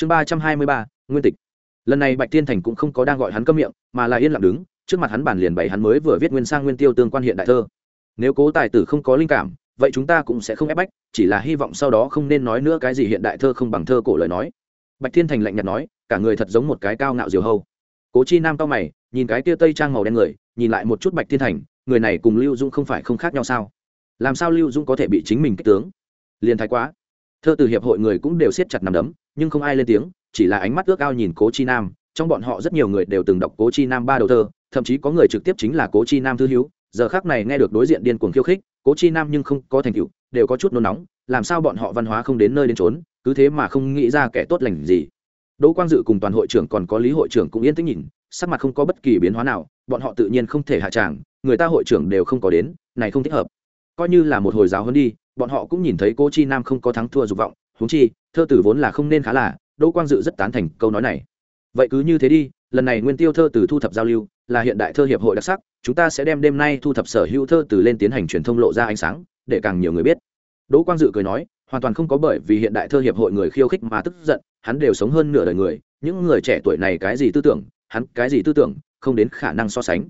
chương ba trăm hai mươi ba, nguyên tịch. Lần này bạch thiên thành cũng không có đang gọi hắn câm miệng, mà là yên lặng đứng, trước mặt hắn bản liền bày hắn mới vừa viết nguyên sang nguyên tiêu tương quan hiện đại thơ. Nếu cố tài tử không có linh cảm, vậy chúng ta cũng sẽ không ép bách, chỉ là hy vọng sau đó không nên nói nữa cái gì hiện đại thơ không bằng thơ cổ lời nói. Bạch thiên thành lạnh nhạt nói, cả người thật giống một cái cao ngạo diều hâu. Cố chi nam cao mày, nhìn cái tia tây trang màu đen người, nhìn lại một chút bạch thiên thành, người này cùng lưu dung không phải không khác nhau sao? Làm sao lưu dung có thể bị chính mình kích tướng? Liền thái quá thơ từ hiệp hội người cũng đều siết chặt nằm đấm, nhưng không ai lên tiếng, chỉ là ánh mắt ước ao nhìn cố chi nam. Trong bọn họ rất nhiều người đều từng đọc cố chi nam ba đầu thơ, thậm chí có người trực tiếp chính là cố chi nam thư hiếu giờ khác này nghe được đối diện điên cuồng khiêu khích, cố chi nam nhưng không có thành tựu, đều có chút nôn nóng, làm sao bọn họ văn hóa không đến nơi đến trốn cứ thế mà không nghĩ ra kẻ tốt lành gì. Đỗ quang dự cùng toàn hội trưởng còn có lý hội trưởng cũng yên tĩnh nhìn, sắc mặt không có bất kỳ biến hóa nào, bọn họ tự nhiên không thể hạ tràng, người ta hội trưởng đều không có đến, này không thích hợp. Coi như là một hồi giáo hơn đi bọn họ cũng nhìn thấy cô chi nam không có thắng thua dục vọng, huống chi, thơ tử vốn là không nên khá là, đỗ quang dự rất tán thành câu nói này. Vậy cứ như thế đi, lần này nguyên tiêu thơ từ thu thập giao lưu, là hiện đại thơ hiệp hội đặc sắc, chúng ta sẽ đem đêm nay thu thập sở hữu thơ từ lên tiến hành truyền thông lộ ra ánh sáng, để càng nhiều người biết. Đỗ quang dự cười nói, hoàn toàn không có bởi vì hiện đại thơ hiệp hội người khiêu khích mà tức giận, hắn đều sống hơn nửa đời người, những người trẻ tuổi này cái gì tư tưởng, hắn cái gì tư tưởng, không đến khả năng so sánh.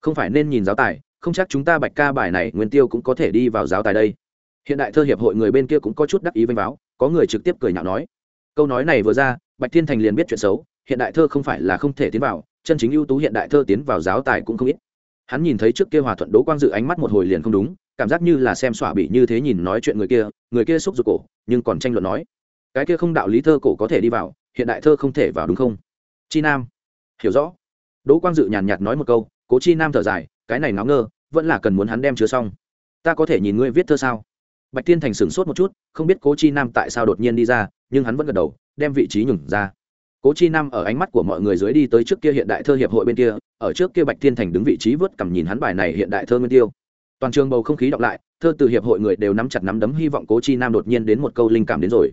Không phải nên nhìn giáo tài, không chắc chúng ta bạch ca bài này nguyên tiêu cũng có thể đi vào giáo tài đây hiện đại thơ hiệp hội người bên kia cũng có chút đắc ý vênh báo có người trực tiếp cười nhạo nói. Câu nói này vừa ra, bạch thiên thành liền biết chuyện xấu, hiện đại thơ không phải là không thể tiến vào, chân chính ưu tú hiện đại thơ tiến vào giáo tài cũng không ít. Hắn nhìn thấy trước kia hòa thuận đỗ quang dự ánh mắt một hồi liền không đúng, cảm giác như là xem xỏa bị như thế nhìn nói chuyện người kia người kia xúc ruột cổ, nhưng còn tranh luận nói. Cái kia không đạo lý thơ cổ có thể đi vào, hiện đại thơ không thể vào đúng không? Chi nam. Hiểu rõ. Đỗ quang dự nhàn nhạt nói một câu, cố chi nam thở dài, cái này ngáo ngơ, vẫn là cần muốn hắn đem chứa xong. Ta có thể nhìn ngươi viết thơ sao? Bạch tiên thành sửng sốt một chút, không biết cố chi nam tại sao đột nhiên đi ra, nhưng hắn vẫn gật đầu, đem vị trí nhường ra. Cố chi nam ở ánh mắt của mọi người dưới đi tới trước kia hiện đại thơ hiệp hội bên kia, ở trước kia bạch tiên thành đứng vị trí vớt cầm nhìn hắn bài này hiện đại thơ nguyên tiêu. Toàn trường bầu không khí đọc lại, thơ từ hiệp hội người đều nắm chặt nắm đấm, hy vọng cố chi nam đột nhiên đến một câu linh cảm đến rồi.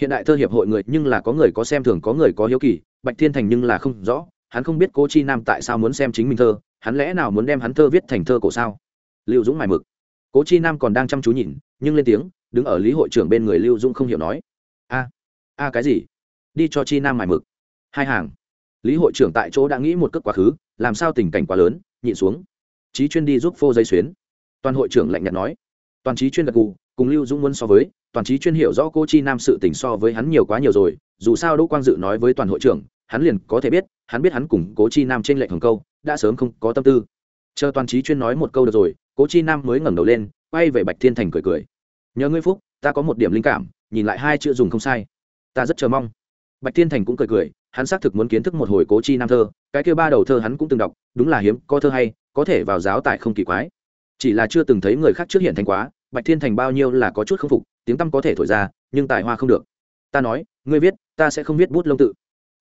Hiện đại thơ hiệp hội người nhưng là có người có xem thường, có người có hiếu kỳ, bạch thiên thành nhưng là không rõ, hắn không biết cố chi nam tại sao muốn xem chính mình thơ, hắn lẽ nào muốn đem hắn thơ viết thành thơ cổ sao? Liệu dũng mài mực cố chi nam còn đang chăm chú nhìn, nhưng lên tiếng, đứng ở lý hội trưởng bên người lưu dũng không hiểu nói. A a cái gì? Đi cho chi nam mài mực. Hai hàng. Lý hội trưởng tại chỗ đã nghĩ một cước quá khứ, làm sao tình cảnh quá lớn, nhịn xuống. Trí chuyên đi giúp phô dây xuyến. Toàn hội trưởng lạnh nhạt nói. Toàn trí chuyên gật gù, cùng lưu dũng muốn so với, toàn trí chuyên hiểu rõ cô chi nam sự tình so với hắn nhiều quá nhiều rồi, dù sao đỗ quang dự nói với toàn hội trưởng, hắn liền có thể biết, hắn biết hắn cùng cố chi nam trên lệnh hồng câu, đã sớm không có tâm tư. Chờ toàn trí chuyên nói một câu được rồi cố chi nam mới ngẩng đầu lên, quay về bạch thiên thành cười cười. Nhờ ngươi phúc, ta có một điểm linh cảm, nhìn lại hai chữ dùng không sai. Ta rất chờ mong. Bạch thiên thành cũng cười cười, hắn xác thực muốn kiến thức một hồi cố chi nam thơ, cái kêu ba đầu thơ hắn cũng từng đọc, đúng là hiếm, có thơ hay, có thể vào giáo tại không kỳ quái. Chỉ là chưa từng thấy người khác trước hiện thành quá, bạch thiên thành bao nhiêu là có chút k phục, tiếng tăm có thể thổi ra, nhưng tài hoa không được. Ta nói, ngươi viết, ta sẽ không viết bút lông tự.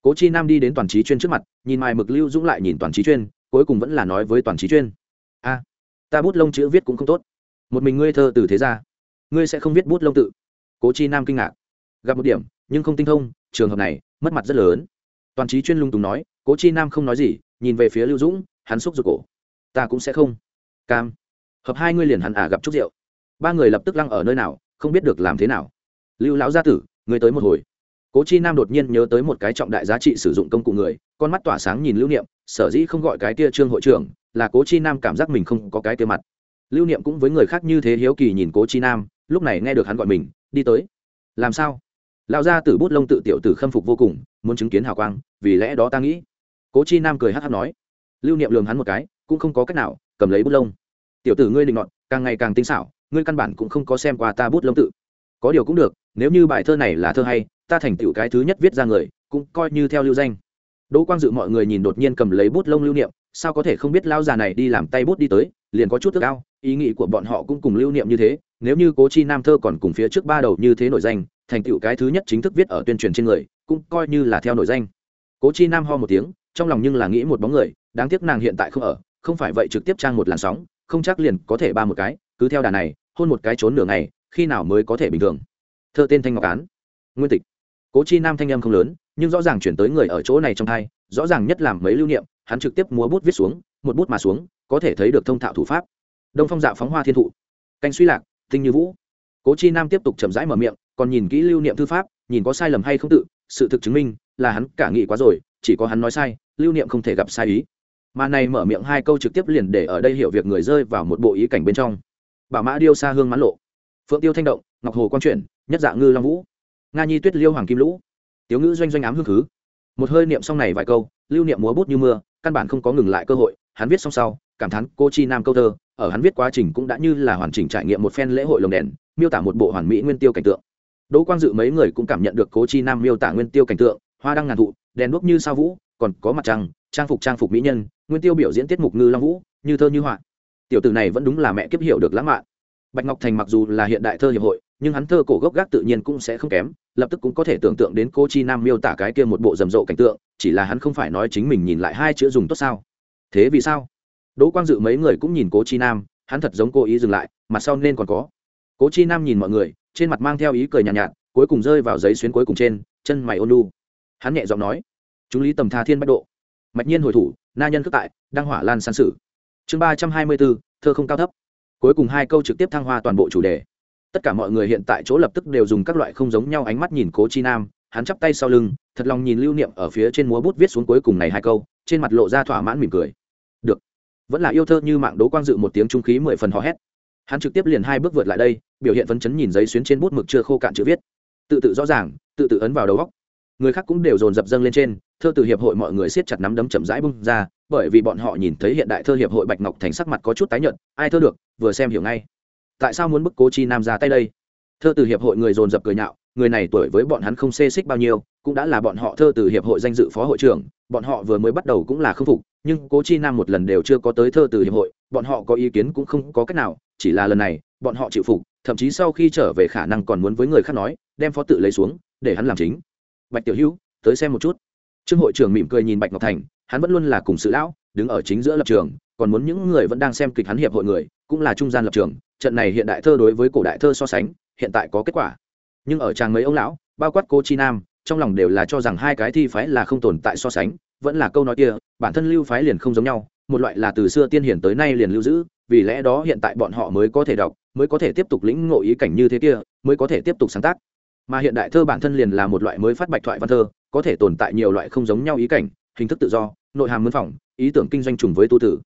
Cố chi nam đi đến toàn trí chuyên trước mặt, nhìn mài mực lưu dũng lại nhìn toàn trí chuyên, cuối cùng vẫn là nói với toàn trí chuyên. A ta bút lông chữ viết cũng không tốt. Một mình ngươi thơ từ thế ra, ngươi sẽ không viết bút lông tự. Cố chi nam kinh ngạc. Gặp một điểm, nhưng không tinh thông, trường hợp này, mất mặt rất lớn. Toàn trí chuyên lung tùng nói, cố chi nam không nói gì, nhìn về phía lưu dũng, hắn xúc ruột cổ. Ta cũng sẽ không. Cam. Hợp hai ngươi liền hẳn ả à gặp chút rượu. Ba người lập tức lăng ở nơi nào, không biết được làm thế nào. Lưu lão gia tử, ngươi tới một hồi. Cố chi nam đột nhiên nhớ tới một cái trọng đại giá trị sử dụng công cụ người, con mắt tỏa sáng nhìn lưu niệm, sở dĩ không gọi cái kia trương hội trưởng là cố chi nam cảm giác mình không có cái tiêu mặt. Lưu niệm cũng với người khác như thế hiếu kỳ nhìn cố chi nam, lúc này nghe được hắn gọi mình, đi tới. Làm sao? Lão gia tử bút lông tự tiểu tử khâm phục vô cùng, muốn chứng kiến hào quang, vì lẽ đó ta nghĩ. Cố chi nam cười hát hát nói. Lưu niệm lường hắn một cái, cũng không có cách nào, cầm lấy bút lông. Tiểu tử ngươi định nọt càng ngày càng tinh xảo, ngươi căn bản cũng không có xem qua ta bút lông tự. Có điều cũng được, nếu như bài thơ này là thơ hay, ta thành tựu cái thứ nhất viết ra người, cũng coi như theo lưu danh đỗ quang dự mọi người nhìn đột nhiên cầm lấy bút lông lưu niệm, sao có thể không biết lao già này đi làm tay bút đi tới, liền có chút tức ao, ý nghĩ của bọn họ cũng cùng lưu niệm như thế, nếu như cố chi nam thơ còn cùng phía trước ba đầu như thế nổi danh, thành tựu cái thứ nhất chính thức viết ở tuyên truyền trên người, cũng coi như là theo nổi danh. Cố chi nam ho một tiếng, trong lòng nhưng là nghĩ một bóng người, đáng tiếc nàng hiện tại không ở, không phải vậy trực tiếp trang một làn sóng, không chắc liền có thể ba một cái, cứ theo đà này, hôn một cái trốn nửa ngày, khi nào mới có thể bình thường. Thơ tên thanh ngọc án. Nguyên tịch. Cố chi nam thanh âm không lớn nhưng rõ ràng chuyển tới người ở chỗ này trong thai, rõ ràng nhất làm mấy lưu niệm, hắn trực tiếp múa bút viết xuống, một bút mà xuống, có thể thấy được thông thạo thủ pháp. Đông phong dạo phóng hoa thiên thụ. Canh suy lạc, tinh như vũ. Cố chi nam tiếp tục chậm rãi mở miệng, còn nhìn kỹ lưu niệm thư pháp, nhìn có sai lầm hay không tự, sự thực chứng minh là hắn cả nghĩ quá rồi, chỉ có hắn nói sai, lưu niệm không thể gặp sai ý. Mà này mở miệng hai câu trực tiếp liền để ở đây hiểu việc người rơi vào một bộ ý cảnh bên trong. Bảo mã điêu xa hương mãn lộ. Phượng tiêu thanh động, ngọc hồ quang chuyển, nhất dạng ngư long vũ. Nga nhi tuyết liêu hoàng kim lũ tiếu ngữ doanh doanh ám hương khứ. Một hơi niệm xong này vài câu, lưu niệm múa bút như mưa, căn bản không có ngừng lại cơ hội, hắn viết xong sau, cảm thán cô chi nam câu thơ, ở hắn viết quá trình cũng đã như là hoàn chỉnh trải nghiệm một phen lễ hội lồng đèn, miêu tả một bộ hoàn mỹ nguyên tiêu cảnh tượng. Đỗ quang dự mấy người cũng cảm nhận được cố chi nam miêu tả nguyên tiêu cảnh tượng, hoa đăng ngàn thụ, đèn đuốc như sao vũ, còn có mặt trăng, trang phục trang phục mỹ nhân, nguyên tiêu biểu diễn tiết mục ngư long vũ, như thơ như họa. Tiểu tử này vẫn đúng là mẹ kiếp hiểu được lãng mạn. Bạch ngọc thành mặc dù là hiện đại thơ hiệp hội, nhưng hắn thơ cổ gốc gác tự nhiên cũng sẽ không kém lập tức cũng có thể tưởng tượng đến cô chi nam miêu tả cái kia một bộ rầm rộ cảnh tượng chỉ là hắn không phải nói chính mình nhìn lại hai chữ dùng tốt sao. Thế vì sao? Đỗ quang dự mấy người cũng nhìn cố chi nam hắn thật giống cố ý dừng lại mặt sau nên còn có. Cố chi nam nhìn mọi người trên mặt mang theo ý cười nhàn nhạt, nhạt cuối cùng rơi vào giấy xuyến cuối cùng trên chân mày ôn lu hắn nhẹ giọng nói chúng lý tầm tha thiên bách độ. Mạch nhiên hồi thủ na nhân cất tại đăng hỏa lan san sử. Chương ba trăm hai mươi bốn thơ không cao thấp. Cuối cùng hai câu trực tiếp thăng hoa toàn bộ chủ đề tất cả mọi người hiện tại chỗ lập tức đều dùng các loại không giống nhau ánh mắt nhìn cố chi nam, hắn chắp tay sau lưng, thật lòng nhìn lưu niệm ở phía trên múa bút viết xuống cuối cùng này hai câu, trên mặt lộ ra thỏa mãn mỉm cười. Được. Vẫn là yêu thơ như mạng đố quang dự một tiếng trung khí mười phần hò hét. Hắn trực tiếp liền hai bước vượt lại đây, biểu hiện phấn chấn nhìn giấy xuyến trên bút mực chưa khô cạn chữ viết. Tự tự rõ ràng, tự tự ấn vào đầu góc người khác cũng đều dồn dập dâng lên trên, thơ từ hiệp hội mọi người siết chặt nắm đấm chậm rãi bung ra, bởi vì bọn họ nhìn thấy hiện đại thơ hiệp hội bạch ngọc thành sắc mặt có chút tái nhợt, ai thơ được, vừa xem hiểu ngay tại sao muốn bức cố chi nam ra tay đây? Thơ từ hiệp hội người dồn dập cười nhạo, người này tuổi với bọn hắn không xê xích bao nhiêu, cũng đã là bọn họ thơ từ hiệp hội danh dự phó hội trưởng, bọn họ vừa mới bắt đầu cũng là khâm phục, nhưng cố chi nam một lần đều chưa có tới thơ từ hiệp hội, bọn họ có ý kiến cũng không có cách nào, chỉ là lần này, bọn họ chịu phục, thậm chí sau khi trở về khả năng còn muốn với người khác nói, đem phó tự lấy xuống, để hắn làm chính. Bạch tiểu hữu, tới xem một chút. Trương hội trưởng mỉm cười nhìn bạch ngọc thành, hắn vẫn luôn là cùng sự lão, đứng ở chính giữa lập trường, còn muốn những người vẫn đang xem kịch hắn hiệp hội người, cũng là trung gian lập trường trận này hiện đại thơ đối với cổ đại thơ so sánh, hiện tại có kết quả. Nhưng ở trang mấy ông lão, bao quát cô chi nam, trong lòng đều là cho rằng hai cái thi phái là không tồn tại so sánh, vẫn là câu nói kia, bản thân lưu phái liền không giống nhau, một loại là từ xưa tiên hiển tới nay liền lưu giữ, vì lẽ đó hiện tại bọn họ mới có thể đọc, mới có thể tiếp tục lĩnh ngộ ý cảnh như thế kia, mới có thể tiếp tục sáng tác. Mà hiện đại thơ bản thân liền là một loại mới phát bạch thoại văn thơ, có thể tồn tại nhiều loại không giống nhau ý cảnh, hình thức tự do, nội hàm mân phỏng, ý tưởng kinh doanh trùng với tu tử.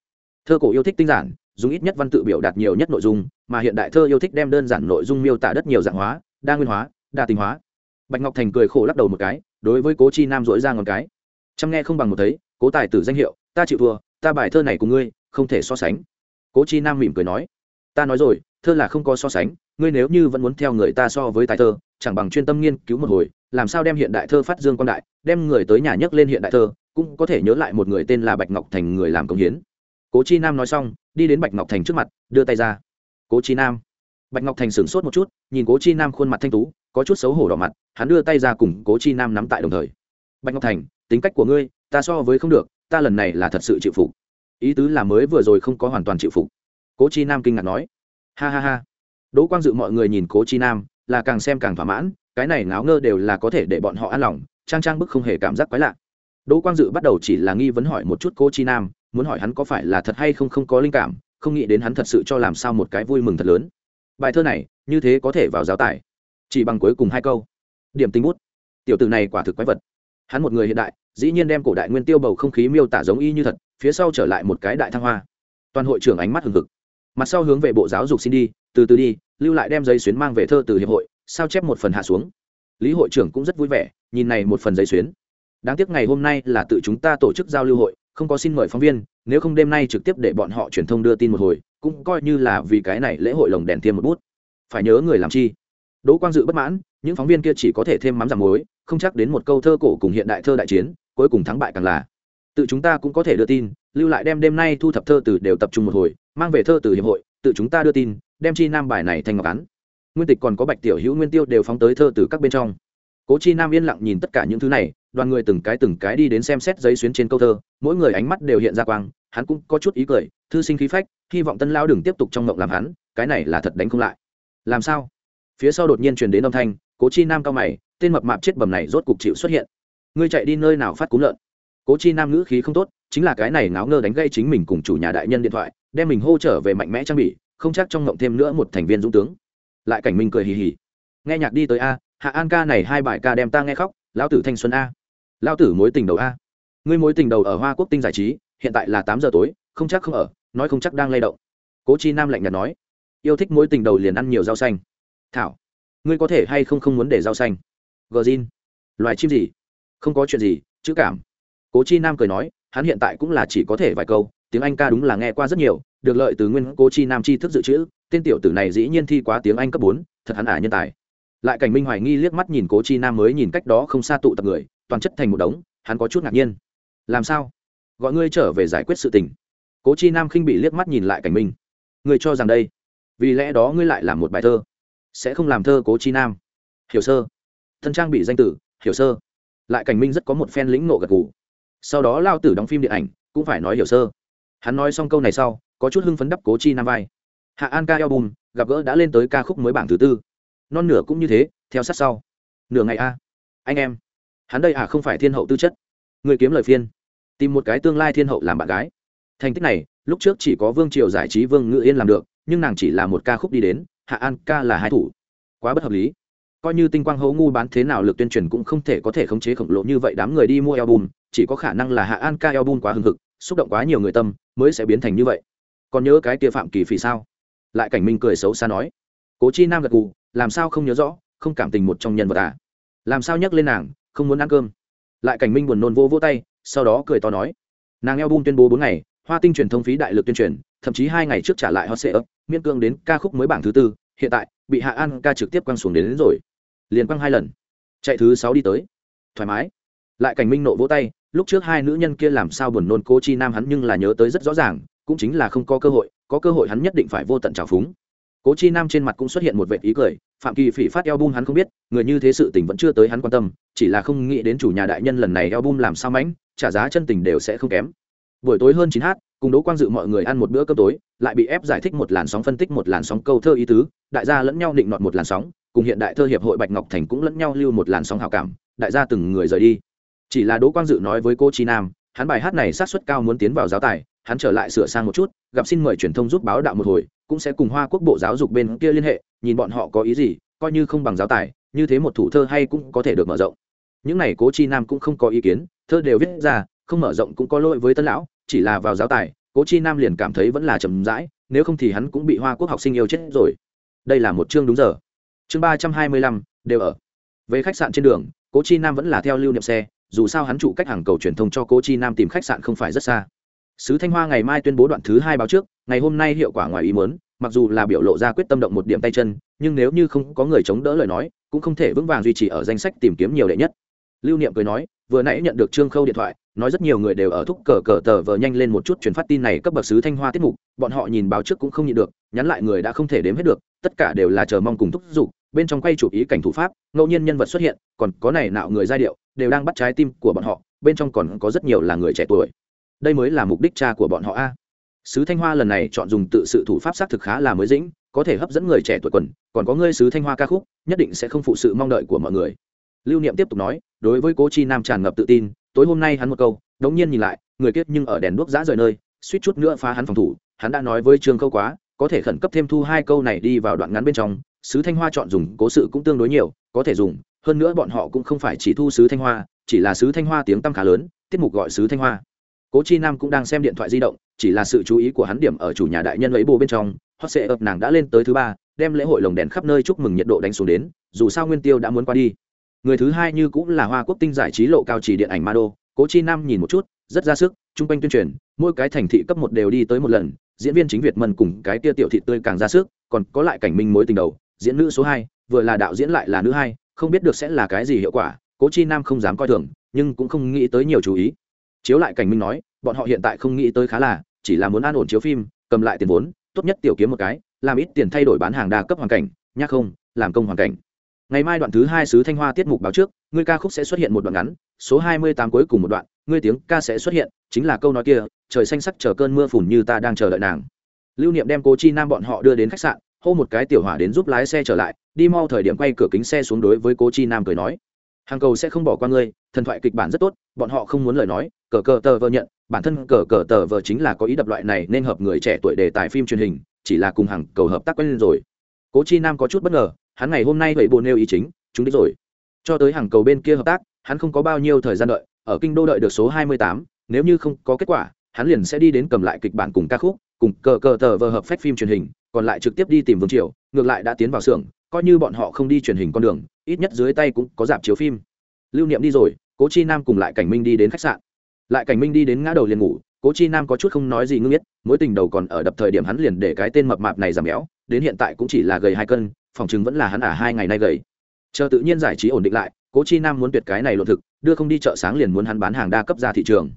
Thơ cổ yêu thích tinh giản dùng ít nhất văn tự biểu đạt nhiều nhất nội dung, mà hiện đại thơ yêu thích đem đơn giản nội dung miêu tả đất nhiều dạng hóa, đa nguyên hóa, đa tình hóa. Bạch ngọc thành cười khổ lắc đầu một cái, đối với cố chi nam dỗi ra ngón cái. Chăm nghe không bằng một thấy, cố tài tử danh hiệu, ta chịu thua, ta bài thơ này của ngươi, không thể so sánh. Cố chi nam mỉm cười nói, ta nói rồi, thơ là không có so sánh, ngươi nếu như vẫn muốn theo người ta so với tài thơ, chẳng bằng chuyên tâm nghiên cứu một hồi, làm sao đem hiện đại thơ phát dương quan đại, đem người tới nhà nhấc lên hiện đại thơ, cũng có thể nhớ lại một người tên là bạch ngọc thành người làm công hiến cố chi nam nói xong, đi đến bạch ngọc thành trước mặt, đưa tay ra. Cố chi nam. Bạch ngọc thành sửng sốt một chút, nhìn cố chi nam khuôn mặt thanh tú, có chút xấu hổ đỏ mặt, hắn đưa tay ra cùng cố chi nam nắm tại đồng thời. Bạch ngọc thành, tính cách của ngươi, ta so với không được, ta lần này là thật sự chịu phục. Ý tứ là mới vừa rồi không có hoàn toàn chịu phục. Cố chi nam kinh ngạc nói. Ha ha ha. Đỗ quang dự mọi người nhìn cố chi nam, là càng xem càng thỏa mãn, cái này ngáo ngơ đều là có thể để bọn họ an lòng, trang trang bức không hề cảm giác quái lạ. Đỗ quang dự bắt đầu chỉ là nghi vấn hỏi một chút cố chi nam muốn hỏi hắn có phải là thật hay không không có linh cảm, không nghĩ đến hắn thật sự cho làm sao một cái vui mừng thật lớn. Bài thơ này, như thế có thể vào giáo tài. Chỉ bằng cuối cùng hai câu. Điểm tinh bút. Tiểu tử này quả thực quái vật. Hắn một người hiện đại, dĩ nhiên đem cổ đại nguyên tiêu bầu không khí miêu tả giống y như thật, phía sau trở lại một cái đại thăng hoa. Toàn hội trưởng ánh mắt hừng hực. Mặt sau hướng về bộ giáo dục xin đi, từ từ đi, lưu lại đem giấy xuyến mang về thơ từ hiệp hội, sao chép một phần hạ xuống. Lý hội trưởng cũng rất vui vẻ, nhìn này một phần giấy xuyến. Đáng tiếc ngày hôm nay là tự chúng ta tổ chức giao lưu hội không có xin mời phóng viên, nếu không đêm nay trực tiếp để bọn họ truyền thông đưa tin một hồi, cũng coi như là vì cái này lễ hội lồng đèn tiêm một bút. Phải nhớ người làm chi. Đỗ quang dự bất mãn, những phóng viên kia chỉ có thể thêm mắm giảm muối, không chắc đến một câu thơ cổ cùng hiện đại thơ đại chiến, cuối cùng thắng bại càng là. Tự chúng ta cũng có thể đưa tin, lưu lại đem đêm nay thu thập thơ từ đều tập trung một hồi, mang về thơ từ hiệp hội, tự chúng ta đưa tin, đem chi nam bài này thành ngọc án. Nguyên tịch còn có bạch tiểu hữu nguyên tiêu đều phóng tới thơ từ các bên trong cố chi nam yên lặng nhìn tất cả những thứ này, đoàn người từng cái từng cái đi đến xem xét giấy xuyến trên câu thơ, mỗi người ánh mắt đều hiện ra quang, hắn cũng có chút ý cười, thư sinh khí phách, hy vọng tân lao đừng tiếp tục trong mộng làm hắn, cái này là thật đánh không lại. Làm sao? Phía sau đột nhiên truyền đến âm thanh, cố chi nam cao mày, tên mập mạp chết bầm này rốt cục chịu xuất hiện. Ngươi chạy đi nơi nào phát cúng lợn? Cố chi nam ngữ khí không tốt, chính là cái này ngáo ngơ đánh gây chính mình cùng chủ nhà đại nhân điện thoại, đem mình hô trở về mạnh mẽ trang bị, không chắc trong ngộng thêm nữa một thành viên dũng tướng. Lại cảnh minh cười hì hì. Nghe nhạc đi tới a hạ an ca này hai bài ca đem ta nghe khóc, lão tử thanh xuân a. Lão tử mối tình đầu a. Ngươi mối tình đầu ở hoa quốc tinh giải trí, hiện tại là tám giờ tối, không chắc không ở, nói không chắc đang lay động. Cố chi nam lạnh nhạt nói. Yêu thích mối tình đầu liền ăn nhiều rau xanh. Thảo, ngươi có thể hay không không muốn để rau xanh? Gờ zin loài chim gì? Không có chuyện gì, chữ cảm. Cố chi nam cười nói, hắn hiện tại cũng là chỉ có thể vài câu, tiếng anh ca đúng là nghe qua rất nhiều, được lợi từ nguyên cố chi nam chi thức dự trữ, tên tiểu tử này dĩ nhiên thi quá tiếng anh cấp bốn, thật hắn ả nhân tài lại cảnh minh hoài nghi liếc mắt nhìn cố chi nam mới nhìn cách đó không xa tụ tập người, toàn chất thành một đống, hắn có chút ngạc nhiên. Làm sao? Gọi ngươi trở về giải quyết sự tình. Cố chi nam khinh bị liếc mắt nhìn lại cảnh minh. Ngươi cho rằng đây? Vì lẽ đó ngươi lại làm một bài thơ. Sẽ không làm thơ cố chi nam. Hiểu sơ. Thân trang bị danh tử, hiểu sơ. Lại cảnh minh rất có một phen lĩnh nộ gật gù. Sau đó lao tử đóng phim điện ảnh, cũng phải nói hiểu sơ. Hắn nói xong câu này sau, có chút hưng phấn đắp cố chi nam vai. Hạ an ca album, gặp gỡ đã lên tới ca khúc mới bảng thứ tư non nửa cũng như thế, theo sát sau. Nửa ngày a. Anh em, hắn đây à không phải thiên hậu tư chất. Người kiếm lời phiên. Tìm một cái tương lai thiên hậu làm bạn gái. Thành tích này, lúc trước chỉ có vương triều giải trí vương ngự yên làm được, nhưng nàng chỉ là một ca khúc đi đến, hạ an ca là hai thủ. Quá bất hợp lý. Coi như tinh quang hấu ngu bán thế nào lực tuyên truyền cũng không thể có thể khống chế khổng lồ như vậy đám người đi mua album, chỉ có khả năng là hạ an ca album quá hưng hực, xúc động quá nhiều người tâm, mới sẽ biến thành như vậy. Còn nhớ cái kia phạm kỳ phỉ sao? Lại cảnh minh cười xấu xa nói cố chi nam gật gù làm sao không nhớ rõ không cảm tình một trong nhân vật à? Làm sao nhắc lên nàng không muốn ăn cơm? Lại cảnh minh buồn nôn vô vô tay sau đó cười to nói. Nàng eo bung tuyên bố bốn ngày hoa tinh truyền thông phí đại lực tuyên truyền thậm chí hai ngày trước trả lại hot sale miễn cương đến ca khúc mới bảng thứ tư hiện tại bị hạ an ca trực tiếp quăng xuống đến, đến rồi. Liền quăng hai lần. Chạy thứ sáu đi tới. Thoải mái. Lại cảnh minh nộ vỗ tay lúc trước hai nữ nhân kia làm sao buồn nôn cô chi nam hắn nhưng là nhớ tới rất rõ ràng cũng chính là không có cơ hội có cơ hội hắn nhất định phải vô tận trào phúng cố chi nam trên mặt cũng xuất hiện một vệ ý cười, phạm kỳ phỉ phát eo bum hắn không biết, người như thế sự tình vẫn chưa tới hắn quan tâm, chỉ là không nghĩ đến chủ nhà đại nhân lần này eo bum làm sao mãnh, trả giá chân tình đều sẽ không kém. Buổi tối hơn chín h cùng đỗ quang dự mọi người ăn một bữa cơm tối, lại bị ép giải thích một làn sóng phân tích, một làn sóng câu thơ ý tứ, đại gia lẫn nhau định nọt một làn sóng, cùng hiện đại thơ hiệp hội bạch ngọc thành cũng lẫn nhau lưu một làn sóng hào cảm, đại gia từng người rời đi. Chỉ là đỗ quang dự nói với cô chi nam hắn bài hát này sát xuất cao muốn tiến vào giáo tài, hắn trở lại sửa sang một chút, gặp xin mời truyền thông giúp báo đạo một hồi, cũng sẽ cùng hoa quốc bộ giáo dục bên kia liên hệ, nhìn bọn họ có ý gì, coi như không bằng giáo tài, như thế một thủ thơ hay cũng có thể được mở rộng. Những này cố chi nam cũng không có ý kiến, thơ đều viết ra, không mở rộng cũng có lỗi với tân lão, chỉ là vào giáo tài, cố chi nam liền cảm thấy vẫn là chậm rãi, nếu không thì hắn cũng bị hoa quốc học sinh yêu chết rồi. Đây là một chương đúng giờ. Chương ba trăm hai mươi lăm, đều ở. Về khách sạn trên đường, cố chi nam vẫn là theo lưu niệm xe dù sao hắn trụ cách hàng cầu truyền thông cho cố chi nam tìm khách sạn không phải rất xa. Sứ thanh hoa ngày mai tuyên bố đoạn thứ hai báo trước, ngày hôm nay hiệu quả ngoài ý muốn, mặc dù là biểu lộ ra quyết tâm động một điểm tay chân, nhưng nếu như không có người chống đỡ lời nói, cũng không thể vững vàng duy trì ở danh sách tìm kiếm nhiều đệ nhất. Lưu niệm cười nói, vừa nãy nhận được trương khâu điện thoại, nói rất nhiều người đều ở thúc cờ cờ tờ vờ nhanh lên một chút truyền phát tin này cấp bậc sứ thanh hoa tiết mục, bọn họ nhìn báo trước cũng không nhịn được, nhắn lại người đã không thể đếm hết được, tất cả đều là chờ mong cùng thúc giục bên trong quay chụp ý cảnh thủ pháp, ngẫu nhiên nhân vật xuất hiện, còn có này nạo người giai điệu, đều đang bắt trái tim của bọn họ, bên trong còn có rất nhiều là người trẻ tuổi. Đây mới là mục đích cha của bọn họ a. Sứ thanh hoa lần này chọn dùng tự sự thủ pháp xác thực khá là mới dĩnh, có thể hấp dẫn người trẻ tuổi quần, còn có ngươi sứ thanh hoa ca khúc, nhất định sẽ không phụ sự mong đợi của mọi người. Lưu niệm tiếp tục nói, đối với cố chi nam tràn ngập tự tin, tối hôm nay hắn một câu, đống nhiên nhìn lại, người kết nhưng ở đèn đuốc giã rời nơi, suýt chút nữa phá hắn phòng thủ, hắn đã nói với trương câu quá, có thể khẩn cấp thêm thu hai câu này đi vào đoạn ngắn bên trong sứ thanh hoa chọn dùng cố sự cũng tương đối nhiều, có thể dùng, hơn nữa bọn họ cũng không phải chỉ thu sứ thanh hoa, chỉ là sứ thanh hoa tiếng tăm khá lớn, tiết mục gọi sứ thanh hoa. Cố chi nam cũng đang xem điện thoại di động, chỉ là sự chú ý của hắn điểm ở chủ nhà đại nhân lấy bồ bên trong, hot sệ ập nàng đã lên tới thứ ba, đem lễ hội lồng đèn khắp nơi chúc mừng nhiệt độ đánh xuống đến, dù sao nguyên tiêu đã muốn qua đi. Người thứ hai như cũng là hoa quốc tinh giải trí lộ cao chỉ điện ảnh ma đô cố chi nam nhìn một chút, rất ra sức, chung quanh tuyên truyền, mỗi cái thành thị cấp một đều đi tới một lần, diễn viên chính việt mân cùng cái tia tiểu thị tươi càng ra sức, còn có lại cảnh minh mối tình đầu diễn nữ số hai, vừa là đạo diễn lại là nữ hai, không biết được sẽ là cái gì hiệu quả, cố chi nam không dám coi thường, nhưng cũng không nghĩ tới nhiều chú ý. Chiếu lại cảnh minh nói, bọn họ hiện tại không nghĩ tới khá là, chỉ là muốn an ổn chiếu phim, cầm lại tiền vốn, tốt nhất tiểu kiếm một cái, làm ít tiền thay đổi bán hàng đa cấp hoàn cảnh nhắc không, làm công hoàn cảnh. Ngày mai đoạn thứ hai sứ thanh hoa tiết mục báo trước, ngươi ca khúc sẽ xuất hiện một đoạn ngắn, số hai mươi tám cuối cùng một đoạn, ngươi tiếng ca sẽ xuất hiện, chính là câu nói kia, trời xanh sắc chờ cơn mưa phùn như ta đang chờ đợi nàng. Lưu niệm đem cố chi nam bọn họ đưa đến khách sạn hô một cái tiểu hỏa đến giúp lái xe trở lại, đi mau thời điểm quay cửa kính xe xuống đối với cố chi nam cười nói, hàng cầu sẽ không bỏ qua ngươi, thần thoại kịch bản rất tốt, bọn họ không muốn lời nói, cờ cờ tờ vợ nhận, bản thân cờ cờ tờ vợ chính là có ý đập loại này nên hợp người trẻ tuổi đề tài phim truyền hình, chỉ là cùng hàng cầu hợp tác quen lên rồi. Cố chi nam có chút bất ngờ, hắn ngày hôm nay vậy bộ nêu ý chính, chúng đích rồi. Cho tới hàng cầu bên kia hợp tác, hắn không có bao nhiêu thời gian đợi, ở kinh đô đợi được số hai mươi tám, nếu như không có kết quả, hắn liền sẽ đi đến cầm lại kịch bản cùng ca khúc, cùng cờ cờ tờ vờ hợp phép phim truyền hình còn lại trực tiếp đi tìm vương triều, ngược lại đã tiến vào xưởng, coi như bọn họ không đi truyền hình con đường, ít nhất dưới tay cũng có dạp chiếu phim. Lưu niệm đi rồi, cố chi nam cùng lại cảnh minh đi đến khách sạn. Lại cảnh minh đi đến ngã đầu liền ngủ, cố chi nam có chút không nói gì ngưng biết mối tình đầu còn ở đập thời điểm hắn liền để cái tên mập mạp này giảm béo, đến hiện tại cũng chỉ là gầy hai cân, phòng chứng vẫn là hắn à hai ngày nay gầy. Chờ tự nhiên giải trí ổn định lại, cố chi nam muốn tuyệt cái này lộ thực, đưa không đi chợ sáng liền muốn hắn bán hàng đa cấp ra thị trường.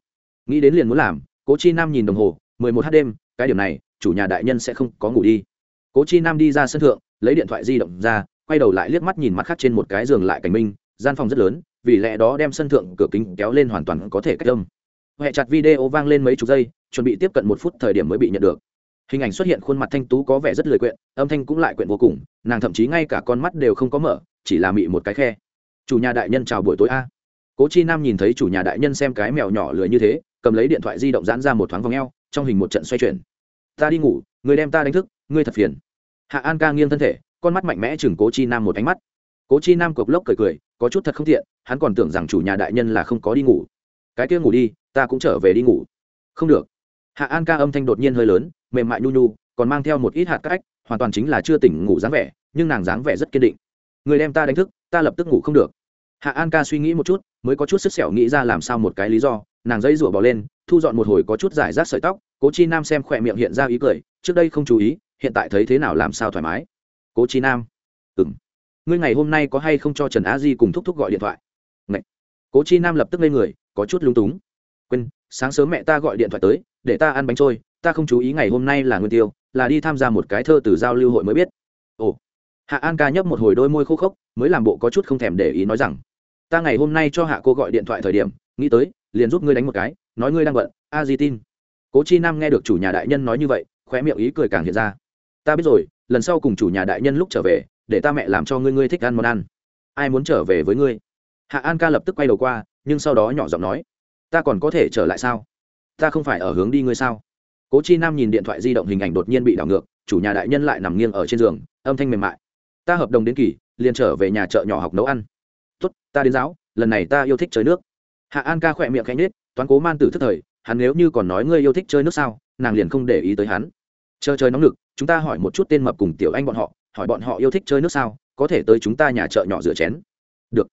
Nghĩ đến liền muốn làm, cố chi nam nhìn đồng hồ, mười một h đêm, cái điểm này, chủ nhà đại nhân sẽ không có ngủ đi cố chi nam đi ra sân thượng, lấy điện thoại di động ra, quay đầu lại liếc mắt nhìn mặt khác trên một cái giường lại cảnh minh, gian phòng rất lớn, vì lẽ đó đem sân thượng cửa kính kéo lên hoàn toàn có thể cách âm. Huệ chặt video vang lên mấy chục giây, chuẩn bị tiếp cận một phút thời điểm mới bị nhận được. Hình ảnh xuất hiện khuôn mặt thanh tú có vẻ rất lười quyện, âm thanh cũng lại quyện vô cùng, nàng thậm chí ngay cả con mắt đều không có mở, chỉ là mị một cái khe. Chủ nhà đại nhân chào buổi tối a. Cố chi nam nhìn thấy chủ nhà đại nhân xem cái mèo nhỏ lười như thế, cầm lấy điện thoại di động giãn ra một thoáng vòng eo, trong hình một trận xoay chuyển. Ta đi ngủ người đem ta đánh thức, ngươi thật phiền. Hạ an ca nghiêng thân thể, con mắt mạnh mẽ chừng cố chi nam một ánh mắt. Cố chi nam cộc lốc cười cười, có chút thật không tiện, hắn còn tưởng rằng chủ nhà đại nhân là không có đi ngủ. Cái kia ngủ đi, ta cũng trở về đi ngủ. Không được. Hạ an ca âm thanh đột nhiên hơi lớn, mềm mại nhu nhu, còn mang theo một ít hạt các ách, hoàn toàn chính là chưa tỉnh ngủ dáng vẻ, nhưng nàng dáng vẻ rất kiên định. Người đem ta đánh thức, ta lập tức ngủ không được. Hạ an ca suy nghĩ một chút, mới có chút sức sẹo nghĩ ra làm sao một cái lý do, nàng dây rủa bỏ lên, thu dọn một hồi có chút giải rác sợi tóc, cố chi nam xem khỏe miệng hiện ra ý cười trước đây không chú ý, hiện tại thấy thế nào làm sao thoải mái? Cố chi nam. Ừng ngươi ngày hôm nay có hay không cho trần a di cùng thúc thúc gọi điện thoại? Ngậy. cố chi nam lập tức lên người, có chút lung túng. Quên, sáng sớm mẹ ta gọi điện thoại tới, để ta ăn bánh trôi, ta không chú ý ngày hôm nay là nguyên tiêu, là đi tham gia một cái thơ từ giao lưu hội mới biết. Ồ. Hạ an ca nhấp một hồi đôi môi khô khốc, mới làm bộ có chút không thèm để ý nói rằng, ta ngày hôm nay cho hạ cô gọi điện thoại thời điểm, nghĩ tới, liền giúp ngươi đánh một cái, nói ngươi đang bận, a di tin. Cố chi nam nghe được chủ nhà đại nhân nói như vậy khóe miệng ý cười càng hiện ra. Ta biết rồi lần sau cùng chủ nhà đại nhân lúc trở về để ta mẹ làm cho ngươi ngươi thích ăn món ăn. Ai muốn trở về với ngươi? Hạ an ca lập tức quay đầu qua nhưng sau đó nhỏ giọng nói ta còn có thể trở lại sao? Ta không phải ở hướng đi ngươi sao? Cố chi nam nhìn điện thoại di động hình ảnh đột nhiên bị đảo ngược chủ nhà đại nhân lại nằm nghiêng ở trên giường âm thanh mềm mại. Ta hợp đồng đến kỳ liền trở về nhà chợ nhỏ học nấu ăn. Tốt ta đến giáo lần này ta yêu thích chơi nước. Hạ an ca khỏe miệng khẽ nhếch, toán cố man tử thức thời hắn nếu như còn nói ngươi yêu thích chơi nước sao nàng liền không để ý tới hắn chờ chơi nóng lực, chúng ta hỏi một chút tên mập cùng tiểu anh bọn họ, hỏi bọn họ yêu thích chơi nước sao, có thể tới chúng ta nhà chợ nhỏ rửa chén. Được.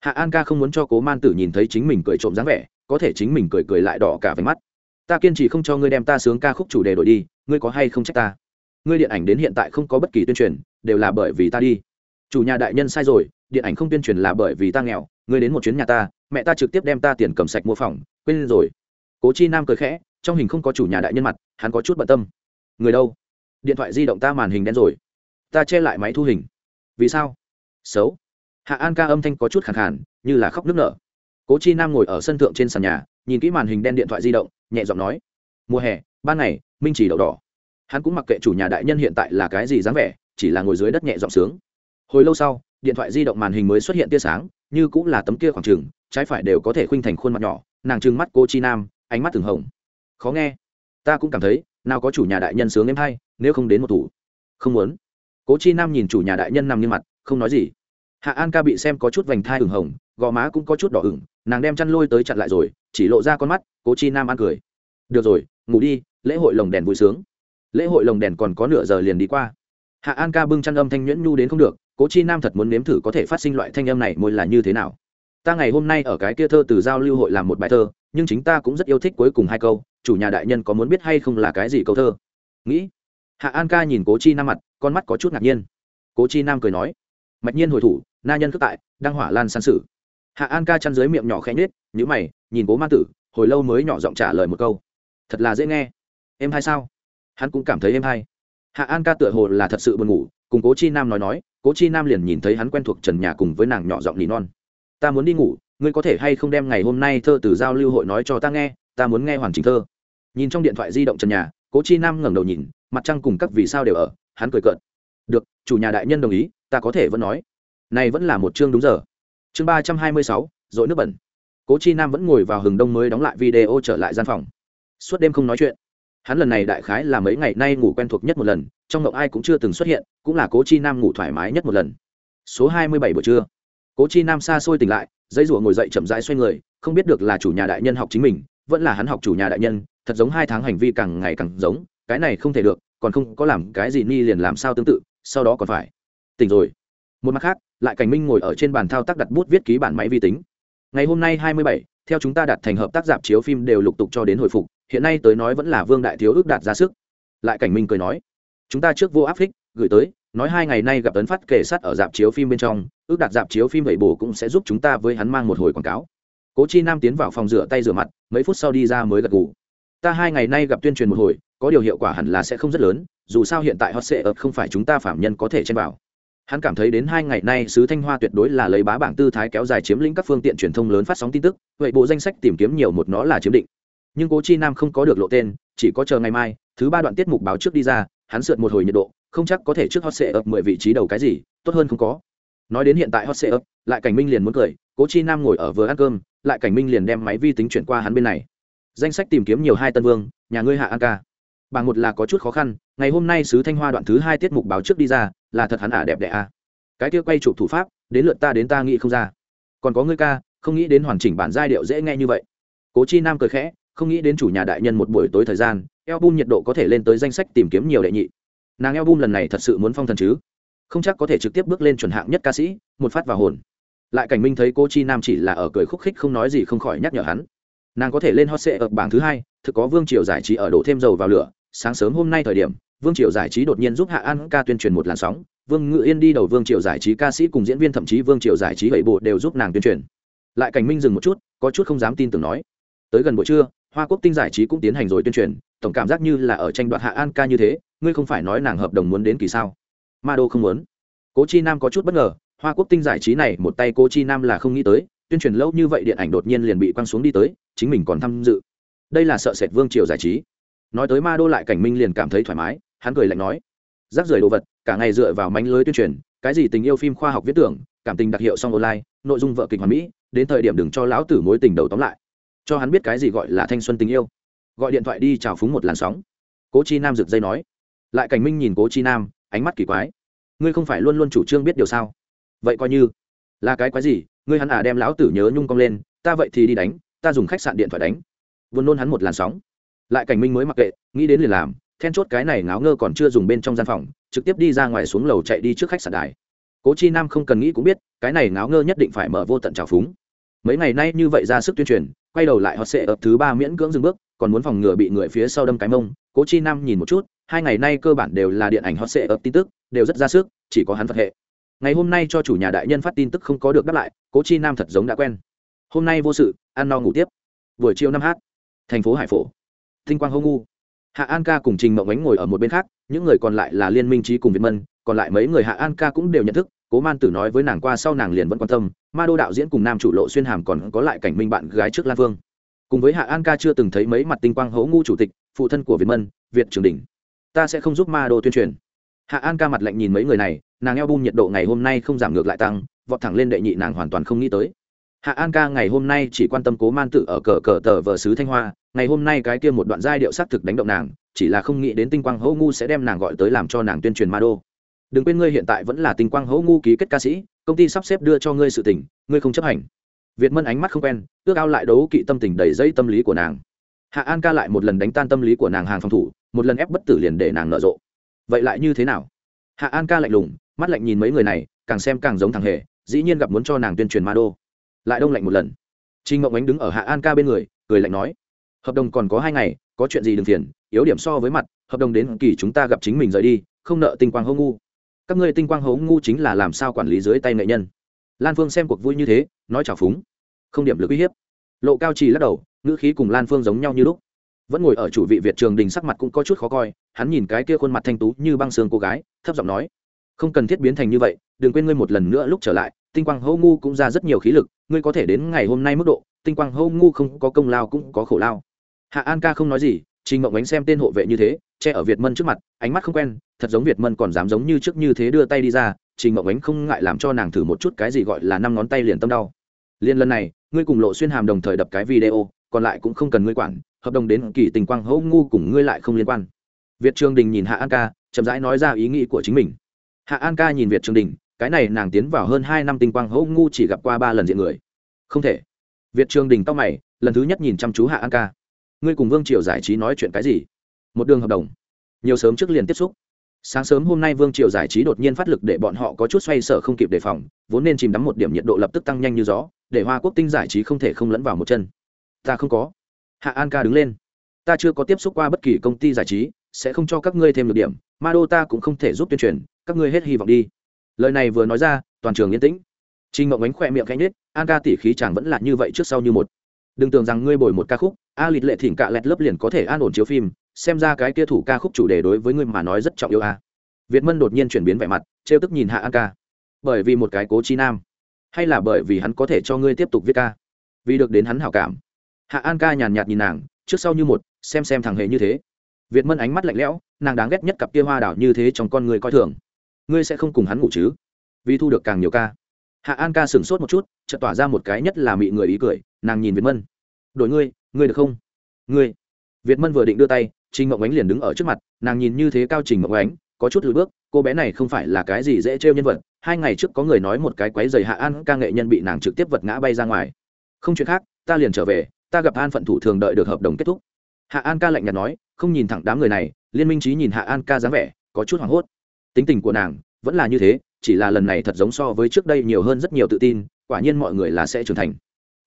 Hạ an ca không muốn cho cố man tử nhìn thấy chính mình cười trộm dáng vẻ, có thể chính mình cười cười lại đỏ cả váy mắt. Ta kiên trì không cho ngươi đem ta sướng ca khúc chủ đề đổi đi, ngươi có hay không trách ta? Ngươi điện ảnh đến hiện tại không có bất kỳ tuyên truyền, đều là bởi vì ta đi. Chủ nhà đại nhân sai rồi, điện ảnh không tuyên truyền là bởi vì ta nghèo, ngươi đến một chuyến nhà ta, mẹ ta trực tiếp đem ta tiền cầm sạch mua phòng, quên rồi. Cố chi nam cười khẽ, trong hình không có chủ nhà đại nhân mặt, hắn có chút bận tâm người đâu? Điện thoại di động ta màn hình đen rồi. Ta che lại máy thu hình. Vì sao? Xấu. Hạ an ca âm thanh có chút khẳng khản như là khóc nức nở. Cố chi nam ngồi ở sân thượng trên sàn nhà, nhìn kỹ màn hình đen điện thoại di động, nhẹ giọng nói. Mùa hè, ban ngày, minh chỉ đậu đỏ. Hắn cũng mặc kệ chủ nhà đại nhân hiện tại là cái gì dáng vẻ, chỉ là ngồi dưới đất nhẹ giọng sướng. Hồi lâu sau, điện thoại di động màn hình mới xuất hiện tia sáng, như cũng là tấm kia khoảng trừng, trái phải đều có thể khuynh thành khuôn mặt nhỏ, nàng trừng mắt cô chi nam, ánh mắt từng hồng. Khó nghe ta cũng cảm thấy, nào có chủ nhà đại nhân sướng em hay, nếu không đến một thủ. Không muốn. Cố chi nam nhìn chủ nhà đại nhân nằm như mặt, không nói gì. Hạ an ca bị xem có chút vành thai ửng hồng, gò má cũng có chút đỏ ửng, nàng đem chăn lôi tới chặn lại rồi, chỉ lộ ra con mắt, cố chi nam ăn cười. Được rồi, ngủ đi, lễ hội lồng đèn vui sướng. Lễ hội lồng đèn còn có nửa giờ liền đi qua. Hạ an ca bưng chăn âm thanh nhuyễn nhu đến không được, cố chi nam thật muốn nếm thử có thể phát sinh loại thanh âm này môi là như thế nào. Ta ngày hôm nay ở cái kia thơ từ giao lưu hội làm một bài thơ nhưng chính ta cũng rất yêu thích cuối cùng hai câu, chủ nhà đại nhân có muốn biết hay không là cái gì câu thơ? Nghĩ. Hạ an ca nhìn cố chi nam mặt, con mắt có chút ngạc nhiên. Cố chi nam cười nói. Mạch nhiên hồi thủ, na nhân thức tại đang hỏa lan san sử. Hạ an ca chăn dưới miệng nhỏ khẽ nhết nhữ mày, nhìn cố ma tử, hồi lâu mới nhỏ giọng trả lời một câu. Thật là dễ nghe. Em hay sao? Hắn cũng cảm thấy em hay. Hạ an ca tựa hồ là thật sự buồn ngủ, cùng cố chi nam nói nói, cố chi nam liền nhìn thấy hắn quen thuộc trần nhà cùng với nàng nhỏ giọng nỉ non ta muốn đi ngủ, ngươi có thể hay không đem ngày hôm nay thơ từ giao lưu hội nói cho ta nghe, ta muốn nghe hoàn chỉnh thơ. Nhìn trong điện thoại di động trần nhà, cố chi nam ngẩng đầu nhìn, mặt trăng cùng các vì sao đều ở, hắn cười cợt. Được, chủ nhà đại nhân đồng ý, ta có thể vẫn nói. Này vẫn là một chương đúng giờ. Chương ba trăm hai mươi sáu, dội nước bẩn. Cố chi nam vẫn ngồi vào hừng đông mới đóng lại video trở lại gian phòng. Suốt đêm không nói chuyện. Hắn lần này đại khái là mấy ngày nay ngủ quen thuộc nhất một lần, trong mộng ai cũng chưa từng xuất hiện, cũng là cố chi nam ngủ thoải mái nhất một lần. Số hai mươi bảy buổi trưa cố chi nam xa xôi tỉnh lại dây rủa ngồi dậy chậm rãi xoay người, không biết được là chủ nhà đại nhân học chính mình, vẫn là hắn học chủ nhà đại nhân, thật giống hai tháng hành vi càng ngày càng giống, cái này không thể được, còn không có làm cái gì ni liền làm sao tương tự, sau đó còn phải. Tỉnh rồi. Một mặt khác, lại cảnh minh ngồi ở trên bàn thao tác đặt bút viết ký bản máy vi tính. Ngày hôm nay hai mươi bảy, theo chúng ta đặt thành hợp tác dạp chiếu phim đều lục tục cho đến hồi phục, hiện nay tới nói vẫn là vương đại thiếu ước đạt ra sức. Lại cảnh minh cười nói, chúng ta trước vô áp thích gửi tới nói hai ngày nay gặp tấn phát kể sát ở dạp chiếu phim bên trong, ước đạt dạp chiếu phim vậy bổ cũng sẽ giúp chúng ta với hắn mang một hồi quảng cáo. Cố chi nam tiến vào phòng rửa tay rửa mặt, mấy phút sau đi ra mới gật gù. Ta hai ngày nay gặp tuyên truyền một hồi, có điều hiệu quả hẳn là sẽ không rất lớn, dù sao hiện tại hot sệ ập không phải chúng ta phạm nhân có thể chen vào. Hắn cảm thấy đến hai ngày nay sứ thanh hoa tuyệt đối là lấy bá bảng tư thái kéo dài chiếm lĩnh các phương tiện truyền thông lớn phát sóng tin tức, vậy bộ danh sách tìm kiếm nhiều một nó là chiếm định. Nhưng cố chi nam không có được lộ tên, chỉ có chờ ngày mai, thứ ba đoạn tiết mục báo trước đi ra, hắn sượt một hồi nhiệt độ không chắc có thể trước hot sệ ập mười vị trí đầu cái gì, tốt hơn không có. Nói đến hiện tại hot sệ ập lại cảnh minh liền muốn cười, cố chi nam ngồi ở vừa ăn cơm, lại cảnh minh liền đem máy vi tính chuyển qua hắn bên này. Danh sách tìm kiếm nhiều hai tân vương, nhà ngươi hạ an ca. Bảng một là có chút khó khăn, ngày hôm nay sứ thanh hoa đoạn thứ hai tiết mục báo trước đi ra, là thật hắn ả đẹp đẽ a cái kia quay chụp thủ pháp, đến lượt ta đến ta nghĩ không ra. Còn có ngươi ca, không nghĩ đến hoàn chỉnh bản giai điệu dễ nghe như vậy. Cố chi nam cười khẽ, không nghĩ đến chủ nhà đại nhân một buổi tối thời gian, album nhiệt độ có thể lên tới danh sách tìm kiếm nhiều đệ nhị nàng album lần này thật sự muốn phong thần chứ? Không chắc có thể trực tiếp bước lên chuẩn hạng nhất ca sĩ, một phát vào hồn. Lại cảnh minh thấy cô chi nam chỉ là ở cười khúc khích không nói gì không khỏi nhắc nhở hắn. Nàng có thể lên hot sệ ở bảng thứ hai, thực có vương triều giải trí ở đổ thêm dầu vào lửa. Sáng sớm hôm nay thời điểm, vương triều giải trí đột nhiên giúp hạ an ca tuyên truyền một làn sóng. Vương ngự yên đi đầu vương triều giải trí ca sĩ cùng diễn viên thậm chí vương triều giải trí bảy bộ đều giúp nàng tuyên truyền. Lại cảnh minh dừng một chút, có chút không dám tin tưởng nói. Tới gần buổi trưa hoa quốc tinh giải trí cũng tiến hành rồi tuyên truyền, tổng cảm giác như là ở tranh đoạt hạ an ca như thế, ngươi không phải nói nàng hợp đồng muốn đến kỳ sao? Ma đô không muốn. Cố chi nam có chút bất ngờ, hoa quốc tinh giải trí này một tay cố chi nam là không nghĩ tới, tuyên truyền lâu như vậy điện ảnh đột nhiên liền bị quăng xuống đi tới, chính mình còn tham dự. Đây là sợ sệt vương triều giải trí. Nói tới ma đô lại cảnh minh liền cảm thấy thoải mái, hắn cười lạnh nói, rác rưởi đồ vật, cả ngày dựa vào mánh lưới tuyên truyền, cái gì tình yêu phim khoa học viết tưởng, cảm tình đặc hiệu song online, nội dung vợ kịch hoàn mỹ, đến thời điểm đừng cho lão tử mối tình đầu tóm lại cho hắn biết cái gì gọi là thanh xuân tình yêu. Gọi điện thoại đi chào phúng một làn sóng. Cố chi nam rực dây nói. Lại cảnh minh nhìn cố chi nam, ánh mắt kỳ quái. Ngươi không phải luôn luôn chủ trương biết điều sao? Vậy coi như. Là cái quái gì? Ngươi hắn à đem lão tử nhớ nhung cong lên, ta vậy thì đi đánh, ta dùng khách sạn điện thoại đánh. Vốn nôn hắn một làn sóng. Lại cảnh minh mới mặc kệ, nghĩ đến liền làm, then chốt cái này ngáo ngơ còn chưa dùng bên trong gian phòng, trực tiếp đi ra ngoài xuống lầu chạy đi trước khách sạn đài. Cố chi nam không cần nghĩ cũng biết, cái này ngáo ngơ nhất định phải mở vô tận trào phúng mấy ngày nay như vậy ra sức tuyên truyền, quay đầu lại họ sẽ ập thứ ba miễn cưỡng dừng bước, còn muốn phòng ngừa bị người phía sau đâm cái mông. Cố chi nam nhìn một chút, hai ngày nay cơ bản đều là điện ảnh hot sẽ ập tin tức, đều rất ra sức, chỉ có hắn phật hệ. Ngày hôm nay cho chủ nhà đại nhân phát tin tức không có được đáp lại, cố chi nam thật giống đã quen. Hôm nay vô sự, ăn no ngủ tiếp. Buổi chiều năm h thành phố hải phổ. Thinh quang hô ngu. Hạ an ca cùng trình mộng ánh ngồi ở một bên khác, những người còn lại là liên minh trí cùng việt mân, còn lại mấy người hạ an ca cũng đều nhận thức, cố man tử nói với nàng qua sau nàng liền vẫn quan tâm ma đô đạo diễn cùng nam chủ lộ xuyên hàm còn có lại cảnh minh bạn gái trước lan vương cùng với hạ an ca chưa từng thấy mấy mặt tinh quang hố ngu chủ tịch, phụ thân của việt mân, việt trường đình. Ta sẽ không giúp ma đô tuyên truyền. Hạ an ca mặt lạnh nhìn mấy người này, nàng eo bung nhiệt độ ngày hôm nay không giảm ngược lại tăng, vọt thẳng lên đệ nhị nàng hoàn toàn không nghĩ tới. Hạ an ca ngày hôm nay chỉ quan tâm cố man tự ở cờ cờ tờ vợ sứ thanh hoa, ngày hôm nay cái kia một đoạn giai điệu s á c thực đánh động nàng, chỉ là không nghĩ đến tinh quang hỗ ngu sẽ đem nàng gọi tới làm cho nàng tuyên truyền ma đô đừng quên ngươi hiện tại vẫn là tinh quang hỗ ngu ký kết ca sĩ, công ty sắp xếp đưa cho ngươi sự tình, ngươi không chấp hành. Việt mân ánh mắt không quen, ước ao lại đấu kỵ tâm tình đầy dây tâm lý của nàng. Hạ an ca lại một lần đánh tan tâm lý của nàng hàng phòng thủ, một lần ép bất tử liền để nàng nở rộ. Vậy lại như thế nào? Hạ an ca lạnh lùng, mắt lạnh nhìn mấy người này, càng xem càng giống thằng hề, dĩ nhiên gặp muốn cho nàng tuyên truyền ma đô. Lại đông lạnh một lần. Trinh ngộng ánh đứng ở hạ an ca bên người, cười lạnh nói, hợp đồng còn có hai ngày, có chuyện gì đừng phiền, yếu điểm so với mặt, hợp đồng đến kỳ chúng ta gặp chính mình rời đi, không nợ tinh quang hô ngu các ngươi tinh quang hố ngu chính là làm sao quản lý dưới tay nghệ nhân? Lan phương xem cuộc vui như thế, nói chào phúng. Không điểm lực uy hiếp. Lộ cao trì lắc đầu, ngữ khí cùng lan phương giống nhau như lúc. Vẫn ngồi ở chủ vị việt trường đình sắc mặt cũng có chút khó coi, hắn nhìn cái kia khuôn mặt thanh tú như băng xương cô gái, thấp giọng nói, không cần thiết biến thành như vậy, đừng quên ngươi một lần nữa lúc trở lại, tinh quang hô ngu cũng ra rất nhiều khí lực, ngươi có thể đến ngày hôm nay mức độ, tinh quang hô ngu không có công lao cũng có khổ lao. Hạ an ca không nói gì, trình mộng ánh xem tên hộ vệ như thế che ở việt mân trước mặt, ánh mắt không quen, thật giống việt mân còn dám giống như trước như thế đưa tay đi ra, trình mộng ánh không ngại làm cho nàng thử một chút cái gì gọi là năm ngón tay liền tâm đau. Liên lần này, ngươi cùng lộ xuyên hàm đồng thời đập cái video, còn lại cũng không cần ngươi quản, hợp đồng đến kỳ tình quang hô ngu cùng ngươi lại không liên quan. Việt trường đình nhìn hạ an ca, chậm rãi nói ra ý nghĩ của chính mình. Hạ an ca nhìn việt trường đình, cái này nàng tiến vào hơn hai năm tinh quang hỗ ngu chỉ gặp qua ba lần diện người. Không thể. Việt trường đình tóc mày, lần thứ nhất nhìn chăm chú hạ an ca. Ngươi cùng vương triều giải trí nói chuyện cái gì? Một đường hợp đồng. Nhiều sớm trước liền tiếp xúc. Sáng sớm hôm nay vương triều giải trí đột nhiên phát lực để bọn họ có chút xoay sở không kịp đề phòng vốn nên chìm đắm một điểm nhiệt độ lập tức tăng nhanh như gió để hoa quốc tinh giải trí không thể không lẫn vào một chân. Ta không có. Hạ an ca đứng lên. Ta chưa có tiếp xúc qua bất kỳ công ty giải trí sẽ không cho các ngươi thêm được điểm ma đô ta cũng không thể giúp tuyên truyền các ngươi hết hy vọng đi. Lời này vừa nói ra toàn trường yên tĩnh. Trình Ngộng ánh khỏe miệng khẽ nết An ca tỷ khí chàng vẫn là như vậy trước sau như một. Đừng tưởng rằng ngươi bồi một ca khúc, A lịch lệ thỉnh cạ lẹt lớp liền có thể an ổn chiếu phim, xem ra cái kia thủ ca khúc chủ đề đối với ngươi mà nói rất trọng yêu a. Việt Mân đột nhiên chuyển biến vẻ mặt, trêu tức nhìn Hạ An ca. Bởi vì một cái cố chi nam, hay là bởi vì hắn có thể cho ngươi tiếp tục viết ca? Vì được đến hắn hảo cảm. Hạ An ca nhàn nhạt nhìn nàng, trước sau như một, xem xem thằng hề như thế. Việt Mân ánh mắt lạnh lẽo, nàng đáng ghét nhất cặp kia hoa đảo như thế trong con người coi thường. Ngươi sẽ không cùng hắn ngủ chứ? Vì thu được càng nhiều ca hạ an ca sửng sốt một chút chợt tỏa ra một cái nhất là mị người ý cười nàng nhìn việt mân đổi ngươi ngươi được không ngươi việt mân vừa định đưa tay trình Mộng ánh liền đứng ở trước mặt, nàng nhìn như thế cao trình Mộng ánh, có chút lùi bước, cô bé này không phải là cái gì dễ trêu nhân vật, hai ngày trước có người nói một cái quấy giày hạ an ca nghệ nhân bị nàng trực tiếp vật ngã bay ra ngoài. Không chuyện khác, ta liền trở về, ta gặp an phận thủ thường đợi được hợp đồng kết thúc. Hạ an ca lạnh nhạt nói, không nhìn thẳng đám người này, liên minh trí nhìn hạ an ca dáng vẻ, có chút hoảng hốt. Tính tình của nàng vẫn là như thế, chỉ là lần này thật giống so với trước đây nhiều hơn rất nhiều tự tin, quả nhiên mọi người là sẽ trưởng thành.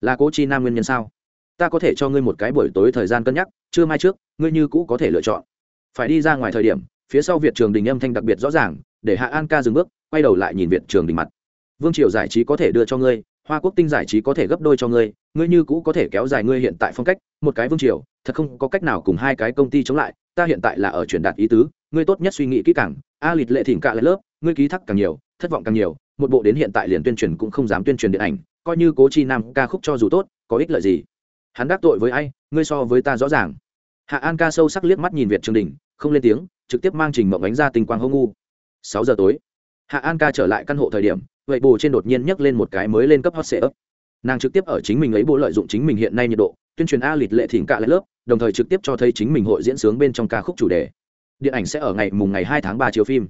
Là cố chi nam nguyên nhân sao? Ta có thể cho ngươi một cái buổi tối thời gian cân nhắc chưa mai trước, ngươi như cũ có thể lựa chọn. Phải đi ra ngoài thời điểm, phía sau việt trường đình âm thanh đặc biệt rõ ràng, để hạ an ca dừng bước, quay đầu lại nhìn việt trường đình mặt. Vương triều giải trí có thể đưa cho ngươi, hoa quốc tinh giải trí có thể gấp đôi cho ngươi ngươi như cũ có thể kéo dài ngươi hiện tại phong cách, một cái vương triều, thật không có cách nào cùng hai cái công ty chống lại, ta hiện tại là ở truyền đạt ý tứ, ngươi tốt nhất suy nghĩ kỹ càng, a lịt lệ thỉnh cạ lại lớp, ngươi ký thắc càng nhiều, thất vọng càng nhiều, một bộ đến hiện tại liền tuyên truyền cũng không dám tuyên truyền điện ảnh, coi như cố chi nam ca khúc cho dù tốt, có ích lợi gì? Hắn đắc tội với ai, ngươi so với ta rõ ràng. Hạ an ca sâu sắc liếc mắt nhìn việt trường đình, không lên tiếng, trực tiếp mang trình mộng ánh ra tình quang hô ngu. Sáu giờ tối, hạ an ca trở lại căn hộ thời điểm, vậy bù trên đột nhiên nhấc lên một cái mới lên cấp hot sệ ấp nàng trực tiếp ở chính mình lấy bộ lợi dụng chính mình hiện nay nhiệt độ, tuyên truyền a lịch lệ thỉnh cạ lại lớp, đồng thời trực tiếp cho thấy chính mình hội diễn sướng bên trong ca khúc chủ đề. Điện ảnh sẽ ở ngày mùng ngày hai tháng ba chiếu phim.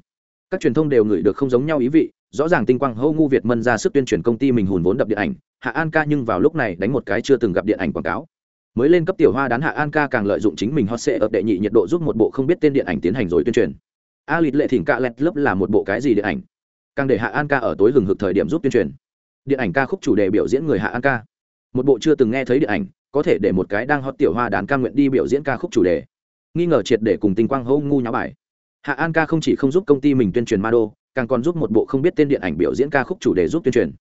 Các truyền thông đều ngửi được không giống nhau ý vị, rõ ràng tinh quang hâu ngu việt mân ra sức tuyên truyền công ty mình hùn vốn đập điện ảnh hạ an ca nhưng vào lúc này đánh một cái chưa từng gặp điện ảnh quảng cáo. Mới lên cấp tiểu hoa đán hạ an ca càng lợi dụng chính mình hot sệ ập đệ nhị nhiệt độ giúp một bộ không biết tên điện ảnh tiến hành rồi tuyên truyền. A lịt lệ thỉnh cạ lẹt lớp là một bộ cái gì điện ảnh? Càng để hạ an ca ở tối hừng hực thời điểm giúp tuyên truyền. Điện ảnh ca khúc chủ đề biểu diễn người hạ an ca. Một bộ chưa từng nghe thấy điện ảnh, có thể để một cái đang hot tiểu hoa đán ca nguyện đi biểu diễn ca khúc chủ đề. Nghi ngờ triệt để cùng tinh quang hô ngu nháo bài. Hạ an ca không chỉ không giúp công ty mình tuyên truyền ma đô càng còn giúp một bộ không biết tên điện ảnh biểu diễn ca khúc chủ đề giúp tuyên truyền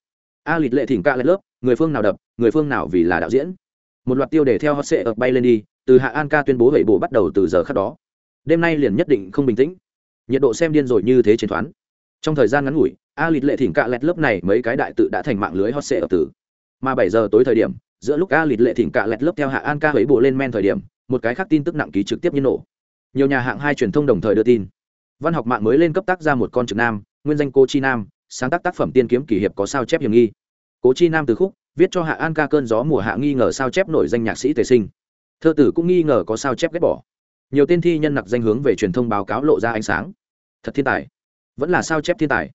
a lịt lệ thỉnh ca lên lớp, người phương nào đập, người phương nào vì là đạo diễn. Một loạt tiêu đề theo hot sệ ập bay lên đi, từ hạ an ca tuyên bố vậy bộ bắt đầu từ giờ khắc đó. Đêm nay liền nhất định không bình tĩnh. Nhiệt độ xem điên rồi như thế chiến thoán trong thời gian ngắn ngủi, a lịt lệ thỉnh cạ lẹt lớp này mấy cái đại tự đã thành mạng lưới hot sệ ập tử mà bảy giờ tối thời điểm, giữa lúc a lịt lệ thỉnh cạ lẹt lớp theo hạ an ca ấy bộ lên men thời điểm, một cái khác tin tức nặng ký trực tiếp như nổ. Nhiều nhà hạng hai truyền thông đồng thời đưa tin. Văn học mạng mới lên cấp tác ra một con trực nam, nguyên danh cô chi nam sáng tác tác phẩm tiên kiếm kỷ hiệp có sao chép hiểm nghi. Cố chi nam từ khúc, viết cho hạ an ca cơn gió mùa hạ nghi ngờ sao chép nổi danh nhạc sĩ tề sinh. Thơ tử cũng nghi ngờ có sao chép ghép bỏ. Nhiều tên thi nhân nặc danh hướng về truyền thông báo cáo lộ ra ánh sáng. Thật thiên tài. Vẫn là sao chép thiên tài.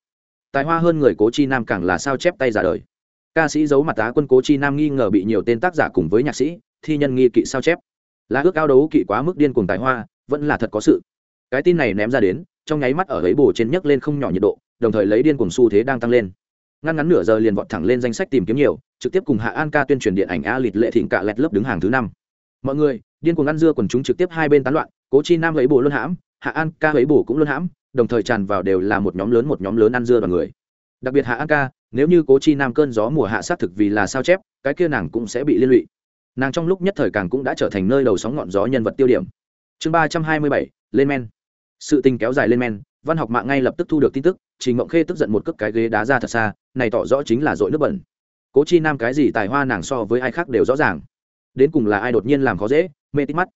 Tài hoa hơn người cố chi nam càng là sao chép tay giả đời. Ca sĩ giấu mặt tá quân cố chi nam nghi ngờ bị nhiều tên tác giả cùng với nhạc sĩ, thi nhân nghi kỵ sao chép. Là ước ao đấu kỵ quá mức điên cùng tài hoa, vẫn là thật có sự. Cái tin này ném ra đến, trong nháy mắt ở ấy bồ trên nhấc lên không nhỏ nhiệt độ đồng thời lấy điên cùng xu thế đang tăng lên. Ngăn ngắn nửa giờ liền vọt thẳng lên danh sách tìm kiếm nhiều, trực tiếp cùng hạ an ca tuyên truyền điện ảnh a lịt lệ thịnh cạ lẹt lớp đứng hàng thứ năm. Mọi người, điên cuồng ăn dưa quần chúng trực tiếp hai bên tán loạn, cố chi nam ấy bồ luôn hãm, hạ an ca ấy bồ cũng luôn hãm, đồng thời tràn vào đều là một nhóm lớn một nhóm lớn ăn dưa đoàn người. Đặc biệt hạ an ca, nếu như cố chi nam cơn gió mùa hạ sát thực vì là sao chép, cái kia nàng cũng sẽ bị liên lụy. Nàng trong lúc nhất thời càng cũng đã trở thành nơi đầu sóng ngọn gió nhân vật tiêu điểm. Chương ba trăm hai mươi bảy, lên men. Sự tình kéo dài lên men, văn học mạng ngay lập tức thu được tin tức trình mộng khê tức giận một cước cái ghế đá ra thật xa, này tỏ rõ chính là dội nước bẩn. Cố chi nam cái gì tài hoa nàng so với ai khác đều rõ ràng. Đến cùng là ai đột nhiên làm khó dễ, mê tít mắt.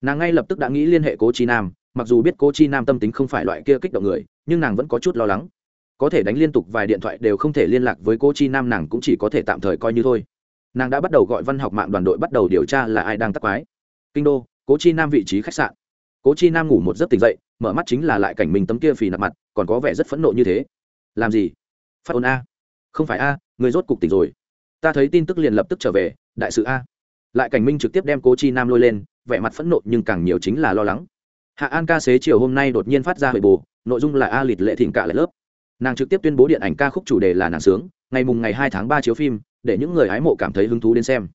Nàng ngay lập tức đã nghĩ liên hệ cố chi nam, mặc dù biết cố chi nam tâm tính không phải loại kia kích động người, nhưng nàng vẫn có chút lo lắng. Có thể đánh liên tục vài điện thoại đều không thể liên lạc với cố chi nam, nàng cũng chỉ có thể tạm thời coi như thôi. Nàng đã bắt đầu gọi văn học mạng đoàn đội bắt đầu điều tra là ai đang tắc quái. Kinh đô, cố chi nam vị trí khách sạn. Cố chi nam ngủ một giấc tỉnh dậy mở mắt chính là lại cảnh mình tấm kia phì nạp mặt, còn có vẻ rất phẫn nộ như thế. Làm gì? Phát ôn a. Không phải a, người rốt cục tỉnh rồi. Ta thấy tin tức liền lập tức trở về, đại sự a. Lại cảnh minh trực tiếp đem cố chi nam lôi lên, vẻ mặt phẫn nộ nhưng càng nhiều chính là lo lắng. Hạ an ca xế chiều hôm nay đột nhiên phát ra hội bù, nội dung là a lịt lệ thịnh cả lại lớp. Nàng trực tiếp tuyên bố điện ảnh ca khúc chủ đề là nàng sướng, ngày mùng ngày hai tháng ba chiếu phim, để những người hái mộ cảm thấy hứng thú đến xem.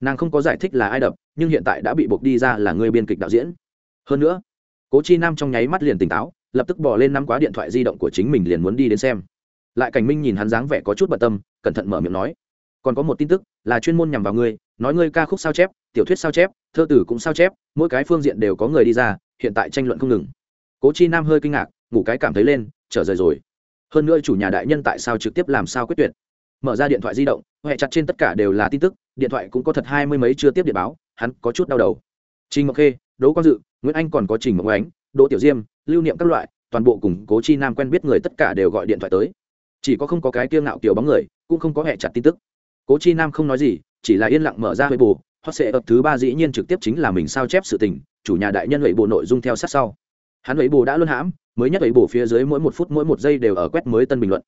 Nàng không có giải thích là ai đập, nhưng hiện tại đã bị buộc đi ra là người biên kịch đạo diễn. Hơn nữa cố chi nam trong nháy mắt liền tỉnh táo, lập tức bỏ lên nắm quá điện thoại di động của chính mình liền muốn đi đến xem. Lại cảnh minh nhìn hắn dáng vẻ có chút bận tâm, cẩn thận mở miệng nói, còn có một tin tức, là chuyên môn nhằm vào ngươi, nói ngươi ca khúc sao chép, tiểu thuyết sao chép, thơ tử cũng sao chép, mỗi cái phương diện đều có người đi ra, hiện tại tranh luận không ngừng. Cố chi nam hơi kinh ngạc, ngủ cái cảm thấy lên, trở rời rồi. Hơn nữa chủ nhà đại nhân tại sao trực tiếp làm sao quyết tuyệt? Mở ra điện thoại di động hệ chặt trên tất cả đều là tin tức, điện thoại cũng có thật hai mươi mấy chưa tiếp điện báo, hắn có chút đau đầu trình ngọc khê, đỗ quang dự, nguyễn anh còn có trình ngọc ánh, đỗ tiểu diêm, lưu niệm các loại, toàn bộ cùng cố chi nam quen biết người tất cả đều gọi điện thoại tới. Chỉ có không có cái kiêng ngạo kiểu bóng người, cũng không có hẹn chặt tin tức. Cố chi nam không nói gì, chỉ là yên lặng mở ra hơi bù hot sẽ ập thứ ba dĩ nhiên trực tiếp chính là mình sao chép sự tình, chủ nhà đại nhân lệ bộ nội dung theo sát sau. Hắn lệ bù đã luôn hãm, mới nhất lệ bù phía dưới mỗi một phút mỗi một giây đều ở quét mới tân bình luận.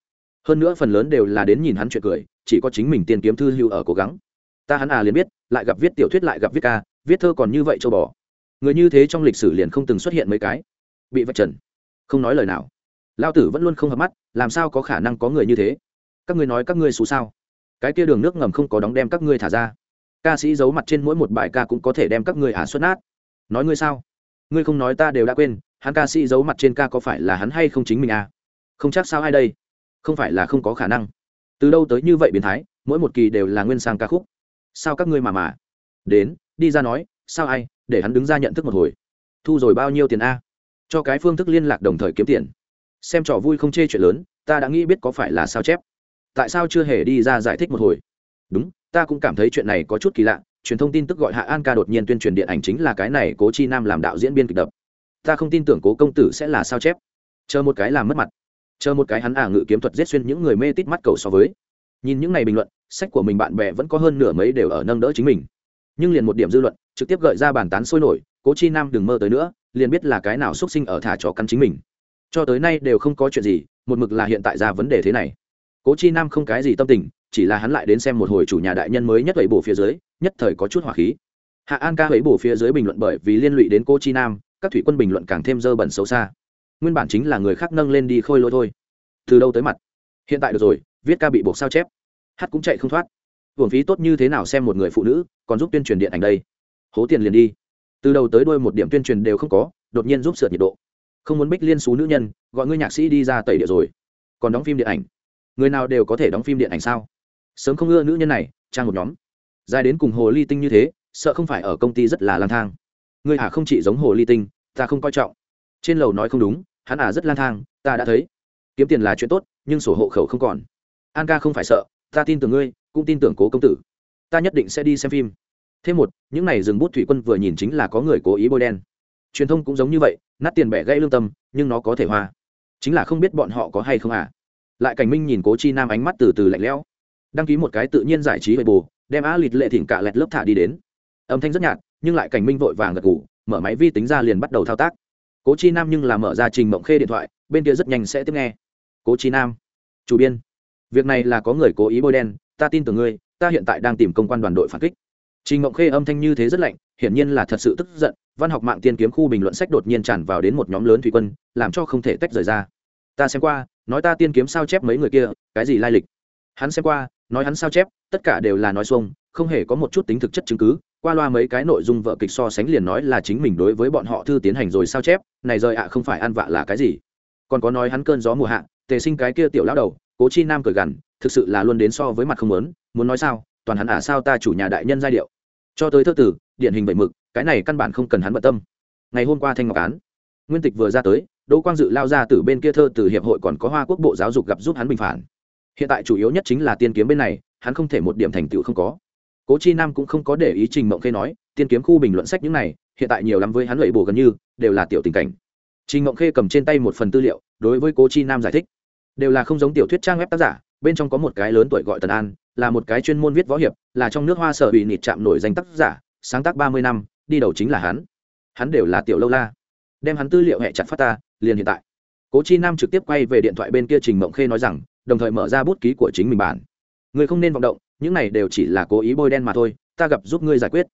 Hơn nữa phần lớn đều là đến nhìn hắn chuyện cười, chỉ có chính mình tiền kiếm thư hưu ở cố gắng. Ta hắn à liền biết, lại gặp viết tiểu thuyết lại gặp viết ca viết thơ còn như vậy châu bò. Người như thế trong lịch sử liền không từng xuất hiện mấy cái. Bị vạch trần. Không nói lời nào. Lao tử vẫn luôn không hợp mắt, làm sao có khả năng có người như thế? Các ngươi nói các ngươi xú sao? Cái kia đường nước ngầm không có đóng đem các ngươi thả ra. Ca sĩ giấu mặt trên mỗi một bài ca cũng có thể đem các ngươi ả xuất nát. Nói ngươi sao? Ngươi không nói ta đều đã quên, hắn ca sĩ giấu mặt trên ca có phải là hắn hay không chính mình à? Không chắc sao ai đây? Không phải là không có khả năng. Từ đâu tới như vậy biến thái, mỗi một kỳ đều là nguyên sang ca khúc. Sao các ngươi mà mà? Đến đi ra nói, sao ai, để hắn đứng ra nhận thức một hồi. Thu rồi bao nhiêu tiền a? Cho cái phương thức liên lạc đồng thời kiếm tiền. Xem trò vui không chê chuyện lớn, ta đã nghĩ biết có phải là sao chép. Tại sao chưa hề đi ra giải thích một hồi? Đúng, ta cũng cảm thấy chuyện này có chút kỳ lạ, truyền thông tin tức gọi hạ an ca đột nhiên tuyên truyền điện ảnh chính là cái này cố chi nam làm đạo diễn biên kịch đập. Ta không tin tưởng cố công tử sẽ là sao chép. Chờ một cái làm mất mặt. Chờ một cái hắn ả ngự kiếm thuật giết xuyên những người mê tít mắt cầu so với. Nhìn những ngày bình luận, sách của mình bạn bè vẫn có hơn nửa mấy đều ở nâng đỡ chính mình nhưng liền một điểm dư luận, trực tiếp gợi ra bàn tán sôi nổi, cố chi nam đừng mơ tới nữa, liền biết là cái nào x u ấ t sinh ở thả chó cắn chính mình. Cho tới nay đều không có chuyện gì, một mực là hiện tại ra vấn đề thế này. Cố chi nam không cái gì tâm tình, chỉ là hắn lại đến xem một hồi chủ nhà đại nhân mới nhất vậy bổ phía dưới, nhất thời có chút hỏa khí. Hạ an ca ấy bổ phía dưới bình luận bởi vì liên lụy đến cô chi nam, các thủy quân bình luận càng thêm dơ bẩn xấu xa. Nguyên bản chính là người khác nâng lên đi khôi lỗi thôi. Từ đâu tới mặt? Hiện tại được rồi, viết ca bị buộc sao chép? Hát cũng chạy không thoát hưởng phí tốt như thế nào xem một người phụ nữ, còn giúp tuyên truyền điện ảnh đây. Hố tiền liền đi. Từ đầu tới đuôi một điểm tuyên truyền đều không có, đột nhiên giúp sửa nhiệt độ. Không muốn bích liên xú nữ nhân, gọi ngươi nhạc sĩ đi ra tẩy địa rồi. Còn đóng phim điện ảnh. Người nào đều có thể đóng phim điện ảnh sao? Sớm không ưa nữ nhân này, trang một nhóm. Dài đến cùng hồ ly tinh như thế, sợ không phải ở công ty rất là lang thang. Người à không chỉ giống hồ ly tinh, ta không coi trọng. Trên lầu nói không đúng, hắn à rất lang thang, ta đã thấy. Kiếm tiền là chuyện tốt, nhưng sổ hộ khẩu không còn. An ca không phải sợ, ta tin tưởng ngươi cũng tin tưởng cố công tử. Ta nhất định sẽ đi xem phim. Thêm một, những n à y rừng bút thủy quân vừa nhìn chính là có người cố ý bôi đen. Truyền thông cũng giống như vậy, nát tiền bẻ gãy lương tâm, nhưng nó có thể hoa. Chính là không biết bọn họ có hay không à. Lại cảnh minh nhìn cố chi nam ánh mắt từ từ lạnh lẽo. Đăng ký một cái tự nhiên giải trí về bù đem á lịt lệ thỉnh cả lẹt lớp thả đi đến. Âm thanh rất nhạt, nhưng lại cảnh minh vội vàng gật ngủ mở máy vi tính ra liền bắt đầu thao tác. Cố chi nam nhưng là mở ra trình mộng khê điện thoại, bên kia rất nhanh sẽ tiếp nghe. Cố chi nam, chủ biên. Việc này là có người cố ý bôi đen ta tin tưởng ngươi, ta hiện tại đang tìm công quan đoàn đội phản kích. Trình mộng khê âm thanh như thế rất lạnh, hiển nhiên là thật sự tức giận, văn học mạng tiên kiếm khu bình luận sách đột nhiên tràn vào đến một nhóm lớn thủy quân, làm cho không thể tách rời ra. Ta xem qua, nói ta tiên kiếm sao chép mấy người kia, cái gì lai lịch? Hắn xem qua, nói hắn sao chép, tất cả đều là nói xuông, không hề có một chút tính thực chất chứng cứ, qua loa mấy cái nội dung vợ kịch so sánh liền nói là chính mình đối với bọn họ thư tiến hành rồi sao chép, này rời ạ à, không phải ăn vạ là cái gì? Còn có nói hắn cơn gió mùa hạ, tề sinh cái kia tiểu lão đầu, cố chi nam cười gằn thực sự là luôn đến so với mặt không lớn muốn nói sao, toàn hắn ả à sao ta chủ nhà đại nhân giai điệu. Cho tới thơ tử, điển hình bảy mực, cái này căn bản không cần hắn bận tâm. Ngày hôm qua thanh ngọc án, nguyên tịch vừa ra tới, đỗ quang dự lao ra từ bên kia thơ từ hiệp hội còn có hoa quốc bộ giáo dục gặp giúp hắn bình phản. Hiện tại chủ yếu nhất chính là tiên kiếm bên này, hắn không thể một điểm thành tựu không có. Cố chi nam cũng không có để ý trình mộng khê nói, tiên kiếm khu bình luận sách những này, hiện tại nhiều lắm với hắn lợi bổ gần như, đều là tiểu tình cảnh. Trình mộng khê cầm trên tay một phần tư liệu, đối với cố chi nam giải thích. Đều là không giống tiểu thuyết trang web tác giả bên trong có một cái lớn tuổi gọi tần an, là một cái chuyên môn viết võ hiệp, là trong nước hoa sở bị nịt chạm nổi danh tác giả, sáng tác ba mươi năm, đi đầu chính là hắn. Hắn đều là tiểu lâu la. Đem hắn tư liệu hẹ chặt phát ta, liền hiện tại. Cố chi nam trực tiếp quay về điện thoại bên kia trình mộng khê nói rằng, đồng thời mở ra bút ký của chính mình bản. Người không nên vọng động, những này đều chỉ là cố ý bôi đen mà thôi, ta gặp giúp ngươi giải quyết.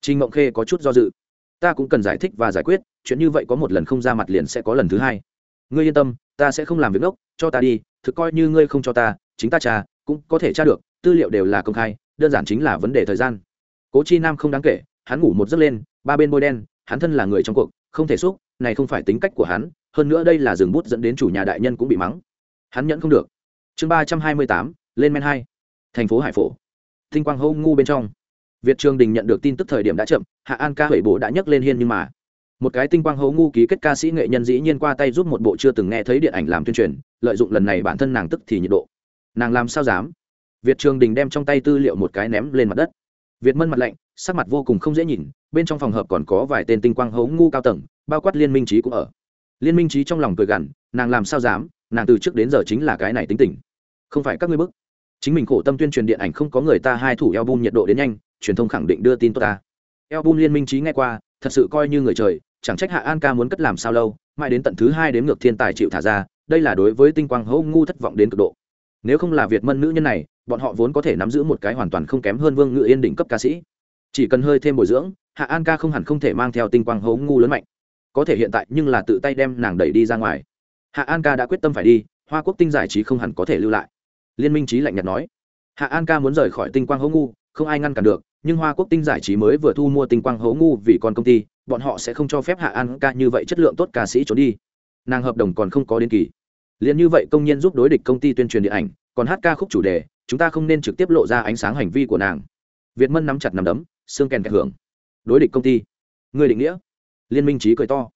Trình mộng khê có chút do dự. Ta cũng cần giải thích và giải quyết, chuyện như vậy có một lần không ra mặt liền sẽ có lần thứ hai. Ngươi yên tâm, ta sẽ không làm việc ngốc, cho ta đi, thực coi như ngươi không cho ta chính ta tra, cũng có thể tra được, tư liệu đều là công khai, đơn giản chính là vấn đề thời gian. Cố chi nam không đáng kể, hắn ngủ một giấc lên, ba bên bôi đen, hắn thân là người trong cuộc, không thể xúc, này không phải tính cách của hắn, hơn nữa đây là rừng bút dẫn đến chủ nhà đại nhân cũng bị mắng. Hắn nhẫn không được. Chương ba trăm hai mươi tám, lên men hai. Thành phố hải phổ. Thinh quang hô ngu bên trong. Việt trường đình nhận được tin tức thời điểm đã chậm, hạ an ca hủy bố đã nhấc lên hiên nhưng mà. Một cái tinh quang hố ngu ký kết ca sĩ nghệ nhân dĩ nhiên qua tay giúp một bộ chưa từng nghe thấy điện ảnh làm tuyên truyền, lợi dụng lần này bản thân nàng tức thì nhiệt độ nàng làm sao dám? Việt trường đình đem trong tay tư liệu một cái ném lên mặt đất. Việt mân mặt lạnh, sắc mặt vô cùng không dễ nhìn, bên trong phòng hợp còn có vài tên tinh quang hấu ngu cao tầng, bao quát liên minh trí cũng ở. Liên minh trí trong lòng cười gằn, nàng làm sao dám, nàng từ trước đến giờ chính là cái này tính tình. Không phải các ngươi bức. Chính mình khổ tâm tuyên truyền điện ảnh không có người ta, hai thủ eo bun nhiệt độ đến nhanh, truyền thông khẳng định đưa tin tốt ta. Eo bun liên minh trí nghe qua, thật sự coi như người trời, chẳng trách hạ an ca muốn cất làm sao lâu, mãi đến tận thứ hai đến ngược thiên tài chịu thả ra, đây là đối với tinh quang hấu ngu thất vọng đến cực độ nếu không là việt mân nữ nhân này, bọn họ vốn có thể nắm giữ một cái hoàn toàn không kém hơn vương ngự yên đỉnh cấp ca sĩ. Chỉ cần hơi thêm bồi dưỡng, hạ an ca không hẳn không thể mang theo tinh quang hấu ngu lớn mạnh. Có thể hiện tại nhưng là tự tay đem nàng đẩy đi ra ngoài. Hạ an ca đã quyết tâm phải đi, hoa quốc tinh giải trí không hẳn có thể lưu lại. Liên minh trí lạnh nhạt nói. Hạ an ca muốn rời khỏi tinh quang hấu ngu, không ai ngăn cản được, nhưng hoa quốc tinh giải trí mới vừa thu mua tinh quang hấu ngu vì con công ty, bọn họ sẽ không cho phép hạ an ca như vậy chất lượng tốt ca sĩ trốn đi. Nàng hợp đồng còn không có đến kỳ liền như vậy công nhân giúp đối địch công ty tuyên truyền điện ảnh, còn hát ca khúc chủ đề, chúng ta không nên trực tiếp lộ ra ánh sáng hành vi của nàng. Việt mân nắm chặt nằm đấm, xương kèn kẹt hưởng. Đối địch công ty. Người định nghĩa. Liên minh trí cười to.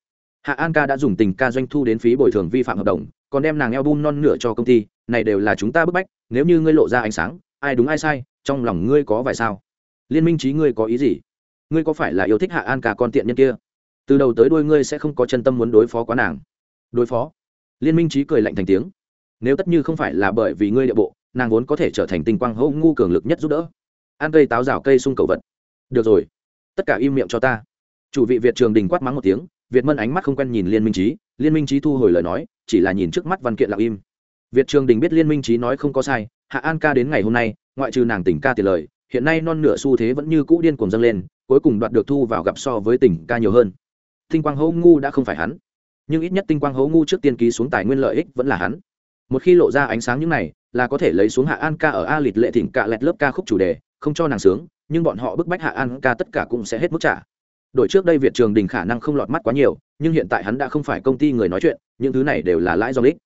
Hạ an ca đã dùng tình ca doanh thu đến phí bồi thường vi phạm hợp đồng, còn đem nàng eo bun non nửa cho công ty, này đều là chúng ta bức bách, nếu như ngươi lộ ra ánh sáng, ai đúng ai sai, trong lòng ngươi có vài sao? Liên minh trí ngươi có ý gì? Ngươi có phải là yêu thích hạ an ca con tiện nhân kia? Từ đầu tới đuôi ngươi sẽ không có chân tâm muốn đối phó quá nàng. Đối phó liên minh trí cười lạnh thành tiếng. Nếu tất như không phải là bởi vì ngươi địa bộ, nàng vốn có thể trở thành tinh quang hậu ngu cường lực nhất giúp đỡ. Ăn cây táo rào cây sung cầu vật. Được rồi, tất cả im miệng cho ta. Chủ vị việt trường đình quát mắng một tiếng, việt mân ánh mắt không quen nhìn liên minh trí, liên minh trí thu hồi lời nói, chỉ là nhìn trước mắt văn kiện lặng im. Việt trường đình biết liên minh trí nói không có sai, hạ an ca đến ngày hôm nay, ngoại trừ nàng tỉnh ca tiền lời, hiện nay non nửa xu thế vẫn như cũ điên cuồng dâng lên, cuối cùng đoạt được thu vào gặp so với tỉnh ca nhiều hơn. Tinh quang hậu ngu đã không phải hắn nhưng ít nhất tinh quang hố ngu trước tiên ký xuống tài nguyên lợi ích vẫn là hắn. Một khi lộ ra ánh sáng những này, là có thể lấy xuống hạ an ca ở a lịt lệ thỉnh cạ lẹt lớp ca khúc chủ đề, không cho nàng sướng, nhưng bọn họ bức bách hạ an ca tất cả cũng sẽ hết mức trả. Đổi trước đây việt trường đình khả năng không lọt mắt quá nhiều, nhưng hiện tại hắn đã không phải công ty người nói chuyện, những thứ này đều là lãi do đích.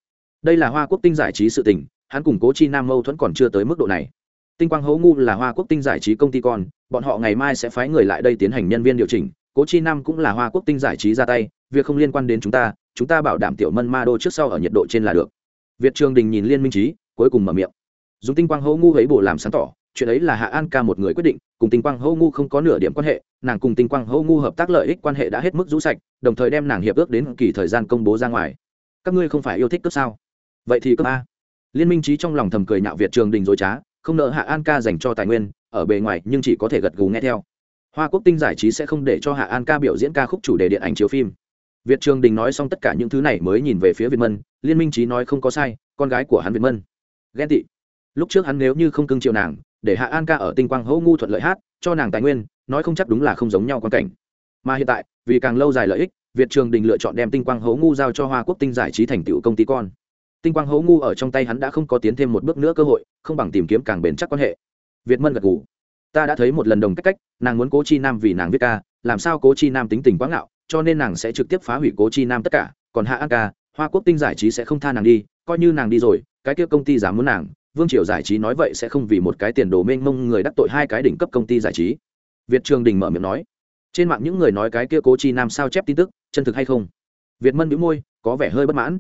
Đây là hoa quốc tinh giải trí sự tình, hắn củng cố chi nam mâu thuẫn còn chưa tới mức độ này. Tinh quang hấu ngu là hoa quốc tinh giải trí công ty con, bọn họ ngày mai sẽ phái người lại đây tiến hành nhân viên điều chỉnh, cố chi nam cũng là hoa quốc tinh giải trí ra tay việc không liên quan đến chúng ta chúng ta bảo đảm tiểu mân ma đô trước sau ở nhiệt độ trên là được. Việt trường đình nhìn liên minh trí cuối cùng mở miệng. Dùng tinh quang Hô ngu ấy bổ làm sáng tỏ, chuyện ấy là hạ an ca một người quyết định, cùng tinh quang hô ngu không có nửa điểm quan hệ, nàng cùng tinh quang hô ngu hợp tác lợi ích quan hệ đã hết mức rũ sạch, đồng thời đem nàng hiệp ước đến kỳ thời gian công bố ra ngoài. Các ngươi không phải yêu thích cấp sao? Vậy thì cấp a. Liên minh trí trong lòng thầm cười nhạo việt trường đình dối trá, không nợ hạ an ca dành cho tài nguyên, ở bề ngoài nhưng chỉ có thể gật gù nghe theo. Hoa quốc tinh giải trí sẽ không để cho hạ an ca biểu diễn ca khúc chủ đề điện ảnh chiếu phim việt trường đình nói xong tất cả những thứ này mới nhìn về phía việt mân, liên minh trí nói không có sai, con gái của hắn việt mân. Ghen tị. Lúc trước hắn nếu như không cưng chiều nàng, để hạ an ca ở tinh quang hỗ ngu thuận lợi hát, cho nàng tài nguyên, nói không chắc đúng là không giống nhau quan cảnh. Mà hiện tại, vì càng lâu dài lợi ích, việt trường đình lựa chọn đem tinh quang hố ngu giao cho hoa quốc tinh giải trí thành tựu công ty con. Tinh quang hố ngu ở trong tay hắn đã không có tiến thêm một bước nữa cơ hội, không bằng tìm kiếm càng bền chắc quan hệ. Việt mân gật gù. ta đã thấy một lần đồng cách cách, nàng muốn cố chi nam vì nàng viết ca, làm sao cố chi nam tính tình quá ngạo cho nên nàng sẽ trực tiếp phá hủy cố chi nam tất cả, còn hạ an ca, hoa quốc tinh giải trí sẽ không tha nàng đi, coi như nàng đi rồi, cái kia công ty dám muốn nàng, vương triều giải trí nói vậy sẽ không vì một cái tiền đồ mênh mông người đắc tội hai cái đỉnh cấp công ty giải trí. Việt trường đình mở miệng nói, trên mạng những người nói cái kia cố chi nam sao chép tin tức, chân thực hay không? Việt mân bĩu môi, có vẻ hơi bất mãn.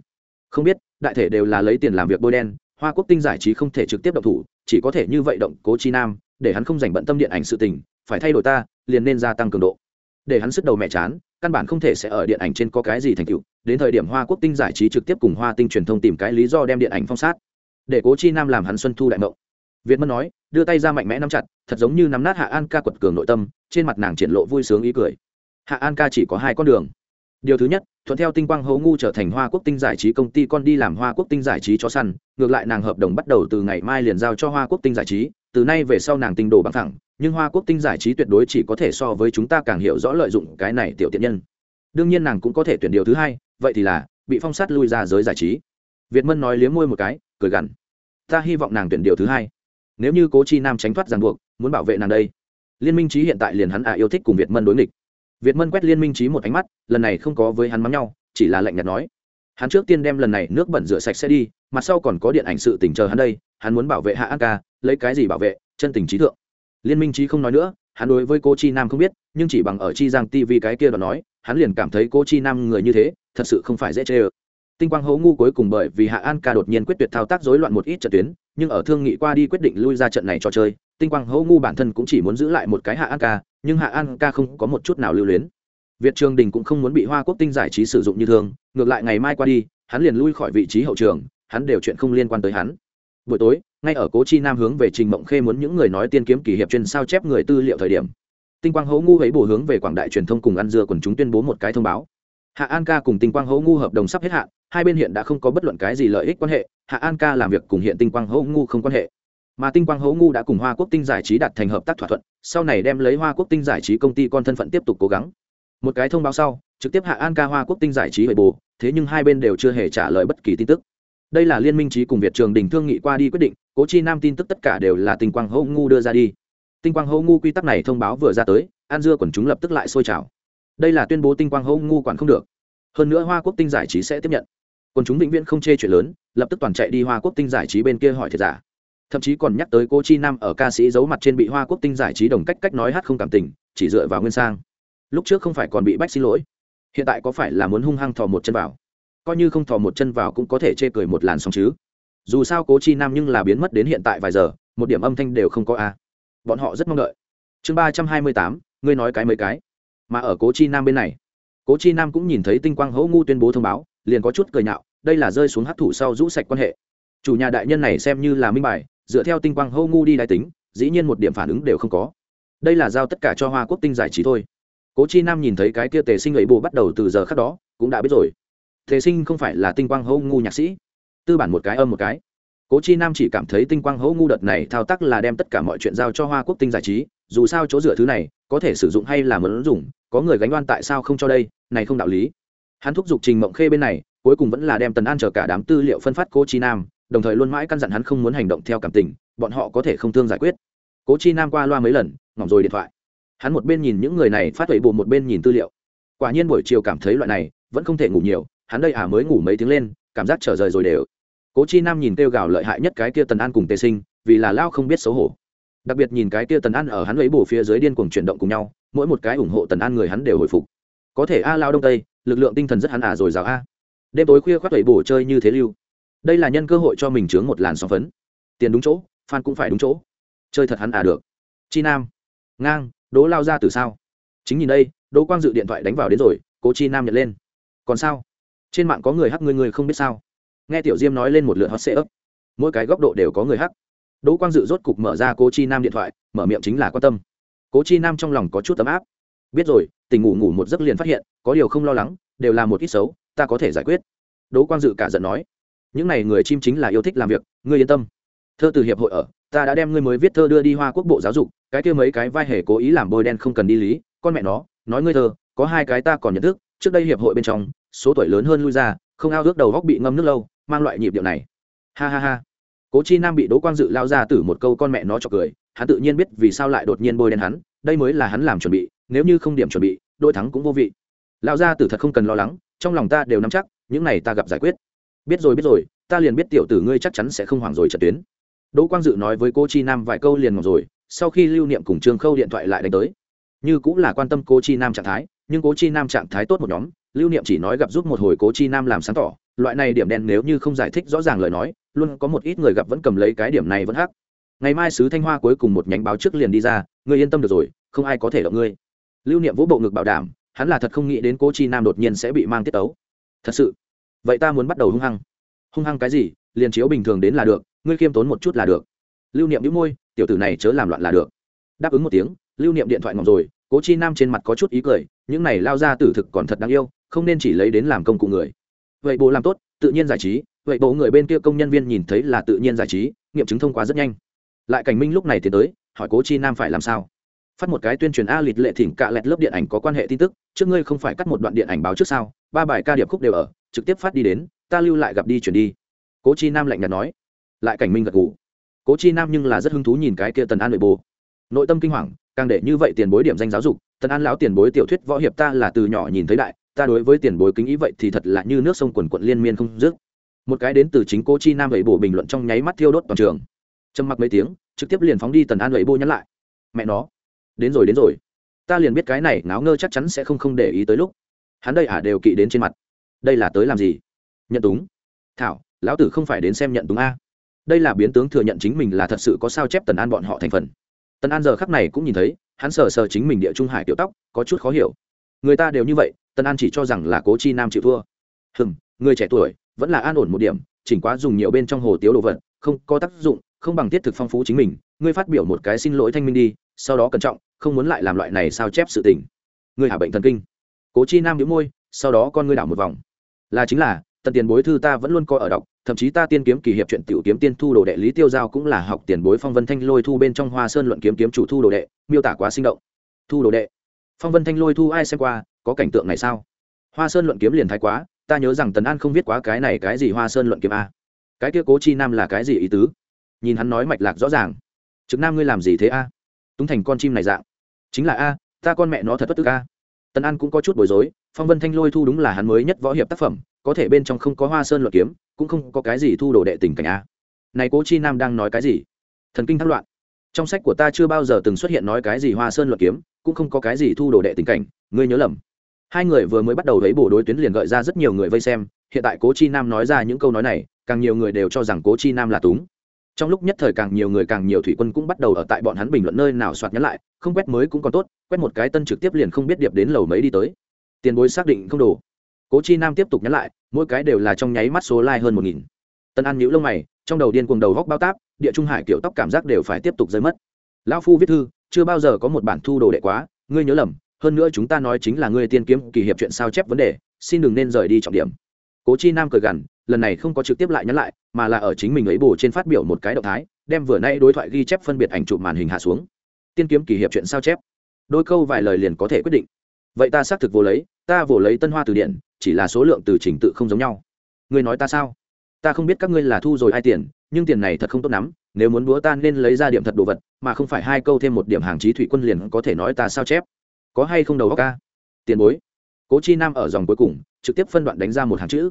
Không biết, đại thể đều là lấy tiền làm việc bôi đen, hoa quốc tinh giải trí không thể trực tiếp động thủ, chỉ có thể như vậy động cố chi nam, để hắn không dành bận tâm điện ảnh sự tình, phải thay đổi ta, liền nên gia tăng cường độ. Để hắn sức đầu mẹ chán căn bản không thể sẽ ở điện ảnh trên có cái gì thành tựu. Đến thời điểm hoa quốc tinh giải trí trực tiếp cùng hoa tinh truyền thông tìm cái lý do đem điện ảnh phong sát. Để cố chi nam làm hắn xuân thu đại mộng. Việt mân nói, đưa tay ra mạnh mẽ nắm chặt, thật giống như nắm nát hạ an ca quật cường nội tâm, trên mặt nàng triển lộ vui sướng ý cười. Hạ an ca chỉ có hai con đường. Điều thứ nhất, thuận theo tinh quang hấu ngu trở thành hoa quốc tinh giải trí công ty con đi làm hoa quốc tinh giải trí cho săn, ngược lại nàng hợp đồng bắt đầu từ ngày mai liền giao cho hoa quốc tinh giải trí, từ nay về sau nàng tinh đồ bằng thẳng nhưng hoa quốc tinh giải trí tuyệt đối chỉ có thể so với chúng ta càng hiểu rõ lợi dụng cái này tiểu tiện nhân. Đương nhiên nàng cũng có thể tuyển điều thứ hai, vậy thì là, bị phong sát lui ra giới giải trí. Việt mân nói liếm môi một cái, cười gằn. Ta hy vọng nàng tuyển điều thứ hai. Nếu như cố chi nam tránh thoát ràng buộc, muốn bảo vệ nàng đây. Liên minh trí hiện tại liền hắn ạ yêu thích cùng việt mân đối nghịch. Việt mân quét liên minh trí một ánh mắt, lần này không có với hắn mắng nhau, chỉ là lạnh nhạt nói. Hắn trước tiên đem lần này nước bẩn rửa sạch sẽ đi, mặt sau còn có điện ảnh sự tình chờ hắn đây, hắn muốn bảo vệ hạ an ca, lấy cái gì bảo vệ, chân tình trí thượng liên minh trí không nói nữa, hắn đối với cô chi nam không biết, nhưng chỉ bằng ở chi giang tv cái kia đó nói, hắn liền cảm thấy cô chi nam người như thế, thật sự không phải dễ chê ơ tinh quang hấu ngu cuối cùng bởi vì hạ an ca đột nhiên quyết tuyệt thao tác rối loạn một ít trận tuyến, nhưng ở thương nghị qua đi quyết định lui ra trận này cho chơi, tinh quang hấu ngu bản thân cũng chỉ muốn giữ lại một cái hạ an ca, nhưng hạ an ca không có một chút nào lưu luyến. Việt trường đình cũng không muốn bị hoa quốc tinh giải trí sử dụng như thường, ngược lại ngày mai qua đi, hắn liền lui khỏi vị trí hậu trường, hắn đều chuyện không liên quan tới hắn. Buổi tối ngay ở cố chi nam hướng về trình mộng khê muốn những người nói tiên kiếm kỳ hiệp chuyên sao chép người tư liệu thời điểm, tinh quang hấu ngu ấy bổ hướng về quảng đại truyền thông cùng ăn dưa quần chúng tuyên bố một cái thông báo. Hạ an ca cùng tinh quang hấu ngu hợp đồng sắp hết hạn, hai bên hiện đã không có bất luận cái gì lợi ích quan hệ, hạ an ca làm việc cùng hiện tinh quang hấu ngu không quan hệ. Mà tinh quang hấu ngu đã cùng hoa quốc tinh giải trí đặt thành hợp tác thỏa thuận, sau này đem lấy hoa quốc tinh giải trí công ty con thân phận tiếp tục cố gắng. Một cái thông báo sau, trực tiếp hạ an ca hoa quốc tinh giải trí bề bồ thế nhưng hai bên đều chưa hề trả lời bất kỳ tin tức đây là liên minh trí cùng việt trường đình thương nghị qua đi quyết định, cố chi nam tin tức tất cả đều là tinh quang hậu ngu đưa ra đi. Tinh quang hậu ngu quy tắc này thông báo vừa ra tới, an dưa quần chúng lập tức lại sôi trào. Đây là tuyên bố tinh quang hậu ngu quản không được. Hơn nữa hoa quốc tinh giải trí sẽ tiếp nhận. Quần chúng vĩnh viễn không chê chuyện lớn, lập tức toàn chạy đi hoa quốc tinh giải trí bên kia hỏi thiệt giả. Thậm chí còn nhắc tới cô chi nam ở ca sĩ giấu mặt trên bị hoa quốc tinh giải trí đồng cách cách nói hát không cảm tình, chỉ dựa vào nguyên sang. Lúc trước không phải còn bị bách xin lỗi. Hiện tại có phải là muốn hung hăng thò một chân vào? Coi như không thò một chân vào cũng có thể chê cười một làn sóng chứ. Dù sao cố chi nam nhưng là biến mất đến hiện tại vài giờ, một điểm âm thanh đều không có a. Bọn họ rất mong đợi. Chương ba trăm hai mươi tám, ngươi nói cái mấy cái. Mà ở cố chi nam bên này, cố chi nam cũng nhìn thấy tinh quang hỗ ngu tuyên bố thông báo, liền có chút cười nhạo, đây là rơi xuống hấp thụ sau rũ sạch quan hệ. Chủ nhà đại nhân này xem như là minh bài, dựa theo tinh quang hô ngu đi đại tính, dĩ nhiên một điểm phản ứng đều không có. Đây là giao tất cả cho hoa quốc tinh giải trí thôi. Cố chi nam nhìn thấy cái kia tề sinh ấy bồ bắt đầu từ giờ khác đó, cũng đã biết rồi. Thế sinh không phải là tinh quang hô ngu nhạc sĩ. Tư bản một cái, âm một cái. Cố chi nam chỉ cảm thấy tinh quang hô ngu đợt này thao tác là đem tất cả mọi chuyện giao cho hoa quốc tinh giải trí, dù sao chỗ dựa thứ này, có thể sử dụng hay là muốn dùng, có người gánh oan tại sao không cho đây, này không đạo lý. Hắn thúc giục trình mộng khê bên này, cuối cùng vẫn là đem tần an chờ cả đám tư liệu phân phát cố chi nam, đồng thời luôn mãi căn dặn hắn không muốn hành động theo cảm tình, bọn họ có thể không thương giải quyết. Cố chi nam qua loa mấy lần ngỏng rồi điện thoại. Hắn một bên nhìn những người này phát huệ bộ, một bên nhìn tư liệu. Quả nhiên buổi chiều cảm thấy loại này, vẫn không thể ngủ nhiều hắn đây à mới ngủ mấy tiếng lên, cảm giác trở rời rồi đều. Cố chi nam nhìn kêu gào lợi hại nhất cái kia tần an cùng tề sinh, vì là lao không biết xấu hổ. Đặc biệt nhìn cái kia tần an ở hắn lấy bổ phía dưới điên cuồng chuyển động cùng nhau, mỗi một cái ủng hộ tần an người hắn đều hồi phục. Có thể a lao đông tây, lực lượng tinh thần rất hắn à rồi rào a. Đêm tối khuya khoác lấy bổ chơi như thế lưu. Đây là nhân cơ hội cho mình chướng một làn sóng phấn. Tiền đúng chỗ phan cũng phải đúng chỗ. Chơi thật hắn à được. Chi nam. Ngang đố lao ra từ sao? Chính nhìn đây, đỗ quang dự điện thoại đánh vào đến rồi, cố chi nam nhận lên. Còn sao? Trên mạng có người hắc người người không biết sao? Nghe tiểu diêm nói lên một lượt hot sệ ấp. Mỗi cái góc độ đều có người hắc. Đỗ quang dự rốt cục mở ra cố chi nam điện thoại, mở miệng chính là quan tâm. Cố chi nam trong lòng có chút ấm áp. Biết rồi tỉnh ngủ ngủ một giấc liền phát hiện, có điều không lo lắng, đều là một ít xấu, ta có thể giải quyết. Đỗ quang dự cả giận nói. Những này người chim chính là yêu thích làm việc, ngươi yên tâm. Thơ từ hiệp hội ở, ta đã đem ngươi mới viết thơ đưa đi hoa quốc bộ giáo dục, cái kia mấy cái vai hề cố ý làm bôi đen không cần đi lý, con mẹ nó, nói ngươi thơ, có hai cái ta còn nhận thức, trước đây hiệp hội bên trong số tuổi lớn hơn lui ra, không ao ước đầu góc bị ngâm nước lâu, mang loại nhịp điệu này. Ha ha ha. Cố chi nam bị đỗ quang dự lao ra từ một câu con mẹ nó cho cười, hắn tự nhiên biết vì sao lại đột nhiên bôi đen hắn, đây mới là hắn làm chuẩn bị, nếu như không điểm chuẩn bị, đội thắng cũng vô vị. Lao ra từ thật không cần lo lắng, trong lòng ta đều nắm chắc, những này ta gặp giải quyết. Biết rồi biết rồi, ta liền biết tiểu tử ngươi chắc chắn sẽ không hoảng rồi trận tuyến. Đỗ quang dự nói với cô chi nam vài câu liền ngọc rồi, sau khi lưu niệm cùng trương khâu điện thoại lại đánh tới. Như cũng là quan tâm cô chi nam trạng thái, nhưng cố chi nam trạng thái tốt một nhóm lưu niệm chỉ nói gặp giúp một hồi cố chi nam làm sáng tỏ, loại này điểm đen nếu như không giải thích rõ ràng lời nói, luôn có một ít người gặp vẫn cầm lấy cái điểm này vẫn hắc. Ngày mai sứ thanh hoa cuối cùng một nhánh báo trước liền đi ra, ngươi yên tâm được rồi, không ai có thể động ngươi. Lưu niệm vũ bộ ngực bảo đảm, hắn là thật không nghĩ đến cố chi nam đột nhiên sẽ bị mang tiết tấu. Thật sự, vậy ta muốn bắt đầu hung hăng. Hung hăng cái gì, liền chiếu bình thường đến là được, ngươi khiêm tốn một chút là được. Lưu niệm đĩu môi, tiểu tử này chớ làm loạn là được. Đáp ứng một tiếng, lưu niệm điện thoại ngọc rồi, cố chi nam trên mặt có chút ý cười, những này lao ra tử thực còn thật đáng yêu không nên chỉ lấy đến làm công cụ người. Vậy bộ làm tốt, tự nhiên giải trí, vậy bộ người bên kia công nhân viên nhìn thấy là tự nhiên giải trí, nghiệm chứng thông qua rất nhanh. Lại cảnh minh lúc này tiến tới, hỏi cố chi nam phải làm sao? Phát một cái tuyên truyền a lịt lệ thỉnh cạ lẹt lớp điện ảnh có quan hệ tin tức, trước ngươi không phải cắt một đoạn điện ảnh báo trước sao, ba bài ca điệp khúc đều ở, trực tiếp phát đi đến, ta lưu lại gặp đi chuyển đi. Cố chi nam lạnh nhạt nói. Lại cảnh minh gật gù. Cố chi nam nhưng là rất hứng thú nhìn cái kia tần an nội bồ nội tâm kinh hoàng, càng để như vậy tiền bối điểm danh giáo dục, tần an lão tiền bối tiểu thuyết võ hiệp ta là từ nhỏ nhìn thấy đại ta đối với tiền bối kính ý vậy thì thật là như nước sông quần quận liên miên không dứt. Một cái đến từ chính cô chi nam ấy bổ bình luận trong nháy mắt thiêu đốt toàn trường. Trầm mặc mấy tiếng, trực tiếp liền phóng đi tần an ấy bô nhắn lại. Mẹ nó, đến rồi đến rồi. Ta liền biết cái này ngáo ngơ chắc chắn sẽ không không để ý tới lúc. Hắn đây ả đều kỵ đến trên mặt. Đây là tới làm gì? Nhận túng. Thảo, lão tử không phải đến xem nhận túng a. Đây là biến tướng thừa nhận chính mình là thật sự có sao chép tần an bọn họ thành phần. Tần an giờ khắc này cũng nhìn thấy, hắn sờ sờ chính mình địa trung hải tiểu tóc, có chút khó hiểu. Người ta đều như vậy Tân an chỉ cho rằng là cố chi nam chịu thua. Hừm, người trẻ tuổi vẫn là an ổn một điểm, chỉnh quá dùng nhiều bên trong hồ tiếu đồ vật, không có tác dụng, không bằng thiết thực phong phú chính mình. Ngươi phát biểu một cái xin lỗi thanh minh đi, sau đó cẩn trọng, không muốn lại làm loại này sao chép sự tình. Ngươi hả bệnh thần kinh. Cố chi nam nhíu môi, sau đó con ngươi đảo một vòng. Là chính là, tần tiền bối thư ta vẫn luôn coi ở đọc, thậm chí ta tiên kiếm kỳ hiệp chuyện tiểu kiếm tiên thu đồ đệ lý tiêu giao cũng là học tiền bối phong vân thanh lôi thu bên trong hoa sơn luận kiếm kiếm chủ thu đồ đệ, miêu tả quá sinh động. Thu đồ đệ. Phong vân thanh lôi thu ai xem qua có cảnh tượng này sao? Hoa sơn luận kiếm liền thái quá, ta nhớ rằng tần an không viết quá cái này cái gì hoa sơn luận kiếm a. Cái kia cố chi nam là cái gì ý tứ? Nhìn hắn nói mạch lạc rõ ràng. Trực nam ngươi làm gì thế a? Túng thành con chim này dạng. Chính là a, ta con mẹ nó thật bất tức a. Tần an cũng có chút bối rối, phong vân thanh lôi thu đúng là hắn mới nhất võ hiệp tác phẩm, có thể bên trong không có hoa sơn luận kiếm, cũng không có cái gì thu đồ đệ tình cảnh a. Này cố chi nam đang nói cái gì? Thần kinh thắc loạn. Trong sách của ta chưa bao giờ từng xuất hiện nói cái gì hoa sơn luận kiếm, cũng không có cái gì thu đồ đệ tình cảnh, ngươi nhớ lầm hai người vừa mới bắt đầu thấy bổ đối tuyến liền gợi ra rất nhiều người vây xem, hiện tại cố chi nam nói ra những câu nói này, càng nhiều người đều cho rằng cố chi nam là túng. Trong lúc nhất thời càng nhiều người càng nhiều thủy quân cũng bắt đầu ở tại bọn hắn bình luận nơi nào soạt nhắn lại, không quét mới cũng còn tốt, quét một cái tân trực tiếp liền không biết điệp đến lầu mấy đi tới. Tiền bối xác định không đủ. Cố chi nam tiếp tục nhắn lại, mỗi cái đều là trong nháy mắt số like hơn một nghìn. Tân an nhũ lông mày, trong đầu điên cuồng đầu góc bao táp, địa trung hải kiểu tóc cảm giác đều phải tiếp tục rơi mất. Lão phu viết thư, chưa bao giờ có một bản thu đồ đệ quá, ngươi nhớ lầm hơn nữa chúng ta nói chính là ngươi tiên kiếm kỳ hiệp chuyện sao chép vấn đề, xin đừng nên rời đi trọng điểm. Cố chi nam cười gằn, lần này không có trực tiếp lại nhắn lại, mà là ở chính mình ấy bổ trên phát biểu một cái động thái, đem vừa nay đối thoại ghi chép phân biệt ảnh chụp màn hình hạ xuống. Tiên kiếm kỳ hiệp chuyện sao chép? Đôi câu vài lời liền có thể quyết định. Vậy ta xác thực vô lấy, ta vô lấy tân hoa từ điển, chỉ là số lượng từ trình tự không giống nhau. Ngươi nói ta sao? Ta không biết các ngươi là thu rồi ai tiền, nhưng tiền này thật không tốt lắm, nếu muốn búa ta nên lấy ra điểm thật đồ vật, mà không phải hai câu thêm một điểm hàng trí thủy quân liền có thể nói ta sao chép có hay không đầu óc ca? Tiền bối. Cố chi nam ở dòng cuối cùng, trực tiếp phân đoạn đánh ra một hàng chữ.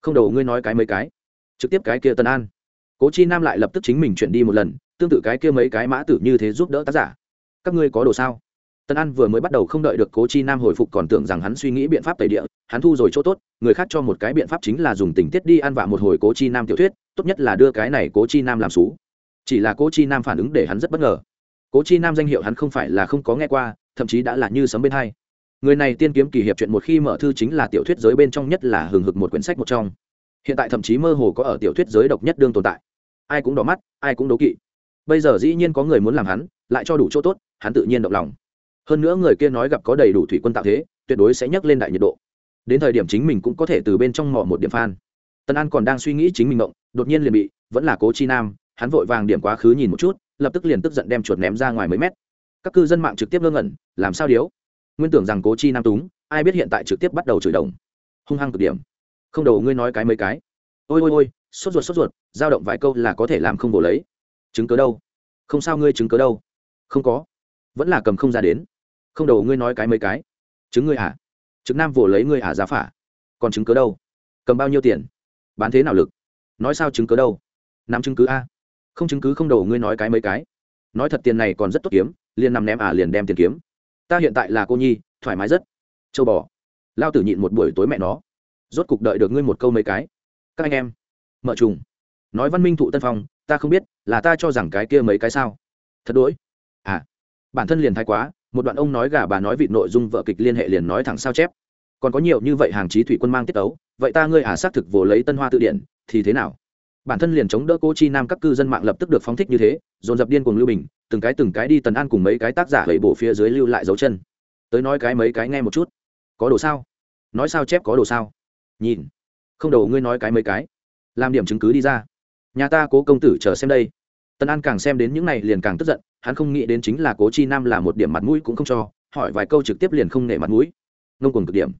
Không đầu ngươi nói cái mấy cái. Trực tiếp cái kia tân an. Cố chi nam lại lập tức chính mình chuyển đi một lần, tương tự cái kia mấy cái mã tử như thế giúp đỡ tác giả. Các ngươi có đồ sao? Tân an vừa mới bắt đầu không đợi được cố chi nam hồi phục còn tưởng rằng hắn suy nghĩ biện pháp tẩy địa, hắn thu rồi chỗ tốt, người khác cho một cái biện pháp chính là dùng tình tiết đi ăn vạ một hồi cố chi nam tiểu thuyết, tốt nhất là đưa cái này cố chi nam làm xú. Chỉ là cố chi nam phản ứng để hắn rất bất ngờ. Cố chi nam danh hiệu hắn không phải là không có nghe qua thậm chí đã là như sấm bên hai. Người này tiên kiếm kỳ hiệp chuyện một khi mở thư chính là tiểu thuyết giới bên trong nhất là hừng hực một quyển sách một trong. Hiện tại thậm chí mơ hồ có ở tiểu thuyết giới độc nhất đương tồn tại. Ai cũng đỏ mắt, ai cũng đố kỵ. Bây giờ dĩ nhiên có người muốn làm hắn, lại cho đủ chỗ tốt, hắn tự nhiên động lòng. Hơn nữa người kia nói gặp có đầy đủ thủy quân tạo thế, tuyệt đối sẽ nhấc lên đại nhiệt độ. Đến thời điểm chính mình cũng có thể từ bên trong mò một điểm phan. Tân an còn đang suy nghĩ chính mình mộng, đột nhiên liền bị, vẫn là cố chi nam, hắn vội vàng điểm quá khứ nhìn một chút, lập tức liền tức giận đem chuột ném ra ngoài mấy mét các cư dân mạng trực tiếp ngơ ngẩn, làm sao điếu? Nguyên tưởng rằng cố chi nam túng, ai biết hiện tại trực tiếp bắt đầu chửi đồng. Hung hăng cực điểm. Không đầu ngươi nói cái mấy cái. Ôi ôi ôi, sốt ruột sốt ruột dao động vài câu là có thể làm không bổ lấy. Chứng cớ đâu? Không sao ngươi chứng cớ đâu? Không có. Vẫn là cầm không ra đến. Không đầu ngươi nói cái mấy cái. Chứng ngươi hả? Chứng nam vồ lấy ngươi hả giá phả. Còn chứng cớ đâu? Cầm bao nhiêu tiền? Bán thế nào lực? Nói sao chứng cớ đâu? Nắm chứng cứ a. Không chứng cứ không đầu ngươi nói cái mấy cái. Nói thật tiền này còn rất tốt kiếm liền nằm ném à liền đem tiền kiếm. Ta hiện tại là cô nhi, thoải mái rất. Châu bò. Lao tử nhịn một buổi tối mẹ nó. Rốt cục đợi được ngươi một câu mấy cái. Các anh em, mở trùng. Nói văn minh thụ tân phong, ta không biết, là ta cho rằng cái kia mấy cái sao? Thật đỗi. À bản thân liền thái quá, một đoạn ông nói gà bà nói vịt nội dung vợ kịch liên hệ liền nói thẳng sao chép. Còn có nhiều như vậy hàng trí thủy quân mang tiết tấu, vậy ta ngươi à xác thực vồ lấy tân hoa tự điện, thì thế nào? Bản thân liền chống đỡ cô chi nam các cư dân mạng lập tức được phóng thích như thế, dồn dập điên cùng lưu bình, từng cái từng cái đi tần an cùng mấy cái tác giả hầy bổ phía dưới lưu lại dấu chân. Tới nói cái mấy cái nghe một chút. Có đồ sao? Nói sao chép có đồ sao? Nhìn. Không đầu ngươi nói cái mấy cái. Làm điểm chứng cứ đi ra. Nhà ta cố công tử chờ xem đây. Tần an càng xem đến những này liền càng tức giận, hắn không nghĩ đến chính là cố chi nam là một điểm mặt mũi cũng không cho, hỏi vài câu trực tiếp liền không nể mặt mũi. Ngông cùng cực điểm.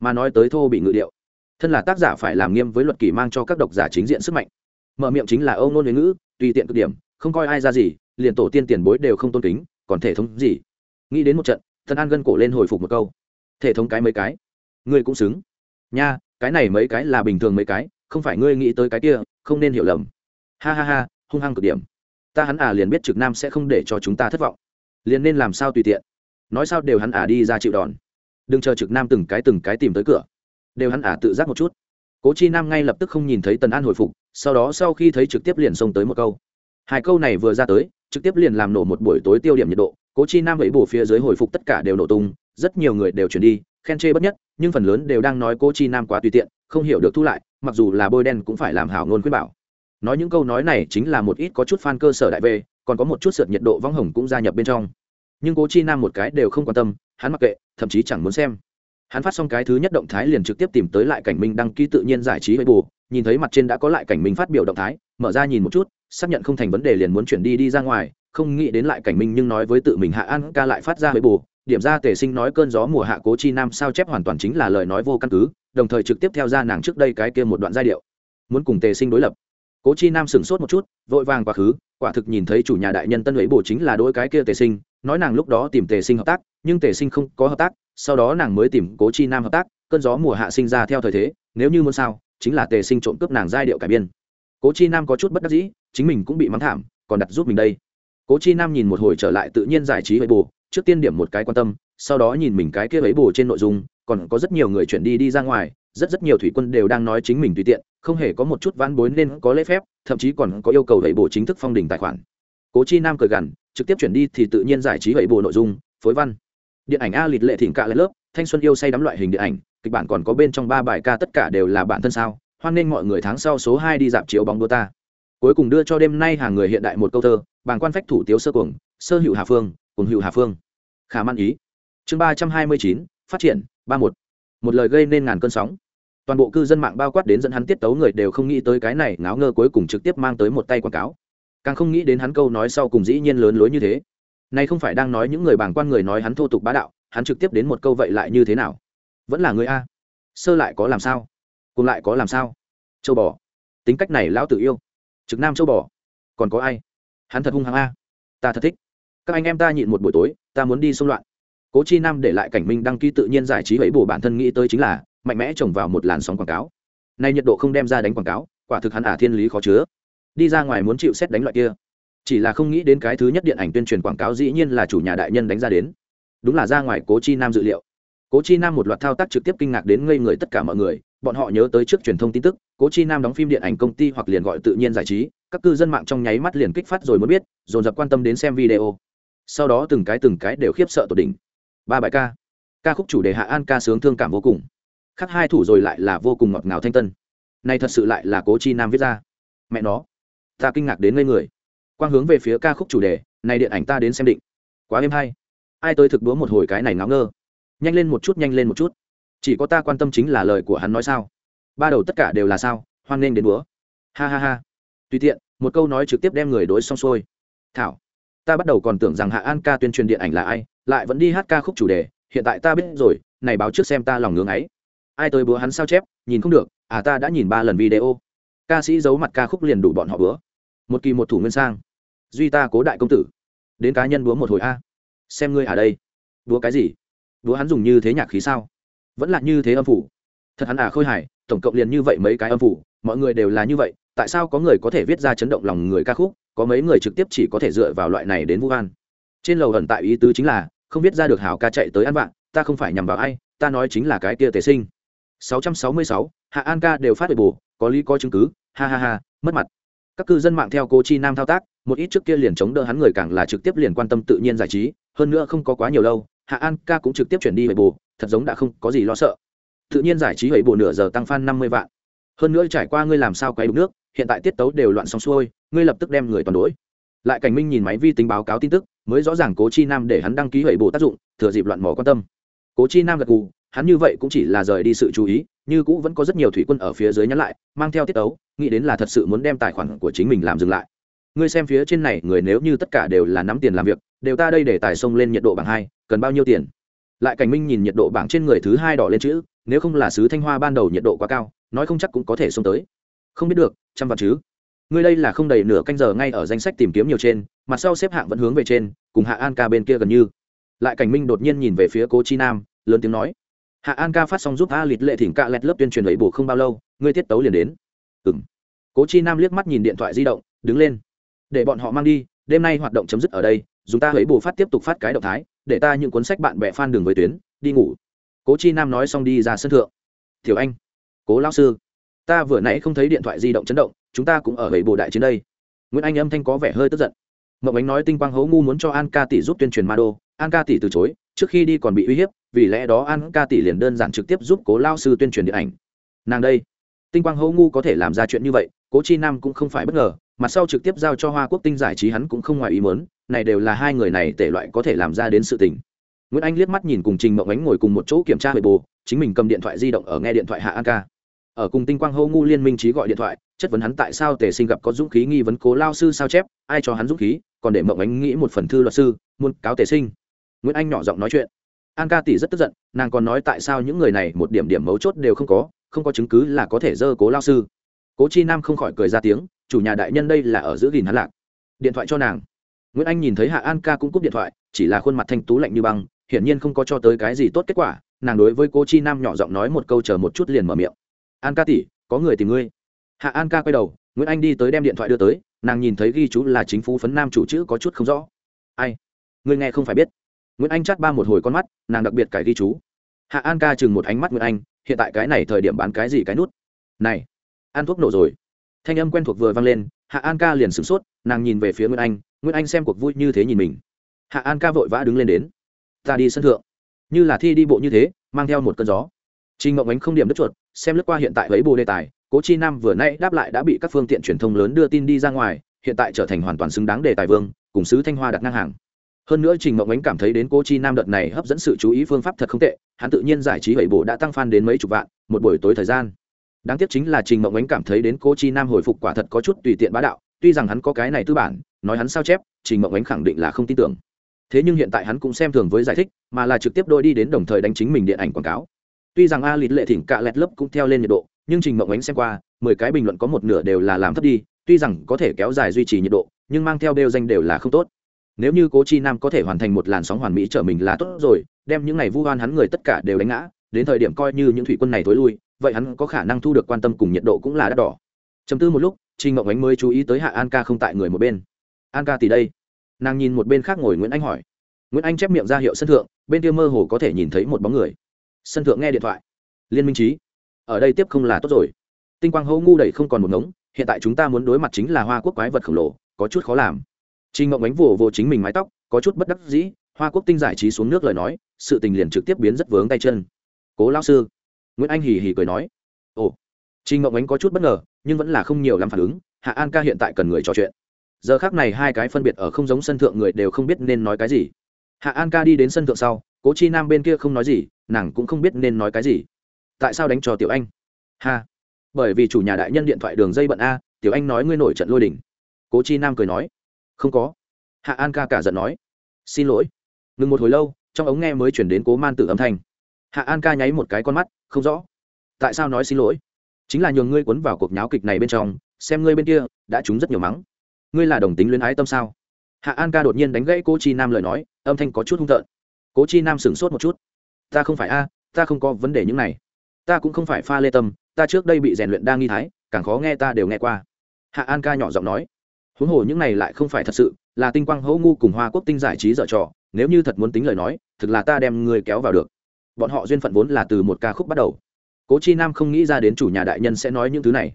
Mà nói tới thô bị ngự điệu. Thân là tác giả phải làm nghiêm với luật kỷ mang cho các độc giả chính diện sức mạnh mở miệng chính là âu nôn huế ngữ, tùy tiện cực điểm, không coi ai ra gì, liền tổ tiên tiền bối đều không tôn kính, còn thể thống gì? Nghĩ đến một trận, thần an gân cổ lên hồi phục một câu. Thể thống cái mấy cái? Ngươi cũng xứng. Nha, cái này mấy cái là bình thường mấy cái, không phải ngươi nghĩ tới cái kia, không nên hiểu lầm. Ha ha ha, hung hăng cực điểm. Ta hắn à liền biết trực nam sẽ không để cho chúng ta thất vọng. Liền nên làm sao tùy tiện? Nói sao đều hắn à đi ra chịu đòn. Đừng chờ trực nam từng cái từng cái tìm tới cửa. Đều hắn à tự giác một chút cố chi nam ngay lập tức không nhìn thấy tần an hồi phục sau đó sau khi thấy trực tiếp liền xông tới một câu hai câu này vừa ra tới trực tiếp liền làm nổ một buổi tối tiêu điểm nhiệt độ cố chi nam vẫy bổ phía dưới hồi phục tất cả đều nổ tung rất nhiều người đều chuyển đi khen chê bất nhất nhưng phần lớn đều đang nói cố chi nam quá tùy tiện không hiểu được thu lại mặc dù là bôi đen cũng phải làm hảo ngôn khuyên bảo nói những câu nói này chính là một ít có chút fan cơ sở đại về còn có một chút sượt nhiệt độ vong hồng cũng gia nhập bên trong nhưng cố chi nam một cái đều không quan tâm hắn mặc kệ thậm chí chẳng muốn xem hắn phát xong cái thứ nhất động thái liền trực tiếp tìm tới lại cảnh minh đăng ký tự nhiên giải trí với bù nhìn thấy mặt trên đã có lại cảnh minh phát biểu động thái, mở ra nhìn một chút, xác nhận không thành vấn đề liền muốn chuyển đi đi ra ngoài, không nghĩ đến lại cảnh minh nhưng nói với tự mình hạ an ca lại phát ra với bù điểm ra tề sinh nói cơn gió mùa hạ cố chi nam sao chép hoàn toàn chính là lời nói vô căn cứ, đồng thời trực tiếp theo ra nàng trước đây cái kia một đoạn giai điệu. Muốn cùng tề sinh đối lập. Cố chi nam sửng sốt một chút, vội vàng quá khứ, quả thực nhìn thấy chủ nhà đại nhân tân ấy bồ chính là đôi cái kia tề sinh, nói nàng lúc đó tìm tề sinh hợp tác, nhưng tề sinh không có hợp tác sau đó nàng mới tìm cố chi nam hợp tác, cơn gió mùa hạ sinh ra theo thời thế, nếu như muốn sao, chính là tề sinh trộm cướp nàng giai điệu cải biên. Cố chi nam có chút bất đắc dĩ, chính mình cũng bị mắng thảm, còn đặt giúp mình đây. Cố chi nam nhìn một hồi trở lại tự nhiên giải trí với bù trước tiên điểm một cái quan tâm, sau đó nhìn mình cái kia ấy bù trên nội dung, còn có rất nhiều người chuyển đi đi ra ngoài, rất rất nhiều thủy quân đều đang nói chính mình tùy tiện, không hề có một chút vãn bối nên có lễ phép, thậm chí còn có yêu cầu vậy bù chính thức phong đỉnh tài khoản. Cố chi nam cười gằn, trực tiếp chuyển đi thì tự nhiên giải trí vậy bù nội dung, phối văn điện ảnh a lịt lệ thỉnh cạ lại lớp, thanh xuân yêu say đắm loại hình điện ảnh, kịch bản còn có bên trong ba bài ca tất cả đều là bản thân sao? Hoan nghênh mọi người tháng sau số hai đi dạp chiếu bóng đua ta. Cuối cùng đưa cho đêm nay hàng người hiện đại một câu thơ, bàng quan phách thủ tiếu sơ cuồng, sơ hữu hà phương cùng hữu hà phương. Khả man ý. Chương ba trăm hai mươi chín, phát triển, ba một. Một lời gây nên ngàn cơn sóng. Toàn bộ cư dân mạng bao quát đến dẫn hắn tiết tấu người đều không nghĩ tới cái này ngáo ngơ cuối cùng trực tiếp mang tới một tay quảng cáo. Càng không nghĩ đến hắn câu nói sau cùng dĩ nhiên lớn lối như thế này không phải đang nói những người bàng quan người nói hắn thô tục bá đạo, hắn trực tiếp đến một câu vậy lại như thế nào? Vẫn là người a. Sơ lại có làm sao? Cùng lại có làm sao? Châu bò. Tính cách này lão tử yêu. Trực nam châu bò. Còn có ai? Hắn thật hung hăng a. Ta thật thích. Các anh em ta nhịn một buổi tối, ta muốn đi xung loạn. Cố chi nam để lại cảnh minh đăng ký tự nhiên giải trí ấy bổ bản thân nghĩ tới chính là, mạnh mẽ trồng vào một làn sóng quảng cáo. Nay nhiệt độ không đem ra đánh quảng cáo, quả thực hắn ả thiên lý khó chứa. Đi ra ngoài muốn chịu xét đánh loại kia chỉ là không nghĩ đến cái thứ nhất điện ảnh tuyên truyền quảng cáo dĩ nhiên là chủ nhà đại nhân đánh ra đến. Đúng là ra ngoài cố chi nam dự liệu. Cố chi nam một loạt thao tác trực tiếp kinh ngạc đến ngây người tất cả mọi người, bọn họ nhớ tới trước truyền thông tin tức, cố chi nam đóng phim điện ảnh công ty hoặc liền gọi tự nhiên giải trí, các cư dân mạng trong nháy mắt liền kích phát rồi muốn biết, dồn dập quan tâm đến xem video. Sau đó từng cái từng cái đều khiếp sợ tột đỉnh. Ba bài ca. Ca khúc chủ đề hạ an ca sướng thương cảm vô cùng. Khắc hai thủ rồi lại là vô cùng ngọt ngào thanh tân. Này thật sự lại là cố chi nam viết ra. Mẹ nó. Ta kinh ngạc đến ngây người quang hướng về phía ca khúc chủ đề, này điện ảnh ta đến xem định. Quá êm hay. Ai tới thực đúa một hồi cái này ngáo ngơ. Nhanh lên một chút, nhanh lên một chút. Chỉ có ta quan tâm chính là lời của hắn nói sao. Ba đầu tất cả đều là sao, hoan nghênh đến búa ha ha ha. Tùy tiện, một câu nói trực tiếp đem người đối xong xuôi. Thảo, ta bắt đầu còn tưởng rằng hạ an ca tuyên truyền điện ảnh là ai, lại vẫn đi hát ca khúc chủ đề, hiện tại ta biết rồi, này báo trước xem ta lòng ngưỡng ấy. Ai tới búa hắn sao chép, nhìn không được à ta đã nhìn ba lần video. Ca sĩ giấu mặt ca khúc liền đủ bọn họ bữa. Một kỳ một thủ nguyên sang duy ta cố đại công tử. Đến cá nhân búa một hồi a. Xem ngươi ở đây. Búa cái gì? Búa hắn dùng như thế nhạc khí sao? Vẫn là như thế âm phủ. Thật hắn à khôi hài tổng cộng liền như vậy mấy cái âm phủ mọi người đều là như vậy tại sao có người có thể viết ra chấn động lòng người ca khúc có mấy người trực tiếp chỉ có thể dựa vào loại này đến vũ an trên lầu ẩn tại ý tứ chính là không viết ra được hảo ca chạy tới ăn bạn ta không phải nhằm vào ai ta nói chính là cái kia tề sinh. 666, hạ an ca đều phát về bù có lý có chứng cứ ha ha ha mất mặt. Các cư dân mạng theo cô chi nam thao tác một ít trước kia liền chống đỡ hắn người càng là trực tiếp liền quan tâm tự nhiên giải trí, hơn nữa không có quá nhiều lâu, hạ an ca cũng trực tiếp chuyển đi về bù thật giống đã không có gì lo sợ. Tự nhiên giải trí hầy bù nửa giờ tăng fan năm mươi vạn. Hơn nữa trải qua ngươi làm sao quay đục nước, hiện tại tiết tấu đều loạn xong xuôi, ngươi lập tức đem người toàn đuổi lại cảnh minh nhìn máy vi tính báo cáo tin tức, mới rõ ràng cố chi nam để hắn đăng ký hầy bù tác dụng, thừa dịp loạn mỏ quan tâm. Cố chi nam gật gù, hắn như vậy cũng chỉ là rời đi sự chú ý, như cũ vẫn có rất nhiều thủy quân ở phía dưới nhắn lại, mang theo tiết tấu, nghĩ đến là thật sự muốn đem tài khoản của chính mình làm dừng lại ngươi xem phía trên này, người nếu như tất cả đều là nắm tiền làm việc, đều ta đây để tài sông lên nhiệt độ bảng hai, cần bao nhiêu tiền? Lại cảnh minh nhìn nhiệt độ bảng trên người thứ hai đỏ lên chữ, nếu không là sứ thanh hoa ban đầu nhiệt độ quá cao, nói không chắc cũng có thể xông tới. Không biết được, trăm vạn chứ? Ngươi đây là không đầy nửa canh giờ ngay ở danh sách tìm kiếm nhiều trên, mặt sau xếp hạng vẫn hướng về trên, cùng hạ an ca bên kia gần như. Lại cảnh minh đột nhiên nhìn về phía cố chi nam, lớn tiếng nói. Hạ an ca phát xong giúp a lịt lệ thỉnh cạ lẹt lớp tuyên truyền ấy bù không bao lâu, ngươi tiết tấu liền đến. Ừ m cố chi nam liếc mắt nhìn điện thoại di động, đứng lên để bọn họ mang đi, đêm nay hoạt động chấm dứt ở đây, dùng ta ấy bù phát tiếp tục phát cái động thái, để ta những cuốn sách bạn bè phan đường với tuyến, đi ngủ. Cố chi nam nói xong đi ra sân thượng. Thiểu anh, cố lao sư, ta vừa nãy không thấy điện thoại di động chấn động, chúng ta cũng ở ấy bù đại chiến đây. Nguyễn anh âm thanh có vẻ hơi tức giận. Mậu ánh nói tinh quang hấu ngu muốn cho an ca tỷ giúp tuyên truyền ma đô. An ca tỷ từ chối, trước khi đi còn bị uy hiếp, vì lẽ đó an ca tỷ liền đơn giản trực tiếp giúp cố lao sư tuyên truyền điện ảnh. Nàng đây. Tinh quang hấu ngu có thể làm ra chuyện như vậy, cố chi nam cũng không phải bất ngờ mặt sau trực tiếp giao cho hoa quốc tinh giải trí hắn cũng không ngoài ý mớn này đều là hai người này tể loại có thể làm ra đến sự tình. Nguyễn anh liếc mắt nhìn cùng trình mộng ánh ngồi cùng một chỗ kiểm tra về bồ chính mình cầm điện thoại di động ở nghe điện thoại hạ an ca. Ở cùng tinh quang hô ngu liên minh trí gọi điện thoại, chất vấn hắn tại sao tề sinh gặp có dũng khí nghi vấn cố lao sư sao chép, ai cho hắn dũng khí, còn để mộng ánh nghĩ một phần thư luật sư, muốn cáo tề sinh. Nguyễn anh nhỏ giọng nói chuyện. An ca tỷ rất tức giận, nàng còn nói tại sao những người này một điểm điểm mấu chốt đều không có không có chứng cứ là có thể dơ cố lao sư. Cố chi nam không khỏi cười ra tiếng chủ nhà đại nhân đây là ở giữ gìn hắn lạc. Điện thoại cho nàng. Nguyễn anh nhìn thấy hạ an ca cũng cúp điện thoại, chỉ là khuôn mặt thanh tú lạnh như băng, hiển nhiên không có cho tới cái gì tốt kết quả, nàng đối với cô chi nam nhỏ giọng nói một câu chờ một chút liền mở miệng. An ca tỷ, có người tìm ngươi. Hạ an ca quay đầu, nguyễn anh đi tới đem điện thoại đưa tới, nàng nhìn thấy ghi chú là chính phủ phấn nam chủ chữ có chút không rõ. Ai? Ngươi nghe không phải biết. Nguyễn anh chắt ba một hồi con mắt, nàng đặc biệt cải ghi chú. Hạ an ca chừng một ánh mắt nguyễn anh, hiện tại cái này thời điểm bán cái gì cái nút? Này, ăn thuốc nổ rồi thanh âm quen thuộc vừa vang lên hạ an ca liền sửng sốt nàng nhìn về phía nguyễn anh nguyễn anh xem cuộc vui như thế nhìn mình hạ an ca vội vã đứng lên đến ta đi sân thượng như là thi đi bộ như thế mang theo một cơn gió Trình Mộng Ánh không điểm đất chuột, xem lướt qua hiện tại lấy bồ đề tài, Cố Chi Nam vừa nay đáp lại đã bị các phương tiện truyền thông lớn đưa tin đi ra ngoài, hiện tại trở thành hoàn toàn xứng đáng đề tài vương, cùng sứ Thanh Hoa đặt ngang hàng. Hơn nữa Trình Mộng Ánh cảm thấy đến Cố Chi Nam đợt này hấp dẫn sự chú ý phương pháp thật không tệ, hắn tự nhiên giải trí vậy bộ đã tăng fan đến mấy chục vạn, một buổi tối thời gian. Đáng tiếc chính là Trình Mộng Ánh cảm thấy đến Cố Chi Nam hồi phục quả thật có chút tùy tiện bá đạo, tuy rằng hắn có cái này tư bản, nói hắn sao chép, Trình Mộng Ánh khẳng định là không tin tưởng. Thế nhưng hiện tại hắn cũng xem thường với giải thích, mà là trực tiếp đôi đi đến đồng thời đánh chính mình điện ảnh quảng cáo tuy rằng a lịt lệ thỉnh cạ lẹt lớp cũng theo lên nhiệt độ nhưng trình mộng ánh xem qua mười cái bình luận có một nửa đều là làm thấp đi tuy rằng có thể kéo dài duy trì nhiệt độ nhưng mang theo đều danh đều là không tốt nếu như cố chi nam có thể hoàn thành một làn sóng hoàn mỹ trở mình là tốt rồi đem những ngày vu oan hắn người tất cả đều đánh ngã đến thời điểm coi như những thủy quân này thối lui vậy hắn có khả năng thu được quan tâm cùng nhiệt độ cũng là đắt đỏ. Chấm tư một lúc trình mộng ánh mới chú ý tới hạ an ca không tại người một bên. An ca thì đây. Nàng nhìn một bên khác ngồi nguyễn anh hỏi. Nguyễn anh chép miệng ra hiệu sân thượng bên kia mơ hồ có thể nhìn thấy một bóng người. Sân thượng nghe điện thoại. Liên minh trí ở đây tiếp không là tốt rồi. Tinh quang hô ngu đầy không còn một ngống hiện tại chúng ta muốn đối mặt chính là hoa quốc quái vật khổng lồ có chút khó làm. Trình mộng ánh vồ vồ chính mình mái tóc, có chút bất đắc dĩ, Hoa Quốc tinh giải trí xuống nước lời nói, sự tình liền trực tiếp biến rất vướng tay chân. Cố lão sư, Nguyễn Anh hì hì cười nói, "Ồ." Trinh Ngộng ánh có chút bất ngờ, nhưng vẫn là không nhiều lắm phản ứng, Hạ An ca hiện tại cần người trò chuyện. Giờ khắc này hai cái phân biệt ở không giống sân thượng người đều không biết nên nói cái gì. Hạ An ca đi đến sân thượng sau, Cố Chi Nam bên kia không nói gì, nàng cũng không biết nên nói cái gì tại sao đánh trò tiểu anh ha bởi vì chủ nhà đại nhân điện thoại đường dây bận a tiểu anh nói ngươi nổi trận lôi đình. cố chi nam cười nói không có hạ an ca cả giận nói xin lỗi ngừng một hồi lâu trong ống nghe mới chuyển đến cố man tử âm thanh hạ an ca nháy một cái con mắt, không rõ. Tại sao nói xin lỗi? Chính là nhường ngươi quấn vào cuộc nháo kịch này bên trong, xem ngươi bên kia, đã trúng rất nhiều mắng. Ngươi là đồng tính luyến ái tâm sao? Hạ an ca đột nhiên đánh gãy cố chi nam lời nói, âm thanh có chút hung tợn. Cố chi nam sửng sốt một chút. Ta không phải a, ta không có vấn đề những này. Ta cũng không phải pha lê tâm, ta trước đây bị rèn luyện đa nghi thái, càng khó nghe ta đều nghe qua. Hạ an ca nhỏ giọng nói. Huống hồ những này lại không phải thật sự, là tinh quang hỗ ngu cùng hoa quốc tinh giải trí dở trò, nếu như thật muốn tính lời nói, thực là ta đem người kéo vào được bọn họ duyên phận vốn là từ một ca khúc bắt đầu. Cố chi nam không nghĩ ra đến chủ nhà đại nhân sẽ nói những thứ này.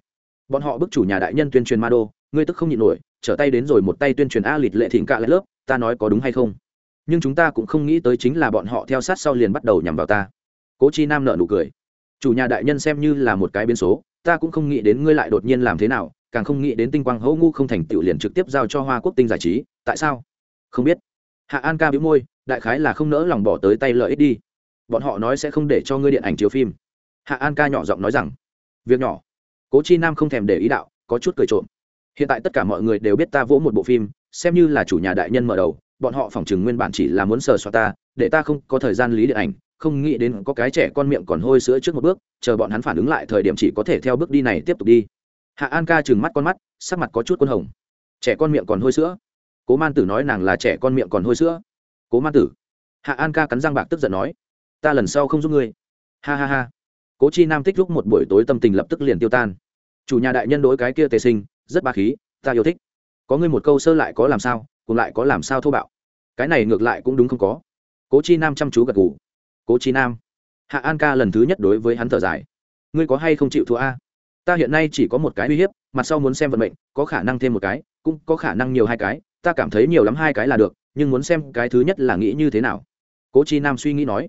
Bọn họ bức chủ nhà đại nhân tuyên truyền ma đô, ngươi tức không nhịn nổi, trở tay đến rồi một tay tuyên truyền a lịt lệ thịnh cạ lại lớp, ta nói có đúng hay không? Nhưng chúng ta cũng không nghĩ tới chính là bọn họ theo sát sau liền bắt đầu nhằm vào ta. Cố chi nam nợ nụ cười. Chủ nhà đại nhân xem như là một cái biến số, ta cũng không nghĩ đến ngươi lại đột nhiên làm thế nào, càng không nghĩ đến tinh quang hấu ngu không thành tựu liền trực tiếp giao cho hoa quốc tinh giải trí, tại sao? Không biết. Hạ an ca bĩu môi, đại khái là không nỡ lòng bỏ tới tay lợi ích đi bọn họ nói sẽ không để cho ngươi điện ảnh chiếu phim. Hạ an ca nhỏ giọng nói rằng, việc nhỏ. Cố chi nam không thèm để ý đạo, có chút cười trộm. Hiện tại tất cả mọi người đều biết ta vỗ một bộ phim, xem như là chủ nhà đại nhân mở đầu, bọn họ phỏng chừng nguyên bản chỉ là muốn sờ xoa ta, để ta không có thời gian lý điện ảnh, không nghĩ đến có cái trẻ con miệng còn hôi sữa trước một bước, chờ bọn hắn phản ứng lại thời điểm chỉ có thể theo bước đi này tiếp tục đi. Hạ an ca chừng mắt con mắt, sắc mặt có chút quân hồng. Trẻ con miệng còn hôi sữa. Cố man tử nói nàng là trẻ con miệng còn hôi sữa. Cố man tử. Hạ an ca cắn răng bạc tức giận nói ta lần sau không giúp ngươi. Ha ha ha. Cố chi nam tích lúc một buổi tối tâm tình lập tức liền tiêu tan. Chủ nhà đại nhân đối cái kia tề sinh, rất ba khí, ta yêu thích. Có ngươi một câu sơ lại có làm sao, cùng lại có làm sao thô bạo. Cái này ngược lại cũng đúng không có. Cố chi nam chăm chú gật ngủ cố chi nam. Hạ an ca lần thứ nhất đối với hắn thở dài. Ngươi có hay không chịu thua a? Ta hiện nay chỉ có một cái uy hiếp, mặt sau muốn xem vận mệnh, có khả năng thêm một cái, cũng có khả năng nhiều hai cái, ta cảm thấy nhiều lắm hai cái là được, nhưng muốn xem cái thứ nhất là nghĩ như thế nào. Cố chi nam suy nghĩ nói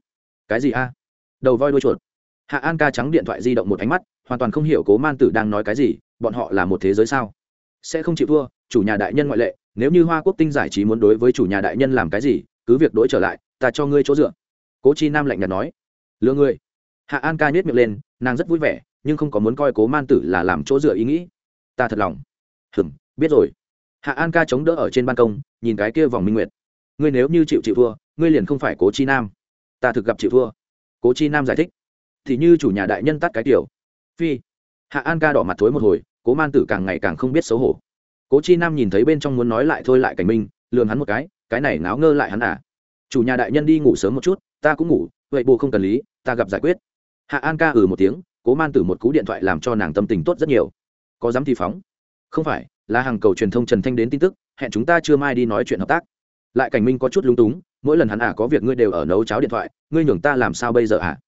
cái gì a? Đầu voi đuôi chuột. Hạ an ca trắng điện thoại di động một ánh mắt, hoàn toàn không hiểu cố man tử đang nói cái gì, bọn họ là một thế giới sao? Sẽ không chịu thua, chủ nhà đại nhân ngoại lệ, nếu như hoa quốc tinh giải trí muốn đối với chủ nhà đại nhân làm cái gì, cứ việc đổi trở lại, ta cho ngươi chỗ dựa. Cố chi nam lạnh nhạt nói. Lừa ngươi hạ an ca nhét miệng lên, nàng rất vui vẻ, nhưng không có muốn coi cố man tử là làm chỗ dựa ý nghĩ. Ta thật lòng. Hừng biết rồi. Hạ an ca chống đỡ ở trên ban công, nhìn cái kia vòng minh nguyệt. Ngươi nếu như chịu chịu thua, ngươi liền không phải cố chi nam ta thực gặp chịu thua. Cố chi nam giải thích. Thì như chủ nhà đại nhân tắt cái tiểu. Phi. Hạ an ca đỏ mặt thối một hồi, cố man tử càng ngày càng không biết xấu hổ. Cố chi nam nhìn thấy bên trong muốn nói lại thôi lại cảnh minh lường hắn một cái cái này náo ngơ lại hắn à. Chủ nhà đại nhân đi ngủ sớm một chút, ta cũng ngủ, vậy bồ không cần lý, ta gặp giải quyết. Hạ an ca ừ một tiếng, cố man tử một cú điện thoại làm cho nàng tâm tình tốt rất nhiều. Có dám thì phóng. Không phải, là hàng cầu truyền thông trần thanh đến tin tức, hẹn chúng ta chưa mai đi nói chuyện hợp tác lại cảnh minh có chút lúng túng, mỗi lần hắn à có việc ngươi đều ở nấu cháo điện thoại, ngươi nhường ta làm sao bây giờ à?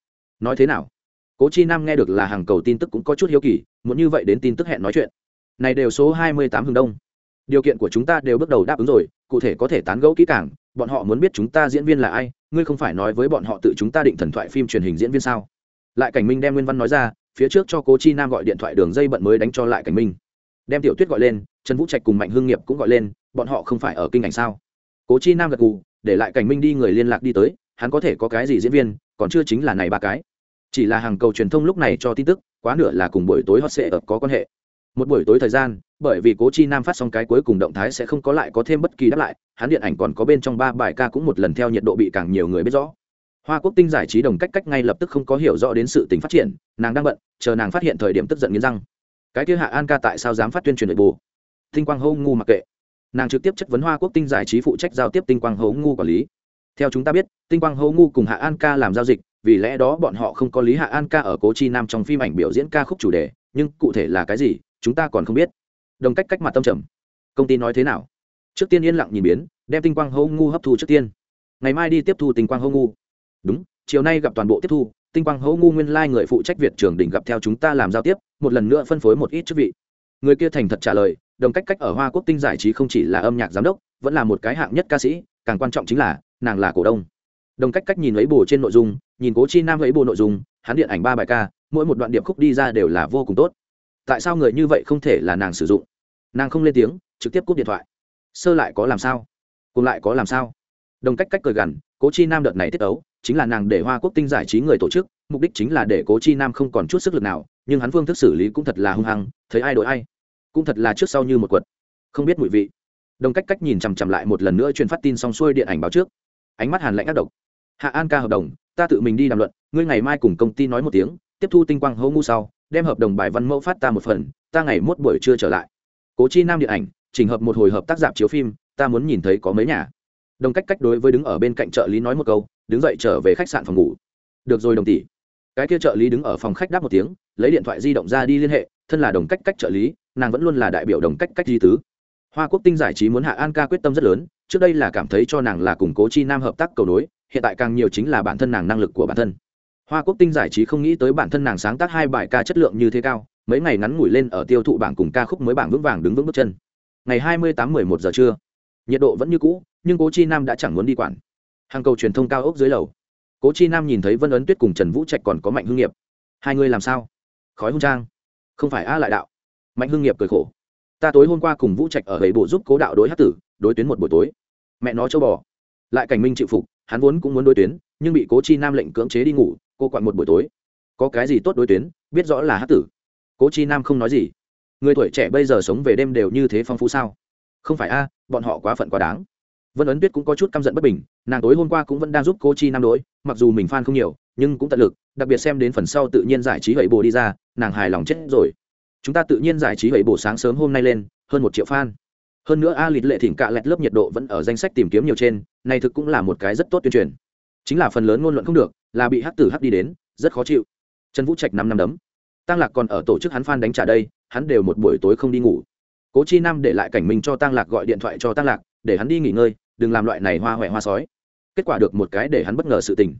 Nói thế nào? Cố chi nam nghe được là hàng cầu tin tức cũng có chút hiếu kỳ, muốn như vậy đến tin tức hẹn nói chuyện. Này đều số hai mươi tám hướng đông. Điều kiện của chúng ta đều bước đầu đáp ứng rồi, cụ thể có thể tán gẫu kỹ càng, bọn họ muốn biết chúng ta diễn viên là ai, ngươi không phải nói với bọn họ tự chúng ta định thần thoại phim truyền hình diễn viên sao? Lại cảnh minh đem nguyên văn nói ra, phía trước cho cố chi nam gọi điện thoại đường dây bận mới đánh cho lại cảnh minh. Đem tiểu tuyết gọi lên, trần vũ trạch cùng mạnh hương nghiệp cũng gọi lên, bọn họ không phải ở kinh ảnh sao? Cố chi nam gật gù, để lại cảnh minh đi người liên lạc đi tới, hắn có thể có cái gì diễn viên, còn chưa chính là này ba cái. Chỉ là hàng cầu truyền thông lúc này cho tin tức, quá nửa là cùng buổi tối hot sẽ ập có quan hệ. Một buổi tối thời gian, bởi vì cố chi nam phát xong cái cuối cùng động thái sẽ không có lại có thêm bất kỳ đáp lại, hắn điện ảnh còn có bên trong ba bài ca cũng một lần theo nhiệt độ bị càng nhiều người biết rõ. Hoa quốc tinh giải trí đồng cách cách ngay lập tức không có hiểu rõ đến sự tình phát triển, nàng đang bận, chờ nàng phát hiện thời điểm tức giận nghiến răng. Cái kia hạ an ca tại sao dám phát tuyên truyền nội bù Thinh quang hô ngu mặc kệ nàng trực tiếp chất vấn hoa quốc tinh giải trí phụ trách giao tiếp tinh quang Hấu ngu quản lý. Theo chúng ta biết, tinh quang Hấu ngu cùng hạ an ca làm giao dịch, vì lẽ đó bọn họ không có lý hạ an ca ở cố chi nam trong phim ảnh biểu diễn ca khúc chủ đề, nhưng cụ thể là cái gì, chúng ta còn không biết. Đồng cách cách mặt tâm trầm. Công ty nói thế nào? Trước tiên yên lặng nhìn biến, đem tinh quang Hấu ngu hấp thu trước tiên. Ngày mai đi tiếp thu tinh quang Hấu ngu. Đúng, chiều nay gặp toàn bộ tiếp thu, tinh quang Hấu ngu nguyên lai、like、người phụ trách việt trường đỉnh gặp theo chúng ta làm giao tiếp, một lần nữa phân phối một ít chức vị. Người kia thành thật trả lời đồng cách cách ở hoa quốc tinh giải trí không chỉ là âm nhạc giám đốc, vẫn là một cái hạng nhất ca sĩ, càng quan trọng chính là, nàng là cổ đông. Đồng cách cách nhìn lấy bồ trên nội dung, nhìn cố chi nam lấy bồ nội dung, hắn điện ảnh ba bài ca, mỗi một đoạn điệp khúc đi ra đều là vô cùng tốt. Tại sao người như vậy không thể là nàng sử dụng? Nàng không lên tiếng, trực tiếp cúp điện thoại. Sơ lại có làm sao? Cùng lại có làm sao? Đồng cách cách cười gằn, cố chi nam đợt này tiết ấu, chính là nàng để hoa quốc tinh giải trí người tổ chức, mục đích chính là để cố chi nam không còn chút sức lực nào, nhưng hắn phương thức xử lý cũng thật là hung hăng, thấy ai đổi ai cũng thật là trước sau như một quật. Không biết mùi vị. Đồng cách cách nhìn chằm chằm lại một lần nữa truyền phát tin xong xuôi điện ảnh báo trước. Ánh mắt hàn lạnh ác độc. Hạ an ca hợp đồng, ta tự mình đi đàm luận, ngươi ngày mai cùng công ty nói một tiếng, tiếp thu tinh quang hô ngu sau, đem hợp đồng bài văn mẫu phát ta một phần, ta ngày mốt buổi trưa trở lại. Cố chi nam điện ảnh trình hợp một hồi hợp tác giảm chiếu phim, ta muốn nhìn thấy có mấy nhà. Đồng cách cách đối với đứng ở bên cạnh trợ lý nói một câu, đứng dậy trở về khách sạn phòng ngủ. Được rồi đồng tỷ. Cái kia trợ lý đứng ở phòng khách đáp một tiếng, lấy điện thoại di động ra đi liên hệ, thân là đồng cách cách trợ lý nàng vẫn luôn là đại biểu đồng cách cách di tứ. Hoa quốc tinh giải trí muốn hạ an ca quyết tâm rất lớn, trước đây là cảm thấy cho nàng là củng cố chi nam hợp tác cầu nối, hiện tại càng nhiều chính là bản thân nàng năng lực của bản thân. Hoa quốc tinh giải trí không nghĩ tới bản thân nàng sáng tác hai bài ca chất lượng như thế cao, mấy ngày ngắn ngủi lên ở tiêu thụ bảng cùng ca khúc mới bảng vững vàng đứng vững bước chân. Ngày hai mươi tám mười một giờ trưa, nhiệt độ vẫn như cũ, nhưng cố chi nam đã chẳng muốn đi quản. Hàng cầu truyền thông cao ốc dưới lầu. Cố chi nam nhìn thấy vân ấn tuyết cùng trần vũ trạch còn có mạnh hương nghiệp. Hai người làm sao? Khói hung trang. Không phải a lại đạo mạnh Hưng nghiệp cười khổ. Ta tối hôm qua cùng vũ trạch ở ấy bộ giúp cố đạo đối hát tử, đối tuyến một buổi tối. Mẹ nó châu bò. Lại cảnh minh chịu phục, hắn vốn cũng muốn đối tuyến, nhưng bị cố chi nam lệnh cưỡng chế đi ngủ, cô quặn một buổi tối. Có cái gì tốt đối tuyến, biết rõ là hát tử. Cố chi nam không nói gì. Người tuổi trẻ bây giờ sống về đêm đều như thế phong phú sao? Không phải a, bọn họ quá phận quá đáng. Vân ấn tuyết cũng có chút căm giận bất bình, nàng tối hôm qua cũng vẫn đang giúp cô chi nam đối, mặc dù mình f không nhiều, nhưng cũng tận lực, đặc biệt xem đến phần sau tự nhiên giải trí gậy bồ đi ra, nàng hài lòng chết rồi chúng ta tự nhiên giải trí vậy bổ sáng sớm hôm nay lên, hơn một triệu fan. Hơn nữa a lịt lệ thỉnh cạ lẹt lớp nhiệt độ vẫn ở danh sách tìm kiếm nhiều trên, này thực cũng là một cái rất tốt tuyên truyền. Chính là phần lớn ngôn luận không được, là bị hắc tử hắc đi đến, rất khó chịu. Trần vũ trạch năm năm đấm. Tăng lạc còn ở tổ chức hắn fan đánh trả đây, hắn đều một buổi tối không đi ngủ. Cố chi nam để lại cảnh mình cho tăng lạc gọi điện thoại cho tăng lạc, để hắn đi nghỉ ngơi, đừng làm loại này hoa hoẹ hoa sói. Kết quả được một cái để hắn bất ngờ sự tình.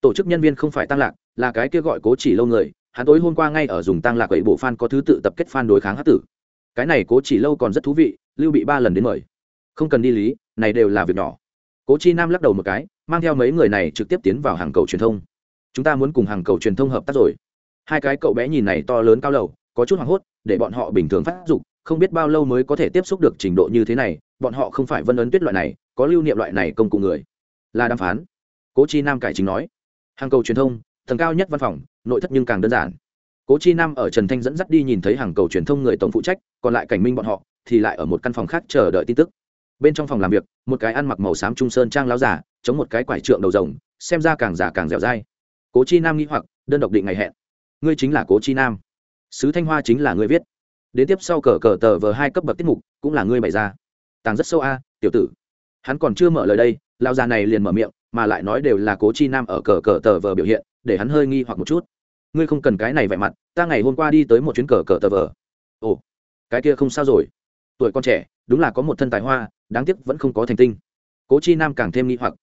Tổ chức nhân viên không phải tăng lạc, là cái kia gọi cố chỉ lâu người hắn tối hôm qua ngay ở dùng tăng lạc ấy bộ fan có thứ tự tập kết fan đối kháng hát tử. Cái này cố chỉ lâu còn rất thú vị, lưu bị ba lần đến mời. Không cần đi lý, này đều là việc nhỏ. Cố chi nam lắc đầu một cái, mang theo mấy người này trực tiếp tiến vào hàng cầu truyền thông. Chúng ta muốn cùng hàng cầu truyền thông hợp tác rồi. Hai cái cậu bé nhìn này to lớn cao lầu, có chút hoảng hốt, để bọn họ bình thường phát dục, không biết bao lâu mới có thể tiếp xúc được trình độ như thế này, bọn họ không phải vân ấn tuyết loại này, có lưu niệm loại này công cụ người. Là đàm phán. Cố chi nam cải chính nói. Hàng cầu truyền thông, tầng cao nhất văn phòng nội thất nhưng càng đơn giản. Cố chi nam ở trần thanh dẫn dắt đi nhìn thấy hàng cầu truyền thông người tổng phụ trách, còn lại cảnh minh bọn họ, thì lại ở một căn phòng khác chờ đợi tin tức. Bên trong phòng làm việc, một cái ăn mặc màu xám trung sơn trang láo giả, chống một cái quải trượng đầu rồng, xem ra càng giả càng dẻo dai. Cố chi nam nghĩ hoặc, đơn độc định ngày hẹn. Ngươi chính là cố chi nam. Sứ thanh hoa chính là ngươi viết. Đến tiếp sau cờ cờ tờ vờ hai cấp bậc tiết mục, cũng là ngươi bày ra. Tàng rất sâu a, tiểu tử. Hắn còn chưa mở lời đây lao già này liền mở miệng, mà lại nói đều là cố chi nam ở cờ cờ tờ vờ biểu hiện để hắn hơi nghi hoặc một chút. Ngươi không cần cái này vẻ mặt, ta ngày hôm qua đi tới một chuyến cờ cờ tờ vờ. Ồ, cái kia không sao rồi. Tuổi con trẻ, đúng là có một thân tài hoa, đáng tiếc vẫn không có thành tinh. Cố chi nam càng thêm nghi hoặc.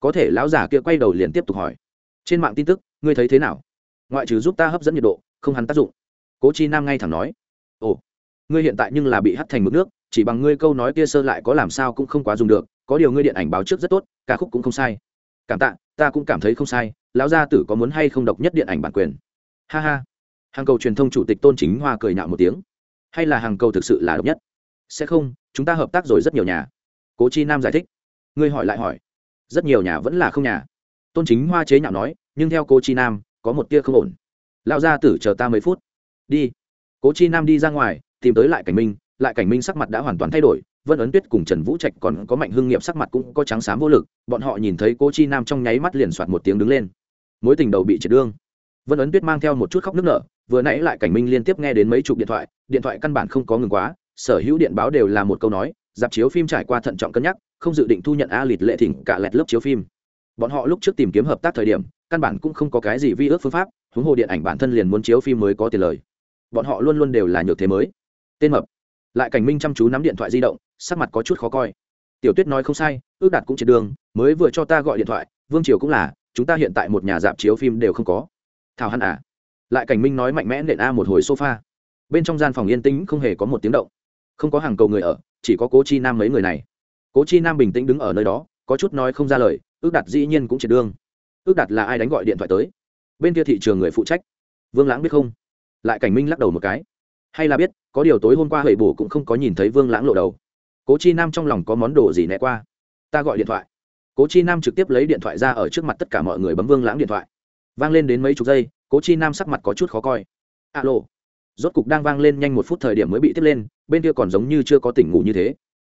Có thể lão già kia quay đầu liền tiếp tục hỏi. Trên mạng tin tức, ngươi thấy thế nào? Ngoại trừ giúp ta hấp dẫn nhiệt độ, không hắn tác dụng. Cố chi nam ngay thẳng nói. Ồ, ngươi hiện tại nhưng là bị hắt thành mực nước, chỉ bằng ngươi câu nói kia sơ lại có làm sao cũng không quá dùng được, có điều ngươi điện ảnh báo trước rất tốt, ca khúc cũng không sai. Cảm tạ ta cũng cảm thấy không sai, lão gia tử có muốn hay không độc nhất điện ảnh bản quyền? Ha ha. Hàng cầu truyền thông chủ tịch tôn chính hoa cười nhạo một tiếng. Hay là hàng cầu thực sự là độc nhất? Sẽ không, chúng ta hợp tác rồi rất nhiều nhà. Cố chi nam giải thích. Ngươi hỏi lại hỏi. Rất nhiều nhà vẫn là không nhà. Tôn chính hoa chế nhạo nói, nhưng theo cô chi nam, có một tia không ổn. Lão gia tử chờ ta mấy phút. Đi. Cố chi nam đi ra ngoài, tìm tới lại cảnh minh, lại cảnh minh sắc mặt đã hoàn toàn thay đổi vân ấn tuyết cùng trần vũ trạch còn có mạnh hưng nghiệp sắc mặt cũng có trắng xám vô lực, bọn họ nhìn thấy cố chi nam trong nháy mắt liền soạt một tiếng đứng lên. Mối tình đầu bị triệt đương. Vân ấn tuyết mang theo một chút khóc nức nở, vừa nãy lại cảnh minh liên tiếp nghe đến mấy chục điện thoại điện thoại căn bản không có ngừng quá, sở hữu điện báo đều là một câu nói, dạp chiếu phim trải qua thận trọng cân nhắc, không dự định thu nhận a lịt lệ thỉnh cả lẹt lớp chiếu phim. Bọn họ lúc trước tìm kiếm hợp tác thời điểm, căn bản cũng không có cái gì vi ước phương pháp, huống hồ điện ảnh bản thân liền muốn chiếu phim mới có tiền lời. Bọn họ luôn luôn đều là nhược thế mới. Tên mập lại cảnh minh chăm chú nắm điện thoại di động, sắc mặt có chút khó coi. Tiểu tuyết nói không sai, ước đạt cũng trên đường, mới vừa cho ta gọi điện thoại, vương triều cũng là, chúng ta hiện tại một nhà dạp chiếu phim đều không có. Thảo hẳn à? Lại cảnh minh nói mạnh mẽ nện a một hồi sofa. Bên trong gian phòng yên tĩnh không hề có một tiếng động. Không có hàng cầu người ở, chỉ có cố chi nam mấy người này. Cố chi nam bình tĩnh đứng ở nơi đó, có chút nói không ra lời, ước đạt dĩ nhiên cũng triệt đương ước đạt là ai đánh gọi điện thoại tới? Bên kia thị trường người phụ trách. Vương lãng biết không? Lại cảnh minh lắc đầu một cái hay là biết, có điều tối hôm qua hầy bổ cũng không có nhìn thấy vương lãng lộ đầu. Cố chi nam trong lòng có món đồ gì né qua? Ta gọi điện thoại. Cố chi nam trực tiếp lấy điện thoại ra ở trước mặt tất cả mọi người bấm vương lãng điện thoại. Vang lên đến mấy chục giây, cố chi nam sắc mặt có chút khó coi. Alo. Rốt cục đang vang lên nhanh một phút thời điểm mới bị tiếp lên, bên kia còn giống như chưa có tỉnh ngủ như thế.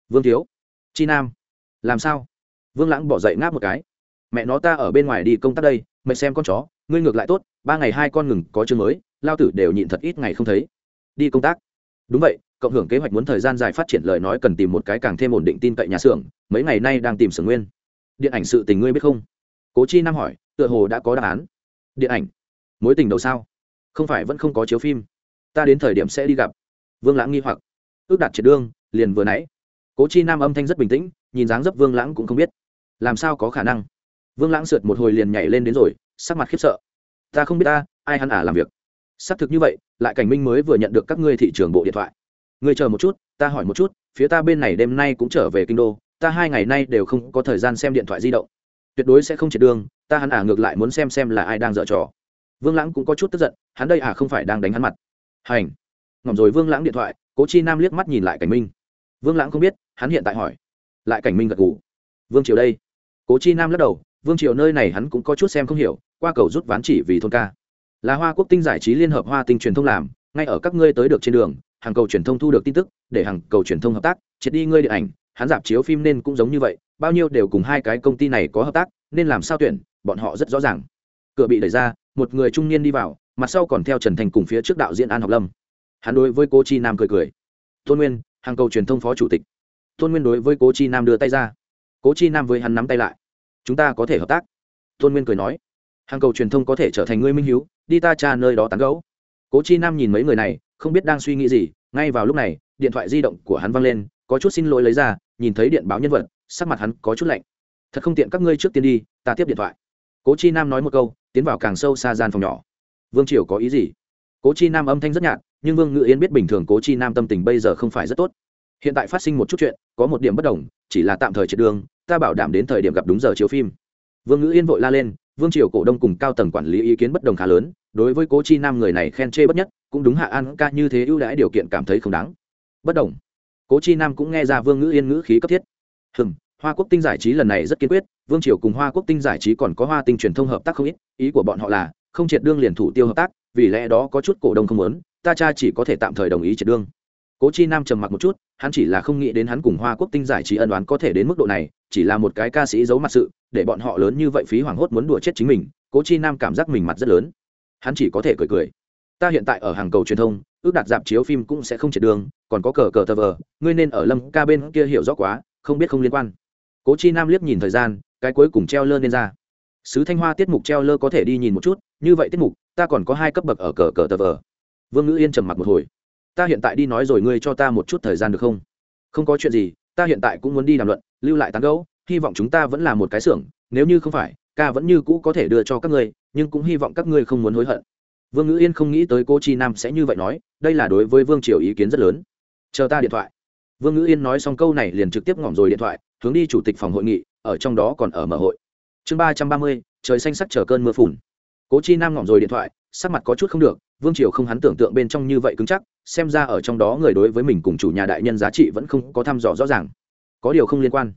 Vương thiếu. Chi nam. Làm sao? Vương lãng bỏ dậy ngáp một cái. Mẹ nó ta ở bên ngoài đi công tác đây, mẹ xem con chó, ngươi ngược lại tốt, ba ngày hai con ngừng, có chương mới, lao tử đều nhịn thật ít ngày không thấy đi công tác. Đúng vậy, cộng hưởng kế hoạch muốn thời gian dài phát triển lời nói cần tìm một cái càng thêm ổn định tin cậy nhà xưởng, mấy ngày nay đang tìm xưởng nguyên. Điện ảnh sự tình ngươi biết không? Cố chi nam hỏi, tựa hồ đã có đáp án. Điện ảnh? Mối tình đầu sao? Không phải vẫn không có chiếu phim. Ta đến thời điểm sẽ đi gặp. Vương lãng nghi hoặc. Ước đạt triệt đương, liền vừa nãy. Cố chi nam âm thanh rất bình tĩnh, nhìn dáng dấp vương lãng cũng không biết. Làm sao có khả năng? Vương lãng sượt một hồi liền nhảy lên đến rồi, sắc mặt khiếp sợ. Ta không biết ta, ai hắn ả làm việc? Xác thực như vậy, lại cảnh minh mới vừa nhận được các ngươi thị trường bộ điện thoại. Ngươi chờ một chút, ta hỏi một chút, phía ta bên này đêm nay cũng trở về kinh đô, ta hai ngày nay đều không có thời gian xem điện thoại di động. Tuyệt đối sẽ không triệt đường, ta hắn à ngược lại muốn xem xem là ai đang dở trò. Vương lãng cũng có chút tức giận, hắn đây à không phải đang đánh hắn mặt. Hành. Ngỏm rồi vương lãng điện thoại, cố chi nam liếc mắt nhìn lại cảnh minh. Vương lãng không biết, hắn hiện tại hỏi. Lại cảnh minh gật ngủ vương triều đây. Cố chi nam lắc đầu, vương triều nơi này hắn cũng có chút xem không hiểu, qua cầu rút ván chỉ vì thôn ca là hoa quốc tinh giải trí liên hợp hoa tinh truyền thông làm, ngay ở các ngươi tới được trên đường, hàng cầu truyền thông thu được tin tức, để hàng cầu truyền thông hợp tác, triệt đi ngươi điện ảnh, hắn dạp chiếu phim nên cũng giống như vậy, bao nhiêu đều cùng hai cái công ty này có hợp tác, nên làm sao tuyển, bọn họ rất rõ ràng. Cửa bị đẩy ra, một người trung niên đi vào, mặt sau còn theo trần thành cùng phía trước đạo diễn an học lâm. Hắn đối với cô chi nam cười cười. Tôn nguyên, hàng cầu truyền thông phó chủ tịch. Tôn nguyên đối với cố chi nam đưa tay ra. Cố chi nam với hắn nắm tay lại. Chúng ta có thể hợp tác. Tôn nguyên cười nói hàng cầu truyền thông có thể trở thành ngươi minh hiếu, đi ta cha nơi đó tán gấu cố chi nam nhìn mấy người này, không biết đang suy nghĩ gì, ngay vào lúc này, điện thoại di động của hắn văng lên, có chút xin lỗi lấy ra, nhìn thấy điện báo nhân vật, sắc mặt hắn có chút lạnh. Thật không tiện các ngươi trước tiên đi, ta tiếp điện thoại. Cố chi nam nói một câu, tiến vào càng sâu xa gian phòng nhỏ. Vương triều có ý gì? Cố chi nam âm thanh rất nhạt, nhưng vương ngự yên biết bình thường cố chi nam tâm tình bây giờ không phải rất tốt. Hiện tại phát sinh một chút chuyện, có một điểm bất đồng, chỉ là tạm thời triệt đường, ta bảo đảm đến thời điểm gặp đúng giờ chiếu phim. Vương ngữ yên vội la lên vương triều cổ đông cùng cao tầng quản lý ý kiến bất đồng khá lớn, đối với cố chi nam người này khen chê bất nhất, cũng đúng hạ an ca như thế ưu đãi điều kiện cảm thấy không đáng. Bất đồng. Cố chi nam cũng nghe ra vương ngữ yên ngữ khí cấp thiết. Hừm, hoa quốc tinh giải trí lần này rất kiên quyết, vương triều cùng hoa quốc tinh giải trí còn có hoa tinh truyền thông hợp tác không ít, ý của bọn họ là, không triệt đương liền thủ tiêu hợp tác, vì lẽ đó có chút cổ đông không muốn, ta cha chỉ có thể tạm thời đồng ý triệt đương. Cố chi nam trầm mặc một chút, hắn chỉ là không nghĩ đến hắn cùng hoa quốc tinh giải trí ân đoán có thể đến mức độ này chỉ là một cái ca sĩ giấu mặt sự, để bọn họ lớn như vậy phí hoảng hốt muốn đùa chết chính mình, cố chi nam cảm giác mình mặt rất lớn. Hắn chỉ có thể cười cười. Ta hiện tại ở hàng cầu truyền thông, ước đặt dạp chiếu phim cũng sẽ không triệt đường, còn có cờ cờ tờ vờ, ngươi nên ở lâm ca bên kia hiểu rõ quá, không biết không liên quan. Cố chi nam liếc nhìn thời gian, cái cuối cùng treo lơ lên ra. Sứ thanh hoa tiết mục treo lơ có thể đi nhìn một chút, như vậy tiết mục, ta còn có hai cấp bậc ở cờ cờ tờ vờ. Vương ngữ yên trầm mặc một hồi. Ta hiện tại đi nói rồi, ngươi cho ta một chút thời gian được không? Không có chuyện gì ta hiện tại cũng muốn đi đàm luận, lưu lại tán gẫu, hy vọng chúng ta vẫn là một cái xưởng, nếu như không phải, ca vẫn như cũ có thể đưa cho các ngươi, nhưng cũng hy vọng các ngươi không muốn hối hận. Vương ngữ yên không nghĩ tới cô chi nam sẽ như vậy nói, đây là đối với vương triều ý kiến rất lớn. Chờ ta điện thoại. Vương ngữ yên nói xong câu này liền trực tiếp ngỏm rồi điện thoại, hướng đi chủ tịch phòng hội nghị, ở trong đó còn ở mở hội. Chương ba trăm ba mươi, trời xanh sắc chờ cơn mưa phùn. Cố chi nam ngỏm rồi điện thoại, sắc mặt có chút không được vương triều không hắn tưởng tượng bên trong như vậy cứng chắc, xem ra ở trong đó người đối với mình cùng chủ nhà đại nhân giá trị vẫn không có thăm dò rõ ràng. Có điều không liên quan.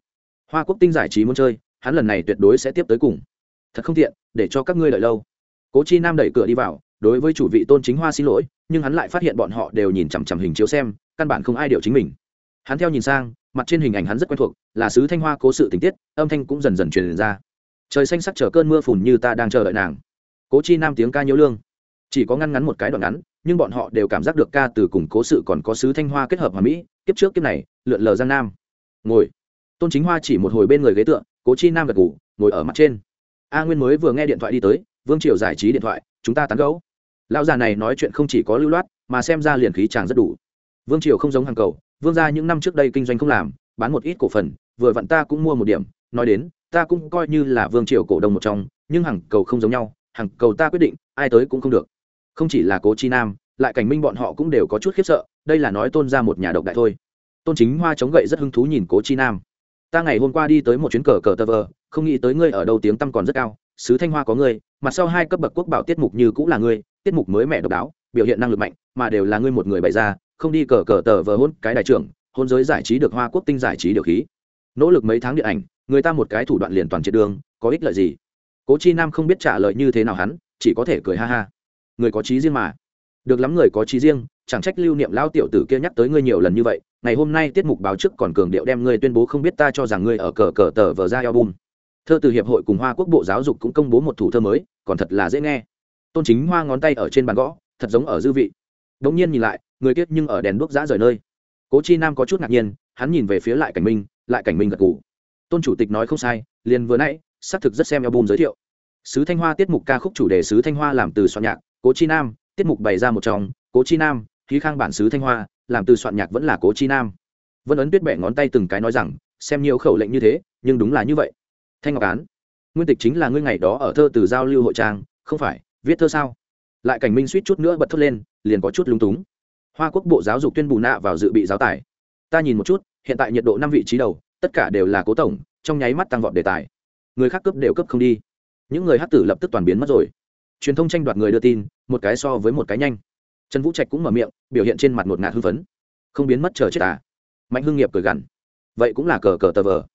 Hoa quốc tinh giải trí muốn chơi, hắn lần này tuyệt đối sẽ tiếp tới cùng. Thật không tiện, để cho các ngươi đợi lâu. Cố chi nam đẩy cửa đi vào, đối với chủ vị tôn chính hoa xin lỗi, nhưng hắn lại phát hiện bọn họ đều nhìn chằm chằm hình chiếu xem, căn bản không ai điều chính mình. Hắn theo nhìn sang, mặt trên hình ảnh hắn rất quen thuộc, là sứ thanh hoa cố sự tình tiết, âm thanh cũng dần dần truyền ra. Trời xanh sắc chờ cơn mưa phùn như ta đang chờ đợi nàng. Cố chi nam tiếng ca nhiễu lương chỉ có ngăn ngắn một cái đoạn ngắn, nhưng bọn họ đều cảm giác được ca từ cùng cố sự còn có sứ thanh hoa kết hợp hòa mỹ, kiếp trước kiếp này, lượn lờ giang nam. Ngồi. Tôn chính hoa chỉ một hồi bên người ghế tựa, cố chi nam gật ngủ ngồi ở mặt trên. A nguyên mới vừa nghe điện thoại đi tới, vương triều giải trí điện thoại, chúng ta tán gấu lão già này nói chuyện không chỉ có lưu loát, mà xem ra liền khí chàng rất đủ. Vương triều không giống hàng cầu, vương gia những năm trước đây kinh doanh không làm, bán một ít cổ phần, vừa vặn ta cũng mua một điểm, nói đến, ta cũng coi như là vương triều cổ đông một trong, nhưng hàng cầu không giống nhau, hàng cầu ta quyết định, ai tới cũng không được không chỉ là cố chi nam, lại cảnh minh bọn họ cũng đều có chút khiếp sợ, đây là nói tôn ra một nhà độc đại thôi. Tôn chính hoa chống gậy rất hứng thú nhìn cố chi nam. Ta ngày hôm qua đi tới một chuyến cờ cờ tờ vờ, không nghĩ tới ngươi ở đâu tiếng tăm còn rất cao, sứ thanh hoa có ngươi, mặt sau hai cấp bậc quốc bảo tiết mục như cũng là ngươi, tiết mục mới mẹ độc đáo, biểu hiện năng lực mạnh, mà đều là ngươi một người bày ra, không đi cờ cờ tờ vờ hôn cái đại trưởng, hôn giới giải trí được hoa quốc tinh giải trí điều khí. Nỗ lực mấy tháng điện ảnh, người ta một cái thủ đoạn liền toàn triệt đường, có ích lợi gì? Cố chi nam không biết trả lời như thế nào hắn, chỉ có thể cười ha ha người có trí riêng mà. Được lắm người có trí riêng, chẳng trách lưu niệm lao tiểu tử kia nhắc tới ngươi nhiều lần như vậy, ngày hôm nay tiết mục báo trước còn cường điệu đem ngươi tuyên bố không biết ta cho rằng ngươi ở cờ cờ tờ vờ ra album. Thơ từ hiệp hội cùng hoa quốc bộ giáo dục cũng công bố một thủ thơ mới, còn thật là dễ nghe. Tôn chính hoa ngón tay ở trên bàn gõ, thật giống ở dư vị. Đ ỗ n g nhiên nhìn lại, người kiết nhưng ở đèn đuốc giã rời nơi. Cố chi nam có chút ngạc nhiên, hắn nhìn về phía lại cảnh minh, lại cảnh minh gật g ủ tôn chủ tịch nói không sai, liền vừa nãy, xác thực rất xem album giới thiệu. Sứ thanh hoa tiết mục ca khúc chủ đề sứ thanh hoa làm từ soạn nhạc cố chi nam, tiết mục bày ra một trong, cố chi nam khí khang bản xứ thanh hoa, làm từ soạn nhạc vẫn là cố chi nam. Vân ấn tuyết bẻ ngón tay từng cái nói rằng, xem nhiều khẩu lệnh như thế, nhưng đúng là như vậy. Thanh ngọc án, nguyên tịch chính là ngươi ngày đó ở thơ từ giao lưu hội trang, không phải, viết thơ sao? Lại cảnh minh suýt chút nữa bật thốt lên, liền có chút lúng túng. Hoa quốc bộ giáo dục tuyên bù nạ vào dự bị giáo tài. Ta nhìn một chút, hiện tại nhiệt độ năm vị trí đầu, tất cả đều là cố tổng, trong nháy mắt tăng vọt đề tài. Người khác cấp đều cấp không đi. Những người hát tử lập tức toàn biến mất rồi truyền thông tranh đoạt người đưa tin, một cái so với một cái nhanh. Trần vũ trạch cũng mở miệng, biểu hiện trên mặt một ngạt hưng phấn. Không biến mất chờ chết à? Mạnh hưng nghiệp cười gằn. Vậy cũng là cờ cờ tờ vờ.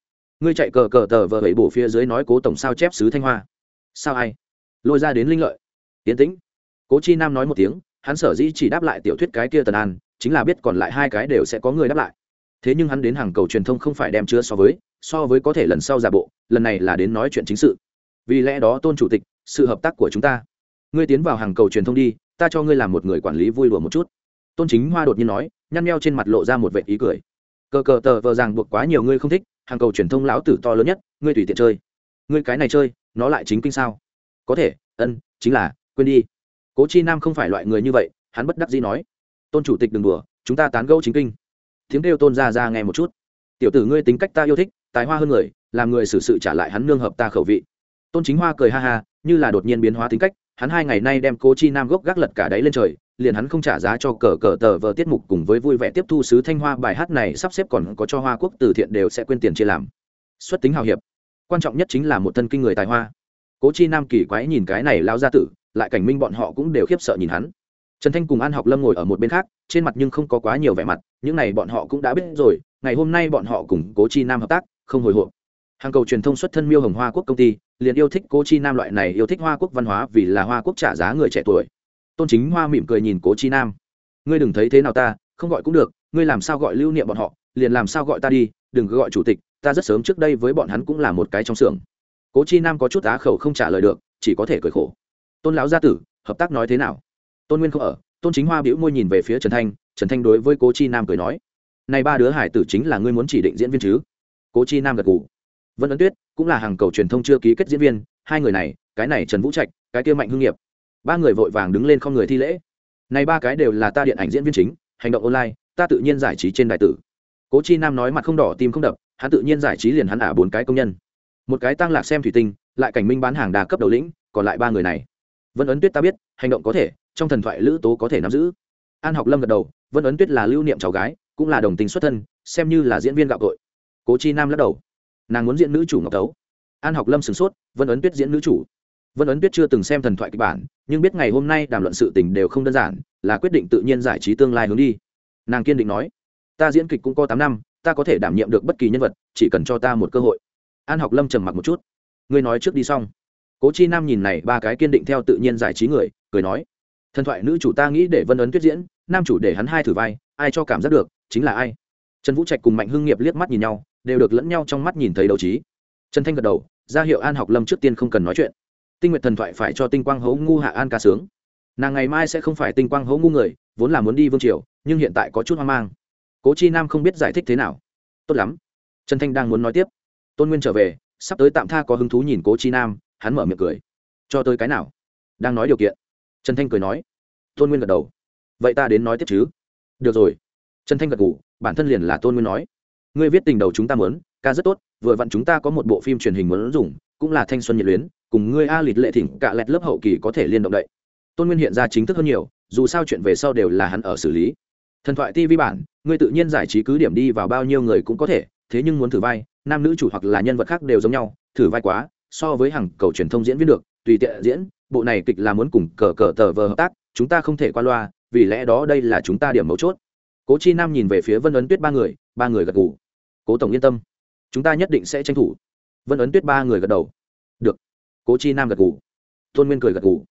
Ngươi chạy cờ cờ tờ vờ bảy bổ phía dưới nói cố tổng sao chép sứ thanh hoa. Sao ai? Lôi ra đến linh lợi. Tiến tĩnh. Cố chi nam nói một tiếng, hắn sở dĩ chỉ đáp lại tiểu thuyết cái kia tần an, chính là biết còn lại hai cái đều sẽ có người đáp lại. Thế nhưng hắn đến hàng cầu truyền thông không phải đem chưa so với so với có thể lần sau giả bộ, lần này là đến nói chuyện chính sự. Vì lẽ đó tôn chủ tịch, sự hợp tác của chúng ta ngươi tiến vào hàng cầu truyền thông đi, ta cho ngươi làm một người quản lý vui đùa một chút. Tôn chính hoa đột nhiên nói, nhăn nheo trên mặt lộ ra một vệ ý cười. Cờ cờ tờ vờ ràng buộc quá nhiều ngươi không thích, hàng cầu truyền thông lão tử to lớn nhất, ngươi tùy tiện chơi. Ngươi cái này chơi, nó lại chính kinh sao? Có thể, ân, chính là, quên đi. Cố chi nam không phải loại người như vậy, hắn bất đắc dĩ nói. Tôn chủ tịch đừng đùa, chúng ta tán gẫu chính kinh. Tiếng kêu tôn ra ra nghe một chút. Tiểu tử ngươi tính cách ta yêu thích, tài hoa hơn người, làm người xử sự trả lại hắn nương hợp ta khẩu vị. Tôn chính hoa cười ha ha, như là đột nhiên biến hóa tính cách hắn hai ngày nay đem cố chi nam gốc gác lật cả đáy lên trời, liền hắn không trả giá cho cờ cờ tờ vờ tiết mục cùng với vui vẻ tiếp thu sứ thanh hoa bài hát này sắp xếp còn có cho hoa quốc từ thiện đều sẽ quên tiền chia làm. Xuất tính hào hiệp. Quan trọng nhất chính là một thân kinh người tài hoa. Cố chi nam kỳ quái nhìn cái này lao ra tử, lại cảnh minh bọn họ cũng đều khiếp sợ nhìn hắn. Trần thanh cùng an học lâm ngồi ở một bên khác, trên mặt nhưng không có quá nhiều vẻ mặt, những này bọn họ cũng đã biết rồi, ngày hôm nay bọn họ cùng cố chi nam hợp tác, không hồi hộp hàng cầu truyền thông xuất thân miêu hồng hoa quốc công ty, liền yêu thích cố chi nam loại này yêu thích hoa quốc văn hóa vì là hoa quốc trả giá người trẻ tuổi. Tôn chính hoa mỉm cười nhìn cố chi nam. Ngươi đừng thấy thế nào ta, không gọi cũng được, ngươi làm sao gọi lưu niệm bọn họ, liền làm sao gọi ta đi, đừng cứ gọi chủ tịch, ta rất sớm trước đây với bọn hắn cũng là một cái trong xưởng. Cố chi nam có chút á khẩu không trả lời được, chỉ có thể cười khổ. Tôn lão gia tử, hợp tác nói thế nào? Tôn nguyên không ở, tôn chính hoa biểu môi nhìn về phía trần thanh trần thanh đối với cố chi nam cười nói, này ba đứa hải tử chính là ngươi muốn chỉ định diễn viên chứ? Cố chi nam gật gù vân ấn tuyết cũng là hàng cầu truyền thông chưa ký kết diễn viên, hai người này, cái này trần vũ trạch, cái kia mạnh hương nghiệp. Ba người vội vàng đứng lên không người thi lễ. Này ba cái đều là ta điện ảnh diễn viên chính, hành động online, ta tự nhiên giải trí trên đại tử. Cố chi nam nói mặt không đỏ, tim không đập, hắn tự nhiên giải trí liền hắn ả bốn cái công nhân. Một cái tăng lạc xem thủy tinh, lại cảnh minh bán hàng đa cấp đầu lĩnh, còn lại ba người này. Vân ấn tuyết ta biết, hành động có thể, trong thần thoại lữ tố có thể nắm giữ. An học lâm gật đầu, vân ấn tuyết là lưu niệm cháu gái, cũng là đồng tình xuất thân, xem như là diễn viên gạo cội. Cố chi nam lắc đầu nàng muốn diễn nữ chủ ngọc tấu. An học lâm sửng sốt, vân ấn tuyết diễn nữ chủ. Vân ấn tuyết chưa từng xem thần thoại kịch bản, nhưng biết ngày hôm nay đàm luận sự tình đều không đơn giản, là quyết định tự nhiên giải trí tương lai hướng đi. Nàng kiên định nói, ta diễn kịch cũng có tám năm, ta có thể đảm nhiệm được bất kỳ nhân vật, chỉ cần cho ta một cơ hội. An học lâm trầm mặc một chút. Ngươi nói trước đi xong. Cố chi nam nhìn này ba cái kiên định theo tự nhiên giải trí người, cười nói, thần thoại nữ chủ ta nghĩ để vân ấn tuyết diễn, nam chủ để hắn hai thử vai, ai cho cảm giác được, chính là ai. Trần vũ trạch cùng mạnh hưng nghiệp liếc mắt nhìn nhau đều được lẫn nhau trong mắt nhìn thấy đấu trí. Trần thanh gật đầu, ra hiệu an học lâm trước tiên không cần nói chuyện. Tinh nguyện thần thoại phải cho tinh quang hấu ngu hạ an ca sướng. Nàng ngày mai sẽ không phải tinh quang hấu ngu người, vốn là muốn đi vương triều, nhưng hiện tại có chút hoang mang. Cố chi nam không biết giải thích thế nào. Tốt lắm. Trần thanh đang muốn nói tiếp. Tôn nguyên trở về, sắp tới tạm tha có hứng thú nhìn cố chi nam, hắn mở miệng cười. Cho tới cái nào? Đang nói điều kiện. Trần thanh cười nói. Tôn nguyên gật đầu. Vậy ta đến nói tiếp chứ. Được rồi. Trần thanh gật ngủ bản thân liền là tôn nguyên nói ngươi viết tình đầu chúng ta muốn, ca rất tốt, vừa vặn chúng ta có một bộ phim truyền hình muốn dùng, cũng là thanh xuân nhiệt luyến, cùng ngươi a lịt lệ thỉnh cạ lẹt lớp hậu kỳ có thể liên động đậy. Tôn nguyên hiện ra chính thức hơn nhiều, dù sao chuyện về sau đều là hắn ở xử lý. Thần thoại tv bản, ngươi tự nhiên giải trí cứ điểm đi vào bao nhiêu người cũng có thể, thế nhưng muốn thử vai, nam nữ chủ hoặc là nhân vật khác đều giống nhau, thử vai quá, so với hàng cầu truyền thông diễn viên được, tùy tiện diễn, bộ này kịch là muốn cùng cờ cờ tờ vờ hợp tác, chúng ta không thể qua loa, vì lẽ đó đây là chúng ta điểm mấu chốt cố chi nam nhìn về phía vân ấn tuyết ba người ba người gật gù. Cố tổng yên tâm, chúng ta nhất định sẽ tranh thủ. Vân ấn tuyết ba người gật đầu. Được. Cố chi nam gật gù. Tôn nguyên cười gật gù.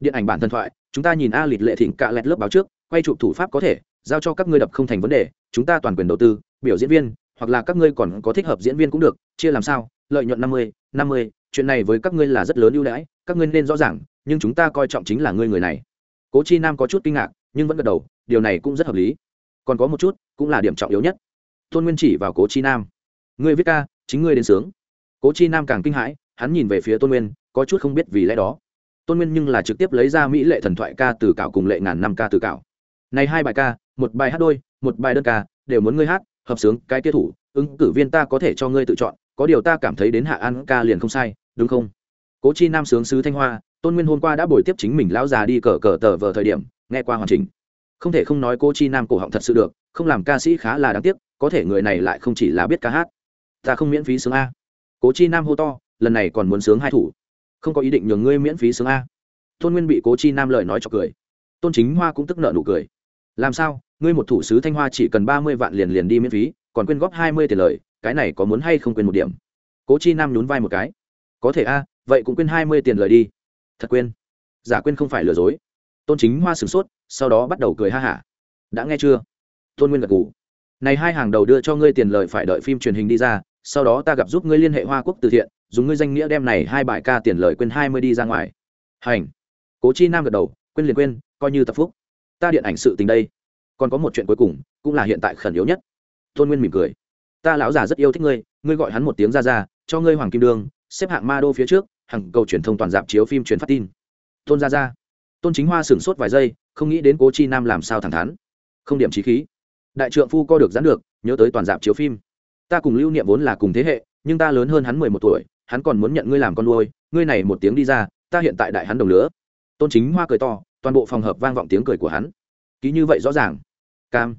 Điện ảnh bản thần thoại, chúng ta nhìn a lịt lệ thỉnh cạ lẹt lớp báo trước, quay chụp thủ pháp có thể, giao cho các ngươi đập không thành vấn đề, chúng ta toàn quyền đầu tư, biểu diễn viên, hoặc là các ngươi còn có thích hợp diễn viên cũng được, chia làm sao, lợi nhuận năm mươi năm mươi, chuyện này với các ngươi là rất lớn ưu đãi, các ngươi nên rõ ràng, nhưng chúng ta coi trọng chính là ngươi người này. Cố chi nam có chút kinh ngạc, nhưng vẫn gật đầu, điều này cũng rất hợp lý còn có một chút, cũng là điểm trọng yếu nhất. Tôn nguyên chỉ vào cố chi nam. Ngươi viết ca, chính ngươi đến sướng. Cố chi nam càng kinh hãi, hắn nhìn về phía tôn nguyên, có chút không biết vì lẽ đó. Tôn nguyên nhưng là trực tiếp lấy ra mỹ lệ thần thoại ca từ cảo cùng lệ ngàn năm ca từ cảo này hai bài ca, một bài hát đôi, một bài đơn ca, đều muốn ngươi hát, hợp sướng, cái tiêu thủ, ứng cử viên ta có thể cho ngươi tự chọn, có điều ta cảm thấy đến hạ an ca liền không sai, đúng không? Cố chi nam sướng sứ thanh hoa, tôn nguyên hôm qua đã bồi tiếp chính mình lão già đi cờ cờ tờ vờ thời điểm, nghe qua hoàn chỉnh không thể không nói cô chi nam cổ họng thật sự được, không làm ca sĩ khá là đáng tiếc, có thể người này lại không chỉ là biết ca hát. Ta không miễn phí sướng a. Cố chi nam hô to, lần này còn muốn sướng hai thủ. Không có ý định nhường ngươi miễn phí sướng a. Tôn nguyên bị cố chi nam lời nói cho cười. Tôn chính hoa cũng tức nợ nụ cười. Làm sao, ngươi một thủ sứ thanh hoa chỉ cần ba mươi vạn liền liền đi miễn phí, còn quyên góp hai mươi tiền lời, cái này có muốn hay không quên một điểm? Cố chi nam nhún vai một cái. Có thể a, vậy cũng quên hai mươi tiền lời đi. Thật quên. Giả quên không phải lừa dối tôn chính hoa sửng sốt, sau đó bắt đầu cười ha hả. Đã nghe chưa? Tôn nguyên gật ngủ này hai hàng đầu đưa cho ngươi tiền lời phải đợi phim truyền hình đi ra, sau đó ta gặp giúp ngươi liên hệ hoa quốc từ thiện, dùng ngươi danh nghĩa đem này hai bài ca tiền lời quên hai mươi đi ra ngoài. Hành. Cố chi nam gật đầu, quên liền quên, coi như tập phúc. Ta điện ảnh sự tình đây. Còn có một chuyện cuối cùng, cũng là hiện tại khẩn yếu nhất. Tôn nguyên mỉm cười. Ta lão già rất yêu thích ngươi ngươi gọi hắn một tiếng ra ra cho ngươi hoàng kim đương xếp hạng ma đô phía trước hàng cầu truyền thông toàn dạp chiếu phim truyền phát tin. Tôn ra ra tôn chính hoa sửng sốt vài giây, không nghĩ đến cố chi nam làm sao thẳng thắn. Không điểm trí khí. Đại trượng phu co được gián được, nhớ tới toàn dạp chiếu phim. Ta cùng lưu niệm vốn là cùng thế hệ, nhưng ta lớn hơn hắn mười một tuổi, hắn còn muốn nhận ngươi làm con nuôi, ngươi này một tiếng đi ra, ta hiện tại đại hắn đồng lứa. Tôn chính hoa cười to, toàn bộ phòng hợp vang vọng tiếng cười của hắn. Ký như vậy rõ ràng. Cam,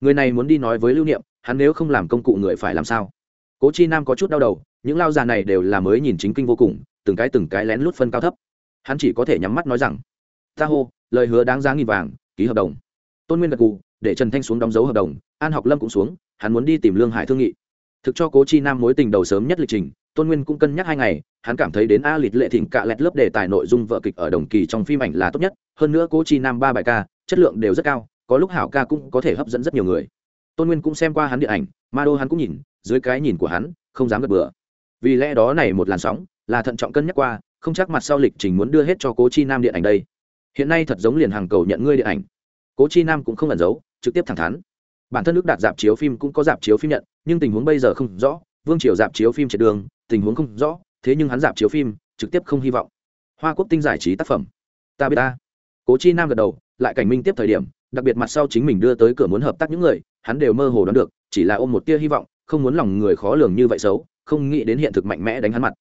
người này muốn đi nói với lưu niệm, hắn nếu không làm công cụ người phải làm sao? Cố chi nam có chút đau đầu, những lao già này đều là mới nhìn chính kinh vô cùng, từng cái từng cái lén lút phân cao thấp. Hắn chỉ có thể nhắm mắt nói rằng ta hô, lời hứa đáng giá nghìn vàng, ký hợp đồng. Tôn nguyên gật cù để trần thanh xuống đóng dấu hợp đồng, an học lâm cũng xuống, hắn muốn đi tìm lương hải thương nghị. Thực cho cố chi nam mối tình đầu sớm nhất lịch trình, tôn nguyên cũng cân nhắc hai ngày, hắn cảm thấy đến a lịch lệ thịnh cạ lẹt lớp đề tài nội dung vợ kịch ở đồng kỳ trong phim ảnh là tốt nhất, hơn nữa cố chi nam ba bài ca, chất lượng đều rất cao, có lúc hảo ca cũng có thể hấp dẫn rất nhiều người. Tôn nguyên cũng xem qua hắn điện ảnh, ma đô hắn cũng nhìn, dưới cái nhìn của hắn, không dám gật bừa. Vì lẽ đó này một làn sóng là thận trọng cân nhắc qua, không chắc mặt sau lịch trình muốn đưa hết cho cố chi nam điện ảnh đây hiện nay thật giống liền hàng cầu nhận ngươi điện ảnh. Cố chi nam cũng không ẩn giấu, trực tiếp thẳng thắn. Bản thân nước đạt dạp chiếu phim cũng có dạp chiếu phim nhận, nhưng tình huống bây giờ không rõ, vương triều dạp chiếu phim triệt đường, tình huống không rõ, thế nhưng hắn dạp chiếu phim, trực tiếp không hy vọng. Hoa quốc tinh giải trí tác phẩm. Ta biết ta. Cố chi nam gật đầu, lại cảnh minh tiếp thời điểm, đặc biệt mặt sau chính mình đưa tới cửa muốn hợp tác những người, hắn đều mơ hồ đoán được, chỉ là ôm một tia hy vọng, không muốn lòng người khó lường như vậy xấu, không nghĩ đến hiện thực mạnh mẽ đánh hắn mặt.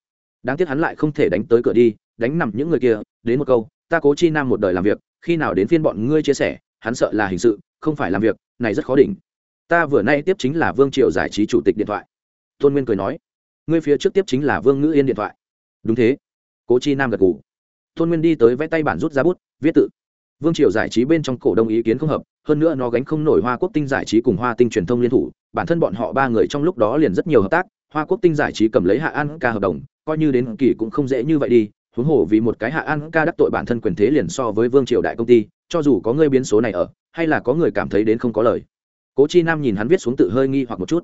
Đáng tiếc hắn lại không thể đánh tới cửa đi, đánh nằm những người kia, đến một câu ta cố chi nam một đời làm việc, khi nào đến phiên bọn ngươi chia sẻ, hắn sợ là hình sự, không phải làm việc, này rất khó đỉnh. Ta vừa nay tiếp chính là vương triều giải trí chủ tịch điện thoại. Tôn nguyên cười nói, ngươi phía trước tiếp chính là vương ngữ yên điện thoại. Đúng thế. Cố chi nam gật ngủ tôn nguyên đi tới vẽ tay bản rút ra bút, viết tự. Vương triều giải trí bên trong cổ đông ý kiến không hợp, hơn nữa nó gánh không nổi hoa quốc tinh giải trí cùng hoa tinh truyền thông liên thủ, bản thân bọn họ ba người trong lúc đó liền rất nhiều hợp tác, hoa quốc tinh giải trí cầm lấy hạ an ca hợp đồng, coi như đến kỳ cũng không dễ như vậy đi huống hồ vì một cái hạ an ca đắc tội bản thân quyền thế liền so với vương triều đại công ty, cho dù có người biến số này ở, hay là có người cảm thấy đến không có lời. Cố chi nam nhìn hắn viết xuống tự hơi nghi hoặc một chút.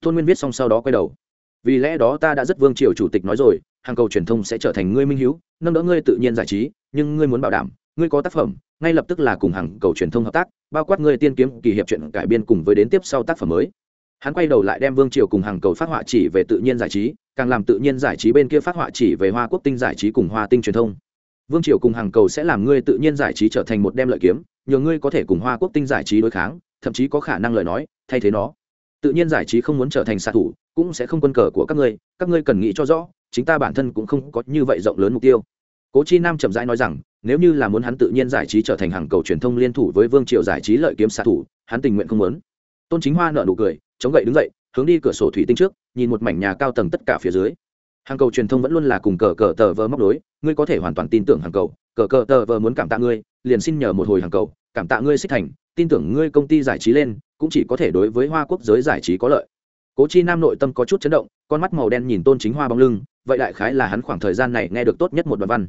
Tôn nguyên viết xong sau đó quay đầu. Vì lẽ đó ta đã rất vương triều chủ tịch nói rồi, hàng cầu truyền thông sẽ trở thành ngươi minh hiếu, nâng đỡ ngươi tự nhiên giải trí, nhưng ngươi muốn bảo đảm, ngươi có tác phẩm, ngay lập tức là cùng hàng cầu truyền thông hợp tác, bao quát ngươi tiên kiếm kỳ hiệp chuyện cải biên cùng với đến tiếp sau tác phẩm mới hắn quay đầu lại đem vương triều cùng hàng cầu phát họa chỉ về tự nhiên giải trí, càng làm tự nhiên giải trí bên kia phát họa chỉ về hoa quốc tinh giải trí cùng hoa tinh truyền thông. Vương triều cùng hàng cầu sẽ làm ngươi tự nhiên giải trí trở thành một đem lợi kiếm, nhờ ngươi có thể cùng hoa quốc tinh giải trí đối kháng, thậm chí có khả năng lời nói, thay thế nó. Tự nhiên giải trí không muốn trở thành xạ thủ, cũng sẽ không quân cờ của các ngươi các ngươi cần nghĩ cho rõ, chính ta bản thân cũng không có như vậy rộng lớn mục tiêu. Cố chi nam chậm rãi nói rằng, nếu như là muốn hắn tự nhiên giải trí trở thành hàng cầu truyền thông liên thủ với vương triều giải trí lợi kiếm xạ thủ, hắn tình nguyện không muốn. Tôn chính hoa nợ nụ cười chống gậy đứng dậy, hướng đi cửa sổ thủy tinh trước, nhìn một mảnh nhà cao tầng tất cả phía dưới. Hàng cầu truyền thông vẫn luôn là cùng cờ cờ tờ vờ móc đối ngươi có thể hoàn toàn tin tưởng hàng cầu, cờ cờ tờ vờ muốn cảm tạ ngươi, liền xin nhờ một hồi hàng cầu, cảm tạ ngươi xích thành, tin tưởng ngươi công ty giải trí lên, cũng chỉ có thể đối với hoa quốc giới giải trí có lợi. Cố chi nam nội tâm có chút chấn động, con mắt màu đen nhìn tôn chính hoa bóng lưng, vậy đại khái là hắn khoảng thời gian này nghe được tốt nhất một đoạn văn.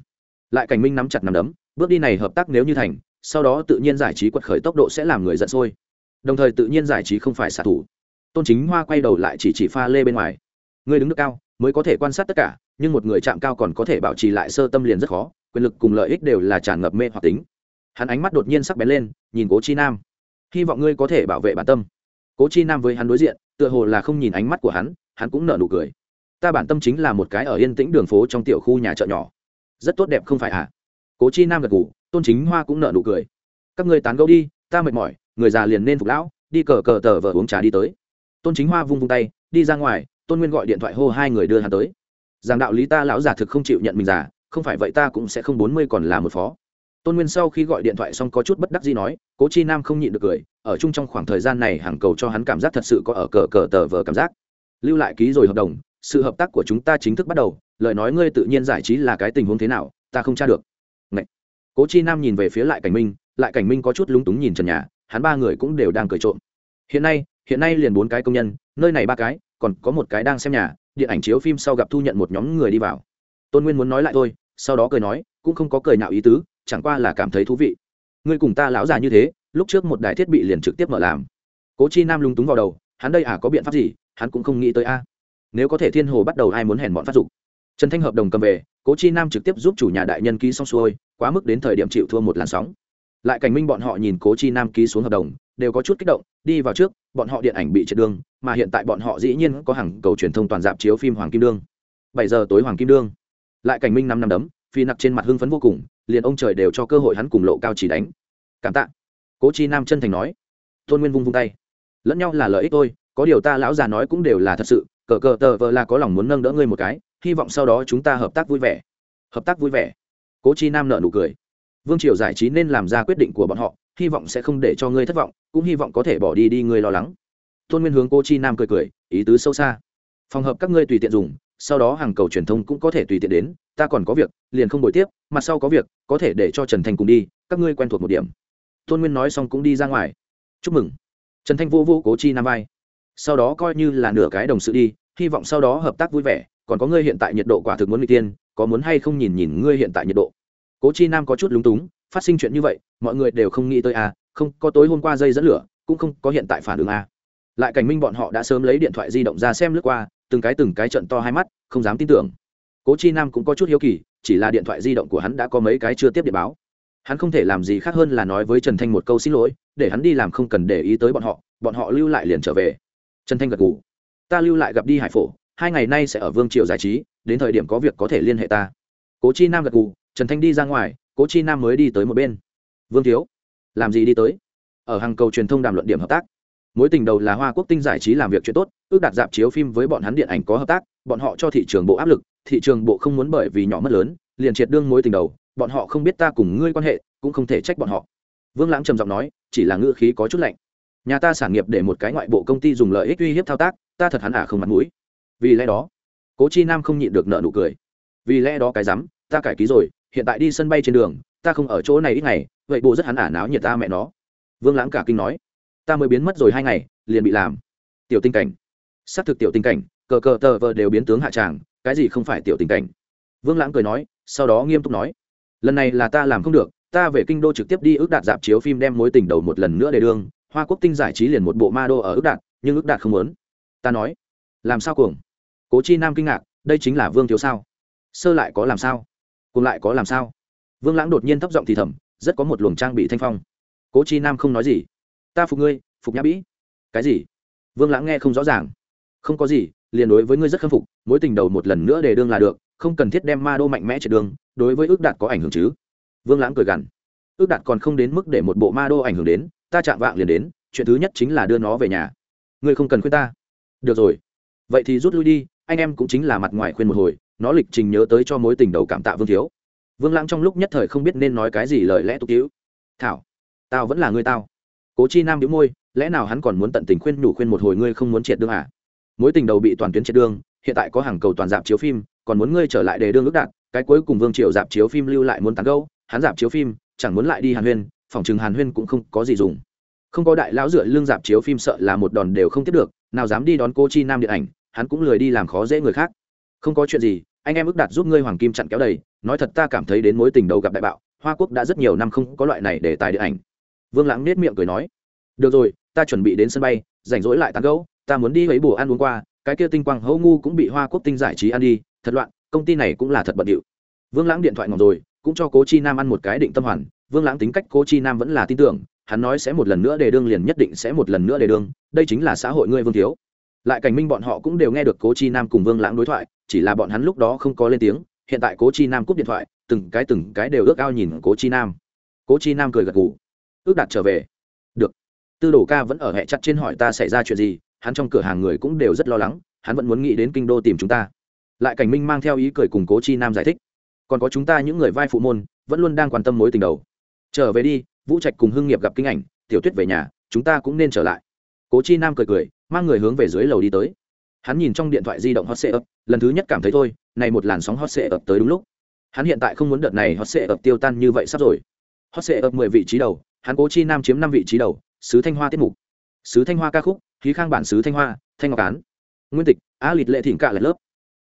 Lại cảnh minh nắm chặt nắm đấm, bước đi này hợp tác nếu như thành, sau đó tự nhiên giải trí quật khởi tốc độ sẽ làm người giận sôi. Đồng thời tự nhiên giải trí không phải xạ thủ tôn chính hoa quay đầu lại chỉ chỉ pha lê bên ngoài. Người đứng được cao, mới có thể quan sát tất cả, nhưng một người chạm cao còn có thể bảo trì lại sơ tâm liền rất khó, quyền lực cùng lợi ích đều là tràn ngập mê hoặc tính. Hắn ánh mắt đột nhiên sắc bén lên, nhìn cố chi nam. Hy vọng ngươi có thể bảo vệ bản tâm. Cố chi nam với hắn đối diện, tựa hồ là không nhìn ánh mắt của hắn hắn cũng nở nụ cười. Ta bản tâm chính là một cái ở yên tĩnh đường phố trong tiểu khu nhà chợ nhỏ. Rất tốt đẹp không phải à cố chi nam gật ngủ tôn chính hoa cũng nở nụ cười. Các ngươi tán gẫu đi, ta mệt mỏi, người già liền nên phục lão, đi cờ cờ tờ vờ uống trà đi tới tôn chính hoa vung vung tay, đi ra ngoài, tôn nguyên gọi điện thoại hô hai người đưa hắn tới. Rằng đạo lý ta lão già thực không chịu nhận mình già, không phải vậy ta cũng sẽ không bốn mươi còn là một phó. Tôn nguyên sau khi gọi điện thoại xong có chút bất đắc gì nói, cố chi nam không nhịn được cười, ở chung trong khoảng thời gian này hàng cầu cho hắn cảm giác thật sự có ở cờ cờ tờ vờ cảm giác. Lưu lại ký rồi hợp đồng, sự hợp tác của chúng ta chính thức bắt đầu, lời nói ngươi tự nhiên giải trí là cái tình huống thế nào, ta không tra được. Ngậy. cố chi nam nhìn về phía lại cảnh minh, lại cảnh minh có chút lúng túng nhìn trần nhà, hắn ba người cũng đều đang cười trộm. Hiện nay hiện nay liền bốn cái công nhân, nơi này ba cái, còn có một cái đang xem nhà, điện ảnh chiếu phim sau gặp thu nhận một nhóm người đi vào. Tôn nguyên muốn nói lại thôi, sau đó cười nói, cũng không có cười nào ý tứ, chẳng qua là cảm thấy thú vị. Ngươi cùng ta lão già như thế, lúc trước một đài thiết bị liền trực tiếp mở làm. Cố chi nam lung túng vào đầu, hắn đây à có biện pháp gì, hắn cũng không nghĩ tới a. Nếu có thể thiên hồ bắt đầu ai muốn hèn bọn phát dục. Trần thanh hợp đồng cầm về, cố chi nam trực tiếp giúp chủ nhà đại nhân ký xong xuôi, quá mức đến thời điểm chịu thua một làn sóng lại cảnh minh bọn họ nhìn cố chi nam ký xuống hợp đồng, đều có chút kích động, đi vào trước, bọn họ điện ảnh bị triệt đương mà hiện tại bọn họ dĩ nhiên có hàng cầu truyền thông toàn dạp chiếu phim hoàng kim đương. Bảy giờ tối hoàng kim đương. Lại cảnh minh năm năm đấm, phi nặc trên mặt hưng phấn vô cùng, liền ông trời đều cho cơ hội hắn cùng lộ cao chỉ đánh. Cảm tạ. Cố chi nam chân thành nói. Tôn nguyên vung vung tay. Lẫn nhau là lợi ích tôi có điều ta lão già nói cũng đều là thật sự, cờ cờ tờ vợ là có lòng muốn nâng đỡ ngươi một cái, hy vọng sau đó chúng ta hợp tác vui vẻ. Hợp tác vui vẻ. Cố chi nam nợ nụ cười vương triều giải trí nên làm ra quyết định của bọn họ, hy vọng sẽ không để cho ngươi thất vọng, cũng hy vọng có thể bỏ đi đi ngươi lo lắng. Tôn nguyên hướng cô chi nam cười cười, ý tứ sâu xa. Phòng hợp các ngươi tùy tiện dùng, sau đó hàng cầu truyền thông cũng có thể tùy tiện đến, ta còn có việc, liền không bồi tiếp mặt sau có việc, có thể để cho trần thành cùng đi, các ngươi quen thuộc một điểm. Tôn nguyên nói xong cũng đi ra ngoài. Chúc mừng. Trần thanh vô vô cố chi nam vai. Sau đó coi như là nửa cái đồng sự đi, hy vọng sau đó hợp tác vui vẻ, còn có ngươi hiện tại nhiệt độ quả thực muốn n tiên, có muốn hay không nhìn nhìn ngươi hiện tại nhiệt độ? Cố chi nam có chút lúng túng, phát sinh chuyện như vậy, mọi người đều không nghĩ tới a không, có tối hôm qua dây dẫn lửa, cũng không có hiện tại phản ứng a lại cảnh minh bọn họ đã sớm lấy điện thoại di động ra xem lướt qua, từng cái từng cái trận to hai mắt, không dám tin tưởng. Cố chi nam cũng có chút hiếu kỳ, chỉ là điện thoại di động của hắn đã có mấy cái chưa tiếp điện báo. Hắn không thể làm gì khác hơn là nói với trần thanh một câu xin lỗi, để hắn đi làm không cần để ý tới bọn họ bọn họ lưu lại liền trở về. Trần thanh gật ngủ ta lưu lại gặp đi hải phổ, hai ngày nay sẽ ở vương triều giải trí, đến thời điểm có việc có thể liên hệ ta. Cố chi nam gật ngủ trần thanh đi ra ngoài, cố chi nam mới đi tới một bên. Vương thiếu, làm gì đi tới? Ở hàng cầu truyền thông đàm luận điểm hợp tác. Mối tình đầu là hoa quốc tinh giải trí làm việc chuyện tốt, ước đạt dạp chiếu phim với bọn hắn điện ảnh có hợp tác, bọn họ cho thị trường bộ áp lực, thị trường bộ không muốn bởi vì nhỏ mất lớn, liền triệt đương mối tình đầu, bọn họ không biết ta cùng ngươi quan hệ, cũng không thể trách bọn họ. Vương lãng trầm giọng nói, chỉ là ngữ khí có chút lạnh. Nhà ta sản nghiệp để một cái ngoại bộ công ty dùng lợi ích uy hiếp thao tác, ta thật hắn ả à không mặt mũi. Vì lẽ đó, cố chi nam không nhịn được nợ nụ cười. Vì lẽ đó cái rắm, ta cải ký rồi hiện tại đi sân bay trên đường, ta không ở chỗ này ít ngày, vậy bộ rất hắn ả náo nhiệt ta mẹ nó. Vương lãng cả kinh nói. Ta mới biến mất rồi hai ngày, liền bị làm. Tiểu tình cảnh. Xác thực tiểu tình cảnh, cờ cờ tờ vờ đều biến tướng hạ tràng, cái gì không phải tiểu tình cảnh? Vương lãng cười nói, sau đó nghiêm túc nói. Lần này là ta làm không được, ta về kinh đô trực tiếp đi ước đạt dạp chiếu phim đem mối tình đầu một lần nữa để đương hoa quốc tinh giải trí liền một bộ ma đô ở ước đạt, nhưng ước đạt không muốn. Ta nói. Làm sao cuồng? Cố chi nam kinh ngạc, đây chính là vương thiếu sao? Sơ lại có làm sao? Cùng lại có làm sao? Vương lãng đột nhiên thấp giọng thì thầm, rất có một luồng trang bị thanh phong. Cố chi nam không nói gì. Ta phục ngươi, phục nhã bĩ. Cái gì? Vương lãng nghe không rõ ràng. Không có gì, liền đối với ngươi rất khâm phục, mối tình đầu một lần nữa để đương là được, không cần thiết đem ma đô mạnh mẽ trên đường đối với ước đạt có ảnh hưởng chứ? Vương lãng cười gằn. Ước đạt còn không đến mức để một bộ ma đô ảnh hưởng đến, ta chạm vạng liền đến, chuyện thứ nhất chính là đưa nó về nhà. Ngươi không cần khuyên ta. Được rồi. Vậy thì rút lui đi, anh em cũng chính là mặt ngoài khuyên một hồi nó lịch trình nhớ tới cho mối tình đầu cảm tạ vương thiếu. Vương lãng trong lúc nhất thời không biết nên nói cái gì lời lẽ tục cứu thảo, tao vẫn là người tao. Cố chi nam đĩu môi, lẽ nào hắn còn muốn tận tình khuyên nhủ khuyên một hồi ngươi không muốn triệt đương à? Mối tình đầu bị toàn tuyến triệt đương, hiện tại có hàng cầu toàn dạp chiếu phim, còn muốn ngươi trở lại để đương ước đạt, cái cuối cùng vương triều dạp chiếu phim lưu lại muốn tán gâu hắn dạp chiếu phim, chẳng muốn lại đi hàn huyên, phòng chừng hàn huyên cũng không có gì dùng. Không có đại lão dựa lương dạp chiếu phim sợ là một đòn đều không tiếp được, nào dám đi đón cô chi nam điện ảnh, hắn cũng lười đi làm khó dễ người khác không có chuyện gì, anh em ước đạt giúp ngươi hoàng kim chặn kéo đầy, nói thật ta cảm thấy đến mối tình đầu gặp đại bạo, hoa quốc đã rất nhiều năm không có loại này để tài điện ảnh. Vương lãng nết miệng cười nói, được rồi, ta chuẩn bị đến sân bay, rảnh rỗi lại tán gấu ta muốn đi lấy bùa ăn uống qua, cái kia tinh quang hấu ngu cũng bị hoa quốc tinh giải trí ăn đi, thật loạn, công ty này cũng là thật bận điệu. Vương lãng điện thoại ngọc rồi, cũng cho cố chi nam ăn một cái định tâm hoàn. Vương lãng tính cách cố chi nam vẫn là tin tưởng, hắn nói sẽ một lần nữa đề đương liền nhất định sẽ một lần nữa đề đương, đây chính là xã hội ngươi vương thiếu lại cảnh minh bọn họ cũng đều nghe được cố chi nam cùng vương lãng đối thoại, chỉ là bọn hắn lúc đó không có lên tiếng, hiện tại cố chi nam cúp điện thoại, từng cái từng cái đều ước ao nhìn cố chi nam. Cố chi nam cười gật gù. Ước Đạt trở về. Được. Tư đồ ca vẫn ở hẹ chặt trên hỏi ta xảy ra chuyện gì, hắn trong cửa hàng người cũng đều rất lo lắng, hắn vẫn muốn nghĩ đến kinh đô tìm chúng ta. Lại cảnh minh mang theo ý cười cùng cố chi nam giải thích. Còn có chúng ta những người vai phụ môn, vẫn luôn đang quan tâm mối tình đầu. Trở về đi, vũ trạch cùng hưng nghiệp gặp kinh ảnh, tiểu tuyết về nhà, chúng ta cũng nên trở lại cố chi nam cười cười, mang người hướng về dưới lầu đi tới. Hắn nhìn trong điện thoại di động hot sệ ấp lần thứ nhất cảm thấy thôi, này một làn sóng hot sệ ấp tới đúng lúc. Hắn hiện tại không muốn đợt này hot sệ ấp tiêu tan như vậy sắp rồi. Hot sệ ấp mười vị trí đầu, hắn cố chi nam chiếm năm vị trí đầu, sứ thanh hoa tiết mục. Sứ thanh hoa ca khúc khí khang bản sứ thanh hoa, thanh ngọc án. Nguyên tịch á lịt lệ thỉnh cả lật lớp.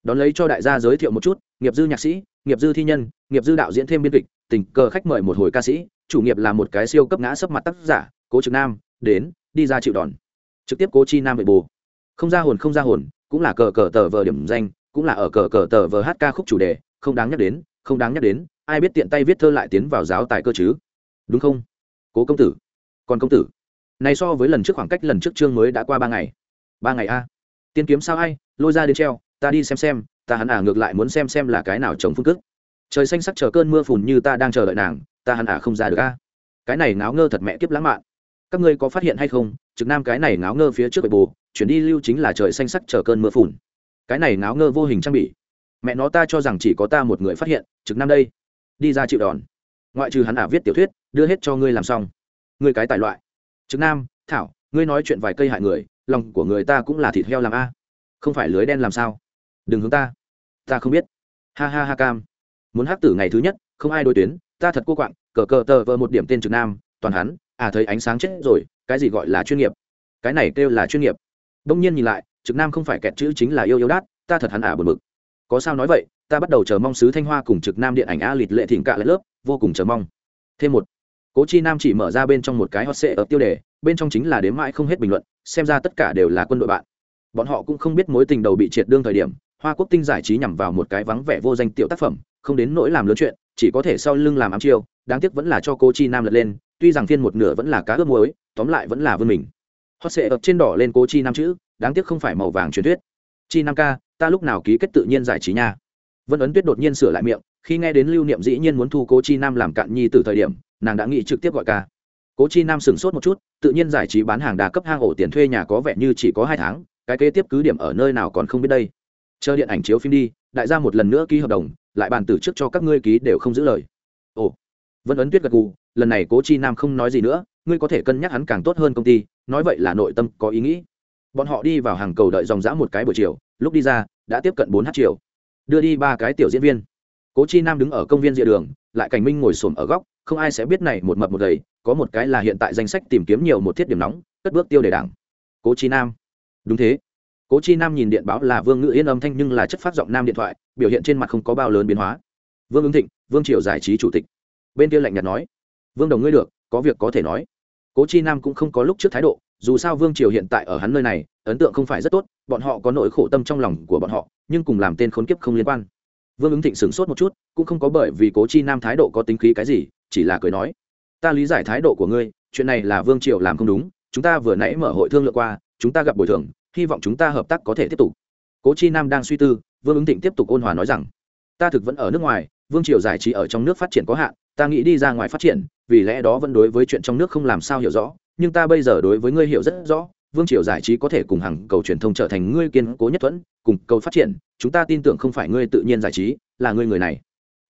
Đón lấy cho đại gia giới thiệu một chút, nghiệp dư nhạc sĩ, nghiệp dư thi nhân, nghiệp dư đạo diễn thêm biên kịch, tình cờ khách mời một hồi ca sĩ, chủ nghiệp là một cái siêu cấp ngã sấp mặt tác giả, cố trực nam, đến, đi ra chịu đòn trực tiếp cố chi nam vệ bù. Không ra hồn, không ra hồn, cũng là cờ cờ tờ vờ điểm danh, cũng là ở cờ cờ tờ vờ hát ca khúc chủ đề, không đáng nhắc đến, không đáng nhắc đến, ai biết tiện tay viết thơ lại tiến vào giáo tài cơ chứ? Đúng không? Cố công tử. Còn công tử. Này so với lần trước khoảng cách lần trước chương mới đã qua ba ngày. Ba ngày a. Tiên kiếm sao ai, lôi ra đến treo, ta đi xem xem, ta hắn à ngược lại muốn xem xem là cái nào chống phương cước trời xanh sắc chờ cơn mưa phùn như ta đang chờ đợi nàng, ta hắn à không ra được a. Cái này náo ngơ thật mẹ kiếp lãng mạn các ngươi có phát hiện hay không? Trực nam cái này ngáo ngơ phía trước bệ bồ, chuyển đi lưu chính là trời xanh sắc chờ cơn mưa phùn. Cái này ngáo ngơ vô hình trang bị. Mẹ nó ta cho rằng chỉ có ta một người phát hiện, trực nam đây. Đi ra chịu đòn. Ngoại trừ hắn ả viết tiểu thuyết, đưa hết cho ngươi làm xong. Ngươi cái tài loại. Trực nam, thảo, ngươi nói chuyện vài cây hại người, lòng của người ta cũng là thịt heo làm a. Không phải lưới đen làm sao? Đừng hướng ta. Ta không biết. Ha ha ha cam. Muốn hát tử ngày thứ nhất, không ai đối tuyến, ta thật cô quạng, cờ cờ tờ vờ một điểm tên trực nam toàn hắn à thấy ánh sáng chết rồi, cái gì gọi là chuyên nghiệp? Cái này kêu là chuyên nghiệp. Đông nhiên nhìn lại, trực nam không phải kẹt chữ chính là yêu yêu đát, ta thật hắn ả à buồn bực. Có sao nói vậy, ta bắt đầu chờ mong sứ thanh hoa cùng trực nam điện ảnh a lịt lệ thỉnh cạ lại lớp, vô cùng chờ mong. Thêm một, cố chi nam chỉ mở ra bên trong một cái hot sệ ở tiêu đề, bên trong chính là đếm mãi không hết bình luận, xem ra tất cả đều là quân đội bạn. Bọn họ cũng không biết mối tình đầu bị triệt đương thời điểm, hoa quốc tinh giải trí nhằm vào một cái vắng vẻ vô danh tiểu tác phẩm, không đến nỗi làm lớn chuyện, chỉ có thể sau lưng làm ám chiêu, đáng tiếc vẫn là cho cô chi nam lật lên tuy rằng phiên một nửa vẫn là cá ướp muối, tóm lại vẫn là vươn mình. Họ sệ ập trên đỏ lên cố chi nam chữ, đáng tiếc không phải màu vàng truyền thuyết. Chi nam ca, ta lúc nào ký kết tự nhiên giải trí nha? Vân ấn tuyết đột nhiên sửa lại miệng, khi nghe đến lưu niệm dĩ nhiên muốn thu cố chi nam làm cạn nhi từ thời điểm, nàng đã nghĩ trực tiếp gọi ca. Cố chi nam sửng sốt một chút, tự nhiên giải trí bán hàng đa cấp hang ổ tiền thuê nhà có vẻ như chỉ có hai tháng, cái kế tiếp cứ điểm ở nơi nào còn không biết đây. Chờ điện ảnh chiếu phim đi, đại gia một lần nữa ký hợp đồng, lại bàn từ trước cho các ngươi ký đều không giữ lời vân ấn tuyết gật gù, lần này cố chi nam không nói gì nữa, ngươi có thể cân nhắc hắn càng tốt hơn công ty, nói vậy là nội tâm có ý nghĩ. Bọn họ đi vào hàng cầu đợi dòng dã một cái buổi chiều, lúc đi ra, đã tiếp cận bốn h chiều. Đưa đi ba cái tiểu diễn viên. Cố chi nam đứng ở công viên rìa đường, lại cảnh minh ngồi xổm ở góc, không ai sẽ biết này một mập một đầy có một cái là hiện tại danh sách tìm kiếm nhiều một thiết điểm nóng, cất bước tiêu đề đảng. Cố chi nam. Đúng thế. Cố chi nam nhìn điện báo là vương ngữ yên âm thanh nhưng là chất phát giọng nam điện thoại, biểu hiện trên mặt không có bao lớn biến hóa. Vương ứng thịnh, vương triều giải trí chủ tịch bên kia lạnh nhạt nói, vương đồng ngươi được, có việc có thể nói. Cố chi nam cũng không có lúc trước thái độ, dù sao vương triều hiện tại ở hắn nơi này, ấn tượng không phải rất tốt, bọn họ có nỗi khổ tâm trong lòng của bọn họ, nhưng cùng làm tên khốn kiếp không liên quan. Vương ứng thịnh sửng sốt một chút, cũng không có bởi vì cố chi nam thái độ có tính khí cái gì, chỉ là cười nói, ta lý giải thái độ của ngươi, chuyện này là vương triều làm không đúng, chúng ta vừa nãy mở hội thương lượng qua, chúng ta gặp bồi thường, hy vọng chúng ta hợp tác có thể tiếp tục. Cố chi nam đang suy tư, vương ứng thịnh tiếp tục ôn hòa nói rằng, ta thực vẫn ở nước ngoài vương triều giải trí ở trong nước phát triển có hạn, ta nghĩ đi ra ngoài phát triển, vì lẽ đó vẫn đối với chuyện trong nước không làm sao hiểu rõ, nhưng ta bây giờ đối với ngươi hiểu rất rõ, vương triều giải trí có thể cùng hàng cầu truyền thông trở thành ngươi kiên cố nhất thuẫn, cùng cầu phát triển, chúng ta tin tưởng không phải ngươi tự nhiên giải trí, là ngươi người này.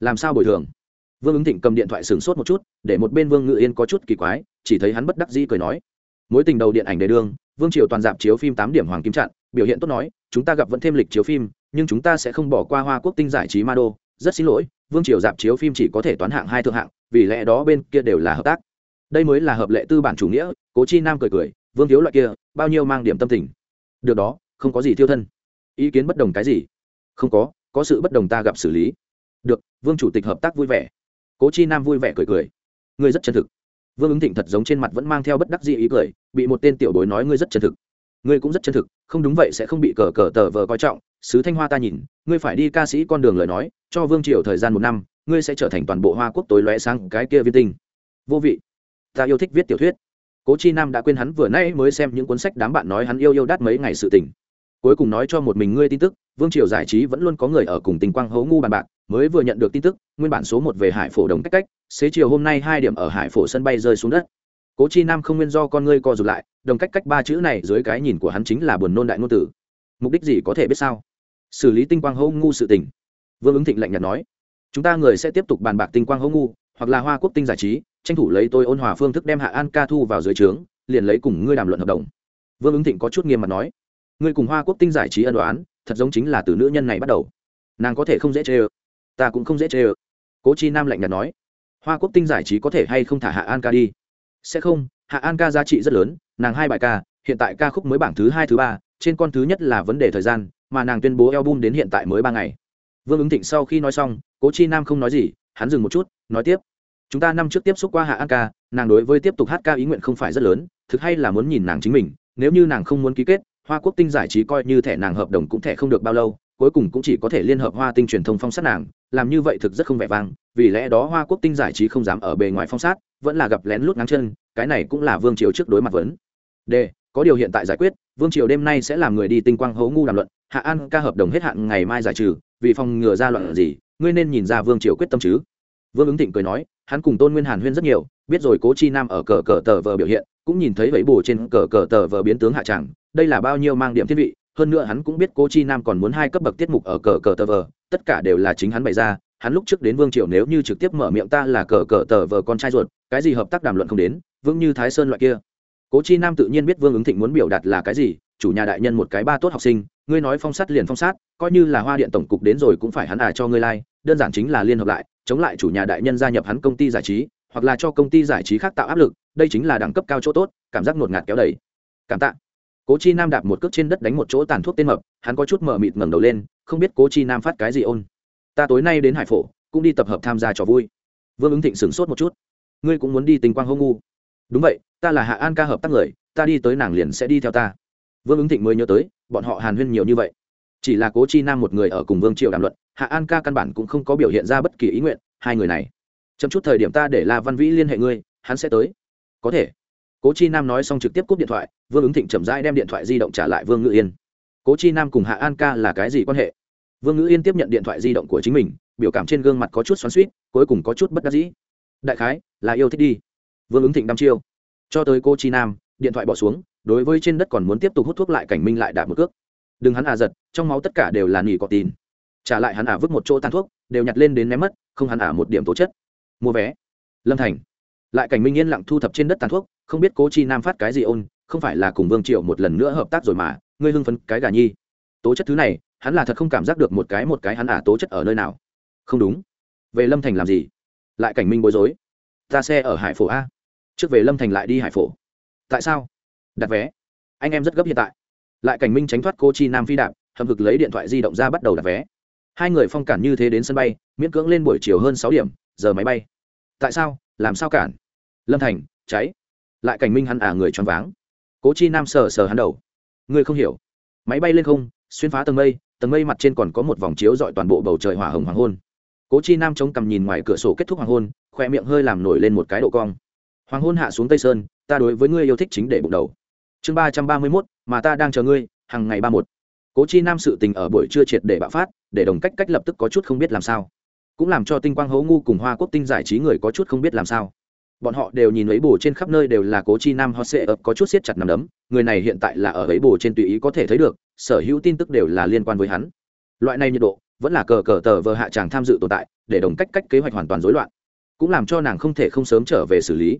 Làm sao bồi thường? Vương ứng thịnh cầm điện thoại sửng sốt một chút, để một bên vương ngự yên có chút kỳ quái, chỉ thấy hắn bất đắc dĩ cười nói, mối tình đầu điện ảnh đề đương vương triều toàn dạp chiếu phim tám điểm hoàng kim chặn biểu hiện tốt nói, chúng ta gặp vẫn thêm lịch chiếu phim, nhưng chúng ta sẽ không bỏ qua hoa quốc tinh giải trí ma đô rất xin lỗi, vương triều dạp chiếu phim chỉ có thể toán hạng hai thượng hạng, vì lẽ đó bên kia đều là hợp tác. Đây mới là hợp lệ tư bản chủ nghĩa, cố chi nam cười cười, vương thiếu loại kia, bao nhiêu mang điểm tâm tình. Được đó, không có gì thiêu thân. Ý kiến bất đồng cái gì? Không có có sự bất đồng ta gặp xử lý. Được, vương chủ tịch hợp tác vui vẻ. Cố chi nam vui vẻ cười cười. Ngươi rất chân thực. Vương ứng thịnh thật giống trên mặt vẫn mang theo bất đắc dĩ ý cười, bị một tên tiểu bối nói ngươi rất chân thực. Ngươi cũng rất chân thực, không đúng vậy sẽ không bị cờ cờ tờ vờ coi trọng sứ thanh hoa ta nhìn, ngươi phải đi ca sĩ con đường lời nói, cho vương triều thời gian một năm, ngươi sẽ trở thành toàn bộ hoa quốc tối lóe sáng cái kia viên tinh. Vô vị. Ta yêu thích viết tiểu thuyết. Cố chi nam đã quên hắn vừa nay mới xem những cuốn sách đám bạn nói hắn yêu yêu đắt mấy ngày sự tình. Cuối cùng nói cho một mình ngươi tin tức, vương triều giải trí vẫn luôn có người ở cùng tình quang hấu ngu bàn bạc, mới vừa nhận được tin tức, nguyên bản số một về hải phổ đồng cách cách, xế chiều hôm nay hai điểm ở hải phổ sân bay rơi xuống đất. Cố chi nam không nguyên do con ngươi co rụt lại, đồng cách cách ba chữ này dưới cái nhìn của hắn chính là buồn nôn đại ngôn tử mục đích gì có thể biết sao? Xử lý tinh quang hô ngu sự tình. Vương ứng thịnh lạnh nhạt nói, chúng ta người sẽ tiếp tục bàn bạc tinh quang hô ngu, hoặc là hoa quốc tinh giải trí, tranh thủ lấy tôi ôn hòa phương thức đem hạ an ca thu vào dưới trướng, liền lấy cùng ngươi đàm luận hợp đồng. Vương ứng thịnh có chút nghiêm mặt nói, ngươi cùng hoa quốc tinh giải trí ân đoán, thật giống chính là từ nữ nhân này bắt đầu. Nàng có thể không dễ chê ơ, ta cũng không dễ chê ơ. Cố chi nam lạnh nhạt nói, hoa quốc tinh giải trí có thể hay không thả hạ an ca đi? Sẽ không, hạ an ca giá trị rất lớn, nàng hai bài ca, hiện tại ca khúc mới bảng thứ hai, thứ ba, trên con thứ nhất là vấn đề thời gian mà nàng tuyên bố album đến hiện tại mới ba ngày. Vương ứng thịnh sau khi nói xong, cố chi nam không nói gì, hắn dừng một chút, nói tiếp. Chúng ta năm trước tiếp xúc qua hạ an ca, nàng đối với tiếp tục hát ca ý nguyện không phải rất lớn, thực hay là muốn nhìn nàng chính mình, nếu như nàng không muốn ký kết, hoa quốc tinh giải trí coi như thẻ nàng hợp đồng cũng thẻ không được bao lâu, cuối cùng cũng chỉ có thể liên hợp hoa tinh truyền thông phong sát nàng, làm như vậy thực rất không vẻ vang, vì lẽ đó hoa quốc tinh giải trí không dám ở bề ngoài phong sát, vẫn là gặp lén lút ngắn chân, cái này cũng là vương triều trước đối mặt vấn. Đề có điều hiện tại giải quyết, vương triều đêm nay sẽ làm người đi tinh quang hấu ngu đàm luận, hạ an ca hợp đồng hết hạn ngày mai giải trừ, vì phòng ngừa ra loạn gì, ngươi nên nhìn ra vương triều quyết tâm chứ. Vương ứng thịnh cười nói, hắn cùng tôn nguyên hàn huyên rất nhiều, biết rồi cố chi nam ở cờ cờ tờ vờ biểu hiện, cũng nhìn thấy vẫy bù trên cờ cờ tờ vờ biến tướng hạ tràng, đây là bao nhiêu mang điểm thiết vị, hơn nữa hắn cũng biết cố chi nam còn muốn hai cấp bậc tiết mục ở cờ cờ tờ vờ, tất cả đều là chính hắn bày ra, hắn lúc trước đến vương triều nếu như trực tiếp mở miệng ta là cờ cờ tờ vờ con trai ruột, cái gì hợp tác đàm luận không đến, vững như thái sơn loại kia cố chi nam tự nhiên biết vương ứng thịnh muốn biểu đạt là cái gì, chủ nhà đại nhân một cái ba tốt học sinh, ngươi nói phong sát liền phong sát, coi như là hoa điện tổng cục đến rồi cũng phải hắn à cho ngươi lai、like. đơn giản chính là liên hợp lại, chống lại chủ nhà đại nhân gia nhập hắn công ty giải trí, hoặc là cho công ty giải trí khác tạo áp lực, đây chính là đẳng cấp cao chỗ tốt, cảm giác ngột ngạt kéo đầy. Cảm tạ. Cố chi nam đạp một cước trên đất đánh một chỗ tàn thuốc tên mập, hắn có chút mờ mịt ngẩng đầu lên, không biết cố chi nam phát cái gì ôn. Ta tối nay đến hải phổ, cũng đi tập hợp tham gia trò vui. Vương ứng thịnh sửng sốt một chút. Ngươi cũng muốn đi tình quang hô ngu? Đúng vậy, ta là hạ an ca hợp tác người, ta đi tới nàng liền sẽ đi theo ta. Vương ứng thịnh mới nhớ tới, bọn họ hàn huyên nhiều như vậy. Chỉ là cố chi nam một người ở cùng vương triều đàm luận, hạ an ca căn bản cũng không có biểu hiện ra bất kỳ ý nguyện, hai người này. Chậm chút thời điểm ta để la văn vĩ liên hệ ngươi, hắn sẽ tới. Có thể. Cố chi nam nói xong trực tiếp cúp điện thoại, vương ứng thịnh chậm rãi đem điện thoại di động trả lại vương ngự yên. Cố chi nam cùng hạ an ca là cái gì quan hệ? Vương ngự yên tiếp nhận điện thoại di động của chính mình, biểu cảm trên gương mặt có chút xoắn suýt cuối cùng có chút bất đắc dĩ. Đại khái, là yêu thích đi vương ứng thịnh đăm chiêu. Cho tới cô chi nam, điện thoại bỏ xuống, đối với trên đất còn muốn tiếp tục hút thuốc lại cảnh minh lại đạp một cước. Đừng hắn à giật, trong máu tất cả đều là nỉ có tin trả lại hắn à vứt một chỗ tan thuốc, đều nhặt lên đến ném mất, không hắn à một điểm tố chất. Mua vé. Lâm thành. Lại cảnh minh yên lặng thu thập trên đất tàn thuốc, không biết cố chi nam phát cái gì ôn, không phải là cùng vương triệu một lần nữa hợp tác rồi mà, ngươi hưng phấn cái gà nhi. Tố chất thứ này, hắn là thật không cảm giác được một cái một cái hắn à tố chất ở nơi nào. Không đúng. Về lâm thành làm gì? Lại cảnh minh bối rối. Ta xe ở hải phổ a trước về lâm thành lại đi hải phổ tại sao đặt vé anh em rất gấp hiện tại lại cảnh minh tránh thoát cô chi nam phi đạp hầm hực lấy điện thoại di động ra bắt đầu đặt vé hai người phong cản như thế đến sân bay miễn cưỡng lên buổi chiều hơn sáu điểm giờ máy bay tại sao làm sao cản lâm thành cháy lại cảnh minh hắn à người choáng váng cố chi nam sờ sờ hắn đầu ngươi không hiểu máy bay lên không xuyên phá tầng mây tầng mây mặt trên còn có một vòng chiếu dọi toàn bộ bầu trời hỏa hồng hoàng hôn cố chi nam chống cằm nhìn ngoài cửa sổ kết thúc hoàng hôn khoe miệng hơi làm nổi lên một cái độ cong hoàng hôn hạ xuống tây sơn, ta đối với ngươi yêu thích chính để bụng đầu. Chương ba trăm ba mươi mốt, mà ta đang chờ ngươi hàng ngày ba một. Cố chi nam sự tình ở buổi trưa triệt để bạo phát, để đồng cách cách lập tức có chút không biết làm sao. Cũng làm cho tinh quang hấu ngu cùng hoa quốc tinh giải trí người có chút không biết làm sao. Bọn họ đều nhìn ấy bù trên khắp nơi đều là cố chi nam họ sẽ ập có chút siết chặt nằm đấm, người này hiện tại là ở ấy bù trên tùy ý có thể thấy được, sở hữu tin tức đều là liên quan với hắn. Loại này nhiệt độ, vẫn là cờ cờ tờ vờ hạ tràng tham dự tồn tại, để đồng cách cách kế hoạch hoàn toàn rối loạn. Cũng làm cho nàng không thể không sớm trở về xử lý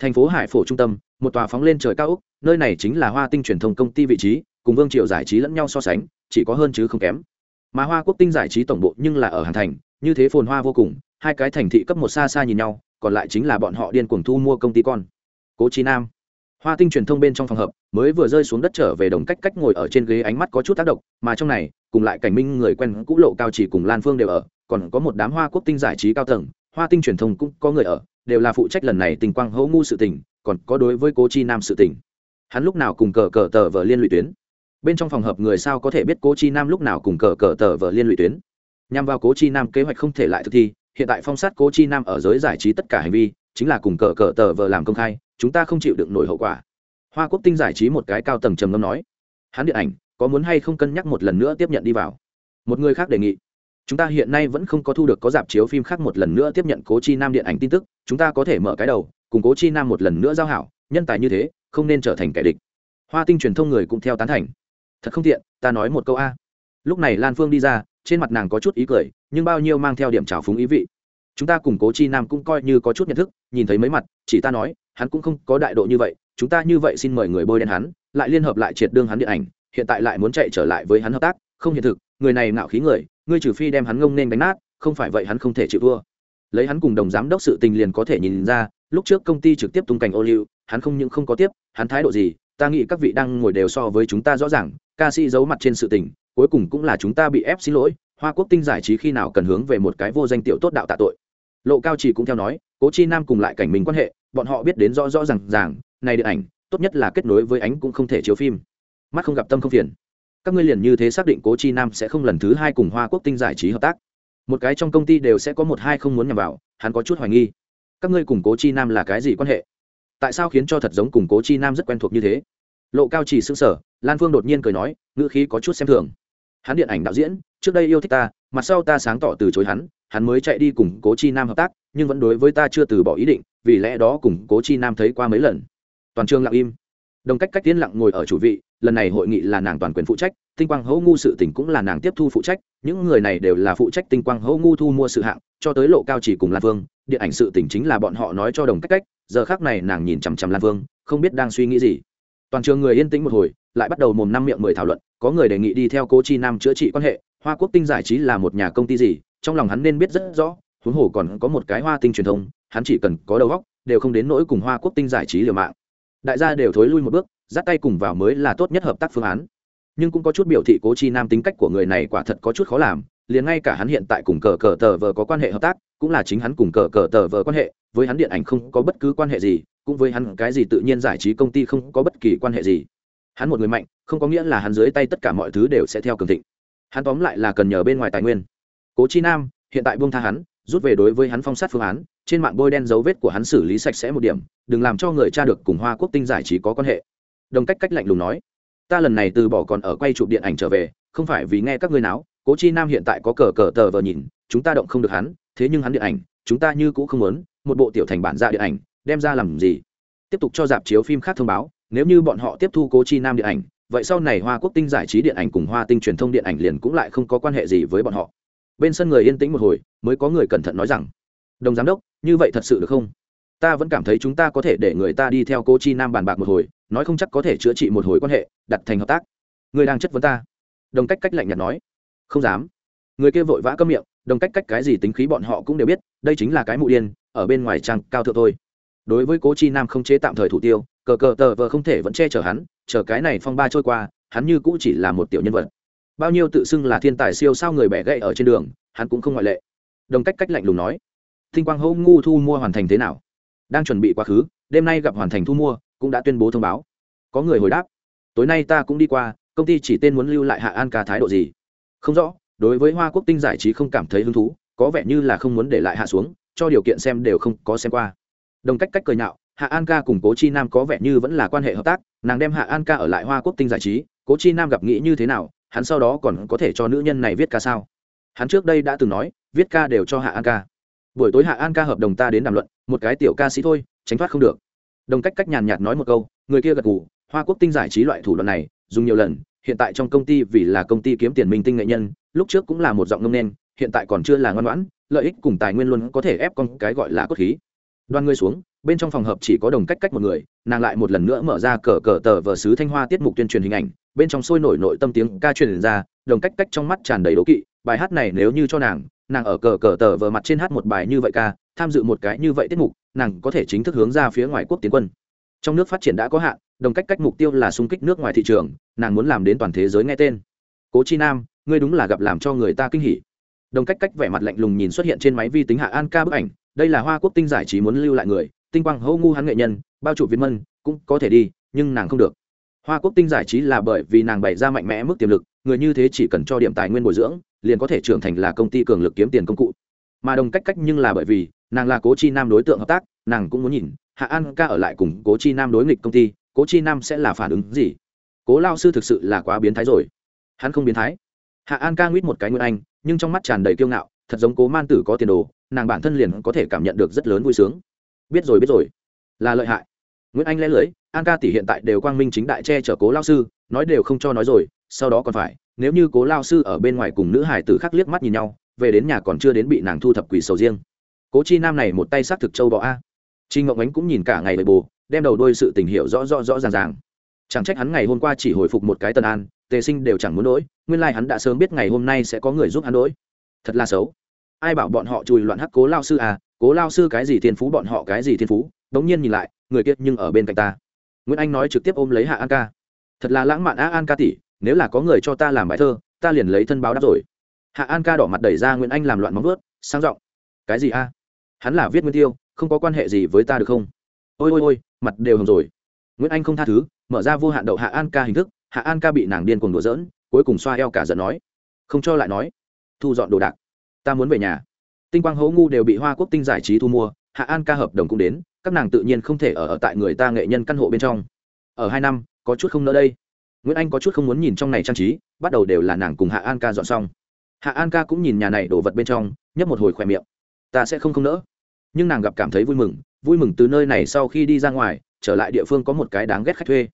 thành phố hải phổ trung tâm, một tòa phóng lên trời cao úc nơi này chính là hoa tinh truyền thông công ty vị trí, cùng vương triệu giải trí lẫn nhau so sánh, chỉ có hơn chứ không kém. Mà hoa quốc tinh giải trí tổng bộ nhưng là ở hàng thành, như thế phồn hoa vô cùng, hai cái thành thị cấp một xa xa nhìn nhau, còn lại chính là bọn họ điên cuồng thu mua công ty con. Cố trí nam. Hoa tinh truyền thông bên trong phòng hợp mới vừa rơi xuống đất trở về đồng cách cách ngồi ở trên ghế ánh mắt có chút tác động, mà trong này, cùng lại cảnh minh người quen cũ lộ cao chỉ cùng lan phương đều ở, còn có một đám hoa quốc tinh giải trí cao tầng hoa tinh truyền thông cũng có người ở, đều là phụ trách lần này tình quang hỗ ngu sự tình, còn có đối với cố chi nam sự tình. Hắn lúc nào cùng cờ cờ tờ vờ liên lụy tuyến? Bên trong phòng hợp người sao có thể biết cố chi nam lúc nào cùng cờ cờ tờ vờ liên lụy tuyến? Nhằm vào cố chi nam kế hoạch không thể lại thực thi, hiện tại phong sát cố chi nam ở giới giải trí tất cả hành vi, chính là cùng cờ cờ tờ vờ làm công khai, chúng ta không chịu đựng nổi hậu quả. Hoa quốc tinh giải trí một cái cao tầng trầm ngâm nói, hắn điện ảnh, có muốn hay không cân nhắc một lần nữa tiếp nhận đi vào? Một người khác đề nghị chúng ta hiện nay vẫn không có thu được có dạp chiếu phim khác một lần nữa tiếp nhận cố chi nam điện ảnh tin tức, chúng ta có thể mở cái đầu, cùng cố chi nam một lần nữa giao hảo, nhân tài như thế, không nên trở thành kẻ địch. Hoa tinh truyền thông người cũng theo tán thành. Thật không tiện, ta nói một câu a. Lúc này lan phương đi ra, trên mặt nàng có chút ý cười, nhưng bao nhiêu mang theo điểm trào phúng ý vị. Chúng ta cùng cố chi nam cũng coi như có chút nhận thức, nhìn thấy mấy mặt, chỉ ta nói, hắn cũng không có đại độ như vậy, chúng ta như vậy xin mời người bôi đen hắn, lại liên hợp lại triệt đương hắn điện ảnh, hiện tại lại muốn chạy trở lại với hắn hợp tác, không hiện thực, người này ngạo khí người ngươi trừ phi đem hắn ngông nên đánh nát, không phải vậy hắn không thể chịu thua. Lấy hắn cùng đồng giám đốc sự tình liền có thể nhìn ra, lúc trước công ty trực tiếp tung cảnh ô liu, hắn không những không có tiếp, hắn thái độ gì, ta nghĩ các vị đang ngồi đều so với chúng ta rõ ràng, ca sĩ giấu mặt trên sự tình, cuối cùng cũng là chúng ta bị ép xin lỗi, hoa quốc tinh giải trí khi nào cần hướng về một cái vô danh tiểu tốt đạo tạ tội. Lộ cao chỉ cũng theo nói, cố chi nam cùng lại cảnh mình quan hệ, bọn họ biết đến rõ rõ r à n g ràng, này điện ảnh, tốt nhất là kết nối với ánh cũng không thể chiếu phim. Mắt không gặp tâm không phiền các ngươi liền như thế xác định cố chi nam sẽ không lần thứ hai cùng hoa quốc tinh giải trí hợp tác. Một cái trong công ty đều sẽ có một hai không muốn nhằm vào, hắn có chút hoài nghi. Các ngươi cùng cố chi nam là cái gì quan hệ? Tại sao khiến cho thật giống cùng cố chi nam rất quen thuộc như thế? Lộ cao chỉ xưng sở lan phương đột nhiên cười nói, ngữ khí có chút xem thường. Hắn điện ảnh đạo diễn, trước đây yêu thích ta, mặt sau ta sáng tỏ từ chối hắn hắn mới chạy đi cùng cố chi nam hợp tác, nhưng vẫn đối với ta chưa từ bỏ ý định, vì lẽ đó cùng cố chi nam thấy qua mấy lần. Toàn trường lặng im. Đồng cách cách tiến lặng ngồi ở chủ vị lần này hội nghị là nàng toàn quyền phụ trách, tinh quang hữu ngu sự tỉnh cũng là nàng tiếp thu phụ trách, những người này đều là phụ trách tinh quang hữu ngu thu mua sự hạng, cho tới lộ cao chỉ cùng lan vương, điện ảnh sự tỉnh chính là bọn họ nói cho đồng cách cách, giờ khác này nàng nhìn chằm chằm lan vương, không biết đang suy nghĩ gì. Toàn trường người yên tĩnh một hồi, lại bắt đầu mồm năm miệng mười thảo luận, có người đề nghị đi theo cố chi nam chữa trị quan hệ, hoa quốc tinh giải trí là một nhà công ty gì, trong lòng hắn nên biết rất rõ, huống hồ còn có một cái hoa tinh truyền thông, hắn chỉ cần có đầu óc, đều không đến nỗi cùng hoa quốc tinh giải trí liều mạng. Đại gia đều thối lui một bước dắt tay cùng vào mới là tốt nhất hợp tác phương án. Nhưng cũng có chút biểu thị cố chi nam tính cách của người này quả thật có chút khó làm, liền ngay cả hắn hiện tại cùng cờ cờ tờ vờ có quan hệ hợp tác, cũng là chính hắn cùng cờ cờ tờ vờ quan hệ, với hắn điện ảnh không có bất cứ quan hệ gì, cũng với hắn cái gì tự nhiên giải trí công ty không có bất kỳ quan hệ gì. Hắn một người mạnh, không có nghĩa là hắn dưới tay tất cả mọi thứ đều sẽ theo cường thịnh. Hắn tóm lại là cần nhờ bên ngoài tài nguyên. Cố chi nam, hiện tại buông tha hắn, rút về đối với hắn phong sát phương án, trên mạng bôi đen dấu vết của hắn xử lý sạch sẽ một điểm, đừng làm cho người cha được cùng hoa quốc tinh giải trí có quan hệ đồng cách cách lạnh lùng nói, ta lần này từ bỏ còn ở quay chụp điện ảnh trở về, không phải vì nghe các ngươi náo, cố chi nam hiện tại có cờ cờ tờ vờ nhìn, chúng ta động không được hắn, thế nhưng hắn điện ảnh, chúng ta như cũ không muốn, một bộ tiểu thành bản ra điện ảnh, đem ra làm gì? Tiếp tục cho dạp chiếu phim khác thông báo, nếu như bọn họ tiếp thu cố chi nam điện ảnh, vậy sau này hoa quốc tinh giải trí điện ảnh cùng hoa tinh truyền thông điện ảnh liền cũng lại không có quan hệ gì với bọn họ. Bên sân người yên tĩnh một hồi, mới có người cẩn thận nói rằng, đồng giám đốc, như vậy thật sự được không? Ta vẫn cảm thấy chúng ta có thể để người ta đi theo cố chi nam bàn bạc một hồi nói không chắc có thể chữa trị một hồi quan hệ, đặt thành hợp tác. Người đang chất vấn ta. Đồng cách cách lạnh nhạt nói. Không dám. Người kia vội vã câm miệng, đồng cách cách cái gì tính khí bọn họ cũng đều biết, đây chính là cái mụ điên, ở bên ngoài trang cao thượng thôi. Đối với cố chi nam không chế tạm thời thủ tiêu, cờ cờ tờ vờ không thể vẫn che chở hắn, chờ cái này phong ba trôi qua, hắn như cũ chỉ là một tiểu nhân vật. Bao nhiêu tự xưng là thiên tài siêu sao người bẻ gậy ở trên đường, hắn cũng không ngoại lệ. Đồng cách cách lạnh lùng nói. Thinh quang hô ngu thu mua hoàn thành thế nào? Đang chuẩn bị quá khứ, đêm nay gặp hoàn thành thu mua cũng đã tuyên bố thông báo. Có người hồi đáp, tối nay ta cũng đi qua, công ty chỉ tên muốn lưu lại hạ an ca thái độ gì? Không rõ, đối với hoa quốc tinh giải trí không cảm thấy hứng thú, có vẻ như là không muốn để lại hạ xuống, cho điều kiện xem đều không có xem qua. Đồng cách cách cười nhạo, hạ an ca cùng cố chi nam có vẻ như vẫn là quan hệ hợp tác, nàng đem hạ an ca ở lại hoa quốc tinh giải trí, cố chi nam gặp nghĩ như thế nào, hắn sau đó còn có thể cho nữ nhân này viết ca sao? Hắn trước đây đã từng nói, viết ca đều cho hạ an ca. Buổi tối hạ an ca hợp đồng ta đến đàm luận, một cái tiểu ca sĩ thôi, tránh thoát không được đồng cách cách nhàn nhạt nói một câu, người kia gật gù, hoa quốc tinh giải trí loại thủ đoạn này, dùng nhiều lần, hiện tại trong công ty vì là công ty kiếm tiền minh tinh nghệ nhân, lúc trước cũng là một giọng ngông nên, hiện tại còn chưa là ngoan ngoãn, lợi ích cùng tài nguyên luôn có thể ép con cái gọi là cốt khí. Đoan ngươi xuống, bên trong phòng hợp chỉ có đồng cách cách một người, nàng lại một lần nữa mở ra cờ cờ tờ vờ sứ thanh hoa tiết mục tuyên truyền hình ảnh, bên trong sôi nổi nội tâm tiếng ca truyền ra, đồng cách cách trong mắt tràn đầy đố kỵ, bài hát này nếu như cho nàng nàng ở cờ cờ tờ vờ mặt trên hát một bài như vậy ca tham dự một cái như vậy tiết mục, nàng có thể chính thức hướng ra phía ngoài quốc tiến quân. Trong nước phát triển đã có hạn, đồng cách cách mục tiêu là xung kích nước ngoài thị trường, nàng muốn làm đến toàn thế giới nghe tên. Cố chi nam, ngươi đúng là gặp làm cho người ta kinh hỉ. Đồng cách cách vẻ mặt lạnh lùng nhìn xuất hiện trên máy vi tính hạ an ca bức ảnh, đây là hoa quốc tinh giải trí muốn lưu lại người, tinh quang hâu ngu hắn nghệ nhân, bao chủ viên mân, cũng có thể đi, nhưng nàng không được. Hoa quốc tinh giải trí là bởi vì nàng bày ra mạnh mẽ mức tiềm lực, người như thế chỉ cần cho điểm tài nguyên bồi dưỡng, liền có thể trưởng thành là công ty cường lực kiếm tiền công cụ. Mà đồng cách cách nhưng là bởi vì nàng là cố chi nam đối tượng hợp tác, nàng cũng muốn nhìn, hạ an ca ở lại cùng cố chi nam đối nghịch công ty, cố chi nam sẽ là phản ứng gì? Cố lao sư thực sự là quá biến thái rồi. Hắn không biến thái. Hạ an ca nguyết một cái nguyên anh, nhưng trong mắt tràn đầy kiêu ngạo, thật giống cố man tử có tiền đồ, nàng bản thân liền có thể cảm nhận được rất lớn vui sướng. Biết rồi biết rồi. Là lợi hại. Nguyễn anh lẽ lưới an ca tỷ hiện tại đều quang minh chính đại che chở cố lao sư, nói đều không cho nói rồi, sau đó còn phải, nếu như cố lao sư ở bên ngoài cùng nữ hải tử khác liếc mắt nhìn nhau, về đến nhà còn chưa đến bị nàng thu thập quỷ sầu riêng cố chi nam này một tay xác thực châu bọ a. Trinh ngọc ánh cũng nhìn cả ngày bề bồ, đem đầu đôi sự tình hiểu rõ rõ rõ ràng ràng. Chẳng trách hắn ngày hôm qua chỉ hồi phục một cái tân an, tề sinh đều chẳng muốn đỗi nguyên lai hắn đã sớm biết ngày hôm nay sẽ có người giúp hắn đỗi thật là xấu. Ai bảo bọn họ chùi loạn hắc cố lao sư à cố lao sư cái gì thiên phú bọn họ cái gì thiên phú, đống nhiên nhìn lại, người kiệt nhưng ở bên cạnh ta. Nguyễn anh nói trực tiếp ôm lấy hạ an ca. Thật là lãng mạn á, an ca tỷ, nếu là có người cho ta làm bài thơ, ta liền lấy thân báo đáp rồi. Hạ an ca đỏ mặt đẩy ra nguyễn anh làm loạn móng vớt sang giọng. Cái gì a? Hắn là viết nguyên tiêu không có quan hệ gì với ta được không? Ôi ôi ôi mặt đều hồng rồi. Nguyễn anh không tha thứ mở ra vô hạn đậu hạ an ca hình thức hạ an ca bị nàng điên cùng đùa dỡn cuối cùng xoa eo cả giận nói. Không cho lại nói. Thu dọn đồ đạc. Ta muốn về nhà. Tinh quang hấu ngu đều bị hoa quốc tinh giải trí thu mua hạ an ca hợp đồng cũng đến các nàng tự nhiên không thể ở, ở tại người ta nghệ nhân căn hộ bên trong. Ở hai năm có chút không nỡ đây. Nguyễn anh có chút không muốn nhìn trong này trang trí bắt đầu đều là nàng cùng hạ an ca dọn xong. Hạ an ca cũng nhìn nhà này đổ vật bên trong nhấp một hồi khỏe miệng ta sẽ không không nỡ. Nhưng nàng gặp cảm thấy vui mừng vui mừng từ nơi này sau khi đi ra ngoài, trở lại địa phương có một cái đáng ghét khách thuê.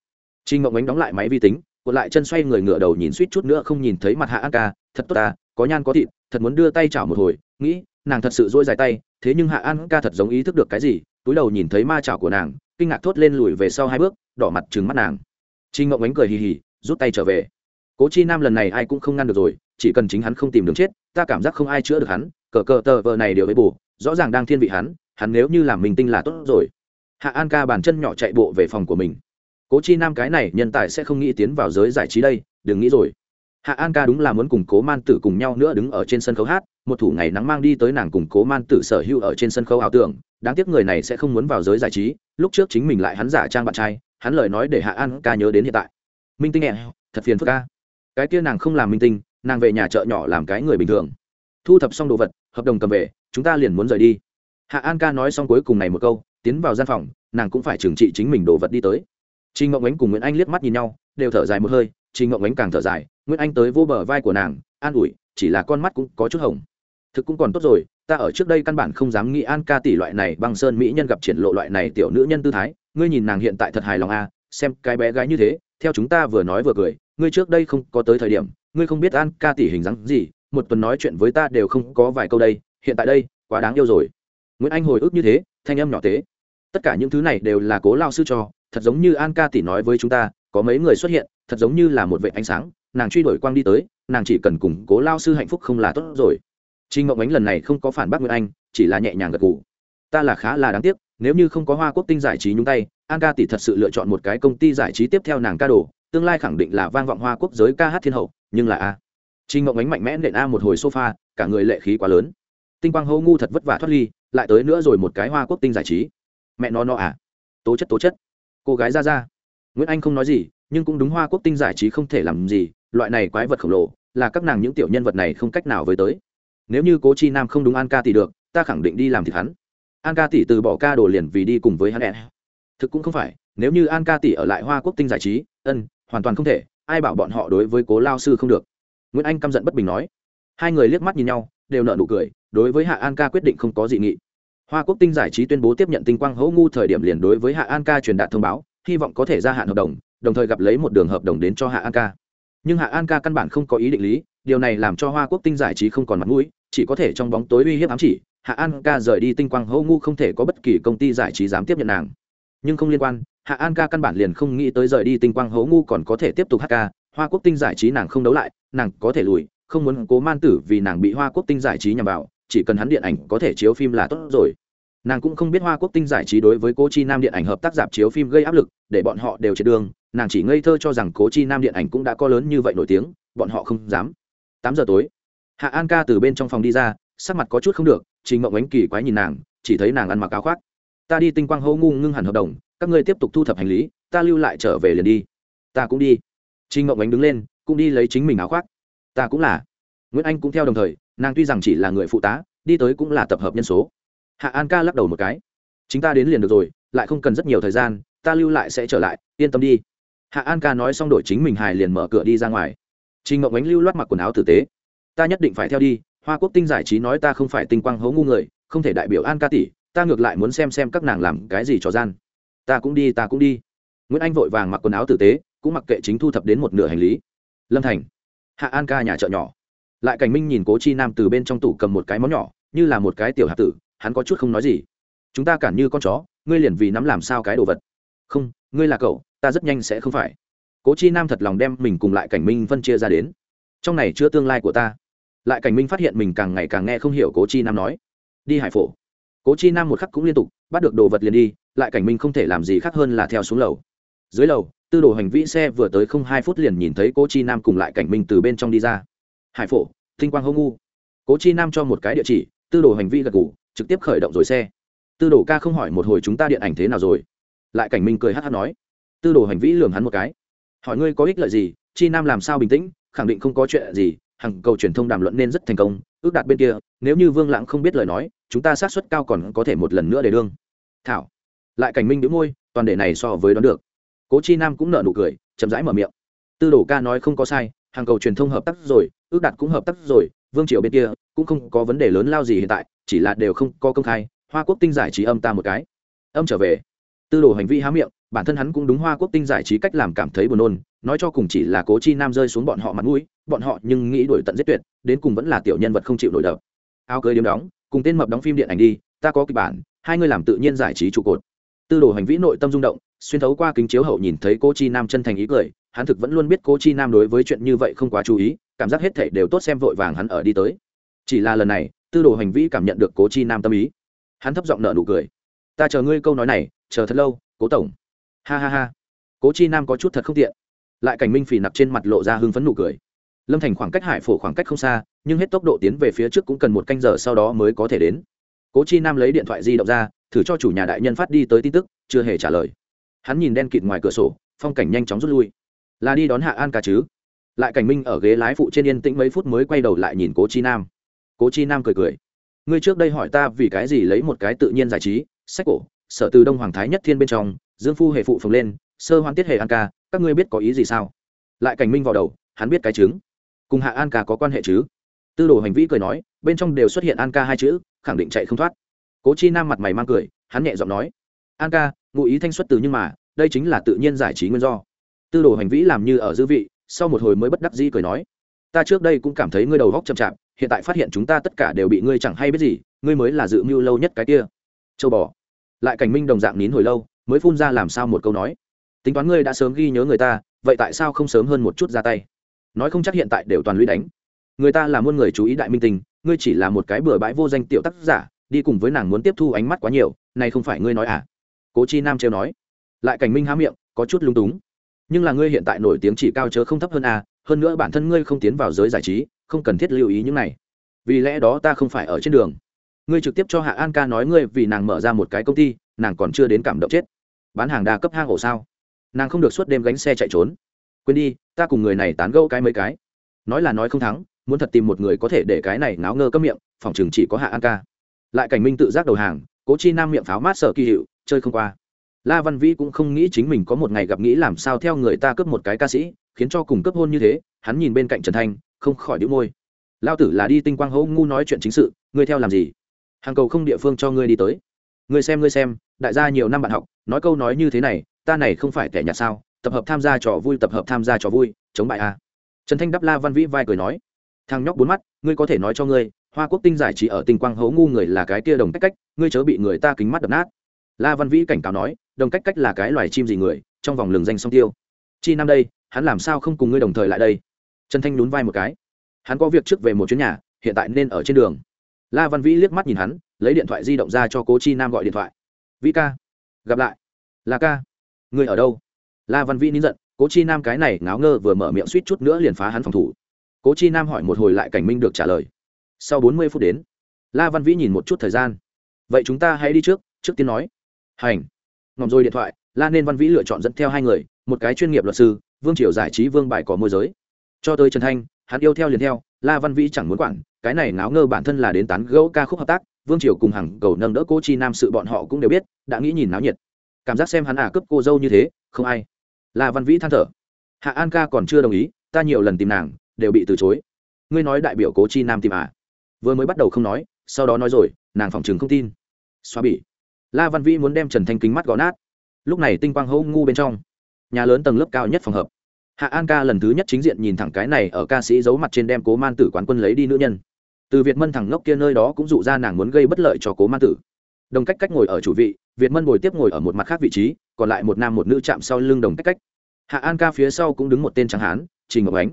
Trinh Mộng ánh đóng lại máy vi tính cột lại chân xoay người ngựa đầu nhìn suýt chút nữa không nhìn thấy mặt hạ an ca, thật tốt ta, có nhan có thịt, thật muốn đưa tay chảo một hồi, nghĩ, nàng thật sự dỗi dài tay, thế nhưng hạ an ca thật giống ý thức được cái gì, túi đầu nhìn thấy ma chảo của nàng, kinh ngạc thốt lên lùi về sau hai bước, đỏ mặt trừng mắt nàng. Trinh Mộng ánh cười hì hì, rút tay trở về. Cố chi nam lần này ai cũng không ngăn được rồi, chỉ cần chính hắn không tìm đường chết, ta cảm giác không ai chữa được hắn cờ cờ tờ vờ này đều với bù, rõ ràng đang thiên vị hắn hắn nếu như làm mình tinh là tốt rồi. Hạ an ca bàn chân nhỏ chạy bộ về phòng của mình. Cố chi nam cái này nhân tài sẽ không nghĩ tiến vào giới giải trí đây, đừng nghĩ rồi. Hạ an ca đúng là muốn cùng cố man tử cùng nhau nữa đứng ở trên sân khấu hát, một thủ ngày nắng mang đi tới nàng cùng cố man tử sở hữu ở trên sân khấu ảo tưởng, đáng tiếc người này sẽ không muốn vào giới giải trí, lúc trước chính mình lại hắn giả trang bạn trai, hắn lời nói để hạ an ca nhớ đến hiện tại. Minh tinh nhẹ thật phiền phức ca cái kia nàng không làm minh tinh, nàng về nhà chợ nhỏ làm cái người bình thường. Thu thập xong đồ vật hợp đồng cầm về chúng ta liền muốn rời đi hạ an ca nói xong cuối cùng này một câu tiến vào gian phòng nàng cũng phải trừng trị chính mình đồ vật đi tới Trình Ngộng Ánh cùng Nguyễn Anh liếc mắt nhìn nhau, đều thở dài một hơi, Trình Ngộng Ánh càng thở dài, Nguyễn Anh tới vô bờ vai của nàng, an ủi, chỉ là con mắt cũng có chút hồng. Thực cũng còn tốt rồi, ta ở trước đây căn bản không dám nghĩ An ca tỷ loại này băng sơn mỹ nhân gặp triển lộ loại này tiểu nữ nhân tư thái, ngươi nhìn nàng hiện tại thật hài lòng a, à, xem cái bé gái như thế, theo chúng ta vừa nói vừa cười, ngươi trước đây không có tới thời điểm, ngươi không biết An ca tỷ hình dáng gì, một tuần nói chuyện với ta đều không có vài câu đây, hiện tại đây, quá đáng yêu rồi. Nguyễn Anh hồi ức như thế, thanh âm nhỏ tế. Tất cả những thứ này đều là Cố lao sư cho, thật giống như an ca tỷ nói với chúng ta có mấy người xuất hiện thật giống như là một vệ ánh sáng nàng truy đuổi quang đi tới nàng chỉ cần củng cố lao sư hạnh phúc không là tốt rồi trinh ngộng ánh lần này không có phản bác nguyễn anh chỉ là nhẹ nhàng gật gù ta là khá là đáng tiếc nếu như không có hoa quốc tinh giải trí nhúng tay an ca tỷ thật sự lựa chọn một cái công ty giải trí tiếp theo nàng ca đồ tương lai khẳng định là vang vọng hoa quốc giới ca hát thiên hậu nhưng là a trinh ngộng ánh mạnh mẽ nện a một hồi sofa, cả người lệ khí quá lớn. Tinh quang hô ngu thật vất vả thoát ly, lại tới nữa rồi một cái hoa quốc tinh giải trí. Mẹ nó nó à? Tố chất tố chất. Cô gái ra ra. Nguyễn anh không nói gì, nhưng cũng đúng hoa quốc tinh giải trí không thể làm gì, loại này quái vật khổng lồ, là các nàng những tiểu nhân vật này không cách nào với tới. Nếu như cố chi nam không đúng an ca tỷ được, ta khẳng định đi làm thịt hắn. An ca tỷ từ bỏ ca đồ liền vì đi cùng với hắn e thực cũng không phải, nếu như an ca tỷ ở lại hoa quốc tinh giải trí, ân, hoàn toàn không thể, ai bảo bọn họ đối với cố lao sư không được nguyễn anh căm giận bất bình nói. Hai người liếc mắt nhìn nhau, đều nợ nụ cười, đối với hạ an ca quyết định không có dị nghị. Hoa quốc tinh giải trí tuyên bố tiếp nhận tinh quang hữu ngu thời điểm liền đối với hạ an ca truyền đạt thông báo, hy vọng có thể gia hạn hợp đồng đồng thời gặp lấy một đường hợp đồng đến cho hạ an ca. Nhưng hạ an ca căn bản không có ý định lý, điều này làm cho hoa quốc tinh giải trí không còn mặt mũi, chỉ có thể trong bóng tối uy hiếp ám chỉ, hạ an ca rời đi tinh quang hữu ngu không thể có bất kỳ công ty giải trí dám tiếp nhận nàng. Nhưng không liên quan, hạ an ca căn bản liền không nghĩ tới rời đi tinh quang hữu ngu còn có thể tiếp tục hát ca hoa quốc tinh giải trí nàng không đấu lại, nàng có thể lùi, không muốn cố man tử vì nàng bị hoa quốc tinh giải trí nhằm vào, chỉ cần hắn điện ảnh có thể chiếu phim là tốt rồi. Nàng cũng không biết hoa quốc tinh giải trí đối với cố chi nam điện ảnh hợp tác dạp chiếu phim gây áp lực, để bọn họ đều trên đường, nàng chỉ ngây thơ cho rằng cố chi nam điện ảnh cũng đã có lớn như vậy nổi tiếng, bọn họ không dám. Tám giờ tối, hạ an ca từ bên trong phòng đi ra, sắc mặt có chút không được, trình mộng ánh kỳ quái nhìn nàng, chỉ thấy nàng ăn mặc áo khoác. Ta đi tinh quang hô ngu ngưng hẳn hợp đồng, các ngươi tiếp tục thu thập hành lý, ta lưu lại trở về liền đi. Ta cũng đi trinh mộng ánh đứng lên, cũng đi lấy chính mình áo khoác. Ta cũng là. Nguyễn anh cũng theo đồng thời, nàng tuy rằng chỉ là người phụ tá, đi tới cũng là tập hợp nhân số. Hạ an ca lắc đầu một cái. Chính ta đến liền được rồi, lại không cần rất nhiều thời gian, ta lưu lại sẽ trở lại, yên tâm đi. Hạ an ca nói xong đổi chính mình hài liền mở cửa đi ra ngoài. Trinh ngọc ánh lưu loát mặc quần áo tử tế. Ta nhất định phải theo đi, hoa quốc tinh giải trí nói ta không phải tinh quang hấu ngu người, không thể đại biểu an ca tỷ, ta ngược lại muốn xem xem các nàng làm cái gì trò gian. Ta cũng đi, ta cũng đi. Nguyễn anh vội vàng mặc quần áo tử tế cũng mặc kệ chính thu thập đến một nửa hành lý. Lâm thành, hạ an ca nhà chợ nhỏ. Lại cảnh minh nhìn cố chi nam từ bên trong tủ cầm một cái món nhỏ, như là một cái tiểu hạt tử, hắn có chút không nói gì. Chúng ta cản như con chó, ngươi liền vì nắm làm sao cái đồ vật? Không, ngươi là cậu, ta rất nhanh sẽ không phải. Cố chi nam thật lòng đem mình cùng lại cảnh minh phân chia ra đến. Trong này chứa tương lai của ta. Lại cảnh minh phát hiện mình càng ngày càng nghe không hiểu cố chi nam nói. Đi hải phổ. Cố chi nam một khắc cũng liên tục, bắt được đồ vật liền đi, lại cảnh minh không thể làm gì khác hơn là theo xuống lầu. Dưới lầu tư đồ hành vi xe vừa tới không hai phút liền nhìn thấy cố chi nam cùng lại cảnh minh từ bên trong đi ra. Hải phổ, thinh quang hô ngu. Cố chi nam cho một cái địa chỉ, tư đồ hành vi gật ngủ trực tiếp khởi động rồi xe. Tư đồ ca không hỏi một hồi chúng ta điện ảnh thế nào rồi. Lại cảnh minh cười hát hát nói. Tư đồ hành vi lường hắn một cái. Hỏi ngươi có ích lợi gì, chi nam làm sao bình tĩnh, khẳng định không có chuyện gì, hằng cầu truyền thông đàm luận nên rất thành công, ước đạt bên kia, nếu như vương lãng không biết lời nói, chúng ta sát suất cao còn có thể một lần nữa để đương. Thảo. Lại cảnh minh đĩu môi, toàn đề này so với đoán được cố chi nam cũng nợ nụ cười, chậm rãi mở miệng. Tư đồ ca nói không có sai, hàng cầu truyền thông hợp tác rồi, ước đạt cũng hợp tác rồi, vương triều bên kia cũng không có vấn đề lớn lao gì hiện tại, chỉ là đều không có công khai, hoa quốc tinh giải trí âm ta một cái. Âm trở về. Tư đồ hành vi há miệng, bản thân hắn cũng đúng hoa quốc tinh giải trí cách làm cảm thấy buồn nôn, nói cho cùng chỉ là cố chi nam rơi xuống bọn họ mặt mũi, bọn họ nhưng nghĩ đổi tận giết tuyệt, đến cùng vẫn là tiểu nhân vật không chịu nổi đập. Áo cưới điếm đóng, cùng tên mập đóng phim điện ảnh đi, ta có kịch bản, hai người làm tự nhiên giải trí trụ cột. Tư đồ hành vĩ nội tâm rung động xuyên thấu qua kính chiếu hậu nhìn thấy cô chi nam chân thành ý cười, hắn thực vẫn luôn biết cô chi nam đối với chuyện như vậy không quá chú ý, cảm giác hết thể đều tốt xem vội vàng hắn ở đi tới. Chỉ là lần này, tư đồ hành vĩ cảm nhận được cố chi nam tâm ý. Hắn thấp giọng nợ nụ cười. Ta chờ ngươi câu nói này, chờ thật lâu, cố tổng. Ha ha ha. Cố chi nam có chút thật không tiện. Lại cảnh minh phì nặc trên mặt lộ ra hưng phấn nụ cười. Lâm thành khoảng cách hải phổ khoảng cách không xa, nhưng hết tốc độ tiến về phía trước cũng cần một canh giờ sau đó mới có thể đến. Cố chi nam lấy điện thoại di động ra, thử cho chủ nhà đại nhân phát đi tới tin tức, chưa hề trả lời hắn nhìn đen kịt ngoài cửa sổ, phong cảnh nhanh chóng rút lui. Là đi đón hạ an ca chứ? Lại cảnh minh ở ghế lái phụ trên yên tĩnh mấy phút mới quay đầu lại nhìn cố chi nam. Cố chi nam cười cười. Ngươi trước đây hỏi ta vì cái gì lấy một cái tự nhiên giải trí, sách cổ, sở từ đông hoàng thái nhất thiên bên trong, dương phu hệ phụ phồng lên, sơ hoan tiết hệ an ca, các ngươi biết có ý gì sao? Lại cảnh minh vào đầu, hắn biết cái chứng. Cùng hạ an ca có quan hệ chứ? Tư đồ hành vi cười nói, bên trong đều xuất hiện an ca hai chữ, khẳng định chạy không thoát. Cố chi nam mặt mày mang cười, hắn nhẹ giọng nói an ca, ngụ ý thanh xuất từ nhưng mà, đây chính là tự nhiên giải trí nguyên do. Tư đồ hành vĩ làm như ở dư vị, sau một hồi mới bất đắc dĩ cười nói, ta trước đây cũng cảm thấy ngươi đầu góc chậm chạp, hiện tại phát hiện chúng ta tất cả đều bị ngươi chẳng hay biết gì, ngươi mới là dự mưu lâu nhất cái kia. Châu bò. Lại cảnh minh đồng dạng nín hồi lâu, mới phun ra làm sao một câu nói, tính toán ngươi đã sớm ghi nhớ người ta, vậy tại sao không sớm hơn một chút ra tay? Nói không chắc hiện tại đều toàn lũy đánh. Người ta là muôn người chú ý đại minh tình, ngươi chỉ là một cái bừa bãi vô danh tiểu tác giả, đi cùng với nàng muốn tiếp thu ánh mắt quá nhiều, này không phải ngươi nói à? Cố chi nam trêu nói. Lại cảnh minh há miệng, có chút lung túng. Nhưng là ngươi hiện tại nổi tiếng chỉ cao chớ không thấp hơn à hơn nữa bản thân ngươi không tiến vào giới giải trí, không cần thiết lưu ý những này. Vì lẽ đó ta không phải ở trên đường. Ngươi trực tiếp cho hạ an ca nói ngươi vì nàng mở ra một cái công ty, nàng còn chưa đến cảm động chết. Bán hàng đa cấp hang ổ sao? Nàng không được suốt đêm gánh xe chạy trốn. Quên đi, ta cùng người này tán gẫu cái mấy cái. Nói là nói không thắng, muốn thật tìm một người có thể để cái này náo ngơ cấm miệng, phòng chừng chỉ có hạ an ca. Lại cảnh minh tự giác đầu hàng, cố chi nam miệng pháo mát sợ kỳ hiệu chơi không qua. La văn vĩ cũng không nghĩ chính mình có một ngày gặp nghĩ làm sao theo người ta cướp một cái ca sĩ, khiến cho cùng cấp hôn như thế, hắn nhìn bên cạnh trần thanh, không khỏi đĩu môi. Lao tử là đi tinh quang Hấu, ngu nói chuyện chính sự, ngươi theo làm gì? Hàng cầu không địa phương cho ngươi đi tới. Ngươi xem ngươi xem, đại gia nhiều năm bạn học, nói câu nói như thế này, ta này không phải kẻ nhạt sao? Tập hợp tham gia trò vui, tập hợp tham gia trò vui, chống bại a à. trần thanh đắp la văn vĩ vai cười nói. Thằng nhóc bốn mắt, ngươi có thể nói cho ngươi, hoa quốc tinh giải trí ở tinh quang hấu, ngu người là cái kia đồng cách cách, ngươi chớ bị người ta kính mắt đập nát la văn vĩ cảnh cáo nói, đồng cách cách là cái loài chim gì người, trong vòng lường danh song tiêu. Chi năm đây, hắn làm sao không cùng ngươi đồng thời lại đây? Trần thanh nhún vai một cái. Hắn có việc trước về một chuyến nhà, hiện tại nên ở trên đường. La văn vĩ liếc mắt nhìn hắn, lấy điện thoại di động ra cho cố chi nam gọi điện thoại. Vĩ ca, gặp lại. La ca, ngươi ở đâu? La văn vĩ nín giận, cố chi nam cái này ngáo ngơ vừa mở miệng suýt chút nữa liền phá hắn phòng thủ. Cố chi nam hỏi một hồi lại cảnh minh được trả lời. Sau bốn mươi phút đến, la văn vĩ nhìn một chút thời gian. Vậy chúng ta hãy đi trước trước tiên nói hành. Ngọc rồi điện thoại, la nên văn vĩ lựa chọn dẫn theo hai người, một cái chuyên nghiệp luật sư, vương triều giải trí vương bài có môi giới. Cho tới trần thanh, hắn yêu theo liền theo, la văn vĩ chẳng muốn quản, cái này ngáo ngơ bản thân là đến tán gẫu ca khúc hợp tác, vương triều cùng hàng cầu nâng đỡ cô chi nam sự bọn họ cũng đều biết, đã nghĩ nhìn náo nhiệt. Cảm giác xem hắn à cướp cô dâu như thế, không ai. La văn vĩ than thở. Hạ an ca còn chưa đồng ý, ta nhiều lần tìm nàng, đều bị từ chối. Ngươi nói đại biểu cố chi nam tìm à? Vừa mới bắt đầu không nói, sau đó nói rồi, nàng phòng chừng không tin. Xoa bỉ la văn vĩ muốn đem trần thanh kính mắt gõ nát. Lúc này tinh quang hô ngu bên trong, nhà lớn tầng lớp cao nhất phòng hợp. Hạ an ca lần thứ nhất chính diện nhìn thẳng cái này ở ca sĩ giấu mặt trên đem cố man tử quán quân lấy đi nữ nhân. Từ việt mân thẳng ngốc kia nơi đó cũng dụ ra nàng muốn gây bất lợi cho cố man tử. Đồng cách cách ngồi ở chủ vị, việt mân ngồi tiếp ngồi ở một mặt khác vị trí, còn lại một nam một nữ chạm sau lưng đồng cách cách. Hạ an ca phía sau cũng đứng một tên trắng hán, trình ngọc ánh.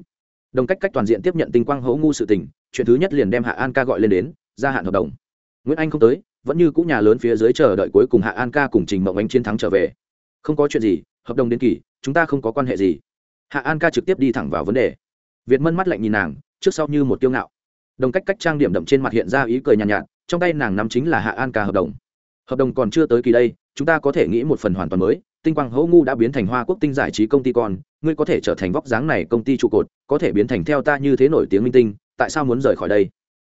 Đồng cách cách toàn diện tiếp nhận tinh quang hỗ ngu sự tình, chuyện thứ nhất liền đem hạ an ca gọi lên đến, gia hạn hợp đồng. Nguyễn anh không tới vẫn như cũng nhà lớn phía dưới chờ đợi cuối cùng hạ an ca cùng trình mộng ánh chiến thắng trở về. Không có chuyện gì hợp đồng đến kỳ chúng ta không có quan hệ gì. Hạ an ca trực tiếp đi thẳng vào vấn đề. Việt mân mắt lạnh nhìn nàng trước sau như một tiêu ngạo. Đồng cách cách trang điểm đậm trên mặt hiện ra ý cười nhàn nhạt, nhạt trong tay nàng nắm chính là hạ an ca hợp đồng. Hợp đồng còn chưa tới kỳ đây chúng ta có thể nghĩ một phần hoàn toàn mới tinh quang hỗ ngu đã biến thành hoa quốc tinh giải trí công ty con ngươi có thể trở thành vóc dáng này công ty trụ cột có thể biến thành theo ta như thế nổi tiếng minh tinh tại sao muốn rời khỏi đây?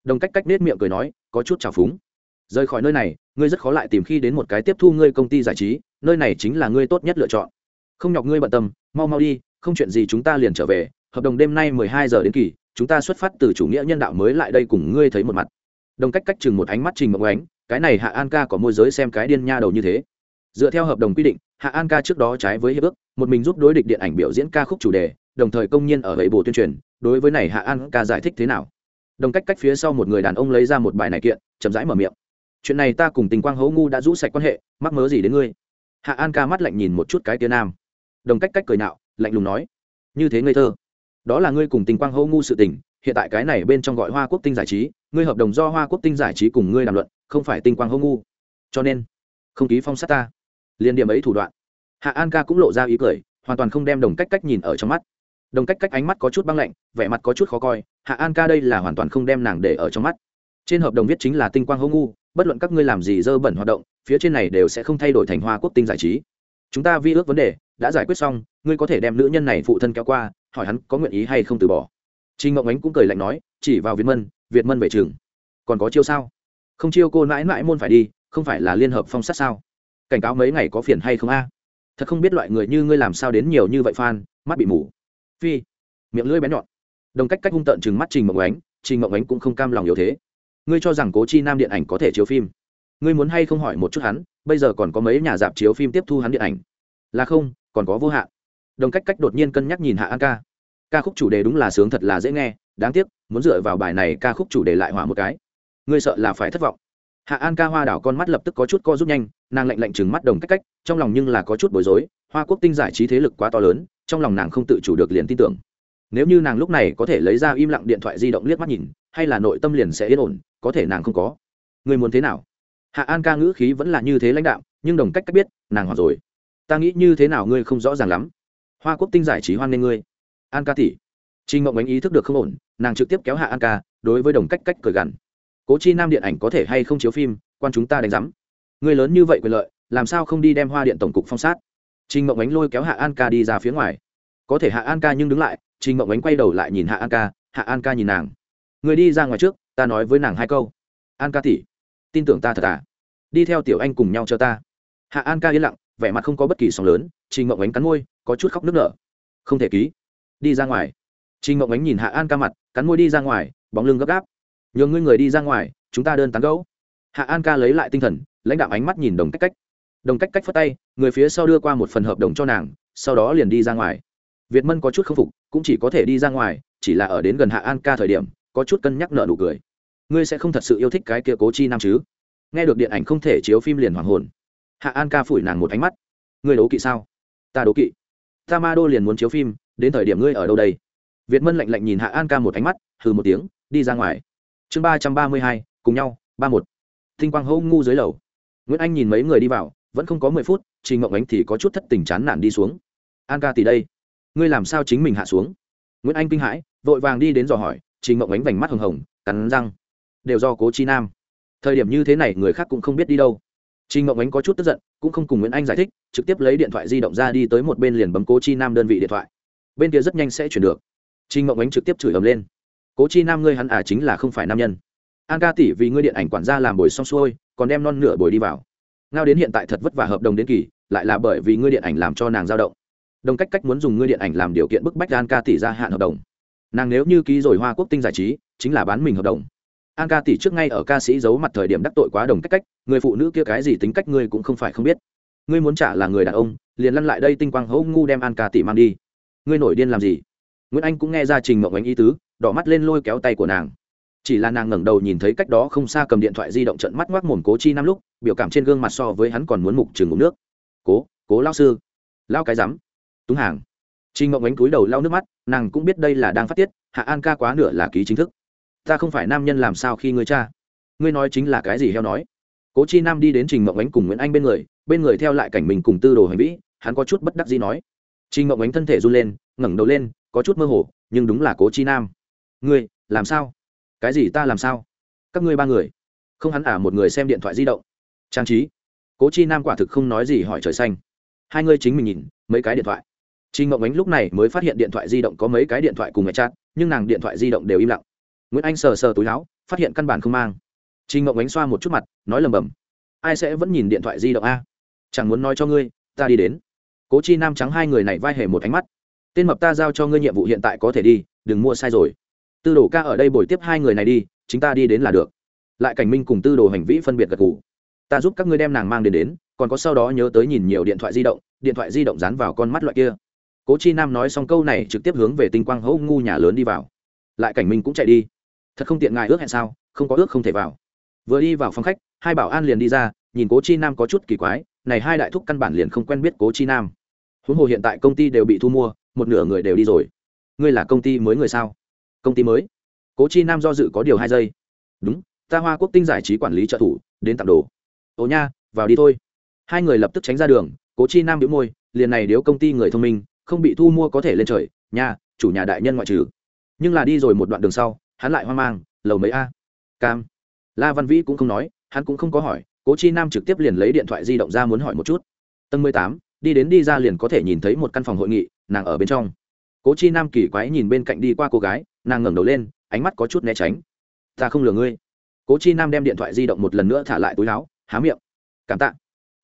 Đồng cách cách nết miệng cười nói có chút trào phúng rời khỏi nơi này, ngươi rất khó lại tìm khi đến một cái tiếp thu ngươi công ty giải trí, nơi này chính là ngươi tốt nhất lựa chọn. Không nhọc ngươi bận tâm, mau mau đi, không chuyện gì chúng ta liền trở về, hợp đồng đêm nay mười hai giờ đến kỳ, chúng ta xuất phát từ chủ nghĩa nhân đạo mới lại đây cùng ngươi thấy một mặt. Đồng cách cách chừng một ánh mắt trình mộng ánh, cái này hạ an ca có môi giới xem cái điên nha đầu như thế. Dựa theo hợp đồng quy định, hạ an ca trước đó trái với hiệp ước, một mình giúp đối địch điện ảnh biểu diễn ca khúc chủ đề, đồng thời công nhiên ở hệ bộ tuyên truyền, đối với này hạ an ca giải thích thế nào. Đồng cách cách phía sau một người đàn ông lấy ra một bài này kiện, chậm rãi mở miệng chuyện này ta cùng tình quang hấu ngu đã rũ sạch quan hệ, mắc mớ gì đến ngươi? Hạ an ca mắt lạnh nhìn một chút cái tia nam. Đồng cách cách cười nạo, lạnh lùng nói, như thế ngây thơ. Đó là ngươi cùng tình quang hấu ngu sự tình, hiện tại cái này bên trong gọi hoa quốc tinh giải trí, ngươi hợp đồng do hoa quốc tinh giải trí cùng ngươi làm luận, không phải tinh quang hấu ngu. Cho nên, không ký phong sát ta. Liên điểm ấy thủ đoạn. Hạ an ca cũng lộ ra ý cười, hoàn toàn không đem đồng cách cách nhìn ở trong mắt. Đồng cách cách ánh mắt có chút băng lạnh, vẻ mặt có chút khó coi. Hạ an ca đây là hoàn toàn không đem nàng để ở trong mắt. Trên hợp đồng viết chính là tinh quang hô ngu bất luận các ngươi làm gì dơ bẩn hoạt động, phía trên này đều sẽ không thay đổi thành hoa quốc tinh giải trí. Chúng ta vi ước vấn đề đã giải quyết xong, ngươi có thể đem nữ nhân này phụ thân kéo qua, hỏi hắn có nguyện ý hay không từ bỏ. Trinh ngọc ánh cũng cười lạnh nói, chỉ vào việt mân việt mân về trường. Còn có chiêu sao? Không chiêu cô mãi mãi môn phải đi, không phải là liên hợp phong sát sao? Cảnh cáo mấy ngày có phiền hay không a? Thật không biết loại người như ngươi làm sao đến nhiều như vậy phan mắt bị mù. Phi, miệng lưỡi bén nhọn. Đồng cách cách hung tợn chừng mắt trình mộng ánh, trình mộng ánh cũng không cam lòng yếu thế ngươi cho rằng cố chi nam điện ảnh có thể chiếu phim? Ngươi muốn hay không hỏi một chút hắn, bây giờ còn có mấy nhà dạp chiếu phim tiếp thu hắn điện ảnh? Là không, còn có vô hạn. Đồng cách cách đột nhiên cân nhắc nhìn hạ an ca. Ca khúc chủ đề đúng là sướng thật là dễ nghe, đáng tiếc, muốn dựa vào bài này ca khúc chủ đề lại hỏa một cái. Ngươi sợ là phải thất vọng. Hạ an ca hoa đảo con mắt lập tức có chút co rút nhanh, nàng lạnh lạnh chừng mắt đồng cách cách, trong lòng nhưng là có chút bối rối, hoa quốc tinh giải trí thế lực quá to lớn, trong lòng nàng không tự chủ được liền tin tưởng. Nếu như nàng lúc này có thể lấy ra im lặng điện thoại di động liếc mắt nhìn, hay là nội tâm liền sẽ yên ổn có thể nàng không có. Người muốn thế nào? Hạ an ca ngữ khí vẫn là như thế lãnh đạo nhưng đồng cách cách biết, nàng hoặc rồi. Ta nghĩ như thế nào ngươi không rõ ràng lắm. Hoa quốc tinh giải trí hoan nghênh ngươi. An ca tỷ. Trinh mộng ánh ý thức được không ổn, nàng trực tiếp kéo hạ an ca, đối với đồng cách cách cười gằn. Cố chi nam điện ảnh có thể hay không chiếu phim, quan chúng ta đánh giám. Người lớn như vậy quyền lợi, làm sao không đi đem hoa điện tổng cục phong sát? Trinh mộng ánh lôi kéo hạ an ca đi ra phía ngoài. Có thể hạ an ca nhưng đứng lại trinh mộng ánh quay đầu lại nhìn hạ an ca, hạ an ca nhìn nàng. Người đi ra ngoài trước ta nói với nàng hai câu. An ca tỉ tin tưởng ta thật à? Đi theo tiểu anh cùng nhau cho ta. Hạ an ca yên lặng, vẻ mặt không có bất kỳ sóng lớn trinh mộng ánh cắn môi, có chút khóc nức nở. Không thể ký. Đi ra ngoài. Trinh mộng ánh nhìn hạ an ca mặt, cắn môi đi ra ngoài, bóng lưng gấp gáp. Nhường ngươi người đi ra ngoài, chúng ta đơn tán gấu hạ an ca lấy lại tinh thần, lãnh đạo ánh mắt nhìn đồng cách cách. Đồng cách cách phất tay, người phía sau đưa qua một phần hợp đồng cho nàng, sau đó liền đi ra ngoài. Việt mân có chút k phục, cũng chỉ có thể đi ra ngoài, chỉ là ở đến gần hạ an ca thời điểm, có chút cân nhắc nợ nụ cười ngươi sẽ không thật sự yêu thích cái kia cố chi nam chứ? Nghe được điện ảnh không thể chiếu phim liền hoàng hồn. Hạ an ca phủi nàng một ánh mắt. Ngươi đố kỵ sao? Ta đố kỵ. Ta ma đô liền muốn chiếu phim, đến thời điểm ngươi ở đâu đây? Việt mân lạnh lạnh nhìn hạ an ca một ánh mắt, hừ một tiếng, đi ra ngoài. Chương ba trăm ba mươi hai, cùng nhau, ba một. Thinh quang hô ngu dưới lầu. Nguyễn anh nhìn mấy người đi vào, vẫn không có mười phút, trình ngộng ánh thì có chút thất tình chán nản đi xuống. An ca tỷ đây, ngươi làm sao chính mình hạ xuống? Nguyễn anh kinh hãi, vội vàng đi đến dò hỏi, trình ngộng ánh vành mắt hồng hồng, cắn răng đều do cố chi nam. Thời điểm như thế này người khác cũng không biết đi đâu. Trình ngộng ánh có chút tức giận, cũng không cùng nguyễn anh giải thích, trực tiếp lấy điện thoại di động ra đi tới một bên liền bấm cố chi nam đơn vị điện thoại. Bên kia rất nhanh sẽ chuyển được. Trình ngộng ánh trực tiếp chửi ầm lên. Cố chi nam ngươi hắn à chính là không phải nam nhân. An ca tỷ vì ngươi điện ảnh quản gia làm bồi xong xuôi, còn đem non nửa bồi đi vào. Ngao đến hiện tại thật vất vả hợp đồng đến kỳ, lại là bởi vì ngươi điện ảnh làm cho nàng dao động. Đồng cách cách muốn dùng ngươi điện ảnh làm điều kiện bức bách an ca tỷ ra hạn hợp đồng. Nàng nếu như ký rồi hoa quốc tinh giải trí, chính là bán mình hợp đồng an ca tỷ trước ngay ở ca sĩ giấu mặt thời điểm đắc tội quá đồng cách cách người phụ nữ kia cái gì tính cách ngươi cũng không phải không biết. Ngươi muốn trả là người đàn ông liền lăn lại đây tinh quang hấu ngu đem an ca tỷ mang đi. Ngươi nổi điên làm gì? Nguyễn anh cũng nghe ra trình mộng ánh ý tứ đỏ mắt lên lôi kéo tay của nàng. Chỉ là nàng ngẩng đầu nhìn thấy cách đó không xa cầm điện thoại di động trận mắt ngoác mồm cố chi năm lúc biểu cảm trên gương mặt so với hắn còn muốn mục trường ngủ nước. Cố cố lao sư. Lao cái rắm. Túng hàng. Trình mộng ánh cúi đầu lao nước mắt, nàng cũng biết đây là đang phát tiết, Hạ An ca quá nửa là ký chính thức. Ta không phải nam nhân làm sao khi ngươi cha? Ngươi nói chính là cái gì heo nói? Cố Chi Nam đi đến Trình Ngộng ánh cùng Nguyễn Anh bên người, bên người theo lại cảnh mình cùng Tư Đồ Hành Vĩ, hắn có chút bất đắc dĩ nói. Trình Ngộng ánh thân thể run lên, ngẩng đầu lên, có chút mơ hồ, nhưng đúng là Cố Chi Nam. Ngươi, làm sao cái gì ta làm sao các ngươi ba người không hắn à một người xem điện thoại di động trang trí cố chi nam quả thực không nói gì hỏi trời xanh hai ngươi chính mình nhìn mấy cái điện thoại Trình Ngộng Ánh lúc này mới phát hiện điện thoại di động có mấy cái điện thoại cùng mẹ chat, nhưng nàng điện thoại di động đều im lặng. Nguyễn Anh sờ sờ túi láo phát hiện căn bản không mang. Trình Ngộng Ánh xoa một chút mặt, nói lầm bầm: "Ai sẽ vẫn nhìn điện thoại di động a? Chẳng muốn nói cho ngươi, ta đi đến." Cố Chi Nam trắng hai người này vai hề một ánh mắt. "Tên mập ta giao cho ngươi nhiệm vụ hiện tại có thể đi, đừng mua sai rồi." Tư Đồ ca ở đây bồi tiếp hai người này đi, chúng ta đi đến là được. Lại Cảnh Minh cùng Tư Đồ Hành Vĩ phân biệt gật gù. "Ta giúp các ngươi đem nàng mang đến đến, còn có sau đó nhớ tới nhìn nhiều điện thoại di động, điện thoại di động dán vào con mắt loại kia." cố chi nam nói xong câu này trực tiếp hướng về tinh quang hậu ngu nhà lớn đi vào lại cảnh minh cũng chạy đi thật không tiện ngài ước hẹn sao, không có ước không thể vào. Vừa đi vào phòng khách, hai bảo an liền đi ra, nhìn cố chi nam có chút kỳ quái, này hai đại thúc căn bản liền không quen biết cố chi nam. Huống hồ hiện tại công ty đều bị thu mua, một nửa người đều đi rồi. Ngươi là công ty mới người sao? Công ty mới? Cố chi nam do dự có điều hai giây. Đúng, ta hoa quốc tinh giải trí quản lý trợ thủ, đến tặng đồ. Ồ nha, vào đi thôi. Hai người lập tức tránh ra đường, cố chi nam biếu môi, liền này điếu công ty người thông minh, không bị thu mua có thể lên trời nhà chủ nhà đại nhân ngoại trừ. Nhưng là đi rồi một đoạn đường sau hắn lại hoang mang, lầu mấy a. Cam. La văn vĩ cũng không nói, hắn cũng không có hỏi, cố chi nam trực tiếp liền lấy điện thoại di động ra muốn hỏi một chút. Tầng mười tám, đi đến đi ra liền có thể nhìn thấy một căn phòng hội nghị, nàng ở bên trong. Cố chi nam kỳ quái nhìn bên cạnh đi qua cô gái, nàng ngẩng đầu lên, ánh mắt có chút né tránh. Ta không lừa ngươi. Cố chi nam đem điện thoại di động một lần nữa thả lại túi láo há miệng. Cảm tạ.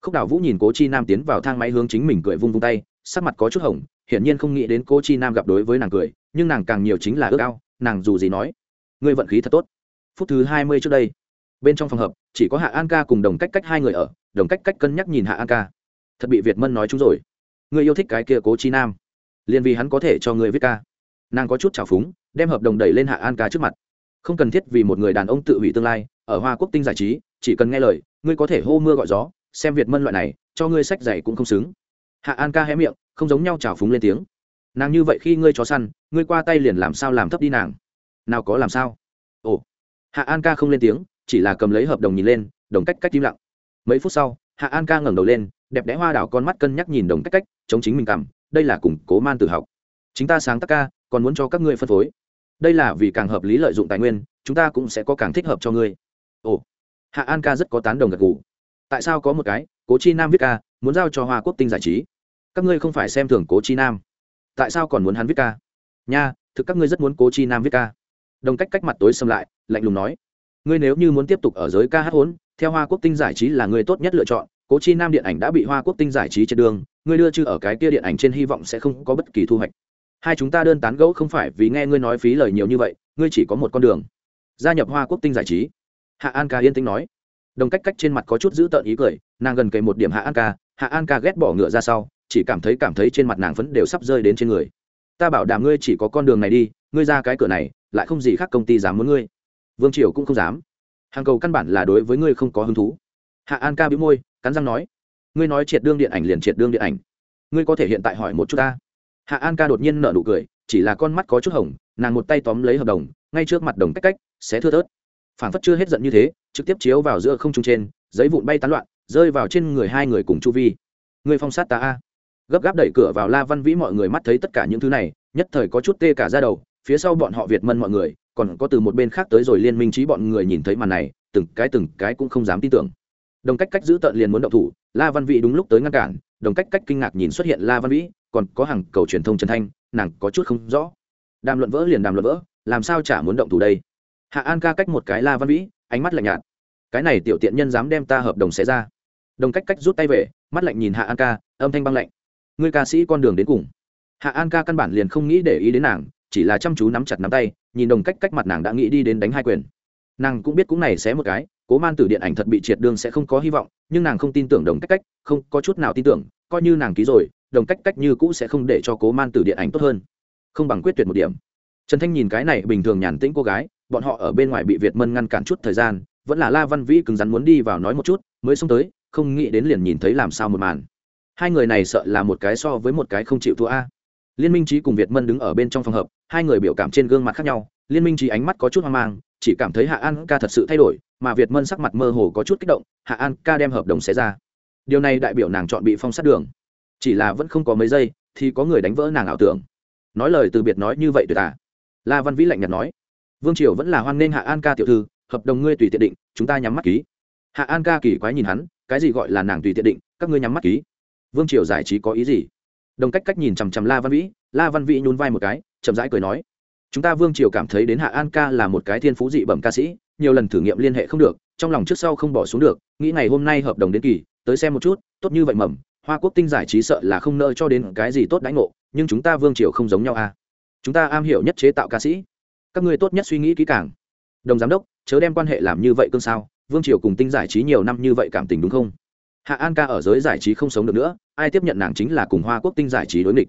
Khúc đào vũ nhìn cố chi nam tiến vào thang máy hướng chính mình cười vung vung tay, sắc mặt có chút hồng, hiển nhiên không nghĩ đến cô chi nam gặp đối với nàng cười, nhưng nàng càng nhiều chính là ước ao, nàng dù gì nói ngươi vận khí thật tốt. Phút thứ hai mươi trước đây, bên trong phòng hợp, chỉ có hạ an ca cùng đồng cách cách hai người ở, đồng cách cách cân nhắc nhìn hạ an ca. Thật bị việt mân nói chúng rồi. Ngươi yêu thích cái kia cố chi nam. Liền vì hắn có thể cho ngươi viết ca. Nàng có chút trào phúng, đem hợp đồng đẩy lên hạ an ca trước mặt. Không cần thiết vì một người đàn ông tự hủy tương lai, ở hoa quốc tinh giải trí, chỉ cần nghe lời, ngươi có thể hô mưa gọi gió, xem việt mân loại này, cho ngươi sách dày cũng không xứng. Hạ an ca hé miệng, không giống nhau trào phúng lên tiếng. Nàng như vậy khi ngươi chó săn, ngươi qua tay liền làm sao làm thấp đi nàng nào có làm sao? Ồ, hạ an ca không lên tiếng, chỉ là cầm lấy hợp đồng nhìn lên, đồng cách cách im lặng. Mấy phút sau, hạ an ca ngẩng đầu lên, đẹp đẽ hoa đảo con mắt cân nhắc nhìn đồng cách cách, chống chính mình cảm, đây là củng cố man tự học. Chúng ta sáng tác ca, còn muốn cho các ngươi phân phối. Đây là vì càng hợp lý lợi dụng tài nguyên, chúng ta cũng sẽ có càng thích hợp cho ngươi. Ồ, hạ an ca rất có tán đồng gật g ủ tại sao có một cái, cố chi nam viết ca, muốn giao cho hoa quốc tinh giải trí? Các ngươi không phải xem thường cố chi nam. Tại sao còn muốn hắn viết ca? Nha, thực các ngươi rất muốn cố chi nam viết ca đồng cách cách mặt tối xâm lại, lạnh lùng nói, ngươi nếu như muốn tiếp tục ở giới ca hát hốn, theo hoa quốc tinh giải trí là người tốt nhất lựa chọn. Cố chi nam điện ảnh đã bị hoa quốc tinh giải trí trên đường, ngươi đưa chư ở cái kia điện ảnh trên hy vọng sẽ không có bất kỳ thu hoạch. Hai chúng ta đơn tán gẫu không phải vì nghe ngươi nói phí lời nhiều như vậy, ngươi chỉ có một con đường, gia nhập hoa quốc tinh giải trí. Hạ an ca yên tĩnh nói. Đồng cách cách trên mặt có chút giữ tợn ý cười, nàng gần kề một điểm hạ an ca, hạ an ca ghét bỏ ngựa ra sau, chỉ cảm thấy cảm thấy trên mặt nàng phấn đều sắp rơi đến trên người ta bảo đảm ngươi chỉ có con đường này đi, ngươi ra cái cửa này, lại không gì khác công ty dám muốn ngươi. Vương triều cũng không dám. Hàng cầu căn bản là đối với ngươi không có hứng thú. Hạ an ca bĩu môi, cắn răng nói, ngươi nói triệt đương điện ảnh liền triệt đương điện ảnh. Ngươi có thể hiện tại hỏi một chút ta? Hạ an ca đột nhiên nở nụ cười, chỉ là con mắt có chút hồng, nàng một tay tóm lấy hợp đồng, ngay trước mặt đồng cách cách, sẽ thưa thớt. Phản phất chưa hết giận như thế, trực tiếp chiếu vào giữa không trung trên, giấy vụn bay tán loạn, rơi vào trên người hai người cùng chu vi. Ngươi phong sát ta a? Gấp gáp đẩy cửa vào la văn vĩ mọi người mắt thấy tất cả những thứ này, nhất thời có chút tê cả ra đầu, phía sau bọn họ việt mân mọi người, còn có từ một bên khác tới rồi liên minh trí bọn người nhìn thấy màn này, từng cái từng cái cũng không dám tin tưởng. Đồng cách cách giữ tợn liền muốn động thủ, la văn vĩ đúng lúc tới ngăn cản, đồng cách cách kinh ngạc nhìn xuất hiện la văn vĩ, còn có hàng cầu truyền thông trần thanh, nàng có chút không rõ. Đàm luận vỡ liền đàm luận vỡ, làm sao chả muốn động thủ đây? Hạ an ca cách một cái la văn vĩ, ánh mắt lạnh nhạt. Cái này tiểu tiện nhân dám đem ta hợp đồng xé ra. Đồng cách cách rút tay về, mắt lạnh nhìn hạ an ca, âm thanh băng lạnh ngươi ca sĩ con đường đến cùng. Hạ an ca căn bản liền không nghĩ để ý đến nàng, chỉ là chăm chú nắm chặt nắm tay, nhìn đồng cách cách mặt nàng đã nghĩ đi đến đánh hai quyền. Nàng cũng biết cũng này xé một cái, cố man tử điện ảnh thật bị triệt đương sẽ không có hy vọng, nhưng nàng không tin tưởng đồng cách cách, không có chút nào tin tưởng, coi như nàng ký rồi, đồng cách cách như cũ sẽ không để cho cố man tử điện ảnh tốt hơn. Không bằng quyết tuyệt một điểm. Trần thanh nhìn cái này bình thường nhàn tĩnh cô gái, bọn họ ở bên ngoài bị việt mân ngăn cản chút thời gian, vẫn là la văn vĩ cứng rắn muốn đi vào nói một chút, mới xông tới, không nghĩ đến liền nhìn thấy làm sao một màn hai người này sợ là một cái so với một cái không chịu thua a. Liên minh trí cùng việt mân đứng ở bên trong phòng hợp, hai người biểu cảm trên gương mặt khác nhau. Liên minh trí ánh mắt có chút hoang mang, chỉ cảm thấy hạ an ca thật sự thay đổi, mà việt mân sắc mặt mơ hồ có chút kích động, hạ an ca đem hợp đồng xé ra. Điều này đại biểu nàng chọn bị phong sát đường. Chỉ là vẫn không có mấy giây, thì có người đánh vỡ nàng ảo tưởng. Nói lời từ biệt nói như vậy tuyệt à? La văn vĩ lạnh nhạt nói. Vương triều vẫn là hoan nghênh hạ an ca tiểu thư, hợp đồng ngươi tùy tiện định, chúng ta nhắm mắt ký. Hạ an ca kỳ quái nhìn hắn, cái gì gọi là nàng tùy tiện định, các ngươi nhắm mắt ký vương triều giải trí có ý gì? Đồng cách cách nhìn chằm chằm la văn vĩ, la văn vĩ nhún vai một cái, chậm rãi cười nói, chúng ta vương triều cảm thấy đến hạ an ca là một cái thiên phú dị bẩm ca sĩ, nhiều lần thử nghiệm liên hệ không được, trong lòng trước sau không bỏ xuống được, nghĩ ngày hôm nay hợp đồng đến kỳ, tới xem một chút, tốt như vậy mầm, hoa quốc tinh giải trí sợ là không nợ cho đến cái gì tốt đánh ngộ, nhưng chúng ta vương triều không giống nhau à. Chúng ta am hiểu nhất chế tạo ca sĩ. Các ngươi tốt nhất suy nghĩ kỹ càng. Đồng giám đốc, chớ đem quan hệ làm như vậy cương sao, vương triều cùng tinh giải trí nhiều năm như vậy cảm tình đúng không? Hạ an ca ở giới giải trí không sống được nữa, ai tiếp nhận nàng chính là cùng hoa quốc tinh giải trí đối nghịch.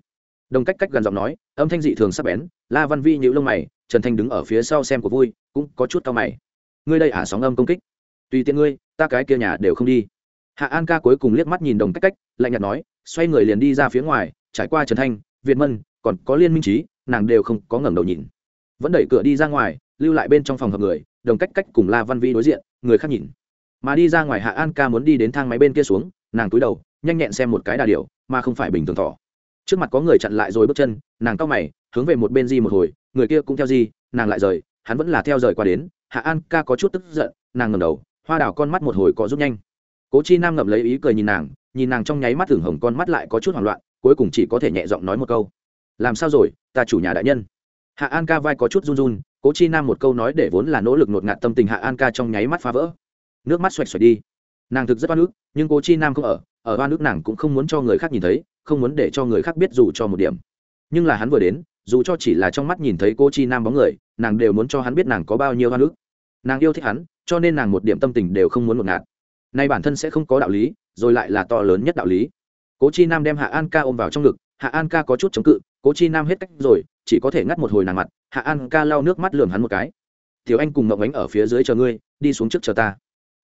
Đồng cách cách gần giọng nói, âm thanh dị thường sắp bén, la văn vi nhữ lông mày, trần thanh đứng ở phía sau xem của vui, cũng có chút cao mày. Ngươi đây ả à sóng âm công kích. Tùy tiện ngươi, ta cái kia nhà đều không đi. Hạ an ca cuối cùng liếc mắt nhìn đồng cách cách, lạnh nhạt nói, xoay người liền đi ra phía ngoài, trải qua trần thanh, việt mân, còn có liên minh trí, nàng đều không có ngẩng đầu nhìn. Vẫn đẩy cửa đi ra ngoài, lưu lại bên trong phòng hợp người, đồng cách cách cùng la văn vi đối diện, người khác nhìn mà đi ra ngoài hạ an ca muốn đi đến thang máy bên kia xuống nàng túi đầu nhanh nhẹn xem một cái đà điều, mà không phải bình thường thỏ. Trước mặt có người chặn lại rồi bước chân nàng cao mày hướng về một bên di một hồi người kia cũng theo di nàng lại rời hắn vẫn là theo rời qua đến hạ an ca có chút tức giận nàng ngầm đầu hoa đào con mắt một hồi có rút nhanh. Cố chi nam ngậm lấy ý cười nhìn nàng nhìn nàng trong nháy mắt thường hồng con mắt lại có chút hoảng loạn cuối cùng chỉ có thể nhẹ giọng nói một câu. Làm sao rồi ta chủ nhà đại nhân. Hạ an ca vai có chút run run cố chi nam một câu nói để vốn là nỗ lực ngột ngạt tâm tình hạ an ca trong nháy mắt phá vỡ nước mắt xoạch xoạch đi. Nàng thực rất oan ức, nhưng cố chi nam không ở ở oan ức nàng cũng không muốn cho người khác nhìn thấy, không muốn để cho người khác biết dù cho một điểm. Nhưng là hắn vừa đến, dù cho chỉ là trong mắt nhìn thấy cô chi nam bóng người, nàng đều muốn cho hắn biết nàng có bao nhiêu oan ức. Nàng yêu thích hắn, cho nên nàng một điểm tâm tình đều không muốn một ngạt. Nay bản thân sẽ không có đạo lý, rồi lại là to lớn nhất đạo lý. Cố chi nam đem hạ an ca ôm vào trong ngực, hạ an ca có chút chống cự cố chi nam hết cách rồi, chỉ có thể ngắt một hồi nàng mặt, hạ an ca lau nước mắt lườm hắn một cái. Thiếu anh cùng ngậm ánh ở phía dưới chờ ngươi, đi xuống trước chờ ta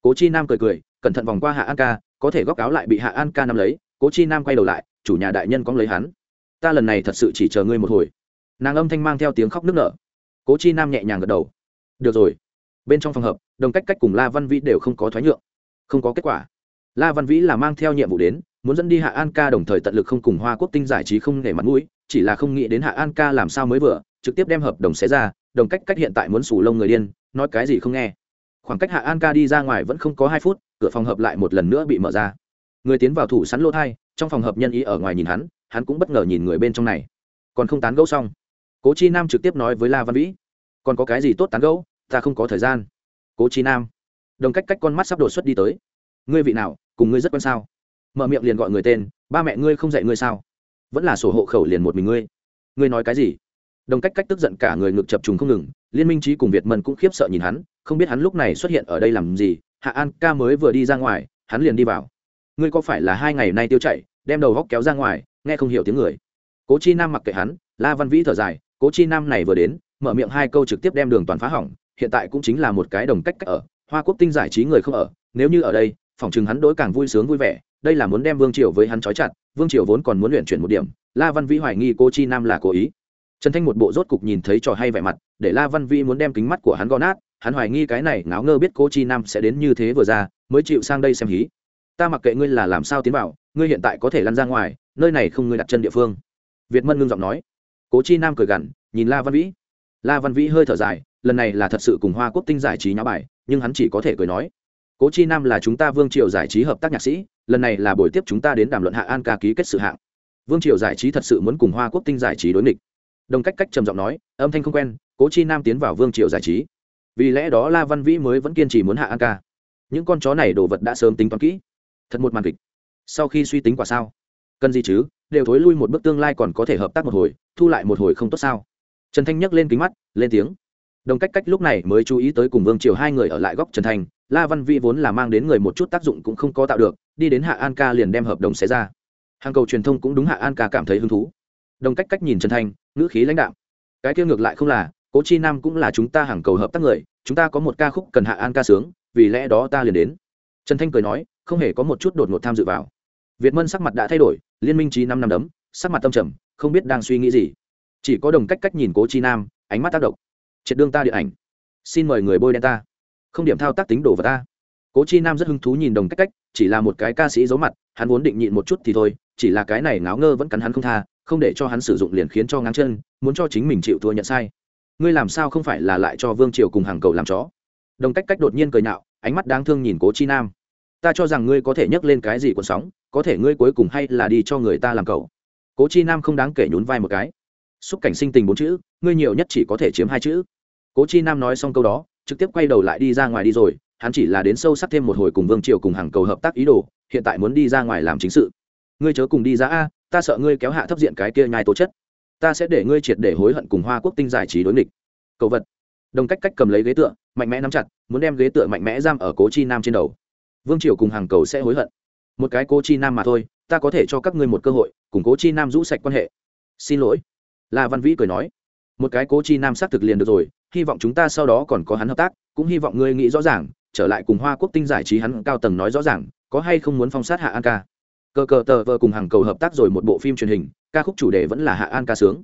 cố chi nam cười cười, cẩn thận vòng qua hạ an ca, có thể góc áo lại bị hạ an ca nắm lấy, cố chi nam quay đầu lại, chủ nhà đại nhân cóng lấy hắn. Ta lần này thật sự chỉ chờ ngươi một hồi. Nàng âm thanh mang theo tiếng khóc nức nở. Cố chi nam nhẹ nhàng gật đầu. Được rồi. Bên trong phòng hợp, đồng cách cách cùng la văn vĩ đều không có thoái nhượng. Không có kết quả. La văn vĩ là mang theo nhiệm vụ đến, muốn dẫn đi hạ an ca đồng thời tận lực không cùng hoa quốc tinh giải trí không để mặt mũi, chỉ là không nghĩ đến hạ an ca làm sao mới vừa, trực tiếp đem hợp đồng xé ra, đồng cách cách hiện tại muốn sủ lông người điên, nói cái gì không nghe khoảng cách hạ an ca đi ra ngoài vẫn không có hai phút, cửa phòng hợp lại một lần nữa bị mở ra. Người tiến vào thủ sắn lỗ thai, trong phòng hợp nhân ý ở ngoài nhìn hắn hắn cũng bất ngờ nhìn người bên trong này. Còn không tán gẫu xong. Cố chi nam trực tiếp nói với la văn vĩ, còn có cái gì tốt tán gẫu? Ta không có thời gian. Cố chi nam, đồng cách cách con mắt sắp đột xuất đi tới. Ngươi vị nào, cùng ngươi rất quan sao? Mở miệng liền gọi người tên, ba mẹ ngươi không dạy ngươi sao? Vẫn là sổ hộ khẩu liền một mình ngươi. Ngươi nói cái gì? Đồng cách cách tức giận cả người ngực chập trùng không ngừng, liên minh trí cùng việt mân cũng khiếp sợ nhìn hắn không biết hắn lúc này xuất hiện ở đây làm gì, hạ an ca mới vừa đi ra ngoài, hắn liền đi vào. Ngươi có phải là hai ngày nay tiêu chảy, đem đầu góc kéo ra ngoài, nghe không hiểu tiếng người. Cố chi nam mặc kệ hắn, la văn vĩ thở dài, cố chi nam này vừa đến, mở miệng hai câu trực tiếp đem đường toàn phá hỏng, hiện tại cũng chính là một cái đồng cách cách ở, hoa quốc tinh giải trí người không ở, nếu như ở đây phỏng chừng hắn đối càng vui sướng vui vẻ, đây là muốn đem vương triều với hắn trói chặt, vương triều vốn còn muốn luyện chuyển một điểm, la văn vĩ hoài nghi cô chi nam là cố ý. Trần thanh một bộ rốt cục nhìn thấy trò hay vẻ mặt, để la văn vĩ muốn đem kính mắt của hắn gõ nát hắn hoài nghi cái này ngáo ngơ biết cô chi nam sẽ đến như thế vừa ra, mới chịu sang đây xem hí. Ta mặc kệ ngươi là làm sao tiến vào, ngươi hiện tại có thể lăn ra ngoài, nơi này không ngươi đặt chân địa phương. Việt mân ngưng giọng nói. Cố chi nam cười gằn, nhìn la văn vĩ. La văn vĩ hơi thở dài, lần này là thật sự cùng hoa quốc tinh giải trí nhá bài, nhưng hắn chỉ có thể cười nói. Cố chi nam là chúng ta vương triều giải trí hợp tác nhạc sĩ, lần này là buổi tiếp chúng ta đến đàm luận hạ an ca ký kết sự hạng. Vương triều giải trí thật sự muốn cùng hoa quốc tinh giải trí đối nghịch. Đồng cách cách trầm giọng nói, âm thanh không quen, cố chi nam tiến vào vương triều giải trí vì lẽ đó la văn vĩ mới vẫn kiên trì muốn hạ an ca. Những con chó này đồ vật đã sớm tính toán kỹ. Thật một màn kịch. Sau khi suy tính quả sao? Cần gì chứ? Đều thối lui một bước tương lai còn có thể hợp tác một hồi, thu lại một hồi không tốt sao? Trần thanh nhấc lên kính mắt, lên tiếng. Đồng cách cách lúc này mới chú ý tới cùng vương triều hai người ở lại góc trần thanh, la văn vĩ vốn là mang đến người một chút tác dụng cũng không có tạo được, đi đến hạ an ca liền đem hợp đồng xé ra. Hàng cầu truyền thông cũng đúng hạ an ca cảm thấy hứng thú. Đồng cách cách nhìn trần thanh, ngữ khí lãnh đạo cái kia ngược lại không là cố chi nam cũng là chúng ta hàng cầu hợp tác người, chúng ta có một ca khúc cần hạ an ca sướng, vì lẽ đó ta liền đến. Trần thanh cười nói, không hề có một chút đột ngột tham dự vào. Việt mân sắc mặt đã thay đổi, liên minh trí năm năm đấm, sắc mặt tâm trầm, không biết đang suy nghĩ gì. Chỉ có đồng cách cách nhìn cố chi nam, ánh mắt tác động. Triệt đương ta điện ảnh. Xin mời người bôi đen ta. Không điểm thao tác tính đồ vào ta. Cố chi nam rất hứng thú nhìn đồng cách cách, chỉ là một cái ca sĩ giấu mặt, hắn vốn định nhịn một chút thì thôi, chỉ là cái này ngáo ngơ vẫn cắn hắn không tha, không để cho hắn sử dụng liền khiến cho ngáng chân, muốn cho chính mình chịu thua nhận sai ngươi làm sao không phải là lại cho vương triều cùng hàng cầu làm chó? Đồng cách cách đột nhiên cười nhạo, ánh mắt đáng thương nhìn cố chi nam. Ta cho rằng ngươi có thể nhấc lên cái gì cuộn sóng, có thể ngươi cuối cùng hay là đi cho người ta làm cầu. Cố chi nam không đáng kể nhún vai một cái. Xúc cảnh sinh tình bốn chữ, ngươi nhiều nhất chỉ có thể chiếm hai chữ. Cố chi nam nói xong câu đó, trực tiếp quay đầu lại đi ra ngoài đi rồi, hắn chỉ là đến sâu sắc thêm một hồi cùng vương triều cùng hàng cầu hợp tác ý đồ, hiện tại muốn đi ra ngoài làm chính sự. Ngươi chớ cùng đi ra a, ta sợ ngươi kéo hạ thấp diện cái kia nhai tố chất ta sẽ để ngươi triệt để hối hận cùng hoa quốc tinh giải trí đối nghịch. Cầu vật. Đồng cách cách cầm lấy ghế tựa, mạnh mẽ nắm chặt, muốn đem ghế tựa mạnh mẽ giam ở cố chi nam trên đầu. Vương triều cùng hàng cầu sẽ hối hận. Một cái cố chi nam mà thôi, ta có thể cho các ngươi một cơ hội, cùng cố chi nam rũ sạch quan hệ. Xin lỗi. La văn vĩ cười nói. Một cái cố chi nam xác thực liền được rồi, hy vọng chúng ta sau đó còn có hắn hợp tác, cũng hy vọng ngươi nghĩ rõ ràng, trở lại cùng hoa quốc tinh giải trí hắn cao tầng nói rõ ràng, có hay không muốn phong sát hạ an ca cờ cờ tờ vờ cùng hàng cầu hợp tác rồi một bộ phim truyền hình, ca khúc chủ đề vẫn là hạ an ca sướng.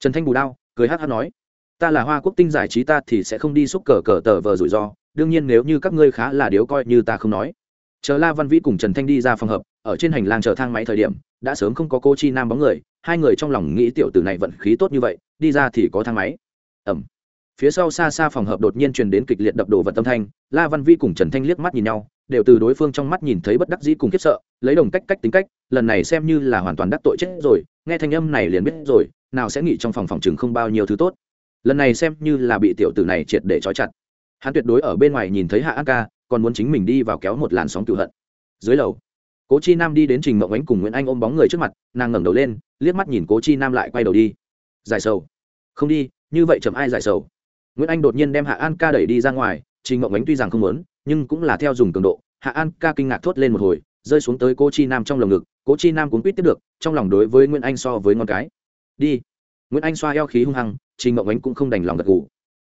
Trần thanh bù đao, cười hát hát nói, ta là hoa quốc tinh giải trí ta thì sẽ không đi xúc cờ cờ tờ vờ rủi ro, đương nhiên nếu như các ngươi khá là điếu coi như ta không nói. Chờ la văn vĩ cùng trần thanh đi ra phòng hợp, ở trên hành lang chờ thang máy thời điểm, đã sớm không có cô chi nam bóng người, hai người trong lòng nghĩ tiểu tử này vận khí tốt như vậy, đi ra thì có thang máy. Ẩm phía sau xa xa phòng hợp đột nhiên truyền đến kịch liệt đập đồ vật tâm thanh, la văn vi cùng trần thanh liếc mắt nhìn nhau, đều từ đối phương trong mắt nhìn thấy bất đắc dĩ cùng khiếp sợ, lấy đồng cách cách tính cách, lần này xem như là hoàn toàn đắc tội chết rồi, nghe thanh âm này liền biết rồi, nào sẽ nghĩ trong phòng phòng chừng không bao nhiêu thứ tốt. Lần này xem như là bị tiểu tử này triệt để trói chặt. Hắn tuyệt đối ở bên ngoài nhìn thấy hạ an ca, còn muốn chính mình đi vào kéo một làn sóng cựu hận. Dưới lầu, cố chi nam đi đến trình mộng ánh cùng nguyễn anh ôm bóng người trước mặt, nàng ngẩng đầu lên, liếc mắt nhìn cố chi nam lại quay đầu đi. Giải sầu. Không đi, như vậy chậm ai giải sầu? Nguyễn anh đột nhiên đem hạ an ca đẩy đi ra ngoài, trình mộng ánh tuy rằng không muốn, nhưng cũng là theo dùng cường độ, hạ an ca kinh ngạc thốt lên một hồi, rơi xuống tới cố chi nam trong lồng ngực, cố chi nam cũng quýt tiếp được, trong lòng đối với nguyễn anh so với ngon cái. Đi. Nguyễn anh xoa eo khí hung hăng, trình mộng ánh cũng không đành lòng gật ngủ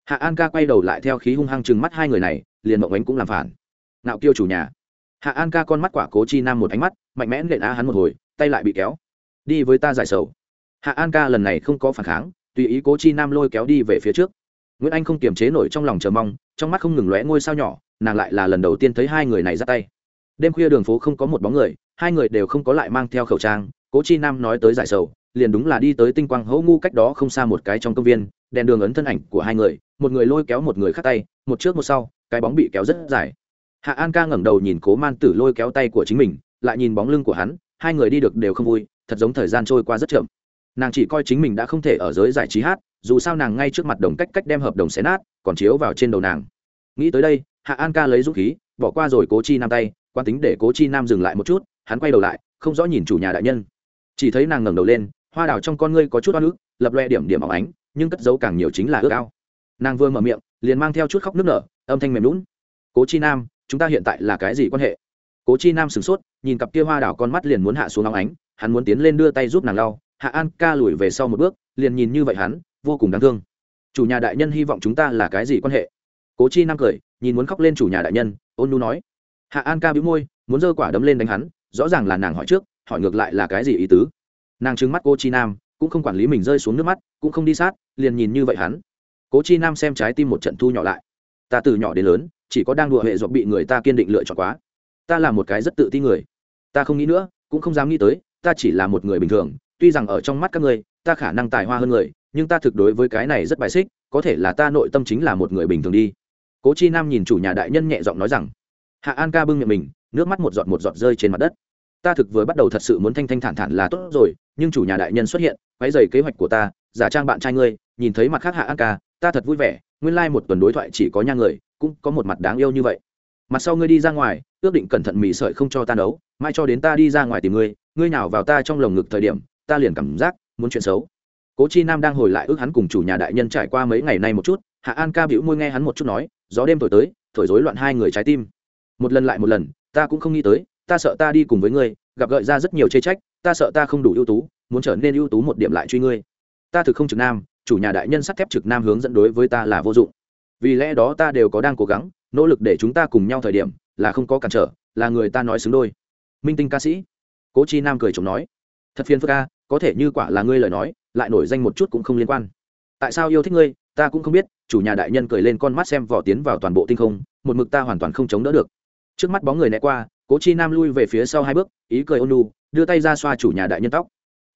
hạ an ca quay đầu lại theo khí hung hăng chừng mắt hai người này, liền mộng ánh cũng làm phản. Nạo kiêu chủ nhà. Hạ an ca con mắt quả cố chi nam một ánh mắt, mạnh mẽ nện á hắn một hồi, tay lại bị kéo. Đi với ta giải sầu. Hạ an ca lần này không có phản kháng, tùy ý cố chi nam lôi kéo đi về phía trước nguyễn anh không kiềm chế nổi trong lòng chờ mong, trong mắt không ngừng lóe ngôi sao nhỏ, nàng lại là lần đầu tiên thấy hai người này ra tay. Đêm khuya đường phố không có một bóng người, hai người đều không có lại mang theo khẩu trang, cố chi nam nói tới giải sầu, liền đúng là đi tới tinh quang hấu ngu cách đó không xa một cái trong công viên, đèn đường ấn thân ảnh của hai người, một người lôi kéo một người khác tay, một trước một sau, cái bóng bị kéo rất dài. Hạ an ca ngẩng đầu nhìn cố man tử lôi kéo tay của chính mình, lại nhìn bóng lưng của hắn, hai người đi được đều không vui, thật giống thời gian trôi qua rất chậm. Nàng chỉ coi chính mình đã không thể ở giới giải trí hát dù sao nàng ngay trước mặt đồng cách cách đem hợp đồng xé nát, còn chiếu vào trên đầu nàng. Nghĩ tới đây, hạ an ca lấy dũng khí, bỏ qua rồi cố chi nam tay, quan tính để cố chi nam dừng lại một chút, hắn quay đầu lại, không rõ nhìn chủ nhà đại nhân. Chỉ thấy nàng ngẩng đầu lên, hoa đào trong con ngươi có chút oan ức, lập loe điểm điểm ảo ánh, nhưng cất giấu càng nhiều chính là ước ao. Nàng vừa mở miệng, liền mang theo chút khóc nước nở, âm thanh mềm lún cố chi nam, chúng ta hiện tại là cái gì quan hệ? Cố chi nam sửng sốt, nhìn cặp kia hoa đào con mắt liền muốn hạ xuống óng ánh, hắn muốn tiến lên đưa tay giúp nàng lau. Hạ an ca lùi về sau một bước, liền nhìn như vậy hắn vô cùng đáng thương. Chủ nhà đại nhân hy vọng chúng ta là cái gì quan hệ? Cố chi nam cười, nhìn muốn khóc lên chủ nhà đại nhân, ôn nu nói. Hạ an ca bĩu môi, muốn giơ quả đấm lên đánh hắn, rõ ràng là nàng hỏi trước, hỏi ngược lại là cái gì ý tứ? Nàng trứng mắt cô chi nam, cũng không quản lý mình rơi xuống nước mắt, cũng không đi sát, liền nhìn như vậy hắn. Cố chi nam xem trái tim một trận thu nhỏ lại. Ta từ nhỏ đến lớn, chỉ có đang đùa hệ dọc bị người ta kiên định lựa chọn quá. Ta là một cái rất tự ti người. Ta không nghĩ nữa, cũng không dám nghĩ tới, ta chỉ là một người bình thường, tuy rằng ở trong mắt các ngươi, ta khả năng tài hoa hơn người nhưng ta thực đối với cái này rất bài xích, có thể là ta nội tâm chính là một người bình thường đi. Cố chi nam nhìn chủ nhà đại nhân nhẹ giọng nói rằng, hạ an ca bưng miệng mình, nước mắt một giọt một giọt rơi trên mặt đất. Ta thực vừa bắt đầu thật sự muốn thanh thanh thản thản là tốt rồi, nhưng chủ nhà đại nhân xuất hiện, quấy dày kế hoạch của ta, giả trang bạn trai ngươi, nhìn thấy mặt khác hạ an ca, ta thật vui vẻ, nguyên lai、like、một tuần đối thoại chỉ có nha người, cũng có một mặt đáng yêu như vậy. Mặt sau ngươi đi ra ngoài, ước định cẩn thận mì sợi không cho ta nấu, mai cho đến ta đi ra ngoài tìm ngươi ngươi nào vào ta trong lồng ngực thời điểm, ta liền cảm giác muốn chuyện xấu cố chi nam đang hồi lại ước hắn cùng chủ nhà đại nhân trải qua mấy ngày nay một chút, hạ an ca bĩu môi nghe hắn một chút nói, gió đêm thổi tới, thổi rối loạn hai người trái tim. Một lần lại một lần, ta cũng không nghĩ tới, ta sợ ta đi cùng với ngươi, gặp gợi ra rất nhiều chê trách, ta sợ ta không đủ ưu tú, muốn trở nên ưu tú một điểm lại truy ngươi. Ta thực không trực nam, chủ nhà đại nhân sắt thép trực nam hướng dẫn đối với ta là vô dụng. Vì lẽ đó ta đều có đang cố gắng, nỗ lực để chúng ta cùng nhau thời điểm, là không có cản trở, là người ta nói xứng đôi. Minh tinh ca sĩ. Cố chi nam cười chồng nói, thật phiền phức ca có thể như quả là ngươi lời nói lại nổi danh một chút cũng không liên quan. Tại sao yêu thích ngươi, ta cũng không biết, chủ nhà đại nhân cười lên con mắt xem vỏ tiến vào toàn bộ tinh không, một mực ta hoàn toàn không chống đỡ được. Trước mắt bóng người né qua, cố chi nam lui về phía sau hai bước, ý cười ôn nu đưa tay ra xoa chủ nhà đại nhân tóc.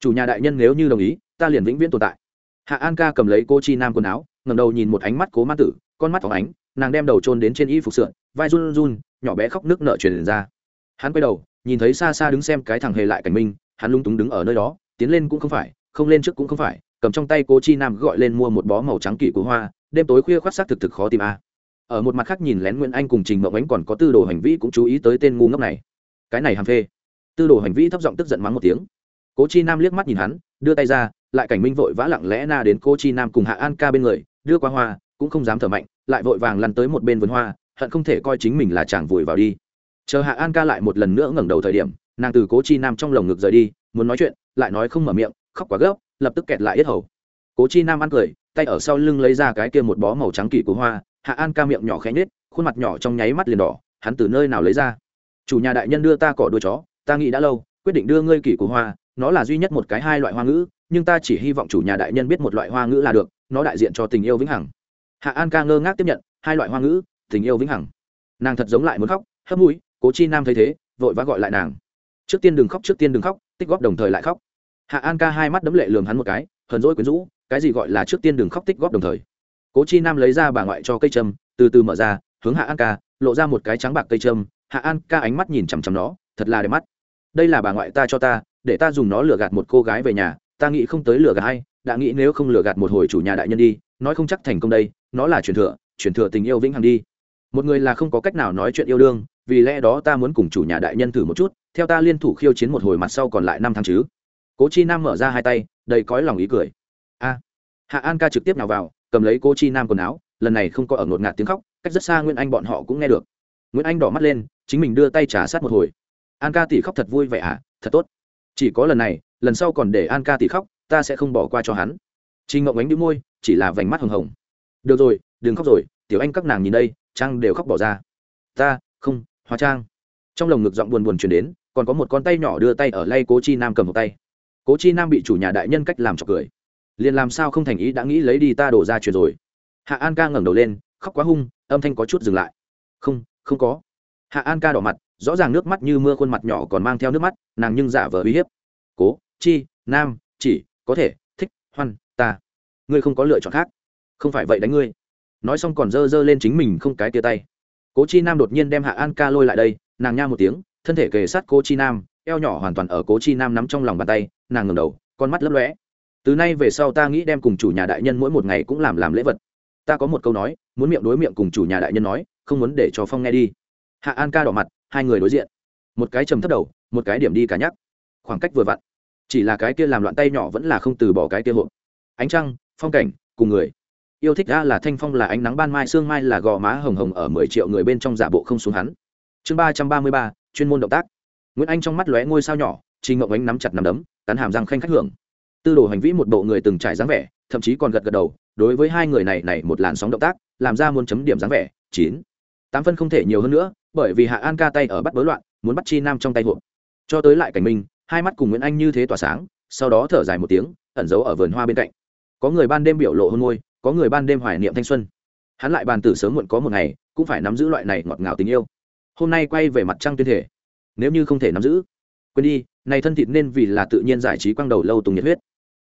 Chủ nhà đại nhân nếu như đồng ý, ta liền vĩnh viễn tồn tại. Hạ an ca cầm lấy cô chi nam quần áo ngầm đầu nhìn một ánh mắt cố ma tử, con mắt phóng ánh, nàng đem đầu trôn đến trên y phục sượn vai run run, nhỏ bé khóc nước nợ truyền ra. Hắn quay đầu, nhìn thấy xa xa đứng xem cái thằng hề lại cảnh minh, hắn lung túng đứng ở nơi đó, tiến lên cũng không phải không lên trước cũng không phải, cầm trong tay cố chi nam gọi lên mua một bó màu trắng kỷ của hoa, đêm tối khuya khoác xác thực thực khó tìm a. Ở một mặt khác nhìn lén nguyễn anh cùng trình mộng ánh còn có tư đồ hành vi cũng chú ý tới tên ngu ngốc này. Cái này hàm phê. Tư đồ hành vi thấp giọng tức giận mắng một tiếng. Cố chi nam liếc mắt nhìn hắn, đưa tay ra, lại cảnh minh vội vã lặng lẽ na đến cô chi nam cùng hạ an ca bên người, đưa qua hoa, cũng không dám thở mạnh, lại vội vàng lăn tới một bên vườn hoa, hận không thể coi chính mình là chàng vùi vào đi. Chờ hạ an ca lại một lần nữa ngẩng đầu thời điểm, nàng từ cố chi nam trong lồng ngực rời đi, muốn nói chuyện, lại nói không mở miệng khóc quá gấp, lập tức kẹt lại yết hầu. Cố chi nam ăn cười, tay ở sau lưng lấy ra cái kia một bó màu trắng kỳ của hoa, hạ an ca miệng nhỏ khẽ nhết khuôn mặt nhỏ trong nháy mắt liền đỏ, hắn từ nơi nào lấy ra? Chủ nhà đại nhân đưa ta cỏ đuôi chó, ta nghĩ đã lâu, quyết định đưa ngươi kỳ của hoa, nó là duy nhất một cái hai loại hoa ngữ, nhưng ta chỉ hy vọng chủ nhà đại nhân biết một loại hoa ngữ là được, nó đại diện cho tình yêu vĩnh hằng. Hạ an ca ngơ ngác tiếp nhận, hai loại hoa ngữ, tình yêu vĩnh hằng. Nàng thật giống lại muốn khóc, hấp mũi, cố chi nam thấy thế, vội vã gọi lại nàng. Trước tiên đừng khóc, trước tiên đừng khóc, tích góp đồng thời lại khóc hạ an ca hai mắt đấm lệ lường hắn một cái, hờn dỗi quyến rũ, cái gì gọi là trước tiên đừng khóc tích góp đồng thời. Cố chi nam lấy ra bà ngoại cho cây trâm từ từ mở ra, hướng hạ an ca, lộ ra một cái trắng bạc cây trâm hạ an ca ánh mắt nhìn chằm chằm nó, thật là đẹp mắt. Đây là bà ngoại ta cho ta, để ta dùng nó lừa gạt một cô gái về nhà, ta nghĩ không tới lừa gạt hay đã nghĩ nếu không lừa gạt một hồi chủ nhà đại nhân đi, nói không chắc thành công đây, nó là truyền thừa truyền thừa tình yêu vĩnh hằng đi. Một người là không có cách nào nói chuyện yêu đương, vì lẽ đó ta muốn cùng chủ nhà đại nhân thử một chút, theo ta liên thủ khiêu chiến một hồi mặt sau còn lại năm tháng chứ cố chi nam mở ra hai tay đầy cõi lòng ý cười a hạ an ca trực tiếp nào vào cầm lấy cô chi nam quần áo lần này không có ở ngột ngạt tiếng khóc cách rất xa nguyễn anh bọn họ cũng nghe được nguyễn anh đỏ mắt lên chính mình đưa tay trả sát một hồi an ca tỷ khóc thật vui vẻ à thật tốt chỉ có lần này lần sau còn để an ca tỷ khóc ta sẽ không bỏ qua cho hắn Trình Ngộng ánh đĩu môi, chỉ là vành mắt hồng hồng. Được rồi, đừng khóc rồi, tiểu anh các nàng nhìn đây, trang đều khóc bỏ ra. Ta, không, Hóa Trang. Trong lồng ngực giọng buồn buồn truyền đến, còn có một con tay nhỏ đưa tay ở lay Cố Chi Nam cầm một tay. Cố Chi Nam bị chủ nhà đại nhân cách làm cho cười. Liền làm sao không thành ý đã nghĩ lấy đi ta đổ ra truyền rồi. Hạ An ca ngẩng đầu lên, khóc quá hung, âm thanh có chút dừng lại. Không, không có. Hạ An ca đỏ mặt, rõ ràng nước mắt như mưa khuôn mặt nhỏ còn mang theo nước mắt, nàng nhưng giả vờ uy hiếp. Cố, Chi, Nam, chỉ có thể thích hoan ta ngươi không có lựa chọn khác không phải vậy đánh ngươi nói xong còn dơ dơ lên chính mình không cái tia tay cố chi nam đột nhiên đem hạ an ca lôi lại đây nàng nha một tiếng thân thể kề sát cố chi nam eo nhỏ hoàn toàn ở cố chi nam nắm trong lòng bàn tay nàng ngầm đầu, con mắt lấp lóe. Từ nay về sau ta nghĩ đem cùng chủ nhà đại nhân mỗi một ngày cũng làm làm lễ vật. Ta có một câu nói, muốn miệng đối miệng cùng chủ nhà đại nhân nói, không muốn để cho phong nghe đi. Hạ an ca đỏ mặt, hai người đối diện. Một cái trầm thấp đầu, một cái điểm đi cả nhắc. Khoảng cách vừa vặn. Chỉ là cái kia làm loạn tay nhỏ vẫn là không từ bỏ cái kia hộp. Ánh trăng, phong cảnh, cùng người. Yêu thích ra là thanh phong là ánh nắng ban mai, sương mai là gò má hồng hồng ở mười triệu người bên trong giả bộ không xuống hắn. Chương ba trăm ba mươi ba, chuyên môn động tác. Nguyễn anh trong mắt lóe ngôi sao nhỏ, trình ngộng ánh nắm chặt nắm đấm cắn hàm răng khanh khách hưởng. Tư đồ hành vĩ một bộ người từng trải dáng vẻ, thậm chí còn gật gật đầu, đối với hai người này này một làn sóng động tác, làm ra muốn chấm điểm dáng vẻ, chín. Tám phân không thể nhiều hơn nữa, bởi vì hạ an ca tay ở bắt bớ loạn, muốn bắt chi nam trong tay hộp. Cho tới lại cảnh minh hai mắt cùng nguyễn anh như thế tỏa sáng, sau đó thở dài một tiếng, ẩn giấu ở vườn hoa bên cạnh. Có người ban đêm biểu lộ hôn môi, có người ban đêm hoài niệm thanh xuân. Hắn lại bàn tử sớm muộn có một ngày, cũng phải nắm giữ loại này ngọt ngào tình yêu. Hôm nay quay về mặt trăng tuyên thể. Nếu như không thể nắm giữ quên đi, này thân thịt nên vì là tự nhiên giải trí quang đầu lâu tùng nhiệt huyết.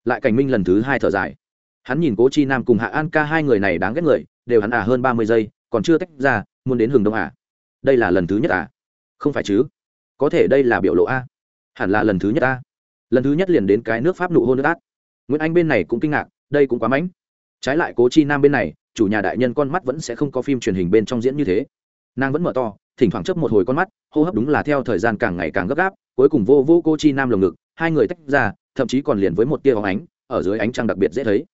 Lại cảnh minh lần thứ hai thở dài. Hắn nhìn cố chi nam cùng hạ an ca hai người này đáng ghét người, đều hắn à hơn ba mươi giây, còn chưa tách ra, muốn đến hừng đông à. Đây là lần thứ nhất à? Không phải chứ? Có thể đây là biểu lộ a. Hẳn là lần thứ nhất à? lần thứ nhất liền đến cái nước pháp nụ hôn nước át. Nguyễn anh bên này cũng kinh ngạc, đây cũng quá mãnh. Trái lại cố chi nam bên này, chủ nhà đại nhân con mắt vẫn sẽ không có phim truyền hình bên trong diễn như thế nàng vẫn mở to, thỉnh thoảng chấp một hồi con mắt, hô hấp đúng là theo thời gian càng ngày càng gấp gáp, cuối cùng vô vô cô chi nam lồng ngực, hai người tách ra, thậm chí còn liền với một tia bóng ánh, ở dưới ánh trăng đặc biệt dễ thấy.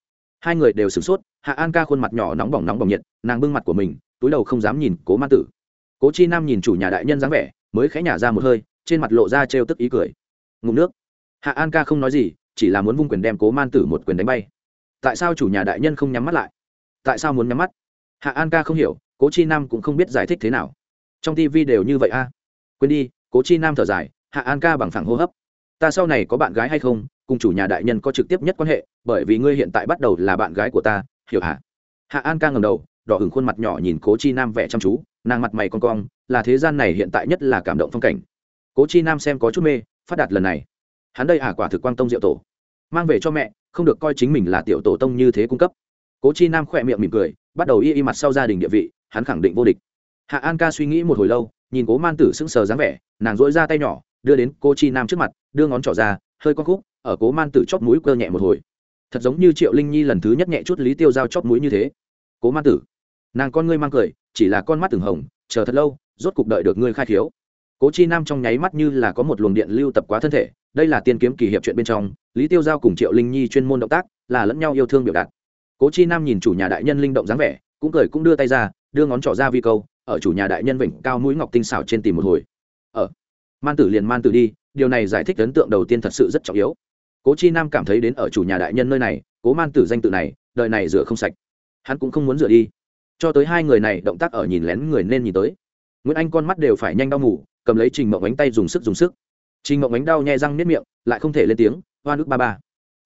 Hai người đều sửng sốt, hạ an ca khuôn mặt nhỏ nóng bỏng nóng bỏng nhiệt, nàng bưng mặt của mình, túi đầu không dám nhìn cố ma tử. Cố chi nam nhìn chủ nhà đại nhân dáng vẻ, mới khẽ nhả ra một hơi, trên mặt lộ ra trêu tức ý cười. Ngụm nước. Hạ an ca không nói gì, chỉ là muốn vung quyền đem cố man tử một quyền đánh bay. Tại sao chủ nhà đại nhân không nhắm mắt lại? Tại sao muốn nhắm mắt? Hạ an ca không hiểu cố chi nam cũng không biết giải thích thế nào. Trong tv đều như vậy a. Quên đi, cố chi nam thở dài, hạ an ca bằng phẳng hô hấp. Ta sau này có bạn gái hay không? Cùng chủ nhà đại nhân có trực tiếp nhất quan hệ, bởi vì ngươi hiện tại bắt đầu là bạn gái của ta, hiểu hả? Hạ an ca ngầm đầu, đỏ hừng khuôn mặt nhỏ nhìn cố chi nam vẻ chăm chú, nàng mặt mày con cong, là thế gian này hiện tại nhất là cảm động phong cảnh. Cố chi nam xem có chút mê, phát đạt lần này. Hắn đây à quả thực quang tông diệu tổ. Mang về cho mẹ, không được coi chính mình là tiểu tổ tông như thế cung cấp. Cố chi nam khỏe miệng mỉm cười, bắt đầu y y mặt sau gia đình địa vị hắn khẳng định vô địch. Hạ an ca suy nghĩ một hồi lâu, nhìn cố man tử sững sờ dáng vẻ, nàng dỗi ra tay nhỏ, đưa đến cô chi nam trước mặt, đưa ngón trỏ ra, hơi con khúc, ở cố man tử chóp mũi cơ nhẹ một hồi. Thật giống như triệu linh nhi lần thứ nhất nhẹ chút lý tiêu giao chóp mũi như thế. Cố man tử, nàng con ngươi mang cười, chỉ là con mắt từng hồng, chờ thật lâu, rốt cục đợi được ngươi khai thiếu cố chi nam trong nháy mắt như là có một luồng điện lưu tập quá thân thể, đây là tiên kiếm kỳ hiệp chuyện bên trong, lý tiêu giao cùng triệu linh nhi chuyên môn động tác, là lẫn nhau yêu thương biểu đạt. Cố chi nam nhìn chủ nhà đại nhân linh động dáng vẻ, cũng cười cũng đưa tay ra đưa ngón trỏ ra vi câu, ở chủ nhà đại nhân vịnh cao mũi ngọc tinh xảo trên tìm một hồi. Ở. Man tử liền man tử đi, điều này giải thích ấn tượng đầu tiên thật sự rất trọng yếu. Cố chi nam cảm thấy đến ở chủ nhà đại nhân nơi này, cố man tử danh tự này, đời này rửa không sạch. Hắn cũng không muốn rửa đi. Cho tới hai người này động tác ở nhìn lén người nên nhìn tới. Nguyễn anh con mắt đều phải nhanh đau ngủ cầm lấy trình mộng ánh tay dùng sức dùng sức. Trình mộng ánh đau nhẹ răng nếp miệng, lại không thể lên tiếng, hoa nước ba ba.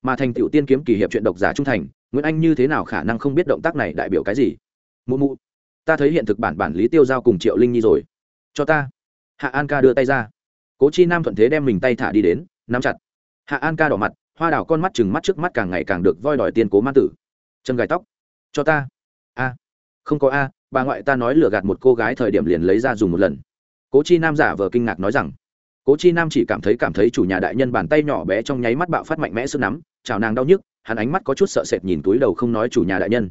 Mà thành tựu tiên kiếm kỳ hiệp chuyện độc giả trung thành, nguyễn anh như thế nào khả năng không biết động tác này đại biểu cái gì? Mụ mụ ta thấy hiện thực bản bản lý tiêu giao cùng triệu linh nhi rồi. Cho ta. Hạ an ca đưa tay ra. Cố chi nam thuận thế đem mình tay thả đi đến, nắm chặt. Hạ an ca đỏ mặt, hoa đào con mắt chừng mắt trước mắt càng ngày càng được voi đòi tiên cố ma tử. Chân gài tóc. Cho ta. A. Không có a, bà ngoại ta nói lừa gạt một cô gái thời điểm liền lấy ra dùng một lần. Cố chi nam giả vờ kinh ngạc nói rằng, cố chi nam chỉ cảm thấy cảm thấy chủ nhà đại nhân bàn tay nhỏ bé trong nháy mắt bạo phát mạnh mẽ sức nắm, chào nàng đau nhức, hắn ánh mắt có chút sợ sệt nhìn túi đầu không nói chủ nhà đại nhân.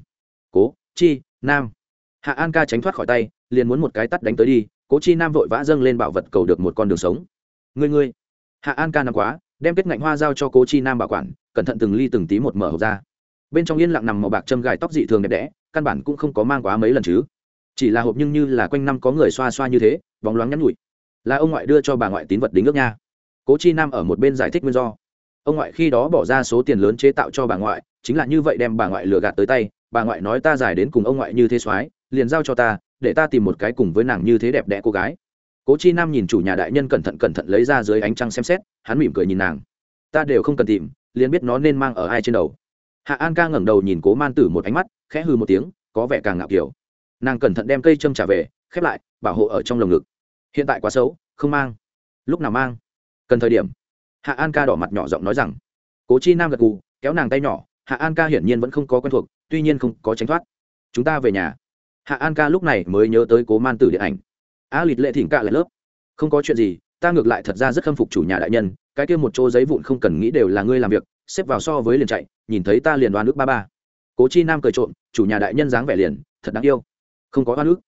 Cố chi nam hạ an ca tránh thoát khỏi tay, liền muốn một cái tắt đánh tới đi, cố chi nam vội vã dâng lên bảo vật cầu được một con đường sống. Ngươi ngươi. Hạ an ca nằm quá, đem kết ngạnh hoa giao cho cố chi nam bảo quản, cẩn thận từng ly từng tí một mở hộp ra. Bên trong yên lặng nằm màu bạc châm gài tóc dị thường đẹp đẽ, căn bản cũng không có mang quá mấy lần chứ. Chỉ là hộp nhưng như là quanh năm có người xoa xoa như thế, bóng loáng nhắn nhụi là ông ngoại đưa cho bà ngoại tín vật đính ước nha. Cố chi nam ở một bên giải thích nguyên do. Ông ngoại khi đó bỏ ra số tiền lớn chế tạo cho bà ngoại, chính là như vậy đem bà ngoại lừa gạt tới tay, bà ngoại nói ta giải đến cùng ông ngoại như thế soái liền giao cho ta, để ta tìm một cái cùng với nàng như thế đẹp đẽ cô gái. Cố chi nam nhìn chủ nhà đại nhân cẩn thận cẩn thận lấy ra dưới ánh trăng xem xét, hắn mỉm cười nhìn nàng. Ta đều không cần tìm, liền biết nó nên mang ở ai trên đầu. Hạ an ca ngẩng đầu nhìn cố man tử một ánh mắt, khẽ hư một tiếng, có vẻ càng ngạo kiểu. Nàng cẩn thận đem cây châm trả về, khép lại, bảo hộ ở trong lồng ngực. Hiện tại quá xấu, không mang. Lúc nào mang? Cần thời điểm. Hạ an ca đỏ mặt nhỏ giọng nói rằng. Cố chi nam gật gù, kéo nàng tay nhỏ, hạ an ca hiển nhiên vẫn không có quen thuộc, tuy nhiên không có tránh thoát. Chúng ta về nhà hạ an ca lúc này mới nhớ tới cố man tử điện ảnh. A à, lịt lệ thỉnh cạ lại lớp. Không có chuyện gì ta ngược lại thật ra rất khâm phục chủ nhà đại nhân cái kia một chỗ giấy vụn không cần nghĩ đều là ngươi làm việc xếp vào so với liền chạy nhìn thấy ta liền đoan nước ba ba. Cố chi nam cười trộm chủ nhà đại nhân dáng vẻ liền thật đáng yêu. Không có oan ước.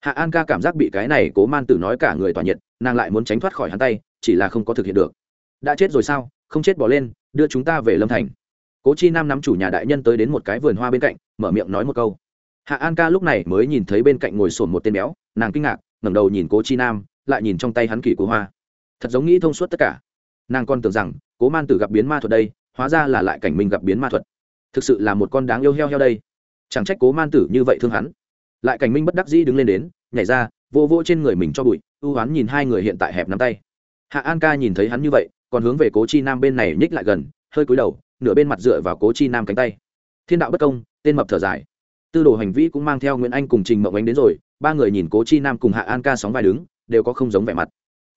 Hạ an ca cảm giác bị cái này cố man tử nói cả người tỏa nhiệt nàng lại muốn tránh thoát khỏi hắn tay chỉ là không có thực hiện được. Đã chết rồi sao? Không chết bỏ lên đưa chúng ta về lâm thành. Cố chi nam nắm chủ nhà đại nhân tới đến một cái vườn hoa bên cạnh mở miệng nói một câu hạ an ca lúc này mới nhìn thấy bên cạnh ngồi sổn một tên béo, nàng kinh ngạc, ngẩng đầu nhìn cố chi nam, lại nhìn trong tay hắn kỳ của hoa. Thật giống nghĩ thông suốt tất cả. Nàng còn tưởng rằng, cố man tử gặp biến ma thuật đây, hóa ra là lại cảnh mình gặp biến ma thuật. Thực sự là một con đáng yêu heo heo đây. Chẳng trách cố man tử như vậy thương hắn. Lại cảnh minh bất đắc dĩ đứng lên đến, nhảy ra, vô vô trên người mình cho bụi, ưu hoán nhìn hai người hiện tại hẹp nắm tay. Hạ an ca nhìn thấy hắn như vậy, còn hướng về cố chi nam bên này nhích lại gần, hơi cúi đầu, nửa bên mặt dựa vào cố chi nam cánh tay. Thiên đạo bất công, tên mập thở dài tư đồ hành vi cũng mang theo nguyễn anh cùng trình mộng ánh đến rồi, ba người nhìn cố chi nam cùng hạ an ca sóng vai đứng, đều có không giống vẻ mặt.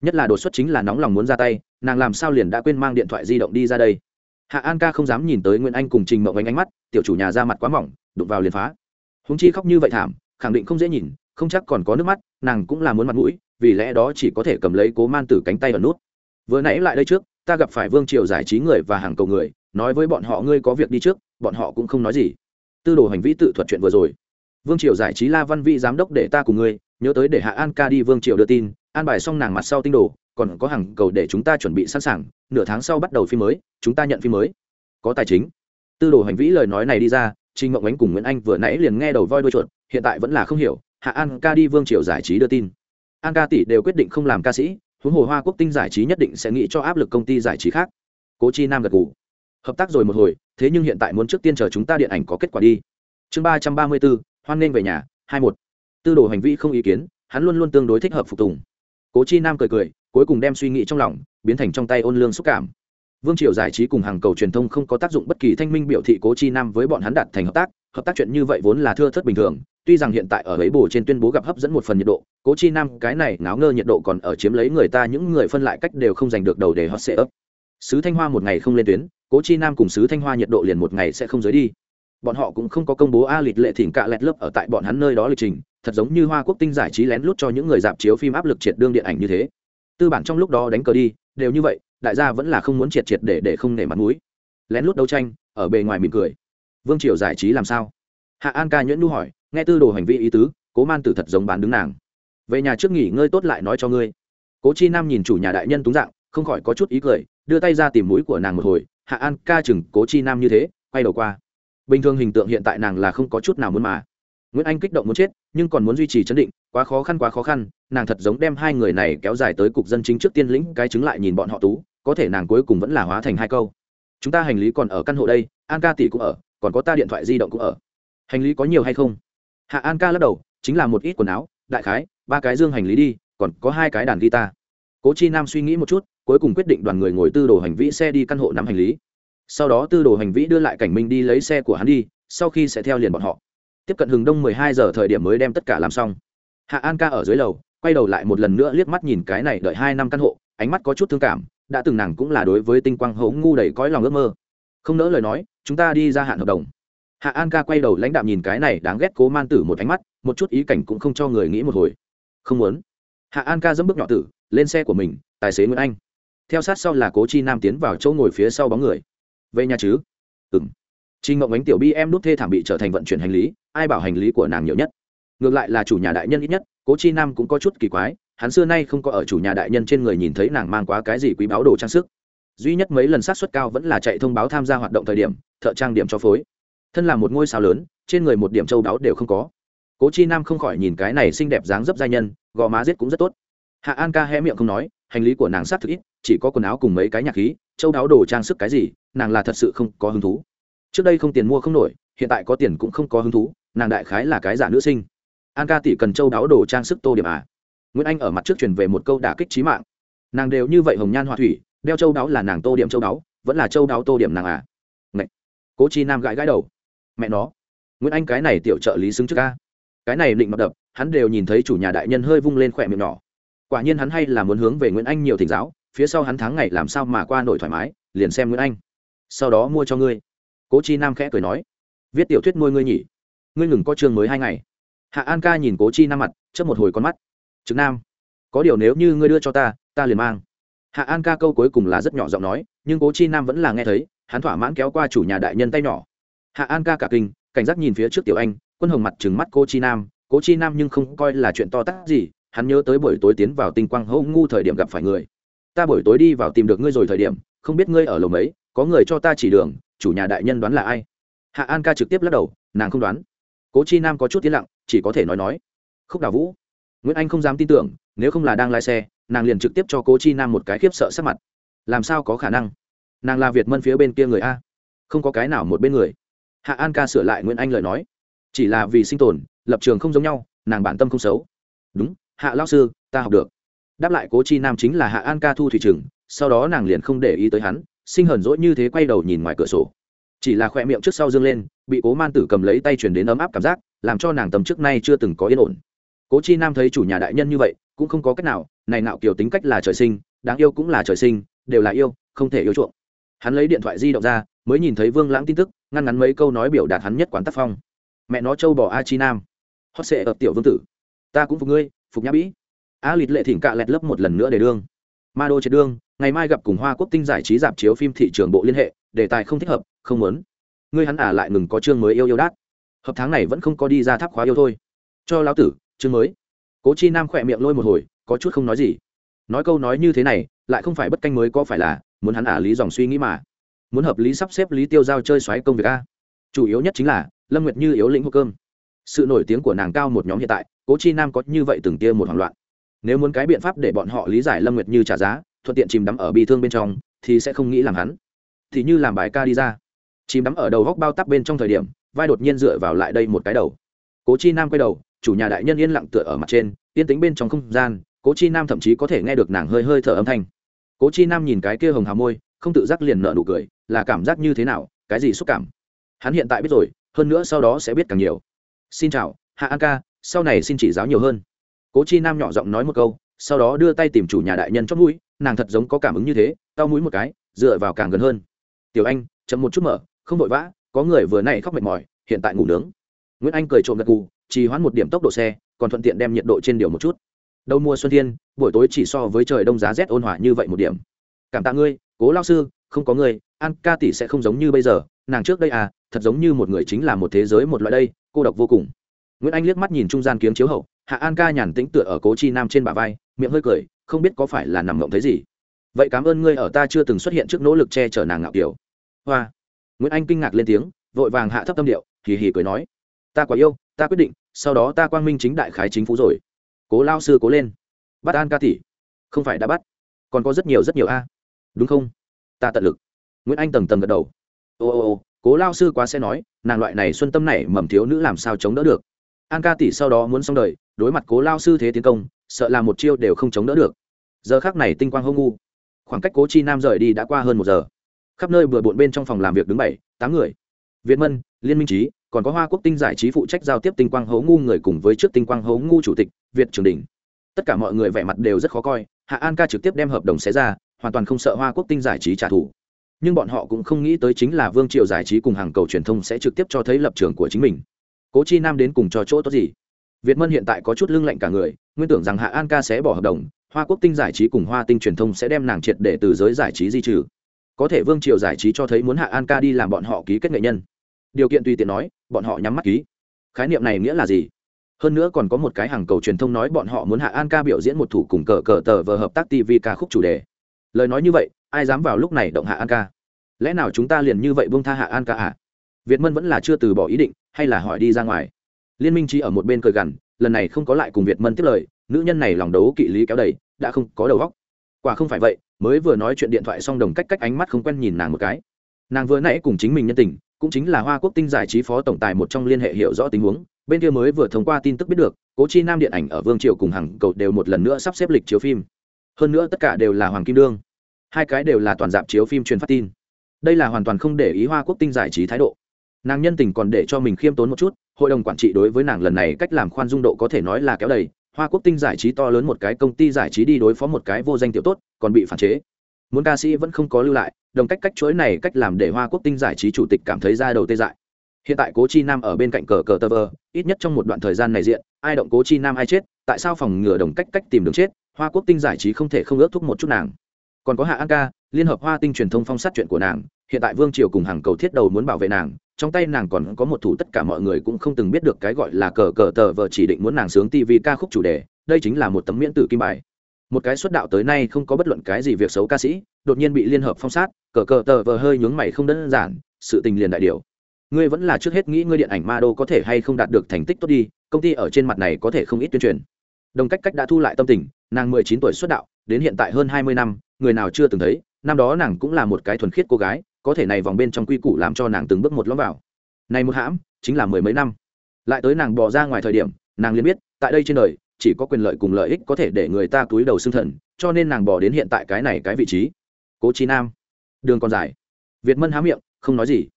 Nhất là đột xuất chính là nóng lòng muốn ra tay, nàng làm sao liền đã quên mang điện thoại di động đi ra đây. Hạ an ca không dám nhìn tới nguyễn anh cùng trình mộng ánh ánh mắt, tiểu chủ nhà ra mặt quá mỏng, đụng vào liền phá. Húng chi khóc như vậy thảm, khẳng định không dễ nhìn, không chắc còn có nước mắt, nàng cũng là muốn mặt mũi, vì lẽ đó chỉ có thể cầm lấy cố man tử cánh tay ở nút. Vừa nãy lại đây trước, ta gặp phải vương triều giải trí người và hàng cầu người, nói với bọn họ ngươi có việc đi trước, bọn họ cũng không nói gì tư đồ hành vi tự thuật chuyện vừa rồi. Vương triều giải trí la văn vi giám đốc để ta cùng ngươi, nhớ tới để hạ an ca đi vương triều đưa tin, an bài xong nàng mặt sau tinh đồ, còn có hàng cầu để chúng ta chuẩn bị sẵn sàng, nửa tháng sau bắt đầu phim mới, chúng ta nhận phim mới. Có tài chính. Tư đồ hành vĩ lời nói này đi ra trinh mộng ánh cùng nguyễn anh vừa nãy liền nghe đầu voi đuôi chuột, hiện tại vẫn là không hiểu, hạ an ca đi vương triều giải trí đưa tin. An ca tỷ đều quyết định không làm ca sĩ, huống hồ hoa quốc tinh giải trí nhất định sẽ nghĩ cho áp lực công ty giải trí khác. Cố chi nam gật ngủ hợp tác rồi một hồi, thế nhưng hiện tại muốn trước tiên chờ chúng ta điện ảnh có kết quả đi. Chương ba trăm ba mươi bốn, hoan nghênh về nhà, hai một. Tư đồ hành vi không ý kiến, hắn luôn luôn tương đối thích hợp phục tùng. Cố chi nam cười cười, cuối cùng đem suy nghĩ trong lòng, biến thành trong tay ôn lương xúc cảm. Vương triều giải trí cùng hàng cầu truyền thông không có tác dụng bất kỳ thanh minh biểu thị cố chi nam với bọn hắn đạt thành hợp tác hợp tác chuyện như vậy vốn là thưa thất bình thường, tuy rằng hiện tại ở ấy bồ trên tuyên bố gặp hấp dẫn một phần nhiệt độ, cố chi nam cái này náo ngơ nhiệt độ còn ở chiếm lấy người ta, những người phân lại cách đều không giành được đầu để hot sẽ ấp sứ thanh hoa một ngày không lên tuyến cố chi nam cùng sứ thanh hoa nhiệt độ liền một ngày sẽ không giới đi. Bọn họ cũng không có công bố a lịch lệ thỉnh cạ lẹt lớp ở tại bọn hắn nơi đó lịch trình, thật giống như hoa quốc tinh giải trí lén lút cho những người dạp chiếu phim áp lực triệt đương điện ảnh như thế. Tư bản trong lúc đó đánh cờ đi, đều như vậy, đại gia vẫn là không muốn triệt triệt để để không nể mặt mũi. Lén lút đấu tranh, ở bề ngoài mỉm cười. Vương triều giải trí làm sao? Hạ an ca nhuyễn nu hỏi, nghe tư đồ hành vi ý tứ, cố man tử thật giống bán đứng nàng. Về nhà trước nghỉ ngơi tốt lại nói cho ngươi. Cố chi nam nhìn chủ nhà đại nhân túng dạng, không khỏi có chút ý cười, đưa tay ra tìm mũi của nàng một hồi hạ an ca chừng cố chi nam như thế, quay đầu qua. Bình thường hình tượng hiện tại nàng là không có chút nào muốn mà. Nguyễn anh kích động muốn chết, nhưng còn muốn duy trì chấn định, quá khó khăn quá khó khăn, nàng thật giống đem hai người này kéo dài tới cục dân chính trước tiên lĩnh, cái chứng lại nhìn bọn họ tú, có thể nàng cuối cùng vẫn là hóa thành hai câu. Chúng ta hành lý còn ở căn hộ đây, an ca tỷ cũng ở, còn có ta điện thoại di động cũng ở. Hành lý có nhiều hay không? Hạ an ca lắc đầu, chính là một ít quần áo, đại khái, ba cái dương hành lý đi, còn có hai cái đàn guitar cố chi nam suy nghĩ một chút, cuối cùng quyết định đoàn người ngồi tư đồ hành vĩ xe đi căn hộ nắm hành lý. Sau đó tư đồ hành vĩ đưa lại cảnh minh đi lấy xe của hắn đi, sau khi sẽ theo liền bọn họ. Tiếp cận hừng đông mười hai giờ thời điểm mới đem tất cả làm xong. Hạ an ca ở dưới lầu, quay đầu lại một lần nữa liếc mắt nhìn cái này đợi hai năm căn hộ, ánh mắt có chút thương cảm, đã từng nàng cũng là đối với tinh quang hấu ngu đầy cõi lòng ước mơ. Không nỡ lời nói, chúng ta đi ra hạn hợp đồng. Hạ an ca quay đầu lãnh đạo nhìn cái này đáng ghét cố man tử một ánh mắt, một chút ý cảnh cũng không cho người nghĩ một hồi. Không muốn hạ an ca dẫm bước nhỏ tử lên xe của mình tài xế nguyễn anh theo sát sau là cố chi nam tiến vào chỗ ngồi phía sau bóng người về nhà chứ ừng Chi Ngộng Ánh tiểu bi em nút thê thảm bị trở thành vận chuyển hành lý, ai bảo hành lý của nàng nhiều nhất. Ngược lại là chủ nhà đại nhân ít nhất, Cố Chi Nam cũng có chút kỳ quái, hắn xưa nay không có ở chủ nhà đại nhân trên người nhìn thấy nàng mang quá cái gì quý báu đồ trang sức. Duy nhất mấy lần sát xuất cao vẫn là chạy thông báo tham gia hoạt động thời điểm, thợ trang điểm cho phối. Thân là một ngôi sao lớn, trên người một điểm châu báu đều không có. Cố Chi Nam không khỏi nhìn cái này xinh đẹp dáng dấp giai nhân, gò má giết cũng rất tốt. Hạ An ca hé miệng không nói, hành lý của nàng sát thực ít, chỉ có quần áo cùng mấy cái nhạc khí, châu đáo đồ trang sức cái gì, nàng là thật sự không có hứng thú. Trước đây không tiền mua không nổi hiện tại có tiền cũng không có hứng thú nàng đại khái là cái giả nữ sinh. An ca tỷ cần châu đáo đồ trang sức tô điểm à? Nguyễn anh ở mặt trước truyền về một câu đả kích trí mạng. Nàng đều như vậy hồng nhan hoa thủy đeo châu đáo là nàng tô điểm châu đáo vẫn là châu đáo tô điểm nàng à? Ngậy. cố chi nam gãi gãi đầu. Mẹ nó. Nguyễn anh cái này tiểu trợ lý xứng trước ca cái này định mặt đập, hắn đều nhìn thấy chủ nhà đại nhân hơi vung lên khỏe miệng nhỏ. Quả nhiên hắn hay là muốn hướng về nguyễn anh nhiều thỉnh giáo, phía sau hắn tháng ngày làm sao mà qua nổi thoải mái, liền xem nguyễn anh. Sau đó mua cho ngươi. Cố chi nam khẽ cười nói, viết tiểu thuyết nuôi ngươi nhỉ. Ngươi ngừng có chương mới hai ngày. Hạ an ca nhìn cố chi nam mặt, chớp một hồi con mắt. Trực nam, có điều nếu như ngươi đưa cho ta ta liền mang. Hạ an ca câu cuối cùng là rất nhỏ giọng nói, nhưng cố chi nam vẫn là nghe thấy, hắn thỏa mãn kéo qua chủ nhà đại nhân tay nhỏ. Hạ an ca cả kinh, cảnh giác nhìn phía trước tiểu anh quân hồng mặt trừng mắt cô chi nam. Cô chi nam nhưng không coi là chuyện to tát gì. Hắn nhớ tới buổi tối tiến vào tinh quang hô ngu thời điểm gặp phải người. Ta buổi tối đi vào tìm được ngươi rồi thời điểm, không biết ngươi ở lầu mấy, có người cho ta chỉ đường, chủ nhà đại nhân đoán là ai? Hạ an ca trực tiếp lắc đầu, nàng không đoán. Cố chi nam có chút tiến lặng, chỉ có thể nói nói. Khúc đào vũ. Nguyễn anh không dám tin tưởng, nếu không là đang lái xe, nàng liền trực tiếp cho cố chi nam một cái khiếp sợ sắc mặt. Làm sao có khả năng? Nàng là việt mân phía bên kia người a. Không có cái nào một bên người. Hạ an ca sửa lại nguyễn anh lời nói chỉ là vì sinh tồn, lập trường không giống nhau, nàng bản tâm không xấu. Đúng, hạ lao sư, ta học được. Đáp lại cố chi nam chính là hạ an ca thu thủy trừng sau đó nàng liền không để ý tới hắn, sinh hờn dỗi như thế quay đầu nhìn ngoài cửa sổ. Chỉ là khoe miệng trước sau dương lên, bị cố man tử cầm lấy tay truyền đến ấm áp cảm giác, làm cho nàng tầm trước nay chưa từng có yên ổn. Cố chi nam thấy chủ nhà đại nhân như vậy, cũng không có cách nào, này nạo kiểu tính cách là trời sinh, đáng yêu cũng là trời sinh, đều là yêu, không thể yêu chuộng. Hắn lấy điện thoại di động ra, mới nhìn thấy vương lãng tin tức, ngăn ngắn mấy câu nói biểu đạt hắn nhất quán tác phong mẹ nó châu bỏ a chi nam. Hót sệ ập tiểu vương tử. Ta cũng phục ngươi, phục nhã bĩ. A lịt lệ thỉnh cạ lẹt lấp một lần nữa để đương. Ma đô chết đương, ngày mai gặp cùng hoa quốc tinh giải trí dạp chiếu phim thị trường bộ liên hệ, đề tài không thích hợp, không muốn. Ngươi hắn ả lại ngừng có chương mới yêu yêu đát. Hợp tháng này vẫn không có đi ra tháp khóa yêu thôi. Cho lão tử, chương mới. Cố chi nam khỏe miệng lôi một hồi, có chút không nói gì. Nói câu nói như thế này, lại không phải bất canh mới có phải là, muốn hắn ả lý dòng suy nghĩ mà. Muốn hợp lý sắp xếp lý tiêu giao chơi xoáy công việc a chủ yếu nhất chính là, lâm nguyệt như yếu lĩnh hộp cơm. Sự nổi tiếng của nàng cao một nhóm hiện tại, cố chi nam có như vậy từng tia một hoảng loạn. Nếu muốn cái biện pháp để bọn họ lý giải lâm nguyệt như trả giá, thuận tiện chìm đắm ở bi thương bên trong, thì sẽ không nghĩ làm hắn. Thì như làm bài ca đi ra. Chìm đắm ở đầu góc bao tắc bên trong thời điểm, vai đột nhiên dựa vào lại đây một cái đầu. Cố chi nam quay đầu, chủ nhà đại nhân yên lặng tựa ở mặt trên, yên tính bên trong không gian, cố chi nam thậm chí có thể nghe được nàng hơi hơi thở âm thanh. Cố chi nam nhìn cái kia hồng hào môi, không tự giác liền nợ nụ cười, là cảm giác như thế nào, cái gì xúc cảm? Hắn hiện tại biết rồi, hơn nữa sau đó sẽ biết càng nhiều. Xin chào, hạ an ca, sau này xin chỉ giáo nhiều hơn. Cố chi nam nhỏ giọng nói một câu, sau đó đưa tay tìm chủ nhà đại nhân chót mũi, nàng thật giống có cảm ứng như thế tao mũi một cái, dựa vào càng gần hơn. Tiểu anh, chậm một chút mở, không vội vã, có người vừa nay khóc mệt mỏi, hiện tại ngủ nướng. Nguyễn anh cười trộm gật cù trì hoãn một điểm tốc độ xe, còn thuận tiện đem nhiệt độ trên điều một chút. Đầu mùa xuân thiên, buổi tối chỉ so với trời đông giá rét ôn hòa như vậy một điểm. Cảm tạ ngươi, cố lao sư, không có ngươi, an ca tỷ sẽ không giống như bây giờ nàng trước đây à thật giống như một người chính là một thế giới một loại đây, cô độc vô cùng. Nguyễn anh liếc mắt nhìn trung gian kiếm chiếu hậu, hạ an ca nhàn tĩnh tựa ở cố chi nam trên bả vai, miệng hơi cười, không biết có phải là nằm ngộng thấy gì. Vậy cảm ơn ngươi, ở ta chưa từng xuất hiện trước nỗ lực che chở nàng ngạo kiểu. Hoa. Nguyễn anh kinh ngạc lên tiếng, vội vàng hạ thấp tâm điệu, hì hì cười nói, ta quá yêu, ta quyết định, sau đó ta quang minh chính đại khái chính phủ rồi. Cố lao sư cố lên. Bắt an ca tỷ, không phải đã bắt, còn có rất nhiều rất nhiều a. Đúng không? Ta tận lực. Nguyễn anh tầng tầng gật đầu ô ô ô, cố lao sư quá sẽ nói, nàng loại này xuân tâm này mầm thiếu nữ làm sao chống đỡ được. An ca tỷ sau đó muốn xong đời, đối mặt cố lao sư thế tiến công, sợ là một chiêu đều không chống đỡ được. Giờ khác này tinh quang hô ngu. Khoảng cách cố chi nam rời đi đã qua hơn một giờ. Khắp nơi bừa bộn bên trong phòng làm việc đứng bảy, tám người. Việt mân, liên minh trí, còn có hoa quốc tinh giải trí phụ trách giao tiếp tinh quang hấu ngu người cùng với trước tinh quang hấu ngu chủ tịch, việt trường đình. Tất cả mọi người vẻ mặt đều rất khó coi, hạ an ca trực tiếp đem hợp đồng xé ra, hoàn toàn không sợ hoa quốc tinh giải trí trả thù nhưng bọn họ cũng không nghĩ tới chính là vương triều giải trí cùng hàng cầu truyền thông sẽ trực tiếp cho thấy lập trường của chính mình. Cố chi nam đến cùng cho chỗ tốt gì? Việt mân hiện tại có chút lưng lạnh cả người, nguyên tưởng rằng hạ an ca sẽ bỏ hợp đồng, hoa quốc tinh giải trí cùng hoa tinh truyền thông sẽ đem nàng triệt để từ giới giải trí di trừ. Có thể vương triều giải trí cho thấy muốn hạ an ca đi làm bọn họ ký kết nghệ nhân. Điều kiện tùy tiện nói, bọn họ nhắm mắt ký. Khái niệm này nghĩa là gì? Hơn nữa còn có một cái hàng cầu truyền thông nói bọn họ muốn hạ an ca biểu diễn một thủ cùng cờ cờ tờ vờ hợp tác tv ca khúc chủ đề. Lời nói như vậy ai dám vào lúc này động hạ an ca? Lẽ nào chúng ta liền như vậy buông tha hạ an ca à? Việt mân vẫn là chưa từ bỏ ý định, hay là hỏi đi ra ngoài? Liên minh trí ở một bên cười gằn, lần này không có lại cùng việt mân tiếp lời, nữ nhân này lòng đấu kỵ lý kéo đầy, đã không có đầu góc quả không phải vậy, mới vừa nói chuyện điện thoại xong đồng cách cách ánh mắt không quen nhìn nàng một cái. Nàng vừa nãy cùng chính mình nhân tình, cũng chính là hoa quốc tinh giải trí phó tổng tài một trong liên hệ hiểu rõ tình huống, bên kia mới vừa thông qua tin tức biết được, cố chi nam điện ảnh ở vương triều cùng hàng cầu đều một lần nữa sắp xếp lịch chiếu phim. Hơn nữa tất cả đều là hoàng kim đương hai cái đều là toàn dạp chiếu phim truyền phát tin. Đây là hoàn toàn không để ý hoa quốc tinh giải trí thái độ. Nàng nhân tình còn để cho mình khiêm tốn một chút, hội đồng quản trị đối với nàng lần này cách làm khoan dung độ có thể nói là kéo đầy. Hoa quốc tinh giải trí to lớn một cái công ty giải trí đi đối phó một cái vô danh tiểu tốt, còn bị phản chế. Muốn ca sĩ vẫn không có lưu lại, đồng cách cách chuỗi này cách làm để hoa quốc tinh giải trí chủ tịch cảm thấy ra đầu tê dại. Hiện tại cố chi nam ở bên cạnh cờ cờ tơ vơ ít nhất trong một đoạn thời gian này diện, ai động cố chi nam ai chết, tại sao phòng ngừa đồng cách cách tìm đường chết, hoa quốc tinh giải trí không thể không ước thúc một chút nàng còn có hạ an ca, liên hợp hoa tinh truyền thông phong sát chuyện của nàng, hiện tại vương triều cùng hàng cầu thiết đầu muốn bảo vệ nàng, trong tay nàng còn có một thủ tất cả mọi người cũng không từng biết được cái gọi là cờ cờ tờ vờ chỉ định muốn nàng sướng tv ca khúc chủ đề, đây chính là một tấm miễn tử kim bài. Một cái xuất đạo tới nay không có bất luận cái gì việc xấu ca sĩ, đột nhiên bị liên hợp phong sát, cờ cờ tờ vờ hơi nhướng mày không đơn giản, sự tình liền đại điều. Ngươi vẫn là trước hết nghĩ ngươi điện ảnh ma đô có thể hay không đạt được thành tích tốt đi, công ty ở trên mặt này có thể không ít tuyên truyền. Đồng cách cách đã thu lại tâm tình, nàng mười chín tuổi xuất đạo, đến hiện tại hơn hai mươi năm người nào chưa từng thấy, năm đó nàng cũng là một cái thuần khiết cô gái, có thể này vòng bên trong quy củ làm cho nàng từng bước một lõm vào. Này một hãm, chính là mười mấy năm. Lại tới nàng bỏ ra ngoài thời điểm, nàng liền biết, tại đây trên đời, chỉ có quyền lợi cùng lợi ích có thể để người ta túi đầu xương thần, cho nên nàng bỏ đến hiện tại cái này cái vị trí. Cố trí nam. Đường còn dài. Việt mân há miệng, không nói gì.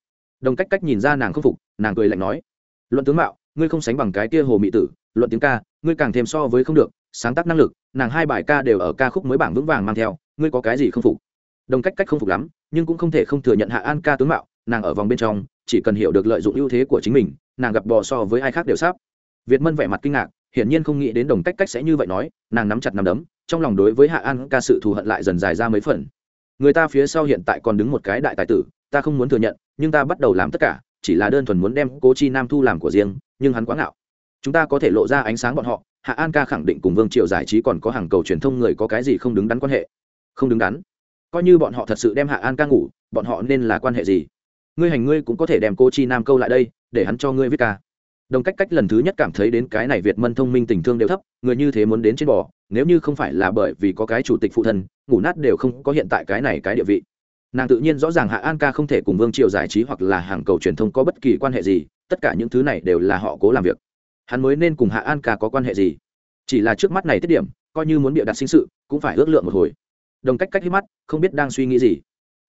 Đồng cách cách nhìn ra nàng không phục, nàng cười lạnh nói. Luận tướng mạo, ngươi không sánh bằng cái kia hồ mỹ tử, luận tiếng ca, ngươi càng thêm so với không được, sáng tác năng lực, nàng hai bài ca đều ở ca khúc mới bảng vững vàng mang theo ngươi có cái gì không phục? Đồng cách cách không phục lắm, nhưng cũng không thể không thừa nhận hạ an ca tướng mạo, nàng ở vòng bên trong, chỉ cần hiểu được lợi dụng ưu thế của chính mình, nàng gặp bò so với ai khác đều sáp việt mân vẻ mặt kinh ngạc, hiển nhiên không nghĩ đến đồng cách cách sẽ như vậy nói, nàng nắm chặt nắm đấm, trong lòng đối với hạ an ca sự thù hận lại dần dài ra mấy phần. Người ta phía sau hiện tại còn đứng một cái đại tài tử, ta không muốn thừa nhận, nhưng ta bắt đầu làm tất cả, chỉ là đơn thuần muốn đem cố chi nam thu làm của riêng, nhưng hắn quá ngạo. Chúng ta có thể lộ ra ánh sáng bọn họ, hạ an ca khẳng định cùng vương triệu giải trí còn có hàng cầu truyền thông người có cái gì không đứng đắn quan hệ không đứng đắn. Coi như bọn họ thật sự đem hạ an ca ngủ, bọn họ nên là quan hệ gì? Ngươi hành ngươi cũng có thể đem cô chi nam câu lại đây, để hắn cho ngươi viết ca. Đồng cách cách lần thứ nhất cảm thấy đến cái này việt mân thông minh tình thương đều thấp, người như thế muốn đến trên bò, nếu như không phải là bởi vì có cái chủ tịch phụ thân, ngủ nát đều không có hiện tại cái này cái địa vị. Nàng tự nhiên rõ ràng hạ an ca không thể cùng vương triều giải trí hoặc là hàng cầu truyền thông có bất kỳ quan hệ gì, tất cả những thứ này đều là họ cố làm việc. Hắn mới nên cùng hạ an ca có quan hệ gì? Chỉ là trước mắt này tiết điểm, coi như muốn bịa đặt sinh sự, cũng phải ước lượng một hồi đồng cách cách hít mắt, không biết đang suy nghĩ gì.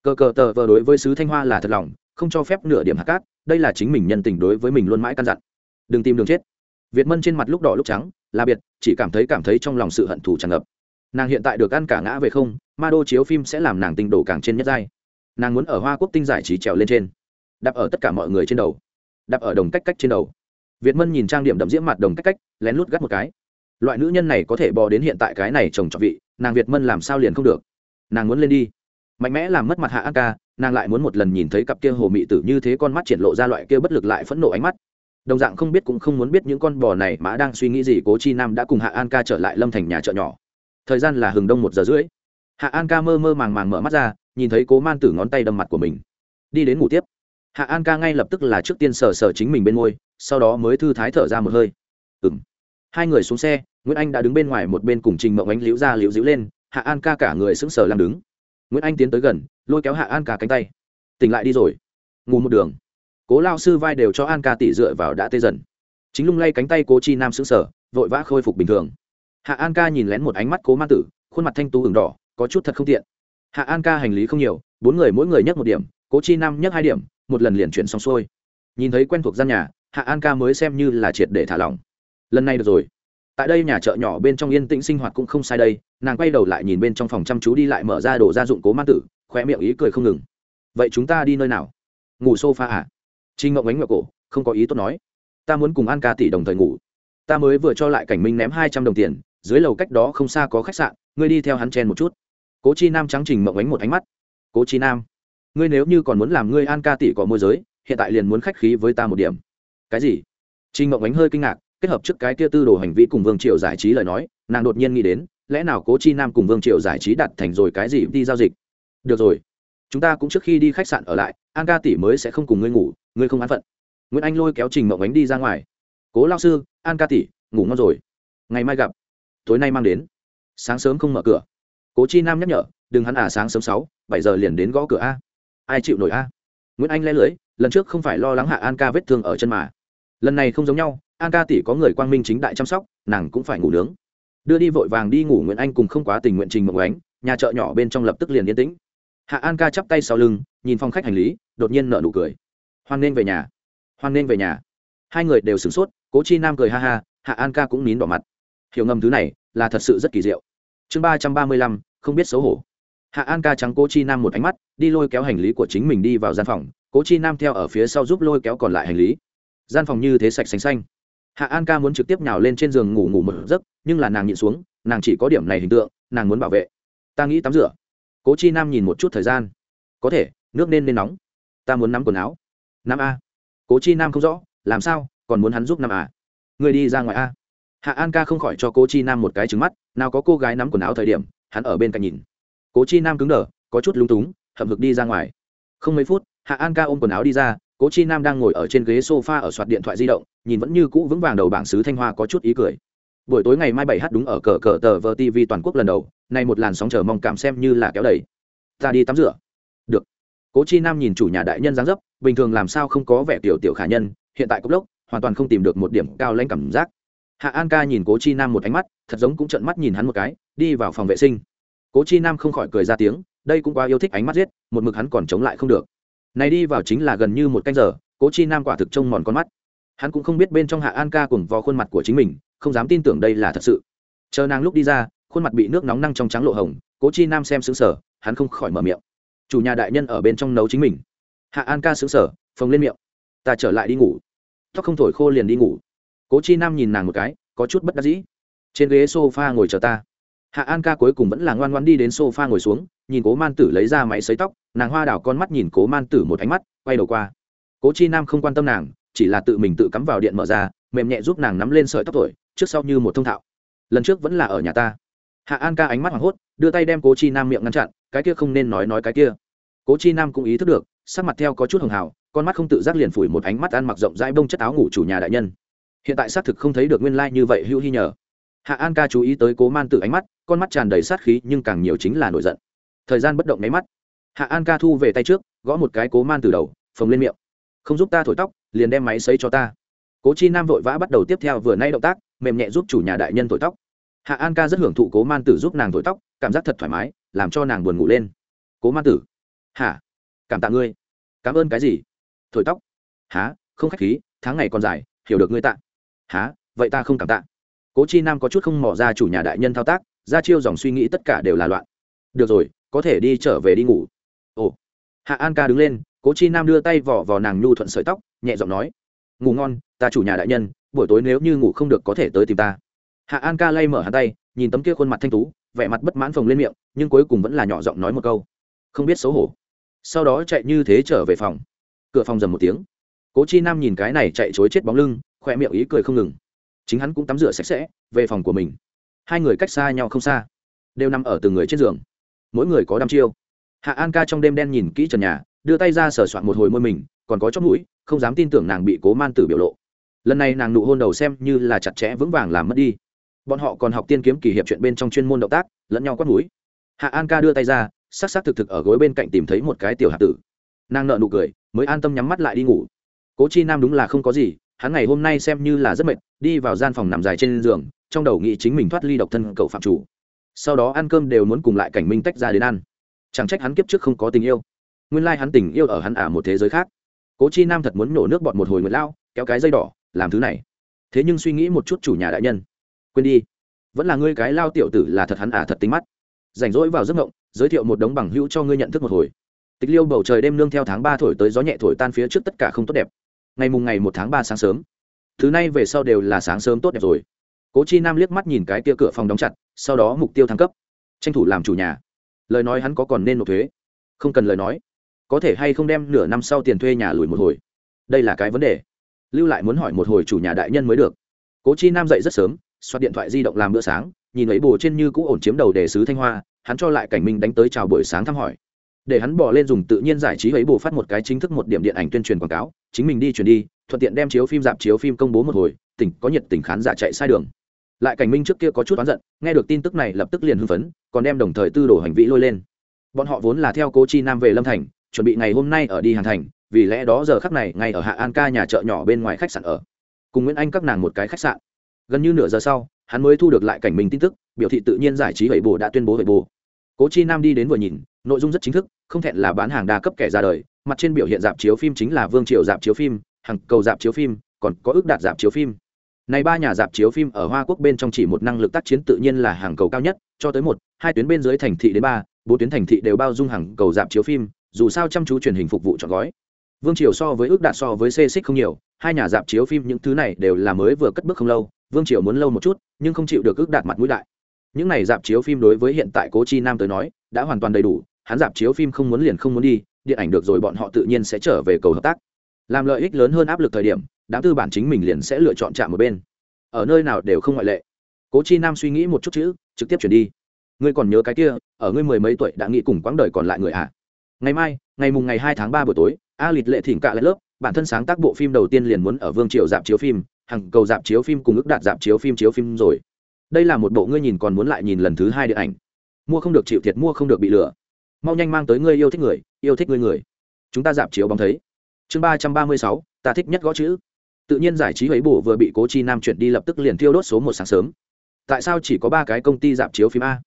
Cờ cờ tờ vờ đối với sứ thanh hoa là thật lòng, không cho phép nửa điểm hạt cát, đây là chính mình nhân tình đối với mình luôn mãi căn dặn. Đừng tìm đường chết. Việt mân trên mặt lúc đỏ lúc trắng, là biệt, chỉ cảm thấy cảm thấy trong lòng sự hận thù tràn ngập. Nàng hiện tại được ăn cả ngã về không, ma đô chiếu phim sẽ làm nàng tinh đồ càng trên nhất giai. Nàng muốn ở hoa quốc tinh giải trí trèo lên trên. Đạp ở tất cả mọi người trên đầu. Đạp ở đồng cách cách trên đầu. Việt mân nhìn trang điểm đậm diễm mặt đồng cách cách, lén lút gắt một cái. Loại nữ nhân này có thể bò đến hiện tại cái này trồng trọt vị nàng việt mân làm sao liền không được nàng muốn lên đi mạnh mẽ làm mất mặt hạ an ca nàng lại muốn một lần nhìn thấy cặp kia hồ mị tử như thế con mắt triển lộ ra loại kia bất lực lại phẫn nộ ánh mắt đồng dạng không biết cũng không muốn biết những con bò này mã đang suy nghĩ gì cố chi nam đã cùng hạ an ca trở lại lâm thành nhà chợ nhỏ thời gian là hừng đông một giờ rưỡi hạ an ca mơ mơ màng màng mở mắt ra nhìn thấy cố man tử ngón tay đâm mặt của mình đi đến ngủ tiếp hạ an ca ngay lập tức là trước tiên sờ sờ chính mình bên môi sau đó mới thư thái thở ra một hơi ừng hai người xuống xe nguyễn anh đã đứng bên ngoài một bên cùng trình mộng ánh liễu ra liễu dĩu lên, hạ an ca cả người sững sờ làm đứng. Nguyễn anh tiến tới gần, lôi kéo hạ an ca cánh tay. Tỉnh lại đi rồi. Ngủ một đường. Cố lao sư vai đều cho an ca tỉ dựa vào đã tê dần. Chính lung lay cánh tay cố chi nam sững sờ, vội vã khôi phục bình thường. Hạ an ca nhìn lén một ánh mắt cố man tử, khuôn mặt thanh tú hừng đỏ, có chút thật không tiện. Hạ an ca hành lý không nhiều, bốn người mỗi người nhấc một điểm, cố chi nam nhấc hai điểm, một lần liền chuyển xong xuôi. Nhìn thấy quen thuộc gian nhà, hạ an ca mới xem như là triệt để thả lỏng. Lần này được rồi tại đây nhà chợ nhỏ bên trong yên tĩnh sinh hoạt cũng không sai đây, nàng quay đầu lại nhìn bên trong phòng chăm chú đi lại mở ra đồ gia dụng cố man tử khoe miệng ý cười không ngừng. Vậy chúng ta đi nơi nào? Ngủ s o f a à? Trinh ngộng ánh ngựa cổ, không có ý tốt nói. Ta muốn cùng an ca tỷ đồng thời ngủ. Ta mới vừa cho lại cảnh minh ném hai trăm đồng tiền, dưới lầu cách đó không xa có khách sạn, ngươi đi theo hắn chen một chút. Cố chi nam trắng trình mộng ánh một ánh mắt. Cố chi nam, ngươi nếu như còn muốn làm ngươi an ca tỷ có môi giới, hiện tại liền muốn khách khí với ta một điểm. Cái gì? Trình mộng ánh hơi kinh ngạc kết hợp trước cái kia tư đồ hành vi cùng vương triều giải trí lời nói, nàng đột nhiên nghĩ đến, lẽ nào cố chi nam cùng vương triều giải trí đặt thành rồi cái gì đi giao dịch? Được rồi, chúng ta cũng trước khi đi khách sạn ở lại, an ca tỷ mới sẽ không cùng ngươi ngủ, ngươi không an phận. Nguyễn anh lôi kéo trình mộng ánh đi ra ngoài. Cố lao sư, an ca tỷ, ngủ ngon rồi. Ngày mai gặp. Tối nay mang đến. Sáng sớm không mở cửa. Cố chi nam nhắc nhở, đừng hắn à sáng sớm sáu, bảy giờ liền đến gõ cửa a. Ai chịu nổi a? Nguyễn anh lẽ lưới, lần trước không phải lo lắng hạ an ca vết thương ở chân mà. Lần này không giống nhau an ca tỷ có người quang minh chính đại chăm sóc, nàng cũng phải ngủ nướng. Đưa đi vội vàng đi ngủ nguyễn anh cùng không quá tình nguyện trình mộng ánh, nhà chợ nhỏ bên trong lập tức liền yên tĩnh. Hạ an ca chắp tay sau lưng, nhìn phong khách hành lý, đột nhiên nở nụ cười. Hoan nên về nhà. Hoan nên về nhà. Hai người đều sửng sốt, cố chi nam cười ha ha, hạ an ca cũng nín đỏ mặt. Hiểu ngầm thứ này, là thật sự rất kỳ diệu. Chương ba trăm ba mươi lăm, không biết xấu hổ. Hạ an ca trắng cố chi nam một ánh mắt, đi lôi kéo hành lý của chính mình đi vào gian phòng. Cố chi nam theo ở phía sau giúp lôi kéo còn lại hành lý. Gian phòng như thế sạch xanh xanh hạ an ca muốn trực tiếp nhào lên trên giường ngủ ngủ một giấc, nhưng là nàng nhịn xuống, nàng chỉ có điểm này hình tượng, nàng muốn bảo vệ. Ta nghĩ tắm rửa. Cố chi nam nhìn một chút thời gian. Có thể, nước nên nên nóng. Ta muốn nắm quần áo. Năm a. Cố chi nam không rõ, làm sao, còn muốn hắn giúp năm a. Người đi ra ngoài a. Hạ an ca không khỏi cho cố chi nam một cái trứng mắt, nào có cô gái nắm quần áo thời điểm, hắn ở bên cạnh nhìn. Cố chi nam cứng đờ, có chút lúng túng, hậm hực đi ra ngoài. Không mấy phút, hạ an ca ôm quần áo đi ra cố chi nam đang ngồi ở trên ghế s o f a ở soạt điện thoại di động, nhìn vẫn như cũ vững vàng đầu bảng sứ thanh hoa có chút ý cười. Buổi tối ngày mai bảy h đúng ở cờ cờ tờ vờ tv toàn quốc lần đầu, nay một làn sóng chờ mong cảm xem như là kéo đầy. Ta đi tắm rửa. Được. Cố chi nam nhìn chủ nhà đại nhân dáng dấp, bình thường làm sao không có vẻ tiểu tiểu khả nhân, hiện tại cốc lốc, hoàn toàn không tìm được một điểm cao lanh cảm giác. Hạ an ca nhìn cố chi nam một ánh mắt, thật giống cũng trận mắt nhìn hắn một cái, đi vào phòng vệ sinh. Cố chi nam không khỏi cười ra tiếng, đây cũng quá yêu thích ánh mắt giết, một mực hắn còn chống lại không được này đi vào chính là gần như một canh giờ, cố chi nam quả thực trông mòn con mắt. Hắn cũng không biết bên trong hạ an ca cùng vào khuôn mặt của chính mình, không dám tin tưởng đây là thật sự. Chờ nàng lúc đi ra, khuôn mặt bị nước nóng năng trong trắng lộ hồng, cố chi nam xem xứng sở hắn không khỏi mở miệng. Chủ nhà đại nhân ở bên trong nấu chính mình. Hạ an ca xứng sở phồng lên miệng. Ta trở lại đi ngủ. Tóc không thổi khô liền đi ngủ. Cố chi nam nhìn nàng một cái, có chút bất đắc dĩ. Trên ghế s o f a ngồi chờ ta hạ an ca cuối cùng vẫn là ngoan ngoan đi đến sofa ngồi xuống, nhìn cố man tử lấy ra máy xấy tóc, nàng hoa đảo con mắt nhìn cố man tử một ánh mắt, quay đầu qua. Cố chi nam không quan tâm nàng, chỉ là tự mình tự cắm vào điện mở ra, mềm nhẹ giúp nàng nắm lên sợi tóc thổi trước sau như một thông thạo. Lần trước vẫn là ở nhà ta. Hạ an ca ánh mắt hoảng hốt, đưa tay đem cố chi nam miệng ngăn chặn, cái kia không nên nói nói cái kia. Cố chi nam cũng ý thức được, sắc mặt theo có chút hường hào, con mắt không tự giác liền phủi một ánh mắt ăn mặc rộng rãi bông chất áo ngủ chủ nhà đại nhân. Hiện tại xác thực không thấy được nguyên lai như vậy hữu hy nhờ hạ an ca chú ý tới cố man tử ánh mắt, con mắt tràn đầy sát khí nhưng càng nhiều chính là nổi giận. Thời gian bất động nháy mắt. Hạ an ca thu về tay trước, gõ một cái cố man từ đầu, phồng lên miệng. Không giúp ta thổi tóc, liền đem máy xấy cho ta. Cố chi nam vội vã bắt đầu tiếp theo vừa nay động tác, mềm nhẹ giúp chủ nhà đại nhân thổi tóc. Hạ an ca rất hưởng thụ cố man tử giúp nàng thổi tóc, cảm giác thật thoải mái, làm cho nàng buồn ngủ lên. Cố man tử. Hả? Cảm tạ ngươi. Cảm ơn cái gì? Thổi tóc. Há không khách khí, tháng ngày còn dài, hiểu được ngươi tạ. Há vậy ta không cảm tạ cố chi nam có chút không mỏ ra chủ nhà đại nhân thao tác, ra chiêu dòng suy nghĩ tất cả đều là loạn. Được rồi, có thể đi trở về đi ngủ. Ồ. Hạ an ca đứng lên, cố chi nam đưa tay vỏ vào nàng nhu thuận sợi tóc, nhẹ giọng nói, ngủ ngon, ta chủ nhà đại nhân, buổi tối nếu như ngủ không được có thể tới tìm ta. Hạ an ca lay mở hắn tay, nhìn tấm kia khuôn mặt thanh tú, vẻ mặt bất mãn phồng lên miệng, nhưng cuối cùng vẫn là nhỏ giọng nói một câu, không biết xấu hổ. Sau đó chạy như thế trở về phòng. Cửa phòng dầm một tiếng. Cố chi nam nhìn cái này chạy chối chết bóng lưng khoe miệng ý cười không ngừng chính hắn cũng tắm rửa sạch sẽ, về phòng của mình. Hai người cách xa nhau không xa, đều nằm ở từng người trên giường. Mỗi người có đăm chiêu. Hạ an ca trong đêm đen nhìn kỹ trần nhà, đưa tay ra sờ soạn một hồi môi mình, còn có chót mũi, không dám tin tưởng nàng bị cố man tử biểu lộ. Lần này nàng nụ hôn đầu xem như là chặt chẽ vững vàng làm mất đi. Bọn họ còn học tiên kiếm kỳ hiệp chuyện bên trong chuyên môn động tác, lẫn nhau quát mũi. Hạ an ca đưa tay ra s ắ c s ắ c thực thực ở gối bên cạnh tìm thấy một cái tiểu hạt tử. Nàng nợ nụ cười, mới an tâm nhắm mắt lại đi ngủ. Cố chi nam đúng là không có gì hắn ngày hôm nay xem như là rất mệt, đi vào gian phòng nằm dài trên giường, trong đầu nghĩ chính mình thoát ly độc thân cậu phạm chủ. Sau đó ăn cơm đều muốn cùng lại cảnh minh tách ra đến ăn. Chẳng trách hắn kiếp trước không có tình yêu. Nguyên lai hắn tình yêu ở hắn ả một thế giới khác. Cố chi nam thật muốn nổ nước bọt một hồi nguyệt lao, kéo cái dây đỏ, làm thứ này. Thế nhưng suy nghĩ một chút chủ nhà đại nhân. Quên đi. Vẫn là ngươi cái lao tiểu tử là thật hắn ả thật tính mắt. Rảnh rỗi vào giấc mộng, giới thiệu một đống bằng hữu cho ngươi nhận thức một hồi. Tịch liêu bầu trời đêm nương theo tháng ba thổi tới gió nhẹ thổi tan phía trước tất cả không tốt đẹp ngày mùng ngày một tháng ba sáng sớm. Thứ nay về sau đều là sáng sớm tốt đẹp rồi. Cố chi nam liếc mắt nhìn cái kia cửa phòng đóng chặt, sau đó mục tiêu thăng cấp. Tranh thủ làm chủ nhà. Lời nói hắn có còn nên nộp thuế? Không cần lời nói. Có thể hay không đem nửa năm sau tiền thuê nhà lùi một hồi? Đây là cái vấn đề. Lưu lại muốn hỏi một hồi chủ nhà đại nhân mới được. Cố chi nam dậy rất sớm xoát điện thoại di động làm bữa sáng, nhìn ấy bồ trên như cũ ổn chiếm đầu đề sứ thanh hoa, hắn cho lại cảnh minh đánh tới chào buổi sáng thăm hỏi để hắn bỏ lên dùng tự nhiên giải trí ấy bổ phát một cái chính thức một điểm điện ảnh tuyên truyền quảng cáo, chính mình đi chuyển đi, thuận tiện đem chiếu phim, dạp chiếu phim công bố một hồi, tỉnh, có nhiệt tình khán giả chạy sai đường. Lại cảnh minh trước kia có chút oán giận, nghe được tin tức này lập tức liền hưng phấn, còn đem đồng thời tư đồ hành vi lôi lên. Bọn họ vốn là theo cố chi nam về lâm thành, chuẩn bị ngày hôm nay ở đi hàn thành, vì lẽ đó giờ khắc này ngay ở hạ an ca nhà chợ nhỏ bên ngoài khách sạn ở. Cùng nguyễn anh các nàng một cái khách sạn. Gần như nửa giờ sau, hắn mới thu được lại cảnh minh tin tức, biểu thị tự nhiên giải trí vậy bồ đã tuyên bố vậy bồ cố chi nam đi đến vừa nhìn nội dung rất chính thức, không thẹn là bán hàng đa cấp kẻ ra đời, mặt trên biểu hiện dạp chiếu phim chính là vương triều dạp chiếu phim, hàng cầu dạp chiếu phim, còn có ước đạt dạp chiếu phim. Này ba nhà dạp chiếu phim ở hoa quốc bên trong chỉ một năng lực tác chiến tự nhiên là hàng cầu cao nhất, cho tới một, hai tuyến bên dưới thành thị đến ba, bốn tuyến thành thị đều bao dung hàng cầu dạp chiếu phim, dù sao chăm chú truyền hình phục vụ chọn gói. Vương triều so với ước đạt so với xê xích không nhiều, hai nhà dạp chiếu phim những thứ này đều là mới vừa cất bước không lâu, vương triều muốn lâu một chút, nhưng không chịu được ước đạt mặt mũi đại. Những này dạp chiếu phim đối với hiện tại cố chi nam tới nói, đã hoàn toàn đầy đủ hắn dạp chiếu phim không muốn liền không muốn đi, điện ảnh được rồi bọn họ tự nhiên sẽ trở về cầu hợp tác. Làm lợi ích lớn hơn áp lực thời điểm, đám tư bản chính mình liền sẽ lựa chọn chạm một bên. Ở nơi nào đều không ngoại lệ. Cố chi nam suy nghĩ một chút chữ, trực tiếp chuyển đi. Ngươi còn nhớ cái kia, ở ngươi mười mấy tuổi đã nghĩ cùng quãng đời còn lại người ạ à? ngày mai, ngày mùng ngày hai tháng ba buổi tối, a lịt lệ thỉnh cạ lại lớp, bản thân sáng tác bộ phim đầu tiên liền muốn ở vương triều dạp chiếu phim, hàng cầu dạp chiếu phim cùng ước đạt dạp chiếu phim chiếu phim rồi. Đây là một bộ ngươi nhìn còn muốn lại nhìn lần thứ hai điện ảnh. Mua không được chịu thiệt, mua không được bị lừa mau nhanh mang tới ngươi yêu thích người, yêu thích ngươi người. Chúng ta dạp chiếu bóng thấy. Chương ba trăm ba mươi sáu, ta thích nhất gõ chữ. Tự nhiên giải trí ấy bổ vừa bị cố chi nam chuyển đi lập tức liền thiêu đốt số một sáng sớm. Tại sao chỉ có ba cái công ty dạp chiếu phim a?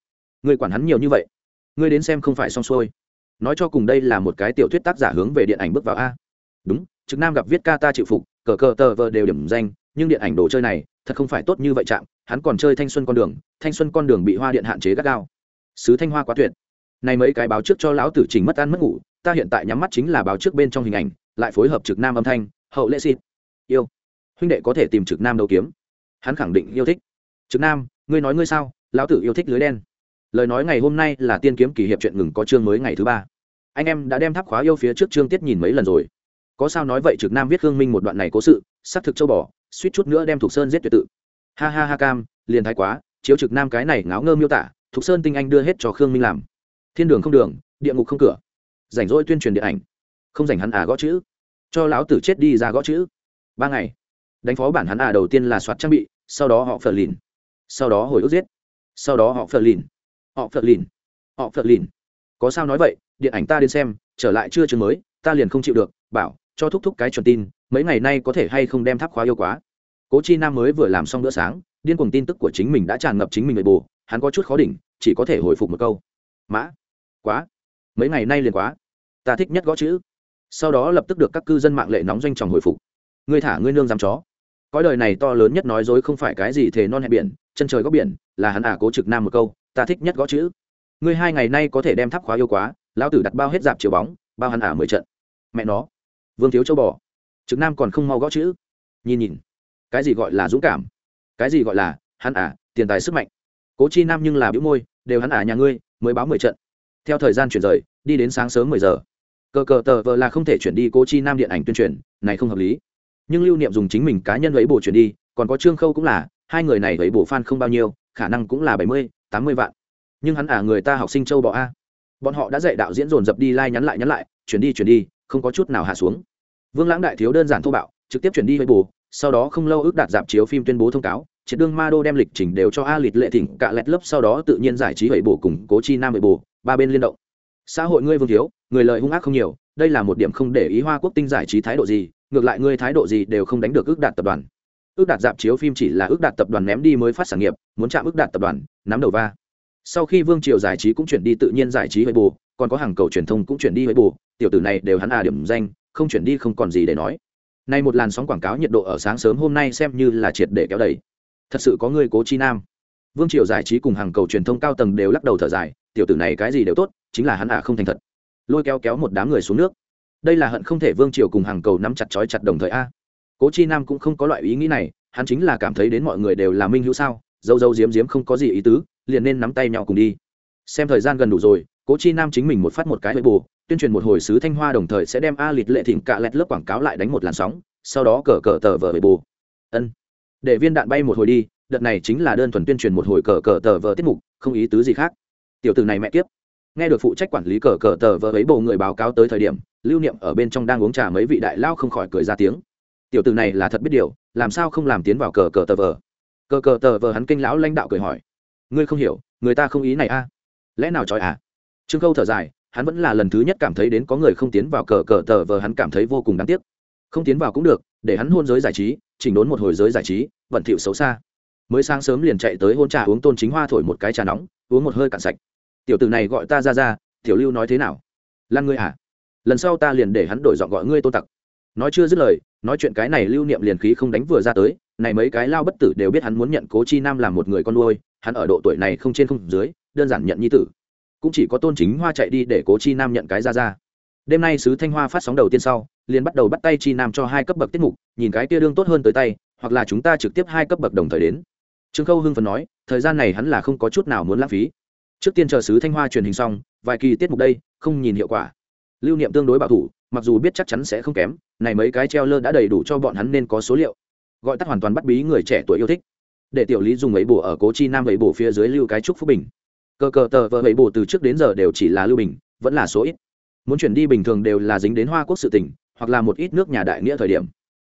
Người quản hắn nhiều như vậy. Ngươi đến xem không phải xong xuôi. Nói cho cùng đây là một cái tiểu thuyết tác giả hướng về điện ảnh bước vào a. Đúng, trực nam gặp viết ca ta chịu phục, cờ cờ tờ vờ đều điểm danh, nhưng điện ảnh đồ chơi này, thật không phải tốt như vậy chạm. Hắn còn chơi thanh xuân con đường, thanh xuân con đường bị hoa điện hạn chế gắt gao. Sứ thanh hoa quá tuyệt này mấy cái báo trước cho lão tử trình mất ăn mất ngủ, ta hiện tại nhắm mắt chính là báo trước bên trong hình ảnh, lại phối hợp trực nam âm thanh, hậu lễ xịt yêu. Huynh đệ có thể tìm trực nam đấu kiếm. Hắn khẳng định yêu thích. Trực nam, ngươi nói ngươi sao? Lão tử yêu thích lưới đen. Lời nói ngày hôm nay là tiên kiếm kỳ hiệp chuyện ngừng có chương mới ngày thứ ba. Anh em đã đem tháp khóa yêu phía trước chương tiết nhìn mấy lần rồi. Có sao nói vậy trực nam viết khương minh một đoạn này cố sự xác thực châu bò, suýt chút nữa đem thục sơn giết tuyệt tự. Ha ha ha cam, liền thái quá, chiếu trực nam cái này ngáo ngơ miêu tả, thục sơn tinh anh đưa hết cho khương minh làm thiên đường không đường, địa ngục không cửa. Rảnh rỗi tuyên truyền điện ảnh. Không rảnh hắn à gõ chữ. Cho lão tử chết đi ra gõ chữ. Ba ngày. Đánh phó bản hắn à đầu tiên là soạt trang bị, sau đó họ phờ lìn. Sau đó hồi ức giết. Sau đó họ phờ lìn. Họ phờ lìn. Họ phờ lìn. Có sao nói vậy, điện ảnh ta đến xem, trở lại chưa chừng mới, ta liền không chịu được, bảo, cho thúc thúc cái chuẩn tin, mấy ngày nay có thể hay không đem tháp khóa yêu quá. Cố chi nam mới vừa làm xong bữa sáng, điên cuồng tin tức của chính mình đã tràn ngập chính mình nội bù hắn có chút khó đỉnh, chỉ có thể hồi phục một câu. Mã quá. Mấy ngày nay liền quá. Ta thích nhất gõ chữ. Sau đó lập tức được các cư dân mạng lệ nóng doanh tròng hồi phục. Ngươi thả ngươi nương dám chó. Cõi đời này to lớn nhất nói dối không phải cái gì thề non hẹn biển, chân trời góc biển, là hắn ả cố trực nam một câu, ta thích nhất gõ chữ. Ngươi hai ngày nay có thể đem tháp khóa yêu quá, lão tử đặt bao hết dạp chiều bóng, bao hắn ả mười trận. Mẹ nó. Vương thiếu châu bò trực nam còn không mau gõ chữ. Nhìn nhìn. Cái gì gọi là dũng cảm? Cái gì gọi là hắn à tiền tài sức mạnh. Cố chi nam nhưng là bĩu môi, đều hắn à nhà ngươi, mới báo mười trận theo thời gian chuyển rời, đi đến sáng sớm mười giờ. Cờ cờ tờ vờ là không thể chuyển đi cố chi nam điện ảnh tuyên truyền, này không hợp lý. Nhưng lưu niệm dùng chính mình cá nhân ấy bổ chuyển đi, còn có trương khâu cũng là, hai người này ấy bổ fan không bao nhiêu, khả năng cũng là bảy mươi, tám mươi vạn. Nhưng hắn à người ta học sinh châu bọ a. Bọn họ đã dạy đạo diễn dồn dập đi lai、like、nhắn lại nhắn lại, chuyển đi chuyển đi, không có chút nào hạ xuống. Vương lãng đại thiếu đơn giản thô bạo, trực tiếp chuyển đi với bù sau đó không lâu ước đạt dạp chiếu phim tuyên bố thông cáo, triệt đương ma đô đem lịch trình đều cho a lịch lệ thỉnh, cạ lẹt lớp sau đó tự nhiên giải trí vậy bổ cùng cố chi nam vậy bổ ba bên liên động. Xã hội ngươi vương thiếu, người lợi hung ác không nhiều, đây là một điểm không để ý hoa quốc tinh giải trí thái độ gì, ngược lại ngươi thái độ gì đều không đánh được ước đạt tập đoàn. Ước đạt dạp chiếu phim chỉ là ước đạt tập đoàn ném đi mới phát sản nghiệp, muốn chạm ước đạt tập đoàn, nắm đầu va. Sau khi vương triều giải trí cũng chuyển đi tự nhiên giải trí với bù còn có hàng cầu truyền thông cũng chuyển đi với bù tiểu tử này đều hắn à điểm danh, không chuyển đi không còn gì để nói. Nay một làn sóng quảng cáo nhiệt độ ở sáng sớm hôm nay xem như là triệt để kéo đầy. Thật sự có người cố chi nam. Vương triều giải trí cùng hàng cầu truyền thông cao tầng đều lắc đầu thở dài tiểu tử này cái gì đều tốt, chính là hắn à không thành thật. Lôi kéo kéo một đám người xuống nước. Đây là hận không thể vương triều cùng hàng cầu nắm chặt chói chặt đồng thời a. Cố chi nam cũng không có loại ý nghĩ này, hắn chính là cảm thấy đến mọi người đều là minh hữu sao, dâu dâu diếm diếm không có gì ý tứ, liền nên nắm tay nhau cùng đi. Xem thời gian gần đủ rồi, cố chi nam chính mình một phát một cái hơi bù, tuyên truyền một hồi sứ thanh hoa đồng thời sẽ đem a lịt lệ thỉnh cạ lẹt lớp quảng cáo lại đánh một làn sóng, sau đó cờ cờ tờ vờ về bù. Ân. Để viên đạn bay một hồi đi, đợt này chính là đơn thuần tuyên truyền một hồi cờ cờ tờ vờ tiết mục, không ý tứ gì khác tiểu từ này mẹ tiếp nghe được phụ trách quản lý cờ cờ tờ vờ ấy bộ người báo cáo tới thời điểm, lưu niệm ở bên trong đang uống trà mấy vị đại lao không khỏi cười ra tiếng. Tiểu từ này là thật biết điều, làm sao không làm tiến vào cờ cờ tờ vờ? Cờ cờ tờ vờ hắn kinh lão lãnh đạo cười hỏi. Ngươi không hiểu, người ta không ý này a à? lẽ nào trói à? Trương khâu thở dài, hắn vẫn là lần thứ nhất cảm thấy đến có người không tiến vào cờ cờ tờ vờ hắn cảm thấy vô cùng đáng tiếc. Không tiến vào cũng được, để hắn hôn giới giải trí, chỉnh đốn một hồi giới giải trí vận thiệu xấu xa. Mới sáng sớm liền chạy tới hôn trà uống tôn chính hoa thổi một cái trà nóng uống một hơi cạn sạch. Tiểu tử này gọi ta ra ra tiểu lưu nói thế nào? Lan ngươi à? Lần sau ta liền để hắn đổi dọn gọi ngươi tô tặc. Nói chưa dứt lời, nói chuyện cái này lưu niệm liền khí không đánh vừa ra tới, này mấy cái lao bất tử đều biết hắn muốn nhận cố chi nam làm một người con nuôi, hắn ở độ tuổi này không trên không dưới, đơn giản nhận nhi tử. Cũng chỉ có tôn chính hoa chạy đi để cố chi nam nhận cái ra ra đêm nay sứ thanh hoa phát sóng đầu tiên sau, liền bắt đầu bắt tay chi nam cho hai cấp bậc tiết mục, nhìn cái kia đương tốt hơn tới tay, hoặc là chúng ta trực tiếp hai cấp bậc đồng thời đến trương khâu hưng phần nói, thời gian này hắn là không có chút nào muốn lãng phí. Trước tiên chờ sứ thanh hoa truyền hình xong, vài kỳ tiết mục đây, không nhìn hiệu quả. Lưu niệm tương đối bảo thủ, mặc dù biết chắc chắn sẽ không kém, này mấy cái treo lơ đã đầy đủ cho bọn hắn nên có số liệu. Gọi tắt hoàn toàn bắt bí người trẻ tuổi yêu thích. Để tiểu lý dùng ấy bổ ở cố chi nam ấy bổ phía dưới lưu cái trúc, phúc bình. Cờ cờ tờ vợ ấy bổ từ trước đến giờ đều chỉ là lưu bình, vẫn là số ít. Muốn chuyển đi bình thường đều là dính đến hoa quốc sự tỉnh hoặc là một ít nước nhà đại nghĩa thời điểm.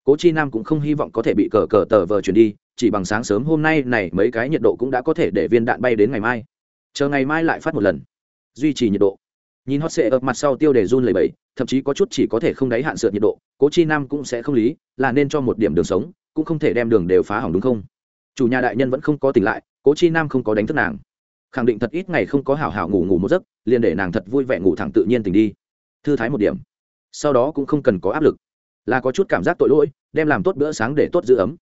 Cố chi nam cũng không hy vọng có thể bị cờ cờ tờ vờ chuyển đi chỉ bằng sáng sớm hôm nay này mấy cái nhiệt độ cũng đã có thể để viên đạn bay đến ngày mai. Chờ ngày mai lại phát một lần. Duy trì nhiệt độ. Nhìn hot sệ ập mặt sau tiêu đề run lầy bẫy thậm chí có chút chỉ có thể không đáy hạn sượt nhiệt độ, cố chi nam cũng sẽ không lý, là nên cho một điểm đường sống, cũng không thể đem đường đều phá hỏng đúng không? Chủ nhà đại nhân vẫn không có tỉnh lại, cố chi nam không có đánh thức nàng. Khẳng định thật ít ngày không có hảo hảo ngủ ngủ một giấc, liền để nàng thật vui vẻ ngủ thẳng tự nhiên tỉnh đi. Thư thái một điểm. Sau đó cũng không cần có áp lực. Là có chút cảm giác tội lỗi, đem làm tốt bữa sáng để tốt giữ ấm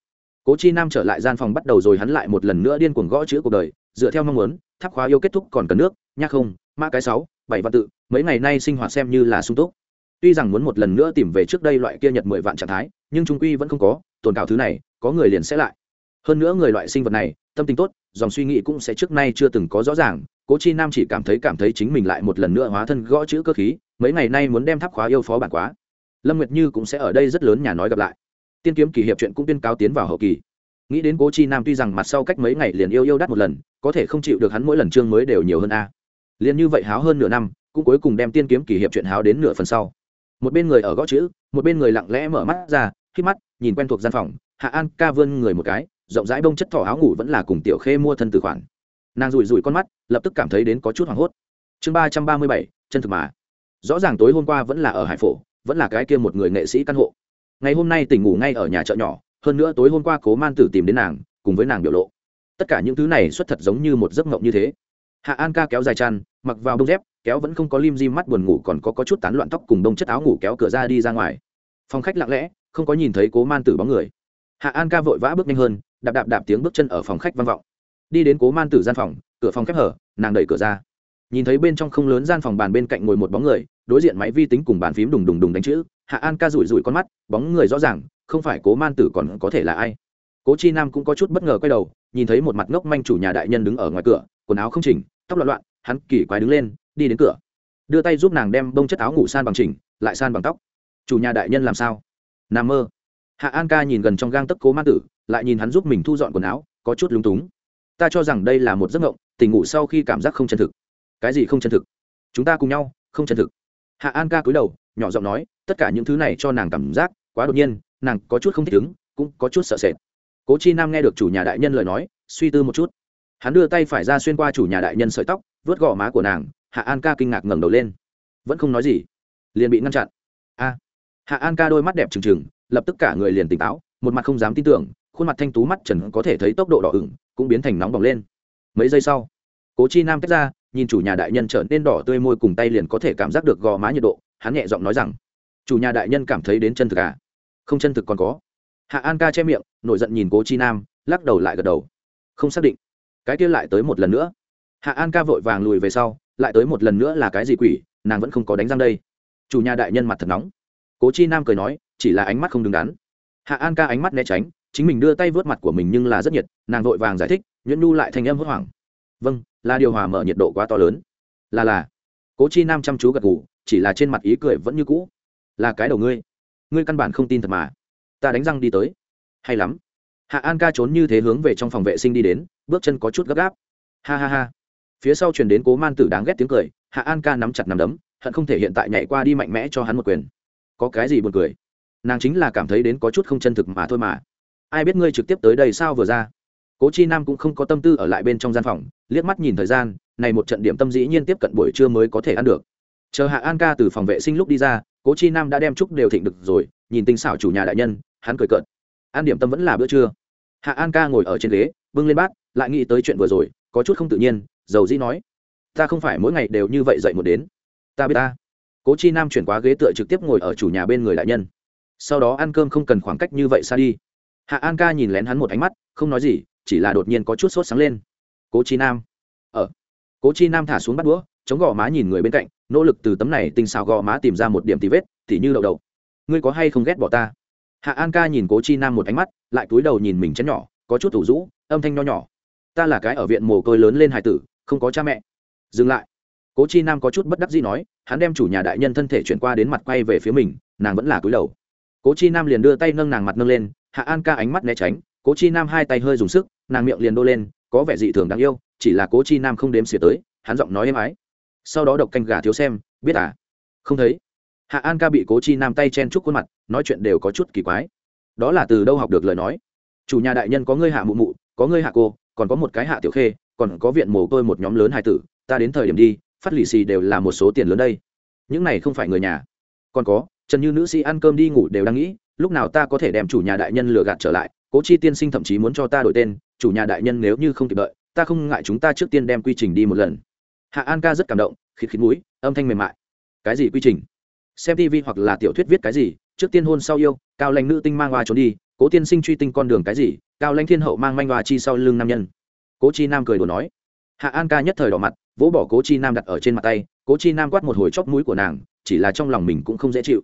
cố chi nam trở lại gian phòng bắt đầu rồi hắn lại một lần nữa điên cuồng gõ chữ cuộc đời, dựa theo mong muốn, tháp khóa yêu kết thúc còn cần nước nhắc không, mã cái sáu, bảy văn tự, mấy ngày nay sinh hoạt xem như là sung túc. Tuy rằng muốn một lần nữa tìm về trước đây loại kia nhật mười vạn trạng thái, nhưng trung quy vẫn không có, tồn cào thứ này, có người liền sẽ lại. Hơn nữa người loại sinh vật này, tâm tình tốt, dòng suy nghĩ cũng sẽ trước nay chưa từng có rõ ràng, cố chi nam chỉ cảm thấy cảm thấy chính mình lại một lần nữa hóa thân gõ chữ cơ khí, mấy ngày nay muốn đem tháp khóa yêu phó bản quá. Lâm nguyệt như cũng sẽ ở đây rất lớn nhà nói gặp lại tiên kiếm kỳ hiệp chuyện cũng tuyên cáo tiến vào hậu kỳ. Nghĩ đến cố chi nam tuy rằng mặt sau cách mấy ngày liền yêu yêu đắt một lần, có thể không chịu được hắn mỗi lần chương mới đều nhiều hơn a. Liền như vậy háo hơn nửa năm, cũng cuối cùng đem tiên kiếm kỳ hiệp chuyện háo đến nửa phần sau. Một bên người ở gõ chữ, một bên người lặng lẽ mở mắt ra, khi mắt, nhìn quen thuộc gian phòng, hạ an ca vươn người một cái, rộng rãi bông chất thỏ áo ngủ vẫn là cùng tiểu khê mua thân từ khoản. Nàng rủi rủi con mắt, lập tức cảm thấy đến có chút hoảng hốt. Chương ba trăm ba mươi bảy, chân thực mà. Rõ ràng tối hôm qua vẫn là ở hải phổ, vẫn là cái kia một người nghệ sĩ căn hộ ngày hôm nay tỉnh ngủ ngay ở nhà chợ nhỏ hơn nữa tối hôm qua cố man tử tìm đến nàng cùng với nàng biểu lộ. Tất cả những thứ này xuất thật giống như một giấc mộng như thế. Hạ an ca kéo dài chăn mặc vào bông dép kéo vẫn không có lim di mắt buồn ngủ còn có, có chút tán loạn tóc cùng đông chất áo ngủ kéo cửa ra đi ra ngoài. Phòng khách lặng lẽ không có nhìn thấy cố man tử bóng người. Hạ an ca vội vã bước nhanh hơn đạp đạp đạp tiếng bước chân ở phòng khách vang vọng. Đi đến cố man tử gian phòng cửa phòng khép hở nàng đẩy cửa ra nhìn thấy bên trong không lớn gian phòng bàn bên cạnh ngồi một bóng người, đối diện máy vi tính cùng bàn phím đùng đùng đùng đánh chữ, hạ an ca rủi rủi con mắt, bóng người rõ ràng, không phải cố man tử còn có thể là ai. Cố chi nam cũng có chút bất ngờ quay đầu, nhìn thấy một mặt ngốc manh chủ nhà đại nhân đứng ở ngoài cửa, quần áo không chỉnh, tóc loạn loạn, hắn kỳ quái đứng lên, đi đến cửa. Đưa tay giúp nàng đem bông chất áo ngủ san bằng chỉnh, lại san bằng tóc. Chủ nhà đại nhân làm sao? Nằm mơ. Hạ an ca nhìn gần trong gang tấc cố man tử, lại nhìn hắn giúp mình thu dọn quần áo, có chút lúng túng. Ta cho rằng đây là một giấc ngộng tỉnh ngủ sau khi cảm giác không chân thực cái gì không chân thực? Chúng ta cùng nhau, không chân thực. Hạ an ca cúi đầu, nhỏ giọng nói, tất cả những thứ này cho nàng cảm giác quá đột nhiên, nàng có chút không thích ứng, cũng có chút sợ sệt. Cố chi nam nghe được chủ nhà đại nhân lời nói, suy tư một chút. Hắn đưa tay phải ra xuyên qua chủ nhà đại nhân sợi tóc, vớt gò má của nàng, hạ an ca kinh ngạc ngẩng đầu lên. Vẫn không nói gì. Liền bị ngăn chặn. A. Hạ an ca đôi mắt đẹp trừng trừng, lập tức cả người liền tỉnh táo, một mặt không dám tin tưởng, khuôn mặt thanh tú mắt trần có thể thấy tốc độ đỏ ửng, cũng biến thành nóng bỏng lên. Mấy giây sau, cố chi nam tách ra nhìn chủ nhà đại nhân trở nên đỏ tươi môi cùng tay liền có thể cảm giác được gò má nhiệt độ, hắn nhẹ giọng nói rằng, chủ nhà đại nhân cảm thấy đến chân thực à? Không chân thực còn có. Hạ an ca che miệng, nổi giận nhìn cố chi nam, lắc đầu lại gật đầu. Không xác định. Cái kia lại tới một lần nữa. Hạ an ca vội vàng lùi về sau, lại tới một lần nữa là cái gì quỷ? Nàng vẫn không có đánh răng đây. Chủ nhà đại nhân mặt thật nóng. Cố chi nam cười nói, chỉ là ánh mắt không đứng đắn. Hạ an ca ánh mắt né tránh, chính mình đưa tay vớt mặt của mình nhưng là rất nhiệt, nàng vội vàng giải thích, nhuyễn nhu lại thành âm hốt hoảng vâng là điều hòa mở nhiệt độ quá to lớn. Là là. Cố chi nam chăm chú gật ngủ chỉ là trên mặt ý cười vẫn như cũ. Là cái đầu ngươi. Ngươi căn bản không tin thật mà. Ta đánh răng đi tới. Hay lắm. Hạ an ca trốn như thế hướng về trong phòng vệ sinh đi đến, bước chân có chút gấp gáp. Ha ha ha. Phía sau truyền đến cố man tử đáng ghét tiếng cười, hạ an ca nắm chặt nắm đấm, hận không thể hiện tại nhảy qua đi mạnh mẽ cho hắn một quyền. Có cái gì buồn cười? Nàng chính là cảm thấy đến có chút không chân thực mà thôi mà. Ai biết ngươi trực tiếp tới đây sao vừa ra? Cố chi nam cũng không có tâm tư ở lại bên trong gian phòng, liếc mắt nhìn thời gian, này một trận điểm tâm dĩ nhiên tiếp cận buổi trưa mới có thể ăn được. Chờ hạ an ca từ phòng vệ sinh lúc đi ra, cố chi nam đã đem chúc đều thịnh được rồi, nhìn tinh xảo chủ nhà đại nhân, hắn cười cợt. Ăn điểm tâm vẫn là bữa trưa. Hạ an ca ngồi ở trên ghế, bưng lên bát, lại nghĩ tới chuyện vừa rồi, có chút không tự nhiên, dầu dĩ nói, ta không phải mỗi ngày đều như vậy dậy một đến. Ta biết ta. Cố chi nam chuyển qua ghế tựa trực tiếp ngồi ở chủ nhà bên người đại nhân. Sau đó ăn cơm không cần khoảng cách như vậy xa đi. Hạ an ca nhìn lén hắn một ánh mắt, không nói gì chỉ là đột nhiên có chút sốt sáng lên. Cố chi nam. Ở cố chi nam thả xuống bắt đũa, chống gò má nhìn người bên cạnh, nỗ lực từ tấm này tinh xào gò má tìm ra một điểm tí vết thì như đậu đậu. Ngươi có hay không ghét bỏ ta? Hạ an ca nhìn cố chi nam một ánh mắt, lại cúi đầu nhìn mình chén nhỏ, có chút thủ rũ, âm thanh nho nhỏ. Ta là cái ở viện mồ côi lớn lên hải tử, không có cha mẹ. Dừng lại. Cố chi nam có chút bất đắc dĩ nói, hắn đem chủ nhà đại nhân thân thể chuyển qua đến mặt quay về phía mình, nàng vẫn là cúi đầu. Cố chi nam liền đưa tay nâng nàng mặt nâng lên, hạ an ca ánh mắt né tránh cố chi nam hai tay hơi dùng sức, nàng miệng liền đô lên, có vẻ dị thường đáng yêu, chỉ là cố chi nam không đếm xỉa tới, hắn giọng nói êm ái. Sau đó độc canh gà thiếu xem, biết à? Không thấy. Hạ an ca bị cố chi nam tay chen chúc khuôn mặt, nói chuyện đều có chút kỳ quái. Đó là từ đâu học được lời nói? Chủ nhà đại nhân có ngươi hạ mụ mụ, có ngươi hạ cô, còn có một cái hạ tiểu khê, còn có viện mồ tôi một nhóm lớn hài tử, ta đến thời điểm đi, phát lì xì đều là một số tiền lớn đây. Những này không phải người nhà. Còn có, trần như nữ sĩ ăn cơm đi ngủ đều đang nghĩ, lúc nào ta có thể đem chủ nhà đại nhân lừa gạt trở lại cố chi tiên sinh thậm chí muốn cho ta đổi tên, chủ nhà đại nhân nếu như không kịp đợi, ta không ngại chúng ta trước tiên đem quy trình đi một lần. Hạ an ca rất cảm động, khịt khịt mũi, âm thanh mềm mại. Cái gì quy trình? Xem tv hoặc là tiểu thuyết viết cái gì, trước tiên hôn sau yêu, cao lãnh nữ tinh mang hoa trốn đi, cố tiên sinh truy tinh con đường cái gì, cao lãnh thiên hậu mang manh hoa chi sau lưng nam nhân. Cố chi nam cười đùa nói. Hạ an ca nhất thời đỏ mặt, vỗ bỏ cố chi nam đặt ở trên mặt tay, cố chi nam quát một hồi chóp mũi của nàng, chỉ là trong lòng mình cũng không dễ chịu.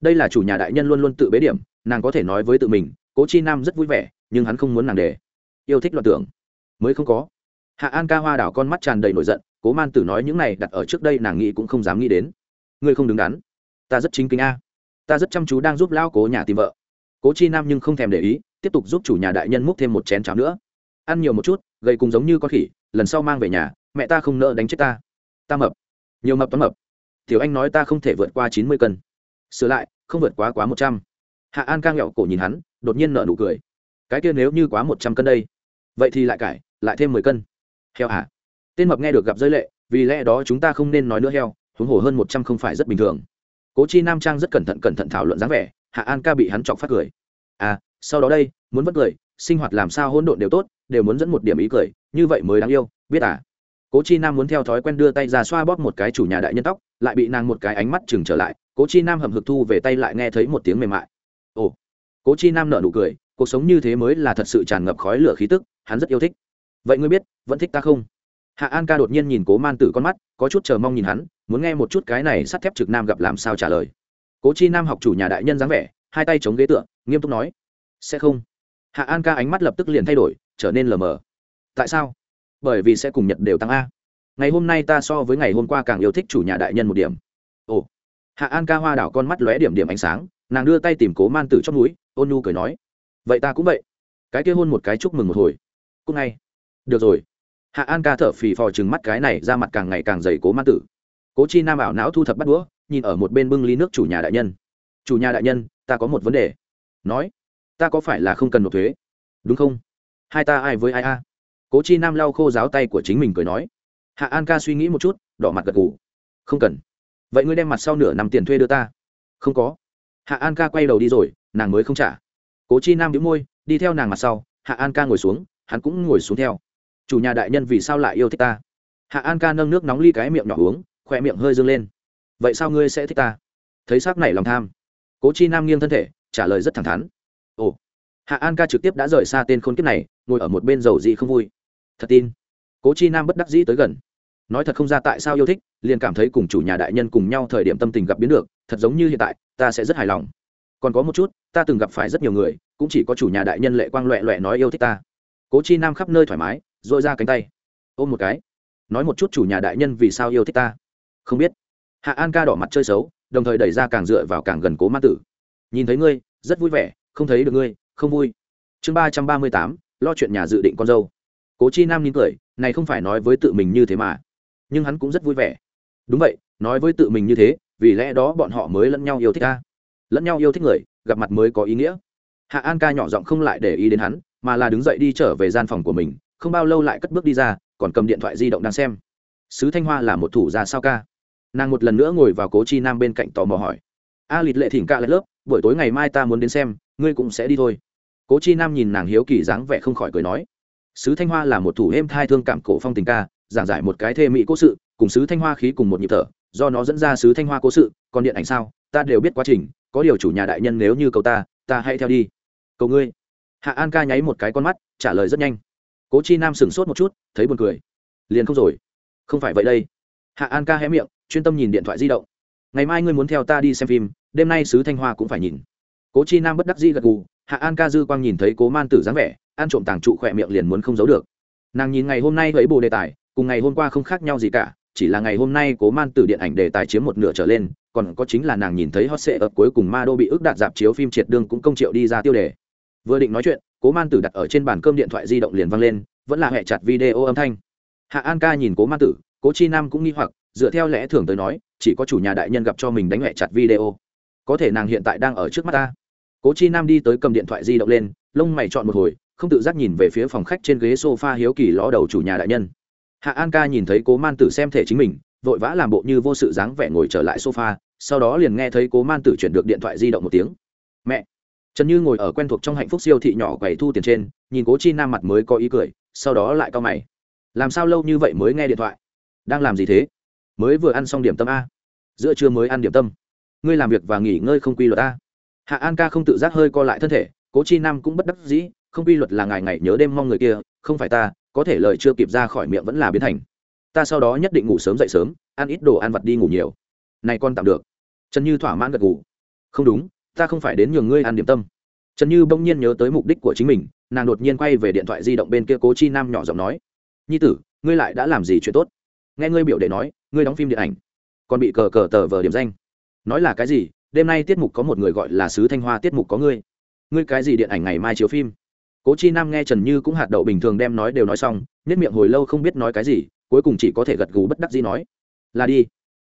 Đây là chủ nhà đại nhân luôn luôn tự bế điểm, nàng có thể nói với tự mình cố chi nam rất vui vẻ, nhưng hắn không muốn nàng để. Yêu thích loạn tưởng. Mới không có. Hạ an ca hoa đảo con mắt tràn đầy nổi giận, cố man tử nói những này đặt ở trước đây nàng nghĩ cũng không dám nghĩ đến. Ngươi không đứng đắn. Ta rất chính kinh a. Ta rất chăm chú đang giúp lao cố nhà tìm vợ. Cố chi nam nhưng không thèm để ý, tiếp tục giúp chủ nhà đại nhân múc thêm một chén cháo nữa. Ăn nhiều một chút, gầy cùng giống như con khỉ, lần sau mang về nhà, mẹ ta không nỡ đánh chết ta. Ta mập. Nhiều mập toán mập. Tiểu anh nói ta không thể vượt qua chín mươi cân. Sửa lại, không vượt quá quá một trăm. Hạ an ca nghẹo cổ nhìn hắn đột nhiên nở nụ cười. Cái kia nếu như quá một trăm cân đây, vậy thì lại cải, lại thêm mười cân. Heo hả tên mập nghe được gặp rơi lệ, vì lẽ đó chúng ta không nên nói nữa heo, huống hồ hơn một trăm không phải rất bình thường. Cố chi nam trang rất cẩn thận cẩn thận thảo luận dáng vẻ, hạ an ca bị hắn chọc phát cười. À sau đó đây, muốn vất cười, sinh hoạt làm sao hỗn độn đều tốt, đều muốn dẫn một điểm ý cười, như vậy mới đáng yêu, biết à? Cố chi nam muốn theo thói quen đưa tay ra xoa bóp một cái chủ nhà đại nhân tóc, lại bị nàng một cái ánh mắt chừng trở lại, cố chi nam hầm hực thu về tay lại nghe thấy một tiếng mềm mại cố chi nam nở nụ cười, cuộc sống như thế mới là thật sự tràn ngập khói lửa khí tức, hắn rất yêu thích. Vậy ngươi biết, vẫn thích ta không? Hạ an ca đột nhiên nhìn cố man tử con mắt, có chút chờ mong nhìn hắn, muốn nghe một chút cái này sắt thép trực nam gặp làm sao trả lời. Cố chi nam học chủ nhà đại nhân dáng vẻ, hai tay chống ghế tựa, nghiêm túc nói, sẽ không. Hạ an ca ánh mắt lập tức liền thay đổi, trở nên lờ mờ. Tại sao? Bởi vì sẽ cùng nhật đều tăng a. Ngày hôm nay ta so với ngày hôm qua càng yêu thích chủ nhà đại nhân một điểm. Ồ. Hạ an ca hoa đảo con mắt lóe điểm điểm ánh sáng, nàng đưa tay tìm cố man tử trong núi ôn nhu cười nói, vậy ta cũng vậy. Cái kia hôn một cái chúc mừng một hồi. Cũng ngay. Được rồi. Hạ an ca thở phì phò chừng mắt cái này ra mặt càng ngày càng dày cố man tử. Cố chi nam ảo não thu thập bắt đũa, nhìn ở một bên bưng ly nước chủ nhà đại nhân. Chủ nhà đại nhân, ta có một vấn đề. Nói, ta có phải là không cần nộp thuế? Đúng không? Hai ta ai với ai a? Cố chi nam lau khô giáo tay của chính mình cười nói. Hạ an ca suy nghĩ một chút, đỏ mặt gật gù. Không cần. Vậy ngươi đem mặt sau nửa năm tiền thuê đưa ta. Không có. Hạ an ca quay đầu đi rồi nàng mới không trả. Cố chi nam đĩu môi, đi theo nàng mặt sau, hạ an ca ngồi xuống, hắn cũng ngồi xuống theo. Chủ nhà đại nhân vì sao lại yêu thích ta? Hạ an ca nâng nước nóng ly cái miệng nhỏ uống khoe miệng hơi dâng lên. Vậy sao ngươi sẽ thích ta? Thấy s ắ c này lòng tham. Cố chi nam nghiêng thân thể, trả lời rất thẳng thắn. Ồ. Hạ an ca trực tiếp đã rời xa tên khôn kiếp này, ngồi ở một bên dầu dị không vui. Thật tin. Cố chi nam bất đắc dĩ tới gần. Nói thật không ra tại sao yêu thích, liền cảm thấy cùng chủ nhà đại nhân cùng nhau thời điểm tâm tình gặp biến được, thật giống như hiện tại, ta sẽ rất hài lòng còn có một chút, ta từng gặp phải rất nhiều người, cũng chỉ có chủ nhà đại nhân lệ quang loẹ loẹ nói yêu thích ta. Cố chi nam khắp nơi thoải mái dội ra cánh tay. Ôm một cái. Nói một chút chủ nhà đại nhân vì sao yêu thích ta. Không biết. Hạ an ca đỏ mặt chơi xấu, đồng thời đẩy ra càng dựa vào càng gần cố ma tử. Nhìn thấy ngươi, rất vui vẻ, không thấy được ngươi, không vui. Chương ba trăm ba mươi tám, lo chuyện nhà dự định con dâu. Cố chi nam nín cười, này không phải nói với tự mình như thế mà. Nhưng hắn cũng rất vui vẻ. Đúng vậy, nói với tự mình như thế, vì lẽ đó bọn họ mới lẫn nhau yêu thích ta lẫn nhau yêu thích người, gặp mặt mới có ý nghĩa. Hạ an ca nhỏ giọng không lại để ý đến hắn, mà là đứng dậy đi trở về gian phòng của mình, không bao lâu lại cất bước đi ra, còn cầm điện thoại di động đang xem. Sứ thanh hoa là một thủ gia sao ca? Nàng một lần nữa ngồi vào cố chi nam bên cạnh tò mò hỏi. A lịt lệ thỉnh ca lại lớp, buổi tối ngày mai ta muốn đến xem, ngươi cũng sẽ đi thôi. Cố chi nam nhìn nàng hiếu kỳ dáng vẻ không khỏi cười nói. Sứ thanh hoa là một thủ êm thai thương cảm cổ phong tình ca, giảng giải một cái thê mỹ cố sự, cùng sứ thanh hoa khí cùng một nhịp thở, do nó dẫn ra sứ thanh hoa cố sự, còn điện ảnh sao, ta đều biết quá trình có điều chủ nhà đại nhân nếu như cầu ta ta hãy theo đi. Cầu ngươi. Hạ an ca nháy một cái con mắt, trả lời rất nhanh. Cố chi nam sửng sốt một chút, thấy buồn cười. Liền không rồi. Không phải vậy đây. Hạ an ca hé miệng, chuyên tâm nhìn điện thoại di động. Ngày mai ngươi muốn theo ta đi xem phim, đêm nay sứ thanh hoa cũng phải nhìn. Cố chi nam bất đắc di gật gù, hạ an ca dư quang nhìn thấy cố man tử dáng vẻ, ăn trộm tàng trụ khỏe miệng liền muốn không giấu được. Nàng nhìn ngày hôm nay thấy bồ đề tài, cùng ngày hôm qua không khác nhau gì cả, chỉ là ngày hôm nay cố man tử điện ảnh đề tài chiếm một nửa trở lên còn có chính là nàng nhìn thấy hot sệ ập cuối cùng ma đô bị ức đạt dạp chiếu phim triệt đương cũng công triệu đi ra tiêu đề. Vừa định nói chuyện, cố man tử đặt ở trên bàn cơm điện thoại di động liền văng lên, vẫn là hẹ chặt video âm thanh. Hạ an ca nhìn cố man tử, cố chi nam cũng nghi hoặc, dựa theo lẽ thường tới nói, chỉ có chủ nhà đại nhân gặp cho mình đánh hẹ chặt video. Có thể nàng hiện tại đang ở trước mắt ta. Cố chi nam đi tới cầm điện thoại di động lên, lông mày chọn một hồi, không tự giác nhìn về phía phòng khách trên ghế sofa hiếu kỳ ló đầu chủ nhà đại nhân. Hạ an ca nhìn thấy cố man tử xem thể chính mình, vội vã làm bộ như vô sự dáng vẻ ngồi trở lại sofa sau đó liền nghe thấy cố man tử chuyển được điện thoại di động một tiếng. Mẹ. Trần như ngồi ở quen thuộc trong hạnh phúc siêu thị nhỏ quầy thu tiền trên, nhìn cố chi nam mặt mới có ý cười, sau đó lại cau mày. Làm sao lâu như vậy mới nghe điện thoại? Đang làm gì thế? Mới vừa ăn xong điểm tâm a. Giữa trưa mới ăn điểm tâm. Ngươi làm việc và nghỉ ngơi không quy luật a. Hạ an ca không tự giác hơi co lại thân thể, cố chi nam cũng bất đắc dĩ, không quy luật là ngày ngày nhớ đêm mong người kia, không phải ta, có thể lời chưa kịp ra khỏi miệng vẫn là biến thành. Ta sau đó nhất định ngủ sớm dậy sớm, ăn ít đồ ăn vặt đi ngủ nhiều này con tạm được. Trần như thỏa mãn gật ngủ không đúng, ta không phải đến nhường ngươi ăn điểm tâm. Trần như bỗng nhiên nhớ tới mục đích của chính mình, nàng đột nhiên quay về điện thoại di động bên kia cố chi nam nhỏ giọng nói. Nhi tử, ngươi lại đã làm gì chuyện tốt? Nghe ngươi biểu đệ nói, ngươi đóng phim điện ảnh, còn bị cờ cờ tờ vờ điểm danh. Nói là cái gì? Đêm nay tiết mục có một người gọi là sứ thanh hoa, tiết mục có ngươi. Ngươi cái gì điện ảnh ngày mai chiếu phim? Cố chi nam nghe trần như cũng hạt đậu bình thường đem nói đều nói xong nhất miệng hồi lâu không biết nói cái gì, cuối cùng chỉ có thể gật gù bất đắc gì nói. Là đi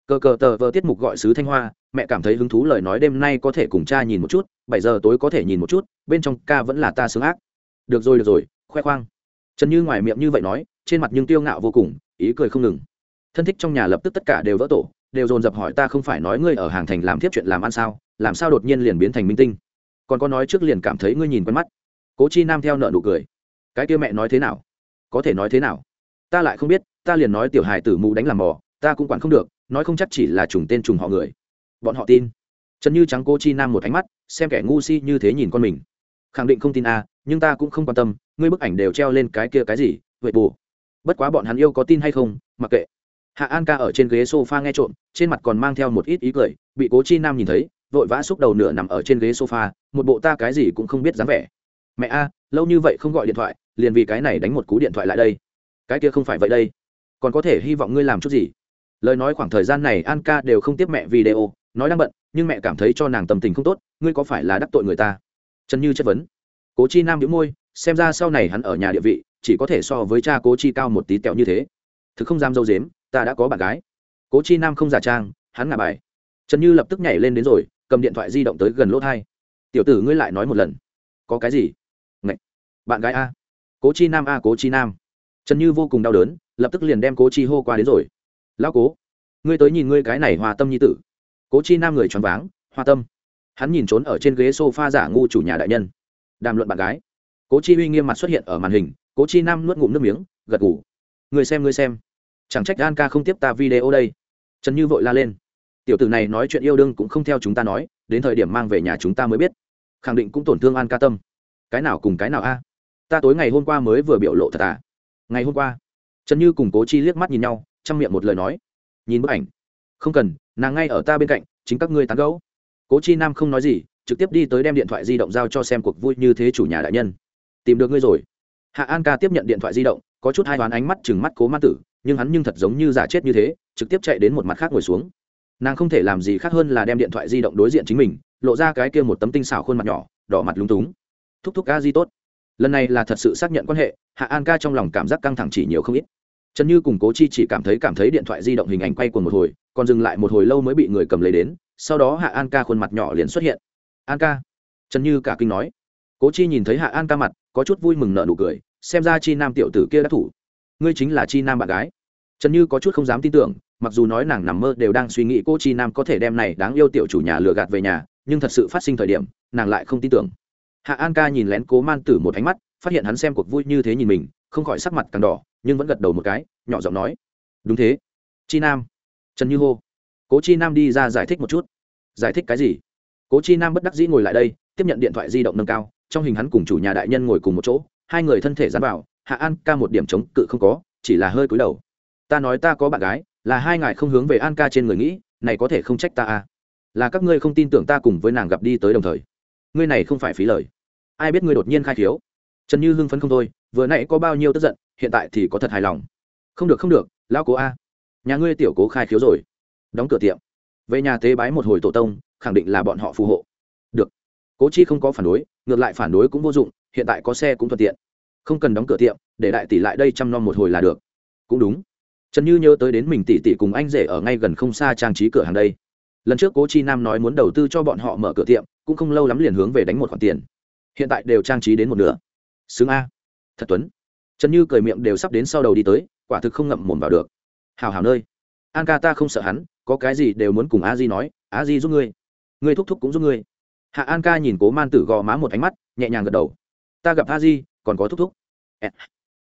cờ cờ tờ vờ tiết mục gọi sứ thanh hoa, mẹ cảm thấy hứng thú lời nói đêm nay có thể cùng cha nhìn một chút, bảy giờ tối có thể nhìn một chút, bên trong ca vẫn là ta sướng ác. Được rồi được rồi, khoe khoang. Trần như ngoài miệng như vậy nói, trên mặt nhưng tiêu ngạo vô cùng, ý cười không ngừng. Thân thích trong nhà lập tức tất cả đều vỡ tổ, đều dồn dập hỏi ta không phải nói ngươi ở hàng thành làm tiếp chuyện làm ăn sao, làm sao đột nhiên liền biến thành minh tinh. Còn có nói trước liền cảm thấy ngươi nhìn quen mắt. Cố chi nam theo nợ nụ cười. Cái kia mẹ nói thế nào? Có thể nói thế nào? Ta lại không biết, ta liền nói tiểu hài tử mù đánh làm mò, ta cũng quản không được nói không chắc chỉ là trùng tên trùng họ người. Bọn họ tin. Trần như trắng cô chi nam một ánh mắt, xem kẻ ngu si như thế nhìn con mình. Khẳng định không tin a nhưng ta cũng không quan tâm, ngươi bức ảnh đều treo lên cái kia cái gì, vậy bù. Bất quá bọn hắn yêu có tin hay không, mặc kệ. Hạ an ca ở trên ghế s o f a nghe trộm, trên mặt còn mang theo một ít ý cười, bị cố chi nam nhìn thấy, vội vã xúc đầu nửa nằm ở trên ghế s o f a một bộ ta cái gì cũng không biết dáng vẻ. Mẹ a, lâu như vậy không gọi điện thoại, liền vì cái này đánh một cú điện thoại lại đây. Cái kia không phải vậy đây. Còn có thể hy vọng ngươi làm chút gì? Lời nói khoảng thời gian này an ca đều không tiếp mẹ video, nói đang bận, nhưng mẹ cảm thấy cho nàng tâm tình không tốt, ngươi có phải là đắc tội người ta? Trần như chất vấn. Cố chi nam đĩu môi, xem ra sau này hắn ở nhà địa vị, chỉ có thể so với cha cố chi cao một tí tẹo như thế. Thực không dám dâu dếm, ta đã có bạn gái. Cố chi nam không giả trang, hắn ngả bài. Trần như lập tức nhảy lên đến rồi, cầm điện thoại di động tới gần lỗ thai. Tiểu tử ngươi lại nói một lần. Có cái gì? Ngậy. bạn gái a. Cố chi nam a, cố chi nam. Trần như vô cùng đau đớn, lập tức liền đem cố chi hô qua đến rồi lão cố, ngươi tới nhìn ngươi cái này hòa tâm nhi tử. Cố chi nam người choáng váng, hoa tâm. Hắn nhìn trốn ở trên ghế s o f a giả ngu chủ nhà đại nhân. Đàm luận bạn gái. Cố chi uy nghiêm mặt xuất hiện ở màn hình, cố chi nam nuốt ngụm nước miếng, gật ngủ người xem người xem. Chẳng trách an ca không tiếp ta video đây. Trần như vội la lên. Tiểu tử này nói chuyện yêu đương cũng không theo chúng ta nói, đến thời điểm mang về nhà chúng ta mới biết. Khẳng định cũng tổn thương an ca tâm. Cái nào cùng cái nào a? Ta tối ngày hôm qua mới vừa biểu lộ thật à? Ngày hôm qua. Trần như cùng cố chi liếc mắt nhìn nhau chăm miệng một lời nói. Nhìn bức ảnh. Không cần, nàng ngay ở ta bên cạnh, chính các ngươi tán gẫu. Cố chi nam không nói gì, trực tiếp đi tới đem điện thoại di động giao cho xem cuộc vui như thế chủ nhà đại nhân. Tìm được ngươi rồi. Hạ an ca tiếp nhận điện thoại di động, có chút hai đoán ánh mắt chừng mắt cố ma tử, nhưng hắn nhưng thật giống như giả chết như thế, trực tiếp chạy đến một mặt khác ngồi xuống. Nàng không thể làm gì khác hơn là đem điện thoại di động đối diện chính mình, lộ ra cái kia một tấm tinh xảo khuôn mặt nhỏ, đỏ mặt lúng túng. Thúc thúc ca di tốt. Lần này là thật sự xác nhận quan hệ, hạ an ca trong lòng cảm giác căng thẳng chỉ nhiều không ít trần như cùng cố chi chỉ cảm thấy cảm thấy điện thoại di động hình ảnh quay cuồng một hồi, còn dừng lại một hồi lâu mới bị người cầm lấy đến, sau đó hạ an ca khuôn mặt nhỏ liền xuất hiện. An ca. Trần như cả kinh nói. Cố chi nhìn thấy hạ an ca mặt, có chút vui mừng nợ nụ cười, xem ra chi nam tiểu tử kia đã thủ. Ngươi chính là chi nam bạn gái. Trần như có chút không dám tin tưởng, mặc dù nói nàng nằm mơ đều đang suy nghĩ cô chi nam có thể đem này đáng yêu tiểu chủ nhà lừa gạt về nhà, nhưng thật sự phát sinh thời điểm, nàng lại không tin tưởng. Hạ an ca nhìn lén cố man tử một ánh mắt, phát hiện hắn xem cuộc vui như thế nhìn mình, không khỏi sắc mặt càng đỏ nhưng vẫn gật đầu một cái, nhỏ giọng nói, đúng thế, chi nam. Trần như hô, cố chi nam đi ra giải thích một chút. Giải thích cái gì? Cố chi nam bất đắc dĩ ngồi lại đây, tiếp nhận điện thoại di động nâng cao, trong hình hắn cùng chủ nhà đại nhân ngồi cùng một chỗ, hai người thân thể dán vào, hạ an ca một điểm chống cự không có, chỉ là hơi cúi đầu. Ta nói ta có bạn gái, là hai ngài không hướng về an ca trên người nghĩ, này có thể không trách ta à? Là các ngươi không tin tưởng ta cùng với nàng gặp đi tới đồng thời. Ngươi này không phải phí lời. Ai biết ngươi đột nhiên khai thiếu trần như hưng phấn không thôi, vừa nãy có bao nhiêu tức giận hiện tại thì có thật hài lòng. Không được không được, lão cố a. Nhà ngươi tiểu cố khai khiếu rồi. Đóng cửa tiệm. Về nhà tế bái một hồi tổ tông, khẳng định là bọn họ phù hộ. Được. Cố chi không có phản đối, ngược lại phản đối cũng vô dụng, hiện tại có xe cũng thuận tiện. Không cần đóng cửa tiệm, để đại tỷ lại đây chăm nom một hồi là được. Cũng đúng. Trần như nhớ tới đến mình tỷ tỷ cùng anh rể ở ngay gần không xa trang trí cửa hàng đây. Lần trước cố chi nam nói muốn đầu tư cho bọn họ mở cửa tiệm, cũng không lâu lắm liền hướng về đánh một khoản tiền. Hiện tại đều trang trí đến một nửa. Xứng a. Thật tuấn trần như cười miệng đều sắp đến sau đầu đi tới, quả thực không ngậm mồm vào được. Hào hào nơi. An ca ta không sợ hắn, có cái gì đều muốn cùng a di nói, a di giúp ngươi. Ngươi thúc thúc cũng giúp ngươi. Hạ an ca nhìn cố man tử gò má một ánh mắt, nhẹ nhàng gật đầu. Ta gặp a di, còn có thúc thúc.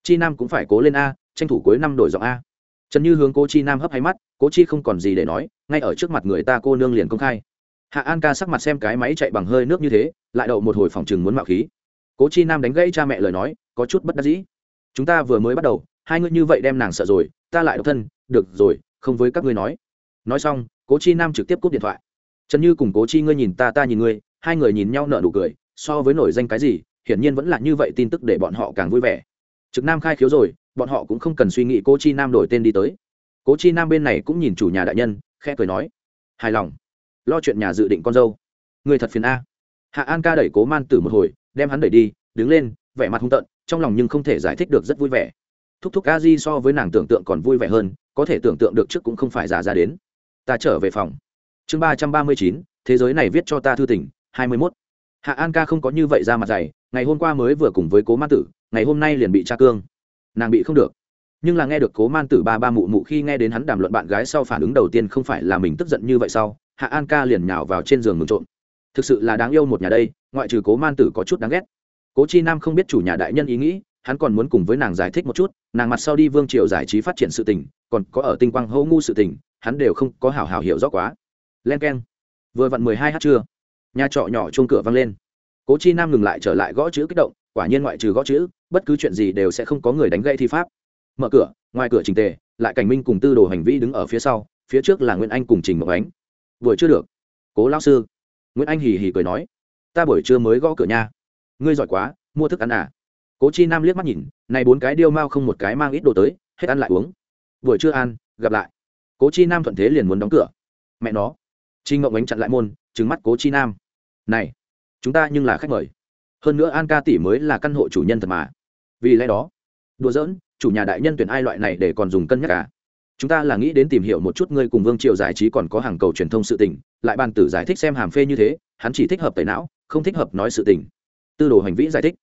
Chi nam cũng phải cố lên a, tranh thủ cuối năm đổi giọng a. Trần như hướng cố chi nam hấp hay mắt, cố chi không còn gì để nói, ngay ở trước mặt người ta cô nương liền công khai. Hạ an ca sắc mặt xem cái máy chạy bằng hơi nước như thế, lại đậu một hồi phòng chừng muốn mạo khí. Cố chi nam đánh gãy cha mẹ lời nói, có chút bất đắc dĩ chúng ta vừa mới bắt đầu, hai ngươi như vậy đem nàng sợ rồi, ta lại độc thân, được rồi, không với các ngươi nói. Nói xong, cố chi nam trực tiếp cúp điện thoại. Trần như cùng cố chi ngươi nhìn ta ta nhìn ngươi, hai người nhìn nhau nợ nụ cười, so với nổi danh cái gì, hiển nhiên vẫn là như vậy tin tức để bọn họ càng vui vẻ. Trực nam khai khiếu rồi, bọn họ cũng không cần suy nghĩ cố chi nam đổi tên đi tới. Cố chi nam bên này cũng nhìn chủ nhà đại nhân, khẽ cười nói, hài lòng. Lo chuyện nhà dự định con dâu. Người thật phiền a. Hạ an ca đẩy cố man tử một hồi, đem hắn đẩy đi, đứng lên, vẻ mặt hung tợn trong lòng nhưng không thể giải thích được rất vui vẻ. Thúc thúc a di so với nàng tưởng tượng còn vui vẻ hơn, có thể tưởng tượng được trước cũng không phải giả ra đến. Ta trở về phòng. Chương ba trăm ba mươi chín, thế giới này viết cho ta thư tỉnh hai mươi mốt. Hạ an ca không có như vậy ra mặt dày, ngày hôm qua mới vừa cùng với cố man tử, ngày hôm nay liền bị tra cương. Nàng bị không được. Nhưng là nghe được cố man tử ba ba mụ mụ khi nghe đến hắn đàm luận bạn gái sau phản ứng đầu tiên không phải là mình tức giận như vậy sau, hạ an ca liền nhào vào trên giường mừng trộn thực sự là đáng yêu một nhà đây, ngoại trừ cố man tử có chút đáng ghét cố chi nam không biết chủ nhà đại nhân ý nghĩ, hắn còn muốn cùng với nàng giải thích một chút, nàng mặt sau đi vương triều giải trí phát triển sự tình, còn có ở tinh quang hô ngu sự tình, hắn đều không có hảo hảo hiểu rõ quá. Len k e n vừa vặn mười hai h trưa, nhà trọ nhỏ chuông cửa vang lên. Cố chi nam ngừng lại trở lại gõ chữ kích động, quả nhiên ngoại trừ gõ chữ, bất cứ chuyện gì đều sẽ không có người đánh gây thi pháp. Mở cửa, ngoài cửa trình tề, lại cảnh minh cùng tư đồ hành vi đứng ở phía sau, phía trước là nguyễn anh cùng trình mộc ánh. Vừa chưa được. Cố lão sư. Nguyễn anh hì hì cười nói. Ta buổi trưa mới gõ cửa nha ngươi giỏi quá, mua thức ăn à? Cố chi nam liếc mắt nhìn, này bốn cái điêu mao không một cái mang ít đồ tới, hết ăn lại uống. Buổi trưa ăn, gặp lại. Cố chi nam thuận thế liền muốn đóng cửa. Mẹ nó. Chi ngộng ánh chặn lại môn trứng mắt cố chi nam. Này, chúng ta nhưng là khách mời. Hơn nữa an ca tỷ mới là căn hộ chủ nhân thật mà. Vì lẽ đó, đùa giỡn, chủ nhà đại nhân tuyển ai loại này để còn dùng cân nhắc cả chúng ta là nghĩ đến tìm hiểu một chút ngươi cùng vương triều giải trí còn có hàng cầu truyền thông sự tình, lại bàn tử giải thích xem hàm phê như thế, hắn chỉ thích hợp tẩy não, không thích hợp nói sự tình tư đồ hành vĩ giải thích.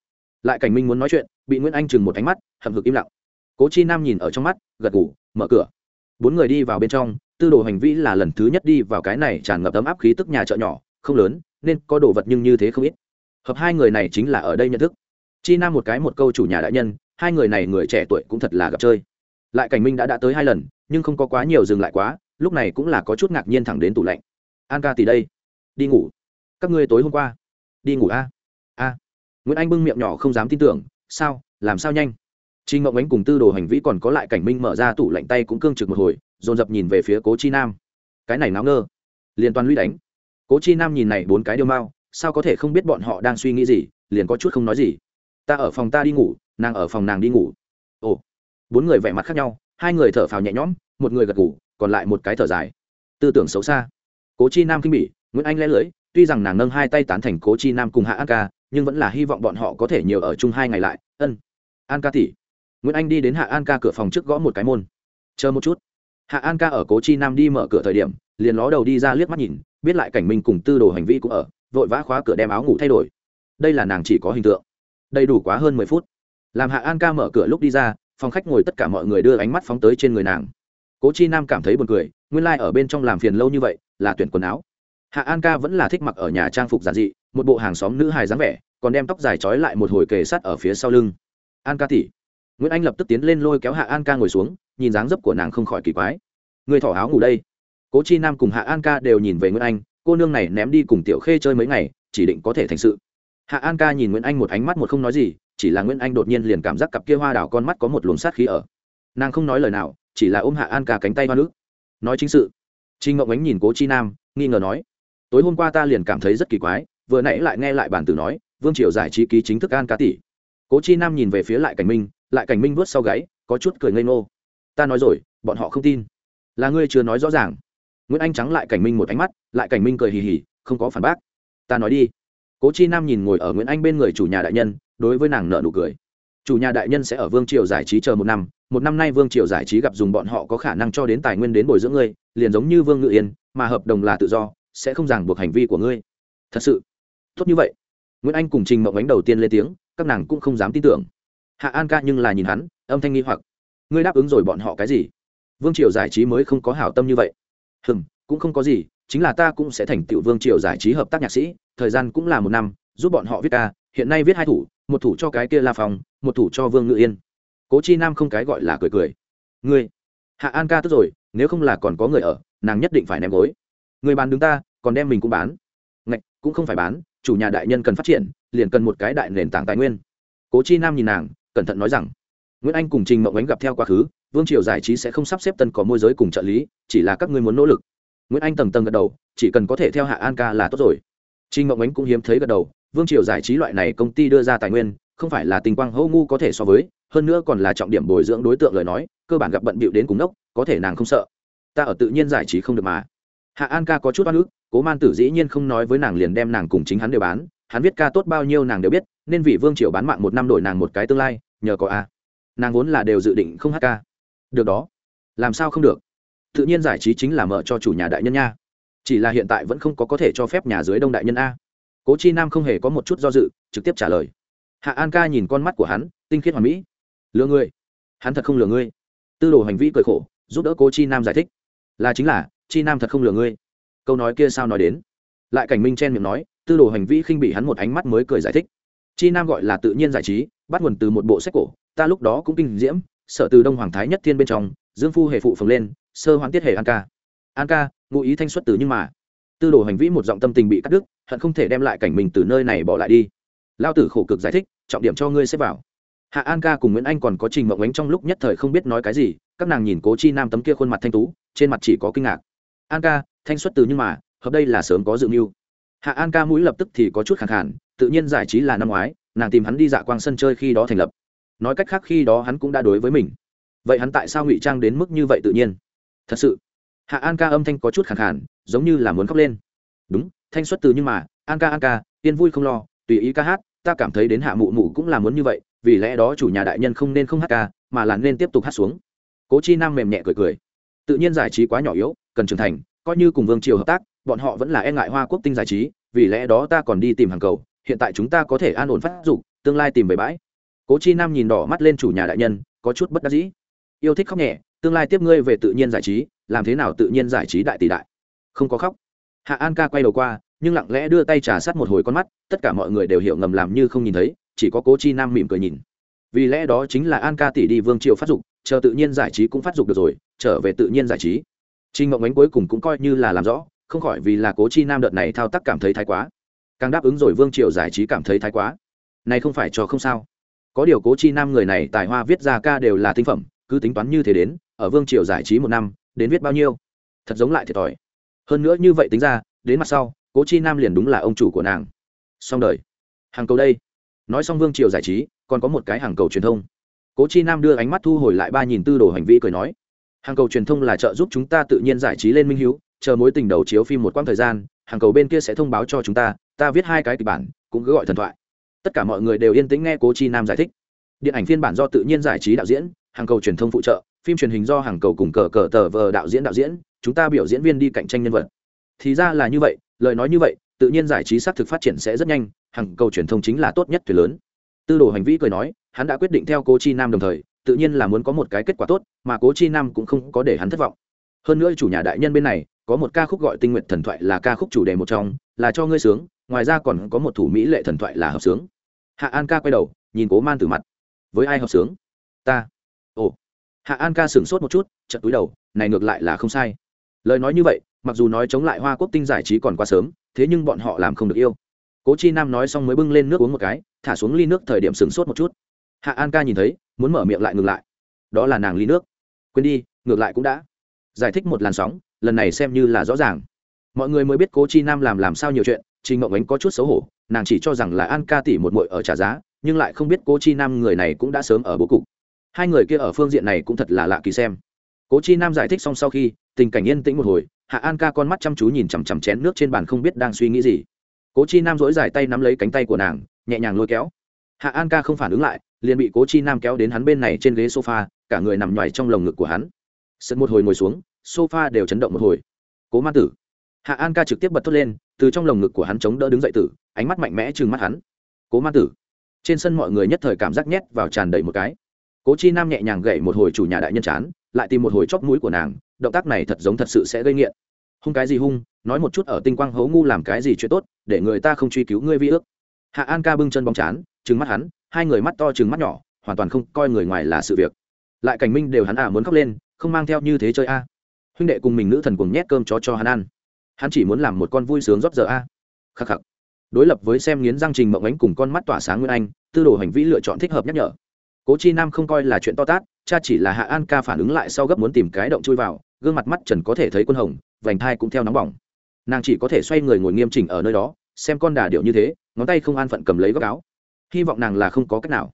Lại cảnh minh muốn nói chuyện, bị nguyễn anh chừng một ánh mắt, hậm hực im lặng. Cố chi nam nhìn ở trong mắt, gật ngủ mở cửa. Bốn người đi vào bên trong, tư đồ hành vĩ là lần thứ nhất đi vào cái này tràn ngập ấm áp khí tức nhà chợ nhỏ, không lớn, nên có đồ vật nhưng như thế không ít. Hợp hai người này chính là ở đây nhận thức. Chi nam một cái một câu chủ nhà đại nhân, hai người này người trẻ tuổi cũng thật là gặp chơi. Lại cảnh minh đã đã tới hai lần, nhưng không có quá nhiều dừng lại quá, lúc này cũng là có chút ngạc nhiên thẳng đến tủ lạnh. An ca tỷ đây, đi ngủ. Các ngươi tối hôm qua, đi ngủ a a? Nguyễn anh bưng miệng nhỏ không dám tin tưởng sao làm sao nhanh chi ngậm Ánh cùng Tư Đồ Hành Vĩ còn có lại cảnh minh mở ra tủ lạnh tay cũng cương trực một hồi, dồn dập nhìn về phía Cố Chi Nam. Cái này náo ngơ, liền toàn lũy đánh. Cố Chi Nam nhìn này bốn cái điêu mao, sao có thể không biết bọn họ đang suy nghĩ gì, liền có chút không nói gì. Ta ở phòng ta đi ngủ, nàng ở phòng nàng đi ngủ. Ồ. Bốn người vẻ mặt khác nhau, hai người thở phào nhẹ nhõm, một người gật gù, còn lại một cái thở dài. Tư tưởng xấu xa. Cố Chi Nam kinh bỉ, Nguyễn Anh lẽ lưỡi, tuy rằng nàng nâng hai tay tán thành Cố Chi Nam cùng Hạ An Ca, nhưng vẫn là hy vọng bọn họ có thể nhiều ở chung hai ngày lại. Ân. An Ca tỷ. Nguyễn anh đi đến hạ an ca cửa phòng trước gõ một cái môn. Chờ một chút. Hạ an ca ở cố chi nam đi mở cửa thời điểm, liền ló đầu đi ra liếc mắt nhìn, biết lại cảnh minh cùng tư đồ hành vi cũng ở, vội vã khóa cửa đem áo ngủ thay đổi. Đây là nàng chỉ có hình tượng. Đầy đủ quá hơn mười phút. Làm hạ an ca mở cửa lúc đi ra, phòng khách ngồi tất cả mọi người đưa ánh mắt phóng tới trên người nàng. Cố chi nam cảm thấy buồn cười, nguyên lai、like、ở bên trong làm phiền lâu như vậy, là tuyển quần áo. Hạ an ca vẫn là thích mặc ở nhà trang phục giản dị một bộ hàng xóm nữ hài dáng vẻ, còn đem tóc dài trói lại một hồi kề sát ở phía sau lưng. An ca tỉ nguyễn anh lập tức tiến lên lôi kéo hạ an ca ngồi xuống, nhìn dáng dấp của nàng không khỏi kỳ quái. Người thỏ áo ngủ đây. Cố chi nam cùng hạ an ca đều nhìn về nguyễn anh, cô nương này ném đi cùng tiểu khê chơi mấy ngày, chỉ định có thể thành sự. Hạ an ca nhìn nguyễn anh một ánh mắt một không nói gì, chỉ là nguyễn anh đột nhiên liền cảm giác cặp kia hoa đảo con mắt có một luồng sát khí ở. Nàng không nói lời nào, chỉ là ôm hạ an ca cánh tay hoa nước nói chính sự. Trinh ngộng ánh nhìn cố chi nam, nghi ngờ nói, tối hôm qua ta liền cảm thấy rất kỳ quái vừa nãy lại nghe lại bản tử nói, vương triều giải trí ký chính thức an ca tỷ. Cố chi nam nhìn về phía lại cảnh minh, lại cảnh minh vuốt sau gáy, có chút cười ngây ngô. Ta nói rồi, bọn họ không tin. Là ngươi chưa nói rõ ràng. Nguyễn anh trắng lại cảnh minh một ánh mắt, lại cảnh minh cười hì hì, không có phản bác. Ta nói đi. Cố chi nam nhìn ngồi ở nguyễn anh bên người chủ nhà đại nhân, đối với nàng nợ nụ cười. Chủ nhà đại nhân sẽ ở vương triều giải trí chờ một năm một năm nay vương triều giải trí gặp dùng bọn họ có khả năng cho đến tài nguyên đến bồi dưỡng ngươi, liền giống như vương ngự yên, mà hợp đồng là tự do, sẽ không ràng buộc hành vi của ngươi. Thật sự tốt như vậy. Nguyễn anh cùng trình mộng ánh đầu tiên lên tiếng, các nàng cũng không dám tin tưởng. Hạ an ca nhưng là nhìn hắn, âm thanh nghi hoặc. Ngươi đáp ứng rồi bọn họ cái gì? Vương triều giải trí mới không có hảo tâm như vậy. Hừm, cũng không có gì, chính là ta cũng sẽ thành tựu vương triều giải trí hợp tác nhạc sĩ, thời gian cũng là một năm, giúp bọn họ viết ca, hiện nay viết hai thủ, một thủ cho cái kia la phòng một thủ cho vương ngự yên. Cố chi nam không cái gọi là cười cười. Ngươi, hạ an ca tức rồi, nếu không là còn có người ở, nàng nhất định phải ném gối. Người bán đứng ta, còn đem mình cũng bán. Ngạch, cũng không phải bán chủ nhà đại nhân cần phát triển, liền cần một cái đại nền tảng tài nguyên. Cố chi nam nhìn nàng, cẩn thận nói rằng, nguyễn anh cùng trình mộng ánh gặp theo quá khứ, vương triều giải trí sẽ không sắp xếp tân có môi giới cùng trợ lý, chỉ là các ngươi muốn nỗ lực. Nguyễn anh tầng tầng gật đầu, chỉ cần có thể theo hạ an ca là tốt rồi. Trình mộng ánh cũng hiếm thấy gật đầu, vương triều giải trí loại này công ty đưa ra tài nguyên, không phải là tình quang hô ngu có thể so với, hơn nữa còn là trọng điểm bồi dưỡng đối tượng lời nói, cơ bản gặp bận bịu đến cùng đốc có thể nàng không sợ. Ta ở tự nhiên giải trí không được mà. Hạ an ca có chút oan ức cố man tử dĩ nhiên không nói với nàng liền đem nàng cùng chính hắn đều bán, hắn viết ca tốt bao nhiêu nàng đều biết, nên vì vương triều bán mạng một năm đổi nàng một cái tương lai, nhờ có a. Nàng vốn là đều dự định không hát ca. Được đó. Làm sao không được? Tự nhiên giải trí chính là mở cho chủ nhà đại nhân nha. Chỉ là hiện tại vẫn không có có thể cho phép nhà dưới đông đại nhân a. Cố chi nam không hề có một chút do dự, trực tiếp trả lời. Hạ an ca nhìn con mắt của hắn, tinh khiết hoàn mỹ. Lừa ngươi hắn thật không lừa ngươi. Tư đồ hành vi cười khổ, giúp đỡ cố chi nam giải thích. Là chính là, chi nam thật không lừa ngươi câu nói kia sao nói đến? Lại cảnh minh chen miệng nói, tư đồ hành vi khinh bị hắn một ánh mắt mới cười giải thích. Chi nam gọi là tự nhiên giải trí, bắt nguồn từ một bộ sách cổ, ta lúc đó cũng kinh diễm sợ từ đông hoàng thái nhất thiên bên trong, dương phu hề phụ phồng lên, sơ hoãn tiết hề an ca. An ca, ngụ ý thanh xuất từ nhưng mà. Tư đồ hành vi một giọng tâm tình bị cắt đứt, hận không thể đem lại cảnh mình từ nơi này bỏ lại đi. Lao tử khổ cực giải thích, trọng điểm cho ngươi xếp vào. Hạ an ca cùng nguyễn anh còn có trình mộng ánh trong lúc nhất thời không biết nói cái gì, các nàng nhìn cố chi nam tấm kia khuôn mặt thanh tú, trên mặt chỉ có kinh ngạc. An ca thanh xuất từ nhưng mà, hợp đây là sớm có dự mưu. Hạ an ca mũi lập tức thì có chút khẳng khản tự nhiên giải trí là năm ngoái, nàng tìm hắn đi dạ quang sân chơi khi đó thành lập. Nói cách khác khi đó hắn cũng đã đối với mình. Vậy hắn tại sao ngụy trang đến mức như vậy tự nhiên? Thật sự, hạ an ca âm thanh có chút khẳng khản giống như là muốn khóc lên. Đúng, thanh xuất từ nhưng mà, an ca an ca, yên vui không lo, tùy ý ca hát, ta cảm thấy đến hạ mụ mụ cũng là muốn như vậy, vì lẽ đó chủ nhà đại nhân không nên không hát ca, mà là nên tiếp tục hát xuống. Cố chi nam mềm nhẹ cười cười. Tự nhiên giải trí quá nhỏ yếu, cần trưởng thành coi như cùng vương triều hợp tác, bọn họ vẫn là e ngại hoa quốc tinh giải trí, vì lẽ đó ta còn đi tìm hàng cầu, hiện tại chúng ta có thể an ổn phát dục, tương lai tìm về bãi. Cố chi nam nhìn đỏ mắt lên chủ nhà đại nhân, có chút bất đắc dĩ. Yêu thích khóc nhẹ, tương lai tiếp ngươi về tự nhiên giải trí, làm thế nào tự nhiên giải trí đại tỷ đại? Không có khóc. Hạ an ca quay đầu qua, nhưng lặng lẽ đưa tay trà sát một hồi con mắt, tất cả mọi người đều hiểu ngầm làm như không nhìn thấy, chỉ có cố chi nam mỉm cười nhìn. Vì lẽ đó chính là an ca tỷ đi vương triều phát dục, chờ tự nhiên giải trí cũng phát dục được rồi, trở về tự nhiên giải trí trinh Mộng ánh cuối cùng cũng coi như là làm rõ, không khỏi vì là cố chi nam đợt này thao tác cảm thấy thái quá. Càng đáp ứng rồi vương triều giải trí cảm thấy thái quá. Này không phải cho không sao. Có điều cố chi nam người này tài hoa viết ra ca đều là tinh phẩm, cứ tính toán như thế đến, ở vương triều giải trí một năm, đến viết bao nhiêu? Thật giống lại thiệt thòi. Hơn nữa như vậy tính ra, đến mặt sau, cố chi nam liền đúng là ông chủ của nàng. Xong đời. Hàng cầu đây. Nói xong vương triều giải trí, còn có một cái hàng cầu truyền thông. Cố chi nam đưa ánh mắt thu hồi lại ba nhìn tư đồ hành vi cười nói hàng cầu truyền thông là trợ giúp chúng ta tự nhiên giải trí lên minh h chờ mối tình đầu chiếu phim một quãng thời gian, hàng cầu bên kia sẽ thông báo cho chúng ta ta viết hai cái kịch bản, cũng cứ gọi thần thoại. Tất cả mọi người đều yên tĩnh nghe cố chi nam giải thích. Điện ảnh phiên bản do tự nhiên giải trí đạo diễn, hàng cầu truyền thông phụ trợ, phim truyền hình do hàng cầu cùng cờ cờ tờ vờ đạo diễn đạo diễn, chúng ta biểu diễn viên đi cạnh tranh nhân vật. Thì ra là như vậy, lời nói như vậy, tự nhiên giải trí xác thực phát triển sẽ rất nhanh, hàng cầu truyền thông chính là tốt nhất thuyền lớn. Tư đồ hành vi cười nói, hắn đã quyết định theo cố chi nam đồng thời tự nhiên là muốn có một cái kết quả tốt, mà cố chi nam cũng không có để hắn thất vọng. Hơn nữa chủ nhà đại nhân bên này, có một ca khúc gọi tinh nguyện thần thoại là ca khúc chủ đề một trong, là cho ngươi sướng, ngoài ra còn có một thủ mỹ lệ thần thoại là hợp sướng. Hạ an ca quay đầu, nhìn cố man từ mặt. Với ai hợp sướng? Ta. Ồ. Hạ an ca sửng sốt một chút, chợt túi đầu, này ngược lại là không sai. Lời nói như vậy, mặc dù nói chống lại hoa quốc tinh giải trí còn quá sớm, thế nhưng bọn họ làm không được yêu. Cố chi nam nói xong mới bưng lên nước uống một cái, thả xuống ly nước thời điểm sửng sốt một chút hạ an ca nhìn thấy, muốn mở miệng lại ngừng lại. Đó là nàng ly nước. Quên đi, ngược lại cũng đã. Giải thích một làn sóng, lần này xem như là rõ ràng. Mọi người mới biết cố chi nam làm làm sao nhiều chuyện, trình ngộng ánh có chút xấu hổ, nàng chỉ cho rằng là an ca tỷ một mội ở trả giá, nhưng lại không biết cố chi nam người này cũng đã sớm ở bố cục. Hai người kia ở phương diện này cũng thật là lạ kỳ xem. Cố chi nam giải thích xong sau khi, tình cảnh yên tĩnh một hồi, hạ an ca con mắt chăm chú nhìn chằm chằm chén nước trên bàn không biết đang suy nghĩ gì. Cố chi nam dỗi dài tay nắm lấy cánh tay của nàng, nhẹ nhàng lôi kéo hạ an ca không phản ứng lại, liền bị cố chi nam kéo đến hắn bên này trên ghế sofa, cả người nằm nhoài trong lồng ngực của hắn. Sân một hồi ngồi xuống, sofa đều chấn động một hồi. Cố man tử. Hạ an ca trực tiếp bật thốt lên, từ trong lồng ngực của hắn chống đỡ đứng dậy tử, ánh mắt mạnh mẽ chừng mắt hắn. Cố man tử. Trên sân mọi người nhất thời cảm giác nhét vào tràn đầy một cái. Cố chi nam nhẹ nhàng gậy một hồi chủ nhà đại nhân chán, lại tìm một hồi chóp mũi của nàng, động tác này thật giống thật sự sẽ gây nghiện. Hung cái gì hung, nói một chút ở tinh quang hấu ngu làm cái gì chuyện tốt, để người ta không truy cứu ngươi vi ước. Hạ an ca bưng chân bóng chán trừng mắt hắn, hai người mắt to trừng mắt nhỏ, hoàn toàn không coi người ngoài là sự việc. Lại cảnh minh đều hắn à muốn khóc lên, không mang theo như thế chơi a. Huynh đệ cùng mình nữ thần cùng nhét cơm chó cho hắn ăn. Hắn chỉ muốn làm một con vui sướng rót giờ a. Khắc khắc. Đối lập với xem nghiến giang trình mộng ánh cùng con mắt tỏa sáng nguyên anh, tư đồ hành vi lựa chọn thích hợp nhắc nhở. Cố chi nam không coi là chuyện to tát, cha chỉ là hạ an ca phản ứng lại sau gấp muốn tìm cái động chui vào, gương mặt mắt trần có thể thấy quân hồng, vành thai cũng theo nóng bỏng. Nàng chỉ có thể xoay người ngồi nghiêm chỉnh ở nơi đó, xem con đà điệu như thế, ngón tay không an phận cầm lấy góc áo hy vọng nàng là không có cách nào.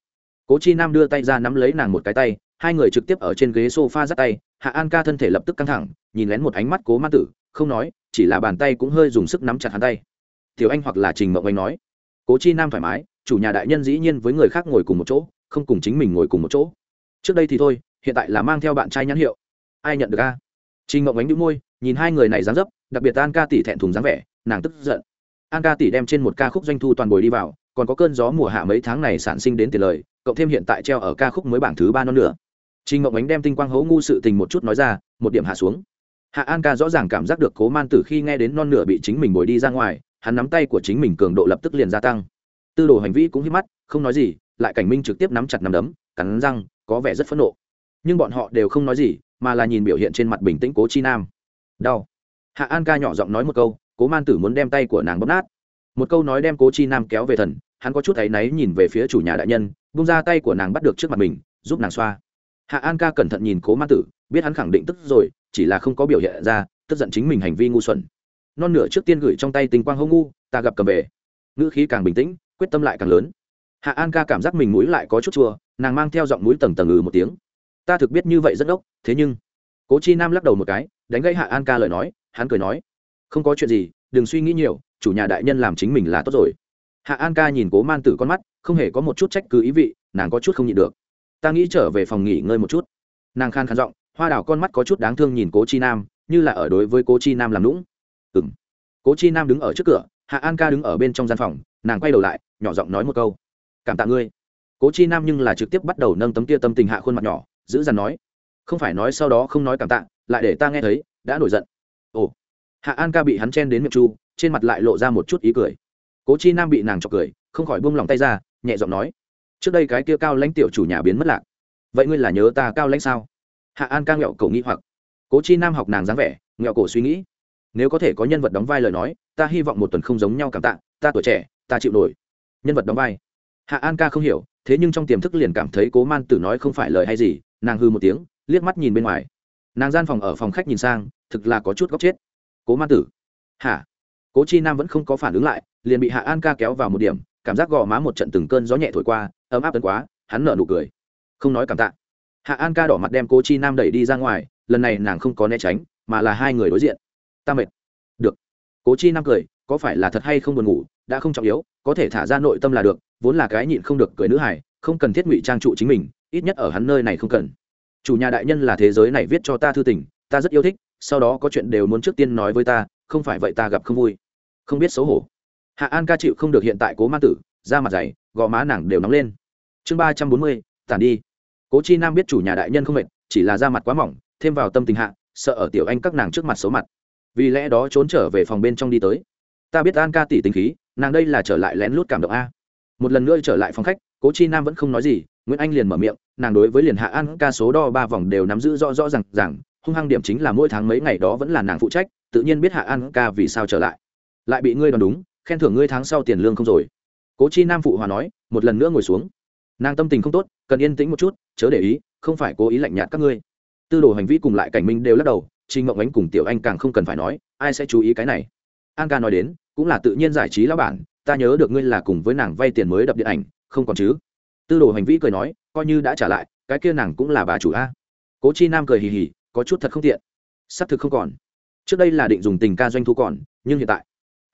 Cố chi nam đưa tay ra nắm lấy nàng một cái tay, hai người trực tiếp ở trên ghế s o f a dắt tay, hạ an ca thân thể lập tức căng thẳng, nhìn lén một ánh mắt cố ma tử, không nói, chỉ là bàn tay cũng hơi dùng sức nắm chặt hắn tay. Thiếu anh hoặc là trình mộng anh nói. Cố chi nam thoải mái, chủ nhà đại nhân dĩ nhiên với người khác ngồi cùng một chỗ, không cùng chính mình ngồi cùng một chỗ. Trước đây thì thôi, hiện tại là mang theo bạn trai nhãn hiệu. Ai nhận được a? Trình mộng ánh đĩu môi, nhìn hai người này dán dấp, đặc biệt an ca tỷ thẹn thùng dáng vẻ, nàng tức giận. An ca tỷ đem trên một ca khúc doanh thu toàn bồi đi vào còn có cơn gió mùa hạ mấy tháng này sản sinh đến tiền lời, cộng thêm hiện tại treo ở ca khúc mới bảng thứ ba non nữa trình mộng ánh đem tinh quang hấu ngu sự tình một chút nói ra, một điểm hạ xuống. Hạ an ca rõ ràng cảm giác được cố man tử khi nghe đến non nửa bị chính mình bồi đi ra ngoài, hắn nắm tay của chính mình cường độ lập tức liền gia tăng. Tư đồ hành vi cũng hít mắt, không nói gì, lại cảnh minh trực tiếp nắm chặt nắm đấm, cắn răng, có vẻ rất phẫn nộ. Nhưng bọn họ đều không nói gì, mà là nhìn biểu hiện trên mặt bình tĩnh cố chi nam. Đau. Hạ an ca nhỏ giọng nói một câu, cố man tử muốn đem tay của nàng bóp nát. Một câu nói đem cố chi nam kéo về thần hắn có chút thấy náy nhìn về phía chủ nhà đại nhân bung ra tay của nàng bắt được trước mặt mình, giúp nàng xoa. Hạ an ca cẩn thận nhìn cố man tử, biết hắn khẳng định tức rồi, chỉ là không có biểu hiện ra, tức giận chính mình hành vi ngu xuẩn. Non nửa trước tiên gửi trong tay tình quang hông ngu, ta gặp cầm về. Ngữ khí càng bình tĩnh, quyết tâm lại càng lớn. Hạ an ca cảm giác mình mũi lại có chút chua, nàng mang theo giọng mũi tầng tầng ừ một tiếng. Ta thực biết như vậy rất ốc thế nhưng, cố chi nam lắc đầu một cái, đánh gãy hạ an ca lời nói, hắn cười nói, không có chuyện gì, đừng suy nghĩ nhiều, chủ nhà đại nhân làm chính mình là tốt rồi hạ an ca nhìn cố man tử con mắt, không hề có một chút trách cứ ý vị, nàng có chút không nhịn được. Ta nghĩ trở về phòng nghỉ ngơi một chút. Nàng khan khán giọng, hoa đào con mắt có chút đáng thương nhìn cố chi nam, như là ở đối với cố chi nam làm lũng ừ m cố chi nam đứng ở trước cửa, hạ an ca đứng ở bên trong gian phòng, nàng quay đầu lại, nhỏ giọng nói một câu. Cảm tạ ngươi. Cố chi nam nhưng là trực tiếp bắt đầu nâng tấm tia tâm tình hạ khuôn mặt nhỏ, giữ dằn nói. Không phải nói sau đó không nói cảm tạ, lại để ta nghe thấy, đã nổi giận. Ồ. Hạ an ca bị hắn chen đến miệng chu, trên mặt lại lộ ra một chút ý cười cố chi nam bị nàng chọc cười, không khỏi buông lòng tay ra, nhẹ giọng nói, trước đây cái kia cao lãnh tiểu chủ nhà biến mất lạc. Vậy ngươi là nhớ ta cao lãnh sao? Hạ an ca nghẹo cổ nghĩ hoặc. Cố chi nam học nàng dáng vẻ, nghẹo cổ suy nghĩ, nếu có thể có nhân vật đóng vai lời nói, ta hy vọng một tuần không giống nhau cảm tạ, ta tuổi trẻ, ta chịu nổi. Nhân vật đóng vai. Hạ an ca không hiểu, thế nhưng trong tiềm thức liền cảm thấy cố man tử nói không phải lời hay gì, nàng hư một tiếng, liếc mắt nhìn bên ngoài. Nàng gian phòng ở phòng khách nhìn sang, thực là có chút góc chết. Cố man tử. Hả? Cố chi nam vẫn không có phản ứng lại liền bị hạ an ca kéo vào một điểm, cảm giác gò má một trận từng cơn gió nhẹ thổi qua, ấm áp tấn quá, hắn nở nụ cười. Không nói cảm tạ. Hạ an ca đỏ mặt đem cố chi nam đẩy đi ra ngoài, lần này nàng không có né tránh, mà là hai người đối diện. Ta mệt. Được. Cố chi nam cười, có phải là thật hay không buồn ngủ, đã không trọng yếu, có thể thả ra nội tâm là được, vốn là cái nhịn không được cười nữ hải không cần thiết ngụy trang trụ chính mình, ít nhất ở hắn nơi này không cần. Chủ nhà đại nhân là thế giới này viết cho ta thư tình, ta rất yêu thích, sau đó có chuyện đều muốn trước tiên nói với ta, không phải vậy ta gặp không vui. Không biết xấu hổ hạ an ca chịu không được hiện tại cố ma tử, da mặt dày, gò má nàng đều nóng lên. Chương ba trăm bốn mươi, tản đi. Cố chi nam biết chủ nhà đại nhân không mệt, chỉ là da mặt quá mỏng, thêm vào tâm tình hạ, sợ ở tiểu anh các nàng trước mặt xấu mặt. Vì lẽ đó trốn trở về phòng bên trong đi tới. Ta biết an ca tỷ tình khí, nàng đây là trở lại lén lút cảm động a. Một lần nữa trở lại phòng khách, cố chi nam vẫn không nói gì, nguyễn anh liền mở miệng, nàng đối với liền hạ an ca số đo ba vòng đều nắm giữ rõ rõ r à n g rằng hung hăng điểm chính là mỗi tháng mấy ngày đó vẫn là nàng phụ trách, tự nhiên biết hạ an ca vì sao trở lại. Lại bị ngươi đoán đúng khen thưởng ngươi tháng sau tiền lương không rồi. Cố chi nam phụ hòa nói, một lần nữa ngồi xuống. Nàng tâm tình không tốt, cần yên tĩnh một chút, chớ để ý, không phải cố ý lạnh nhạt các ngươi. Tư đồ hành vi cùng lại cảnh minh đều lắc đầu trinh Mộng ánh cùng tiểu anh càng không cần phải nói, ai sẽ chú ý cái này. An ca nói đến, cũng là tự nhiên giải trí lão bản, ta nhớ được ngươi là cùng với nàng vay tiền mới đập điện ảnh, không còn chứ. Tư đồ hành vi cười nói, coi như đã trả lại, cái kia nàng cũng là bà chủ a. Cố chi nam cười hì hì, có chút thật không tiện. Xác thực không còn. Trước đây là định dùng tình ca doanh thu còn, nhưng hiện tại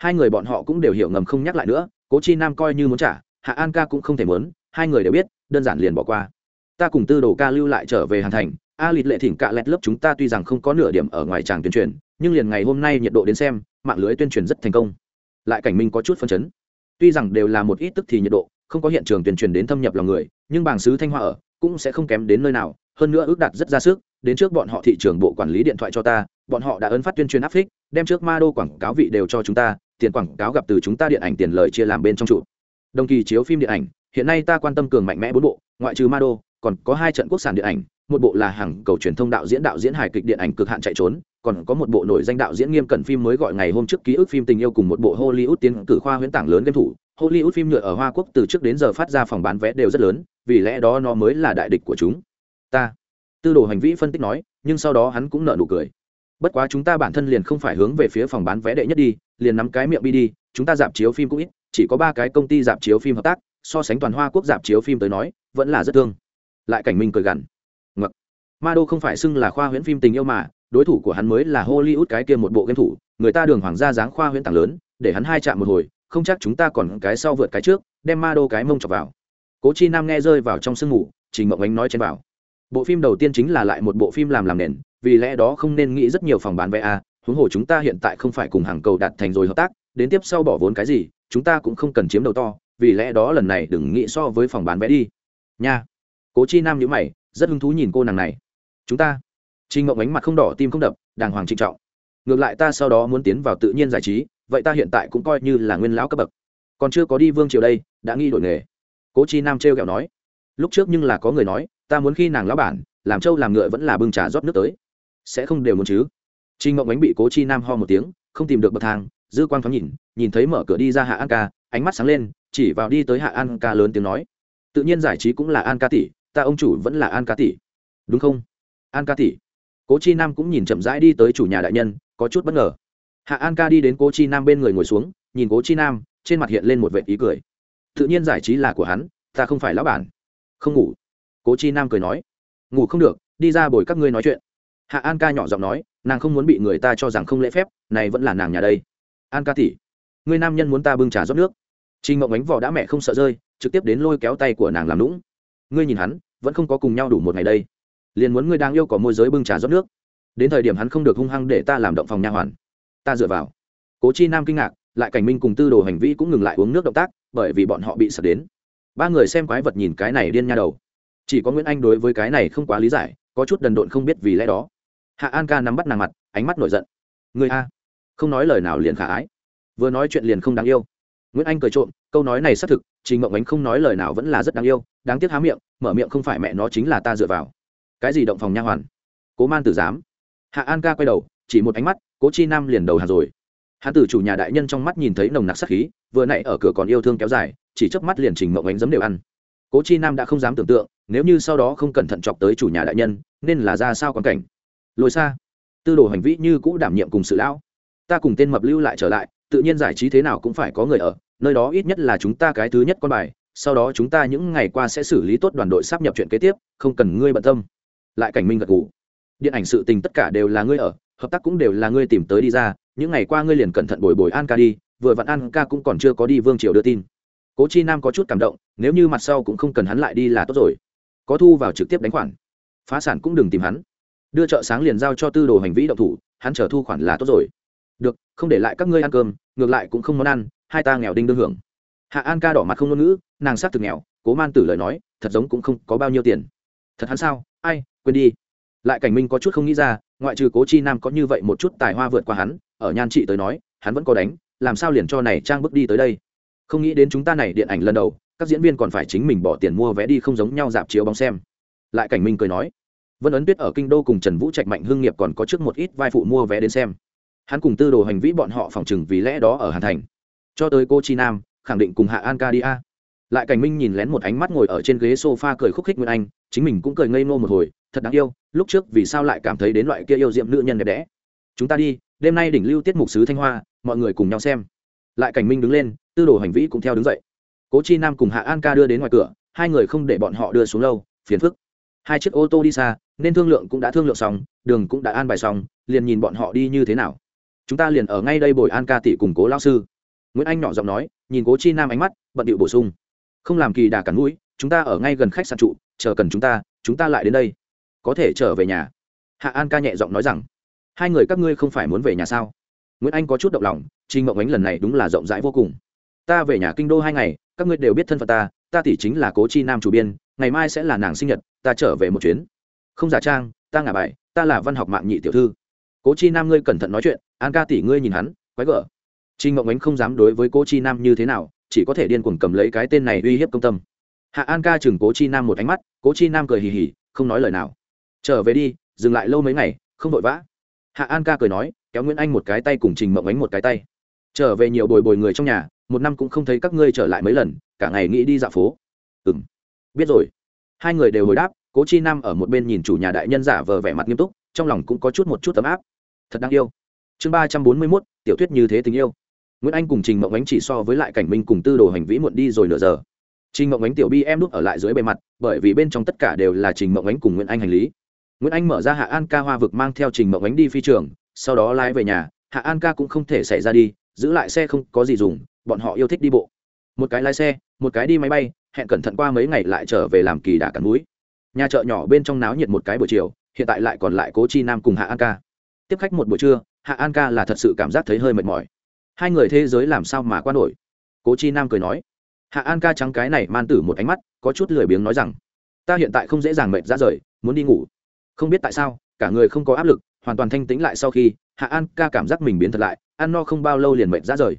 hai người bọn họ cũng đều hiểu ngầm không nhắc lại nữa, cố chi nam coi như muốn trả, hạ an ca cũng không thể muốn, hai người đều biết, đơn giản liền bỏ qua. Ta cùng tư đồ ca lưu lại trở về hàn thành, a lịt lệ thỉnh cạ lẹt lớp chúng ta tuy rằng không có nửa điểm ở ngoài tràng tuyên truyền, nhưng liền ngày hôm nay nhiệt độ đến xem, mạng lưới tuyên truyền rất thành công. Lại cảnh minh có chút phân chấn. Tuy rằng đều là một ít tức thì nhiệt độ, không có hiện trường tuyên truyền đến thâm nhập lòng người, nhưng bảng sứ thanh hoa ở cũng sẽ không kém đến nơi nào, hơn nữa ước đạt rất ra sức, đến trước bọn họ thị trường bộ quản lý điện thoại cho ta, bọn họ đã ấn phát tuyên truyền áp phích, đem trước ma đô quảng cáo vị đều cho chúng ta tiền quảng cáo gặp từ chúng ta điện ảnh tiền lời chia làm bên trong trụ. Đồng kỳ chiếu phim điện ảnh, hiện nay ta quan tâm cường mạnh mẽ bốn bộ, ngoại trừ ma đô còn có hai trận quốc sản điện ảnh, một bộ là hàng cầu truyền thông đạo diễn đạo diễn hài kịch điện ảnh cực hạn chạy trốn, còn có một bộ nổi danh đạo diễn nghiêm cẩn phim mới gọi ngày hôm trước ký ức phim tình yêu cùng một bộ hollywood tiến cử khoa huyễn tảng lớn game thủ. Hollywood phim nhựa ở hoa quốc từ trước đến giờ phát ra phòng bán vé đều rất lớn, vì lẽ đó nó mới là đại địch của chúng. Ta, tư đồ hành vi phân tích nói, nhưng sau đó hắn cũng nợ nụ cười. Bất quá chúng ta bản thân liền không phải hướng về phía phòng bán vé đệ nhất đi liền nắm cái miệng bi đi, chúng ta dạp chiếu phim cũng ít, chỉ có ba cái công ty dạp chiếu phim hợp tác, so sánh toàn hoa quốc dạp chiếu phim tới nói, vẫn là rất thương. Lại cảnh minh cười gằn. Ngặc ma đô không phải xưng là khoa huyễn phim tình yêu mà, đối thủ của hắn mới là hollywood cái kia một bộ game thủ, người ta đường hoàng gia dáng khoa huyễn tảng lớn, để hắn hai chạm một hồi, không chắc chúng ta còn cái sau vượt cái trước, đem ma đô cái mông chọc vào. Cố chi nam nghe rơi vào trong sương ngủ trình mộng ánh nói trên vào bộ phim đầu tiên chính là lại một bộ phim làm làm nền, vì lẽ đó không nên nghĩ rất nhiều phòng bán vé a à huống hồ chúng ta hiện tại không phải cùng hàng cầu đạt thành rồi hợp tác đến tiếp sau bỏ vốn cái gì chúng ta cũng không cần chiếm đầu to vì lẽ đó lần này đừng nghĩ so với phòng bán vé đi nha cố chi nam nhữ mày rất hứng thú nhìn cô nàng này chúng ta trinh Mộng ánh mặt không đỏ tim không đập, đàng hoàng trịnh trọng. Ngược lại ta sau đó muốn tiến vào tự nhiên giải trí, vậy ta hiện tại cũng coi như là nguyên lão cấp bậc. Còn chưa có đi vương triều đây, đã nghi đổi nghề. Cố Chi Nam trêu kẹo nói, lúc trước nhưng là có người nói, ta muốn khi nàng lão bản, làm trâu làm ngựa vẫn là bưng trà rót nước tới. Sẽ không đều muốn chứ? Trình Mộng ánh bị Cố Chi Nam ho một tiếng, không tìm được bậc thang, dư quang thoáng nhìn, nhìn thấy mở cửa đi ra Hạ An ca, ánh mắt sáng lên, chỉ vào đi tới Hạ An ca lớn tiếng nói, tự nhiên giải trí cũng là an ca tỷ ta ông chủ vẫn là an ca tỷ. Đúng không? An ca tỷ. Cố chi nam cũng nhìn chậm rãi đi tới chủ nhà đại nhân có chút bất ngờ. Hạ an ca đi đến cố chi nam bên người ngồi xuống nhìn cố chi nam trên mặt hiện lên một vệ ý cười. Tự nhiên giải trí là của hắn ta không phải lão bản. Không ngủ. Cố chi nam cười nói. Ngủ không được đi ra bồi các ngươi nói chuyện. Hạ an ca nhỏ giọng nói nàng không muốn bị người ta cho rằng không lễ phép này vẫn là nàng nhà đây an ca tỷ người nam nhân muốn ta bưng trà rót nước Trình Mộng Ánh vỏ đã mẹ không sợ rơi, trực tiếp đến lôi kéo tay của nàng làm lũng. Ngươi nhìn hắn, vẫn không có cùng nhau đủ một ngày đây. Liền muốn ngươi đang yêu có môi giới bưng trà rót nước. Đến thời điểm hắn không được hung hăng để ta làm động phòng nha hoàn. Ta dựa vào. Cố Chi Nam kinh ngạc, lại Cảnh Minh cùng Tư Đồ hành vi cũng ngừng lại uống nước động tác, bởi vì bọn họ bị sợ đến. Ba người xem quái vật nhìn cái này điên nha đầu. Chỉ có Nguyễn Anh đối với cái này không quá lý giải, có chút đần độn không biết vì lẽ đó. Hạ An ca nắm bắt nàng mặt, ánh mắt nổi giận. Người a, không nói lời nào liền khả ái. Vừa nói chuyện liền không đáng yêu. Nguyễn anh cười trộm câu nói này xác thực trình mộng ánh không nói lời nào vẫn là rất đáng yêu đáng tiếc há miệng mở miệng không phải mẹ nó chính là ta dựa vào. Cái gì động phòng nha hoàn? Cố man tử giám. Hạ an ca quay đầu chỉ một ánh mắt cố chi nam liền đầu hàng rồi. Hạ tử chủ nhà đại nhân trong mắt nhìn thấy nồng nặc sắc khí vừa nãy ở cửa còn yêu thương kéo dài chỉ chớp mắt liền trình mộng ánh giấm đều ăn. Cố chi nam đã không dám tưởng tượng nếu như sau đó không cẩn thận chọc tới chủ nhà đại nhân nên là ra sao quan cảnh? Lôi xa. Tư đồ hành vi như cũ đảm nhiệm cùng sự lão. Ta cùng tên mập lưu lại trở lại, tự nhiên giải trí thế nào cũng phải có người ở, nơi đó ít nhất là chúng ta cái thứ nhất con bài, sau đó chúng ta những ngày qua sẽ xử lý tốt đoàn đội sắp nhập chuyện kế tiếp, không cần ngươi bận tâm. Lại cảnh minh gật gù. Điện ảnh sự tình tất cả đều là ngươi ở, hợp tác cũng đều là ngươi tìm tới đi ra, những ngày qua ngươi liền cẩn thận bồi bồi an ca đi, vừa vặn an ca cũng còn chưa có đi vương triều đưa tin. Cố chi nam có chút cảm động, nếu như mặt sau cũng không cần hắn lại đi là tốt rồi. Có thu vào trực tiếp đánh khoản. Phá sản cũng đừng tìm hắn đưa chợ sáng liền giao cho tư đồ hành vĩ động thủ, hắn trở thu khoản là tốt rồi. Được, không để lại các ngươi ăn cơm, ngược lại cũng không món ăn, hai ta nghèo đinh đương hưởng. Hạ an ca đỏ mặt không ngôn ngữ, nàng s á c thực nghèo, cố man tử lời nói, thật giống cũng không có bao nhiêu tiền. Thật hắn sao? Ai, quên đi. Lại cảnh minh có chút không nghĩ ra, ngoại trừ cố chi nam có như vậy một chút tài hoa vượt qua hắn, ở nhan trị tới nói, hắn vẫn có đánh, làm sao liền cho này trang bước đi tới đây? Không nghĩ đến chúng ta này điện ảnh lần đầu, các diễn viên còn phải chính mình bỏ tiền mua vé đi không giống nhau dạp chiếu bóng xem. Lại cảnh minh cười nói vân ấn tuyết ở kinh đô cùng trần vũ trạch mạnh hương nghiệp còn có trước một ít vai phụ mua vé đến xem. Hắn cùng tư đồ hành vĩ bọn họ phòng chừng vì lẽ đó ở hàn thành. Cho tới cô chi nam, khẳng định cùng hạ an ca đi a. Lại cảnh minh nhìn lén một ánh mắt ngồi ở trên ghế s o f a cười khúc khích nguyên anh, chính mình cũng cười ngây ngô một hồi, thật đáng yêu, lúc trước vì sao lại cảm thấy đến loại kia yêu diệm nữ nhân đẹp đẽ. Chúng ta đi, đêm nay đỉnh lưu tiết mục sứ thanh hoa, mọi người cùng nhau xem. Lại cảnh minh đứng lên, tư đồ hành vĩ cũng theo đứng dậy. Cố chi nam cùng hạ an ca đưa đến ngoài cửa, hai người không để bọn họ đưa xuống lâu, phiền phức. Hai chiếc ô tô đi xa nên thương lượng cũng đã thương lượng xong, đường cũng đã an bài xong, liền nhìn bọn họ đi như thế nào. Chúng ta liền ở ngay đây bồi an ca tỷ cùng cố lao sư. Nguyễn anh nhỏ giọng nói, nhìn cố chi nam ánh mắt, bận điệu bổ sung. Không làm kỳ đà cắn mũi, chúng ta ở ngay gần khách sạn trụ, chờ cần chúng ta chúng ta lại đến đây. Có thể trở về nhà. Hạ an ca nhẹ giọng nói rằng, hai người các ngươi không phải muốn về nhà sao? Nguyễn anh có chút động lòng trinh mộng ánh lần này đúng là rộng rãi vô cùng. Ta về nhà kinh đô hai ngày, các ngươi đều biết thân phận ta ta tỷ chính là cố chi nam chủ biên, ngày mai sẽ là nàng sinh nhật, ta trở về một chuyến không giả trang, ta ngả bài, ta là văn học mạng nhị tiểu thư. Cố chi nam ngươi cẩn thận nói chuyện, an ca tỷ ngươi nhìn hắn, quái gở. Trinh Mộng ánh không dám đối với cố chi nam như thế nào, chỉ có thể điên cuồng cầm lấy cái tên này uy hiếp công tâm. Hạ an ca chừng cố chi nam một ánh mắt, cố chi nam cười hì hì, không nói lời nào. Trở về đi, dừng lại lâu mấy ngày, không vội vã. Hạ an ca cười nói, kéo nguyễn anh một cái tay cùng trình mộng ánh một cái tay. Trở về nhiều bồi bồi người trong nhà, một năm cũng không thấy các ngươi trở lại mấy lần, cả ngày nghĩ đi dạo phố. Ừ m biết rồi. Hai người đều hồi đáp cố chi nam ở một bên nhìn chủ nhà đại nhân giả vờ vẻ mặt nghiêm túc, trong lòng cũng có chút một chút ấm áp. Thật đáng yêu. Chương ba trăm bốn mươi mốt, tiểu thuyết như thế tình yêu. Nguyễn anh cùng trình mộng ánh chỉ so với lại cảnh minh cùng tư đồ hành vĩ muộn đi rồi nửa giờ. Trình mộng ánh tiểu bi em đúc ở lại dưới bề mặt, bởi vì bên trong tất cả đều là trình mộng ánh cùng nguyễn anh hành lý. Nguyễn anh mở ra hạ an ca hoa vực mang theo trình mộng ánh đi phi trường, sau đó lái về nhà. Hạ an ca cũng không thể xảy ra đi, giữ lại xe không có gì dùng, bọn họ yêu thích đi bộ. Một cái lái xe, một cái đi máy bay, hẹn cẩn thận qua mấy ngày lại trở về làm kỳ đà cắn núi nhà chợ nhỏ bên trong náo nhiệt một cái buổi chiều, hiện tại lại còn lại cố chi nam cùng hạ an ca. Tiếp khách một buổi trưa, hạ an ca là thật sự cảm giác thấy hơi mệt mỏi. Hai người thế giới làm sao mà qua nổi? Cố chi nam cười nói. Hạ an ca trắng cái này man tử một ánh mắt, có chút lười biếng nói rằng, ta hiện tại không dễ dàng mệt ra rời, muốn đi ngủ. Không biết tại sao, cả người không có áp lực, hoàn toàn thanh tĩnh lại sau khi, hạ an ca cảm giác mình biến thật lại, ăn no không bao lâu liền mệt ra rời.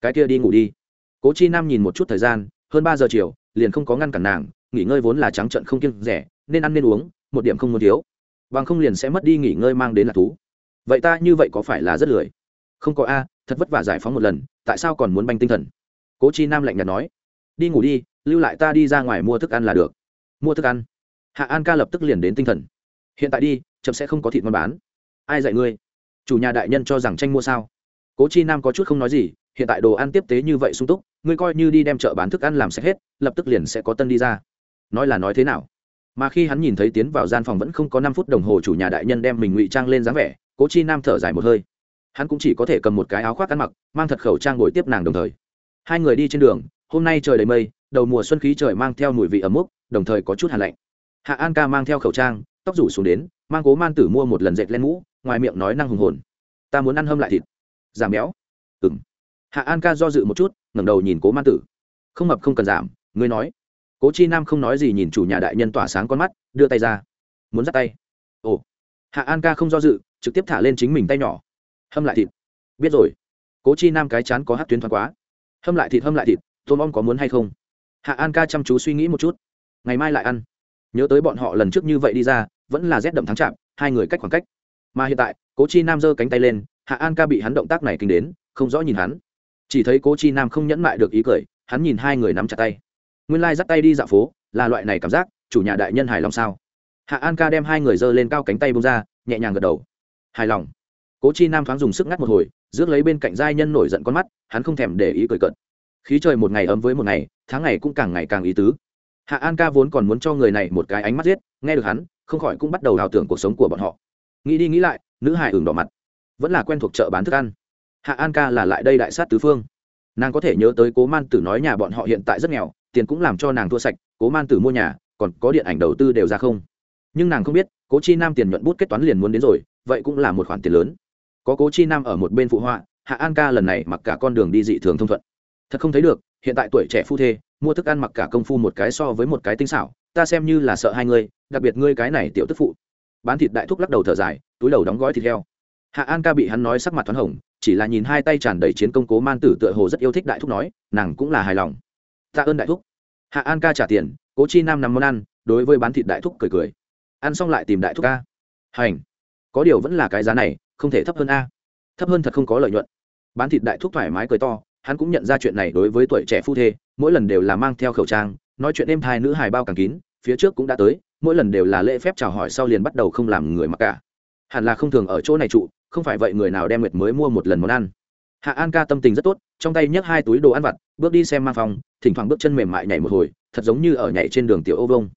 Cái kia đi ngủ đi. Cố chi nam nhìn một chút thời gian, hơn ba giờ chiều, liền không có ngăn cản nàng nghỉ ngơi vốn là trắng trận không kiêng rẻ, nên ăn nên uống, một điểm không muốn thiếu. Bằng không liền sẽ mất đi nghỉ ngơi mang đến là thú. Vậy ta như vậy có phải là rất lười? Không có a, thật vất vả giải phóng một lần, tại sao còn muốn banh tinh thần? Cố chi nam lạnh nhạt nói. Đi ngủ đi, lưu lại ta đi ra ngoài mua thức ăn là được. Mua thức ăn? Hạ an ca lập tức liền đến tinh thần. Hiện tại đi, chậm sẽ không có thịt ngon bán. Ai dạy ngươi? Chủ nhà đại nhân cho rằng tranh mua sao? Cố chi nam có chút không nói gì, hiện tại đồ ăn tiếp tế như vậy sung túc, ngươi coi như đi đem chợ bán thức ăn làm sạch hết, lập tức liền sẽ có tân đi ra nói là nói thế nào? Mà khi hắn nhìn thấy tiến vào gian phòng vẫn không có năm phút đồng hồ chủ nhà đại nhân đem mình ngụy trang lên dáng vẻ, cố chi nam thở dài một hơi. Hắn cũng chỉ có thể cầm một cái áo khoác ăn mặc, mang thật khẩu trang ngồi tiếp nàng đồng thời. Hai người đi trên đường, hôm nay trời đầy mây, đầu mùa xuân khí trời mang theo mùi vị ấm mốc đồng thời có chút hàn lạnh. Hạ an ca mang theo khẩu trang, tóc rủ xuống đến, mang cố man tử mua một lần dệt lên mũ, ngoài miệng nói năng hùng hồn. Ta muốn ăn hâm lại thịt. Giảm béo. Ừng hạ an ca do dự một chút, ngẩng đầu nhìn cố man tử. Không mập không cần giảm, ngươi nói cố chi nam không nói gì nhìn chủ nhà đại nhân tỏa sáng con mắt, đưa tay ra. Muốn dắt tay. Ồ. Hạ an ca không do dự, trực tiếp thả lên chính mình tay nhỏ. Hâm lại thịt. Biết rồi. Cố chi nam cái chán có hát tuyến thoáng quá. Hâm lại thịt, hâm lại thịt tôm om có muốn hay không? Hạ an ca chăm chú suy nghĩ một chút. Ngày mai lại ăn. Nhớ tới bọn họ lần trước như vậy đi ra, vẫn là rét đậm thắng chạm, hai người cách khoảng cách. Mà hiện tại, cố chi nam giơ cánh tay lên, hạ an ca bị hắn động tác này kinh đến, không rõ nhìn hắn. Chỉ thấy cố chi nam không nhẫn mại được ý cười, hắn nhìn hai người nắm chặt tay nguyên lai dắt tay đi dạo phố, là loại này cảm giác, chủ nhà đại nhân hài lòng sao? Hạ an ca đem hai người giơ lên cao cánh tay bông ra, nhẹ nhàng gật đầu. Hài lòng. Cố chi nam thoáng dùng sức ngắt một hồi, rước lấy bên cạnh giai nhân nổi giận con mắt, hắn không thèm để ý cười cận khí trời một ngày ấm với một ngày, tháng ngày cũng càng ngày càng ý tứ. Hạ an ca vốn còn muốn cho người này một cái ánh mắt giết, nghe được hắn, không khỏi cũng bắt đầu đào tưởng cuộc sống của bọn họ. Nghĩ đi nghĩ lại, nữ hải ửng đỏ mặt. Vẫn là quen thuộc chợ bán thức ăn. Hạ an ca là lại đây đại sát tứ phương. Nàng có thể nhớ tới cố man tử nói nhà bọn họ hiện tại rất nghèo tiền cũng làm cho nàng thua sạch, cố man tử mua nhà, còn có điện ảnh đầu tư đều ra không. Nhưng nàng không biết, cố chi nam tiền nhuận bút kết toán liền muốn đến rồi, vậy cũng là một khoản tiền lớn. Có cố chi nam ở một bên phụ họa, hạ an ca lần này mặc cả con đường đi dị thường thông thuận. Thật không thấy được, hiện tại tuổi trẻ phu thê, mua thức ăn mặc cả công phu một cái so với một cái tinh xảo, ta xem như là sợ hai ngươi đặc biệt ngươi cái này tiểu tức phụ. Bán thịt đại thúc lắc đầu thở dài, túi đầu đóng gói thịt heo. Hạ an ca bị hắn nói sắc mặt thoáng hồng, chỉ là nhìn hai tay tràn đầy chiến công cố man tử tựa hồ rất yêu thích đại thúc nói, nàng cũng là hài lòng tạ ơn đại thúc. Hạ an ca trả tiền, cố chi nam nằm món ăn, đối với bán thịt đại thúc cười cười. Ăn xong lại tìm đại thúc ca. Hành. Có điều vẫn là cái giá này, không thể thấp hơn a. Thấp hơn thật không có lợi nhuận. Bán thịt đại thúc thoải mái cười to, hắn cũng nhận ra chuyện này đối với tuổi trẻ phu thê, mỗi lần đều là mang theo khẩu trang, nói chuyện êm thai nữ hài bao càng kín, phía trước cũng đã tới, mỗi lần đều là lễ phép chào hỏi sau liền bắt đầu không làm người mặc cả. Hẳn là không thường ở chỗ này trụ, không phải vậy người nào đem nguyệt mới mua một lần món ăn hạ an ca tâm tình rất tốt, trong tay nhấc hai túi đồ ăn vặt, bước đi xem mang phòng, thỉnh thoảng bước chân mềm mại nhảy một hồi, thật giống như ở nhảy trên đường tiểu ô vông.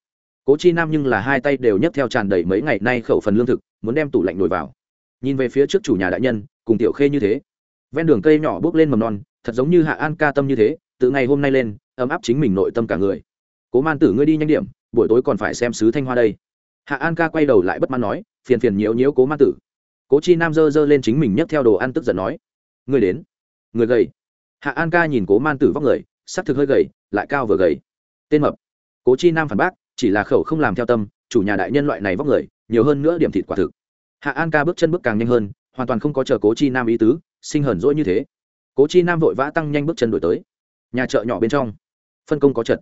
Cố chi nam nhưng là hai tay đều nhấc theo tràn đầy mấy ngày nay khẩu phần lương thực, muốn đem tủ lạnh nổi vào. Nhìn về phía trước chủ nhà đại nhân, cùng tiểu khê như thế. Ven đường cây nhỏ bước lên mầm non, thật giống như hạ an ca tâm như thế, từ ngày hôm nay lên, ấm áp chính mình nội tâm cả người. Cố man tử ngươi đi nhanh điểm, buổi tối còn phải xem sứ thanh hoa đây. Hạ an ca quay đầu lại bất mãn nói, phiền phiền nhiễu nhiễu cố man tử. Cố chi nam dơ dơ lên chính mình nhấc theo đồ ăn, tức giận nói người đến. Người gầy. Hạ an ca nhìn cố man tử vóc người, sắc thực hơi gầy, lại cao vừa gầy. Tên mập. Cố chi nam phản bác, chỉ là khẩu không làm theo tâm, chủ nhà đại nhân loại này vóc người, nhiều hơn nữa điểm thịt quả thực. Hạ an ca bước chân bước càng nhanh hơn, hoàn toàn không có chờ cố chi nam ý tứ, sinh hờn dỗi như thế. Cố chi nam vội vã tăng nhanh bước chân đổi tới. Nhà chợ nhỏ bên trong. Phân công có trật.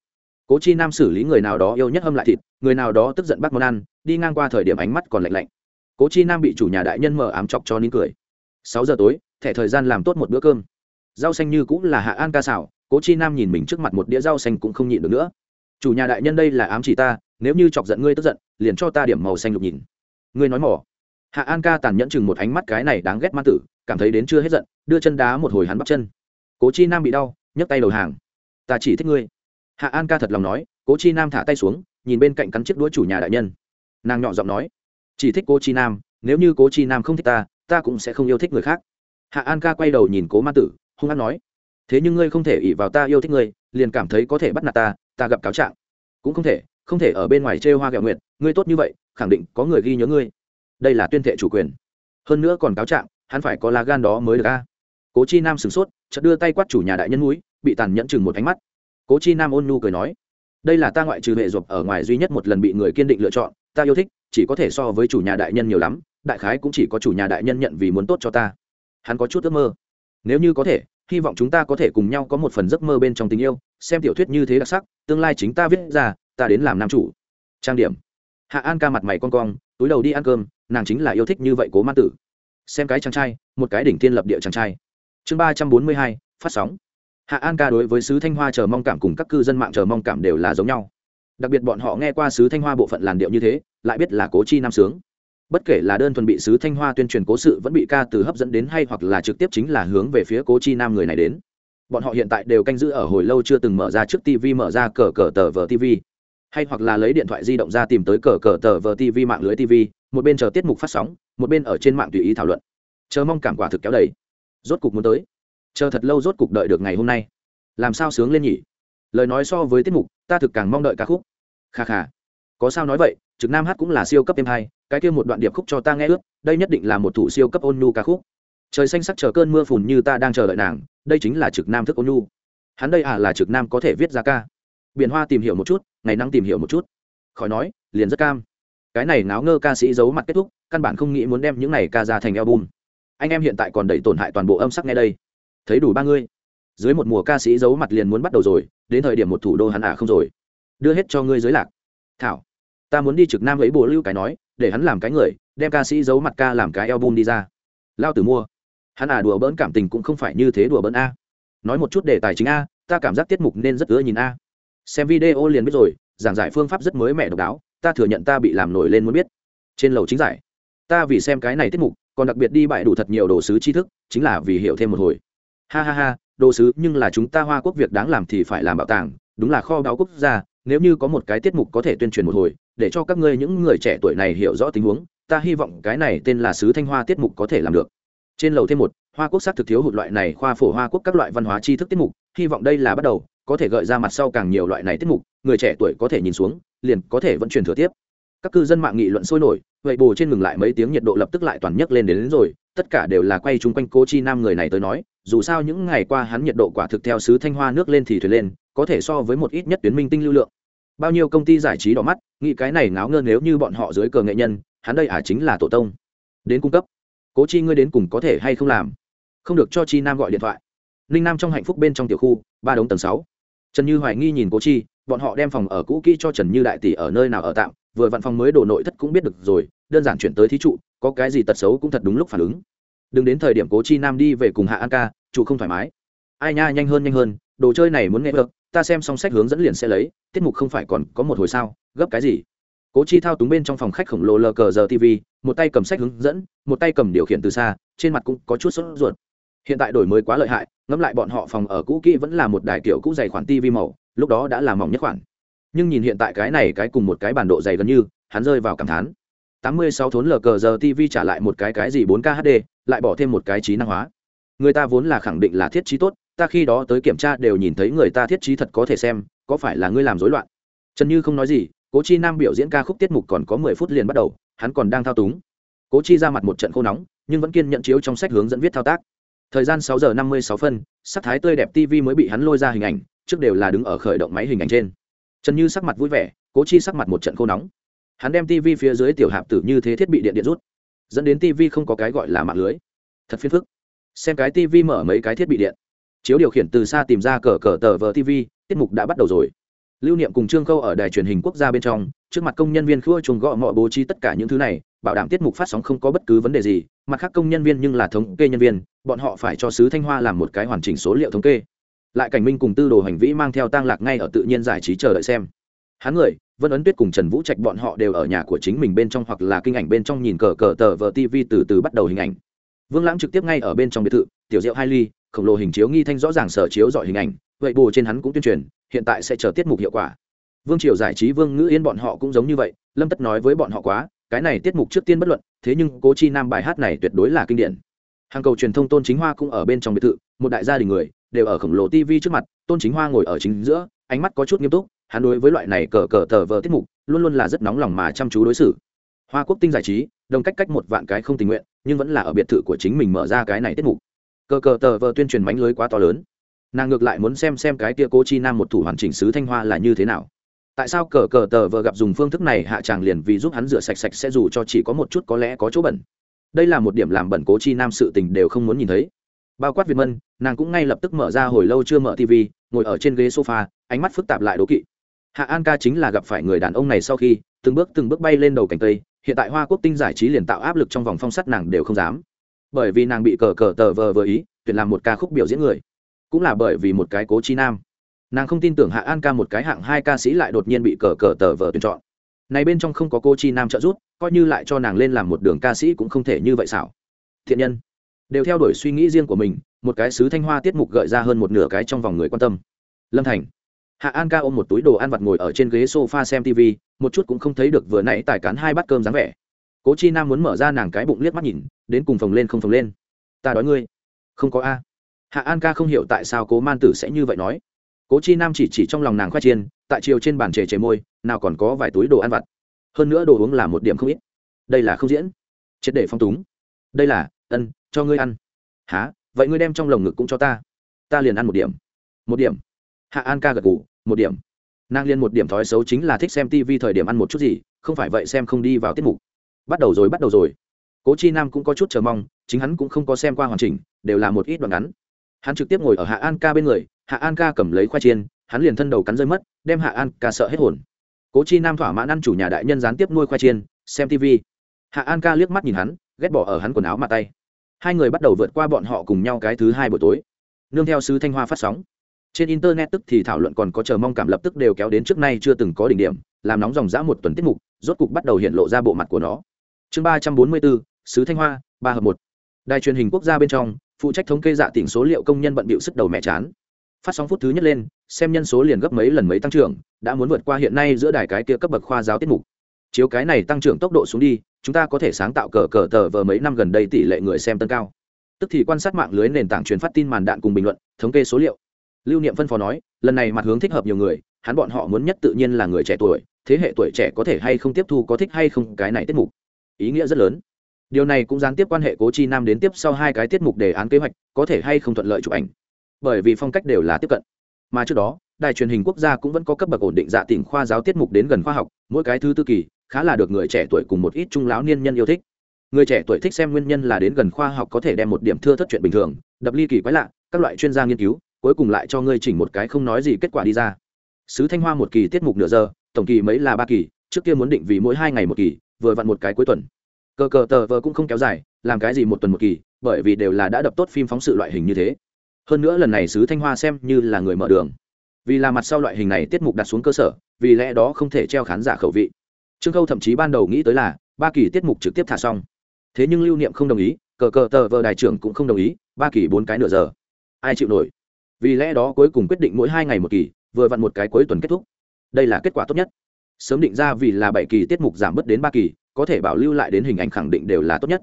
Cố chi nam xử lý người nào đó yêu nhất hâm lại thịt, người nào đó tức giận bắt món ăn, đi ngang qua thời điểm ánh mắt còn lạnh lạnh. Cố chi nam bị chủ nhà đại nhân mở ám chọc cho nín cười. Sáu giờ tối thẻ thời gian làm tốt một bữa cơm. Rau xanh như cũng là hạ an ca xảo, cố chi nam nhìn mình trước mặt một đĩa rau xanh cũng không nhịn được nữa. Chủ nhà đại nhân đây là ám chỉ ta, nếu như chọc giận ngươi tức giận, liền cho ta điểm màu xanh lục nhìn. Ngươi nói mỏ. Hạ an ca tàn nhẫn chừng một ánh mắt cái này đáng ghét man tử, cảm thấy đến chưa hết giận, đưa chân đá một hồi hắn bắt chân. Cố chi nam bị đau, nhấc tay đầu hàng. Ta chỉ thích ngươi. Hạ an ca thật lòng nói, cố chi nam thả tay xuống, nhìn bên cạnh cắn chiếc đũa chủ nhà đại nhân. Nàng nhỏ giọng nói, chỉ thích cố chi nam, nếu như cố chi nam không thích ta ta cũng sẽ không yêu thích người khác hạ an ca quay đầu nhìn cố ma tử, hung hát nói, thế nhưng ngươi không thể ỉ vào ta yêu thích ngươi, liền cảm thấy có thể bắt nạt ta ta gặp cáo trạng. Cũng không thể không thể ở bên ngoài chê hoa gạo nguyện ngươi tốt như vậy, khẳng định có người ghi nhớ ngươi. Đây là tuyên thệ chủ quyền. Hơn nữa còn cáo trạng, hắn phải có lá gan đó mới được a. Cố chi nam sửng sốt, chợt đưa tay quát chủ nhà đại nhân núi, bị tàn nhẫn chừng một ánh mắt. Cố chi nam ôn nhu cười nói, đây là ta ngoại trừ hệ ruột ở ngoài duy nhất một lần bị người kiên định lựa chọn, ta yêu thích, chỉ có thể so với chủ nhà đại nhân nhiều lắm, đại khái cũng chỉ có chủ nhà đại nhân nhận vì muốn tốt cho ta hắn có chút ước mơ. Nếu như có thể, hy vọng chúng ta có thể cùng nhau có một phần giấc mơ bên trong tình yêu, xem tiểu thuyết như thế đặc sắc, tương lai chính ta viết ra, ta đến làm nam chủ. Trang điểm. Hạ an ca mặt mày con cong, túi đầu đi ăn cơm, nàng chính là yêu thích như vậy cố man tử. Xem cái chàng trai, một cái đỉnh tiên lập địa chàng trai. Chương ba trăm bốn mươi hai, phát sóng. Hạ an ca đối với sứ thanh hoa chờ mong cảm cùng các cư dân mạng chờ mong cảm đều là giống nhau. Đặc biệt bọn họ nghe qua sứ thanh hoa bộ phận làn điệu như thế, lại biết là cố chi nam sướng bất kể là đơn thuần bị sứ thanh hoa tuyên truyền cố sự vẫn bị ca từ hấp dẫn đến hay hoặc là trực tiếp chính là hướng về phía cố chi nam người này đến. Bọn họ hiện tại đều canh giữ ở hồi lâu chưa từng mở ra trước tv mở ra cờ cờ tờ vờ tv hay hoặc là lấy điện thoại di động ra tìm tới cờ cờ tờ vờ tv mạng lưới tv một bên chờ tiết mục phát sóng, một bên ở trên mạng tùy ý thảo luận. Chờ mong cảm quả thực kéo đầy. Rốt cục muốn tới. Chờ thật lâu rốt cục đợi được ngày hôm nay. Làm sao sướng lên nhỉ? Lời nói so với tiết mục, ta thực càng mong đợi ca khúc. Kha kha. Có sao nói vậy, trực nam hát cũng là siêu cấp em hai cái kia một đoạn điệp khúc cho ta nghe ước, đây nhất định là một thủ siêu cấp ôn nhu ca khúc. Trời xanh sắc chờ cơn mưa phùn như ta đang chờ đợi nàng, đây chính là trực nam thức ôn nhu. Hắn đây à là trực nam có thể viết ra ca. Biển hoa tìm hiểu một chút, ngày nắng tìm hiểu một chút. Khỏi nói, liền rất cam. Cái này náo ngơ ca sĩ giấu mặt kết thúc, căn bản không nghĩ muốn đem những này ca ra thành album. Anh em hiện tại còn đẩy tổn hại toàn bộ âm sắc nghe đây. Thấy đủ ba ngươi. Dưới một mùa ca sĩ giấu mặt liền muốn bắt đầu rồi, đến thời điểm một thủ đô hắn à không rồi. Đưa hết cho ngươi dưới lạc. Thảo, ta muốn đi trực nam ấy bồ lưu cái nói để hắn làm cái người, đem ca sĩ giấu mặt ca làm cái album đi ra. Lao tử mua. Hắn à đùa bỡn cảm tình cũng không phải như thế đùa bỡn a. Nói một chút đề tài chính a, ta cảm giác tiết mục nên rất ưa nhìn a. Xem video liền biết rồi, giảng giải phương pháp rất mới mẻ độc đáo, ta thừa nhận ta bị làm nổi lên muốn biết. Trên lầu chính giải. Ta vì xem cái này tiết mục, còn đặc biệt đi bại đủ thật nhiều đồ sứ tri thức, chính là vì hiểu thêm một hồi. Ha ha ha, đồ sứ, nhưng là chúng ta hoa quốc việc đáng làm thì phải làm bảo tàng, đúng là kho báu quốc gia, nếu như có một cái tiết mục có thể tuyên truyền một hồi để cho các ngươi những người trẻ tuổi này hiểu rõ tình huống ta hy vọng cái này tên là sứ thanh hoa tiết mục có thể làm được. Trên lầu thêm một hoa quốc sắc thực thiếu hụt loại này khoa phổ hoa quốc các loại văn hóa tri thức tiết mục hy vọng đây là bắt đầu có thể gợi ra mặt sau càng nhiều loại này tiết mục người trẻ tuổi có thể nhìn xuống liền có thể vẫn truyền thừa tiếp. Các cư dân mạng nghị luận sôi nổi vậy bù trên ngừng lại mấy tiếng nhiệt độ lập tức lại toàn nhấc lên đến, đến rồi tất cả đều là quay chung quanh cố chi nam người này tới nói dù sao những ngày qua hắn nhiệt độ quả thực theo sứ thanh hoa nước lên thì thuyền lên có thể so với một ít nhất tuyến minh tinh lưu lượng bao nhiêu công ty giải trí đỏ mắt, nghĩ cái này ngáo ngơ nếu như bọn họ dưới cờ nghệ nhân, hắn đây ả à chính là tổ tông. Đến cung cấp. Cố chi ngươi đến cùng có thể hay không làm? Không được cho chi nam gọi điện thoại. Ninh nam trong hạnh phúc bên trong tiểu khu, ba đống tầng sáu. Trần như hoài nghi nhìn cố chi, bọn họ đem phòng ở cũ kỹ cho trần như đại tỷ ở nơi nào ở tạm, vừa vặn phòng mới đổ nội thất cũng biết được rồi, đơn giản chuyển tới thí trụ, có cái gì tật xấu cũng thật đúng lúc phản ứng. Đừng đến thời điểm cố chi nam đi về cùng hạ an ca chủ không thoải mái. Ai nha, nhanh hơn nhanh hơn, đồ chơi này muốn nghe được ta xem xong sách hướng dẫn liền sẽ lấy, tiết mục không phải còn có một hồi sao, gấp cái gì? Cố chi thao túng bên trong phòng khách khổng lồ lờ cờ giờ tv một tay cầm sách hướng dẫn, một tay cầm điều khiển từ xa, trên mặt cũng có chút sốt ruột. Hiện tại đổi mới quá lợi hại, ngẫm lại bọn họ phòng ở cũ kỹ vẫn là một đài kiểu cũ dày khoản tv màu, lúc đó đã là mỏng nhất khoản. Nhưng nhìn hiện tại cái này cái cùng một cái bản độ dày gần như, hắn rơi vào cảm thán. Tám mươi sáu thốn lờ cờ giờ tv trả lại một cái cái gì bốn k hd lại bỏ thêm một cái trí năng hóa. Người ta vốn là khẳng định là thiết trí tốt ta khi đó tới kiểm tra đều nhìn thấy người ta thiết trí thật có thể xem, có phải là ngươi làm rối loạn? Trần như không nói gì, cố chi nam biểu diễn ca khúc tiết mục còn có mười phút liền bắt đầu, hắn còn đang thao túng. Cố chi ra mặt một trận khô nóng, nhưng vẫn kiên nhận chiếu trong sách hướng dẫn viết thao tác. Thời gian sáu giờ năm mươi sáu phân, sắc thái tươi đẹp tv mới bị hắn lôi ra hình ảnh, trước đều là đứng ở khởi động máy hình ảnh trên. Trần như sắc mặt vui vẻ, cố chi sắc mặt một trận khô nóng. Hắn đem tv phía dưới tiểu hạp tử như thế thiết bị điện điện rút, dẫn đến tv không có cái gọi là mạng lưới. Thật phiền phức. Xem cái tv mở mấy cái thiết bị điện chiếu điều khiển từ xa tìm ra cờ cờ tờ vờ tv, tiết mục đã bắt đầu rồi. Lưu niệm cùng trương khâu ở đài truyền hình quốc gia bên trong, trước mặt công nhân viên khua chuồng gõ mọi bố trí tất cả những thứ này, bảo đảm tiết mục phát sóng không có bất cứ vấn đề gì, mặt khác công nhân viên nhưng là thống kê nhân viên, bọn họ phải cho sứ thanh hoa làm một cái hoàn chỉnh số liệu thống kê. Lại cảnh minh cùng tư đồ hành vĩ mang theo tang lạc ngay ở tự nhiên giải trí chờ đợi xem. Hắn người, vân ấn tuyết cùng trần vũ trạch bọn họ đều ở nhà của chính mình bên trong hoặc là kinh ảnh bên trong nhìn cờ cờ tờ vờ tv từ từ bắt đầu hình ảnh. Vương lãng trực tiếp ngay ở bên trong biệt thự, tiểu diệu hai ly khổng lồ hình chiếu nghi thanh rõ ràng sở chiếu dọi hình ảnh, vậy bù trên hắn cũng tuyên truyền, hiện tại sẽ chờ tiết mục hiệu quả. Vương triều giải trí vương ngữ yên bọn họ cũng giống như vậy, lâm tất nói với bọn họ quá, cái này tiết mục trước tiên bất luận, thế nhưng cố chi nam bài hát này tuyệt đối là kinh điển. Hàng cầu truyền thông tôn chính hoa cũng ở bên trong biệt thự, một đại gia đình người, đều ở khổng lồ tv trước mặt, tôn chính hoa ngồi ở chính giữa, ánh mắt có chút nghiêm túc, hắn đối với loại này cờ cờ tờ vờ tiết mục, luôn luôn là rất nóng lòng mà chăm chú đối xử. Hoa quốc tinh giải trí đồng cách cách một vạn cái không tình nguyện, nhưng vẫn là ở biệt thự của chính mình mở ra cái này tiết mục cờ cờ tờ vờ tuyên truyền mánh lưới quá to lớn. Nàng ngược lại muốn xem xem cái tia cố chi nam một thủ hoàn chỉnh sứ thanh hoa là như thế nào. Tại sao cờ cờ tờ vờ gặp dùng phương thức này hạ tràng liền vì giúp hắn rửa sạch sạch sẽ dù cho chỉ có một chút có lẽ có chỗ bẩn. Đây là một điểm làm bẩn cố chi nam sự tình đều không muốn nhìn thấy. Bao quát việt mân, nàng cũng ngay lập tức mở ra hồi lâu chưa mở tv ngồi ở trên ghế sofa, ánh mắt phức tạp lại đố kỵ. Hạ an ca chính là gặp phải người đàn ông này sau khi, từng bước từng bước bay lên đầu cành tây hiện tại hoa quốc tinh giải trí liền tạo áp lực trong vòng phong sắt nàng đều không dám bởi vì nàng bị cờ cờ tờ vờ vừa ý, tuyển làm một ca khúc biểu diễn người. Cũng là bởi vì một cái cố chi nam. Nàng không tin tưởng hạ an ca một cái hạng hai ca sĩ lại đột nhiên bị cờ cờ tờ vờ tuyển chọn. Này bên trong không có cô chi nam trợ giúp, coi như lại cho nàng lên làm một đường ca sĩ cũng không thể như vậy xảo. Thiện nhân. Đều theo đuổi suy nghĩ riêng của mình, một cái sứ thanh hoa tiết mục gợi ra hơn một nửa cái trong vòng người quan tâm. Lâm thành. Hạ an ca ôm một túi đồ ăn vặt ngồi ở trên ghế s o f a xem tv một chút cũng không thấy được vừa nãy tài cán hai bát cơm dáng vẻ cố chi nam muốn mở ra nàng cái bụng liếc mắt nhìn, đến cùng phồng lên không phồng lên. Ta đói ngươi. Không có a. Hạ an ca không hiểu tại sao cố man tử sẽ như vậy nói. Cố chi nam chỉ chỉ trong lòng nàng khoai chiên, tại chiều trên bàn trề chề môi, nào còn có vài túi đồ ăn vặt. Hơn nữa đồ uống là một điểm không ít. Đây là không diễn. Triệt để phong túng. Đây là, ân, cho ngươi ăn. Há vậy ngươi đem trong lồng ngực cũng cho ta. Ta liền ăn một điểm. Một điểm. Hạ an ca gật ngủ một điểm. Nàng liên một điểm thói xấu chính là thích xem tv thời điểm ăn một chút gì, không phải vậy xem không đi vào tiết mục bắt đầu rồi, bắt đầu rồi. Cố chi nam cũng có chút chờ mong, chính hắn cũng không có xem qua hoàn chỉnh, đều là một ít đoạn ngắn. Hắn trực tiếp ngồi ở hạ an ca bên người, hạ an ca cầm lấy khoai chiên, hắn liền thân đầu cắn rơi mất, đem hạ an ca sợ hết hồn. Cố chi nam thỏa mãn ăn chủ nhà đại nhân gián tiếp nuôi khoai chiên, xem tv hạ an ca liếc mắt nhìn hắn, ghét bỏ ở hắn quần áo mặt tay. Hai người bắt đầu vượt qua bọn họ cùng nhau cái thứ hai buổi tối. Nương theo sứ thanh hoa phát sóng. Trên internet tức thì thảo luận còn có chờ mong cảm lập tức đều kéo đến trước nay chưa từng có đỉnh điểm, làm nóng dòng dã một tuần tiết mục, rốt cục bắt đầu hiện lộ ra bộ mặt của nó chương ba trăm bốn mươi bốn, sứ thanh hoa, ba hợp một. Đài truyền hình quốc gia bên trong, phụ trách thống kê dạ tỉnh số liệu công nhân bận bịu sức đầu mẹ chán. Phát sóng phút thứ nhất lên, xem nhân số liền gấp mấy lần mấy tăng trưởng, đã muốn vượt qua hiện nay giữa đài cái kia cấp bậc khoa giáo tiết mục. Chiếu cái này tăng trưởng tốc độ xuống đi, chúng ta có thể sáng tạo cờ cờ tờ vờ mấy năm gần đây tỷ lệ người xem tăng cao. Tức thì quan sát mạng lưới nền tảng truyền phát tin màn đạn cùng bình luận, thống kê số liệu. Lưu niệm phân phó nói, lần này mặt hướng thích hợp nhiều người, hắn bọn họ muốn nhất tự nhiên là người trẻ tuổi, thế hệ tuổi trẻ có thể hay không tiếp thu, có thích hay không cái này tiết mục ý nghĩa rất lớn. Điều này cũng gián tiếp quan hệ cố chi nam đến tiếp sau hai cái tiết mục đề án kế hoạch, có thể hay không thuận lợi chụp ảnh. Bởi vì phong cách đều là tiếp cận. Mà trước đó, đài truyền hình quốc gia cũng vẫn có cấp bậc ổn định dạ tỉnh khoa giáo tiết mục đến gần khoa học, mỗi cái thứ tư kỳ, khá là được người trẻ tuổi cùng một ít trung lão niên nhân yêu thích. Người trẻ tuổi thích xem nguyên nhân là đến gần khoa học có thể đem một điểm thưa thất chuyện bình thường, đập ly kỳ quái lạ, các loại chuyên gia nghiên cứu, cuối cùng lại cho ngươi chỉnh một cái không nói gì kết quả đi ra. Sứ thanh hoa một kỳ tiết mục nửa giờ, tổng kỳ mấy là ba kỳ, trước kia muốn định vì mỗi hai ngày một kỳ vừa vặn một cái cuối tuần. Cờ cờ tờ vờ cũng không kéo dài, làm cái gì một tuần một kỳ, bởi vì đều là đã đập tốt phim phóng sự loại hình như thế. Hơn nữa lần này sứ thanh hoa xem như là người mở đường. Vì là mặt sau loại hình này tiết mục đặt xuống cơ sở, vì lẽ đó không thể treo khán giả khẩu vị. Trương khâu thậm chí ban đầu nghĩ tới là, ba kỳ tiết mục trực tiếp thả xong. Thế nhưng lưu niệm không đồng ý, cờ cờ tờ vờ đài trưởng cũng không đồng ý, ba kỳ bốn cái nửa giờ. Ai chịu nổi? Vì lẽ đó cuối cùng quyết định mỗi hai ngày một kỳ, vừa vặn một cái cuối tuần kết thúc. Đây là kết quả tốt nhất sớm định ra vì là bảy kỳ tiết mục giảm bớt đến ba kỳ, có thể bảo lưu lại đến hình ảnh khẳng định đều là tốt nhất.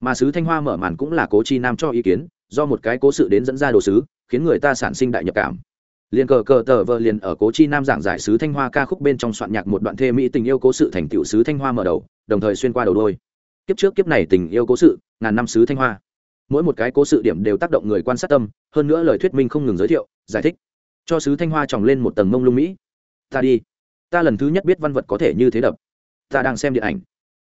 Mà sứ thanh hoa mở màn cũng là cố chi nam cho ý kiến, do một cái cố sự đến dẫn ra đồ sứ, khiến người ta sản sinh đại nhập cảm. Liền cờ cờ tờ vợ liền ở cố chi nam giảng giải sứ thanh hoa ca khúc bên trong soạn nhạc một đoạn thê mỹ tình yêu cố sự thành tựu sứ thanh hoa mở đầu, đồng thời xuyên qua đầu đôi. Kiếp trước kiếp này tình yêu cố sự, ngàn năm sứ thanh hoa. Mỗi một cái cố sự điểm đều tác động người quan sát tâm, hơn nữa lời thuyết minh không ngừng giới thiệu, giải thích. Cho sứ thanh hoa tròng lên một tầng mông lung mỹ. Ta đi ta lần thứ nhất biết văn vật có thể như thế đập. Ta đang xem điện ảnh.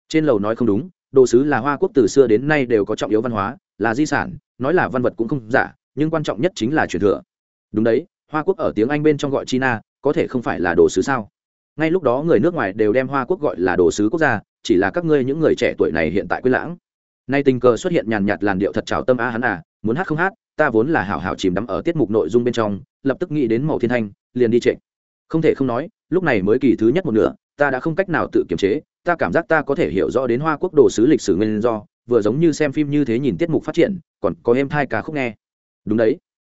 Trên lầu nói không đúng, đồ sứ là hoa quốc từ xưa đến nay đều có trọng yếu văn hóa, là di sản, nói là văn vật cũng không giả, nhưng quan trọng nhất chính là truyền thừa. Đúng đấy, hoa quốc ở tiếng anh bên trong gọi china, có thể không phải là đồ sứ sao? Ngay lúc đó người nước ngoài đều đem hoa quốc gọi là đồ sứ quốc gia, chỉ là các ngươi những người trẻ tuổi này hiện tại quên lãng. Nay tình cờ xuất hiện nhàn nhạt làn điệu thật trào tâm a hắn à muốn hát không hát, ta vốn là hảo hảo chìm đắm ở tiết mục nội dung bên trong, lập tức nghĩ đến màu thiên thanh, liền đi trệ không thể không nói, lúc này mới kỳ thứ nhất một nửa, ta đã không cách nào tự kiềm chế, ta cảm giác ta có thể hiểu rõ đến hoa quốc đồ sứ lịch sử nguyên do, vừa giống như xem phim như thế nhìn tiết mục phát triển, còn có em thai ca khúc nghe. Đúng đấy.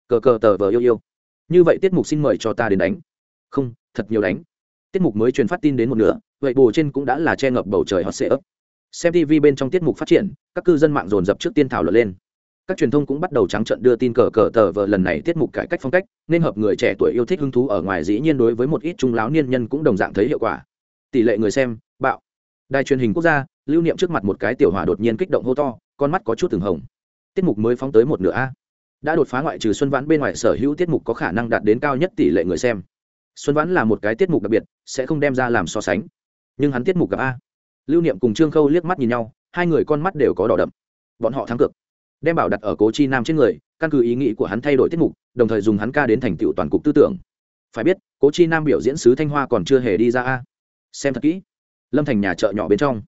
Cờ cờ tờ vờ yêu yêu. Như vậy tiết mục xin mời cho ta đến đánh. Không, thật nhiều đánh. Tiết mục mới truyền phát tin đến một nửa, vậy bồ trên cũng đã là che ngập bầu trời hot sệ ấp xem tv bên trong tiết mục phát triển, các cư dân mạng dồn dập trước tiên thảo luận lên các truyền thông cũng bắt đầu trắng trận đưa tin cờ cờ tờ vờ lần này tiết mục cải cách phong cách, nên hợp người trẻ tuổi yêu thích hứng thú ở ngoài dĩ nhiên đối với một ít trung lão niên nhân cũng đồng dạng thấy hiệu quả. Tỷ lệ người xem, bạo. Đài truyền hình quốc gia, lưu niệm trước mặt một cái tiểu hỏa đột nhiên kích động hô to, con mắt có chút từng hồng. Tiết mục mới phóng tới một nửa a. Đã đột phá ngoại trừ xuân vãn bên ngoài sở hữu tiết mục có khả năng đạt đến cao nhất tỷ lệ người xem. Xuân vãn là một cái tiết mục đặc biệt, sẽ không đem ra làm so sánh. Nhưng hắn tiết mục gặp a. Lưu niệm cùng trương khâu liếc mắt nhìn nhau, hai người con mắt đều có đỏ đậm. Bọn họ thắng cực đem bảo đặt ở cố chi nam trên người, căn cứ ý nghĩ của hắn thay đổi tiết mục, đồng thời dùng hắn ca đến thành tựu toàn cục tư tưởng. Phải biết, cố chi nam biểu diễn sứ thanh hoa còn chưa hề đi ra a. Xem thật kỹ. Lâm thành nhà chợ nhỏ bên trong.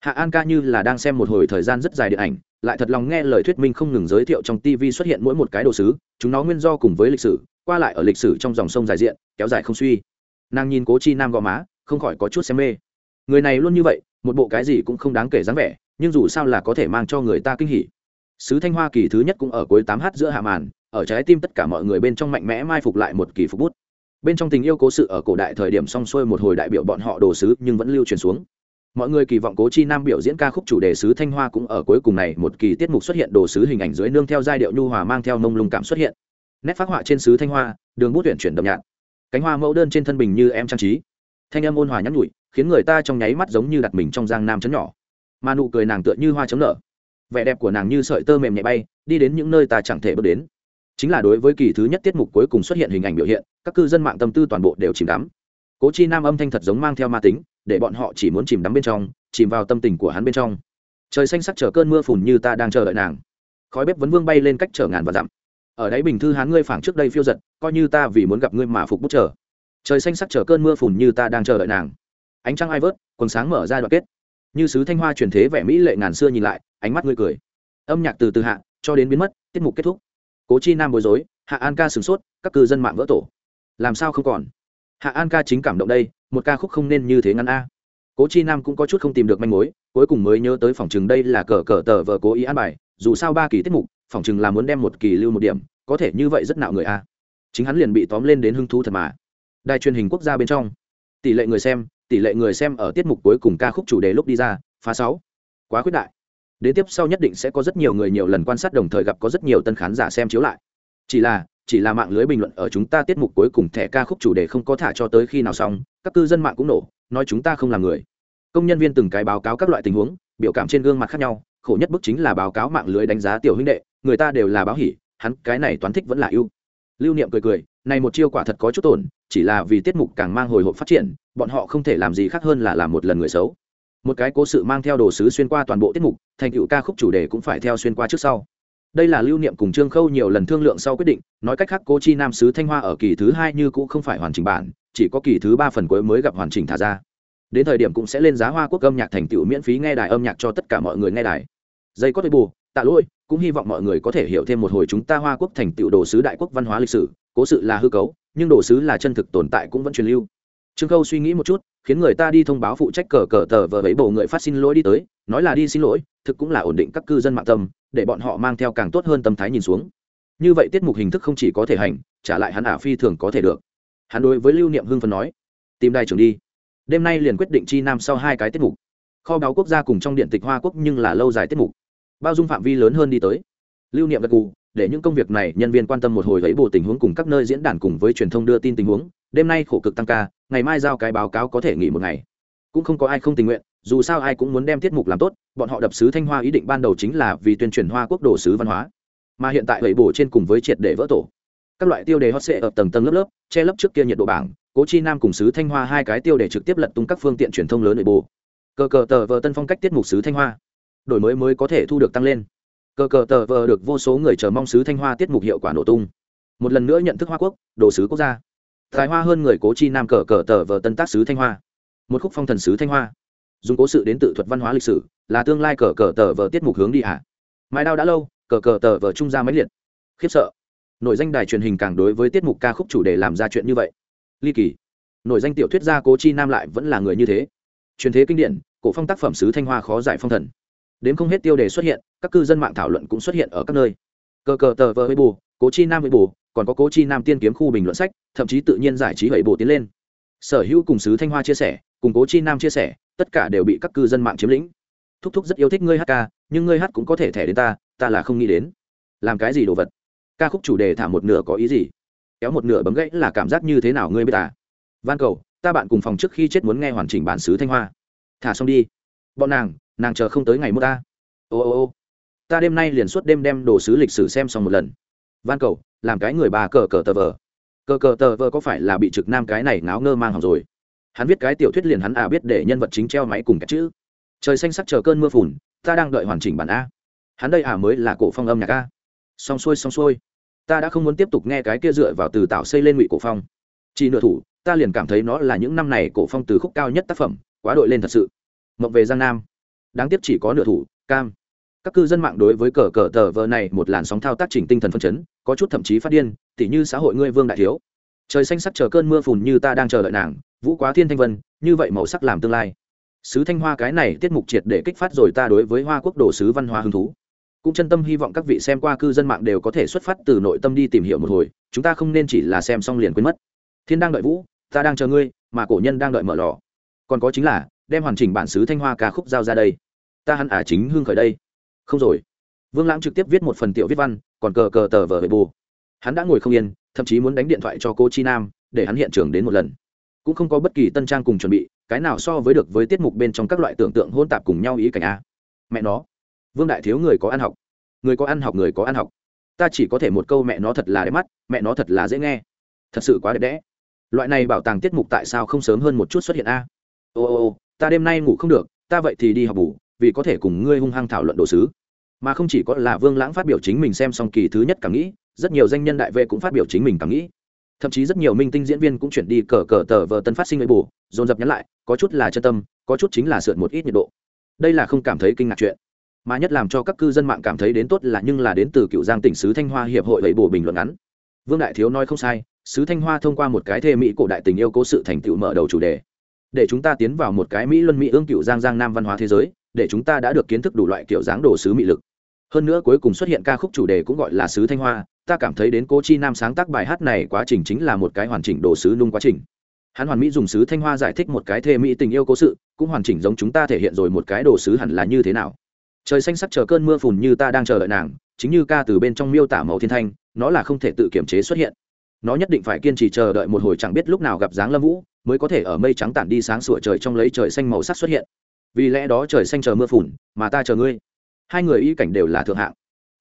Hạ an ca như là đang xem một hồi thời gian rất dài điện ảnh, lại thật lòng nghe lời thuyết minh không ngừng giới thiệu trong tv xuất hiện mỗi một cái đồ sứ, chúng nó nguyên do cùng với lịch sử, qua lại ở lịch sử trong dòng sông dài diện, kéo dài không suy. Nàng nhìn cố chi nam gò má, không khỏi có chút xem mê. Người này luôn như vậy, một bộ cái gì cũng không đáng kể dáng vẻ, nhưng dù sao là có thể mang cho người ta kinh hỉ sứ thanh hoa kỳ thứ nhất cũng ở cuối tám h giữa hạ màn, ở trái tim tất cả mọi người bên trong mạnh mẽ mai phục lại một kỳ phục bút. Bên trong tình yêu cố sự ở cổ đại thời điểm xong xuôi một hồi đại biểu bọn họ đồ sứ nhưng vẫn lưu truyền xuống. Mọi người kỳ vọng cố chi nam biểu diễn ca khúc chủ đề sứ thanh hoa cũng ở cuối cùng này một kỳ tiết mục xuất hiện đồ sứ hình ảnh dưới nương theo giai điệu nhu hòa mang theo nông lung cảm xuất hiện. Nét phát họa trên sứ thanh hoa, đường bút tuyển chuyển đậm nhạt. Cánh hoa mẫu đơn trên thân bình như em trang trí. Thanh âm ôn hòa nhắn nhụi khiến người ta trong nháy mắt giống như đặt mình trong giang nam chấn nhỏ. Mà nụ cười nàng tựa như hoa chấm nở vẻ đẹp của nàng như sợi tơ mềm nhẹ bay, đi đến những nơi ta chẳng thể bước đến. Chính là đối với kỳ thứ nhất tiết mục cuối cùng xuất hiện hình ảnh biểu hiện, các cư dân mạng tâm tư toàn bộ đều chìm đắm. Cố chi nam âm thanh thật giống mang theo ma tính, để bọn họ chỉ muốn chìm đắm bên trong, chìm vào tâm tình của hắn bên trong. Trời xanh sắc chờ cơn mưa phùn như ta đang chờ đợi nàng. Khói bếp vấn vương bay lên cách chở ngàn và dặm. Ở đáy bình thư hán ngươi phảng trước đây phiêu giật, coi như ta vì muốn gặp ngươi mà phục bút chờ. Trời xanh sắc chờ cơn mưa phùn như ta đang chờ đợi nàng. Ánh trăng ai vớt, quần sáng mở ra đoạn kết. Như sứ thanh hoa truyền thế vẻ mỹ lệ ngàn xưa nhìn lại ánh mắt ngươi cười. Âm nhạc từ từ hạ, cho đến biến mất, tiết mục kết thúc. Cố chi nam bối rối, hạ an ca sửng sốt, các cư dân mạng vỡ tổ. Làm sao không còn? Hạ an ca chính cảm động đây, một ca khúc không nên như thế ngắn a. Cố chi nam cũng có chút không tìm được manh mối, cuối cùng mới nhớ tới phòng chừng đây là cờ cờ tờ vờ cố ý an bài, dù sao ba kỳ tiết mục, phòng chừng là muốn đem một kỳ lưu một điểm, có thể như vậy rất nạo người a. Chính hắn liền bị tóm lên đến hưng thú thật mà. Đài truyền hình quốc gia bên trong. Tỷ lệ người xem, tỷ lệ người xem ở tiết mục cuối cùng ca khúc chủ đề lúc đi ra, phá sáu. Quá khuyết đại đến tiếp sau nhất định sẽ có rất nhiều người nhiều lần quan sát đồng thời gặp có rất nhiều tân khán giả xem chiếu lại. Chỉ là chỉ là mạng lưới bình luận ở chúng ta tiết mục cuối cùng thẻ ca khúc chủ đề không có thả cho tới khi nào xong, các cư dân mạng cũng nổ, nói chúng ta không là người. Công nhân viên từng cái báo cáo các loại tình huống, biểu cảm trên gương mặt khác nhau, khổ nhất bức chính là báo cáo mạng lưới đánh giá tiểu huynh đệ, người ta đều là báo hỉ, hắn cái này toán thích vẫn là ưu. Lưu niệm cười cười, này một chiêu quả thật có chút tổn, chỉ là vì tiết mục càng mang hồi hộp phát triển, bọn họ không thể làm gì khác hơn là làm một lần người xấu một cái cố sự mang theo đồ sứ xuyên qua toàn bộ tiết mục, thành tựu ca khúc chủ đề cũng phải theo xuyên qua trước sau. Đây là lưu niệm cùng trương khâu nhiều lần thương lượng sau quyết định, nói cách khác cô chi nam sứ thanh hoa ở kỳ thứ hai như cũ không phải hoàn chỉnh bản, chỉ có kỳ thứ ba phần cuối mới gặp hoàn chỉnh thả ra. Đến thời điểm cũng sẽ lên giá hoa quốc âm nhạc thành tựu miễn phí nghe đài âm nhạc cho tất cả mọi người nghe đài. Dây có thể bù, tạ lỗi, cũng hy vọng mọi người có thể hiểu thêm một hồi chúng ta hoa quốc thành tựu đồ sứ đại quốc văn hóa lịch sử, cố sự là hư cấu, nhưng đồ sứ là chân thực tồn tại cũng vẫn truyền lưu. Trương khâu suy nghĩ một chút khiến người ta đi thông báo phụ trách cờ cờ tờ vờ ấy bộ người phát xin lỗi đi tới, nói là đi xin lỗi, thực cũng là ổn định các cư dân mạng tâm, để bọn họ mang theo càng tốt hơn tâm thái nhìn xuống. Như vậy tiết mục hình thức không chỉ có thể hành, trả lại hắn ả phi thường có thể được. Hắn đối với lưu niệm hưng phần nói, tìm đài trưởng đi. Đêm nay liền quyết định chi nam sau hai cái tiết mục. Kho báo quốc gia cùng trong điện tịch hoa quốc nhưng là lâu dài tiết mục. Bao dung phạm vi lớn hơn đi tới. Lưu niệm gật cù để những công việc này nhân viên quan tâm một hồi lấy bộ tình huống cùng các nơi diễn đàn cùng với truyền thông đưa tin tình huống đêm nay khổ cực tăng ca, ngày mai giao cái báo cáo có thể nghỉ một ngày. Cũng không có ai không tình nguyện, dù sao ai cũng muốn đem tiết mục làm tốt, bọn họ đập sứ thanh hoa ý định ban đầu chính là vì tuyên truyền hoa quốc đồ sứ văn hóa. Mà hiện tại gậy bổ trên cùng với triệt để vỡ tổ. Các loại tiêu đề hot sệ ở tầng tầng lớp lớp, che lấp trước kia nhiệt độ bảng, cố chi nam cùng sứ thanh hoa hai cái tiêu đề trực tiếp lật tung các phương tiện truyền thông lớn nội bộ. Cờ cờ tờ vờ tân phong cách tiết mục sứ thanh hoa. Đổi mới mới có thể thu được tăng lên. Cờ cờ tờ vờ được vô số người chờ mong sứ thanh hoa tiết mục hiệu quả nổ tung. Một lần nữa nhận thức hoa quốc, đồ sứ quốc gia tài hoa hơn người cố chi nam cờ cờ tờ vờ tân tác sứ thanh hoa. Một khúc phong thần sứ thanh hoa. Dùng cố sự đến tự thuật văn hóa lịch sử, là tương lai cờ cờ tờ vờ tiết mục hướng đi ạ. À. mãi đau đã lâu, cờ cờ tờ vờ trung ra máy liệt. Khiếp sợ. Nội danh đài truyền hình càng đối với tiết mục ca khúc chủ đề làm ra chuyện như vậy. Ly kỳ. Nội danh tiểu thuyết gia cố chi nam lại vẫn là người như thế. Truyền thế kinh điển, cổ phong tác phẩm sứ thanh hoa khó giải phong thần. Đến không hết tiêu đề xuất hiện, các cư dân mạng thảo luận cũng xuất hiện ở các nơi. Cờ cờ tờ vờ với bù cố chi nam với bù còn có cố chi nam tiên kiếm khu bình luận sách thậm chí tự nhiên giải trí vậy bộ tiến lên. Sở hữu cùng sứ thanh hoa chia sẻ, cùng cố chi nam chia sẻ, tất cả đều bị các cư dân mạng chiếm lĩnh. Thúc thúc rất yêu thích ngươi hát ca, nhưng ngươi hát cũng có thể thẻ đến ta ta là không nghĩ đến. Làm cái gì đồ vật? Ca khúc chủ đề thả một nửa có ý gì? Kéo một nửa bấm gãy là cảm giác như thế nào ngươi biết à? Van cầu, ta bạn cùng phòng trước khi chết muốn nghe hoàn chỉnh bản xứ thanh hoa. Thả xong đi. Bọn nàng nàng chờ không tới ngày mua ta. Ô ô ô. Ta đêm nay liền suốt đêm đem đồ sứ lịch sử xem xong một lần. Van cầu, làm cái người bà cờ cờ tờ vờ cờ cờ tờ vờ có phải là bị trực nam cái này ngáo ngơ mang hỏng rồi? Hắn viết cái tiểu thuyết liền hắn à biết để nhân vật chính treo máy cùng cái chữ. Trời xanh sắc chờ cơn mưa phùn, ta đang đợi hoàn chỉnh bản a. Hắn đây à mới là cổ phong âm nhạc a. Xong xuôi xong xuôi. Ta đã không muốn tiếp tục nghe cái kia dựa vào từ tạo xây lên ngụy cổ phong. Chỉ nửa thủ, ta liền cảm thấy nó là những năm này cổ phong từ khúc cao nhất tác phẩm, quá đội lên thật sự. Mộng về giang nam. Đáng tiếc chỉ có nửa thủ, cam các cư dân mạng đối với cờ cờ tờ vờ này một làn sóng thao tác chỉnh tinh thần phân chấn, có chút thậm chí phát điên, tỉ như xã hội ngươi vương đại thiếu. Trời xanh sắc chờ cơn mưa phùn như ta đang chờ đợi nàng, vũ quá thiên thanh vân, như vậy màu sắc làm tương lai. Sứ thanh hoa cái này tiết mục triệt để kích phát rồi ta đối với hoa quốc đồ sứ văn hóa hứng thú. Cũng chân tâm hy vọng các vị xem qua cư dân mạng đều có thể xuất phát từ nội tâm đi tìm hiểu một hồi, chúng ta không nên chỉ là xem xong liền quên mất. Thiên đang đợi vũ, ta đang chờ ngươi, mà cổ nhân đang đợi mở lò. Còn có chính là, đem hoàn chỉnh bản sứ thanh hoa ca khúc giao ra đây. Ta hẳn ả à chính hương khởi đây không rồi. Vương lãng trực tiếp viết một phần tiểu viết văn, còn cờ cờ tờ vờ về bù. Hắn đã ngồi không yên, thậm chí muốn đánh điện thoại cho cô chi nam, để hắn hiện trường đến một lần. Cũng không có bất kỳ tân trang cùng chuẩn bị, cái nào so với được với tiết mục bên trong các loại tưởng tượng hôn tạp cùng nhau ý cảnh a. Mẹ nó. Vương đại thiếu người có ăn học. Người có ăn học, người có ăn học. Ta chỉ có thể một câu mẹ nó thật là đẹp mắt, mẹ nó thật là dễ nghe. Thật sự quá đẹp đẽ. Loại này bảo tàng tiết mục tại sao không sớm hơn một chút xuất hiện a? Ô ô ô, ta đêm nay ngủ không được, ta vậy thì đi học bù vì có thể cùng ngươi hung hăng thảo luận đồ sứ. Mà không chỉ có là vương lãng phát biểu chính mình xem xong kỳ thứ nhất cảm nghĩ, rất nhiều danh nhân đại vệ cũng phát biểu chính mình cảm nghĩ. Thậm chí rất nhiều minh tinh diễn viên cũng chuyển đi cờ cờ tờ vờ tân phát sinh với bù, dồn dập nhắn lại, có chút là chân tâm, có chút chính là sượn một ít nhiệt độ. Đây là không cảm thấy kinh ngạc chuyện. Mà nhất làm cho các cư dân mạng cảm thấy đến tốt là nhưng là đến từ cựu giang tỉnh sứ thanh hoa hiệp hội vậy bổ bình luận ngắn. Vương đại thiếu nói không sai, sứ thanh hoa thông qua một cái thê mỹ cổ đại tình yêu cố sự thành tựu mở đầu chủ đề. Để chúng ta tiến vào một cái mỹ luân mỹ ương cựu giang giang nam văn hóa thế giới để chúng ta đã được kiến thức đủ loại kiểu dáng đồ sứ mỹ lực. Hơn nữa cuối cùng xuất hiện ca khúc chủ đề cũng gọi là sứ thanh hoa, ta cảm thấy đến cố chi nam sáng tác bài hát này quá trình chính là một cái hoàn chỉnh đồ sứ nung quá trình. Hắn hoàn mỹ dùng sứ thanh hoa giải thích một cái thê mỹ tình yêu cố sự, cũng hoàn chỉnh giống chúng ta thể hiện rồi một cái đồ sứ hẳn là như thế nào. Trời xanh sắc chờ cơn mưa phùn như ta đang chờ đợi nàng, chính như ca từ bên trong miêu tả màu thiên thanh, nó là không thể tự kiểm chế xuất hiện. Nó nhất định phải kiên trì chờ đợi một hồi chẳng biết lúc nào gặp dáng lâm vũ, mới có thể ở mây trắng tản đi sáng sủa trời trong lấy trời xanh màu sắc xuất hiện vì lẽ đó trời xanh chờ mưa phùn, mà ta chờ ngươi. Hai người y cảnh đều là thượng hạng.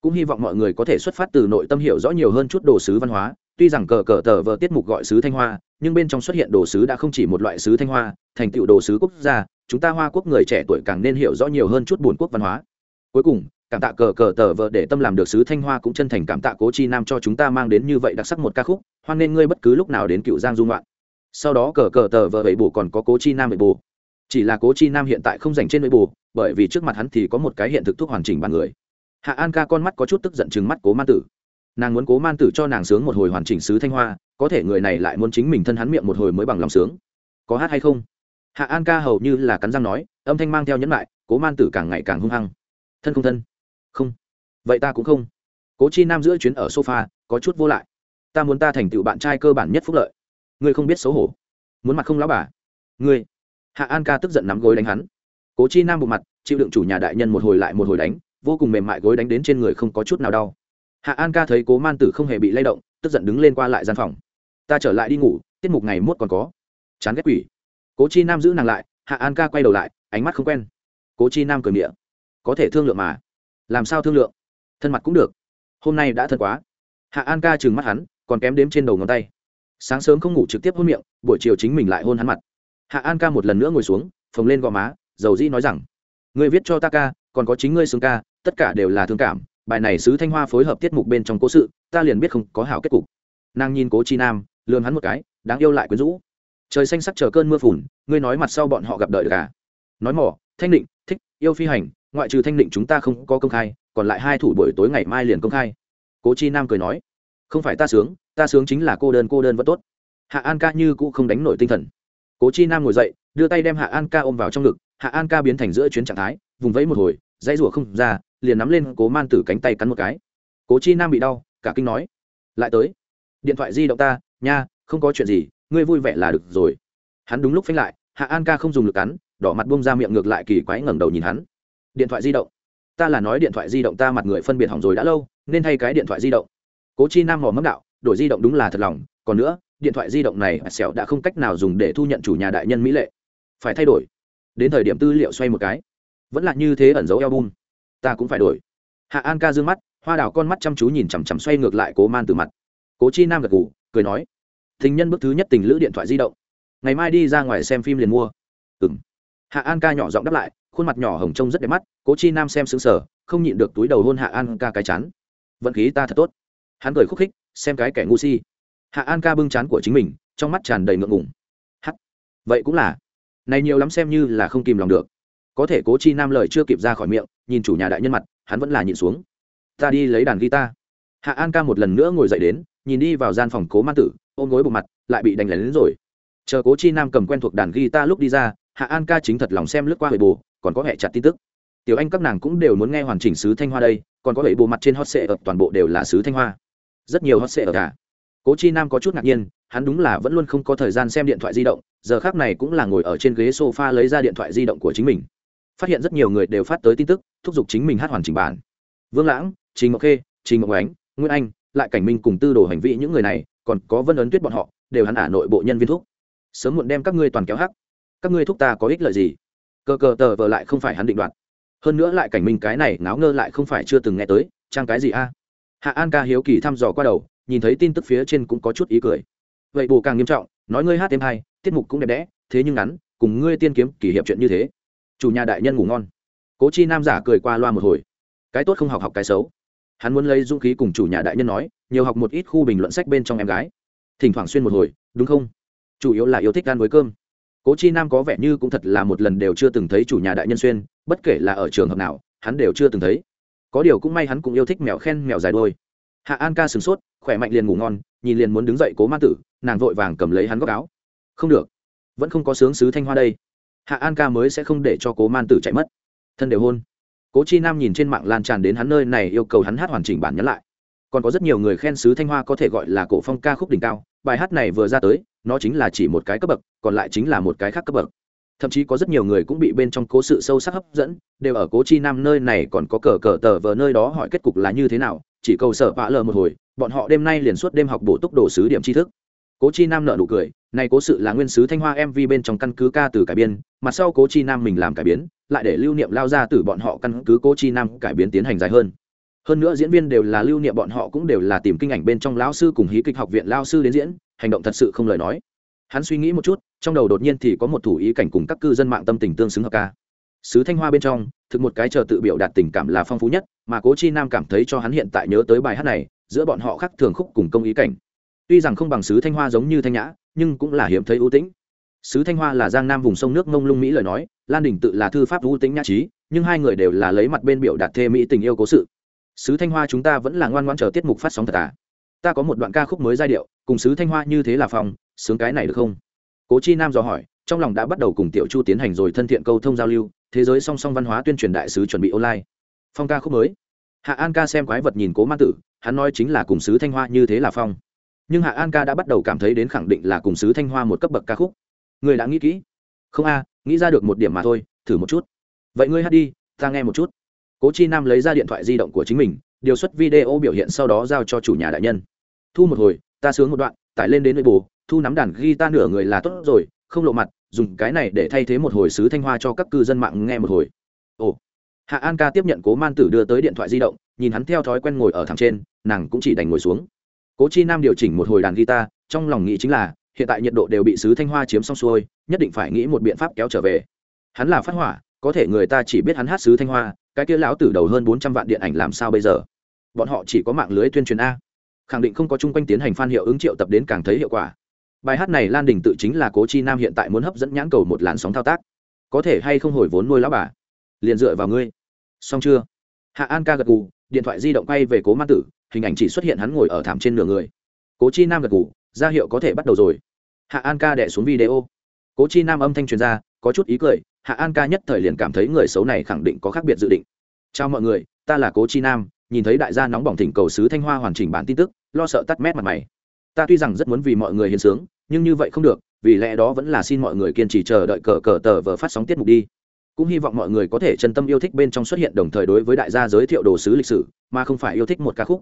Cũng hy vọng mọi người có thể xuất phát từ nội tâm hiểu rõ nhiều hơn chút đồ sứ văn hóa. Tuy rằng cờ cờ tờ vờ tiết mục gọi sứ thanh hoa, nhưng bên trong xuất hiện đồ sứ đã không chỉ một loại sứ thanh hoa, thành tựu đồ sứ quốc gia, chúng ta hoa quốc người trẻ tuổi càng nên hiểu rõ nhiều hơn chút buồn quốc văn hóa. Cuối cùng, cảm tạ cờ cờ tờ vợ để tâm làm được sứ thanh hoa cũng chân thành cảm tạ cố chi nam cho chúng ta mang đến như vậy đặc sắc một ca khúc, hoan nên ngươi bất cứ lúc nào đến cựu giang dung loạn sau đó cờ cờ tờ vợ bảy bù còn có cố chi nam bảy bù chỉ là cố chi nam hiện tại không dành trên vậy bù bởi vì trước mặt hắn thì có một cái hiện thực thuốc hoàn chỉnh bằng người. Hạ an ca con mắt có chút tức giận chừng mắt cố man tử. Nàng muốn cố man tử cho nàng sướng một hồi hoàn chỉnh sứ thanh hoa, có thể người này lại muốn chính mình thân hắn miệng một hồi mới bằng lòng sướng. Có hát hay không? Hạ an ca hầu như là cắn răng nói, âm thanh mang theo nhẫn lại cố man tử càng ngày càng hung hăng. Thân không thân? Không. Vậy ta cũng không. Cố chi nam giữa chuyến ở sofa, có chút vô lại. Ta muốn ta thành tựu bạn trai cơ bản nhất phúc lợi. Ngươi không biết xấu hổ. Muốn mặt không lão bà. Ngươi hạ an ca tức giận nắm gối đánh hắn. Cố chi nam bộ mặt, chịu đựng chủ nhà đại nhân một hồi lại một hồi đánh, vô cùng mềm mại gối đánh đến trên người không có chút nào đau. Hạ an ca thấy cố man tử không hề bị lay động, tức giận đứng lên qua lại gian phòng. Ta trở lại đi ngủ, tiết mục ngày mốt còn có. Chán ghét quỷ. Cố chi nam giữ nàng lại, hạ an ca quay đầu lại, ánh mắt không quen. Cố chi nam cười miệng có thể thương lượng mà. Làm sao thương lượng? Thân mặt cũng được. Hôm nay đã thân quá. Hạ an ca trừng mắt hắn, còn kém đếm trên đầu ngón tay. Sáng sớm không ngủ trực tiếp hôn miệng, buổi chiều chính mình lại hôn hắn mặt hạ an ca một lần nữa ngồi xuống, phồng lên gò má, dầu dĩ nói rằng người viết cho ta ca, còn có chính ngươi xương ca, tất cả đều là thương cảm, bài này sứ thanh hoa phối hợp tiết mục bên trong cố sự, ta liền biết không có hảo kết cục. Nàng nhìn cố chi nam lường hắn một cái, đáng yêu lại quyến rũ. Trời xanh sắc chờ cơn mưa phùn, ngươi nói mặt sau bọn họ gặp đợi được cả. Nói mỏ, thanh định, thích, yêu phi hành, ngoại trừ thanh định chúng ta không có công khai, còn lại hai thủ buổi tối ngày mai liền công khai. Cố chi nam cười nói, không phải ta sướng ta sướng chính là cô đơn cô đơn vẫn tốt. Hạ an ca như cũ không đánh nổi tinh thần cố chi nam ngồi dậy, đưa tay đem hạ an ca ôm vào trong ngực, hạ an ca biến thành giữa chuyến trạng thái, vùng vẫy một hồi, dãy rủa không ra, liền nắm lên cố man tử cánh tay cắn một cái. Cố chi nam bị đau, cả kinh nói, lại tới. Điện thoại di động ta, nha, không có chuyện gì, ngươi vui vẻ là được rồi. Hắn đúng lúc phanh lại, hạ an ca không dùng lực cắn, đỏ mặt bông ra miệng ngược lại kỳ quái ngẩng đầu nhìn hắn. Điện thoại di động? Ta là nói điện thoại di động ta mặt người phân biệt hỏng rồi đã lâu, nên thay cái điện thoại di động. Cố chi nam mò mẫm đạo, đổi di động đúng là thật lòng còn nữa, điện thoại di động này xẻo đã không cách nào dùng để thu nhận chủ nhà đại nhân mỹ lệ. Phải thay đổi. Đến thời điểm tư liệu xoay một cái. Vẫn là như thế ẩn dấu album. Ta cũng phải đổi. Hạ an ca d ư ơ n g mắt, hoa đào con mắt chăm chú nhìn chằm chằm xoay ngược lại cố man từ mặt. Cố chi nam gật g ủ cười nói thình nhân bước thứ nhất tình lữ điện thoại di động. Ngày mai đi ra ngoài xem phim liền mua. Ừ m hạ an ca nhỏ giọng đáp lại, khuôn mặt nhỏ hồng trông rất đẹp mắt, cố chi nam xem xứng sở không nhịn được túi đầu hôn hạ an ca cái chắn. vận khí ta thật tốt. Hắn cười khúc khích, xem cái kẻ ngu si hạ an ca bưng chán của chính mình, trong mắt tràn đầy ngượng ngùng. Hắt vậy cũng là. Này nhiều lắm xem như là không kìm lòng được. Có thể cố chi nam lời chưa kịp ra khỏi miệng, nhìn chủ nhà đại nhân mặt, hắn vẫn là nhịn xuống. Ta đi lấy đàn guitar. Hạ an ca một lần nữa ngồi dậy đến, nhìn đi vào gian phòng cố man tử, ôm gối bộ mặt, lại bị đánh lén đến rồi. Chờ cố chi nam cầm quen thuộc đàn guitar lúc đi ra, hạ an ca chính thật lòng xem lướt qua hệ bồ còn có hệ chặt tin tức. Tiểu anh các nàng cũng đều muốn nghe hoàn chỉnh sứ thanh hoa đây, còn có hệ bồ mặt trên hot sệ ở toàn bộ đều là sứ thanh hoa. Rất nhiều hot sệ ở cả cố chi nam có chút ngạc nhiên, hắn đúng là vẫn luôn không có thời gian xem điện thoại di động, giờ khác này cũng là ngồi ở trên ghế sofa lấy ra điện thoại di động của chính mình. Phát hiện rất nhiều người đều phát tới tin tức, thúc giục chính mình hát hoàn chỉnh bản. Vương lãng, trình ngọc khê, trình ngọc ánh, nguyễn anh, lại cảnh minh cùng tư đồ hành vi những người này, còn có vân ấn tuyết bọn họ, đều hắn ả nội bộ nhân viên thuốc sớm muộn đem các ngươi toàn kéo hắc. Các ngươi thúc ta có ích lợi gì? Cờ cờ tờ vờ lại không phải hắn định đoạt. Hơn nữa lại cảnh minh cái này ngáo ngơ lại không phải chưa từng nghe tới, trang cái gì a? Hạ an ca hiếu kỳ thăm dò qua đầu nhìn thấy tin tức phía trên cũng có chút ý cười. Vậy bù càng nghiêm trọng, nói ngươi hát thêm hay tiết mục cũng đẹp đẽ, thế nhưng ngắn, cùng ngươi tiên kiếm kỷ hiệp chuyện như thế. Chủ nhà đại nhân ngủ ngon. Cố chi nam giả cười qua loa một hồi. Cái tốt không học học cái xấu. Hắn muốn lấy dũng khí cùng chủ nhà đại nhân nói, nhiều học một ít khu bình luận sách bên trong em gái. Thỉnh thoảng xuyên một hồi, đúng không? Chủ yếu là yêu thích ăn với cơm. Cố chi nam có vẻ như cũng thật là một lần đều chưa từng thấy chủ nhà đại nhân xuyên, bất kể là ở trường hợp nào, hắn đều chưa từng thấy. Có điều cũng may hắn cũng yêu thích mèo khen mèo dài đôi hạ an ca sửng sốt, khỏe mạnh liền ngủ ngon, nhìn liền muốn đứng dậy cố ma tử, nàng vội vàng cầm lấy hắn góc áo. Không được, vẫn không có sướng sứ thanh hoa đây. Hạ an ca mới sẽ không để cho cố man tử chạy mất. Thân đều hôn. Cố chi nam nhìn trên mạng lan tràn đến hắn nơi này yêu cầu hắn hát hoàn chỉnh bản nhắn lại. Còn có rất nhiều người khen sứ thanh hoa có thể gọi là cổ phong ca khúc đỉnh cao, bài hát này vừa ra tới, nó chính là chỉ một cái cấp bậc, còn lại chính là một cái khác cấp bậc thậm chí có rất nhiều người cũng bị bên trong cố sự sâu sắc hấp dẫn, đều ở cố chi nam nơi này còn có cờ cờ tờ vờ nơi đó hỏi kết cục là như thế nào, chỉ cầu sở vã lờ một hồi, bọn họ đêm nay liền suốt đêm học bổ túc đồ sứ điểm tri thức. Cố chi nam nợ nụ cười, này cố sự là nguyên sứ thanh hoa mv bên trong căn cứ ca từ cải biên mặt sau cố chi nam mình làm cải biến, lại để lưu niệm lao ra từ bọn họ căn cứ cố chi nam cải biến tiến hành dài hơn. Hơn nữa diễn viên đều là lưu niệm, bọn họ cũng đều là tìm kinh ảnh bên trong lão sư cùng hí kịch học viện lao sư đến diễn, hành động thật sự không lời nói hắn suy nghĩ một chút, trong đầu đột nhiên thì có một thủ ý cảnh cùng các cư dân mạng tâm tình tương xứng hợp ca. Sứ thanh hoa bên trong, thực một cái chờ tự biểu đạt tình cảm là phong phú nhất, mà cố chi nam cảm thấy cho hắn hiện tại nhớ tới bài hát này, giữa bọn họ khác thường khúc cùng công ý cảnh. Tuy rằng không bằng sứ thanh hoa giống như thanh nhã, nhưng cũng là hiếm thấy ưu tĩnh. Sứ thanh hoa là giang nam vùng sông nước mông lung mỹ lời nói, lan đình tự là thư pháp ưu tĩnh nhã trí, nhưng hai người đều là lấy mặt bên biểu đạt thê mỹ tình yêu cố sự. Sứ thanh hoa chúng ta vẫn là ngoan ngoan chờ tiết mục phát sóng thật à? Ta có một đoạn ca khúc mới giai điệu, cùng sứ thanh hoa như thế là phòng sướng cái này được không? Cố chi nam dò hỏi, trong lòng đã bắt đầu cùng tiểu chu tiến hành rồi thân thiện câu thông giao lưu, thế giới song song văn hóa tuyên truyền đại sứ chuẩn bị online. Phong ca khúc mới. Hạ an ca xem quái vật nhìn cố ma tử, hắn nói chính là cùng sứ thanh hoa như thế là phong. Nhưng hạ an ca đã bắt đầu cảm thấy đến khẳng định là cùng sứ thanh hoa một cấp bậc ca khúc. Người đã nghĩ kỹ. Không a, nghĩ ra được một điểm mà thôi, thử một chút. Vậy ngươi hát đi, ta nghe một chút. Cố chi nam lấy ra điện thoại di động của chính mình, điều xuất video biểu hiện sau đó giao cho chủ nhà đại nhân. Thu một hồi, ta sướng một đoạn, tải lên đến nơi bù thu nắm đàn guitar nửa người là tốt rồi, không lộ mặt, dùng cái này để thay thế một hồi sứ thanh hoa cho các cư dân mạng nghe một hồi. Ồ. Hạ an ca tiếp nhận cố man tử đưa tới điện thoại di động, nhìn hắn theo thói quen ngồi ở thẳng trên, nàng cũng chỉ đành ngồi xuống. Cố chi nam điều chỉnh một hồi đàn guitar, trong lòng nghĩ chính là, hiện tại nhiệt độ đều bị sứ thanh hoa chiếm xong xuôi, nhất định phải nghĩ một biện pháp kéo trở về. Hắn là phát hỏa, có thể người ta chỉ biết hắn hát sứ thanh hoa, cái kia lão tử đầu hơn bốn trăm vạn điện ảnh làm sao bây giờ? Bọn họ chỉ có mạng lưới tuyên truyền a. Khẳng định không có chung quanh tiến hành phan hiệu ứng triệu tập đến càng thấy hiệu quả bài hát này lan đình tự chính là cố chi nam hiện tại muốn hấp dẫn nhãn cầu một làn sóng thao tác. Có thể hay không hồi vốn nuôi lão bà? Liền dựa vào ngươi. Xong chưa? Hạ an ca gật gù, điện thoại di động quay về cố man tử, hình ảnh chỉ xuất hiện hắn ngồi ở thảm trên nửa người. Cố chi nam gật gù, ra hiệu có thể bắt đầu rồi. Hạ an ca đẻ xuống video. Cố chi nam âm thanh truyền ra, có chút ý cười, hạ an ca nhất thời liền cảm thấy người xấu này khẳng định có khác biệt dự định. Chào mọi người, ta là cố chi nam, nhìn thấy đại gia nóng bỏng thỉnh cầu sứ thanh hoa hoàn chỉnh bản tin tức, lo sợ tắt mét mặt mày. Ta tuy rằng rất muốn vì mọi người hiến sướng nhưng như vậy không được, vì lẽ đó vẫn là xin mọi người kiên trì chờ đợi cờ cờ tờ vờ phát sóng tiết mục đi. Cũng hy vọng mọi người có thể chân tâm yêu thích bên trong xuất hiện đồng thời đối với đại gia giới thiệu đồ sứ lịch sử, mà không phải yêu thích một ca khúc.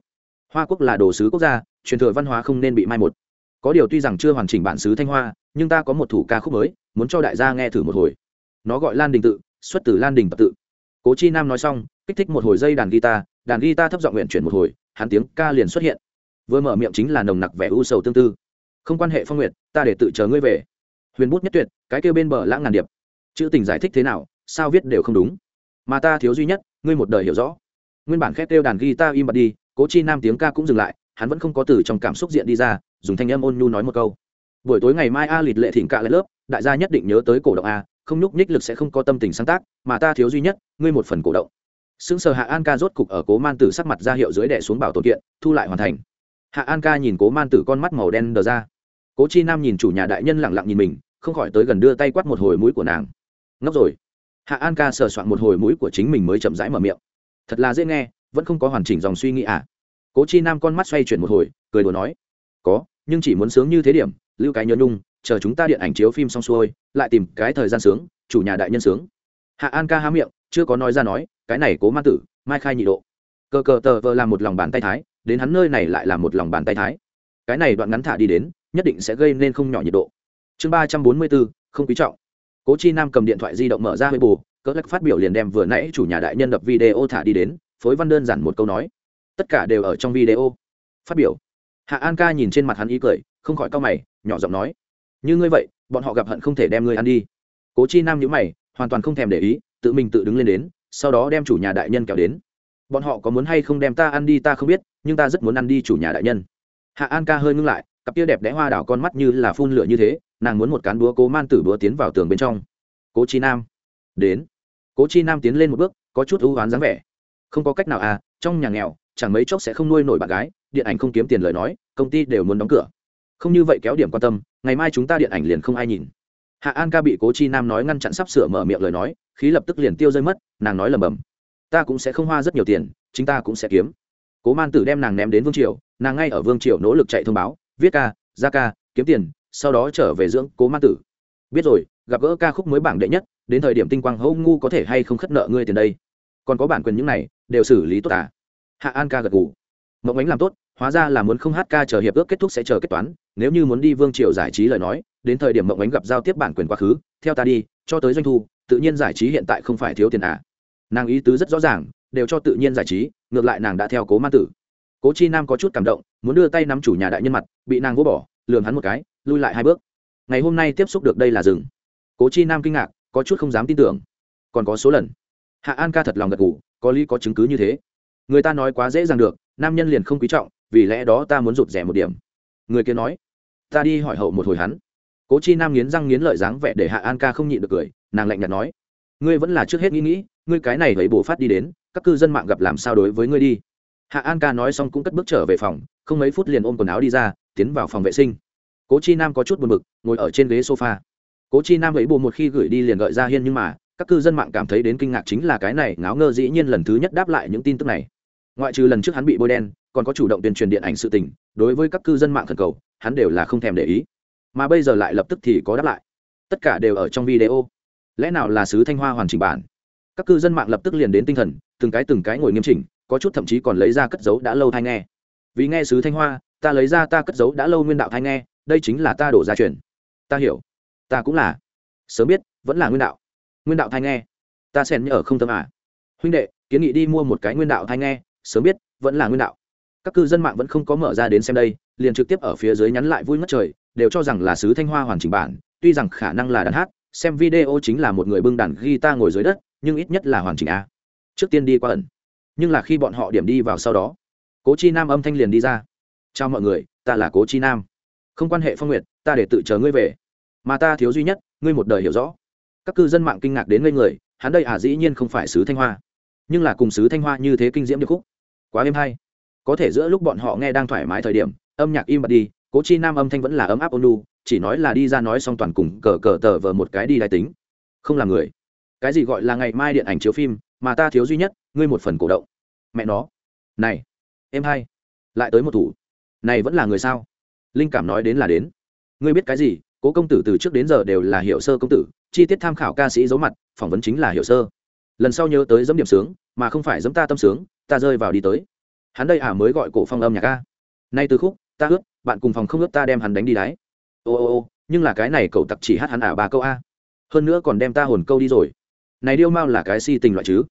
Hoa quốc là đồ sứ quốc gia, truyền thừa văn hóa không nên bị mai một. Có điều tuy rằng chưa hoàn chỉnh bản sứ thanh hoa, nhưng ta có một thủ ca khúc mới, muốn cho đại gia nghe thử một hồi. Nó gọi lan đình tự, xuất từ lan đình tập tự. Cố chi nam nói xong, kích thích một hồi dây đàn guitar đàn guitar thấp giọng nguyện chuyển một hồi, hắn tiếng ca liền xuất hiện. Vừa mở miệng chính là nồng nặc vẻ u sầu tương tư không quan hệ phong nguyệt, ta để tự chờ ngươi về. Huyền bút nhất tuyệt cái kêu bên bờ lãng ngàn điệp. Chữ tình giải thích thế nào sao viết đều không đúng. Mà ta thiếu duy nhất ngươi một đời hiểu rõ. Nguyên bản khét kêu đàn guitar im bặt đi cố chi nam tiếng ca cũng dừng lại hắn vẫn không có từ trong cảm xúc diện đi ra dùng thanh âm ôn nhu nói một câu. Buổi tối ngày mai a lịt lệ thỉnh cạ lại lớp đại gia nhất định nhớ tới cổ động a không nhúc nhích lực sẽ không có tâm tình sáng tác mà ta thiếu duy nhất ngươi một phần cổ động. Xứng sờ hạ an ca rốt cục ở cố man tử sắc mặt ra hiệu dưới đẻ xuống bảo tồn kiện thu lại hoàn thành. Hạ an ca nhìn cố man tử con mắt màu đen đờ ra cố chi nam nhìn chủ nhà đại nhân lẳng lặng nhìn mình không khỏi tới gần đưa tay quát một hồi mũi của nàng ngốc rồi hạ an ca sờ soạn một hồi mũi của chính mình mới chậm rãi mở miệng thật là dễ nghe vẫn không có hoàn chỉnh dòng suy nghĩ à cố chi nam con mắt xoay chuyển một hồi cười đùa nói có nhưng chỉ muốn sướng như thế điểm lưu cái nhớ nhung chờ chúng ta điện ảnh chiếu phim xong xuôi lại tìm cái thời gian sướng chủ nhà đại nhân sướng hạ an ca há miệng chưa có nói ra nói cái này cố ma tử mai khai nhị độ cờ cờ tờ vờ làm một lòng bàn tay thái đến hắn nơi này lại là một lòng bàn tay thái cái này đoạn ngắn thả đi đến nhất định sẽ gây nên không nhỏ nhiệt độ. Chương ba trăm bốn mươi bốn, không quý trọng. Cố chi nam cầm điện thoại di động mở ra hơi bù cỡ lắc phát biểu liền đem vừa nãy chủ nhà đại nhân đập video thả đi đến, phối văn đơn giản một câu nói. Tất cả đều ở trong video. Phát biểu. Hạ an ca nhìn trên mặt hắn ý cười, không khỏi cau mày, nhỏ giọng nói. Như ngươi vậy, bọn họ gặp hận không thể đem ngươi ăn đi. Cố chi nam nhữ mày, hoàn toàn không thèm để ý, tự mình tự đứng lên đến, sau đó đem chủ nhà đại nhân kéo đến. Bọn họ có muốn hay không đem ta ăn đi ta không biết, nhưng ta rất muốn ăn đi chủ nhà đại nhân. Hạ an ca hơi ngưng lại cặp kia đẹp đẽ hoa đảo con mắt như là phun lửa như thế, nàng muốn một cán búa cố man tử búa tiến vào tường bên trong. Cố chi nam, đến. Cố chi nam tiến lên một bước, có chút ưu oán dáng vẻ. Không có cách nào à trong nhà nghèo, chẳng mấy chốc sẽ không nuôi nổi bạn gái, điện ảnh không kiếm tiền lời nói, công ty đều muốn đóng cửa. Không như vậy kéo điểm quan tâm, ngày mai chúng ta điện ảnh liền không ai nhìn. Hạ an ca bị cố chi nam nói ngăn chặn sắp sửa mở miệng lời nói, khí lập tức liền tiêu rơi mất, nàng nói lầm bầm. Ta cũng sẽ không hoa rất nhiều tiền, chính ta cũng sẽ kiếm. Cố man tử đem nàng ném đến vương triều, nàng ngay ở vương triều nỗ lực chạy thông báo viết ca, ra ca, kiếm tiền, sau đó trở về dưỡng cố ma tử. Biết rồi, gặp gỡ ca khúc mới bảng đệ nhất, đến thời điểm tinh quang hâu ngu có thể hay không khất nợ ngươi tiền đây? Còn có bản quyền những này, đều xử lý tốt à? Hạ an ca gật ngủ mộng ánh làm tốt, hóa ra là muốn không hát ca chờ hiệp ước kết thúc sẽ chờ kết toán, nếu như muốn đi vương triều giải trí lời nói, đến thời điểm mộng ánh gặp giao tiếp bản quyền quá khứ, theo ta đi, cho tới doanh thu, tự nhiên giải trí hiện tại không phải thiếu tiền à? Nàng ý tứ rất rõ ràng, đều cho tự nhiên giải trí, ngược lại nàng đã theo cố ma tử. Cố chi nam có chút cảm động muốn đưa tay nắm chủ nhà đại nhân mặt, bị nàng vô bỏ lường hắn một cái, lui lại hai bước. Ngày hôm nay tiếp xúc được đây là rừng. Cố chi nam kinh ngạc, có chút không dám tin tưởng. Còn có số lần. Hạ an ca thật lòng gật ngủ có lý có chứng cứ như thế. Người ta nói quá dễ dàng được, nam nhân liền không quý trọng, vì lẽ đó ta muốn rụt rẻ một điểm. Người kia nói, ta đi hỏi hậu một hồi hắn. Cố chi nam nghiến răng nghiến lợi dáng vẻ để hạ an ca không nhịn được cười, nàng lạnh nhạt nói, ngươi vẫn là trước hết nghĩ nghĩ, ngươi cái này vậy bổ phát đi đến, các cư dân mạng gặp làm sao đối với ngươi đi. Hạ an ca nói xong cũng cất bước trở về phòng không mấy phút liền ôm quần áo đi ra, tiến vào phòng vệ sinh. Cố chi nam có chút buồn b ự c ngồi ở trên ghế sofa. Cố chi nam ấy bộ một khi gửi đi liền gợi ra hiên nhưng mà, các cư dân mạng cảm thấy đến kinh ngạc chính là cái này ngáo ngơ dĩ nhiên lần thứ nhất đáp lại những tin tức này. Ngoại trừ lần trước hắn bị bôi đen, còn có chủ động tuyên truyền điện ảnh sự tình, đối với các cư dân mạng thần cầu, hắn đều là không thèm để ý. Mà bây giờ lại lập tức thì có đáp lại. Tất cả đều ở trong video. Lẽ nào là sứ thanh hoa hoàn chỉnh bản? Các cư dân mạng lập tức liền đến tinh thần, từng cái từng cái ngồi nghiêm chỉnh, có chút thậm chí còn lấy ra cất giấu đã lâu thai nghe vì nghe sứ thanh hoa, ta lấy ra ta cất giấu đã lâu nguyên đạo thai nghe, đây chính là ta đổ ra truyền. Ta hiểu. Ta cũng là. Sớm biết, vẫn là nguyên đạo. Nguyên đạo thai nghe. Ta xen ở không tâm à. Huynh đệ, kiến nghị đi mua một cái nguyên đạo thai nghe, sớm biết, vẫn là nguyên đạo. Các cư dân mạng vẫn không có mở ra đến xem đây, liền trực tiếp ở phía dưới nhắn lại vui ngất trời, đều cho rằng là sứ thanh hoa hoàn chỉnh bản, tuy rằng khả năng là đàn hát, xem video chính là một người bưng đàn guitar ngồi dưới đất, nhưng ít nhất là hoàn chỉnh a trước tiên đi qua ẩn. Nhưng là khi bọn họ điểm đi vào sau đó cố chi nam âm thanh liền đi ra. Chào mọi người, ta là cố chi nam. Không quan hệ phong nguyệt, ta để tự chờ ngươi về. Mà ta thiếu duy nhất, ngươi một đời hiểu rõ. Các cư dân mạng kinh ngạc đến ngây người, hắn đây à dĩ nhiên không phải sứ thanh hoa. Nhưng là cùng sứ thanh hoa như thế kinh diễm điệp khúc. Quá êm hay. Có thể giữa lúc bọn họ nghe đang thoải mái thời điểm, âm nhạc im bật đi, cố chi nam âm thanh vẫn là ấm áp ônu chỉ nói là đi ra nói xong toàn cùng cờ cờ tờ vờ một cái đi đài tính. Không là người. Cái gì gọi là ngày mai điện ảnh chiếu phim, mà ta thiếu duy nhất, ngươi một phần cổ động. Mẹ nó. Này em hai, lại tới một thủ. Này vẫn là người sao? Linh cảm nói đến là đến. Ngươi biết cái gì? Cố công tử từ trước đến giờ đều là hiệu sơ công tử chi tiết tham khảo ca sĩ giấu mặt phỏng vấn chính là hiệu sơ. Lần sau nhớ tới dẫm điểm sướng mà không phải dẫm ta tâm sướng ta rơi vào đi tới. Hắn đây à mới gọi cổ phong âm nhạc ca. Nay từ khúc ta ướt bạn cùng phòng không ướt ta đem hắn đánh đi đáy ô ô ô nhưng là cái này cậu tặc chỉ hát hắn à ba câu a. Hơn nữa còn đem ta hồn câu đi rồi. Này điêu mao là cái si tình loại chứ?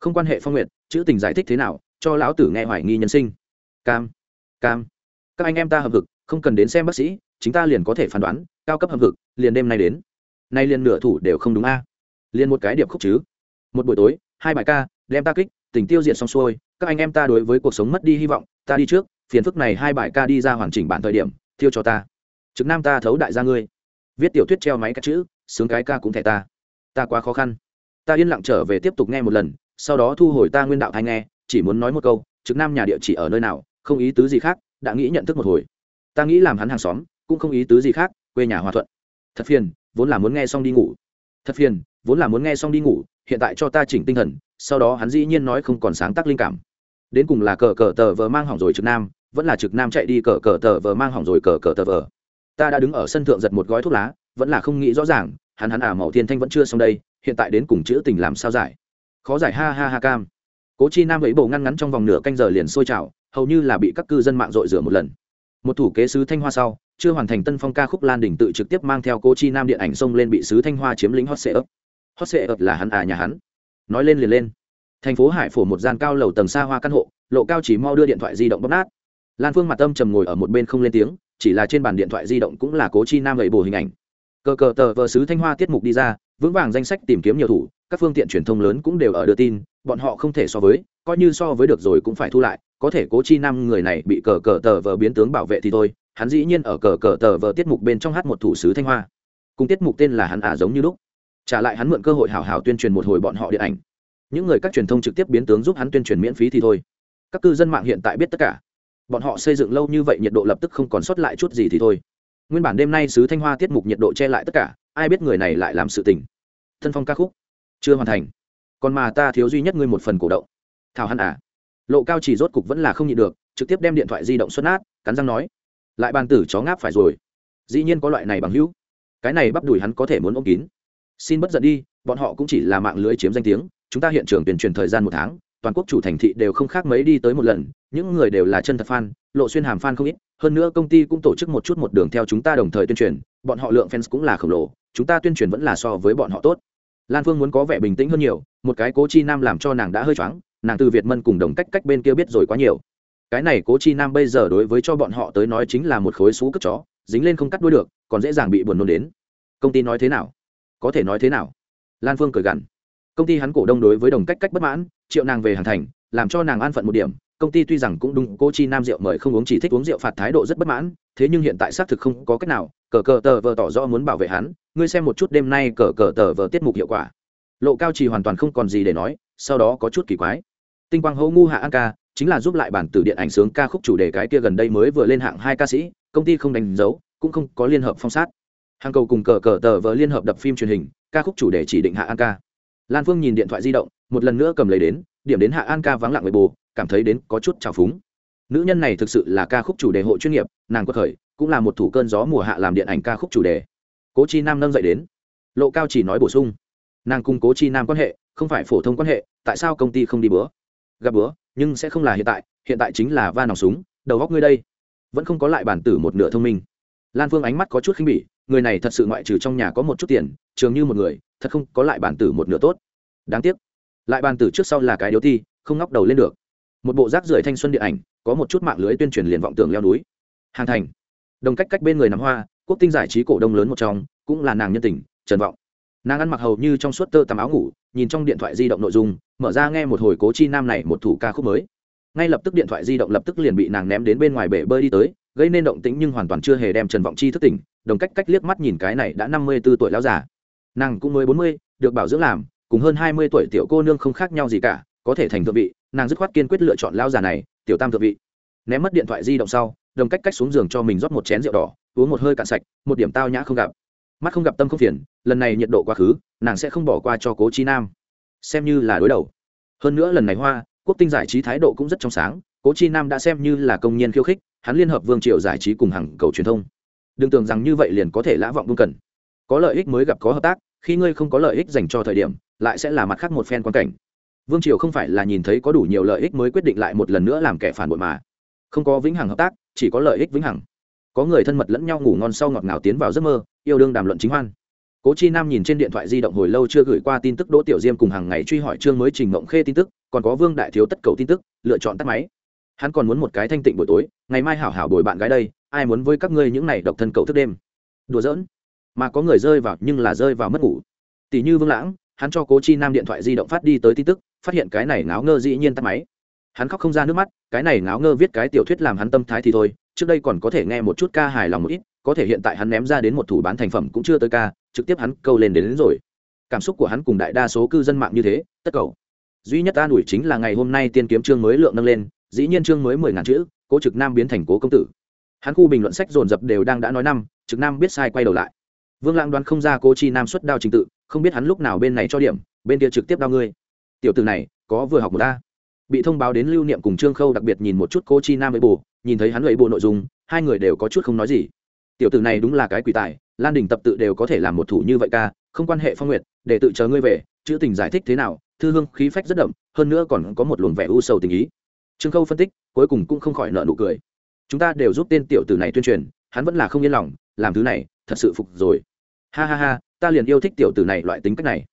Không quan hệ phong nguyện chữ tình giải thích thế nào? Cho lão tử nghe hoài nghi nhân sinh. Cam cam. Các anh em ta hợp vực, không cần đến xem bác sĩ chúng ta liền có thể phán đoán, cao cấp hợp vực, liền đêm nay đến. Nay liền nửa thủ đều không đúng a. Liền một cái điệp khúc chứ. Một buổi tối, hai bài ca, đem ta kích, tình tiêu diệt xong xuôi, các anh em ta đối với cuộc sống mất đi hy vọng, ta đi trước, phiền phức này hai bài ca đi ra hoàn chỉnh bản thời điểm, thiêu cho ta. Trực nam ta thấu đại gia ngươi. Viết tiểu thuyết treo máy các chữ, sướng cái ca cũng thẻ ta. Ta quá khó khăn. Ta yên lặng trở về tiếp tục nghe một lần, sau đó thu hồi ta nguyên đạo thay nghe chỉ muốn nói một câu, trực nam nhà địa chỉ ở nơi nào, không ý tứ gì khác, đã nghĩ nhận thức một hồi. Ta nghĩ làm hắn hàng xóm, cũng không ý tứ gì khác, quê nhà hòa thuận. Thật phiền, vốn là muốn nghe xong đi ngủ. Thật phiền, vốn là muốn nghe xong đi ngủ, hiện tại cho ta chỉnh tinh thần, sau đó hắn dĩ nhiên nói không còn sáng tác linh cảm. Đến cùng là cờ cờ tờ vờ mang hỏng rồi trực nam, vẫn là trực nam chạy đi cờ cờ tờ vờ mang hỏng rồi cờ cờ tờ vờ. Ta đã đứng ở sân thượng giật một gói thuốc lá, vẫn là không nghĩ rõ ràng, hắn hắn à màu thiên thanh vẫn chưa xong đây, hiện tại đến cùng chữ tình làm sao giải? Khó giải, ha ha ha cam cố chi nam ấy bầu ngăn ngắn trong vòng nửa canh giờ liền sôi trào, hầu như là bị các cư dân mạng dội rửa một lần. Một thủ kế sứ thanh hoa sau, chưa hoàn thành tân phong ca khúc lan đình tự trực tiếp mang theo cố chi nam điện ảnh xông lên bị sứ thanh hoa chiếm lĩnh hot sệ ấp hot sệ ấp là hắn à nhà hắn. Nói lên liền lên. Thành phố hải phổ một gian cao lầu tầng xa hoa căn hộ, lộ cao chỉ mau đưa điện thoại di động bóp nát. Lan phương mặt tâm trầm ngồi ở một bên không lên tiếng, chỉ là trên bàn điện thoại di động cũng là cố chi nam gậy bồ hình ảnh. Cờ cờ tờ vợ sứ thanh hoa tiết mục đi ra vững vàng danh sách tìm kiếm nhiều thủ, các phương tiện truyền thông lớn cũng đều ở đưa tin, bọn họ không thể so với, coi như so với được rồi cũng phải thu lại, có thể cố chi nam người này bị cờ cờ tờ vờ biến tướng bảo vệ thì thôi, hắn dĩ nhiên ở cờ cờ tờ vờ tiết mục bên trong hát một thủ sứ thanh hoa. Cùng tiết mục tên là hắn ả à giống như lúc. Trả lại hắn mượn cơ hội hảo hảo tuyên truyền một hồi bọn họ điện ảnh. Những người các truyền thông trực tiếp biến tướng giúp hắn tuyên truyền miễn phí thì thôi. Các cư dân mạng hiện tại biết tất cả. Bọn họ xây dựng lâu như vậy nhiệt độ lập tức không còn sót lại chút gì thì thôi. Nguyên bản đêm nay sứ thanh hoa tiết mục nhiệt độ che lại tất cả ai biết người này lại làm sự tình. Thân phong ca khúc. Chưa hoàn thành. Còn mà ta thiếu duy nhất ngươi một phần cổ động. Thảo hắn à. Lộ cao chỉ rốt cục vẫn là không nhịn được, trực tiếp đem điện thoại di động xuất nát, cắn răng nói. Lại bàn tử chó ngáp phải rồi. Dĩ nhiên có loại này bằng hữu. Cái này bắp đùi hắn có thể muốn ôm kín. Xin bất giận đi, bọn họ cũng chỉ là mạng lưới chiếm danh tiếng, chúng ta hiện trường tuyên truyền thời gian một tháng, toàn quốc chủ thành thị đều không khác mấy đi tới một lần, những người đều là chân thật fan, lộ xuyên hàm fan không ít, hơn nữa công ty cũng tổ chức một chút một đường theo chúng ta đồng thời tuyên truyền, bọn họ lượng fans cũng là khổng lồ chúng ta tuyên truyền vẫn là so với bọn họ tốt. Lan phương muốn có vẻ bình tĩnh hơn nhiều, một cái cố chi nam làm cho nàng đã hơi choáng, nàng từ việt mân cùng đồng cách cách bên kia biết rồi quá nhiều. Cái này cố chi nam bây giờ đối với cho bọn họ tới nói chính là một khối xú cất chó, dính lên không cắt đuôi được, còn dễ dàng bị buồn nôn đến. Công ty nói thế nào? Có thể nói thế nào? Lan phương cười gằn. Công ty hắn cổ đông đối với đồng cách cách bất mãn, triệu nàng về hàng thành, làm cho nàng an phận một điểm công ty tuy rằng cũng đúng, cô chi nam rượu mời không uống, chỉ thích uống rượu phạt thái độ rất bất mãn, thế nhưng hiện tại xác thực không có cách nào, cờ cờ tờ vờ tỏ rõ muốn bảo vệ hắn, ngươi xem một chút đêm nay cờ cờ tờ vờ tiết mục hiệu quả. Lộ cao trì hoàn toàn không còn gì để nói, sau đó có chút kỳ quái. Tinh quang hấu ngu hạ an ca, chính là giúp lại bản tử điện ảnh sướng ca khúc chủ đề cái kia gần đây mới vừa lên hạng hai ca sĩ, công ty không đánh dấu, cũng không có liên hợp phong sát. Hàng cầu cùng cờ cờ tờ vờ liên hợp đập phim truyền hình, ca khúc chủ đề chỉ định hạ an ca. Lan phương nhìn điện thoại di động, một lần nữa cầm lấy đến, điểm đến hạ an ca vắng lặng người bồ cảm thấy đến có chút trào phúng. Nữ nhân này thực sự là ca khúc chủ đề hội chuyên nghiệp, nàng có thời cũng là một thủ cơn gió mùa hạ làm điện ảnh ca khúc chủ đề. Cố chi nam nâng dậy đến. Lộ cao chỉ nói bổ sung. Nàng cùng cố chi nam quan hệ, không phải phổ thông quan hệ, tại sao công ty không đi bữa? Gặp bữa, nhưng sẽ không là hiện tại hiện tại chính là va nòng súng, đầu góc ngươi đây. Vẫn không có lại bản tử một nửa thông minh. Lan phương ánh mắt có chút khinh bỉ, người này thật sự ngoại trừ trong nhà có một chút tiền, trường như một người, thật không có lại bản tử một nửa tốt. Đáng tiếc. Lại bản tử trước sau là cái điếu ti, không ngóc đầu lên được một bộ rác rưởi thanh xuân điện ảnh, có một chút mạng lưới tuyên truyền liền vọng tưởng leo núi. Hàng thành. Đồng cách cách bên người nắm hoa, quốc tinh giải trí cổ đông lớn một trong, cũng là nàng nhân tình, trần vọng. Nàng ăn mặc hầu như trong suốt tơ tằm áo ngủ, nhìn trong điện thoại di động nội dung, mở ra nghe một hồi cố chi nam này một thủ ca khúc mới. Ngay lập tức điện thoại di động lập tức liền bị nàng ném đến bên ngoài bể bơi đi tới, gây nên động tĩnh nhưng hoàn toàn chưa hề đem trần vọng chi thức tỉnh, đồng cách cách liếc mắt nhìn cái này đã năm mươi b ố tuổi lão già. Nàng cũng mới bốn mươi, được bảo dưỡng làm, cùng hơn hai mươi tuổi tiểu cô nương không khác nhau gì cả, có thể thành thượng vị nàng dứt khoát kiên quyết lựa chọn lao già này, tiểu tam thượng vị. Ném mất điện thoại di động sau, đồng cách cách xuống giường cho mình rót một chén rượu đỏ, uống một hơi cạn sạch, một điểm tao nhã không gặp. Mắt không gặp tâm không phiền, lần này nhiệt độ quá khứ, nàng sẽ không bỏ qua cho cố chi nam. Xem như là đối đầu. Hơn nữa lần này hoa, quốc tinh giải trí thái độ cũng rất trong sáng, cố chi nam đã xem như là công nhân khiêu khích, hắn liên hợp vương triều giải trí cùng hàng cầu truyền thông. Đừng tưởng rằng như vậy liền có thể lã vọng vương cần. Có lợi ích mới gặp có hợp tác, khi ngươi không có lợi ích dành cho thời điểm, lại sẽ là mặt khác một phen quan cảnh vương triều không phải là nhìn thấy có đủ nhiều lợi ích mới quyết định lại một lần nữa làm kẻ phản bội mà. Không có vĩnh hằng hợp tác, chỉ có lợi ích vĩnh hằng. Có người thân mật lẫn nhau ngủ ngon sau ngọt ngào tiến vào giấc mơ, yêu đương đàm luận chính hoan. Cố chi nam nhìn trên điện thoại di động hồi lâu chưa gửi qua tin tức đỗ tiểu diêm cùng hàng ngày truy hỏi chương mới trình mộng khê tin tức, còn có vương đại thiếu tất cầu tin tức, lựa chọn tắt máy. Hắn còn muốn một cái thanh tịnh buổi tối, ngày mai hảo hảo bồi bạn gái đây, ai muốn với các ngươi những này độc thân cầu thức đêm. Đùa giỡn. Mà có người rơi vào nhưng là rơi vào mất ngủ. Tỷ như vương lãng hắn cho cố chi nam điện thoại di động phát đi tới tin tức phát hiện cái này ngáo ngơ dĩ nhiên tắt máy. Hắn khóc không ra nước mắt cái này ngáo ngơ viết cái tiểu thuyết làm hắn tâm thái thì thôi trước đây còn có thể nghe một chút ca hài lòng một ít có thể hiện tại hắn ném ra đến một thủ bán thành phẩm cũng chưa tới ca trực tiếp hắn câu lên đến, đến rồi. Cảm xúc của hắn cùng đại đa số cư dân mạng như thế tất cầu. Duy nhất an ủi chính là ngày hôm nay tiên kiếm chương mới lượng nâng lên dĩ nhiên chương mới mười ngàn chữ cố trực nam biến thành cố công tử. Hắn khu bình luận sách dồn dập đều đang đã nói năm trực nam biết sai quay đầu lại vương lãng đoán không ra cố chi nam xuất đao trình tự, không biết hắn lúc nào bên này cho điểm, bên kia trực tiếp đao ngươi. Tiểu từ này, có vừa học một ta bị thông báo đến lưu niệm cùng trương khâu đặc biệt nhìn một chút cố chi nam với bù, nhìn thấy hắn lấy bộ nội dung, hai người đều có chút không nói gì. Tiểu tử này đúng là cái quỷ tài, lan đình tập tự đều có thể làm một thủ như vậy ca, không quan hệ phong nguyệt, để tự chờ ngươi về, chữ tình giải thích thế nào, thư hương khí phách rất đậm, hơn nữa còn có một luồng vẻ u sầu tình ý. Trương khâu phân tích, cuối cùng cũng không khỏi nợ nụ cười. Chúng ta đều giúp tên tiểu tử này tuyên truyền, hắn vẫn là không yên lòng, làm thứ này thật sự phục rồi. Ha ha ha, ta liền yêu thích tiểu tử này loại tính cách này.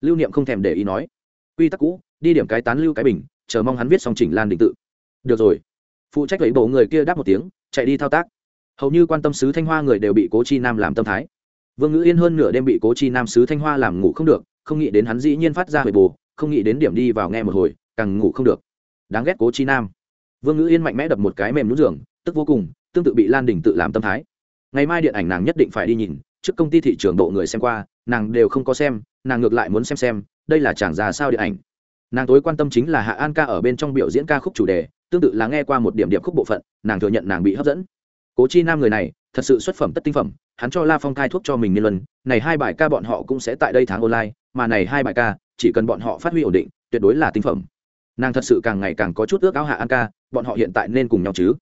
Lưu niệm không thèm để ý nói. Quy tắc cũ, đi điểm cái tán lưu cái bình, chờ mong hắn viết xong chỉnh lan định tự. Được rồi. Phụ trách lấy bộ người kia đáp một tiếng, chạy đi thao tác. Hầu như quan tâm sứ thanh hoa người đều bị cố chi nam làm tâm thái. Vương ngữ yên hơn nửa đêm bị cố chi nam sứ thanh hoa làm ngủ không được, không nghĩ đến hắn dĩ nhiên phát ra hồi bồ không nghĩ đến điểm đi vào nghe một hồi, càng ngủ không được. Đáng ghét cố chi nam. Vương ngữ yên mạnh mẽ đập một cái mềm nhũ giường, tức vô cùng, tương tự bị lan đình tự làm tâm thái ngày mai điện ảnh nàng nhất định phải đi nhìn, trước công ty thị trường độ người xem qua, nàng đều không có xem, nàng ngược lại muốn xem xem, đây là chàng già sao điện ảnh. Nàng tối quan tâm chính là hạ an ca ở bên trong biểu diễn ca khúc chủ đề, tương tự là nghe qua một điểm điệp khúc bộ phận, nàng thừa nhận nàng bị hấp dẫn. Cố chi nam người này, thật sự xuất phẩm tất tinh phẩm, hắn cho la phong Thai thuốc cho mình niên luân, này hai bài ca bọn họ cũng sẽ tại đây tháng online, mà này hai bài ca, chỉ cần bọn họ phát huy ổn định, tuyệt đối là tinh phẩm. Nàng thật sự càng ngày càng có chút ước ao hạ an ca, bọn họ hiện tại nên cùng nhau chứ?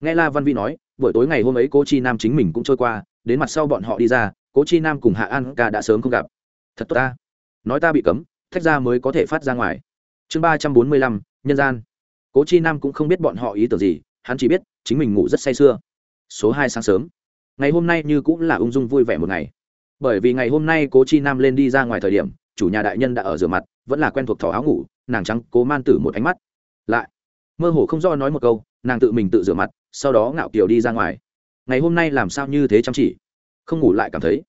Nghe la văn vi nói, buổi tối ngày hôm ấy cố chi nam chính mình cũng trôi qua, đến mặt sau bọn họ đi ra, cố chi nam cùng hạ an ca đã sớm không gặp. Thật tốt ta. Nói ta bị cấm, thách ra mới có thể phát ra ngoài. Chương ba trăm bốn mươi lăm, nhân gian. Cố chi nam cũng không biết bọn họ ý tưởng gì, hắn chỉ biết, chính mình ngủ rất say sưa. Số hai sáng sớm. Ngày hôm nay như cũng là ung dung vui vẻ một ngày. Bởi vì ngày hôm nay cố chi nam lên đi ra ngoài thời điểm, chủ nhà đại nhân đã ở rửa mặt, vẫn là quen thuộc thỏ áo ngủ, nàng trắng cố man tử một ánh mắt. Lại, mơ hồ không do nói một câu, nàng tự mình tự rửa mặt sau đó ngạo kiều đi ra ngoài. Ngày hôm nay làm sao như thế chăm chỉ? Không ngủ lại cảm thấy.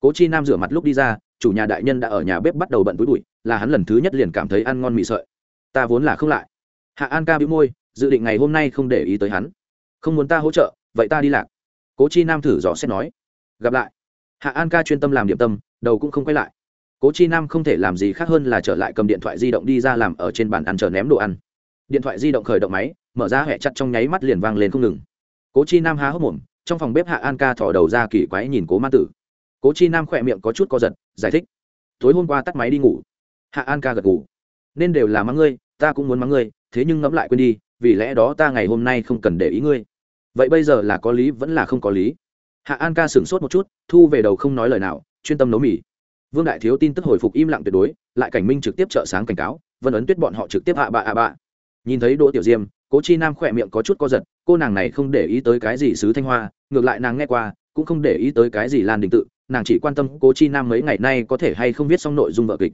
Cố chi nam rửa mặt lúc đi ra, chủ nhà đại nhân đã ở nhà bếp bắt đầu bận túi bụi, là hắn lần thứ nhất liền cảm thấy ăn ngon mì sợi. Ta vốn là không lại. Hạ an ca bị môi, dự định ngày hôm nay không để ý tới hắn. Không muốn ta hỗ trợ, vậy ta đi lạc. Cố chi nam thử dò xét nói. Gặp lại. Hạ an ca chuyên tâm làm điểm tâm, đầu cũng không quay lại. Cố chi nam không thể làm gì khác hơn là trở lại cầm điện thoại di động đi ra làm ở trên bàn ăn chờ ném đồ ăn điện thoại di động khởi động máy, mở ra hẹ chặt trong nháy mắt liền vang lên không ngừng. Cố chi nam há hốc mồm, trong phòng bếp hạ an ca thỏ đầu ra kỳ quái nhìn cố ma tử. Cố chi nam khỏe miệng có chút co giật, giải thích. Tối hôm qua tắt máy đi ngủ. Hạ an ca gật ngủ nên đều là mắng ngươi, ta cũng muốn mắng ngươi, thế nhưng ngẫm lại quên đi, vì lẽ đó ta ngày hôm nay không cần để ý ngươi. Vậy bây giờ là có lý, vẫn là không có lý. Hạ an ca sửng sốt một chút, thu về đầu không nói lời nào, chuyên tâm nấu mì. Vương đại thiếu tin tức hồi phục im lặng tuyệt đối, lại cảnh minh trực tiếp trợ sáng cảnh cáo, vân ấn tuyết bọn họ trực tiếp hạ bạ hạ bạ nhìn thấy đỗ tiểu diêm, cố chi nam khỏe miệng có chút co giật, cô nàng này không để ý tới cái gì sứ thanh hoa, ngược lại nàng nghe qua, cũng không để ý tới cái gì lan đình tự, nàng chỉ quan tâm cố chi nam mấy ngày nay có thể hay không viết xong nội dung vợ kịch.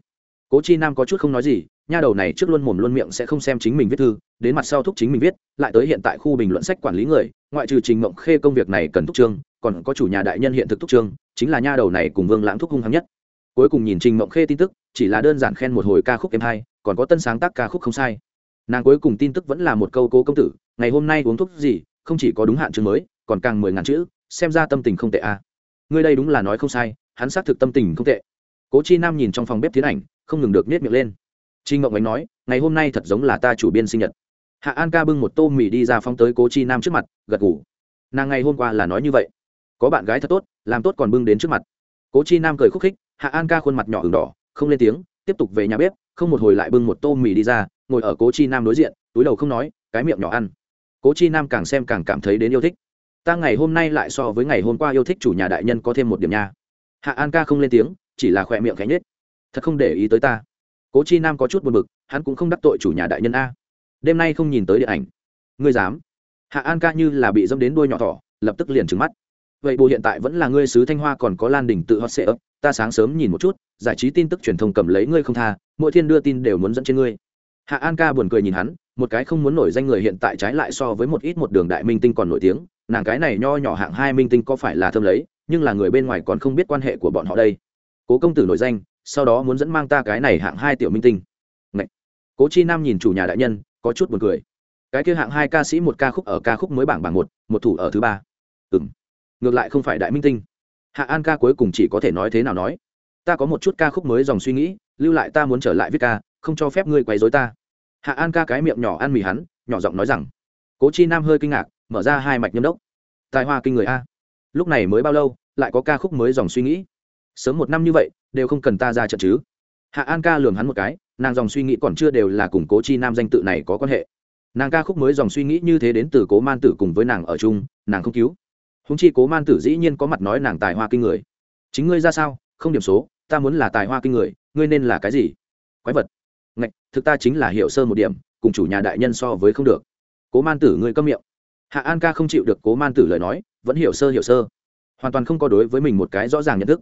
Cố chi nam có chút không nói gì, nha đầu này trước luôn mồm luôn miệng sẽ không xem chính mình viết thư, đến mặt sau thúc chính mình viết, lại tới hiện tại khu bình luận sách quản lý người, ngoại trừ trình mộng khê công việc này cần thúc trương, còn có chủ nhà đại nhân hiện thực thúc trương, chính là nha đầu này cùng vương lãng thúc hung hăng nhất. Cuối cùng nhìn trình mộng khê tin tức, chỉ là đơn giản khen một hồi ca khúc em hai còn có tân sáng tác ca khúc không sai nàng cuối cùng tin tức vẫn là một câu cố công tử, ngày hôm nay uống thuốc gì, không chỉ có đúng hạn chương mới, còn càng mười ngàn chữ, xem ra tâm tình không tệ à. ngươi đây đúng là nói không sai, hắn xác thực tâm tình không tệ. Cố chi nam nhìn trong phòng bếp tiến ảnh, không ngừng được nết miệng lên. Chi ngộng ánh nói, ngày hôm nay thật giống là ta chủ biên sinh nhật. Hạ an ca bưng một tô mì đi ra phong tới cố chi nam trước mặt, gật ngủ nàng ngày hôm qua là nói như vậy. Có bạn gái thật tốt, làm tốt còn bưng đến trước mặt. Cố chi nam cười khúc khích, hạ an ca khuôn mặt nhỏ ửng đỏ, không lên tiếng, tiếp tục về nhà bếp, không một hồi lại bưng một tô mì đi ra ngồi ở cố chi nam đối diện, túi đầu không nói, cái miệng nhỏ ăn. Cố chi nam càng xem càng cảm thấy đến yêu thích. Ta ngày hôm nay lại so với ngày hôm qua yêu thích chủ nhà đại nhân có thêm một điểm nha. Hạ an ca không lên tiếng, chỉ là khỏe miệng khẽ nết thật không để ý tới ta. Cố chi nam có chút buồn b ự c hắn cũng không đắc tội chủ nhà đại nhân a. Đêm nay không nhìn tới điện ảnh. Ngươi dám? Hạ an ca như là bị dâm đến đuôi nhỏ thỏ, lập tức liền trứng mắt. Vậy bộ hiện tại vẫn là ngươi sứ thanh hoa còn có lan đình tự hot sệ ấp, ta sáng sớm nhìn một chút, giải trí tin tức truyền thông cầm lấy ngươi không tha, mỗi thiên đưa tin đều muốn dẫn trên ngươi hạ an ca buồn cười nhìn hắn, một cái không muốn nổi danh người hiện tại trái lại so với một ít một đường đại minh tinh còn nổi tiếng, nàng cái này nho nhỏ hạng hai minh tinh có phải là thơm lấy, nhưng là người bên ngoài còn không biết quan hệ của bọn họ đây. Cố công tử nổi danh, sau đó muốn dẫn mang ta cái này hạng hai tiểu minh tinh. Ngậy! cố chi nam nhìn chủ nhà đại nhân, có chút buồn cười. Cái kia hạng hai ca sĩ một ca khúc ở ca khúc mới bảng bảng một một thủ ở thứ ba. Ừng ngược lại không phải đại minh tinh. Hạ an ca cuối cùng chỉ có thể nói thế nào nói. Ta có một chút ca khúc mới dòng suy nghĩ, lưu lại ta muốn trở lại viết ca, không cho phép ngươi quấy dối ta hạ an ca cái miệng nhỏ ăn mì hắn, nhỏ giọng nói rằng, cố chi nam hơi kinh ngạc, mở ra hai mạch nhâm đốc. Tài hoa kinh người a. Lúc này mới bao lâu, lại có ca khúc mới dòng suy nghĩ? Sớm một năm như vậy, đều không cần ta ra trận chứ. Hạ an ca lường hắn một cái, nàng dòng suy nghĩ còn chưa đều là cùng cố chi nam danh tự này có quan hệ. Nàng ca khúc mới dòng suy nghĩ như thế đến từ cố man tử cùng với nàng ở chung, nàng không cứu. Húng chi cố man tử dĩ nhiên có mặt nói nàng tài hoa kinh người. Chính ngươi ra sao? Không điểm số, ta muốn là tài hoa kinh người, ngươi nên là cái gì? Quái vật thực ta chính là hiệu sơ một điểm, cùng chủ nhà đại nhân so với không được. Cố man tử ngươi câm miệng. Hạ an ca không chịu được cố man tử lời nói, vẫn hiểu sơ hiểu sơ. Hoàn toàn không có đối với mình một cái rõ ràng nhận thức.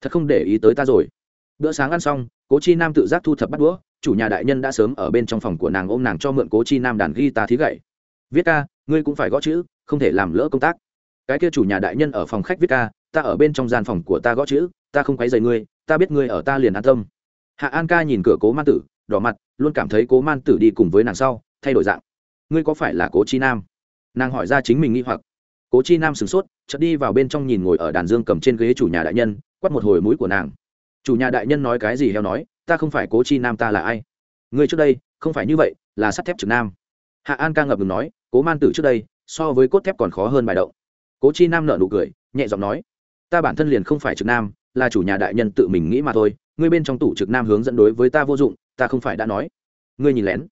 Thật không để ý tới ta rồi. Bữa sáng ăn xong, cố chi nam tự giác thu thập bắt đũa, chủ nhà đại nhân đã sớm ở bên trong phòng của nàng ôm nàng cho mượn cố chi nam đàn ghi ta thí gậy. Viết ca, ngươi cũng phải gõ chữ, không thể làm lỡ công tác. Cái kia chủ nhà đại nhân ở phòng khách viết ca, ta ở bên trong gian phòng của ta gõ chữ, ta không quấy dày ngươi, ta biết ngươi ở ta liền an tâm. Hạ an ca nhìn cửa cố man tử đỏ mặt, luôn cảm thấy cố man tử đi cùng với nàng sau, thay đổi dạng. Ngươi có phải là cố chi nam? Nàng hỏi ra chính mình nghi hoặc. Cố chi nam sửng sốt, chợt đi vào bên trong nhìn ngồi ở đàn dương cầm trên ghế chủ nhà đại nhân quắt một hồi mũi của nàng. Chủ nhà đại nhân nói cái gì heo nói, ta không phải cố chi nam ta là ai? Ngươi trước đây, không phải như vậy, là sắt thép trực nam. Hạ an ca ngập ngừng nói, cố man tử trước đây, so với cốt thép còn khó hơn bài động. Cố chi nam nợ nụ cười, nhẹ giọng nói, ta bản thân liền không phải trực nam, là chủ nhà đại nhân tự mình nghĩ mà thôi, ngươi bên trong tủ trực nam hướng dẫn đối với ta vô dụng ta không phải đã nói. Ngươi nhìn lén.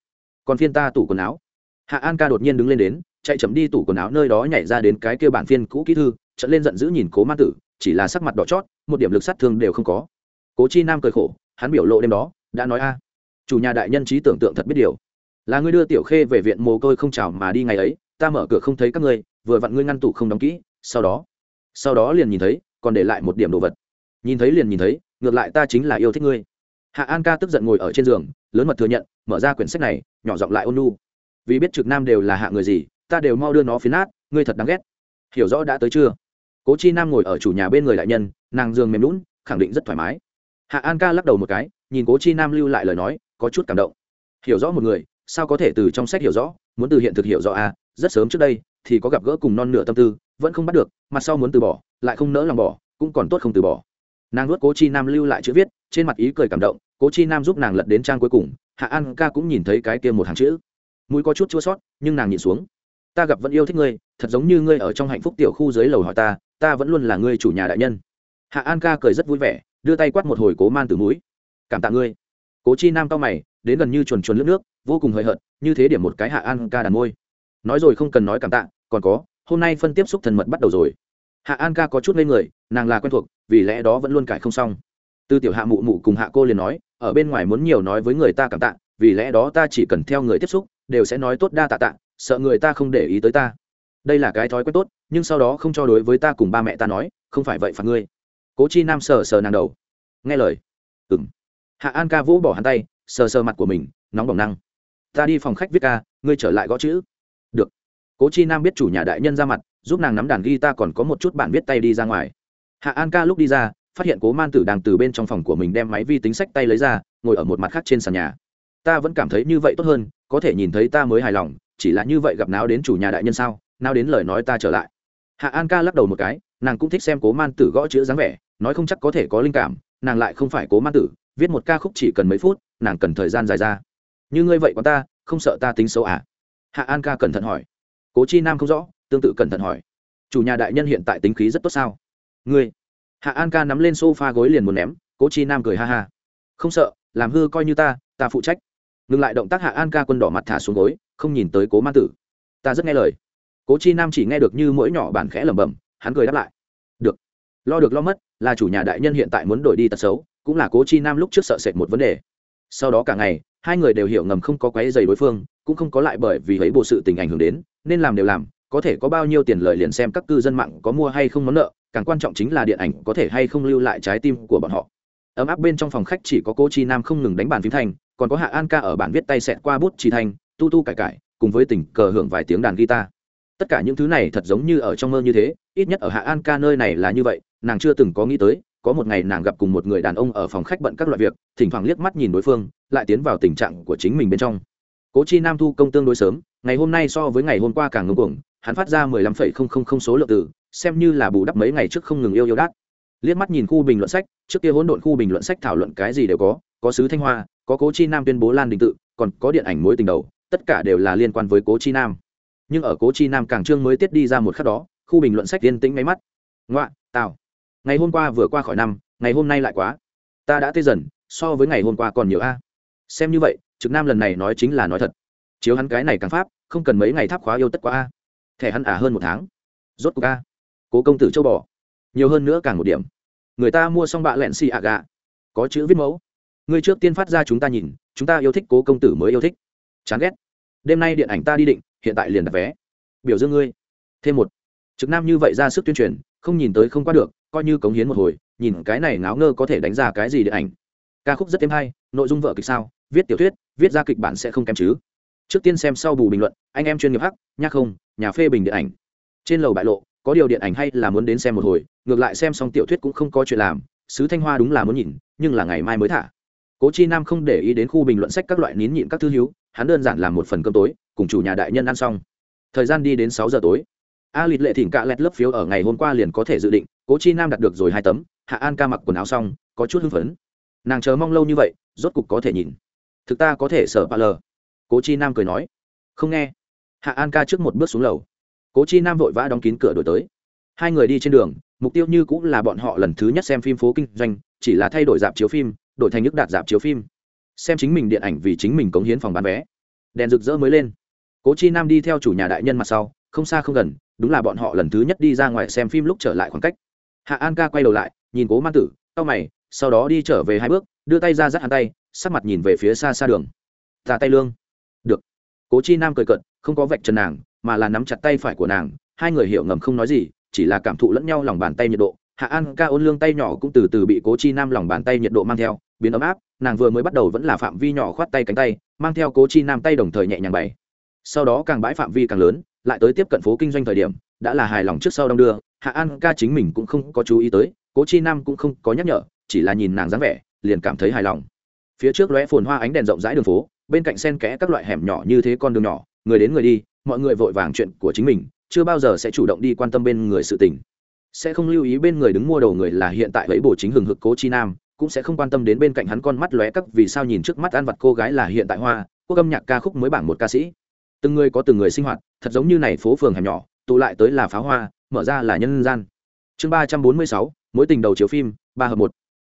Còn phiên ta tủ quần áo. Hạ an ca đột nhiên đứng lên đến, chạy chậm đi tủ quần áo nơi đó nhảy ra đến cái kia bản phiên cũ kỹ thư, trận lên giận dữ nhìn cố ma tử, chỉ là sắc mặt đỏ chót, một điểm lực sát thương đều không có. Cố chi nam cười khổ, hắn biểu lộ đêm đó, đã nói a. À, chủ nhà đại nhân trí tưởng tượng thật biết điều. Là ngươi đưa tiểu khê về viện mồ côi không chào mà đi ngày ấy, ta mở cửa không thấy các ngươi, vừa vặn ngươi ngăn tủ không đóng kỹ, sau đó sau đó liền nhìn thấy, còn để lại một điểm đồ vật. Nhìn thấy liền nhìn thấy, ngược lại ta chính là yêu thích ngươi hạ an ca tức giận ngồi ở trên giường, lớn mật thừa nhận, mở ra quyển sách này, nhỏ giọng lại ôn nu vì biết trực nam đều là hạ người gì, ta đều mau đưa nó phiến nát, ngươi thật đáng ghét. Hiểu rõ đã tới chưa? Cố chi nam ngồi ở chủ nhà bên người đại nhân, nàng giường mềm lún khẳng định rất thoải mái. Hạ an ca lắc đầu một cái, nhìn cố chi nam lưu lại lời nói, có chút cảm động. Hiểu rõ một người, sao có thể từ trong sách hiểu rõ, muốn từ hiện thực hiểu rõ à? Rất sớm trước đây, thì có gặp gỡ cùng non nửa tâm tư, vẫn không bắt được, mặt sau muốn từ bỏ, lại không nỡ lòng bỏ, cũng còn tốt không từ bỏ. Nàng nuốt cố chi nam lưu lại chữ viết trên mặt ý cười cảm động, cố chi nam giúp nàng lật đến trang cuối cùng, hạ an ca cũng nhìn thấy cái kia một hàng chữ. Mũi có chút chua sót, nhưng nàng nhìn xuống. Ta gặp vẫn yêu thích ngươi, thật giống như ngươi ở trong hạnh phúc tiểu khu dưới lầu hỏi ta ta vẫn luôn là ngươi chủ nhà đại nhân. Hạ an ca cười rất vui vẻ, đưa tay quát một hồi cố man từ mũi. Cảm tạ ngươi. Cố chi nam cao mày, đến gần như chuồn chuồn nước nước, vô cùng hời hợt, như thế điểm một cái hạ an ca đàn môi. Nói rồi không cần nói cảm tạ, còn có, hôm nay phân tiếp xúc thần mật bắt đầu rồi. Hạ an ca có chút lên người, nàng là quen thuộc, vì lẽ đó vẫn luôn cải không xong từ tiểu hạ mụ mụ cùng hạ cô liền nói, ở bên ngoài muốn nhiều nói với người ta cảm tạ, vì lẽ đó ta chỉ cần theo người tiếp xúc, đều sẽ nói tốt đa tạ tạ, sợ người ta không để ý tới ta. Đây là cái thói quen tốt, nhưng sau đó không cho đối với ta cùng ba mẹ ta nói, không phải vậy phạt ngươi. Cố chi nam sờ sờ nàng đầu. Nghe lời. Ừng hạ an ca vũ bỏ hắn tay, sờ sờ mặt của mình, nóng bỏng năng. Ta đi phòng khách viết ca, ngươi trở lại gõ chữ. Được. Cố chi nam biết chủ nhà đại nhân ra mặt, giúp nàng nắm đàn ghi ta còn có một chút bạn viết tay đi ra ngoài. Hạ an ca lúc đi ra phát hiện cố man tử đang từ bên trong phòng của mình đem máy vi tính sách tay lấy ra, ngồi ở một mặt khác trên sàn nhà. Ta vẫn cảm thấy như vậy tốt hơn, có thể nhìn thấy ta mới hài lòng, chỉ là như vậy gặp náo đến chủ nhà đại nhân sao? Nào đến lời nói ta trở lại. Hạ an ca lắc đầu một cái, nàng cũng thích xem cố man tử gõ chữ dáng vẻ, nói không chắc có thể có linh cảm, nàng lại không phải cố man tử, viết một ca khúc chỉ cần mấy phút, nàng cần thời gian dài ra. Như ngươi vậy còn ta, không sợ ta tính xấu à? Hạ an ca cẩn thận hỏi. Cố chi nam không rõ, tương tự cẩn thận hỏi. Chủ nhà đại nhân hiện tại tính khí rất tốt sao? Ngươi hạ an ca nắm lên s o f a gối liền muốn ném, cố chi nam cười ha ha. Không sợ, làm hư coi như ta ta phụ trách. Ngừng lại động tác hạ an ca quân đỏ mặt thả xuống gối, không nhìn tới cố man tử. Ta rất nghe lời. Cố chi nam chỉ nghe được như mỗi nhỏ bản khẽ lẩm bẩm, hắn cười đáp lại. Được. Lo được lo mất, là chủ nhà đại nhân hiện tại muốn đổi đi tật xấu, cũng là cố chi nam lúc trước sợ sệt một vấn đề. Sau đó cả ngày, hai người đều hiểu ngầm không có quấy dày đối phương, cũng không có lại bởi vì ấy bộ sự tình ảnh hưởng đến, nên làm đều làm có thể có bao nhiêu tiền lời liền xem các cư dân mạng có mua hay không món nợ, càng quan trọng chính là điện ảnh có thể hay không lưu lại trái tim của bọn họ. Ấm áp bên trong phòng khách chỉ có cô chi nam không ngừng đánh bàn phím thành còn có hạ an ca ở bản viết tay xẹt qua bút chi thành tu tu cải cải, cùng với tình cờ hưởng vài tiếng đàn guitar. Tất cả những thứ này thật giống như ở trong mơ như thế, ít nhất ở hạ an ca nơi này là như vậy, nàng chưa từng có nghĩ tới, có một ngày nàng gặp cùng một người đàn ông ở phòng khách bận các loại việc, thỉnh thoảng liếc mắt nhìn đối phương, lại tiến vào tình trạng của chính mình bên trong. Cố chi nam thu công tương đối sớm, ngày hôm nay so với ngày hôm qua càng ngưng cuồng hắn phát ra mười lăm phẩy không không không số lượng từ, xem như là bù đắp mấy ngày trước không ngừng yêu yêu đát. Liếc mắt nhìn khu bình luận sách, trước kia hỗn độn khu bình luận sách thảo luận cái gì đều có có sứ thanh hoa, có cố chi nam tuyên bố lan đình tự, còn có điện ảnh mối tình đầu, tất cả đều là liên quan với cố chi nam. Nhưng ở cố chi nam càng trương mới tiết đi ra một khắc đó, khu bình luận sách yên tĩnh máy mắt. Ngoạ, tào, ngày hôm qua vừa qua khỏi năm, ngày hôm nay lại quá. Ta đã tê dần, so với ngày hôm qua còn nhiều a. Xem như vậy, trực nam lần này nói chính là nói thật. Chiếu hắn cái này càng pháp, không cần mấy ngày tháp khóa yêu tất quá a thẻ hắn ả hơn một tháng. Rốt cuộc ca, cố công tử châu bò. Nhiều hơn nữa càng một điểm. Người ta mua xong bạ lẹn xì ạ gà. Có chữ viết mẫu. Người trước tiên phát ra chúng ta nhìn chúng ta yêu thích cố công tử mới yêu thích. Chán ghét. Đêm nay điện ảnh ta đi định hiện tại liền đặt vé. Biểu dương ngươi. Thêm một. Trực nam như vậy ra sức tuyên truyền không nhìn tới không qua được coi như cống hiến một hồi nhìn cái này ngáo ngơ có thể đánh ra cái gì điện ảnh. Ca khúc rất thêm hay nội dung vợ kịch sao viết tiểu thuyết viết ra kịch bản sẽ không kém chứ trước tiên xem sau bù bình luận, anh em chuyên nghiệp hắc, nhắc không, nhà phê bình điện ảnh. Trên lầu bại lộ, có điều điện ảnh hay là muốn đến xem một hồi, ngược lại xem xong tiểu thuyết cũng không có chuyện làm, sứ thanh hoa đúng là muốn nhìn, nhưng là ngày mai mới thả. Cố chi nam không để ý đến khu bình luận sách các loại nín nhịn các thư hiếu hắn đơn giản làm một phần cơm tối, cùng chủ nhà đại nhân ăn xong. Thời gian đi đến sáu giờ tối. A lịt lệ thỉnh cạ lẹt lớp phiếu ở ngày hôm qua liền có thể dự định, cố chi nam đặt được rồi hai tấm, hạ an ca mặc quần áo xong, có chút hưng phấn. Nàng chờ mong lâu như vậy, rốt cục có thể nhìn. Thực ta có thể sở ba lờ cố chi nam cười nói, không nghe. Hạ an ca trước một bước xuống lầu. Cố chi nam vội vã đóng kín cửa đổi tới. Hai người đi trên đường, mục tiêu như cũng là bọn họ lần thứ nhất xem phim phố kinh doanh, chỉ là thay đổi dạp chiếu phim, đổi thành nước đạt dạp chiếu phim. Xem chính mình điện ảnh vì chính mình cống hiến phòng bán vé. Đèn rực rỡ mới lên. Cố chi nam đi theo chủ nhà đại nhân mặt sau, không xa không gần, đúng là bọn họ lần thứ nhất đi ra ngoài xem phim lúc trở lại khoảng cách. Hạ an ca quay đầu lại, nhìn cố man tử tao mày, sau đó đi trở về hai bước, đưa tay ra dắt hắn tay, sắc mặt nhìn về phía xa xa đường. Tà tay lương cố chi nam cười cận không có vạch trần nàng, mà là nắm chặt tay phải của nàng, hai người hiểu ngầm không nói gì, chỉ là cảm thụ lẫn nhau lòng bàn tay nhiệt độ. Hạ an ca ôn lương tay nhỏ cũng từ từ bị cố chi nam lòng bàn tay nhiệt độ mang theo, biến ấm áp, nàng vừa mới bắt đầu vẫn là phạm vi nhỏ khoát tay cánh tay, mang theo cố chi nam tay đồng thời nhẹ nhàng bày. Sau đó càng bãi phạm vi càng lớn, lại tới tiếp cận phố kinh doanh thời điểm, đã là hài lòng trước sau đong đưa, hạ an ca chính mình cũng không có chú ý tới, cố chi nam cũng không có nhắc nhở, chỉ là nhìn nàng dáng vẻ, liền cảm thấy hài lòng. Phía trước lóe phồn hoa ánh đèn rộng rãi đường phố bên cạnh sen kẽ các loại hẻm nhỏ như thế con đường nhỏ, người đến người đi, mọi người vội vàng chuyện của chính mình, chưa bao giờ sẽ chủ động đi quan tâm bên người sự tình. Sẽ không lưu ý bên người đứng mua đầu người là hiện tại lấy bổ chính hừng hực cố chi nam, cũng sẽ không quan tâm đến bên cạnh hắn con mắt lóe các vì sao nhìn trước mắt ăn vặt cô gái là hiện tại hoa, cô âm nhạc ca khúc mới bảng một ca sĩ. Từng người có từng người sinh hoạt, thật giống như này phố phường hẻm nhỏ, tụ lại tới là pháo hoa, mở ra là nhân gian. Chương ba trăm bốn mươi sáu, mối tình đầu chiếu phim, ba hợp một.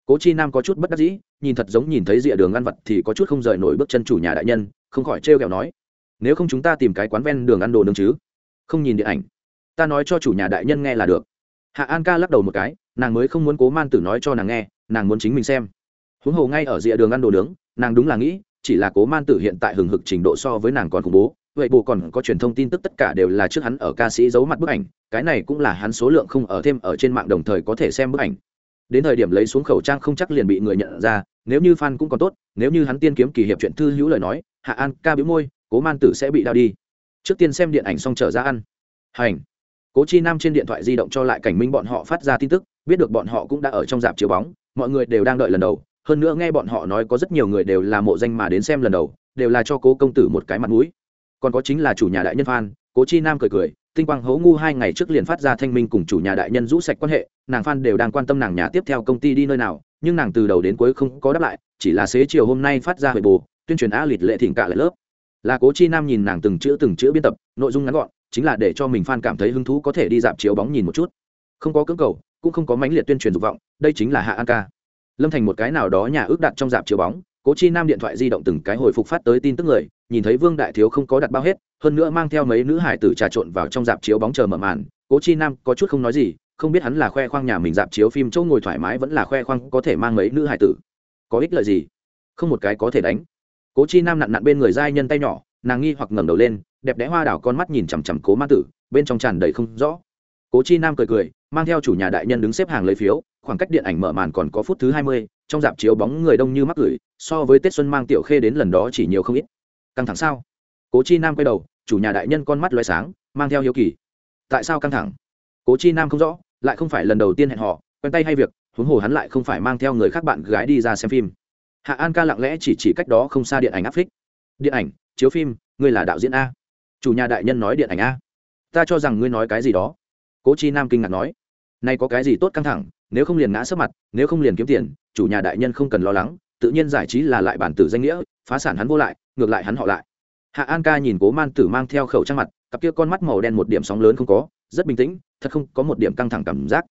Cố chi nam có chút bất đắc dĩ nhìn thật giống nhìn thấy rìa đường ăn vặt thì có chút không rời nổi bước chân chủ nhà đại nhân, không khỏi trêu kẹo nói, nếu không chúng ta tìm cái quán ven đường ăn đồ nướng chứ? Không nhìn điện ảnh. Ta nói cho chủ nhà đại nhân nghe là được. Hạ an ca lắc đầu một cái, nàng mới không muốn cố man tử nói cho nàng nghe, nàng muốn chính mình xem. Huống hồ ngay ở rìa đường ăn đồ nướng, nàng đúng là nghĩ, chỉ là cố man tử hiện tại hừng hực trình độ so với nàng còn khủng bố, vậy bộ còn có truyền thông tin tức tất cả đều là trước hắn ở ca sĩ giấu mặt bức ảnh, cái này cũng là hắn số lượng không ở thêm ở trên mạng đồng thời có thể xem bức ảnh. Đến thời điểm lấy xuống khẩu trang không chắc liền bị người nhận ra nếu như phan cũng còn tốt, nếu như hắn tiên kiếm kỳ hiệp chuyện thư hữu lời nói, hạ an ca biếu môi, cố man tử sẽ bị đau đi. Trước tiên xem điện ảnh xong trở ra ăn. Hành. Cố chi nam trên điện thoại di động cho lại cảnh minh bọn họ phát ra tin tức, biết được bọn họ cũng đã ở trong dạp chiếu bóng, mọi người đều đang đợi lần đầu. Hơn nữa nghe bọn họ nói có rất nhiều người đều là mộ danh mà đến xem lần đầu, đều là cho cố công tử một cái mặt mũi. Còn có chính là chủ nhà đại nhân phan cố chi nam cười cười tinh quang hố ngu hai ngày trước liền phát ra thanh minh cùng chủ nhà đại nhân rũ sạch quan hệ, nàng phan đều đang quan tâm nàng nhà tiếp theo công ty đi nơi nào, nhưng nàng từ đầu đến cuối không có đáp lại, chỉ là xế chiều hôm nay phát ra huệ bồ tuyên truyền a lịt lệ thỉnh cả lại lớp. Là cố chi nam nhìn nàng từng chữ từng chữ biên tập, nội dung ngắn gọn, chính là để cho mình fan cảm thấy hứng thú có thể đi dạp chiếu bóng nhìn một chút. Không có cưỡng cầu, cũng không có mãnh liệt tuyên truyền dục vọng, đây chính là hạ an ca. Lâm thành một cái nào đó nhà ước đặt trong dạp chiếu bóng cố chi nam điện thoại di động từng cái hồi phục phát tới tin tức người, nhìn thấy vương đại thiếu không có đặt bao hết, hơn nữa mang theo mấy nữ hải tử trà trộn vào trong dạp chiếu bóng chờ mở màn. Cố chi nam có chút không nói gì, không biết hắn là khoe khoang nhà mình dạp chiếu phim chỗ ngồi thoải mái vẫn là khoe khoang có thể mang mấy nữ hải tử. Có ích lợi gì? Không một cái có thể đánh. Cố chi nam nặn nặn bên người giai nhân tay nhỏ, nàng nghi hoặc ngẩng đầu lên, đẹp đẽ hoa đảo con mắt nhìn chằm chằm cố ma tử, bên trong tràn đầy không rõ. Cố chi nam cười cười, mang theo chủ nhà đại nhân đứng xếp hàng lấy phiếu, khoảng cách điện ảnh mở màn còn có phút thứ hai mươi trong dạp chiếu bóng người đông như mắc gửi so với tết xuân mang tiểu khê đến lần đó chỉ nhiều không ít. Căng thẳng sao? Cố chi nam quay đầu, chủ nhà đại nhân con mắt loay sáng, mang theo hiếu kỳ. Tại sao căng thẳng? Cố chi nam không rõ, lại không phải lần đầu tiên hẹn họ quen tay hay việc, huống hồ hắn lại không phải mang theo người khác bạn gái đi ra xem phim. Hạ an ca lặng lẽ chỉ chỉ cách đó không xa điện ảnh áp phích điện ảnh, chiếu phim, ngươi là đạo diễn a. Chủ nhà đại nhân nói điện ảnh a. Ta cho rằng ngươi nói cái gì đó. Cố chi nam kinh ngạc nói. Nay có cái gì tốt căng thẳng, nếu không liền ngã sấp mặt, nếu không liền kiếm tiền chủ nhà đại nhân không cần lo lắng, tự nhiên giải trí là lại bản tử danh nghĩa, phá sản hắn vô lại, ngược lại hắn họ lại. Hạ an ca nhìn cố man tử mang theo khẩu trang mặt, cặp kia con mắt màu đen một điểm sóng lớn không có, rất bình tĩnh, thật không có một điểm căng thẳng cảm giác.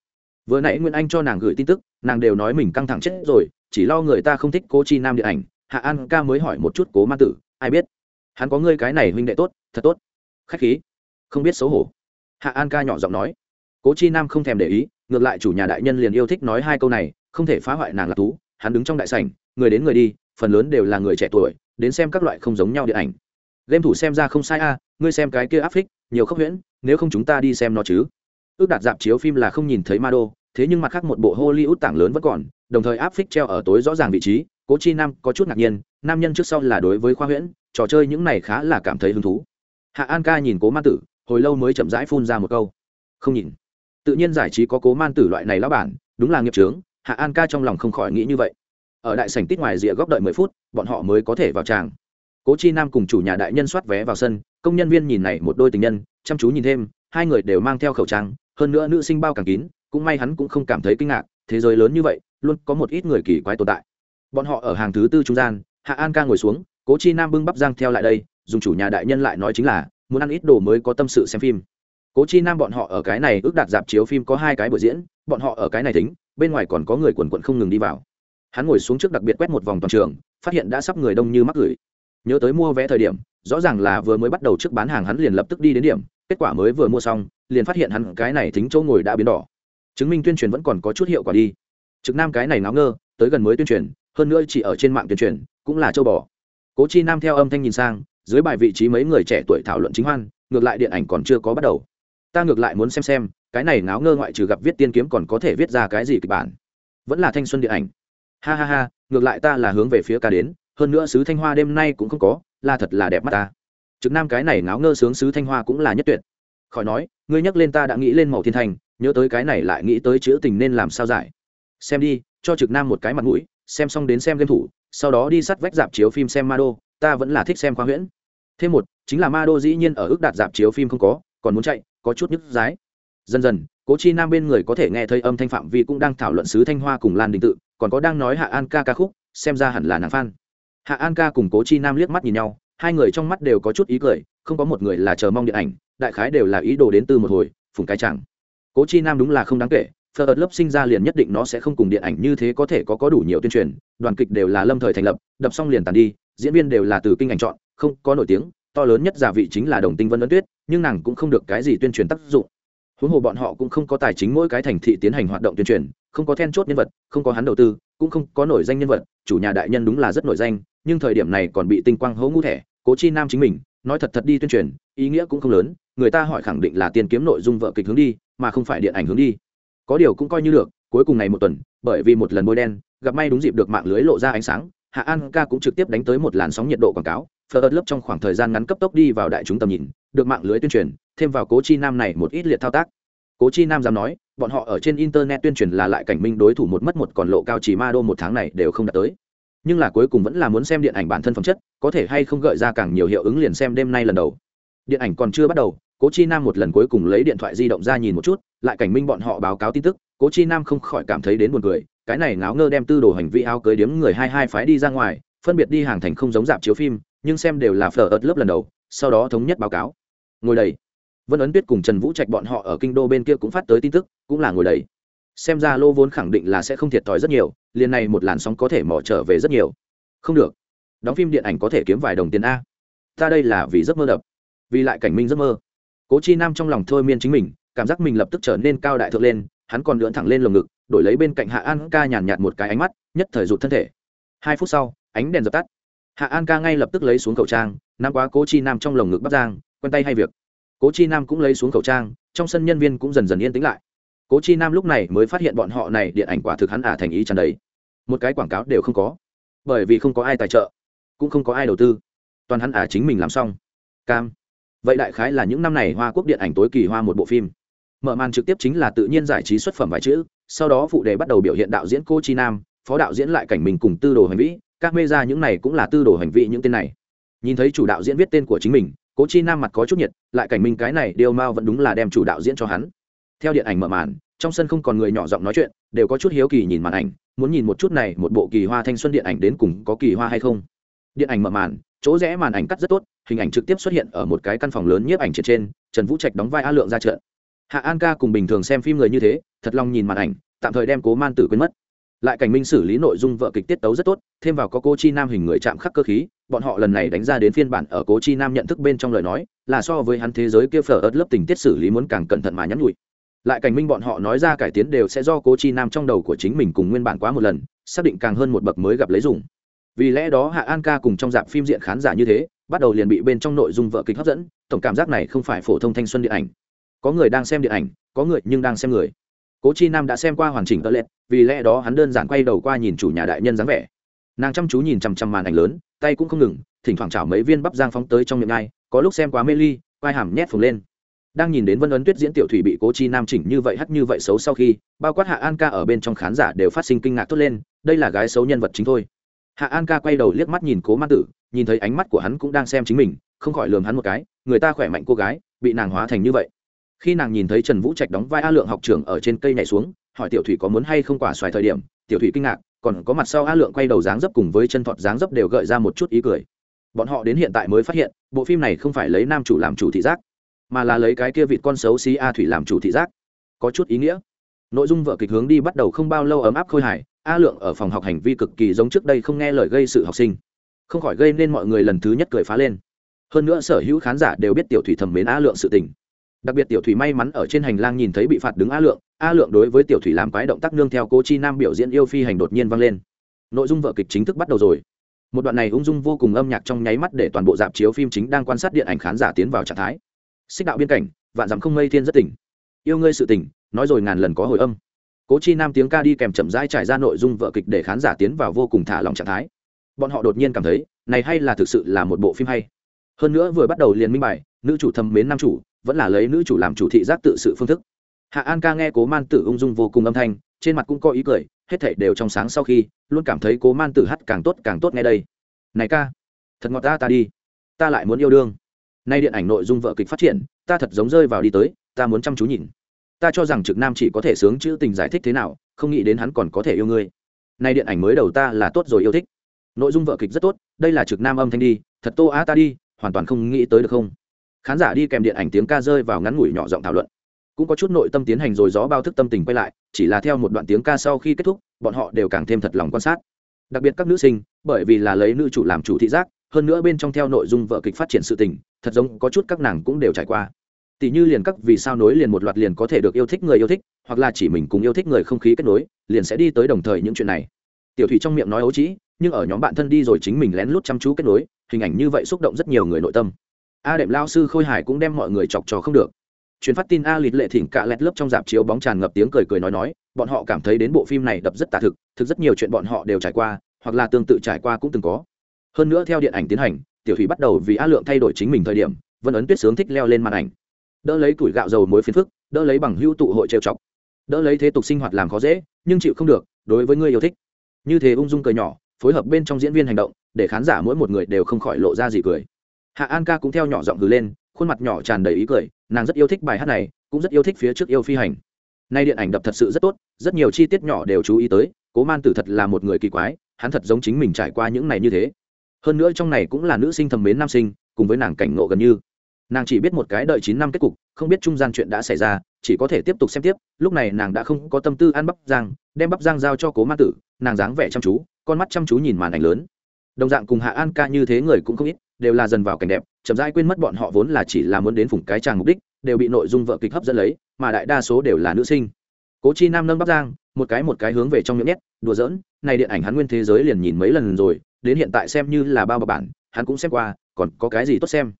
Vừa nãy nguyễn anh cho nàng gửi tin tức, nàng đều nói mình căng thẳng chết rồi, chỉ lo người ta không thích cố chi nam điện ảnh, hạ an ca mới hỏi một chút cố man tử, ai biết? Hắn có ngươi cái này huynh đệ tốt, thật tốt. Khách khí. Không biết xấu hổ. Hạ an ca nhỏ giọng nói. Cố chi nam không thèm để ý, ngược lại chủ nhà đại nhân liền yêu thích nói hai câu này không thể phá hoại nàng lạc thú, hắn đứng trong đại sảnh, người đến người đi, phần lớn đều là người trẻ tuổi, đến xem các loại không giống nhau điện ảnh. Game thủ xem ra không sai a, ngươi xem cái kia áp phích, nhiều khốc huyễn, nếu không chúng ta đi xem nó chứ. Ước đạt dạp chiếu phim là không nhìn thấy ma đô thế nhưng mặt khác một bộ hollywood tảng lớn vẫn còn, đồng thời áp phích treo ở tối rõ ràng vị trí, cố chi nam có chút ngạc nhiên, nam nhân trước sau là đối với khoa huyễn, trò chơi những này khá là cảm thấy hứng thú. Hạ an ca nhìn cố man tử, hồi lâu mới chậm rãi phun ra một câu. Không nhìn. Tự nhiên giải trí có cố man tử loại này lão bản, đúng là nghiệp trướng hạ an ca trong lòng không khỏi nghĩ như vậy. Ở đại sảnh tít ngoài rìa góc đợi mười phút, bọn họ mới có thể vào tràng. Cố chi nam cùng chủ nhà đại nhân soát vé vào sân, công nhân viên nhìn này một đôi tình nhân, chăm chú nhìn thêm, hai người đều mang theo khẩu trang, hơn nữa nữ sinh bao càng kín, cũng may hắn cũng không cảm thấy kinh ngạc, thế giới lớn như vậy, luôn có một ít người kỳ quái tồn tại. Bọn họ ở hàng thứ tư trung gian, hạ an ca ngồi xuống, cố chi nam bưng bắp giang theo lại đây, dùng chủ nhà đại nhân lại nói chính là, muốn ăn ít đồ mới có tâm sự xem phim. Cố chi nam bọn họ ở cái này ước đạt dạp chiếu phim có hai cái buổi diễn, bọn họ ở cái này tính bên ngoài còn có người quần quận không ngừng đi vào. Hắn ngồi xuống trước đặc biệt quét một vòng toàn trường, phát hiện đã sắp người đông như mắc gửi nhớ tới mua vé thời điểm, rõ ràng là vừa mới bắt đầu trước bán hàng hắn liền lập tức đi đến điểm, kết quả mới vừa mua xong, liền phát hiện hắn cái này thính chỗ ngồi đã biến đỏ. Chứng minh tuyên truyền vẫn còn có chút hiệu quả đi. Trực nam cái này ngáo ngơ, tới gần mới tuyên truyền, hơn nữa chỉ ở trên mạng tuyên truyền, cũng là châu bò. Cố chi nam theo âm thanh nhìn sang, dưới bài vị trí mấy người trẻ tuổi thảo luận chính hoan, ngược lại điện ảnh còn chưa có bắt đầu ta ngược lại muốn xem xem, cái này ngáo ngơ ngoại trừ gặp viết tiên kiếm còn có thể viết ra cái gì kịch bản. Vẫn là thanh xuân điện ảnh. Ha ha ha, ngược lại ta là hướng về phía ca đến, hơn nữa sứ thanh hoa đêm nay cũng không có, là thật là đẹp mắt ta. Trực nam cái này ngáo ngơ sướng sứ thanh hoa cũng là nhất tuyệt. Khỏi nói, ngươi nhắc lên ta đã nghĩ lên màu thiên thành, nhớ tới cái này lại nghĩ tới chữ tình nên làm sao giải. Xem đi, cho trực nam một cái mặt mũi, xem xong đến xem game thủ, sau đó đi sắt vách dạp chiếu phim xem ma đô, ta vẫn là thích xem khoa huyễn. Thêm một, chính là ma đô dĩ nhiên ở ước đạt dạp chiếu phim không có, còn muốn chạy có chút nhức dái. Dần dần, cố chi nam bên người có thể nghe thấy âm thanh phạm vi cũng đang thảo luận sứ thanh hoa cùng lan đình tự, còn có đang nói hạ an ca ca khúc, xem ra hẳn là nàng phan hạ an ca cùng cố chi nam liếc mắt nhìn nhau, hai người trong mắt đều có chút ý cười, không có một người là chờ mong điện ảnh, đại khái đều là ý đồ đến từ một hồi, phùng cái chẳng cố chi nam đúng là không đáng kể phở ợt lớp sinh ra liền nhất định nó sẽ không cùng điện ảnh như thế có thể có có đủ nhiều tuyên truyền, đoàn kịch đều là lâm thời thành lập, đập xong liền tàn đi, diễn viên đều là từ kinh ảnh chọn, không có nổi tiếng to lớn nhất giả vị chính là đồng tinh vân ấn tuyết, nhưng nàng cũng không được cái gì tuyên truyền tác dụng. Huống hồ bọn họ cũng không có tài chính mỗi cái thành thị tiến hành hoạt động tuyên truyền, không có then chốt nhân vật, không có hắn đầu tư, cũng không có nổi danh nhân vật, chủ nhà đại nhân đúng là rất nổi danh, nhưng thời điểm này còn bị tinh quang hố ngũ thẻ, cố chi nam chính mình, nói thật thật đi tuyên truyền, ý nghĩa cũng không lớn, người ta hỏi khẳng định là tiền kiếm nội dung vợ kịch hướng đi, mà không phải điện ảnh hướng đi. Có điều cũng coi như được, cuối cùng này một tuần, bởi vì một lần bôi đen, gặp may đúng dịp được mạng lưới lộ ra ánh sáng, hạ an ca cũng trực tiếp đánh tới một làn sóng nhiệt độ quảng cáo thờ ớt lớp trong khoảng thời gian ngắn cấp tốc đi vào đại chúng tầm nhìn, được mạng lưới tuyên truyền, thêm vào cố chi nam này một ít liệt thao tác. Cố chi nam dám nói, bọn họ ở trên internet tuyên truyền là lại cảnh minh đối thủ một mất một còn lộ cao chỉ ma đô một tháng này đều không đạt tới. Nhưng là cuối cùng vẫn là muốn xem điện ảnh bản thân phẩm chất, có thể hay không gợi ra càng nhiều hiệu ứng liền xem đêm nay lần đầu. Điện ảnh còn chưa bắt đầu, cố chi nam một lần cuối cùng lấy điện thoại di động ra nhìn một chút, lại cảnh minh bọn họ báo cáo tin tức, cố chi nam không khỏi cảm thấy đến buồn cười, cái này ngáo ngơ đem tư đồ hành vi áo cưới điếm người hai hai phái đi ra ngoài, phân biệt đi hàng thành không giống dạp chiếu phim nhưng xem đều là phở ớt lớp lần đầu, sau đó thống nhất báo cáo. Ngồi đầy. Vân ấn tuyết cùng trần vũ trạch bọn họ ở kinh đô bên kia cũng phát tới tin tức, cũng là ngồi đầy. Xem ra lô vốn khẳng định là sẽ không thiệt thòi rất nhiều, liền này một làn sóng có thể mỏ trở về rất nhiều. Không được. Đóng phim điện ảnh có thể kiếm vài đồng tiền a. Ta đây là vì giấc mơ đập. Vì lại cảnh minh giấc mơ. Cố chi nam trong lòng thôi miên chính mình, cảm giác mình lập tức trở nên cao đại thượng lên, hắn còn lưỡn thẳng lên lồng ngực, đổi lấy bên cạnh hạ an ca nhàn nhạt một cái ánh mắt, nhất thời rụt thân thể. Hai phút sau, ánh đèn dập tắt hạ an ca ngay lập tức lấy xuống khẩu trang nam quá cố chi nam trong lồng ngực bắc giang, quen tay hay việc. Cố chi nam cũng lấy xuống khẩu trang, trong sân nhân viên cũng dần dần yên tĩnh lại. Cố chi nam lúc này mới phát hiện bọn họ này điện ảnh quả thực hắn ả thành ý tràn đấy. một cái quảng cáo đều không có. Bởi vì không có ai tài trợ, cũng không có ai đầu tư. Toàn hắn ả chính mình làm xong. Cam. Vậy đại khái là những năm này hoa quốc điện ảnh tối kỳ hoa một bộ phim. Mở màn trực tiếp chính là tự nhiên giải trí xuất phẩm vài chữ, sau đó phụ đề bắt đầu biểu hiện đạo diễn cô chi nam, phó đạo diễn lại cảnh mình cùng tư đồ hành vĩ các mê ra những này cũng là tư đồ hành vi những tên này. Nhìn thấy chủ đạo diễn viết tên của chính mình, cố chi nam mặt có chút nhiệt, lại cảnh minh cái này điều mao vẫn đúng là đem chủ đạo diễn cho hắn. Theo điện ảnh mở màn, trong sân không còn người nhỏ giọng nói chuyện, đều có chút hiếu kỳ nhìn màn ảnh, muốn nhìn một chút này một bộ kỳ hoa thanh xuân điện ảnh đến cùng có kỳ hoa hay không. Điện ảnh mở màn, chỗ rẽ màn ảnh cắt rất tốt, hình ảnh trực tiếp xuất hiện ở một cái căn phòng lớn nhiếp ảnh trên trên, trần vũ trạch đóng vai a lượng ra trận hạ an ca cùng bình thường xem phim người như thế, thật lòng nhìn màn ảnh, tạm thời đem cố man tử quên mất lại cảnh minh xử lý nội dung vợ kịch tiết tấu rất tốt, thêm vào có cô chi nam hình người chạm khắc cơ khí, bọn họ lần này đánh ra đến phiên bản ở cố chi nam nhận thức bên trong lời nói, là so với hắn thế giới kia phở ớt lớp tình tiết xử lý muốn càng cẩn thận mà nhắn nhụi lại cảnh minh bọn họ nói ra cải tiến đều sẽ do cố chi nam trong đầu của chính mình cùng nguyên bản quá một lần, xác định càng hơn một bậc mới gặp lấy dùng. Vì lẽ đó hạ an ca cùng trong dạp phim diện khán giả như thế, bắt đầu liền bị bên trong nội dung vợ kịch hấp dẫn, tổng cảm giác này không phải phổ thông thanh xuân điện ảnh. Có người đang xem điện ảnh, có người nhưng đang xem người cố chi nam đã xem qua hoàn chỉnh tờ lệ vì lẽ đó hắn đơn giản quay đầu qua nhìn chủ nhà đại nhân dáng vẻ. Nàng chăm chú nhìn chằm chằm màn ảnh lớn tay cũng không ngừng thỉnh thoảng chảo mấy viên bắp giang phóng tới trong miệng ngay, có lúc xem quá mê ly vai hàm nhét phồng lên. Đang nhìn đến vân ấn tuyết diễn tiểu thủy bị cố chi nam chỉnh như vậy hắt như vậy xấu sau khi bao quát hạ an ca ở bên trong khán giả đều phát sinh kinh ngạc thốt lên đây là gái xấu nhân vật chính thôi. Hạ an ca quay đầu liếc mắt nhìn cố man tử nhìn thấy ánh mắt của hắn cũng đang xem chính mình không khỏi lườm hắn một cái người ta khỏe mạnh cô gái bị nàng hóa thành như vậy khi nàng nhìn thấy trần vũ trạch đóng vai a lượng học trưởng ở trên cây nhảy xuống, hỏi tiểu thủy có muốn hay không quả xoài thời điểm, tiểu thủy kinh ngạc, còn có mặt sau a lượng quay đầu dáng dấp cùng với chân thọt dáng dấp đều gợi ra một chút ý cười. Bọn họ đến hiện tại mới phát hiện, bộ phim này không phải lấy nam chủ làm chủ thị giác, mà là lấy cái kia vịt con xấu xí a thủy làm chủ thị giác. Có chút ý nghĩa. Nội dung vợ kịch hướng đi bắt đầu không bao lâu ấm áp khôi hài, a lượng ở phòng học hành vi cực kỳ giống trước đây không nghe lời gây sự học sinh. Không khỏi gây nên mọi người lần thứ nhất cười phá lên. Hơn nữa sở hữu khán giả đều biết tiểu thủy thầm mến a lượng sự tình đặc biệt tiểu thủy may mắn ở trên hành lang nhìn thấy bị phạt đứng a lượng a lượng đối với tiểu thủy làm quái động tác nương theo cố chi nam biểu diễn yêu phi hành đột nhiên vang lên. Nội dung vợ kịch chính thức bắt đầu rồi. Một đoạn này ung dung vô cùng âm nhạc trong nháy mắt để toàn bộ dạp chiếu phim chính đang quan sát điện ảnh khán giả tiến vào trạng thái. Xích đạo biên cảnh, vạn dặm không mây thiên rất tỉnh. Yêu ngươi sự tỉnh, nói rồi ngàn lần có hồi âm. Cố chi nam tiếng ca đi kèm chậm rãi trải ra nội dung vợ kịch để khán giả tiến vào vô cùng thả lòng trạng thái. Bọn họ đột nhiên cảm thấy, này hay là thực sự là một bộ phim hay. Hơn nữa vừa bắt đầu liền minh bài, nữ chủ thâm mến nam chủ vẫn là lấy nữ chủ làm chủ thị giác tự sự phương thức. Hạ an ca nghe cố man tử ung dung vô cùng âm thanh, trên mặt cũng có ý cười, hết thảy đều trong sáng sau khi, luôn cảm thấy cố man tử hát càng tốt càng tốt nghe đây. Này ca, thật ngọt ta ta đi. Ta lại muốn yêu đương. Nay điện ảnh nội dung vợ kịch phát triển, ta thật giống rơi vào đi tới, ta muốn chăm chú nhìn. Ta cho rằng trực nam chỉ có thể sướng chữ tình giải thích thế nào, không nghĩ đến hắn còn có thể yêu ngươi. Nay điện ảnh mới đầu ta là tốt rồi yêu thích. Nội dung vợ kịch rất tốt, đây là trực nam âm thanh đi, thật tô á ta đi, hoàn toàn không nghĩ tới được không? Khán giả đi kèm điện ảnh tiếng ca rơi vào ngắn ngủi nhỏ giọng thảo luận. Cũng có chút nội tâm tiến hành rồi gió bao thức tâm tình quay lại, chỉ là theo một đoạn tiếng ca sau khi kết thúc, bọn họ đều càng thêm thật lòng quan sát. Đặc biệt các nữ sinh, bởi vì là lấy nữ chủ làm chủ thị giác, hơn nữa bên trong theo nội dung vợ kịch phát triển sự tình, thật giống có chút các nàng cũng đều trải qua. Tỷ như liền các vì sao nối liền một loạt liền có thể được yêu thích người yêu thích, hoặc là chỉ mình cùng yêu thích người không khí kết nối, liền sẽ đi tới đồng thời những chuyện này. Tiểu thủy trong miệng nói ấu trĩ, nhưng ở nhóm bạn thân đi rồi chính mình lén lút chăm chú kết nối, hình ảnh như vậy xúc động rất nhiều người nội tâm a đệm lao sư khôi hải cũng đem mọi người chọc trò không được. Chuyến phát tin a lịt lệ thỉnh cạ lẹt lớp trong dạp chiếu bóng tràn ngập tiếng cười cười nói nói, bọn họ cảm thấy đến bộ phim này đập rất tả thực thực rất nhiều chuyện bọn họ đều trải qua, hoặc là tương tự trải qua cũng từng có. Hơn nữa theo điện ảnh tiến hành, tiểu thủy bắt đầu vì a lượng thay đổi chính mình thời điểm, vân ấn tuyết sướng thích leo lên màn ảnh. Đỡ lấy tuổi gạo dầu muối phiến phức, đỡ lấy bằng hữu tụ hội trêu chọc. Đỡ lấy thế tục sinh hoạt làm khó dễ, nhưng chịu không được, đối với người yêu thích. Như thế ung dung cười nhỏ, phối hợp bên trong diễn viên hành động, để khán giả mỗi một người đều không khỏi lộ ra gì cười hạ an ca cũng theo nhỏ giọng hừ lên, khuôn mặt nhỏ tràn đầy ý cười, nàng rất yêu thích bài hát này, cũng rất yêu thích phía trước yêu phi hành. Nay điện ảnh đập thật sự rất tốt, rất nhiều chi tiết nhỏ đều chú ý tới, cố man tử thật là một người kỳ quái, hắn thật giống chính mình trải qua những này như thế. Hơn nữa trong này cũng là nữ sinh thầm mến nam sinh, cùng với nàng cảnh ngộ gần như. Nàng chỉ biết một cái đợi chín năm kết cục, không biết trung gian chuyện đã xảy ra, chỉ có thể tiếp tục xem tiếp, lúc này nàng đã không có tâm tư ăn bắp giang đem bắp giang giao cho cố man tử, nàng dáng vẻ chăm chú, con mắt chăm chú nhìn màn ảnh lớn. Đồng dạng cùng hạ an ca như thế người cũng không ít đều là dần vào cảnh đẹp, chậm rãi quên mất bọn họ vốn là chỉ là muốn đến phủng cái tràng mục đích, đều bị nội dung vợ kịch hấp dẫn lấy, mà đại đa số đều là nữ sinh. Cố chi nam nâng bắp giang, một cái một cái hướng về trong miệng nhét, đùa giỡn, này điện ảnh hắn nguyên thế giới liền nhìn mấy lần rồi, đến hiện tại xem như là bao bọc bản, hắn cũng xem qua, còn có cái gì tốt xem?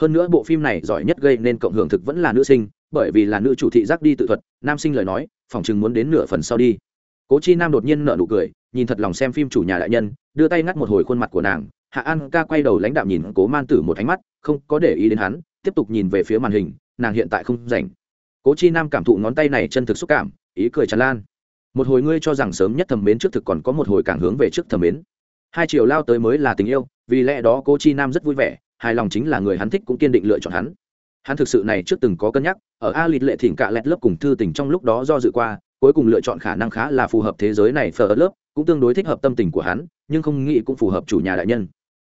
Hơn nữa bộ phim này giỏi nhất gây nên cộng hưởng thực vẫn là nữ sinh, bởi vì là nữ chủ thị giác đi tự thuật, nam sinh lời nói, phòng chừng muốn đến nửa phần sau đi. Cố chi nam đột nhiên nở nụ cười, nhìn thật lòng xem phim chủ nhà đại nhân, đưa tay ngắt một hồi khuôn mặt của nàng hạ an ca quay đầu lãnh đạm nhìn cố man tử một ánh mắt, không có để ý đến hắn, tiếp tục nhìn về phía màn hình, nàng hiện tại không rảnh. Cố chi nam cảm thụ ngón tay này chân thực xúc cảm, ý cười tràn lan. Một hồi ngươi cho rằng sớm nhất thầm mến trước thực còn có một hồi càng hướng về trước thầm mến. Hai chiều lao tới mới là tình yêu, vì lẽ đó cố chi nam rất vui vẻ, hài lòng chính là người hắn thích cũng kiên định lựa chọn hắn. Hắn thực sự này trước từng có cân nhắc, ở a lịt lệ thỉnh cạ lẹt lớp cùng thư tình trong lúc đó do dự qua, cuối cùng lựa chọn khả năng khá là phù hợp thế giới này phở lớp, cũng tương đối thích hợp tâm tình của hắn, nhưng không nghĩ cũng phù hợp chủ nhà đại nhân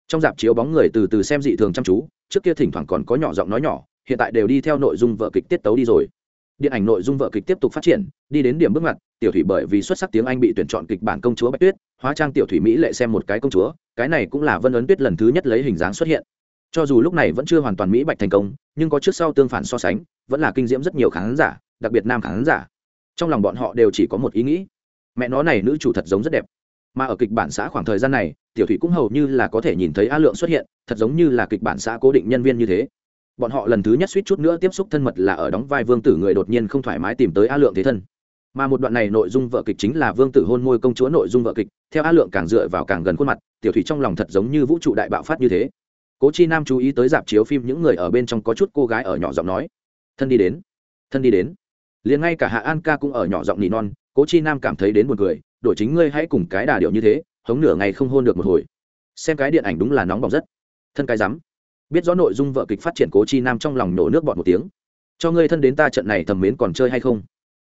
trong dạp chiếu bóng người từ từ xem dị thường chăm chú, trước kia thỉnh thoảng còn có nhỏ giọng nói nhỏ, hiện tại đều đi theo nội dung vợ kịch tiết tấu đi rồi. Điện ảnh nội dung vợ kịch tiếp tục phát triển, đi đến điểm bước ngoặt, tiểu thủy bởi vì xuất sắc tiếng anh bị tuyển chọn kịch bản công chúa bạch tuyết, hóa trang tiểu thủy mỹ lệ xem một cái công chúa, cái này cũng là vân ấn tuyết lần thứ nhất lấy hình dáng xuất hiện. Cho dù lúc này vẫn chưa hoàn toàn mỹ bạch thành công, nhưng có trước sau tương phản so sánh, vẫn là kinh diễm rất nhiều khán giả, đặc biệt nam khán giả. Trong lòng bọn họ đều chỉ có một ý nghĩ. Mẹ nó này nữ chủ thật giống rất đẹp mà ở kịch bản xã khoảng thời gian này, tiểu thủy cũng hầu như là có thể nhìn thấy a lượng xuất hiện, thật giống như là kịch bản xã cố định nhân viên như thế. Bọn họ lần thứ nhất suýt chút nữa tiếp xúc thân mật là ở đóng vai vương tử người đột nhiên không thoải mái tìm tới a lượng thế thân. Mà một đoạn này nội dung vợ kịch chính là vương tử hôn môi công chúa nội dung vợ kịch, theo a lượng càng dựa vào càng gần khuôn mặt, tiểu thủy trong lòng thật giống như vũ trụ đại bạo phát như thế. Cố chi nam chú ý tới dạp chiếu phim những người ở bên trong có chút cô gái ở nhỏ giọng nói, thân đi đến, thân đi đến. Liền ngay cả hạ an ca cũng ở nhỏ giọng nỉ non, cố chi nam cảm thấy đến một người đổi chính ngươi hãy cùng cái đà điệu như thế, hống nửa ngày không hôn được một hồi. Xem cái điện ảnh đúng là nóng bỏng rất. Thân cái rắm. Biết rõ nội dung vợ kịch phát triển cố chi nam trong lòng nổ nước bọt một tiếng. Cho ngươi thân đến ta trận này thầm mến còn chơi hay không?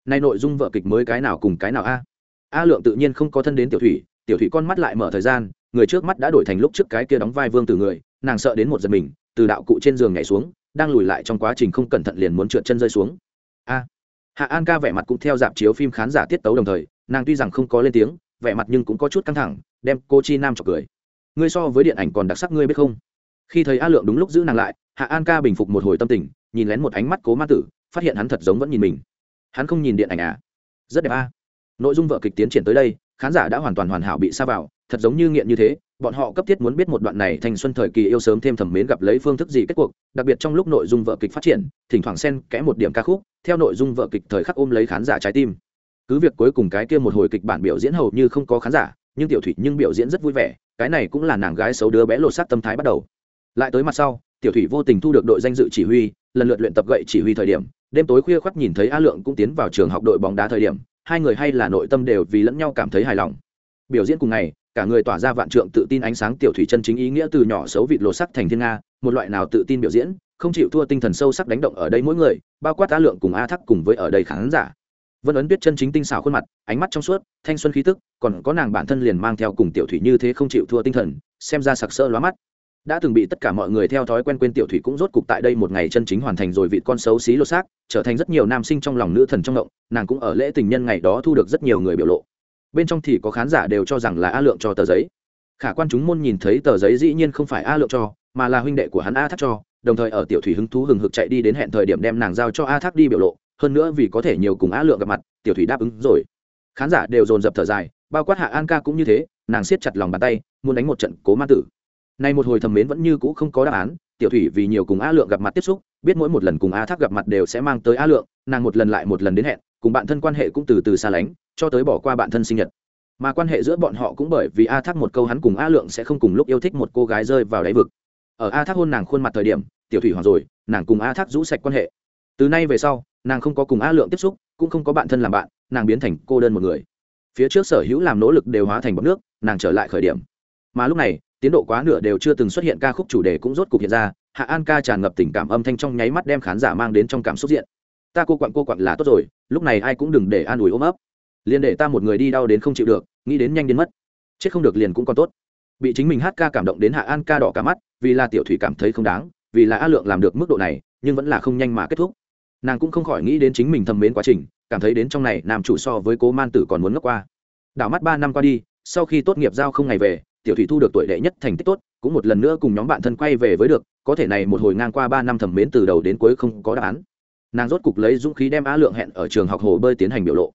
Nay nội dung vợ kịch mới cái nào cùng cái nào a? A lượng tự nhiên không có thân đến tiểu thủy tiểu thủy con mắt lại mở thời gian, người trước mắt đã đổi thành lúc trước cái kia đóng vai vương từ người, nàng sợ đến một giật mình, từ đạo cụ trên giường nhảy xuống, đang lùi lại trong quá trình không cẩn thận liền muốn trượt chân rơi xuống. A. Hạ an ca vẻ mặt cũng theo dạp chiếu phim khán giả tiết tấu đồng thời nàng tuy rằng không có lên tiếng, vẻ mặt nhưng cũng có chút căng thẳng, đem cô chi nam chọc cười. Ngươi so với điện ảnh còn đặc sắc ngươi biết không? Khi thấy a lượng đúng lúc giữ nàng lại, hạ an ca bình phục một hồi tâm tình, nhìn lén một ánh mắt cố ma tử, phát hiện hắn thật giống vẫn nhìn mình. Hắn không nhìn điện ảnh à? Rất đẹp a. Nội dung vợ kịch tiến triển tới đây, khán giả đã hoàn toàn hoàn hảo bị xa vào, thật giống như nghiện như thế, bọn họ cấp thiết muốn biết một đoạn này thành xuân thời kỳ yêu sớm thêm thẩm mến gặp lấy phương thức gì kết cuộc, đặc biệt trong lúc nội dung vợ kịch phát triển, thỉnh thoảng xen kẽ một điểm ca khúc, theo nội dung vợ kịch thời khắc ôm lấy khán giả trái tim cứ việc cuối cùng cái kia một hồi kịch bản biểu diễn hầu như không có khán giả, nhưng tiểu thủy nhưng biểu diễn rất vui vẻ, cái này cũng là nàng gái xấu đứa bé lột xác tâm thái bắt đầu. Lại tới mặt sau, tiểu thủy vô tình thu được đội danh dự chỉ huy, lần lượt luyện tập gậy chỉ huy thời điểm, đêm tối khuya khoắt nhìn thấy a lượng cũng tiến vào trường học đội bóng đá thời điểm, hai người hay là nội tâm đều vì lẫn nhau cảm thấy hài lòng. Biểu diễn cùng ngày, cả người tỏa ra vạn trượng tự tin ánh sáng tiểu thủy chân chính ý nghĩa từ nhỏ xấu vịt lột sắc thành thiên nga, một loại nào tự tin biểu diễn, không chịu thua tinh thần sâu sắc đánh động ở đây mỗi người, bao quát a lượng cùng a thắc cùng với ở đây khán giả vân ấn tuyết chân chính tinh xảo khuôn mặt, ánh mắt trong suốt, thanh xuân khí tức, còn có nàng bản thân liền mang theo cùng tiểu thủy như thế không chịu thua tinh thần, xem ra sặc sỡ lóa mắt. Đã từng bị tất cả mọi người theo thói quen quên tiểu thủy cũng rốt cục tại đây một ngày chân chính hoàn thành rồi vị con xấu xí lột xác, trở thành rất nhiều nam sinh trong lòng nữ thần trong động nàng cũng ở lễ tình nhân ngày đó thu được rất nhiều người biểu lộ. Bên trong thì có khán giả đều cho rằng là a lượng cho tờ giấy. Khả quan chúng môn nhìn thấy tờ giấy dĩ nhiên không phải a lượng cho, mà là huynh đệ của hắn a thác cho, đồng thời ở tiểu thủy hứng thú hừng hực chạy đi đến hẹn thời điểm đem nàng giao cho a thác đi biểu lộ hơn nữa vì có thể nhiều cùng a lượng gặp mặt, tiểu thủy đáp ứng rồi. Khán giả đều dồn dập thở dài, bao quát hạ an ca cũng như thế, nàng siết chặt lòng bàn tay, muốn đánh một trận cố ma tử. Nay một hồi thầm mến vẫn như cũ không có đáp án, tiểu thủy vì nhiều cùng a lượng gặp mặt tiếp xúc, biết mỗi một lần cùng a thác gặp mặt đều sẽ mang tới a lượng, nàng một lần lại một lần đến hẹn, cùng bạn thân quan hệ cũng từ từ xa lánh, cho tới bỏ qua bạn thân sinh nhật. Mà quan hệ giữa bọn họ cũng bởi vì a thác một câu hắn cùng a lượng sẽ không cùng lúc yêu thích một cô gái rơi vào đáy vực. Ở a thác hôn nàng khuôn mặt thời điểm, tiểu thủy hoàng rồi, nàng cùng a thác rũ sạch quan hệ. Từ nay về sau nàng không có cùng a lượng tiếp xúc, cũng không có bạn thân làm bạn, nàng biến thành cô đơn một người. Phía trước sở hữu làm nỗ lực đều hóa thành bọc nước, nàng trở lại khởi điểm. Mà lúc này, tiến độ quá nửa đều chưa từng xuất hiện ca khúc chủ đề cũng rốt cục hiện ra, hạ an ca tràn ngập tình cảm âm thanh trong nháy mắt đem khán giả mang đến trong cảm xúc diện. Ta cô quặn cô quặn là tốt rồi, lúc này ai cũng đừng để an ủi ôm ấp. Liền để ta một người đi đau đến không chịu được, nghĩ đến nhanh đến mất. Chết không được liền cũng còn tốt. Bị chính mình hát ca cảm động đến hạ an ca đỏ cả mắt, vì là tiểu thủy cảm thấy không đáng, vì là a lượng làm được mức độ này, nhưng vẫn là không nhanh mà kết thúc nàng cũng không khỏi nghĩ đến chính mình thầm mến quá trình, cảm thấy đến trong này nam chủ so với cố man tử còn muốn ngốc qua. Đảo mắt ba năm qua đi, sau khi tốt nghiệp giao không ngày về, tiểu thủy thu được tuổi đệ nhất thành tích tốt, cũng một lần nữa cùng nhóm bạn thân quay về với được, có thể này một hồi ngang qua ba năm thầm mến từ đầu đến cuối không có đáp án. Nàng rốt cục lấy dũng khí đem á lượng hẹn ở trường học hồ bơi tiến hành biểu lộ.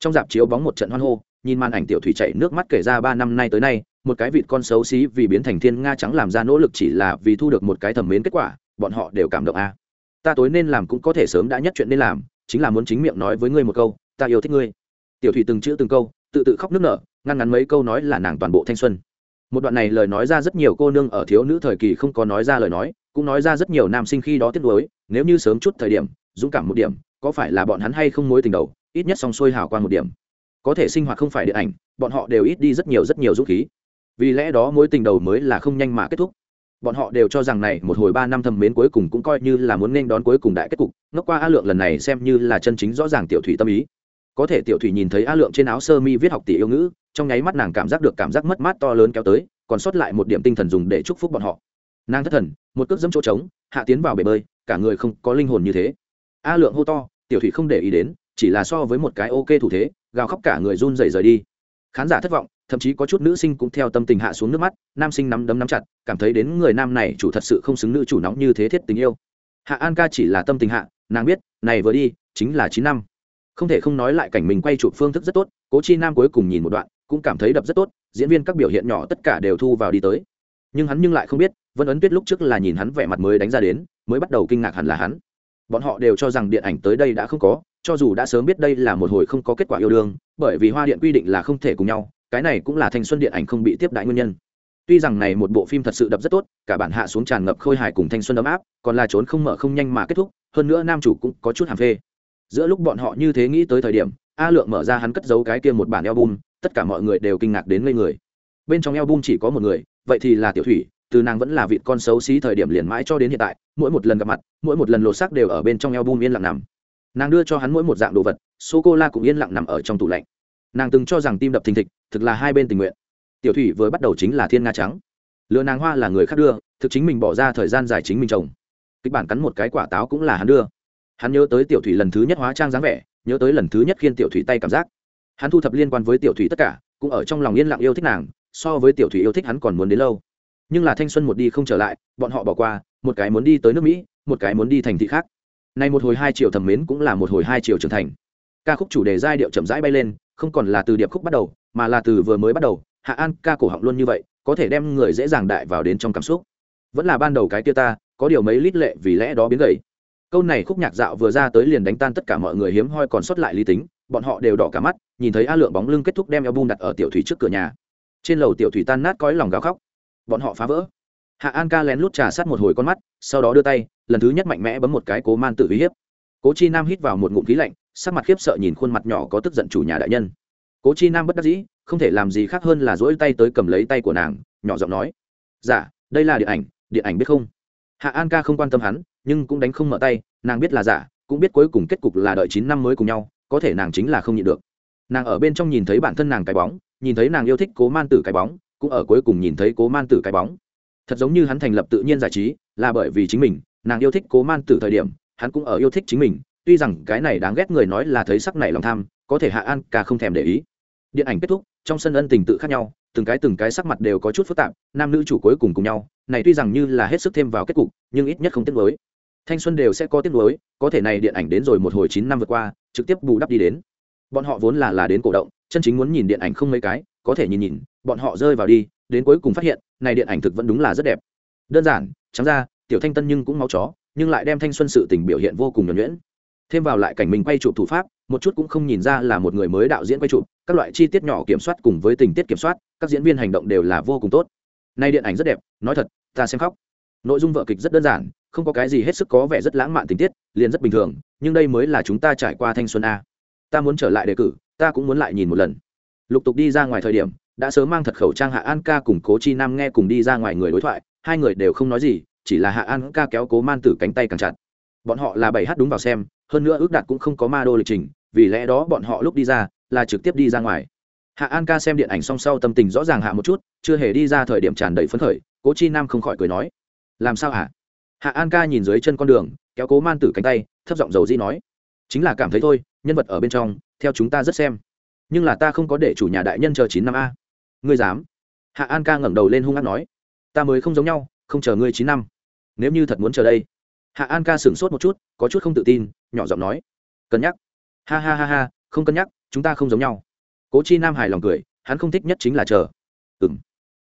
Trong dạp chiếu bóng một trận hoan hô, nhìn màn ảnh tiểu thủy chạy nước mắt kể ra ba năm nay tới nay, một cái vịt con xấu xí vì biến thành thiên nga trắng làm ra nỗ lực chỉ là vì thu được một cái thầm mến kết quả, bọn họ đều cảm động a ta tối nên làm cũng có thể sớm đã nhất chuyện nên làm, chính là muốn chính miệng nói với ngươi một câu, ta yêu thích ngươi. Tiểu thủy từng chữ từng câu, tự tự khóc nước nở, ngăn ngắn mấy câu nói là nàng toàn bộ thanh xuân. Một đoạn này lời nói ra rất nhiều cô nương ở thiếu nữ thời kỳ không có nói ra lời nói, cũng nói ra rất nhiều nam sinh khi đó tiếc nuối, nếu như sớm chút thời điểm, dũng cảm một điểm, có phải là bọn hắn hay không mối tình đầu, ít nhất xong xuôi hào quang một điểm. Có thể sinh hoạt không phải điện ảnh, bọn họ đều ít đi rất nhiều rất nhiều dũng khí. Vì lẽ đó mối tình đầu mới là không nhanh mà kết thúc bọn họ đều cho rằng này một hồi ba năm thầm mến cuối cùng cũng coi như là muốn nên đón cuối cùng đại kết cục, ngốc qua a lượng lần này xem như là chân chính rõ ràng tiểu thủy tâm ý. Có thể tiểu thủy nhìn thấy a lượng trên áo sơ mi viết học tỷ yêu ngữ, trong nháy mắt nàng cảm giác được cảm giác mất mát to lớn kéo tới, còn sót lại một điểm tinh thần dùng để chúc phúc bọn họ. Nàng thất thần, một cước dẫm chỗ trống, hạ tiến vào bể bơi, cả người không có linh hồn như thế. A lượng hô to, tiểu thủy không để ý đến, chỉ là so với một cái ok thủ thế, gào khóc cả người run rẩy rời đi. Khán giả thất vọng thậm chí có chút nữ sinh cũng theo tâm tình hạ xuống nước mắt, nam sinh nắm đấm nắm chặt, cảm thấy đến người nam này chủ thật sự không xứng nữ chủ nóng như thế thiết tình yêu. Hạ an ca chỉ là tâm tình hạ, nàng biết, này vừa đi, chính là chín năm. Không thể không nói lại cảnh mình quay chụp phương thức rất tốt, cố chi nam cuối cùng nhìn một đoạn, cũng cảm thấy đập rất tốt, diễn viên các biểu hiện nhỏ tất cả đều thu vào đi tới. Nhưng hắn nhưng lại không biết, vân ấn tuyết lúc trước là nhìn hắn vẻ mặt mới đánh ra đến, mới bắt đầu kinh ngạc hẳn là hắn. Bọn họ đều cho rằng điện ảnh tới đây đã không có, cho dù đã sớm biết đây là một hồi không có kết quả yêu đương, bởi vì hoa điện quy định là không thể cùng nhau cái này cũng là thanh xuân điện ảnh không bị tiếp đại nguyên nhân. Tuy rằng này một bộ phim thật sự đập rất tốt, cả bản hạ xuống tràn ngập khôi hài cùng thanh xuân ấm áp, còn là trốn không mở không nhanh mà kết thúc, hơn nữa nam chủ cũng có chút hàm phê. Giữa lúc bọn họ như thế nghĩ tới thời điểm, a lượng mở ra hắn cất giấu cái kia một bản album, tất cả mọi người đều kinh ngạc đến ngây người. Bên trong album chỉ có một người, vậy thì là tiểu thủy, từ nàng vẫn là vị con xấu xí thời điểm liền mãi cho đến hiện tại, mỗi một lần gặp mặt, mỗi một lần lột xác đều ở bên trong album yên lặng nằm. Nàng đưa cho hắn mỗi một dạng đồ vật, sô cô la cũng yên lặng nằm ở trong tủ lạnh. Nàng từng cho rằng tim đập thình thịch thực là hai bên tình nguyện. Tiểu thủy vừa bắt đầu chính là thiên nga trắng. Lừa nàng hoa là người khác đưa, thực chính mình bỏ ra thời gian dài chính mình trồng. Kịch bản cắn một cái quả táo cũng là hắn đưa. Hắn nhớ tới tiểu thủy lần thứ nhất hóa trang dáng vẻ, nhớ tới lần thứ nhất khiên tiểu thủy tay cảm giác. Hắn thu thập liên quan với tiểu thủy tất cả, cũng ở trong lòng yên lặng yêu thích nàng, so với tiểu thủy yêu thích hắn còn muốn đến lâu. Nhưng là thanh xuân một đi không trở lại, bọn họ bỏ qua, một cái muốn đi tới nước mỹ, một cái muốn đi thành thị khác. Nay một hồi hai triệu thầm mến cũng là một hồi hai triệu trưởng thành. Ca khúc chủ đề giai điệu chậm rãi bay lên, không còn là từ điệp khúc bắt đầu mà là từ vừa mới bắt đầu, hạ an ca cổ họng luôn như vậy, có thể đem người dễ dàng đại vào đến trong cảm xúc. Vẫn là ban đầu cái kia ta, có điều mấy lít lệ vì lẽ đó biến gầy. Câu này khúc nhạc dạo vừa ra tới liền đánh tan tất cả mọi người hiếm hoi còn sót lại lý tính, bọn họ đều đỏ cả mắt, nhìn thấy a lượng bóng lưng kết thúc đem album đặt ở tiểu thủy trước cửa nhà. Trên lầu tiểu thủy tan nát cõi lòng gào khóc. Bọn họ phá vỡ. Hạ an ca lén lút trà sát một hồi con mắt, sau đó đưa tay, lần thứ nhất mạnh mẽ bấm một cái cố man tự uy hiếp. Cố chi nam hít vào một ngụm khí lạnh, sắc mặt khiếp sợ nhìn khuôn mặt nhỏ có tức giận chủ nhà đại nhân cố chi nam bất đắc dĩ, không thể làm gì khác hơn là dỗi tay tới cầm lấy tay của nàng, nhỏ giọng nói dạ đây là điện ảnh điện ảnh biết không? Hạ an ca không quan tâm hắn, nhưng cũng đánh không mở tay, nàng biết là giả, cũng biết cuối cùng kết cục là đợi chín năm mới cùng nhau, có thể nàng chính là không nhịn được. Nàng ở bên trong nhìn thấy bản thân nàng cái bóng, nhìn thấy nàng yêu thích cố man tử cái bóng, cũng ở cuối cùng nhìn thấy cố man tử cái bóng. Thật giống như hắn thành lập tự nhiên giải trí, là bởi vì chính mình, nàng yêu thích cố man tử thời điểm, hắn cũng ở yêu thích chính mình, tuy rằng cái này đáng ghét người nói là thấy sắc này lòng tham, có thể hạ an ca không thèm để ý điện ảnh kết thúc, trong sân ân tình tự khác nhau, từng cái từng cái sắc mặt đều có chút phức tạp, nam nữ chủ cuối cùng cùng nhau, này tuy rằng như là hết sức thêm vào kết cục, nhưng ít nhất không tiếc nuối. Thanh xuân đều sẽ có tiếc nuối, có thể này điện ảnh đến rồi một hồi chín năm vượt qua, trực tiếp bù đắp đi đến. Bọn họ vốn là là đến cổ động, chân chính muốn nhìn điện ảnh không mấy cái, có thể nhìn nhìn, bọn họ rơi vào đi, đến cuối cùng phát hiện, này điện ảnh thực vẫn đúng là rất đẹp. Đơn giản, trắng ra, tiểu thanh tân nhưng cũng máu chó, nhưng lại đem thanh xuân sự tình biểu hiện vô cùng nhuẩn nhuyễn. Thêm vào lại cảnh mình quay chụp thủ pháp, một chút cũng không nhìn ra là một người mới đạo diễn quay chụp các loại chi tiết nhỏ kiểm soát cùng với tình tiết kiểm soát, các diễn viên hành động đều là vô cùng tốt. Nay điện ảnh rất đẹp, nói thật, ta xem khóc. Nội dung vợ kịch rất đơn giản, không có cái gì hết sức có vẻ rất lãng mạn tình tiết, liền rất bình thường, nhưng đây mới là chúng ta trải qua thanh xuân a. Ta muốn trở lại đề cử, ta cũng muốn lại nhìn một lần. Lục tục đi ra ngoài thời điểm, đã sớm mang thật khẩu trang hạ an ca cùng cố chi nam nghe cùng đi ra ngoài người đối thoại, hai người đều không nói gì, chỉ là hạ an ca kéo cố man tử cánh tay càng chặt. Bọn họ là bảy h đúng vào xem, hơn nữa ước đạt cũng không có ma đô lịch trình, vì lẽ đó bọn họ lúc đi ra là trực tiếp đi ra ngoài. Hạ an ca xem điện ảnh song sau tâm tình rõ ràng hạ một chút, chưa hề đi ra thời điểm tràn đầy phấn khởi, cố chi nam không khỏi cười nói, làm sao hả? Hạ an ca nhìn dưới chân con đường, kéo cố man tử cánh tay, thấp giọng dầu di nói, chính là cảm thấy thôi, nhân vật ở bên trong, theo chúng ta rất xem. Nhưng là ta không có để chủ nhà đại nhân chờ chín năm a. Ngươi dám? Hạ an ca ngẩng đầu lên hung hát nói, ta mới không giống nhau, không chờ ngươi chín năm. Nếu như thật muốn chờ đây. Hạ an ca sửng sốt một chút, có chút không tự tin, nhỏ giọng nói, cân nhắc. Ha ha ha ha, không cân nhắc chúng ta không giống nhau. Cố chi nam hài lòng cười, hắn không thích nhất chính là chờ. Ừ m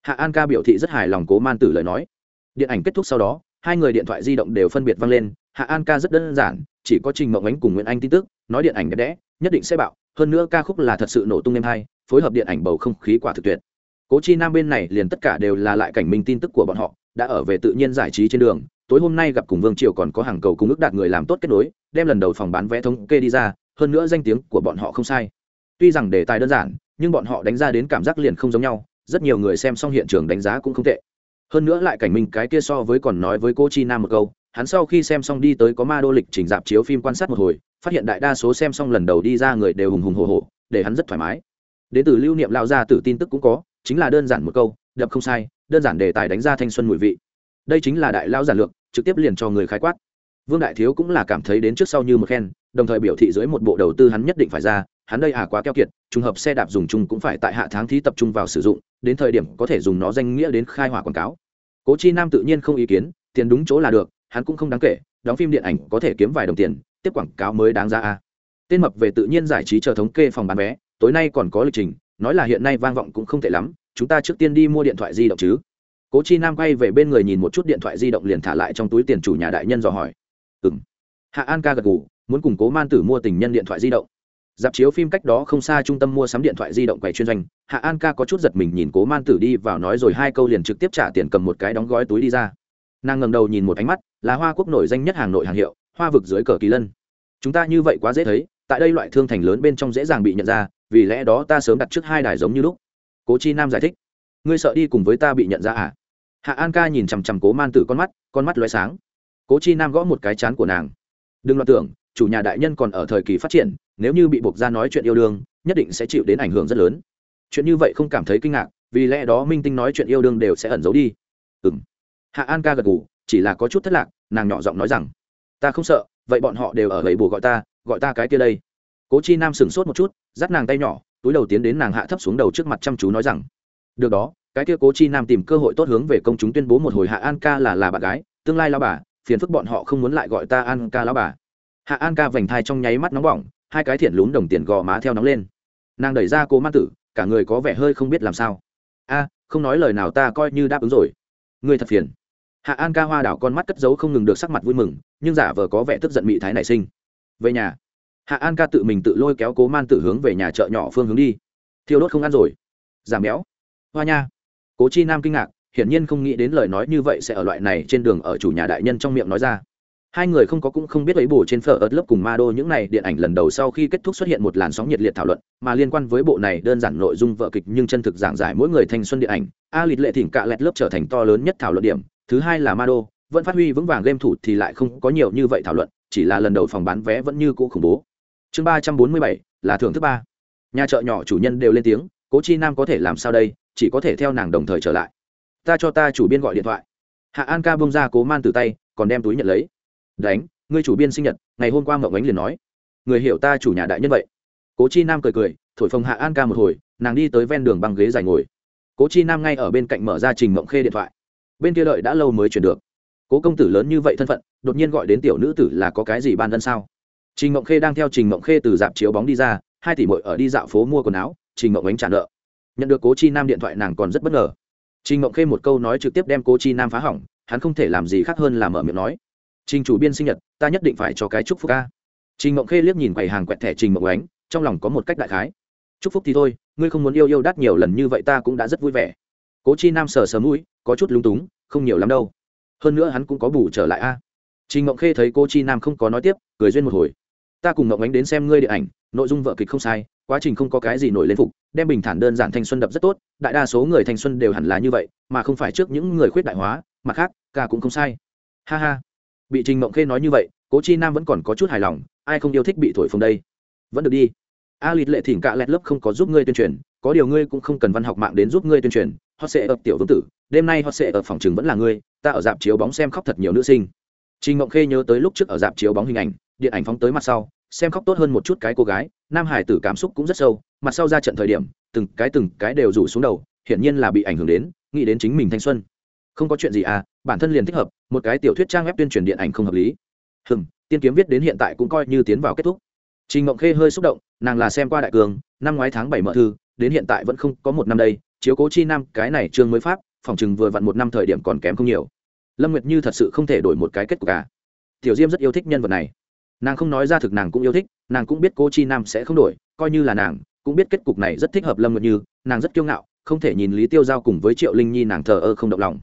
hạ an ca biểu thị rất hài lòng cố man tử lời nói. Điện ảnh kết thúc sau đó, hai người điện thoại di động đều phân biệt vang lên, hạ an ca rất đơn giản, chỉ có trình mộng ánh cùng nguyễn anh tin tức, nói điện ảnh đẹp đẽ, nhất định sẽ bạo, hơn nữa ca khúc là thật sự nổ tung êm hay, phối hợp điện ảnh bầu không khí quả thực tuyệt. Cố chi nam bên này liền tất cả đều là lại cảnh minh tin tức của bọn họ, đã ở về tự nhiên giải trí trên đường, tối hôm nay gặp cùng vương triều còn có hàng cầu cùng ước đạt người làm tốt kết nối, đem lần đầu phòng bán vé thống kê đi ra, hơn nữa danh tiếng của bọn họ không sai tuy rằng đề tài đơn giản, nhưng bọn họ đánh ra đến cảm giác liền không giống nhau, rất nhiều người xem xong hiện trường đánh giá cũng không tệ. Hơn nữa lại cảnh minh cái kia so với còn nói với cô chi nam một câu, hắn sau khi xem xong đi tới có ma đô lịch trình dạp chiếu phim quan sát một hồi, phát hiện đại đa số xem xong lần đầu đi ra người đều hùng hùng hồ hồ để hắn rất thoải mái. Đến từ lưu niệm lao ra từ tin tức cũng có, chính là đơn giản một câu, đập không sai, đơn giản đề tài đánh ra thanh xuân mùi vị. Đây chính là đại lao giản lược, trực tiếp liền cho người khai quát. Vương đại thiếu cũng là cảm thấy đến trước sau như một khen, đồng thời biểu thị dưới một bộ đầu tư hắn nhất định phải ra hắn đây à quá keo kiệt, trùng hợp xe đạp dùng chung cũng phải tại hạ tháng thí tập trung vào sử dụng, đến thời điểm có thể dùng nó danh nghĩa đến khai hỏa quảng cáo. Cố chi nam tự nhiên không ý kiến, tiền đúng chỗ là được, hắn cũng không đáng kể, đóng phim điện ảnh có thể kiếm vài đồng tiền, tiếp quảng cáo mới đáng ra a. Tên mập về tự nhiên giải trí chờ thống kê phòng bán vé, tối nay còn có lịch trình, nói là hiện nay vang vọng cũng không tệ lắm, chúng ta trước tiên đi mua điện thoại di động chứ. Cố chi nam quay về bên người nhìn một chút điện thoại di động liền thả lại trong túi tiền chủ nhà đại nhân dò hỏi. Ừ m hạ an ca gật g ủ muốn cùng cố man tử mua tình nhân điện thoại di động dạp chiếu phim cách đó không xa trung tâm mua sắm điện thoại di động quầy chuyên doanh, hạ an ca có chút giật mình nhìn cố man tử đi vào nói rồi hai câu liền trực tiếp trả tiền cầm một cái đóng gói túi đi ra. Nàng ngầm đầu nhìn một ánh mắt, là hoa quốc nổi danh nhất hàng nội hàng hiệu, hoa vực dưới cờ kỳ lân. Chúng ta như vậy quá dễ thấy, tại đây loại thương thành lớn bên trong dễ dàng bị nhận ra, vì lẽ đó ta sớm đặt trước hai đài giống như lúc. Cố chi nam giải thích. Ngươi sợ đi cùng với ta bị nhận ra à? Hạ an ca nhìn chằm chằm cố man tử con mắt con mắt loé sáng. Cố chi nam gõ một cái chán của nàng. Đừng loạn tưởng chủ nhà đại nhân còn ở thời kỳ phát triển, nếu như bị buộc ra nói chuyện yêu đương, nhất định sẽ chịu đến ảnh hưởng rất lớn. Chuyện như vậy không cảm thấy kinh ngạc, vì lẽ đó minh tinh nói chuyện yêu đương đều sẽ ẩn giấu đi. Ừ m hạ an ca gật g ủ chỉ là có chút thất lạc, nàng nhỏ giọng nói rằng, ta không sợ, vậy bọn họ đều ở gậy bù gọi ta gọi ta cái kia đây. Cố chi nam sửng sốt một chút, dắt nàng tay nhỏ, túi đầu tiến đến nàng hạ thấp xuống đầu trước mặt chăm chú nói rằng, được đó, cái kia cố chi nam tìm cơ hội tốt hướng về công chúng tuyên bố một hồi hạ an ca là là bạn gái, tương lai lao bà, phiền phức bọn họ không muốn lại gọi ta an ca lao bà hạ an ca vành thai trong nháy mắt nóng bỏng, hai cái thiện lún đồng tiền gò má theo nóng lên. Nàng đẩy ra cố ma tử, cả người có vẻ hơi không biết làm sao. A, không nói lời nào ta coi như đáp ứng rồi. Ngươi thật phiền. Hạ an ca hoa đảo con mắt cất giấu không ngừng được sắc mặt vui mừng, nhưng giả vờ có vẻ tức giận mị thái nảy sinh. Về nhà. Hạ an ca tự mình tự lôi kéo cố man tử hướng về nhà chợ nhỏ phương hướng đi. Thiêu đốt không ăn rồi. Giảm béo. Hoa nha. Cố chi nam kinh ngạc, hiển nhiên không nghĩ đến lời nói như vậy sẽ ở loại này trên đường ở chủ nhà đại nhân trong miệng nói ra hai người không có cũng không biết ấy bổ trên phở ớt lớp cùng ma đô những này điện ảnh lần đầu sau khi kết thúc xuất hiện một làn sóng nhiệt liệt thảo luận, mà liên quan với bộ này đơn giản nội dung vợ kịch nhưng chân thực giảng giải mỗi người thanh xuân điện ảnh, a lịt lệ thỉnh cạ lẹt lớp trở thành to lớn nhất thảo luận điểm. Thứ hai là ma đô vẫn phát huy vững vàng game thủ thì lại không có nhiều như vậy thảo luận, chỉ là lần đầu phòng bán vé vẫn như cũ khủng bố. Chương ba trăm bốn mươi bảy, là thưởng thứ ba. Nhà chợ nhỏ chủ nhân đều lên tiếng, cố chi nam có thể làm sao đây? Chỉ có thể theo nàng đồng thời trở lại. Ta cho ta chủ biên gọi điện thoại. Hạ an ca bông ra cố man từ tay, còn đem túi nhận lấy đánh, ngươi chủ biên sinh nhật, ngày hôm qua mậu ánh liền nói. Người hiểu ta chủ nhà đại nhân vậy. Cố chi nam cười cười, thổi phồng hạ an ca một hồi, nàng đi tới ven đường băng ghế dài ngồi. Cố chi nam ngay ở bên cạnh mở ra trình mộng khê điện thoại. Bên kia đợi đã lâu mới chuyển được. Cố công tử lớn như vậy thân phận, đột nhiên gọi đến tiểu nữ tử là có cái gì ban dân sao? Trình mộng khê đang theo trình mộng khê từ dạp chiếu bóng đi ra, hai tỷ mội ở đi dạo phố mua quần áo, trình mộng ánh trả nợ. Nhận được cố chi nam điện thoại nàng còn rất bất ngờ. Trình mộng khê một câu nói trực tiếp đem cố chi nam phá hỏng, hắn không thể làm gì khác hơn là mở miệng nói trình chủ biên sinh nhật, ta nhất định phải cho cái chúc phúc ca. Trình mộng khê liếc nhìn quầy hàng quẹt thẻ trình mộng ánh, trong lòng có một cách đại khái. Chúc phúc thì thôi, ngươi không muốn yêu yêu đắt nhiều lần như vậy ta cũng đã rất vui vẻ. Cố chi nam sờ sờ mũi, có chút lung túng, không nhiều lắm đâu. Hơn nữa hắn cũng có bù trở lại a. Trình mộng khê thấy cô chi nam không có nói tiếp, cười duyên một hồi. Ta cùng mộng ánh đến xem ngươi điện ảnh, nội dung vợ kịch không sai, quá trình không có cái gì nổi lên phục, đem bình thản đơn giản thanh xuân đập rất tốt, đại đa số người thanh xuân đều hẳn là như vậy, mà không phải trước những người khuyết đại hóa, mặt khác, ca cũng không sai. Ha ha bị trình mộng khê nói như vậy, cố chi nam vẫn còn có chút hài lòng, ai không yêu thích bị thổi phồng đây? Vẫn được đi. A lịt lệ thỉnh cạ lẹt lớp không có giúp ngươi tuyên truyền, có điều ngươi cũng không cần văn học mạng đến giúp ngươi tuyên truyền. Họ sẽ ập tiểu vương tử, đêm nay họ sẽ ở phòng trường vẫn là ngươi, ta ở dạp chiếu bóng xem khóc thật nhiều nữ sinh. Trình mộng khê nhớ tới lúc trước ở dạp chiếu bóng hình ảnh, điện ảnh phóng tới mặt sau, xem khóc tốt hơn một chút cái cô gái, nam hải tử cảm xúc cũng rất sâu, mặt sau ra trận thời điểm, từng cái từng cái đều rủ xuống đầu, hiển nhiên là bị ảnh hưởng đến, nghĩ đến chính mình thanh xuân. Không có chuyện gì à bản thân liền thích hợp, một cái tiểu thuyết trang web tuyên truyền điện ảnh không hợp lý. Hừm, tiên kiếm viết đến hiện tại cũng coi như tiến vào kết thúc. Trình ngộng khê hơi xúc động, nàng là xem qua đại cường, năm ngoái tháng bảy mở thư, đến hiện tại vẫn không có một năm đây, chiếu cố chi nam cái này trương mới pháp phòng chừng vừa vặn một năm thời điểm còn kém không nhiều. Lâm nguyệt như thật sự không thể đổi một cái kết cục cả tiểu diêm rất yêu thích nhân vật này. Nàng không nói ra thực nàng cũng yêu thích, nàng cũng biết cô chi nam sẽ không đổi, coi như là nàng, cũng biết kết cục này rất thích hợp lâm nguyệt như, nàng rất kiêu ngạo, không thể nhìn lý tiêu giao cùng với triệu linh nhi nàng thờ ơ không động lòng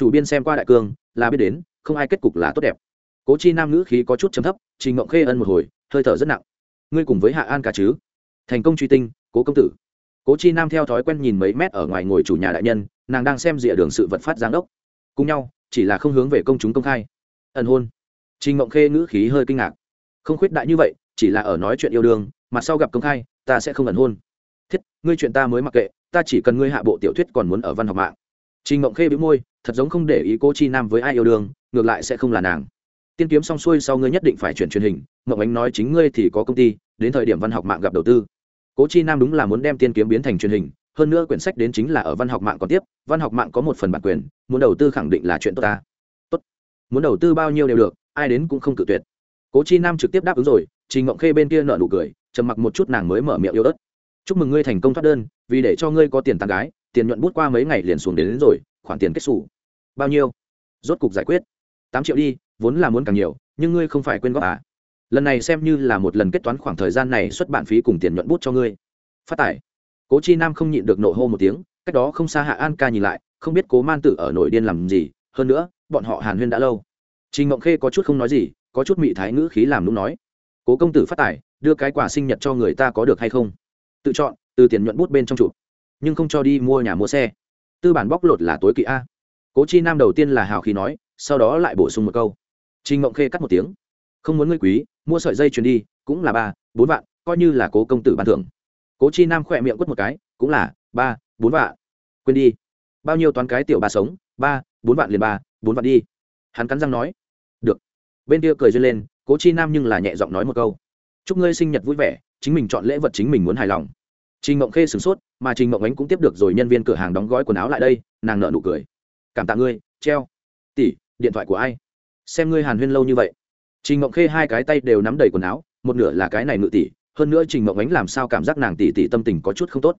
chủ biên xem qua đại cương, là biết đến, không ai kết cục là tốt đẹp. Cố chi nam ngữ khí có chút chấm thấp, trình ngộng khê ân một hồi, hơi thở rất nặng. Ngươi cùng với hạ an cả chứ? Thành công truy tinh, cố công tử. Cố chi nam theo thói quen nhìn mấy mét ở ngoài ngồi chủ nhà đại nhân, nàng đang xem rìa đường sự vật phát giáng đốc. Cùng nhau, chỉ là không hướng về công chúng công khai. Ẩn hôn. Trình ngộng khê ngữ khí hơi kinh ngạc. Không khuyết đại như vậy, chỉ là ở nói chuyện yêu đương, mà sau gặp công khai, ta sẽ không ẩn hôn. Thiết, ngươi chuyện ta mới mặc kệ, ta chỉ cần ngươi hạ bộ tiểu thuyết còn muốn ở văn học mạng trình mộng khê bĩu môi, thật giống không để ý cô chi nam với ai yêu đương, ngược lại sẽ không là nàng. Tiên kiếm xong xuôi sau ngươi nhất định phải chuyển truyền hình, mộng ánh nói chính ngươi thì có công ty, đến thời điểm văn học mạng gặp đầu tư. Cố chi nam đúng là muốn đem tiên kiếm biến thành truyền hình, hơn nữa quyển sách đến chính là ở văn học mạng còn tiếp, văn học mạng có một phần bản quyền, muốn đầu tư khẳng định là chuyện tốt ta. Tốt. Muốn đầu tư bao nhiêu đều được, ai đến cũng không cự tuyệt. Cố chi nam trực tiếp đáp ứng rồi, trình ngộng khê bên kia nợ nụ cười, trầm mặc một chút nàng mới mở miệng yêu ớt. Chúc mừng ngươi thành công thoát đơn, vì để cho ngươi có tiền tàn gái tiền nhuận bút qua mấy ngày liền xuống đến, đến rồi khoản tiền kết xù. Bao nhiêu? Rốt cục giải quyết. Tám triệu đi vốn là muốn càng nhiều nhưng ngươi không phải quên góp à? Lần này xem như là một lần kết toán khoảng thời gian này xuất bản phí cùng tiền nhuận bút cho ngươi. Phát tải cố chi nam không nhịn được nộ hô một tiếng cách đó không xa hạ an ca nhìn lại không biết cố man tử ở nội điên làm gì hơn nữa bọn họ hàn huyên đã lâu. Trình mộng khê có chút không nói gì có chút mị thái ngữ khí làm lúc nói. Cố công tử phát tải đưa cái quà sinh nhật cho người ta có được hay không? Tự chọn từ tiền nhuận bút bên trong chụp nhưng không cho đi mua nhà mua xe. Tư bản bóc lột là tối kỵ a. Cố chi nam đầu tiên là hào khí nói, sau đó lại bổ sung một câu. Trinh mộng khê cắt một tiếng. Không muốn ngươi quý, mua sợi dây chuyền đi, cũng là ba, bốn vạn, coi như là cố công tử bàn thưởng. Cố chi nam khỏe miệng quất một cái, cũng là ba, bốn vạn. Quên đi. Bao nhiêu toán cái tiểu ba sống, ba, bốn vạn liền ba, bốn vạn đi. Hắn cắn răng nói. Được. Bên kia cười duyên lên, cố chi nam nhưng là nhẹ giọng nói một câu. Chúc ngươi sinh nhật vui vẻ, chính mình chọn lễ vật chính mình muốn hài lòng trình mộng khê sửng sốt, mà trình mộng ánh cũng tiếp được rồi nhân viên cửa hàng đóng gói quần áo lại đây, nàng nợ nụ cười. Cảm tạ ngươi, treo. Tỷ, điện thoại của ai? Xem ngươi hàn huyên lâu như vậy. Trình mộng khê hai cái tay đều nắm đầy quần áo, một nửa là cái này ngự tỷ, hơn nữa trình mộng ánh làm sao cảm giác nàng tỷ tỷ tâm tình có chút không tốt.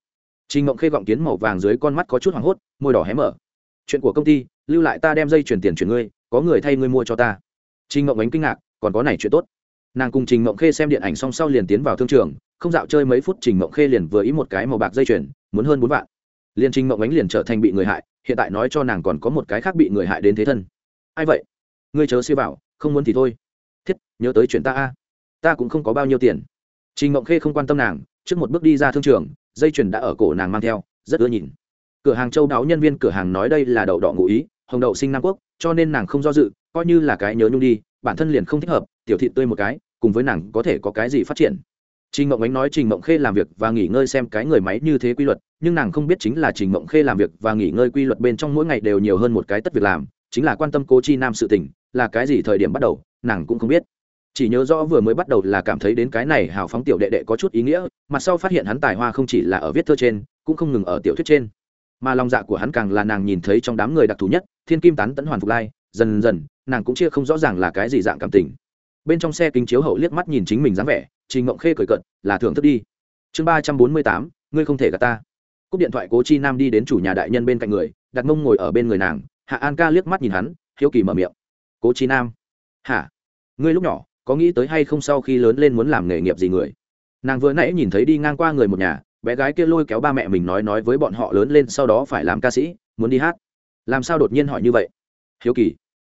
Trình mộng khê gọng kiến màu vàng dưới con mắt có chút hoảng hốt, môi đỏ hé mở. Chuyện của công ty, lưu lại ta đem dây chuyển tiền chuyển ngươi, có người thay ngươi mua cho ta. Trình mộng ánh kinh ngạc, còn có này chuyện tốt. Nàng cùng trình mộng khê xem điện ảnh xong sau liền tiến vào thương trường không dạo chơi mấy phút trình mộng khê liền vừa ý một cái màu bạc dây chuyền, muốn hơn bốn vạn. Liền trình mộng ánh liền trở thành bị người hại, hiện tại nói cho nàng còn có một cái khác bị người hại đến thế thân. Ai vậy? Ngươi chớ siêu bảo không muốn thì thôi. Thiết, nhớ tới chuyện ta a. Ta cũng không có bao nhiêu tiền. Trình mộng khê không quan tâm nàng, trước một bước đi ra thương trường, dây chuyền đã ở cổ nàng mang theo, rất ưa nhìn. Cửa hàng châu đáo nhân viên cửa hàng nói đây là đậu đỏ ngụ ý, hồng đậu sinh nam quốc, cho nên nàng không do dự, coi như là cái nhớ nhung đi, bản thân liền không thích hợp, tiểu thị tươi một cái, cùng với nàng có thể có cái gì phát triển. Trình Mộng Ánh nói Trình Mộng Khê làm việc và nghỉ ngơi xem cái người máy như thế quy luật, nhưng nàng không biết chính là Trình Mộng Khê làm việc và nghỉ ngơi quy luật bên trong mỗi ngày đều nhiều hơn một cái tất việc làm, chính là quan tâm Cố Chi Nam sự tình, là cái gì thời điểm bắt đầu, nàng cũng không biết. Chỉ nhớ rõ vừa mới bắt đầu là cảm thấy đến cái này hào phóng tiểu đệ đệ có chút ý nghĩa, mặt sau phát hiện hắn tài hoa không chỉ là ở viết thơ trên, cũng không ngừng ở tiểu thuyết trên. Mà lòng dạ của hắn càng là nàng nhìn thấy trong đám người đặc thù nhất, Thiên Kim tán tấn hoàn phục lai, dần dần, nàng cũng chia không rõ ràng là cái gì dạng cảm tình bên trong xe kính chiếu hậu liếc mắt nhìn chính mình dáng vẻ trình ngộng khê cười cận là thưởng thức đi. Chương ba trăm bốn mươi tám, ngươi không thể gạt ta. Cúp điện thoại cố chi nam đi đến chủ nhà đại nhân bên cạnh người đặt mông ngồi ở bên người nàng, hạ an ca liếc mắt nhìn hắn, hiếu kỳ mở miệng. Cố chi nam. Hả? Ngươi lúc nhỏ, có nghĩ tới hay không sau khi lớn lên muốn làm nghề nghiệp gì người? Nàng vừa nãy nhìn thấy đi ngang qua người một nhà, bé gái kia lôi kéo ba mẹ mình nói nói với bọn họ lớn lên sau đó phải làm ca sĩ, muốn đi hát. Làm sao đột nhiên hỏi như vậy? Hiếu kỳ.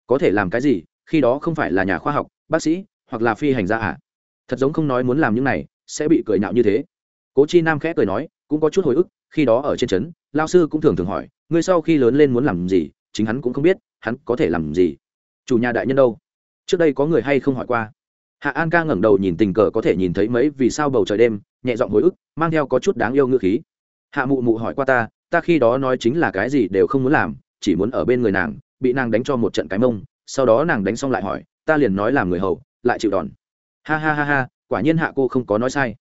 Có thể làm cái gì, khi đó không phải là nhà khoa học, bác sĩ, hoặc là phi hành gia à? Thật giống không nói muốn làm những này, sẽ bị cười nhạo như thế. Cố chi nam khẽ cười nói, cũng có chút hồi ức, khi đó ở trên trấn lao sư cũng thường thường hỏi, ngươi sau khi lớn lên muốn làm gì, chính hắn cũng không biết, hắn có thể làm gì. Chủ nhà đại nhân đâu? Trước đây có người hay không hỏi qua? Hạ an ca ngẩng đầu nhìn tình cờ có thể nhìn thấy mấy vì sao bầu trời đêm, nhẹ giọng hồi ức, mang theo có chút đáng yêu ngữ khí. Hạ mụ mụ hỏi qua ta ta khi đó nói chính là cái gì đều không muốn làm, chỉ muốn ở bên người nàng, bị nàng đánh cho một trận cái mông, sau đó nàng đánh xong lại hỏi, ta liền nói làm người hầu, lại chịu đòn ha ha ha ha, quả nhiên hạ cô không có nói sai.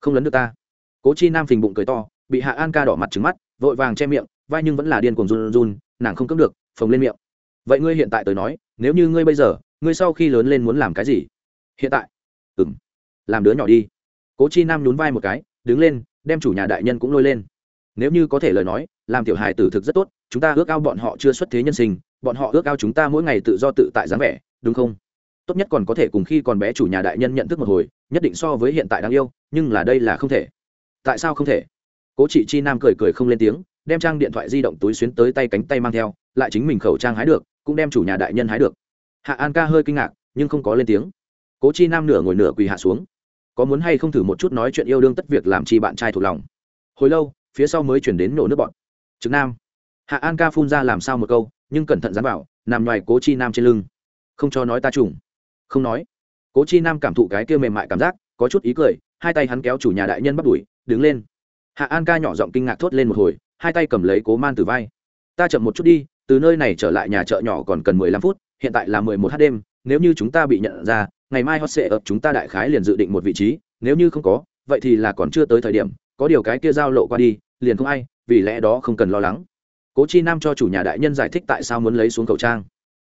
Không lấn được ta. Cố chi nam phình bụng cười to, bị hạ an ca đỏ mặt trứng mắt, vội vàng che miệng, vai nhưng vẫn là điên cuồng run run nàng không cấm được, phồng lên miệng. Vậy ngươi hiện tại tới nói, nếu như ngươi bây giờ, ngươi sau khi lớn lên muốn làm cái gì? Hiện tại. Ừng làm đứa nhỏ đi. Cố chi nam nhún vai một cái, đứng lên, đem chủ nhà đại nhân cũng lôi lên. Nếu như có thể lời nói, làm tiểu hài tử thực rất tốt, chúng ta ước ao bọn họ chưa xuất thế nhân sinh, bọn họ ước ao chúng ta mỗi ngày tự do tự tại dáng vẻ, đúng không? Tốt nhất còn có thể cùng khi còn bé chủ nhà đại nhân nhận thức một hồi, nhất định so với hiện tại đáng yêu, nhưng là đây là không thể. Tại sao không thể? Cố chị chi nam cười cười không lên tiếng, đem trang điện thoại di động túi xuyến tới tay cánh tay mang theo, lại chính mình khẩu trang hái được, cũng đem chủ nhà đại nhân hái được. Hạ an ca hơi kinh ngạc, nhưng không có lên tiếng. Cố chi nam nửa ngồi nửa quỳ hạ xuống. Có muốn hay không thử một chút nói chuyện yêu đương tất việc làm chi bạn trai thuộc lòng? Hồi lâu, phía sau mới chuyển đến nổ nước bọn trực nam. Hạ an ca phun ra làm sao một câu, nhưng cẩn thận dán vào, nằm ngoài cố chi nam trên lưng. Không cho nói ta trùng không nói. Cố chi nam cảm thụ cái kia mềm mại cảm giác, có chút ý cười, hai tay hắn kéo chủ nhà đại nhân bắt đuổi, đứng lên. Hạ an ca nhỏ giọng kinh ngạc thốt lên một hồi, hai tay cầm lấy cố man từ vai. Ta chậm một chút đi, từ nơi này trở lại nhà chợ nhỏ còn cần mười lăm phút, hiện tại là mười một h đêm, nếu như chúng ta bị nhận ra, ngày mai hot sẽ ập chúng ta đại khái liền dự định một vị trí, nếu như không có, vậy thì là còn chưa tới thời điểm, có điều cái kia giao lộ qua đi, liền không ai, vì lẽ đó không cần lo lắng. Cố chi nam cho chủ nhà đại nhân giải thích tại sao muốn lấy xuống khẩu trang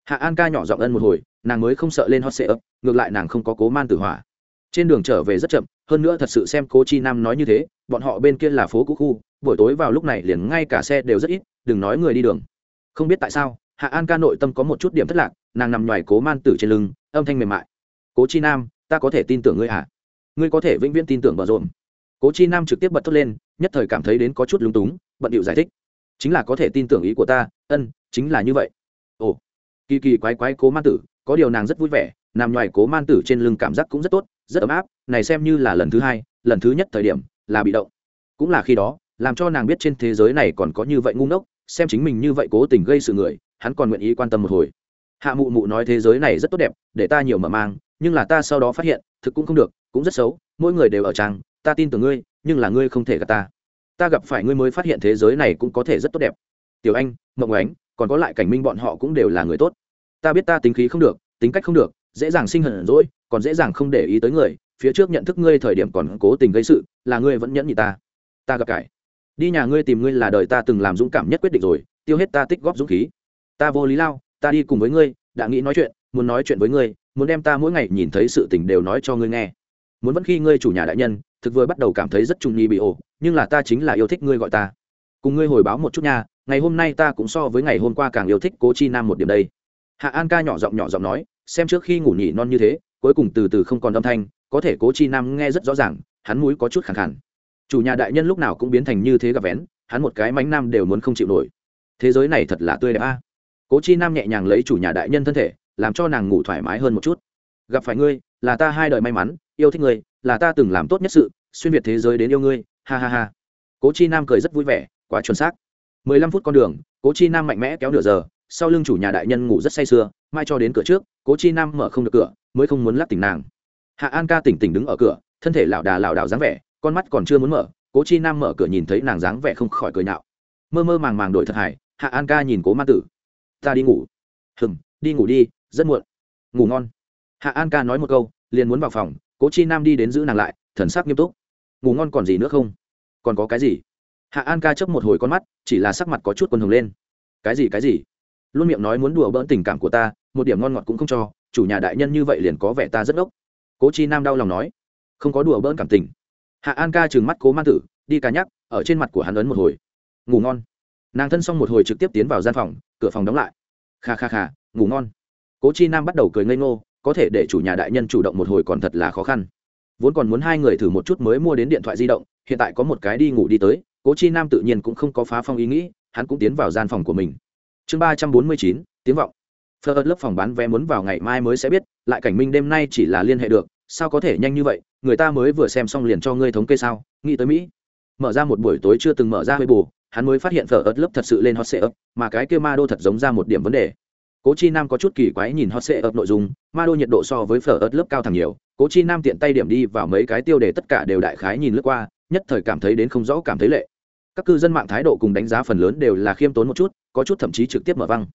hạ an ca nhỏ giọng ân một hồi, nàng mới không sợ lên hot sệ ấp ngược lại nàng không có cố man tử hỏa. Trên đường trở về rất chậm, hơn nữa thật sự xem cố chi nam nói như thế, bọn họ bên kia là phố cũ khu, buổi tối vào lúc này liền ngay cả xe đều rất ít, đừng nói người đi đường. Không biết tại sao, hạ an ca nội tâm có một chút điểm thất lạc, nàng nằm ngoài cố man tử trên lưng, âm thanh mềm mại. Cố chi nam, ta có thể tin tưởng ngươi hả ngươi có thể vĩnh viễn tin tưởng bờ rộn cố chi nam trực tiếp bật thốt lên, nhất thời cảm thấy đến có chút lúng túng, bận điệu giải thích. Chính là có thể tin tưởng ý của ta, ân, chính là như vậy kỳ kỳ quái quái cố man tử, có điều nàng rất vui vẻ, nằm ngoài cố man tử trên lưng cảm giác cũng rất tốt, rất ấm áp, này xem như là lần thứ hai, lần thứ nhất thời điểm là bị động. Cũng là khi đó, làm cho nàng biết trên thế giới này còn có như vậy ngu ngốc, xem chính mình như vậy cố tình gây sự người, hắn còn nguyện ý quan tâm một hồi. Hạ mụ mụ nói thế giới này rất tốt đẹp, để ta nhiều mở mang, nhưng là ta sau đó phát hiện, thực cũng không được, cũng rất xấu, mỗi người đều ở trang, ta tin tưởng ngươi, nhưng là ngươi không thể gặp ta. Ta gặp phải ngươi mới phát hiện thế giới này cũng có thể rất tốt đẹp. Tiểu anh, mộng ánh còn có lại cảnh minh bọn họ cũng đều là người tốt. Ta biết ta tính khí không được, tính cách không được, dễ dàng sinh hận rỗi còn dễ dàng không để ý tới người, phía trước nhận thức ngươi thời điểm còn cố tình gây sự, là ngươi vẫn nhẫn nhị ta. Ta gặp cải. Đi nhà ngươi tìm ngươi là đời ta từng làm dũng cảm nhất quyết định rồi, tiêu hết ta tích góp dũng khí. Ta vô lý lao, ta đi cùng với ngươi, đã nghĩ nói chuyện, muốn nói chuyện với ngươi, muốn đem ta mỗi ngày nhìn thấy sự tình đều nói cho ngươi nghe. Muốn vẫn khi ngươi chủ nhà đại nhân, thực vừa bắt đầu cảm thấy rất trung nghi bị ổ nhưng là ta chính là yêu thích ngươi gọi ta cùng ngươi hồi báo một chút nha, ngày hôm nay ta cũng so với ngày hôm qua càng yêu thích cố chi nam một điểm đây. Hạ an ca nhỏ giọng nhỏ giọng nói, xem trước khi ngủ nhỉ non như thế, cuối cùng từ từ không còn âm thanh, có thể cố chi nam nghe rất rõ ràng, hắn mũi có chút khẳng khẳng. Chủ nhà đại nhân lúc nào cũng biến thành như thế gặp vén, hắn một cái mánh nam đều muốn không chịu nổi. Thế giới này thật là tươi đẹp a. À. Cố chi nam nhẹ nhàng lấy chủ nhà đại nhân thân thể, làm cho nàng ngủ thoải mái hơn một chút. Gặp phải ngươi, là ta hai đời may mắn, yêu thích ngươi, là ta từng làm tốt nhất sự, xuyên việt thế giới đến yêu ngươi, ha ha ha. Cố chi nam cười rất vui vẻ quá chuẩn xác. Mười lăm phút con đường, cố chi nam mạnh mẽ kéo nửa giờ, sau lưng chủ nhà đại nhân ngủ rất say sưa, mai cho đến cửa trước, cố chi nam mở không được cửa, mới không muốn lắc tỉnh nàng. Hạ an ca tỉnh tỉnh đứng ở cửa, thân thể lảo đà lảo đảo dáng vẻ, con mắt còn chưa muốn mở, cố chi nam mở cửa nhìn thấy nàng dáng vẻ không khỏi cười nhạo. Mơ mơ màng màng đổi thật hải hạ an ca nhìn cố ma tử. Ta đi ngủ. Hừng đi ngủ đi, rất muộn. Ngủ ngon. Hạ an ca nói một câu, liền muốn vào phòng, cố chi nam đi đến giữ nàng lại, thần sắc nghiêm túc. Ngủ ngon còn gì nữa không? Còn có cái gì? Hạ an ca chấp một hồi con mắt, chỉ là sắc mặt có chút quần hồng lên. Cái gì cái gì? Luôn miệng nói muốn đùa bỡn tình cảm của ta, một điểm ngon ngọt cũng không cho, chủ nhà đại nhân như vậy liền có vẻ ta rất ốc cố chi nam đau lòng nói. Không có đùa bỡn cảm tình. Hạ an ca trừng mắt cố man tử, đi cá nhắc, ở trên mặt của hắn ấn một hồi. Ngủ ngon. Nàng thân xong một hồi trực tiếp tiến vào gian phòng, cửa phòng đóng lại. Kha kha kha, ngủ ngon. Cố chi nam bắt đầu cười ngây ngô, có thể để chủ nhà đại nhân chủ động một hồi còn thật là khó khăn. Vốn còn muốn hai người thử một chút mới mua đến điện thoại di động, hiện tại có một cái đi ngủ đi tới cố chi nam tự nhiên cũng không có phá phong ý nghĩ, hắn cũng tiến vào gian phòng của mình. Chương ba trăm bốn mươi chín, tiếng vọng. Phờ ớt lớp phòng bán vé muốn vào ngày mai mới sẽ biết, lại cảnh minh đêm nay chỉ là liên hệ được, sao có thể nhanh như vậy, người ta mới vừa xem xong liền cho ngươi thống kê sao, nghĩ tới mỹ. Mở ra một buổi tối chưa từng mở ra hơi bù hắn mới phát hiện phở ớt lớp thật sự lên hot sệ ấp mà cái kia ma đô thật giống ra một điểm vấn đề. Cố chi nam có chút kỳ quái nhìn hot sệ ấp nội dung ma đô nhiệt độ so với phở ớt lớp cao thẳng nhiều, cố chi nam tiện tay điểm đi vào mấy cái tiêu đề tất cả đều đại khái nhìn lướt qua nhất thời cảm thấy đến không rõ cảm thấy lệ. Các cư dân mạng thái độ cùng đánh giá phần lớn đều là khiêm tốn một chút, có chút thậm chí trực tiếp mở văng.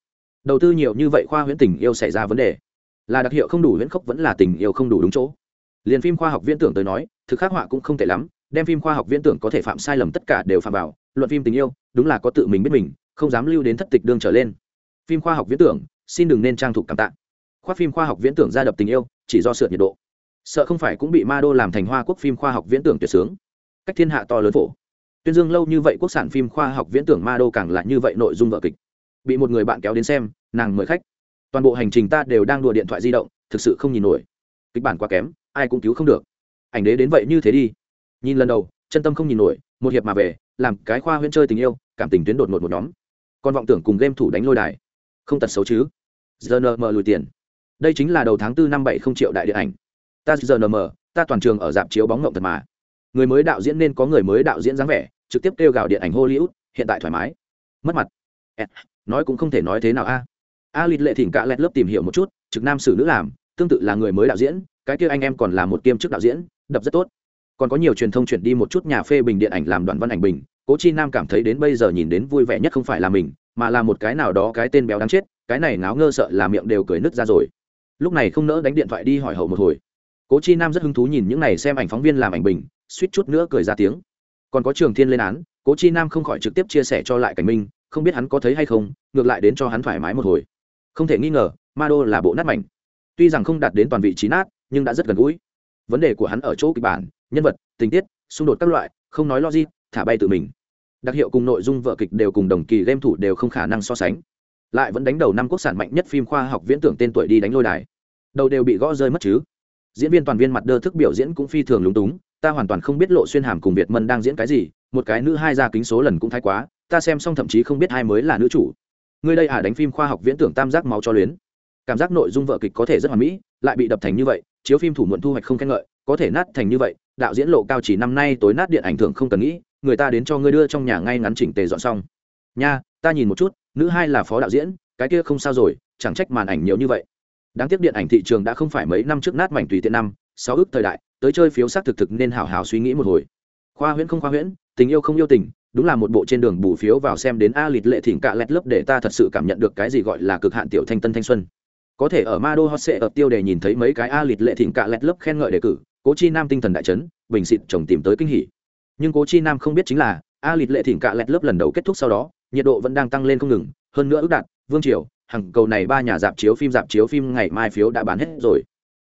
Đầu tư nhiều như vậy khoa huyễn tình yêu xảy ra vấn đề. Là đặc hiệu không đủ huyễn khốc vẫn là tình yêu không đủ đúng chỗ. Liền phim khoa học viễn tưởng tới nói, thực khắc họa cũng không tệ lắm, đem phim khoa học viễn tưởng có thể phạm sai lầm tất cả đều phạm vào, luận phim tình yêu, đúng là có tự mình biết mình, không dám lưu đến thất tịch đương trở lên. Phim khoa học viễn tưởng, xin đừng nên trang thục cảm tạ. Khoác phim khoa học viễn tưởng ra đập tình yêu, chỉ do sượt nhiệt độ. Sợ không phải cũng bị ma đô làm thành hoa quốc phim khoa học viễn tưởng tuyệt sướng cách thiên hạ to lớn phổ. Tuyên dương lâu như vậy quốc sản phim khoa học viễn tưởng ma đô càng là như vậy nội dung vở kịch. Bị một người bạn kéo đến xem, nàng mời khách. Toàn bộ hành trình ta đều đang đùa điện thoại di động, thực sự không nhìn nổi. Kịch bản quá kém, ai cũng cứu không được. Ảnh đế đến vậy như thế đi. Nhìn lần đầu, chân tâm không nhìn nổi, một hiệp mà về, làm cái khoa huyễn chơi tình yêu, cảm tình tuyến đột ngột một nhóm. Còn vọng tưởng cùng game thủ đánh lôi đài. Không tật xấu chứ. Giờ nm lùi tiền. Đây chính là đầu tháng tư năm bảy không triệu đại điện ảnh. Ta giờ nm ta toàn trường ở dạp chiếu bóng ngộng thật mà người mới đạo diễn nên có người mới đạo diễn dáng vẻ, trực tiếp kêu gào điện ảnh hollywood, hiện tại thoải mái. Mất mặt. Nói cũng không thể nói thế nào a. A lịt lệ thỉnh cạ lẹt lớp tìm hiểu một chút, trực nam xử nữ làm, tương tự là người mới đạo diễn, cái kia anh em còn là một kiêm chức đạo diễn, đập rất tốt. Còn có nhiều truyền thông chuyển đi một chút nhà phê bình điện ảnh làm đoạn văn ảnh bình, cố chi nam cảm thấy đến bây giờ nhìn đến vui vẻ nhất không phải là mình, mà là một cái nào đó cái tên béo đáng chết, cái này náo ngơ sợ là miệng đều cười nứt ra rồi. Lúc này không nỡ đánh điện thoại đi hỏi hậu một hồi. Cố chi nam rất hứng thú nhìn những này xem ảnh phóng viên làm ảnh bình suýt chút nữa cười ra tiếng. Còn có trường thiên lên án, cố chi nam không khỏi trực tiếp chia sẻ cho lại cảnh minh, không biết hắn có thấy hay không, ngược lại đến cho hắn thoải mái một hồi. Không thể nghi ngờ, ma đô là bộ nát mảnh. Tuy rằng không đạt đến toàn vị trí nát, nhưng đã rất gần gũi. Vấn đề của hắn ở chỗ kịch bản, nhân vật, tình tiết, xung đột các loại, không nói logic, thả bay tự mình. Đặc hiệu cùng nội dung vợ kịch đều cùng đồng kỳ game thủ đều không khả năng so sánh. Lại vẫn đánh đầu năm quốc sản mạnh nhất phim khoa học viễn tưởng tên tuổi đi đánh lôi đài. Đầu đều bị gõ rơi mất chứ. Diễn viên toàn viên mặt đơ thức biểu diễn cũng phi thường lúng túng ta hoàn toàn không biết lộ xuyên hàm cùng việt mân đang diễn cái gì, một cái nữ hai ra kính số lần cũng thái quá, ta xem xong thậm chí không biết hai mới là nữ chủ. Người đây à đánh phim khoa học viễn tưởng tam giác máu cho luyến. Cảm giác nội dung vợ kịch có thể rất hoàn mỹ, lại bị đập thành như vậy, chiếu phim thủ muộn thu hoạch không khen ngợi, có thể nát thành như vậy, đạo diễn lộ cao chỉ năm nay tối nát điện ảnh thường không cần nghĩ, người ta đến cho ngươi đưa trong nhà ngay ngắn chỉnh tề dọn xong. Nha, ta nhìn một chút, nữ hai là phó đạo diễn, cái kia không sao rồi, chẳng trách màn ảnh nhiều như vậy. Đáng tiếc điện ảnh thị trường đã không phải mấy năm trước nát mảnh tùy tiện năm sáu ước thời đại, tới chơi phiếu xác thực thực nên hào hào suy nghĩ một hồi. Khoa huyễn không khoa huyễn, tình yêu không yêu tình, đúng là một bộ trên đường bù phiếu vào xem đến a lịt lệ thỉnh cạ lẹt lớp để ta thật sự cảm nhận được cái gì gọi là cực hạn tiểu thanh tân thanh xuân. Có thể ở ma đô hot sệ ở tiêu đề nhìn thấy mấy cái a lịt lệ thỉnh cạ lẹt lớp khen ngợi đề cử, cố chi nam tinh thần đại chấn, bình xịt chồng tìm tới kinh hỉ. Nhưng cố chi nam không biết chính là, a lịt lệ thỉnh cạ lẹt lớp lần đầu kết thúc sau đó, nhiệt độ vẫn đang tăng lên không ngừng, hơn nữa ước đạt, vương triều hàng cầu này ba nhà dạp chiếu phim, dạp chiếu phim ngày mai phiếu đã bán hết rồi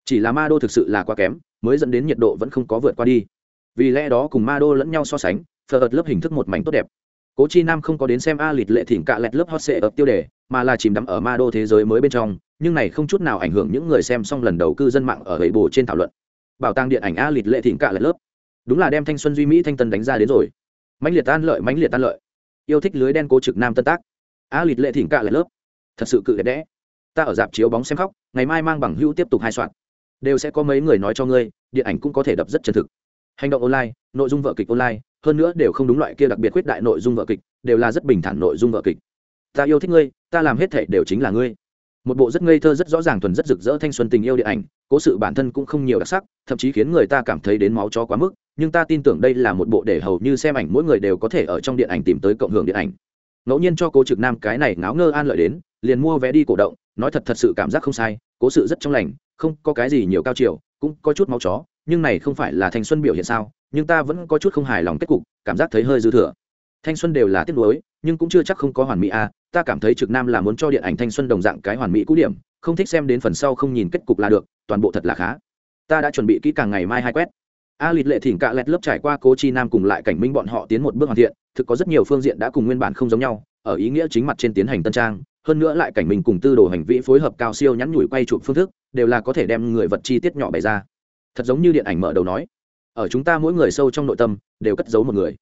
chỉ là ma đô thực sự là quá kém, mới dẫn đến nhiệt độ vẫn không có vượt qua đi. Vì lẽ đó cùng ma đô lẫn nhau so sánh phờ ợt lớp hình thức một mảnh tốt đẹp. Cố chi nam không có đến xem a lịt lệ thỉnh cạ lẹt lớp hot sệ ập tiêu đề, mà là chìm đắm ở ma đô thế giới mới bên trong, nhưng này không chút nào ảnh hưởng những người xem xong lần đầu cư dân mạng ở gậy bồ trên thảo luận. Bảo tàng điện ảnh a lịt lệ thỉnh cạ lẹt lớp. Đúng là đem thanh xuân duy mỹ thanh tân đánh ra đến rồi. Mãnh liệt tan lợi, mãnh liệt tan lợi. Yêu thích lưới đen cố trực nam tân tác. A lịt lệ thỉnh cạ lẹt lớp. Thật sự cự đẹp đẽ. Ta ở dạp chiếu bóng xem khóc, ngày mai mang bằng hữu tiếp tục hai soạn đều sẽ có mấy người nói cho ngươi, điện ảnh cũng có thể đập rất chân thực. Hành động online, nội dung vợ kịch online, hơn nữa đều không đúng loại kia đặc biệt khuyết đại nội dung vợ kịch, đều là rất bình thản nội dung vợ kịch. Ta yêu thích ngươi, ta làm hết thể đều chính là ngươi. Một bộ rất ngây thơ rất rõ ràng thuần rất rực rỡ thanh xuân tình yêu điện ảnh, cố sự bản thân cũng không nhiều đặc sắc, thậm chí khiến người ta cảm thấy đến máu chó quá mức, nhưng ta tin tưởng đây là một bộ để hầu như xem ảnh mỗi người đều có thể ở trong điện ảnh tìm tới cộng hưởng điện ảnh. Ngẫu nhiên cho cố trực nam cái này ngáo ngơ an lợi đến, liền mua vé đi cổ động, nói thật thật sự cảm giác không sai, cố sự rất trong lành không có cái gì nhiều cao chiều, cũng có chút máu chó, nhưng này không phải là thanh xuân biểu hiện sao, nhưng ta vẫn có chút không hài lòng kết cục, cảm giác thấy hơi dư thừa thanh xuân đều là tiếc nuối, nhưng cũng chưa chắc không có hoàn mỹ a à. ta cảm thấy trực nam là muốn cho điện ảnh thanh xuân đồng dạng cái hoàn mỹ cũ điểm, không thích xem đến phần sau không nhìn kết cục là được, toàn bộ thật là khá ta đã chuẩn bị kỹ càng ngày mai hai quét a lịt lệ thỉnh cạ lẹt lớp trải qua cố chi nam cùng lại cảnh minh bọn họ tiến một bước hoàn thiện, thực có rất nhiều phương diện đã cùng nguyên bản không giống nhau, ở ý nghĩa chính mặt trên tiến hành tân trang hơn nữa lại cảnh mình cùng tư đồ hành vi phối hợp cao siêu nhắn nhủi quay chụp phương thức, đều là có thể đem người vật chi tiết nhỏ bày ra. Thật giống như điện ảnh mở đầu nói, ở chúng ta mỗi người sâu trong nội tâm, đều cất giấu một người.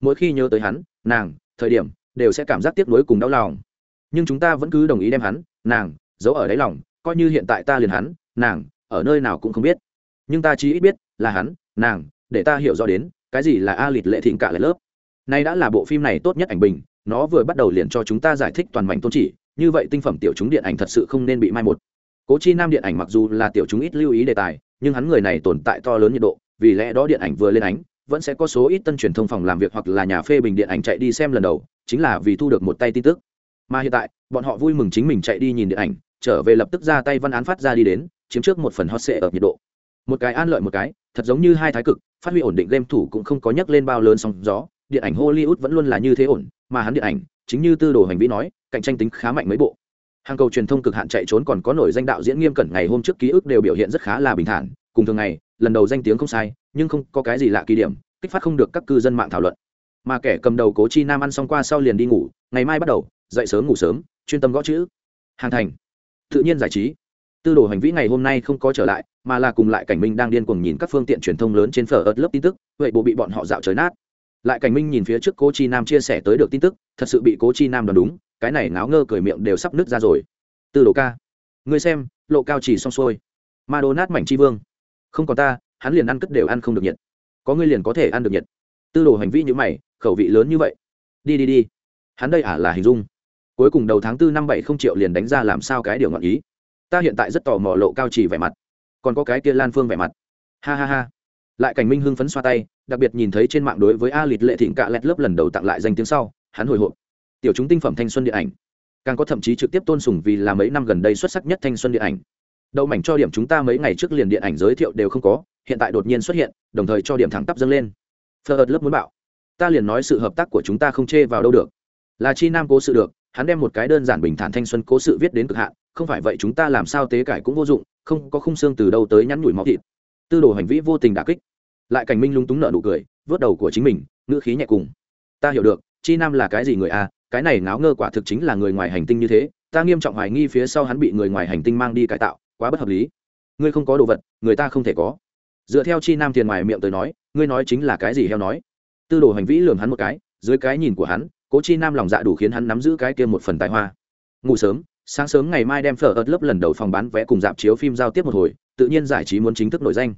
Mỗi khi nhớ tới hắn, nàng, thời điểm, đều sẽ cảm giác tiếc nuối cùng đau lòng. Nhưng chúng ta vẫn cứ đồng ý đem hắn, nàng, giấu ở đáy lòng, coi như hiện tại ta liền hắn, nàng, ở nơi nào cũng không biết. Nhưng ta chỉ ít biết là hắn, nàng, để ta hiểu rõ đến, cái gì là a lịt lệ thịnh cả lại lớp. Nay đã là bộ phim này tốt nhất ảnh bình, nó vừa bắt đầu liền cho chúng ta giải thích toàn mảnh tôn chỉ như vậy tinh phẩm tiểu chúng điện ảnh thật sự không nên bị mai một. Cố chi nam điện ảnh mặc dù là tiểu chúng ít lưu ý đề tài, nhưng hắn người này tồn tại to lớn nhiệt độ, vì lẽ đó điện ảnh vừa lên ánh, vẫn sẽ có số ít tân truyền thông phòng làm việc hoặc là nhà phê bình điện ảnh chạy đi xem lần đầu, chính là vì thu được một tay tin tức. Mà hiện tại, bọn họ vui mừng chính mình chạy đi nhìn điện ảnh, trở về lập tức ra tay văn án phát ra đi đến, chiếm trước một phần hot sệ ở nhiệt độ. Một cái an lợi một cái, thật giống như hai thái cực, phát huy ổn định game thủ cũng không có nhắc lên bao lớn sóng gió, điện ảnh hollywood vẫn luôn là như thế ổn, mà hắn điện ảnh chính như tư đồ hành vi nói, cạnh tranh tính khá mạnh mấy bộ. Hàng cầu truyền thông cực hạn chạy trốn còn có nổi danh đạo diễn nghiêm cẩn ngày hôm trước ký ức đều biểu hiện rất khá là bình thản. Cùng thường ngày, lần đầu danh tiếng không sai, nhưng không có cái gì lạ kỳ điểm, kích phát không được các cư dân mạng thảo luận. Mà kẻ cầm đầu cố chi nam ăn xong qua sau liền đi ngủ, ngày mai bắt đầu, dậy sớm ngủ sớm, chuyên tâm gõ chữ. Hàng thành, tự nhiên giải trí. Tư đồ hành vĩ ngày hôm nay không có trở lại, mà là cùng lại cảnh minh đang điên cuồng nhìn các phương tiện truyền thông lớn trên phở ớt lớp tin tức, vậy bộ bị bọn họ dạo trời nát lại cảnh minh nhìn phía trước cố chi nam chia sẻ tới được tin tức, thật sự bị cố chi nam đoán đúng, cái này ngáo ngơ cười miệng đều sắp nứt ra rồi. Tư đồ ca, ngươi xem, lộ cao chỉ xong xuôi. Ma đô nát mảnh chi vương. Không còn ta, hắn liền ăn cất đều ăn không được nhiệt. Có ngươi liền có thể ăn được nhiệt. Tư đồ hành vi như mày, khẩu vị lớn như vậy. Đi đi đi. Hắn đây ả là hình dung. Cuối cùng đầu tháng tư năm bảy không triệu liền đánh ra làm sao cái điều ngọn ý. Ta hiện tại rất tò mò lộ cao chỉ vẻ mặt. Còn có cái kia lan phương vẻ mặt. Ha ha ha lại cảnh minh hưng phấn xoa tay, đặc biệt nhìn thấy trên mạng đối với a lịt lệ thịnh cạ lẹt lớp lần đầu tặng lại danh tiếng sau, hắn hồi hộp. Tiểu chúng tinh phẩm thanh xuân điện ảnh. Càng có thậm chí trực tiếp tôn sùng vì là mấy năm gần đây xuất sắc nhất thanh xuân điện ảnh. Đậu mảnh cho điểm chúng ta mấy ngày trước liền điện ảnh giới thiệu đều không có, hiện tại đột nhiên xuất hiện, đồng thời cho điểm thẳng tắp dâng lên. Phờ ợt lớp muốn bảo, ta liền nói sự hợp tác của chúng ta không chê vào đâu được. Là chi nam cố sự được, hắn đem một cái đơn giản bình thản thanh xuân cố sự viết đến cực hạn, không phải vậy chúng ta làm sao tế cải cũng vô dụng, không có khung xương từ đâu tới nhắn nhủi máu thịt. Tư đồ hành vi vô tình đà kích lại cảnh minh lung túng nợ nụ cười, vớt đầu của chính mình, ngữ khí nhẹ cùng. Ta hiểu được, chi nam là cái gì người a? Cái này ngáo ngơ quả thực chính là người ngoài hành tinh như thế, ta nghiêm trọng hoài nghi phía sau hắn bị người ngoài hành tinh mang đi cải tạo, quá bất hợp lý. Ngươi không có đồ vật, người ta không thể có. Dựa theo chi nam tiền ngoài miệng tới nói, ngươi nói chính là cái gì heo nói? Tư đồ hành vĩ lường hắn một cái, dưới cái nhìn của hắn, cố chi nam lòng dạ đủ khiến hắn nắm giữ cái kia một phần tài hoa. Ngủ sớm, sáng sớm ngày mai đem phở ớt lớp lần đầu phòng bán vé cùng dạp chiếu phim giao tiếp một hồi, tự nhiên giải trí muốn chính thức nổi danh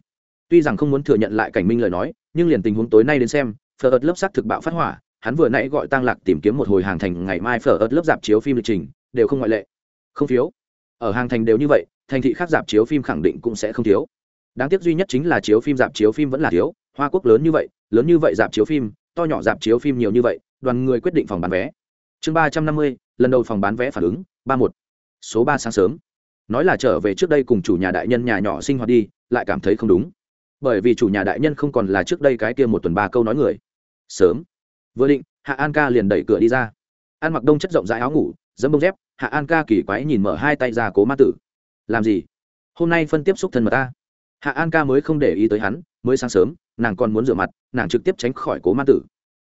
tuy rằng không muốn thừa nhận lại cảnh minh lời nói, nhưng liền tình huống tối nay đến xem, phở ớt lớp sắc thực bạo phát hỏa, hắn vừa nãy gọi tăng lạc tìm kiếm một hồi hàng thành ngày mai phở ớt lớp dạp chiếu phim lịch trình, đều không ngoại lệ. Không phiếu. Ở hàng thành đều như vậy, thành thị khác dạp chiếu phim khẳng định cũng sẽ không thiếu. Đáng tiếc duy nhất chính là chiếu phim dạp chiếu phim vẫn là thiếu, hoa quốc lớn như vậy, lớn như vậy dạp chiếu phim, to nhỏ dạp chiếu phim nhiều như vậy, đoàn người quyết định phòng bán vé. Chương ba trăm năm mươi, lần đầu phòng bán vé phản ứng, ba một. Số ba sáng sớm. Nói là trở về trước đây cùng chủ nhà đại nhân nhà nhỏ sinh hoạt đi, lại cảm thấy không đúng bởi vì chủ nhà đại nhân không còn là trước đây cái kia một tuần ba câu nói người. Sớm. Vừa định, hạ an ca liền đẩy cửa đi ra. Ăn mặc đông chất rộng rãi áo ngủ dẫm bông dép, hạ an ca kỳ quái nhìn mở hai tay ra cố ma tử. Làm gì? Hôm nay phân tiếp xúc thân mật ta. Hạ an ca mới không để ý tới hắn, mới sáng sớm, nàng còn muốn rửa mặt, nàng trực tiếp tránh khỏi cố ma tử.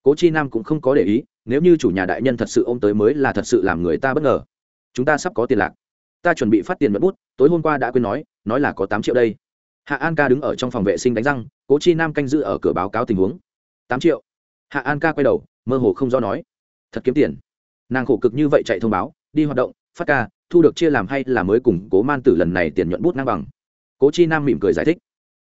Cố chi nam cũng không có để ý, nếu như chủ nhà đại nhân thật sự ô m tới mới là thật sự làm người ta bất ngờ. Chúng ta sắp có tiền lạc. Ta chuẩn bị phát tiền mất bút, tối hôm qua đã quên nói nói là có tám triệu đây hạ an ca đứng ở trong phòng vệ sinh đánh răng, cố chi nam canh giữ ở cửa báo cáo tình huống. Tám triệu. Hạ an ca quay đầu, mơ hồ không do nói. Thật kiếm tiền. Nàng khổ cực như vậy chạy thông báo, đi hoạt động, phát ca, thu được chia làm hay là mới cùng cố man tử lần này tiền nhuận bút ngang bằng. Cố chi nam mỉm cười giải thích.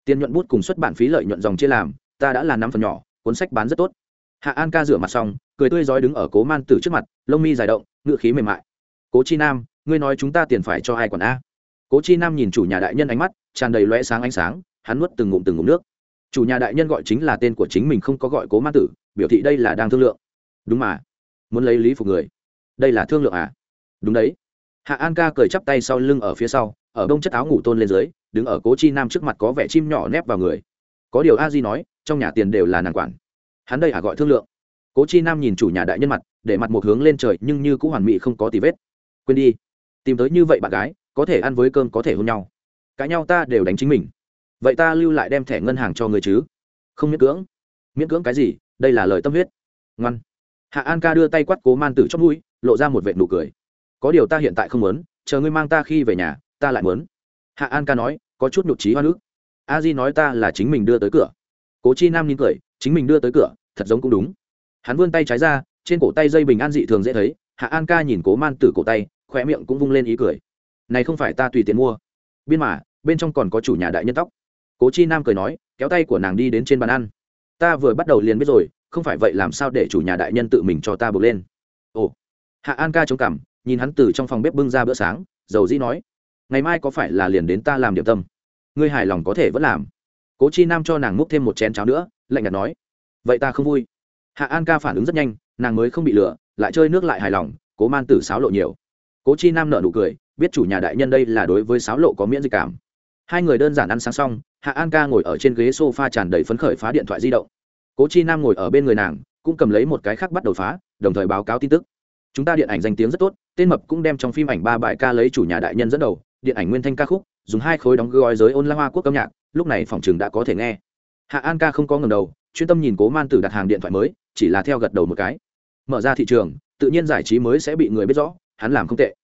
Tiền nhuận bút cùng xuất bản phí lợi nhuận dòng chia làm, ta đã là năm phần nhỏ, cuốn sách bán rất tốt. Hạ an ca rửa mặt xong, cười tươi rói đứng ở cố man tử trước mặt, lông mi dài động ngự khí mềm mại. Cố chi nam, ngươi nói chúng ta tiền phải cho ai còn a? Cố chi nam nhìn chủ nhà đại nhân ánh mắt tràn đầy loe sáng ánh sáng, hắn nuốt từng ngụm từng ngụm nước. Chủ nhà đại nhân gọi chính là tên của chính mình không có gọi cố ma tử, biểu thị đây là đang thương lượng. Đúng mà. Muốn lấy lý phục người. Đây là thương lượng à? Đúng đấy. Hạ an ca cười chắp tay sau lưng ở phía sau, ở đông chất áo ngủ tôn lên dưới, đứng ở cố chi nam trước mặt có vẻ chim nhỏ nép vào người. Có điều a di nói, trong nhà tiền đều là nàng quản. Hắn đây à gọi thương lượng. Cố chi nam nhìn chủ nhà đại nhân mặt, để mặt một hướng lên trời, nhưng như cũng hoàn mỹ không có tì vết. Quên đi. Tìm tới như vậy bạn gái, có thể ăn với cơm có thể hôn nhau cãi nhau ta đều đánh chính mình. Vậy ta lưu lại đem thẻ ngân hàng cho người chứ? Không miễn cưỡng. Miễn cưỡng cái gì? Đây là lời tâm huyết. Ngoan. Hạ an ca đưa tay quắt cố man tử chót mũi, lộ ra một vệ nụ cười. Có điều ta hiện tại không muốn, chờ ngươi mang ta khi về nhà, ta lại muốn. Hạ an ca nói, có chút nhụt trí hoa nước. A di nói ta là chính mình đưa tới cửa. Cố chi nam nhìn cười, chính mình đưa tới cửa, thật giống cũng đúng. Hắn vươn tay trái ra, trên cổ tay dây bình an dị thường dễ thấy. Hạ an ca nhìn cố man tử cổ tay khỏe miệng cũng vung lên ý cười. Này không phải ta tùy tiện mua biên mà, bên trong còn có chủ nhà đại nhân tóc. Cố chi nam cười nói, kéo tay của nàng đi đến trên bàn ăn. Ta vừa bắt đầu liền biết rồi, không phải vậy làm sao để chủ nhà đại nhân tự mình cho ta buộc lên. Ồ. Hạ an ca chống cằm, nhìn hắn từ trong phòng bếp bưng ra bữa sáng, dầu dĩ nói, ngày mai có phải là liền đến ta làm điểm tâm? Ngươi hài lòng có thể vẫn làm. Cố chi nam cho nàng múc thêm một chén cháo nữa, lạnh nhạt nói, vậy ta không vui. Hạ an ca phản ứng rất nhanh, nàng mới không bị lừa, lại chơi nước lại hài lòng, cố man tử sáo lộ nhiều. Cố chi nam nợ nụ cười biết chủ nhà đại nhân đây là đối với sáo lộ có miễn dịch cảm. Hai người đơn giản ăn sáng xong, hạ an ca ngồi ở trên ghế s o f a tràn đầy phấn khởi phá điện thoại di động. Cố chi nam ngồi ở bên người nàng, cũng cầm lấy một cái khác bắt đầu phá, đồng thời báo cáo tin tức. Chúng ta điện ảnh danh tiếng rất tốt, tên mập cũng đem trong phim ảnh ba bài ca lấy chủ nhà đại nhân dẫn đầu, điện ảnh nguyên thanh ca khúc, dùng hai khối đóng gói giới ôn la hoa quốc âm nhạc, lúc này phòng trường đã có thể nghe. Hạ an ca không có ngầm đầu, chuyên tâm nhìn cố man tử đặt hàng điện thoại mới, chỉ là theo gật đầu một cái. Mở ra thị trường, tự nhiên giải trí mới sẽ bị người biết rõ, hắn làm không tệ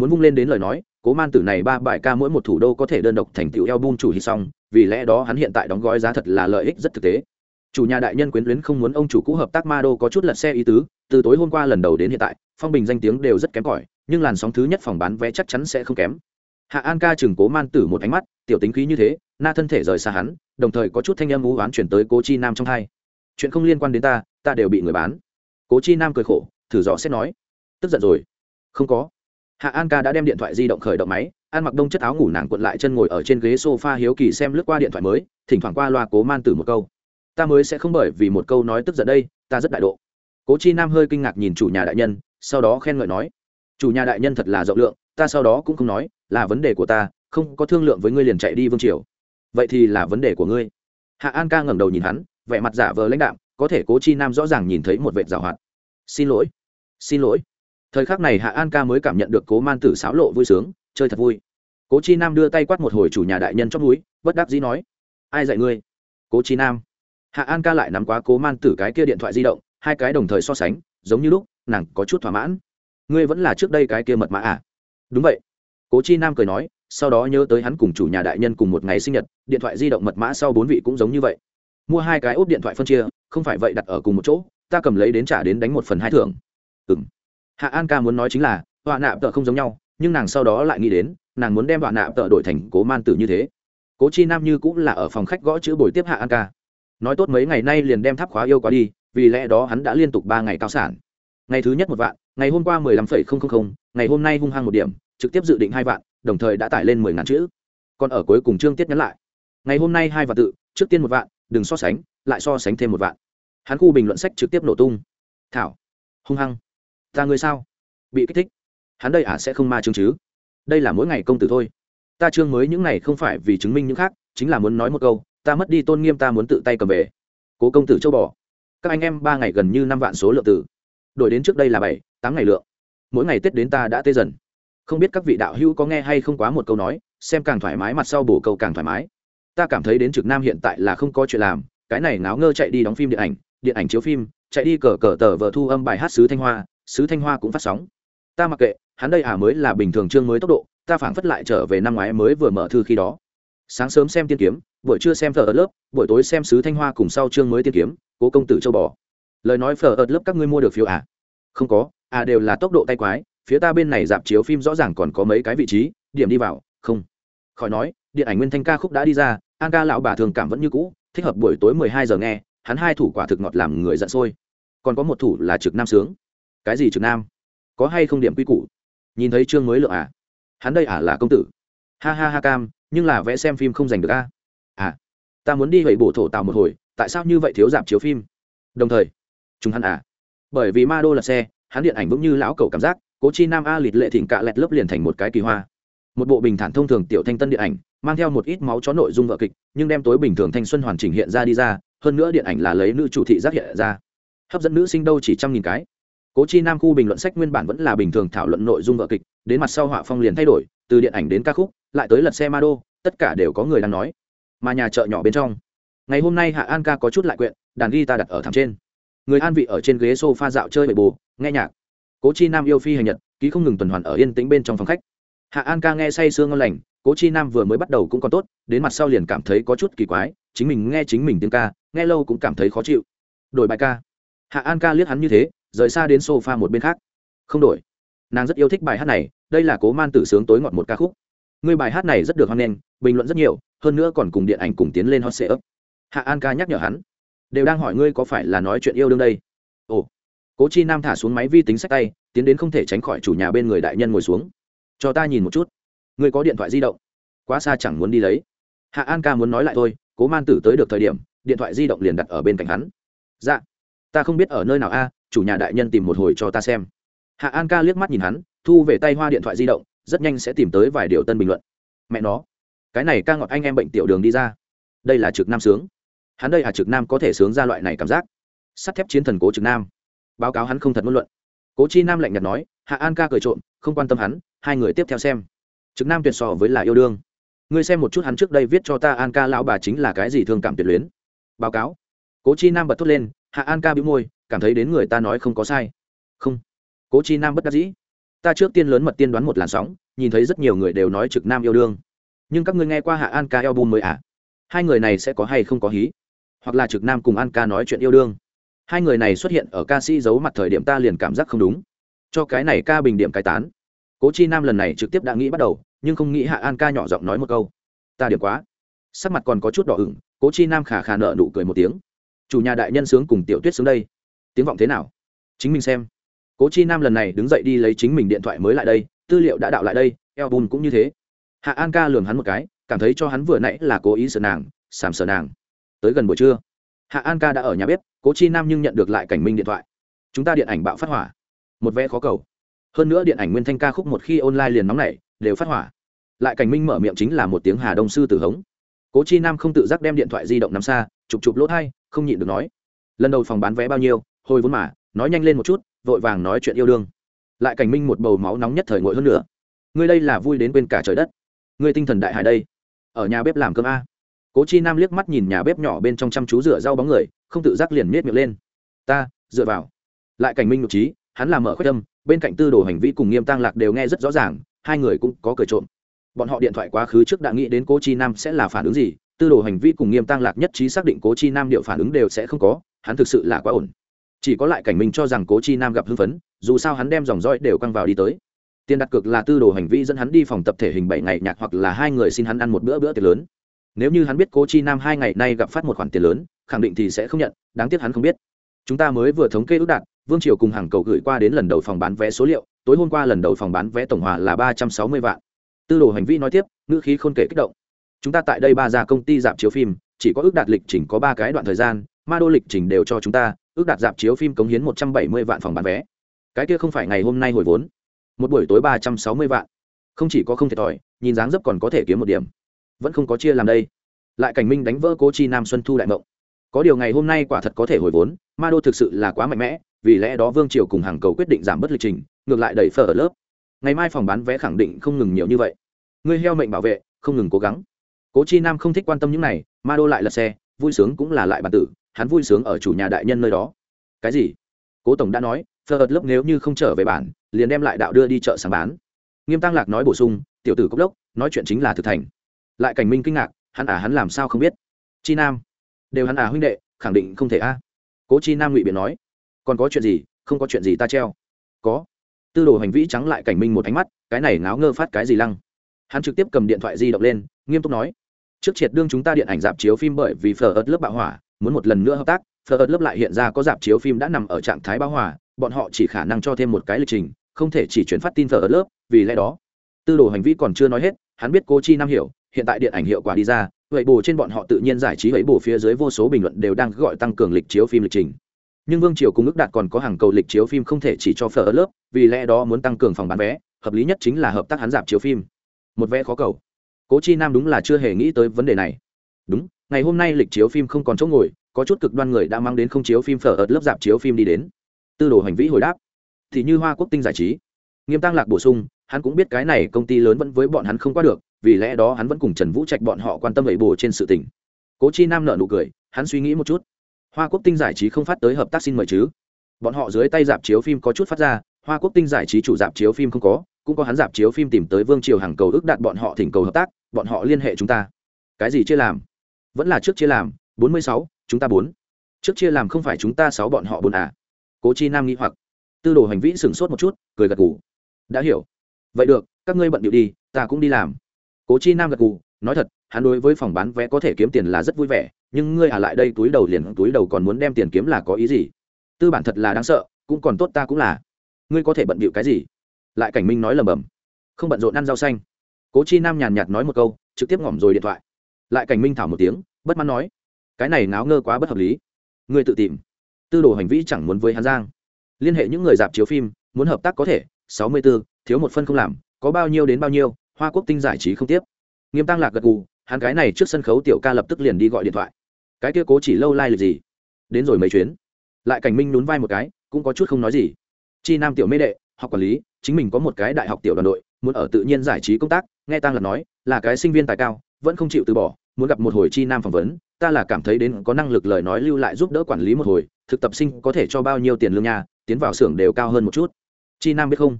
muốn vung lên đến lời nói, cố man tử này ba bài ca mỗi một thủ đô có thể đơn độc thành tựu eo bung chủ hít xong vì lẽ đó hắn hiện tại đóng gói giá thật là lợi ích rất thực tế. Chủ nhà đại nhân quyến luyến không muốn ông chủ cũ hợp tác ma đô có chút lật xe ý tứ, từ tối hôm qua lần đầu đến hiện tại, phong bình danh tiếng đều rất kém cỏi, nhưng làn sóng thứ nhất phòng bán vé chắc chắn sẽ không kém. Hạ an ca chừng cố man tử một ánh mắt, tiểu tính khí như thế, na thân thể rời xa hắn, đồng thời có chút thanh âm ú oán chuyển tới cố chi nam trong hai. Chuyện không liên quan đến ta ta đều bị người bán. Cố chi nam cười khổ, thử dò xét nói, tức giận rồi. Không có hạ an ca đã đem điện thoại di động khởi động máy ăn mặc đông chất áo ngủ nàng cuộn lại chân ngồi ở trên ghế s o f a hiếu kỳ xem lướt qua điện thoại mới, thỉnh thoảng qua loa cố man tử một câu. Ta mới sẽ không bởi vì một câu nói tức giận đây, ta rất đại độ. Cố chi nam hơi kinh ngạc nhìn chủ nhà đại nhân, sau đó khen ngợi nói, chủ nhà đại nhân thật là rộng lượng, ta sau đó cũng không nói, là vấn đề của ta, không có thương lượng với ngươi liền chạy đi vương triều. Vậy thì là vấn đề của ngươi. Hạ an ca ngẩng đầu nhìn hắn, vẻ mặt giả vờ lãnh đạm, có thể cố chi nam rõ ràng nhìn thấy một vệt rào hoạt. Xin lỗi xin lỗi thời khắc này hạ an ca mới cảm nhận được cố man tử xáo lộ vui sướng, chơi thật vui. Cố chi nam đưa tay quát một hồi chủ nhà đại nhân trong núi bất đắc dĩ nói, ai dạy ngươi? Cố chi nam. Hạ an ca lại nắm quá cố man tử cái kia điện thoại di động, hai cái đồng thời so sánh, giống như lúc, nàng có chút thỏa mãn. Ngươi vẫn là trước đây cái kia mật mã à? Đúng vậy. Cố chi nam cười nói, sau đó nhớ tới hắn cùng chủ nhà đại nhân cùng một ngày sinh nhật, điện thoại di động mật mã sau bốn vị cũng giống như vậy. Mua hai cái ốp điện thoại phân chia, không phải vậy đặt ở cùng một chỗ, ta cầm lấy đến trả đến đánh một phần hai thưởng. Ừng hạ an ca muốn nói chính là, họa nạ tợ không giống nhau, nhưng nàng sau đó lại nghĩ đến, nàng muốn đem họa nạ tợ đổi thành cố man tử như thế. Cố chi nam như cũng là ở phòng khách gõ chữ buổi tiếp hạ an ca. Nói tốt mấy ngày nay liền đem tháp khóa yêu quá đi, vì lẽ đó hắn đã liên tục ba ngày cao sản. Ngày thứ nhất một vạn, ngày hôm qua mười lăm phẩy không không không, ngày hôm nay hung hăng một điểm, trực tiếp dự định hai vạn, đồng thời đã tải lên mười ngàn chữ. Còn ở cuối cùng chương tiết nhắn lại. Ngày hôm nay hai vạn tự, trước tiên một vạn, đừng so sánh, lại so sánh thêm một vạn. Hắn khu bình luận sách trực tiếp nổ tung. Thảo. Hung hăng ta người sao? Bị kích thích. Hắn đây ả à sẽ không ma chương chứ? Đây là mỗi ngày công tử thôi. Ta chương mới những này không phải vì chứng minh những khác, chính là muốn nói một câu, ta mất đi tôn nghiêm ta muốn tự tay cầm về. Cố công tử châu bò. Các anh em ba ngày gần như năm vạn số lượng tử. Đổi đến trước đây là bảy, tám ngày lượng. Mỗi ngày tết đến ta đã tê dần. Không biết các vị đạo hữu có nghe hay không quá một câu nói, xem càng thoải mái mặt sau bổ câu càng thoải mái. Ta cảm thấy đến trực nam hiện tại là không có chuyện làm, cái này náo ngơ chạy đi đóng phim điện ảnh điện ảnh chiếu phim, chạy đi cờ cờ tờ vờ thu âm bài hát sứ thanh hoa sứ thanh hoa cũng phát sóng. Ta mặc kệ, hắn đây à mới là bình thường chương mới tốc độ, ta phảng phất lại trở về năm ngoái mới vừa mở thư khi đó. Sáng sớm xem tiên kiếm, buổi trưa xem phở ớt lớp, buổi tối xem sứ thanh hoa cùng sau chương mới tiên kiếm, cố công tử châu bò. Lời nói phở ớt lớp các ngươi mua được phiếu à? Không có à đều là tốc độ tay quái, phía ta bên này dạp chiếu phim rõ ràng còn có mấy cái vị trí, điểm đi vào, không. Khỏi nói, điện ảnh nguyên thanh ca khúc đã đi ra, an ca lão bà thường cảm vẫn như cũ, thích hợp buổi tối mười hai giờ nghe, hắn hai thủ quả thực ngọt làm người giận sôi. Còn có một thủ là trực nam sướng cái gì trực nam? Có hay không điểm quy củ? Nhìn thấy chương mới lượng à? Hắn đây à là công tử. Ha ha ha cam, nhưng là vẽ xem phim không giành được a. À ta muốn đi vậy bổ thổ tào một hồi, tại sao như vậy thiếu giảm chiếu phim? Đồng thời, chúng hắn à? Bởi vì ma đô là xe, hắn điện ảnh vững như lão cầu cảm giác, cố chi nam a lịt lệ thỉnh cạ lẹt lớp liền thành một cái kỳ hoa. Một bộ bình thản thông thường tiểu thanh tân điện ảnh, mang theo một ít máu chó nội dung vợ kịch, nhưng đem tối bình thường thanh xuân hoàn chỉnh hiện ra đi ra, hơn nữa điện ảnh là lấy nữ chủ thị giác hiện ra. Hấp dẫn nữ sinh đâu chỉ trăm nghìn cái cố chi nam khu bình luận sách nguyên bản vẫn là bình thường thảo luận nội dung vợ kịch, đến mặt sau họa phong liền thay đổi, từ điện ảnh đến ca khúc, lại tới lật xe ma đô, tất cả đều có người đang nói. Mà nhà chợ nhỏ bên trong, ngày hôm nay hạ an ca có chút lại quyện, đàn ghi ta đặt ở thẳng trên. Người an vị ở trên ghế s o f a dạo chơi bể bù nghe nhạc. Cố chi nam yêu phi hành nhật, ký không ngừng tuần hoàn ở yên tĩnh bên trong phòng khách. Hạ an ca nghe say sương ngon lành, cố chi nam vừa mới bắt đầu cũng còn tốt, đến mặt sau liền cảm thấy có chút kỳ quái, chính mình nghe chính mình tiếng ca, nghe lâu cũng cảm thấy khó chịu. Đổi bài ca. Hạ an ca liếc hắn như thế rời xa đến sofa một bên khác. Không đổi. Nàng rất yêu thích bài hát này, đây là cố man tử sướng tối ngọt một ca khúc. Người bài hát này rất được hoan nghênh, bình luận rất nhiều, hơn nữa còn cùng điện ảnh cùng tiến lên hot search. ấp hạ an ca nhắc nhở hắn, đều đang hỏi ngươi có phải là nói chuyện yêu đương đây? Ồ. Cố chi nam thả xuống máy vi tính sách tay, tiến đến không thể tránh khỏi chủ nhà bên người đại nhân ngồi xuống. Cho ta nhìn một chút. Ngươi có điện thoại di động? Quá xa chẳng muốn đi lấy. Hạ an ca muốn nói lại thôi, cố man tử tới được thời điểm, điện thoại di động liền đặt ở bên cạnh hắn. Dạ. Ta không biết ở nơi nào a chủ nhà đại nhân tìm một hồi cho ta xem. Hạ an ca liếc mắt nhìn hắn, thu về tay hoa điện thoại di động, rất nhanh sẽ tìm tới vài điều tân bình luận. Mẹ nó, cái này ca ngọt anh em bệnh tiểu đường đi ra. Đây là trực nam sướng. Hắn đây là trực nam có thể sướng ra loại này cảm giác. Sắt thép chiến thần cố trực nam. Báo cáo hắn không thật ngôn luận. Cố chi nam lạnh nhạt nói, hạ an ca cười trộm, không quan tâm hắn, hai người tiếp theo xem. Trực nam tuyệt sò với là yêu đương. Ngươi xem một chút hắn trước đây viết cho ta an ca lão bà chính là cái gì thương cảm tuyệt luyến. Báo cáo. Cố chi nam bật thốt lên, hạ an ca bĩu môi cảm thấy đến người ta nói không có sai. Không. Cố chi nam bất đắc dĩ. Ta trước tiên lớn mật tiên đoán một làn sóng, nhìn thấy rất nhiều người đều nói trực nam yêu đương. Nhưng các ngươi nghe qua hạ an ca eo bum mới à? Hai người này sẽ có hay không có hí? Hoặc là trực nam cùng an ca nói chuyện yêu đương? Hai người này xuất hiện ở ca sĩ giấu mặt thời điểm ta liền cảm giác không đúng. Cho cái này ca bình điểm cai tán. Cố chi nam lần này trực tiếp đã nghĩ bắt đầu, nhưng không nghĩ hạ an ca nhỏ giọng nói một câu. Ta điểm quá. Sắc mặt còn có chút đỏ ửng, cố chi nam khả khả nợ nụ cười một tiếng. Chủ nhà đại nhân sướng cùng tiểu tuyết sướng đây tiếng vọng thế nào? Chính mình xem. Cố chi nam lần này đứng dậy đi lấy chính mình điện thoại mới lại đây, tư liệu đã đạo lại đây, album cũng như thế. Hạ an ca lường hắn một cái, cảm thấy cho hắn vừa nãy là cố ý sợ nàng, sàm sợ nàng. Tới gần buổi trưa, hạ an ca đã ở nhà bếp, cố chi nam nhưng nhận được lại cảnh minh điện thoại. Chúng ta điện ảnh bạo phát hỏa. Một vé khó cầu. Hơn nữa điện ảnh nguyên thanh ca khúc một khi online liền nóng nảy, đều phát hỏa. Lại cảnh minh mở miệng chính là một tiếng hà đông sư tử hống. Cố chi nam không tự giác đem điện thoại di động nắm xa, chụp chụp lỗ thai, không nhịn được nói. Lần đầu phòng bán vé bao nhiêu? Hồi vốn mà, nói nhanh lên một chút, vội vàng nói chuyện yêu đương. Lại cảnh minh một bầu máu nóng nhất thời ngội hơn nữa. Ngươi đây là vui đến quên cả trời đất. Ngươi tinh thần đại hải đây. Ở nhà bếp làm cơm a. Cố chi nam liếc mắt nhìn nhà bếp nhỏ bên trong chăm chú rửa rau bóng người, không tự giác liền miết miệng lên. Ta, dựa vào. Lại cảnh minh nhục trí hắn làm mở khuất tâm bên cạnh tư đồ hành vi cùng nghiêm tăng lạc đều nghe rất rõ ràng, hai người cũng có cười trộm. Bọn họ điện thoại quá khứ trước đã nghĩ đến cố chi nam sẽ là phản ứng gì, tư đồ hành vi cùng nghiêm tăng lạc nhất trí xác định cố chi nam điệu phản ứng đều sẽ không có, hắn thực sự là quá ổn chỉ có lại cảnh minh cho rằng cố chi nam gặp hưng phấn, dù sao hắn đem dòng roi đều căng vào đi tới. Tiền đặt cược là tư đồ hành vi dẫn hắn đi phòng tập thể hình bảy ngày nhạc hoặc là hai người xin hắn ăn một bữa bữa tiệc lớn. Nếu như hắn biết cố chi nam hai ngày nay gặp phát một khoản tiền lớn, khẳng định thì sẽ không nhận, đáng tiếc hắn không biết. Chúng ta mới vừa thống kê ước đạt, vương triều cùng hàng cầu gửi qua đến lần đầu phòng bán vé số liệu, tối hôm qua lần đầu phòng bán vé tổng hòa là ba trăm sáu mươi vạn. Tư đồ hành vi nói tiếp, ngữ khí không kể kích động. Chúng ta tại đây ba gia công ty giảm chiếu phim, chỉ có ước đạt lịch trình có ba cái đoạn thời gian, ma đô lịch trình đều cho chúng ta ước đạt dạp chiếu phim cống hiến một trăm bảy mươi vạn phòng bán vé. Cái kia không phải ngày hôm nay hồi vốn. Một buổi tối ba trăm sáu mươi vạn. Không chỉ có không thiệt thòi, nhìn dáng dấp còn có thể kiếm một điểm. Vẫn không có chia làm đây. Lại cảnh minh đánh vỡ cố chi nam xuân thu đại mộng. Có điều ngày hôm nay quả thật có thể hồi vốn, ma đô thực sự là quá mạnh mẽ, vì lẽ đó vương triều cùng hàng cầu quyết định giảm bớt lịch trình, ngược lại đẩy phở ở lớp. Ngày mai phòng bán vé khẳng định không ngừng nhiều như vậy. Ngươi heo mệnh bảo vệ, không ngừng cố gắng. Cố chi nam không thích quan tâm những này, ma đô lại lật xe, vui sướng cũng là lại bản tử hắn vui sướng ở chủ nhà đại nhân nơi đó. Cái gì? Cố tổng đã nói, phở ợt lớp nếu như không trở về bản, liền đem lại đạo đưa đi chợ sáng bán. Nghiêm tăng lạc nói bổ sung, tiểu tử cốc đốc, nói chuyện chính là thực thành. Lại cảnh minh kinh ngạc, hắn à hắn làm sao không biết? Chi nam, đều hắn à huynh đệ, khẳng định không thể a. Cố chi nam ngụy biện nói, còn có chuyện gì, không có chuyện gì ta treo. Có. Tư đồ hành vĩ trắng lại cảnh minh một ánh mắt, cái này ngáo ngơ phát cái gì lăng? Hắn trực tiếp cầm điện thoại di động lên, nghiêm túc nói, trước triệt đương chúng ta điện ảnh dạp chiếu phim bởi vì phở ớt lớp bạo hỏa muốn một lần nữa hợp tác phở ớt lớp lại hiện ra có dạp chiếu phim đã nằm ở trạng thái bão hòa, bọn họ chỉ khả năng cho thêm một cái lịch trình không thể chỉ chuyển phát tin phở ớt lớp vì lẽ đó tư đồ hành vi còn chưa nói hết hắn biết cô chi nam hiểu hiện tại điện ảnh hiệu quả đi ra vậy bù trên bọn họ tự nhiên giải trí vậy bù phía dưới vô số bình luận đều đang gọi tăng cường lịch chiếu phim lịch trình. Nhưng vương triều cùng ước đạt còn có hàng cầu lịch chiếu phim không thể chỉ cho phở lớp vì lẽ đó muốn tăng cường phòng bán vé hợp lý nhất chính là hợp tác hắn dạp chiếu phim. Một vé khó cầu. Cố chi nam đúng là chưa hề nghĩ tới vấn đề này đúng, ngày hôm nay lịch chiếu phim không còn chỗ ngồi, có chút cực đoan người đã mang đến không chiếu phim phở ợt lớp dạp chiếu phim đi đến. Tư đồ hành vĩ hồi đáp. Thì như hoa quốc tinh giải trí. Nghiêm tăng lạc bổ sung, hắn cũng biết cái này công ty lớn vẫn với bọn hắn không qua được, vì lẽ đó hắn vẫn cùng trần vũ trạch bọn họ quan tâm đẩy bồ trên sự tình. Cố chi nam nợ nụ cười, hắn suy nghĩ một chút. Hoa quốc tinh giải trí không phát tới hợp tác xin mời chứ? Bọn họ dưới tay dạp chiếu phim có chút phát ra, hoa quốc tinh giải trí chủ dạp chiếu phim không có, cũng có hắn dạp chiếu phim tìm tới vương triều hàng cầu ước đạt bọn họ thỉnh cầu hợp tác, bọn họ liên hệ chúng ta. Cái gì chưa làm? Vẫn là trước chia làm, bốn mươi sáu, chúng ta bốn. Trước chia làm không phải chúng ta sáu bọn họ bốn à. Cố chi nam nghĩ hoặc. Tư đồ hành vĩ sửng sốt một chút, cười gật gù. Đã hiểu. Vậy được, các ngươi bận điệu đi, ta cũng đi làm. Cố chi nam gật gù, nói thật, hắn đối với phòng bán vé có thể kiếm tiền là rất vui vẻ, nhưng ngươi à lại đây túi đầu liền túi đầu còn muốn đem tiền kiếm là có ý gì? Tư bản thật là đáng sợ, cũng còn tốt ta cũng là. Ngươi có thể bận bịu cái gì? Lại cảnh minh nói lầm bầm. Không bận rộn ăn rau xanh. Cố chi nam nhàn nhạt nói một câu, trực tiếp ngỏm rồi điện thoại lại cảnh minh thảo một tiếng bất mãn nói cái này náo ngơ quá bất hợp lý. Ngươi tự tìm. Tư đồ hành vi chẳng muốn với hắn giang. Liên hệ những người dạp chiếu phim muốn hợp tác có thể sáu mươi 64, thiếu một phân không làm có bao nhiêu đến bao nhiêu hoa quốc tinh giải trí không tiếp. Nghiêm tăng lạc gật gù hắn cái này trước sân khấu tiểu ca lập tức liền đi gọi điện thoại. Cái kia cố chỉ lâu lai、like、lịch gì? Đến rồi mấy chuyến. Lại cảnh minh nhún vai một cái cũng có chút không nói gì. Chi nam tiểu mê đệ học quản lý chính mình có một cái đại học tiểu đoàn đội muốn ở tự nhiên giải trí công tác. Nghe tăng lạc nói là cái sinh viên tài cao vẫn không chịu từ bỏ, muốn gặp một hồi chi nam phỏng vấn, ta là cảm thấy đến có năng lực lời nói lưu lại giúp đỡ quản lý một hồi, thực tập sinh có thể cho bao nhiêu tiền lương nhà tiến vào xưởng đều cao hơn một chút. Chi nam biết không?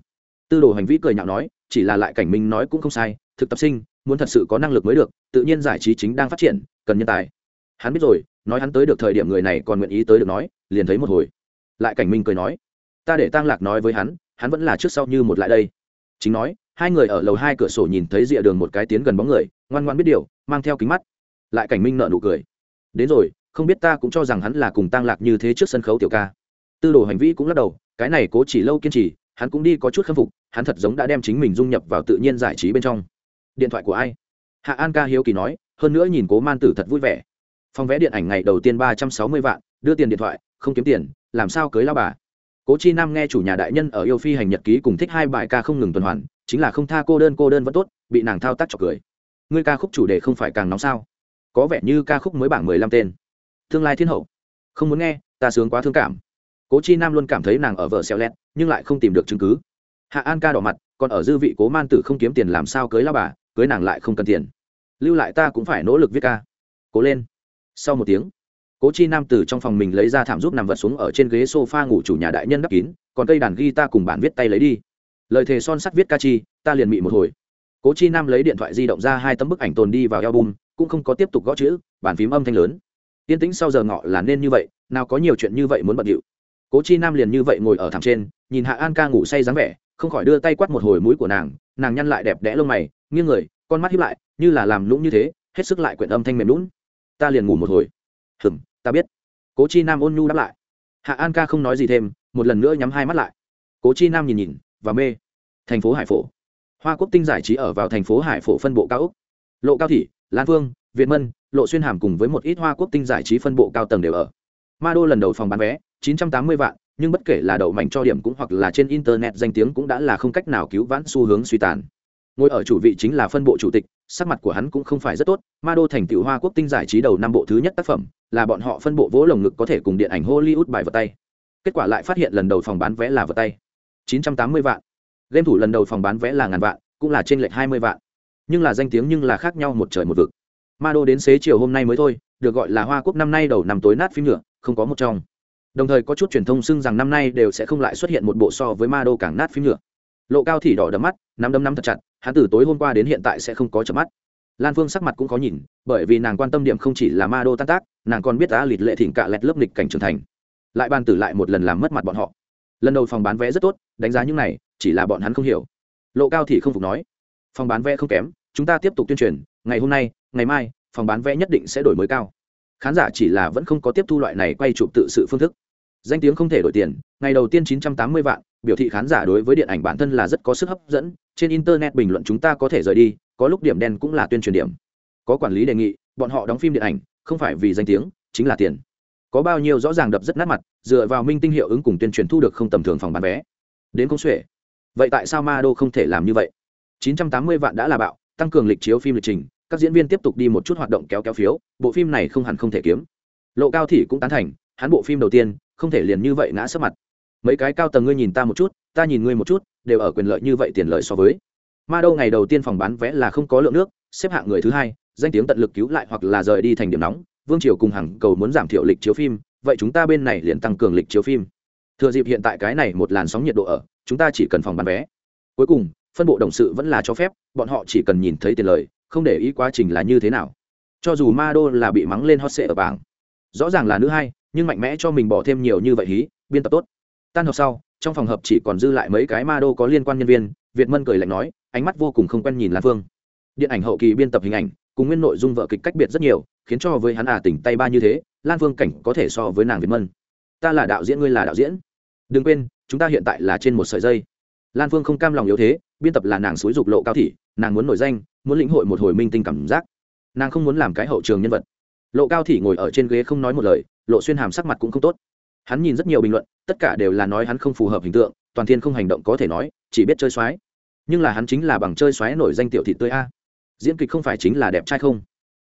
Tư đồ hành vi cười nhạo nói, chỉ là lại cảnh minh nói cũng không sai, thực tập sinh, muốn thật sự có năng lực mới được, tự nhiên giải trí chính đang phát triển, cần nhân tài. Hắn biết rồi, nói hắn tới được thời điểm người này còn nguyện ý tới được nói, liền thấy một hồi. Lại cảnh minh cười nói, ta để tăng lạc nói với hắn hắn vẫn là trước sau như một lại đây. Chính nói hai người ở lầu hai cửa sổ nhìn thấy rìa đường một cái tiến gần bóng người, ngoan ngoan biết điều, mang theo kính mắt. Lại cảnh minh nợ nụ cười. Đến rồi, không biết ta cũng cho rằng hắn là cùng tăng lạc như thế trước sân khấu tiểu ca. Tư đồ hành vi cũng lắc đầu, cái này cố chỉ lâu kiên trì, hắn cũng đi có chút khâm phục, hắn thật giống đã đem chính mình dung nhập vào tự nhiên giải trí bên trong. Điện thoại của ai? Hạ an ca hiếu kỳ nói, hơn nữa nhìn cố man tử thật vui vẻ. Phòng vé điện ảnh ngày đầu tiên ba trăm sáu mươi vạn, đưa tiền điện thoại, không kiếm tiền, làm sao cưới lao bà? Cố chi nam nghe chủ nhà đại nhân ở yêu phi hành nhật ký cùng thích hai bài ca không ngừng tuần hoàn chính là không tha cô đơn cô đơn vẫn tốt, bị nàng thao tác chọc cười. Ngươi ca khúc chủ đề không phải càng nóng sao? Có vẻ như ca khúc mới bảng mười lăm tên. Tương lai thiên hậu. Không muốn nghe, ta sướng quá thương cảm. Cố chi nam luôn cảm thấy nàng ở vợ xeo lét nhưng lại không tìm được chứng cứ. Hạ an ca đỏ mặt, còn ở dư vị cố man tử không kiếm tiền làm sao cưới lao bà, cưới nàng lại không cần tiền. Lưu lại ta cũng phải nỗ lực viết ca. Cố lên. Sau một tiếng, cố chi nam từ trong phòng mình lấy ra thảm giúp nằm vật xuống ở trên ghế s o f a ngủ chủ nhà đại nhân đắp kín, còn cây đàn ghi ta cùng bản viết tay lấy đi lời thề son sắt viết ca chi, ta liền mị một hồi. Cố chi nam lấy điện thoại di động ra hai tấm bức ảnh tồn đi vào album, cũng không có tiếp tục gõ chữ, bàn phím âm thanh lớn. Yên tĩnh sau giờ ngọ là nên như vậy, nào có nhiều chuyện như vậy muốn bận điệu. Cố chi nam liền như vậy ngồi ở thảm trên, nhìn hạ an ca ngủ say dáng vẻ, không khỏi đưa tay quát một hồi mũi của nàng nàng nhăn lại đẹp đẽ lông mày, nghiêng người, con mắt hiếp lại, như là làm lũng như thế, hết sức lại quyện âm thanh mềm lún ta liền ngủ một hồi. Hừm, ta biết. Cố chi nam ôn nhu đáp lại. Hạ an ca không nói gì thêm, một lần nữa nhắm hai mắt lại. Cố chi nam nhìn nhìn và mê. Thành phố hải phổ. Hoa quốc tinh giải trí ở vào thành phố hải phổ phân bộ cao úc lộ cao thị, lan phương, việt mân, lộ xuyên hàm cùng với một ít hoa quốc tinh giải trí phân bộ cao tầng đều ở. Ma đô lần đầu phòng bán vé 980 vạn, nhưng bất kể là đậu mảnh cho điểm cũng hoặc là trên internet danh tiếng cũng đã là không cách nào cứu vãn xu hướng suy tàn. Ngồi ở chủ vị chính là phân bộ chủ tịch, sắc mặt của hắn cũng không phải rất tốt. Ma đô thành tựu hoa quốc tinh giải trí đầu năm bộ thứ nhất tác phẩm, là bọn họ phân bộ vỗ lồng ngực có thể cùng điện ảnh hollywood bài vật tay. Kết quả lại phát hiện lần đầu phòng bán vé là vật tay. 980 vạn. Game thủ lần đầu phòng bán vé là ngàn vạn, cũng là trên lệch 20 vạn. Nhưng là danh tiếng nhưng là khác nhau một trời một vực. Ma đô đến xế chiều hôm nay mới thôi, được gọi là hoa quốc năm nay đầu năm tối nát phim nhựa không có một trong. Đồng thời có chút truyền thông xưng rằng năm nay đều sẽ không lại xuất hiện một bộ so với ma đô càng nát phim nhựa lộ cao thì đỏ đấm mắt năm đấm năm thật chặt, hắn từ tối hôm qua đến hiện tại sẽ không có chợp mắt. Lan phương sắc mặt cũng có nhìn, bởi vì nàng quan tâm điểm không chỉ là ma đô tan tác, nàng còn biết á lịt lệ thỉnh cả lẹt lớp nghịch cảnh trưởng thành. Lại ban tử lại một lần làm mất mặt bọn họ lần đầu phòng bán vé rất tốt, đánh giá những này, chỉ là bọn hắn không hiểu. Lộ cao thì không phục nói, phòng bán vé không kém, chúng ta tiếp tục tuyên truyền, ngày hôm nay, ngày mai, phòng bán vé nhất định sẽ đổi mới cao. Khán giả chỉ là vẫn không có tiếp thu loại này quay chụp tự sự phương thức. Danh tiếng không thể đổi tiền, ngày đầu tiên 980 vạn, biểu thị khán giả đối với điện ảnh bản thân là rất có sức hấp dẫn, trên internet bình luận chúng ta có thể rời đi, có lúc điểm đen cũng là tuyên truyền điểm. Có quản lý đề nghị, bọn họ đóng phim điện ảnh, không phải vì danh tiếng, chính là tiền có bao nhiêu rõ ràng đập rất nát mặt, dựa vào minh tinh hiệu ứng cùng tuyên truyền thu được không tầm thường phòng bán vé. Đến công xuể vậy tại sao ma đô không thể làm như vậy? 980 vạn đã là bạo, tăng cường lịch chiếu phim lịch trình, các diễn viên tiếp tục đi một chút hoạt động kéo kéo phiếu, bộ phim này không hẳn không thể kiếm. Lộ cao thị cũng tán thành, hắn bộ phim đầu tiên, không thể liền như vậy ngã sấp mặt. Mấy cái cao tầng ngươi nhìn ta một chút, ta nhìn ngươi một chút, đều ở quyền lợi như vậy tiền lợi so với. Ma đô ngày đầu tiên phòng bán vé là không có lượng nước, xếp hạng người thứ hai, danh tiếng tận lực cứu lại hoặc là rời đi thành điểm nóng vương triều cùng hàng cầu muốn giảm thiểu lịch chiếu phim, vậy chúng ta bên này liền tăng cường lịch chiếu phim. Thừa dịp hiện tại cái này một làn sóng nhiệt độ ở, chúng ta chỉ cần phòng bán vé. Cuối cùng, phân bộ đồng sự vẫn là cho phép, bọn họ chỉ cần nhìn thấy tiền lời, không để ý quá trình là như thế nào. Cho dù ma đô là bị mắng lên hot sệ ở bảng. Rõ ràng là nữ hai, nhưng mạnh mẽ cho mình bỏ thêm nhiều như vậy hí, biên tập tốt. Tan học sau, trong phòng hợp chỉ còn dư lại mấy cái ma đô có liên quan nhân viên, việt mân cười lạnh nói, ánh mắt vô cùng không quen nhìn lan phương. Điện ảnh hậu kỳ biên tập hình ảnh cùng nguyên nội dung vợ kịch cách biệt rất nhiều, khiến cho với hắn à tỉnh tay ba như thế, lan phương cảnh có thể so với nàng việt mân. Ta là đạo diễn, ngươi là đạo diễn. Đừng quên, chúng ta hiện tại là trên một sợi dây. Lan phương không cam lòng yếu thế, biên tập là nàng xúi dục lộ cao thị, nàng muốn nổi danh, muốn lĩnh hội một hồi minh tinh cảm giác. Nàng không muốn làm cái hậu trường nhân vật. Lộ cao thị ngồi ở trên ghế không nói một lời, lộ xuyên hàm sắc mặt cũng không tốt. Hắn nhìn rất nhiều bình luận, tất cả đều là nói hắn không phù hợp hình tượng, toàn thiên không hành động có thể nói, chỉ biết chơi xoái nhưng là hắn chính là bằng chơi xoáy nổi danh tiểu thị tươi a diễn kịch không phải chính là đẹp trai không?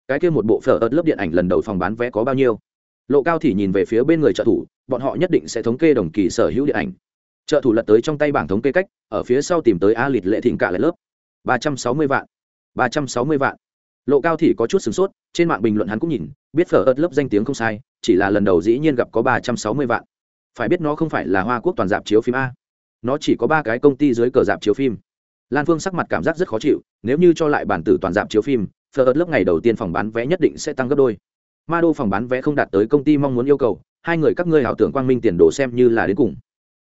Cái kia một bộ phở ớt lớp điện ảnh lần đầu phòng bán vé có bao nhiêu? Lộ cao thì nhìn về phía bên người trợ thủ, bọn họ nhất định sẽ thống kê đồng kỳ sở hữu điện ảnh. Trợ thủ lật tới trong tay bảng thống kê cách, ở phía sau tìm tới a lịt lệ thịnh cả lại lớp. ba trăm sáu mươi vạn. ba trăm sáu mươi vạn. Lộ cao thì có chút sửng sốt, trên mạng bình luận hắn cũng nhìn, biết phở ớt lớp danh tiếng không sai, chỉ là lần đầu dĩ nhiên gặp có ba trăm sáu mươi vạn. Phải biết nó không phải là hoa quốc toàn dạp chiếu phim a. Nó chỉ có ba cái công ty dưới cờ dạp chiếu phim lan phương sắc mặt cảm giác rất khó chịu, nếu như cho lại bản tử toàn dạp chiếu phim, phở ớt lớp ngày đầu tiên phòng bán vé nhất định sẽ tăng gấp đôi. Ma đô phòng bán vé không đạt tới công ty mong muốn yêu cầu, hai người các ngươi ảo tưởng quang minh tiền đồ xem như là đến cùng.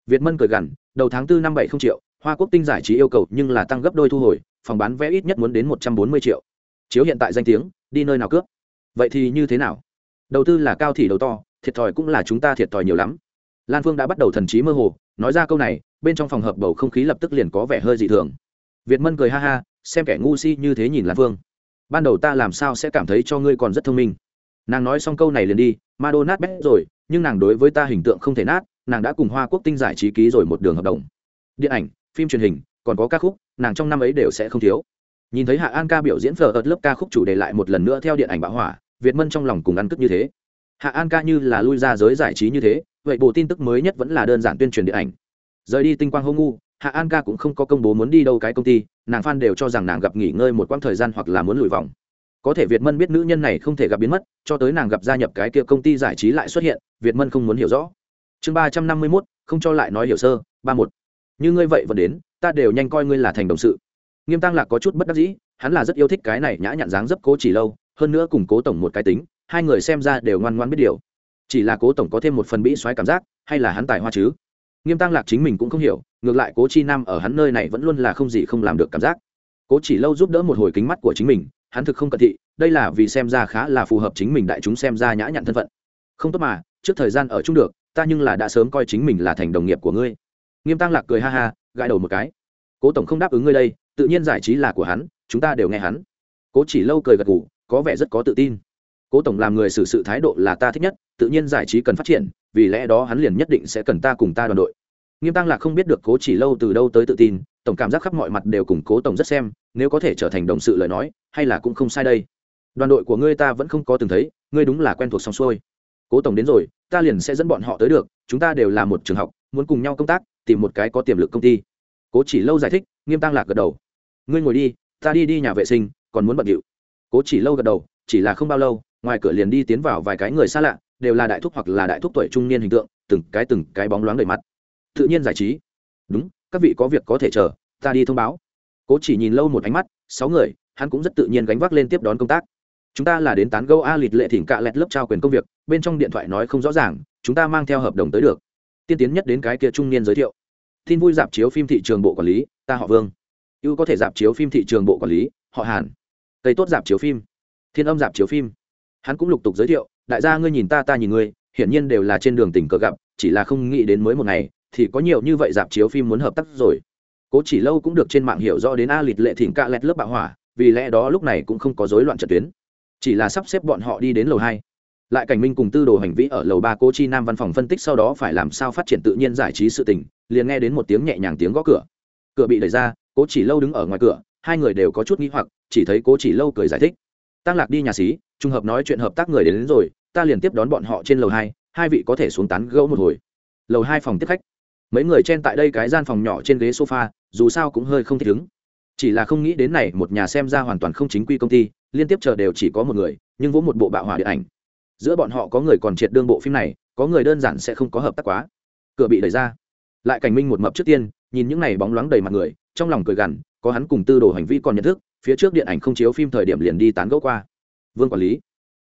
Việt mân cười gằn, đầu tháng tư năm bảy không triệu, hoa quốc tinh giải trí yêu cầu nhưng là tăng gấp đôi thu hồi, phòng bán vé ít nhất muốn đến một trăm bốn mươi triệu. Chiếu hiện tại danh tiếng, đi nơi nào cướp? Vậy thì như thế nào? Đầu tư là cao thì đầu to, thiệt thòi cũng là chúng ta thiệt thòi nhiều lắm. Lan phương đã bắt đầu thần trí mơ hồ, nói ra câu này, bên trong phòng hợp bầu không khí lập tức liền có vẻ hơi dị thường việt mân cười ha ha, xem kẻ ngu si như thế nhìn lan phương ban đầu ta làm sao sẽ cảm thấy cho ngươi còn rất thông minh. Nàng nói xong câu này liền đi ma đô nát bét rồi, nhưng nàng đối với ta hình tượng không thể nát, nàng đã cùng hoa quốc tinh giải trí ký rồi một đường hợp đồng. Điện ảnh, phim truyền hình, còn có ca khúc, nàng trong năm ấy đều sẽ không thiếu. Nhìn thấy hạ an ca biểu diễn phở ợt lớp ca khúc chủ đề lại một lần nữa theo điện ảnh bão hỏa, việt mân trong lòng cùng ăn cất như thế. Hạ an ca như là lui ra giới giải trí như thế, vậy bộ tin tức mới nhất vẫn là đơn giản tuyên truyền điện ảnh. Rời đi tinh quang hô ngu hạ an ca cũng không có công bố muốn đi đâu cái công ty, nàng Phan đều cho rằng nàng gặp nghỉ ngơi một quãng thời gian hoặc là muốn lùi vòng. Có thể việt mân biết nữ nhân này không thể gặp biến mất, cho tới nàng gặp gia nhập cái kia công ty giải trí lại xuất hiện, việt mân không muốn hiểu rõ. Chương ba trăm năm mươi mốt, không cho lại nói hiểu sơ, ba một. Như ngươi vậy vẫn đến, ta đều nhanh coi ngươi là thành đồng sự. Nghiêm tăng lạc có chút bất đắc dĩ, hắn là rất yêu thích cái này nhã nhặn dáng dấp cố chỉ lâu, hơn nữa cùng cố tổng một cái tính, hai người xem ra đều ngoan ngoan biết điều. Chỉ là cố tổng có thêm một phần bĩ xoáy cảm giác, hay là hắn tài hoa chứ? Nghiêm tăng lạc chính mình cũng không hiểu ngược lại cố chi nam ở hắn nơi này vẫn luôn là không gì không làm được cảm giác. Cố chỉ lâu giúp đỡ một hồi kính mắt của chính mình, hắn thực không cận thị đây là vì xem ra khá là phù hợp chính mình đại chúng xem ra nhã nhặn thân phận. Không tốt mà, trước thời gian ở chung được, ta nhưng là đã sớm coi chính mình là thành đồng nghiệp của ngươi. Nghiêm tăng lạc cười ha ha, gãi đầu một cái. Cố tổng không đáp ứng ngươi đây, tự nhiên giải trí là của hắn, chúng ta đều nghe hắn. Cố chỉ lâu cười gật gù, có vẻ rất có tự tin. Cố tổng làm người xử sự thái độ là ta thích nhất, tự nhiên giải trí cần phát triển, vì lẽ đó hắn liền nhất định sẽ cần ta cùng ta đoàn đội nghiêm tăng lạc không biết được cố chỉ lâu từ đâu tới tự tin, tổng cảm giác khắp mọi mặt đều cùng cố tổng rất xem, nếu có thể trở thành đồng sự lời nói, hay là cũng không sai đây. Đoàn đội của ngươi ta vẫn không có từng thấy, ngươi đúng là quen thuộc xong xuôi. Cố tổng đến rồi, ta liền sẽ dẫn bọn họ tới được, chúng ta đều là một trường học, muốn cùng nhau công tác, tìm một cái có tiềm lực công ty. Cố chỉ lâu giải thích, nghiêm tăng lạc gật đầu. Ngươi ngồi đi, ta đi đi nhà vệ sinh, còn muốn bận điệu. Cố chỉ lâu gật đầu, chỉ là không bao lâu, ngoài cửa liền đi tiến vào vài cái người xa lạ, đều là đại thúc hoặc là đại thúc tuổi trung niên hình tượng, từng cái từng cái bóng loáng đầy mặt tự nhiên giải trí. Đúng, các vị có việc có thể chờ, ta đi thông báo. Cố chỉ nhìn lâu một ánh mắt, sáu người, hắn cũng rất tự nhiên gánh vác lên tiếp đón công tác. Chúng ta là đến tán gâu a lịt lệ thỉnh cạ lẹt lớp trao quyền công việc, bên trong điện thoại nói không rõ ràng, chúng ta mang theo hợp đồng tới được. Tiên tiến nhất đến cái kia trung niên giới thiệu. Tin vui dạp chiếu phim thị trường bộ quản lý, ta họ vương. Ưu có thể dạp chiếu phim thị trường bộ quản lý, họ hàn. Tây tốt dạp chiếu phim. Thiên âm dạp chiếu phim. Hắn cũng lục tục giới thiệu, đại gia ngươi nhìn ta ta nhìn ngươi, hiển nhiên đều là trên đường tình cờ gặp, chỉ là không nghĩ đến mới một ngày thì có nhiều như vậy dạp chiếu phim muốn hợp tác rồi. Cố chỉ lâu cũng được trên mạng hiểu rõ đến a lịt lệ thỉnh cạ lẹt lớp bạo hỏa vì lẽ đó lúc này cũng không có rối loạn trận tuyến. Chỉ là sắp xếp bọn họ đi đến lầu hai. Lại cảnh minh cùng tư đồ hành vĩ ở lầu ba cố chi nam văn phòng phân tích sau đó phải làm sao phát triển tự nhiên giải trí sự tình liền nghe đến một tiếng nhẹ nhàng tiếng gõ cửa. Cửa bị đẩy ra cố chỉ lâu đứng ở ngoài cửa hai người đều có chút nghĩ hoặc chỉ thấy cố chỉ lâu cười giải thích. Tăng lạc đi nhà xí trùng hợp nói chuyện hợp tác người đến, đến rồi ta liền tiếp đón bọn họ trên lầu hai hai vị có thể xuống tán gẫu một hồi. Lầu hai phòng tiếp khách mấy người chen tại đây cái gian phòng nhỏ trên ghế sofa, dù sao cũng hơi không thích ứng. Chỉ là không nghĩ đến này, một nhà xem ra hoàn toàn không chính quy công ty, liên tiếp chờ đều chỉ có một người, nhưng vỗ một bộ bạo hỏa điện ảnh. Giữa bọn họ có người còn triệt đương bộ phim này, có người đơn giản sẽ không có hợp tác quá. Cửa bị đẩy ra. Lại cảnh minh một mập trước tiên, nhìn những này bóng loáng đầy mặt người, trong lòng cười gằn, có hắn cùng tư đồ hành vi còn nhận thức, phía trước điện ảnh không chiếu phim thời điểm liền đi tán gẫu qua. Vương quản lý.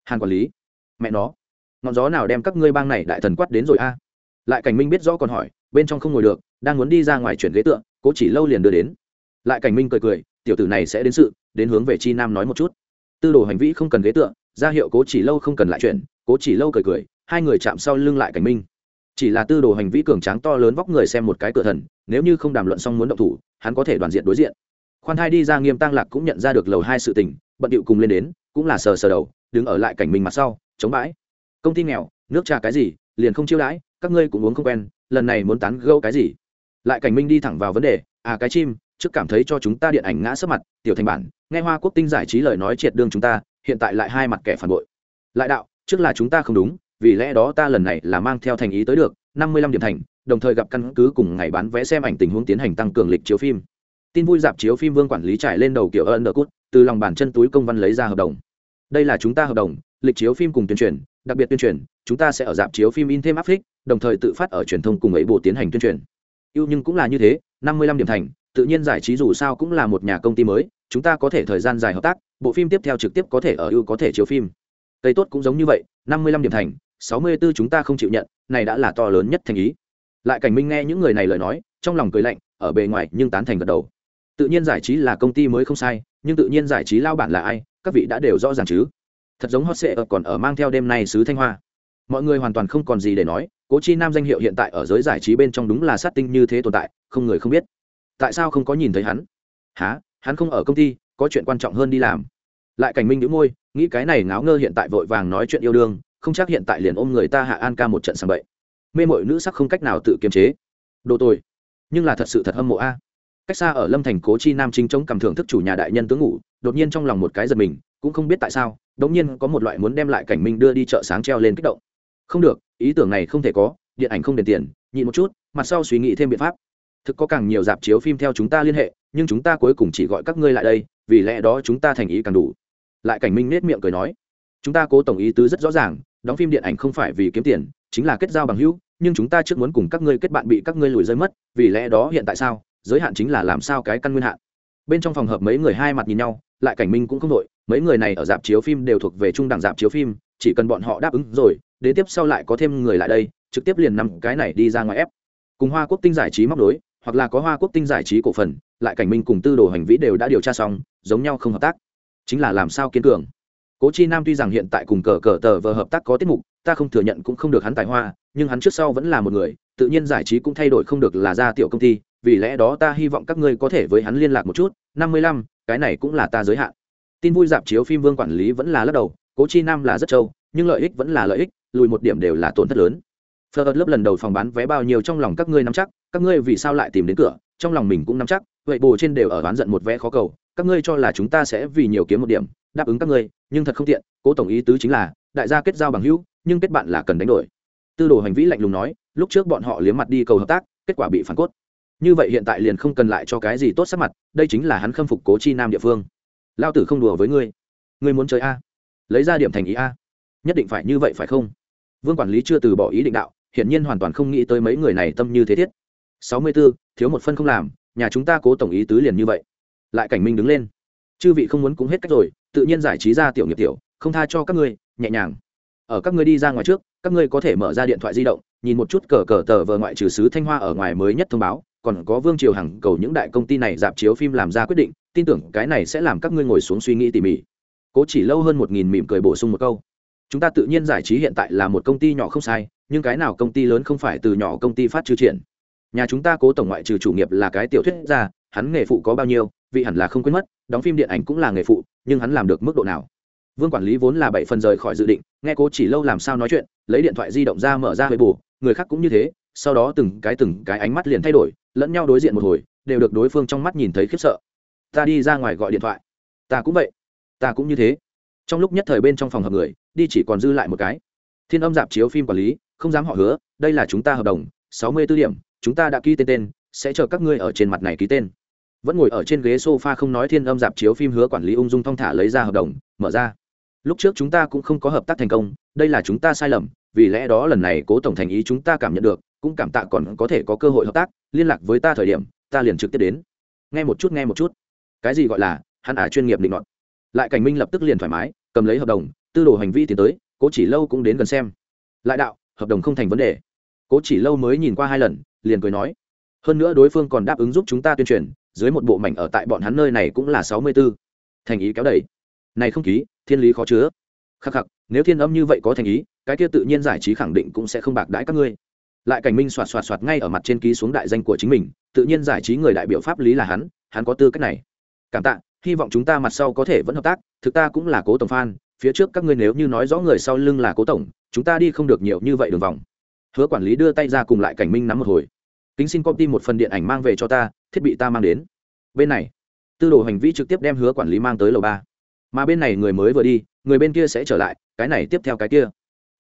Hàn quản lý. Mẹ nó. Ngọn gió nào đem các ngươi bang này đại thần quát đến rồi a? Lại cảnh minh biết rõ còn hỏi, bên trong không ngồi được, đang muốn đi ra ngoài chuyển ghế tựa, cố chỉ lâu liền đưa đến. Lại cảnh minh cười cười, tiểu tử này sẽ đến sự, đến hướng về chi nam nói một chút. Tư đồ hành vĩ không cần ghế tựa, ra hiệu cố chỉ lâu không cần lại chuyển, cố chỉ lâu cười cười, hai người chạm sau lưng lại cảnh minh. Chỉ là tư đồ hành vĩ cường tráng to lớn vóc người xem một cái cửa thần, nếu như không đàm luận xong muốn động thủ, hắn có thể đoàn diện đối diện. Khoan hai đi ra nghiêm tăng lạc cũng nhận ra được lầu hai sự tình, bận điệu cùng lên đến, cũng là sờ sờ đầu, đứng ở lại cảnh minh mặt sau, chống bãi. Công ty nghèo, nước trà cái gì, liền không chiêu đãi các ngươi cũng uống không quen, lần này muốn tán gâu cái gì? Lại cảnh minh đi thẳng vào vấn đề à cái chim, trước cảm thấy cho chúng ta điện ảnh ngã sấp mặt, tiểu thành bản, nghe hoa quốc tinh giải trí lời nói triệt đương chúng ta, hiện tại lại hai mặt kẻ phản bội. Lại đạo, trước là chúng ta không đúng, vì lẽ đó ta lần này là mang theo thành ý tới được, năm mươi lăm điểm thành, đồng thời gặp căn cứ cùng ngày bán vé xem ảnh tình huống tiến hành tăng cường lịch chiếu phim. Tin vui dạp chiếu phim vương quản lý trải lên đầu kiểu ân đờ cút từ lòng bàn chân túi công văn lấy ra hợp đồng. Đây là chúng ta hợp đồng, lịch chiếu phim cùng tuyên truyền đặc biệt tuyên truyền, chúng ta sẽ ở dạp chiếu phim in thêm áp phích đồng thời tự phát ở truyền thông cùng ấy bộ tiến hành tuyên truyền. Ưu nhưng cũng là như thế, năm mươi lăm điểm thành, tự nhiên giải trí dù sao cũng là một nhà công ty mới, chúng ta có thể thời gian dài hợp tác, bộ phim tiếp theo trực tiếp có thể ở ưu có thể chiếu phim. Tây tốt cũng giống như vậy, năm mươi lăm điểm thành, sáu mươi 64 chúng ta không chịu nhận, này đã là to lớn nhất thành ý. Lại cảnh minh nghe những người này lời nói, trong lòng cười lạnh, ở bề ngoài nhưng tán thành gật đầu. Tự nhiên giải trí là công ty mới không sai, nhưng tự nhiên giải trí lao bản là ai, các vị đã đều rõ ràng chứ? Thật giống hot sệ còn ở mang theo đêm nay sứ thanh hoa. Mọi người hoàn toàn không còn gì để nói, cố chi nam danh hiệu hiện tại ở giới giải trí bên trong đúng là sát tinh như thế tồn tại, không người không biết. Tại sao không có nhìn thấy hắn? Há hắn không ở công ty, có chuyện quan trọng hơn đi làm. Lại cảnh minh đĩu môi, nghĩ cái này ngáo ngơ hiện tại vội vàng nói chuyện yêu đương, không chắc hiện tại liền ôm người ta hạ an ca một trận sàng bậy. Mê mội nữ sắc không cách nào tự kiềm chế. Đồ tồi. Nhưng là thật sự thật hâm mộ a. Cách xa ở lâm thành cố chi nam chính chống cầm thưởng thức chủ nhà đại nhân tướng ngủ, đột nhiên trong lòng một cái giật mình cũng không biết tại sao, đống nhiên có một loại muốn đem lại cảnh minh đưa đi chợ sáng treo lên kích động. Không được, ý tưởng này không thể có, điện ảnh không đền tiền, nhịn một chút, mặt sau suy nghĩ thêm biện pháp. Thực có càng nhiều dạp chiếu phim theo chúng ta liên hệ, nhưng chúng ta cuối cùng chỉ gọi các ngươi lại đây, vì lẽ đó chúng ta thành ý càng đủ. Lại cảnh minh nết miệng cười nói, chúng ta cố tổng ý tứ rất rõ ràng, đóng phim điện ảnh không phải vì kiếm tiền, chính là kết giao bằng hữu, nhưng chúng ta trước muốn cùng các ngươi kết bạn bị các ngươi lùi rơi mất, vì lẽ đó hiện tại sao, giới hạn chính là làm sao cái căn nguyên hạn. Bên trong phòng hợp mấy người hai mặt nhìn nhau lại cảnh minh cũng không đội, mấy người này ở dạp chiếu phim đều thuộc về trung đẳng dạp chiếu phim, chỉ cần bọn họ đáp ứng rồi, đến tiếp sau lại có thêm người lại đây, trực tiếp liền nằm cái này đi ra ngoài ép. Cùng hoa quốc tinh giải trí móc đối hoặc là có hoa quốc tinh giải trí cổ phần, lại cảnh minh cùng tư đồ hành vĩ đều đã điều tra xong, giống nhau không hợp tác. Chính là làm sao kiên cường. Cố chi nam tuy rằng hiện tại cùng cờ cờ tờ vờ hợp tác có tiết mục, ta không thừa nhận cũng không được hắn tài hoa, nhưng hắn trước sau vẫn là một người, tự nhiên giải trí cũng thay đổi không được là ra tiểu công ty, vì lẽ đó ta hy vọng các ngươi có thể với hắn liên lạc một chút. Năm mươi lăm cái này cũng là ta giới hạn. Tin vui dạp chiếu phim vương quản lý vẫn là lắc đầu, cố chi nam là rất trâu, nhưng lợi ích vẫn là lợi ích, lùi một điểm đều là tổn thất lớn. Phờ lớp lần đầu phòng bán vé bao nhiêu trong lòng các ngươi nắm chắc, các ngươi vì sao lại tìm đến cửa, trong lòng mình cũng nắm chắc, vậy bồ trên đều ở đoán giận một vé khó cầu, các ngươi cho là chúng ta sẽ vì nhiều kiếm một điểm, đáp ứng các ngươi, nhưng thật không tiện, cố tổng ý tứ chính là, đại gia kết giao bằng hữu, nhưng kết bạn là cần đánh đổi. Tư đồ hành vĩ lạnh lùng nói, lúc trước bọn họ liếm mặt đi cầu hợp tác, kết quả bị phản cốt như vậy hiện tại liền không cần lại cho cái gì tốt sắc mặt đây chính là hắn khâm phục cố chi nam địa phương. Lao tử không đùa với ngươi. Ngươi muốn chơi a. Lấy ra điểm thành ý a. Nhất định phải như vậy phải không? Vương quản lý chưa từ bỏ ý định đạo hiển nhiên hoàn toàn không nghĩ tới mấy người này tâm như thế thiết. Sáu mươi 64, thiếu một phân không làm nhà chúng ta cố tổng ý tứ liền như vậy. Lại cảnh minh đứng lên. Chư vị không muốn cũng hết cách rồi tự nhiên giải trí ra tiểu nghiệp tiểu không tha cho các ngươi nhẹ nhàng. Ở các ngươi đi ra ngoài trước các ngươi có thể mở ra điện thoại di động nhìn một chút cờ cờ tờ vờ ngoại trừ sứ thanh hoa ở ngoài mới nhất thông báo còn có vương triều hằng cầu những đại công ty này dạp chiếu phim làm ra quyết định, tin tưởng cái này sẽ làm các ngươi ngồi xuống suy nghĩ tỉ mỉ. Cố chỉ lâu hơn một nghìn mỉm cười bổ sung một câu. Chúng ta tự nhiên giải trí hiện tại là một công ty nhỏ không sai, nhưng cái nào công ty lớn không phải từ nhỏ công ty phát trừ triển. Nhà chúng ta cố tổng ngoại trừ chủ nghiệp là cái tiểu thuyết ra hắn nghề phụ có bao nhiêu, vị hẳn là không quên mất, đóng phim điện ảnh cũng là nghề phụ, nhưng hắn làm được mức độ nào? Vương quản lý vốn là bảy phần rời khỏi dự định, nghe cố chỉ lâu làm sao nói chuyện, lấy điện thoại di động ra mở ra hơi bù người khác cũng như thế sau đó từng cái từng cái ánh mắt liền thay đổi, lẫn nhau đối diện một hồi, đều được đối phương trong mắt nhìn thấy khiếp sợ. Ta đi ra ngoài gọi điện thoại. Ta cũng vậy. Ta cũng như thế. Trong lúc nhất thời bên trong phòng hợp người, đi chỉ còn dư lại một cái. Thiên âm dạp chiếu phim quản lý, không dám họ hứa, đây là chúng ta hợp đồng, sáu mươi b ố điểm, chúng ta đã ký tên tên, sẽ chờ các ngươi ở trên mặt này ký tên. Vẫn ngồi ở trên ghế s o f a không nói thiên âm dạp chiếu phim hứa quản lý ung dung thong thả lấy ra hợp đồng, mở ra. Lúc trước chúng ta cũng không có hợp tác thành công, đây là chúng ta sai lầm, vì lẽ đó lần này cố tổng thành ý chúng ta cảm nhận được cũng cảm tạ còn có thể có cơ hội hợp tác, liên lạc với ta thời điểm, ta liền trực tiếp đến. Nghe một chút, nghe một chút. Cái gì gọi là, hắn ả chuyên nghiệp định đoạn lại cảnh minh lập tức liền thoải mái, cầm lấy hợp đồng, tư đồ hành vi tiến tới, cố chỉ lâu cũng đến gần xem. Lại đạo, hợp đồng không thành vấn đề. Cố chỉ lâu mới nhìn qua hai lần, liền cười nói. Hơn nữa đối phương còn đáp ứng giúp chúng ta tuyên truyền, dưới một bộ mảnh ở tại bọn hắn nơi này cũng là sáu mươi b ố thành ý kéo đầy. Này không ký thiên lý khó chứa. Khắc khắc, nếu thiên âm như vậy có thành ý, cái kia tự nhiên giải trí khẳng định cũng sẽ không bạc đãi các ngươi lại cảnh minh xoạt xoạt xoạt ngay ở mặt trên ký xuống đại danh của chính mình, tự nhiên giải trí người đại biểu pháp lý là hắn hắn có tư cách này. Cảm tạ, hy vọng chúng ta mặt sau có thể vẫn hợp tác, thực ta cũng là cố tổng phan phía trước các ngươi nếu như nói rõ người sau lưng là cố tổng, chúng ta đi không được nhiều như vậy đường vòng. Hứa quản lý đưa tay ra cùng lại cảnh minh nắm một hồi. Kính xin công ty một phần điện ảnh mang về cho ta, thiết bị ta mang đến. Bên này, tư đồ hành vi trực tiếp đem hứa quản lý mang tới lầu ba. Mà bên này người mới vừa đi, người bên kia sẽ trở lại, cái này tiếp theo cái kia.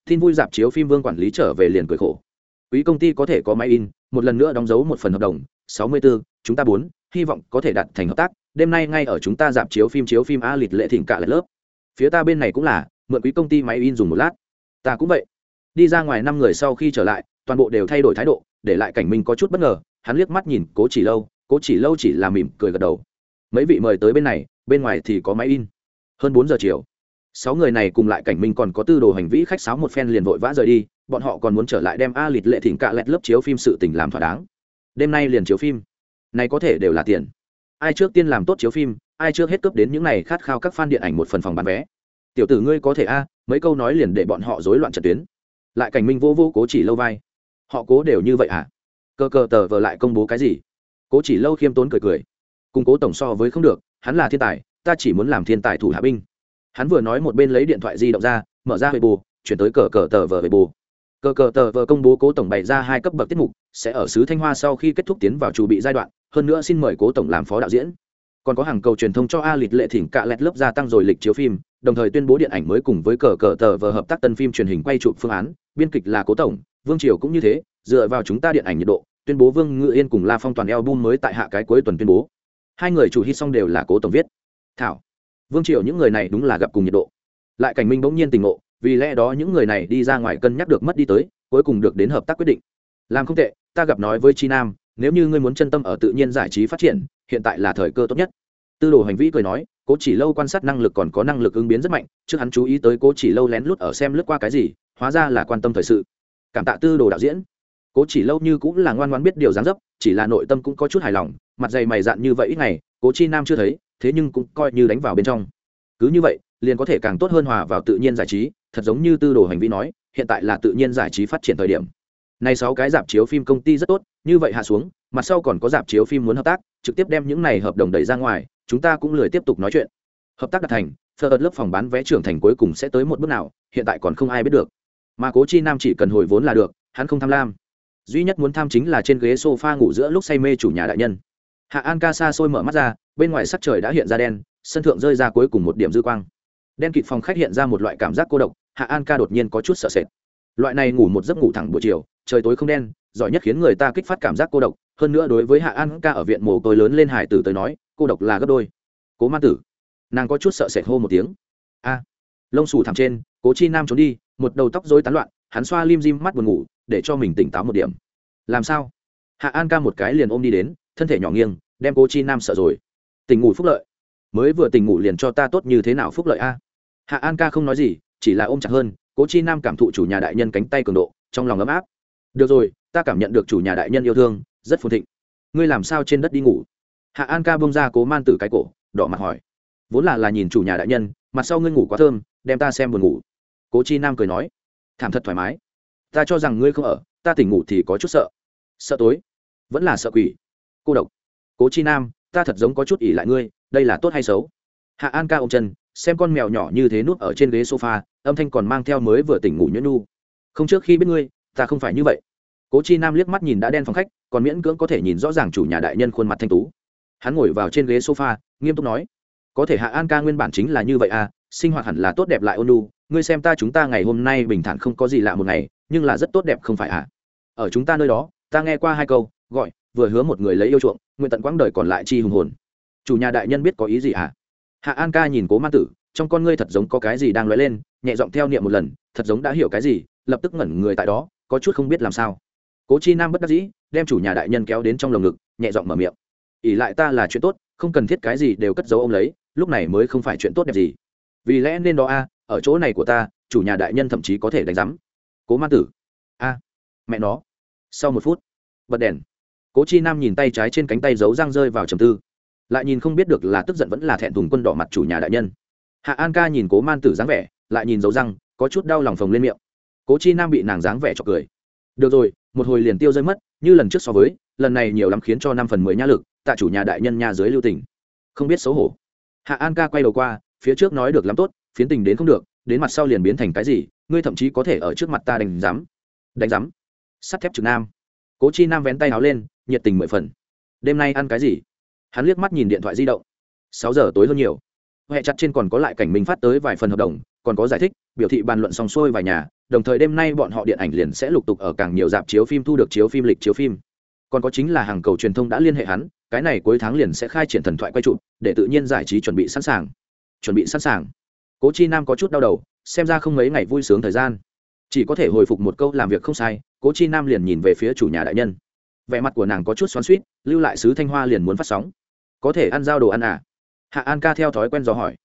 Tin vui dạp chiếu phim vương quản lý trở về liền cười khổ quý công ty có thể có máy in một lần nữa đóng dấu một phần hợp đồng sáu mươi 64, chúng ta bốn hy vọng có thể đạt thành hợp tác. Đêm nay ngay ở chúng ta dạp chiếu phim chiếu phim a lịt lệ thỉnh cả lại lớp. Phía ta bên này cũng là mượn quý công ty máy in dùng một lát. Ta cũng vậy. Đi ra ngoài năm người sau khi trở lại toàn bộ đều thay đổi thái độ để lại cảnh minh có chút bất ngờ. Hắn liếc mắt nhìn cố chỉ lâu cố chỉ lâu chỉ là mỉm cười gật đầu. Mấy vị mời tới bên này bên ngoài thì có máy in. Hơn bốn giờ chiều sáu người này cùng lại cảnh minh còn có tư đồ hành vĩ khách sáo một phen liền vội vã rời đi bọn họ còn muốn trở lại đem a lịt lệ thỉnh cạ lẹt lớp chiếu phim sự tình làm thỏa đáng. Đêm nay liền chiếu phim. Này có thể đều là tiền. Ai trước tiên làm tốt chiếu phim, ai trước hết cướp đến những này khát khao các fan điện ảnh một phần phòng bán vé. Tiểu tử ngươi có thể a, mấy câu nói liền để bọn họ rối loạn trật tuyến. Lại cảnh minh vô vô cố chỉ lâu vai. Họ cố đều như vậy à? Cờ cờ tờ vờ lại công bố cái gì? Cố chỉ lâu khiêm tốn cười cười. Cùng cố tổng so với không được, hắn là thiên tài, ta chỉ muốn làm thiên tài thủ hạ binh. Hắn vừa nói một bên lấy điện thoại di động ra, mở ra về bù chuyển tới cờ cờ tờ vờ về bù cờ cờ tờ vờ công bố cố tổng bày ra hai cấp bậc tiết mục, sẽ ở xứ thanh hoa sau khi kết thúc tiến vào chủ bị giai đoạn, hơn nữa xin mời cố tổng làm phó đạo diễn. Còn có hàng cầu truyền thông cho a lịch lệ thỉnh cạ lẹt lớp gia tăng rồi lịch chiếu phim, đồng thời tuyên bố điện ảnh mới cùng với cờ cờ tờ vờ hợp tác tân phim truyền hình quay chụp phương án, biên kịch là cố tổng, vương triều cũng như thế, dựa vào chúng ta điện ảnh nhiệt độ, tuyên bố vương ngự yên cùng la phong toàn album mới tại hạ cái cuối tuần tuyên bố. Hai người chủ hit xong đều là cố tổng viết. Thảo, vương triều những người này đúng là gặp cùng nhiệt độ. Lại cảnh minh bỗng nhiên tình ngộ vì lẽ đó những người này đi ra ngoài cân nhắc được mất đi tới, cuối cùng được đến hợp tác quyết định. Làm không tệ, ta gặp nói với chi nam, nếu như ngươi muốn chân tâm ở tự nhiên giải trí phát triển, hiện tại là thời cơ tốt nhất. Tư đồ hành vi cười nói, cố chỉ lâu quan sát năng lực còn có năng lực ứng biến rất mạnh, trước hắn chú ý tới cố chỉ lâu lén lút ở xem lướt qua cái gì, hóa ra là quan tâm thời sự. Cảm tạ tư đồ đạo diễn. Cố chỉ lâu như cũng là ngoan ngoan biết điều dáng dấp, chỉ là nội tâm cũng có chút hài lòng, mặt dày mày dạn như vậy ít ngày, cố chi nam chưa thấy, thế nhưng cũng coi như đánh vào bên trong. Cứ như vậy, liền có thể càng tốt hơn hòa vào tự nhiên giải trí thật giống như tư đồ hành vi nói, hiện tại là tự nhiên giải trí phát triển thời điểm. Này sáu cái dạp chiếu phim công ty rất tốt, như vậy hạ xuống, mặt sau còn có dạp chiếu phim muốn hợp tác, trực tiếp đem những này hợp đồng đẩy ra ngoài, chúng ta cũng lười tiếp tục nói chuyện. Hợp tác đạt thành thơ ớt lớp phòng bán vé trưởng thành cuối cùng sẽ tới một bước nào, hiện tại còn không ai biết được. Mà cố chi nam chỉ cần hồi vốn là được, hắn không tham lam. Duy nhất muốn tham chính là trên ghế sofa ngủ giữa lúc say mê chủ nhà đại nhân. Hạ an ca xa xôi mở mắt ra, bên ngoài sắc trời đã hiện ra đen, sân thượng rơi ra cuối cùng một điểm dư quang đen kịt phòng khách hiện ra một loại cảm giác cô độc, hạ an ca đột nhiên có chút sợ sệt. Loại này ngủ một giấc ngủ thẳng buổi chiều, trời tối không đen, giỏi nhất khiến người ta kích phát cảm giác cô độc. Hơn nữa đối với hạ an ca ở viện mồ côi lớn lên hải tử tới nói, cô độc là gấp đôi. Cố ma tử, nàng có chút sợ sệt hô một tiếng. A, lông xù thẳng trên, cố chi nam trốn đi, một đầu tóc dối tán loạn, hắn xoa lim dim mắt buồn ngủ, để cho mình tỉnh táo một điểm. Làm sao? Hạ an ca một cái liền ôm đi đến, thân thể nhỏ nghiêng, đem cố chi nam sợ rồi. Tỉnh ngủ phúc lợi. Mới vừa tỉnh ngủ liền cho ta tốt như thế nào phúc lợi a? Hạ an ca không nói gì, chỉ là ôm chặt hơn, cố chi nam cảm thụ chủ nhà đại nhân cánh tay cường độ, trong lòng ấm áp. Được rồi, ta cảm nhận được chủ nhà đại nhân yêu thương, rất phồn thịnh. Ngươi làm sao trên đất đi ngủ? Hạ an ca bông ra cố man tử cái cổ, đỏ mặt hỏi. Vốn là là nhìn chủ nhà đại nhân, mặt sau ngươi ngủ quá thơm, đem ta xem buồn ngủ. Cố chi nam cười nói. Thảm thật thoải mái. Ta cho rằng ngươi không ở, ta tỉnh ngủ thì có chút sợ. Sợ tối. Vẫn là sợ quỷ. Cô độc. Cố chi nam, ta thật giống có chút ỉ lại ngươi, đây là tốt hay xấu? Hạ an ca ôm chân xem con mèo nhỏ như thế nuốt ở trên ghế sofa, âm thanh còn mang theo mới vừa tỉnh ngủ nhuyễn nu không trước khi biết ngươi, ta không phải như vậy. Cố chi nam liếc mắt nhìn đã đen phòng khách, còn miễn cưỡng có thể nhìn rõ ràng chủ nhà đại nhân khuôn mặt thanh tú. Hắn ngồi vào trên ghế sofa, nghiêm túc nói, có thể hạ an ca nguyên bản chính là như vậy à sinh hoạt hẳn là tốt đẹp lại ôn nhu, ngươi xem ta chúng ta ngày hôm nay bình thản không có gì lạ một ngày, nhưng là rất tốt đẹp không phải à? Ở chúng ta nơi đó, ta nghe qua hai câu, gọi, vừa hứa một người lấy yêu chuộng, nguyện tận quãng đời còn lại chi hùng hồn. Chủ nhà đại nhân biết có ý gì à? Hạ an ca nhìn cố Ma tử, trong con ngươi thật giống có cái gì đang lóe lên, nhẹ giọng theo niệm một lần, thật giống đã hiểu cái gì, lập tức ngẩn người tại đó, có chút không biết làm sao. Cố chi nam bất đắc dĩ, đem chủ nhà đại nhân kéo đến trong lồng ngực, nhẹ giọng mở miệng. Ỉ lại ta là chuyện tốt, không cần thiết cái gì đều cất giấu ông lấy, lúc này mới không phải chuyện tốt đẹp gì. Vì lẽ nên đó a, ở chỗ này của ta, chủ nhà đại nhân thậm chí có thể đánh giám. Cố Ma tử. A, mẹ nó. Sau một phút, bật đèn. Cố chi nam nhìn tay trái trên cánh tay giấu răng rơi vào trầm tư lại nhìn không biết được là tức giận vẫn là thẹn thùng quân đỏ mặt chủ nhà đại nhân. Hạ an ca nhìn cố man tử dáng vẻ, lại nhìn dấu răng, có chút đau lòng phồng lên miệng. Cố chi nam bị nàng dáng vẻ cho cười. Được rồi, một hồi liền tiêu rơi mất, như lần trước so với, lần này nhiều lắm khiến cho năm phần mười nha lực, tạ chủ nhà đại nhân nhà dưới lưu tỉnh không biết xấu hổ. Hạ an ca quay đầu qua, phía trước nói được lắm tốt, phiến tình đến không được, đến mặt sau liền biến thành cái gì, ngươi thậm chí có thể ở trước mặt ta đánh giám. Đánh giám? Sắt thép trực nam. Cố chi nam vén tay áo lên, nhiệt tình mười phần. Đêm nay ăn cái gì? Hắn liếc mắt nhìn điện thoại di động. Sáu giờ tối hơn nhiều. Huệ chặt trên còn có lại cảnh minh phát tới vài phần hợp đồng, còn có giải thích, biểu thị bàn luận xong xuôi vài nhà, đồng thời đêm nay bọn họ điện ảnh liền sẽ lục tục ở càng nhiều dạp chiếu phim thu được chiếu phim lịch chiếu phim. Còn có chính là hàng cầu truyền thông đã liên hệ hắn, cái này cuối tháng liền sẽ khai triển thần thoại quay trụ để tự nhiên giải trí chuẩn bị sẵn sàng. Chuẩn bị sẵn sàng. Cố chi nam có chút đau đầu, xem ra không mấy ngày vui sướng thời gian. Chỉ có thể hồi phục một câu làm việc không sai, cố chi nam liền nhìn về phía chủ nhà đại nhân. Vẻ mặt của nàng có chút xoắn suýt lưu lại sứ thanh hoa liền muốn phát sóng có thể ăn giao đồ ăn à? Hạ an ca theo thói quen dò hỏi.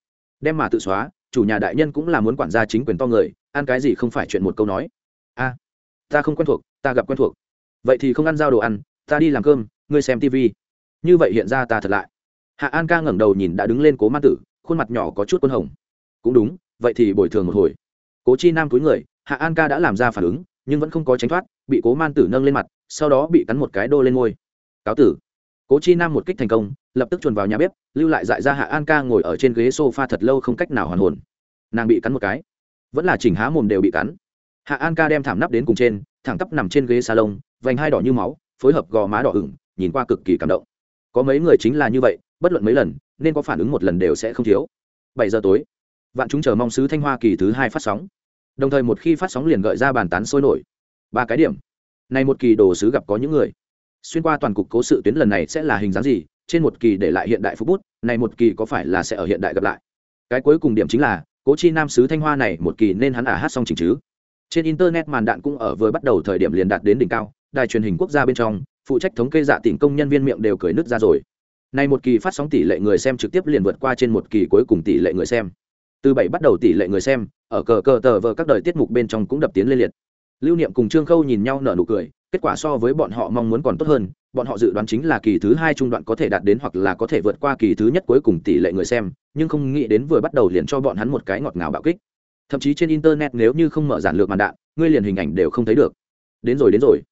Đem mà tự xóa, chủ nhà đại nhân cũng là muốn quản gia chính quyền to người, ăn cái gì không phải chuyện một câu nói. A ta không quen thuộc, ta gặp quen thuộc. Vậy thì không ăn giao đồ ăn, ta đi làm cơm, ngươi xem tv như vậy hiện ra ta thật lại. Hạ an ca ngẩng đầu nhìn đã đứng lên cố man tử, khuôn mặt nhỏ có chút quân hồng. Cũng đúng, vậy thì bồi thường một hồi. Cố chi nam túi người, hạ an ca đã làm ra phản ứng, nhưng vẫn không có tránh thoát, bị cố man tử nâng lên mặt, sau đó bị cắn một cái đô lên ngôi cáo tử cố chi nam một kích thành công, lập tức chuồn vào nhà bếp, lưu lại dại ra hạ an ca ngồi ở trên ghế s o f a thật lâu không cách nào hoàn hồn. Nàng bị cắn một cái. Vẫn là chỉnh há mồm đều bị cắn. Hạ an ca đem thảm nắp đến cùng trên, thẳng tắp nằm trên ghế salon, vành hai đỏ như máu, phối hợp gò má đỏ ửng, nhìn qua cực kỳ cảm động. Có mấy người chính là như vậy, bất luận mấy lần, nên có phản ứng một lần đều sẽ không thiếu. Bảy giờ tối, vạn chúng chờ mong sứ thanh hoa kỳ thứ hai phát sóng. Đồng thời một khi phát sóng liền gợi ra bàn tán sôi nổi. Ba cái điểm. Này một kỳ đồ sứ gặp có những người xuyên qua toàn cục cố sự tuyến lần này sẽ là hình dáng gì, trên một kỳ để lại hiện đại phú bút, này một kỳ có phải là sẽ ở hiện đại gặp lại? Cái cuối cùng điểm chính là, cố chi nam sứ thanh hoa này một kỳ nên hắn ả à hát xong trình chứ? Trên internet màn đạn cũng ở vừa bắt đầu thời điểm liền đạt đến đỉnh cao, đài truyền hình quốc gia bên trong, phụ trách thống kê dạ tỉnh công nhân viên miệng đều cười nứt ra rồi. Này một kỳ phát sóng tỷ lệ người xem trực tiếp liền vượt qua trên một kỳ cuối cùng tỷ lệ người xem. Từ bảy bắt đầu tỷ lệ người xem, ở cờ cờ tờ vờ các đời tiết mục bên trong cũng đập tiến lên liệt. Lưu niệm cùng trương khâu nhìn nhau nở nụ cười kết quả so với bọn họ mong muốn còn tốt hơn, bọn họ dự đoán chính là kỳ thứ hai trung đoạn có thể đạt đến hoặc là có thể vượt qua kỳ thứ nhất cuối cùng tỷ lệ người xem, nhưng không nghĩ đến vừa bắt đầu liền cho bọn hắn một cái ngọt ngào bạo kích. Thậm chí trên internet nếu như không mở giản lược màn đạn, ngươi liền hình ảnh đều không thấy được. Đến rồi đến rồi.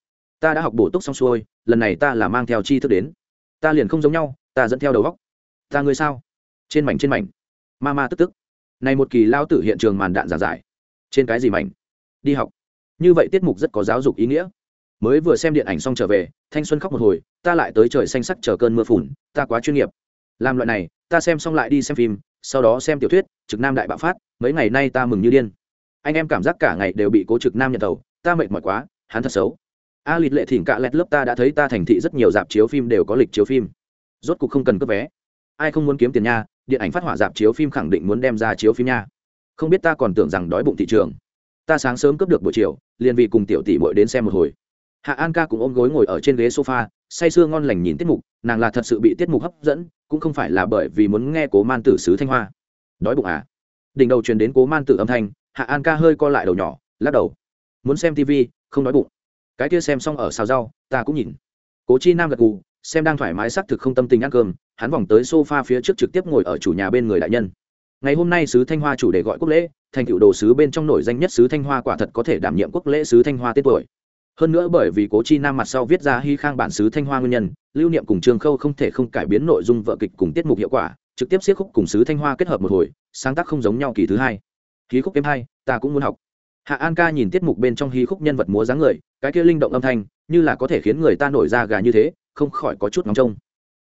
Ta đã học bổ túc xong xuôi, lần này ta là mang theo chi thức đến. Ta liền không giống nhau, ta dẫn theo đầu góc. Ta ngươi sao? Trên mảnh trên mảnh. Ma ma tức tức. Này một kỳ lao tử hiện trường màn đạn giả giải. Trên cái gì mảnh? Đi học. Như vậy tiết mục rất có giáo dục ý nghĩa mới vừa xem điện ảnh xong trở về, thanh xuân khóc một hồi, ta lại tới trời xanh sắc chờ cơn mưa phùn, ta quá chuyên nghiệp. Làm loại này, ta xem xong lại đi xem phim, sau đó xem tiểu thuyết, trực nam đại bạo phát, mấy ngày nay ta mừng như điên. Anh em cảm giác cả ngày đều bị cố trực nam nhận tàu ta mệt mỏi quá, hắn thật xấu. A lịch lệ thỉnh cạ lẹt lớp ta đã thấy ta thành thị rất nhiều dạp chiếu phim đều có lịch chiếu phim. Rốt cuộc không cần cướp vé. Ai không muốn kiếm tiền nha, điện ảnh phát hỏa dạp chiếu phim khẳng định muốn đem ra chiếu phim nha. Không biết ta còn tưởng rằng đói bụng thị trường. Ta sáng sớm cướp được buổi chiều, liền vì cùng tiểu tỷ muội đến xem một hồi hạ an ca cũng ôm gối ngồi ở trên ghế sofa, say sưa ngon lành nhìn tiết mục, nàng là thật sự bị tiết mục hấp dẫn, cũng không phải là bởi vì muốn nghe cố man tử sứ thanh hoa. Đói bụng à? Đỉnh đầu truyền đến cố man tử âm thanh, hạ an ca hơi co lại đầu nhỏ, lắc đầu. Muốn xem tv không đói bụng. Cái kia xem xong ở xào rau, ta cũng nhìn. Cố chi nam gật gù, xem đang thoải mái xác thực không tâm tình ăn cơm, hắn vòng tới sofa phía trước trực tiếp ngồi ở chủ nhà bên người đại nhân. Ngày hôm nay sứ thanh hoa chủ đề gọi quốc lễ, thành cựu đồ sứ bên trong nổi danh nhất sứ thanh hoa quả thật có thể đảm nhiệm quốc lễ sứ thanh hoa tết tuổi hơn nữa bởi vì cố chi nam mặt sau viết ra hy khang bản sứ thanh hoa nguyên nhân, lưu niệm cùng trương khâu không thể không cải biến nội dung vợ kịch cùng tiết mục hiệu quả, trực tiếp siết khúc cùng sứ thanh hoa kết hợp một hồi, sáng tác không giống nhau kỳ thứ hai. Khí khúc em hai ta cũng muốn học. Hạ an ca nhìn tiết mục bên trong hí khúc nhân vật múa dáng người, cái kia linh động âm thanh, như là có thể khiến người ta nổi ra gà như thế, không khỏi có chút nóng trông.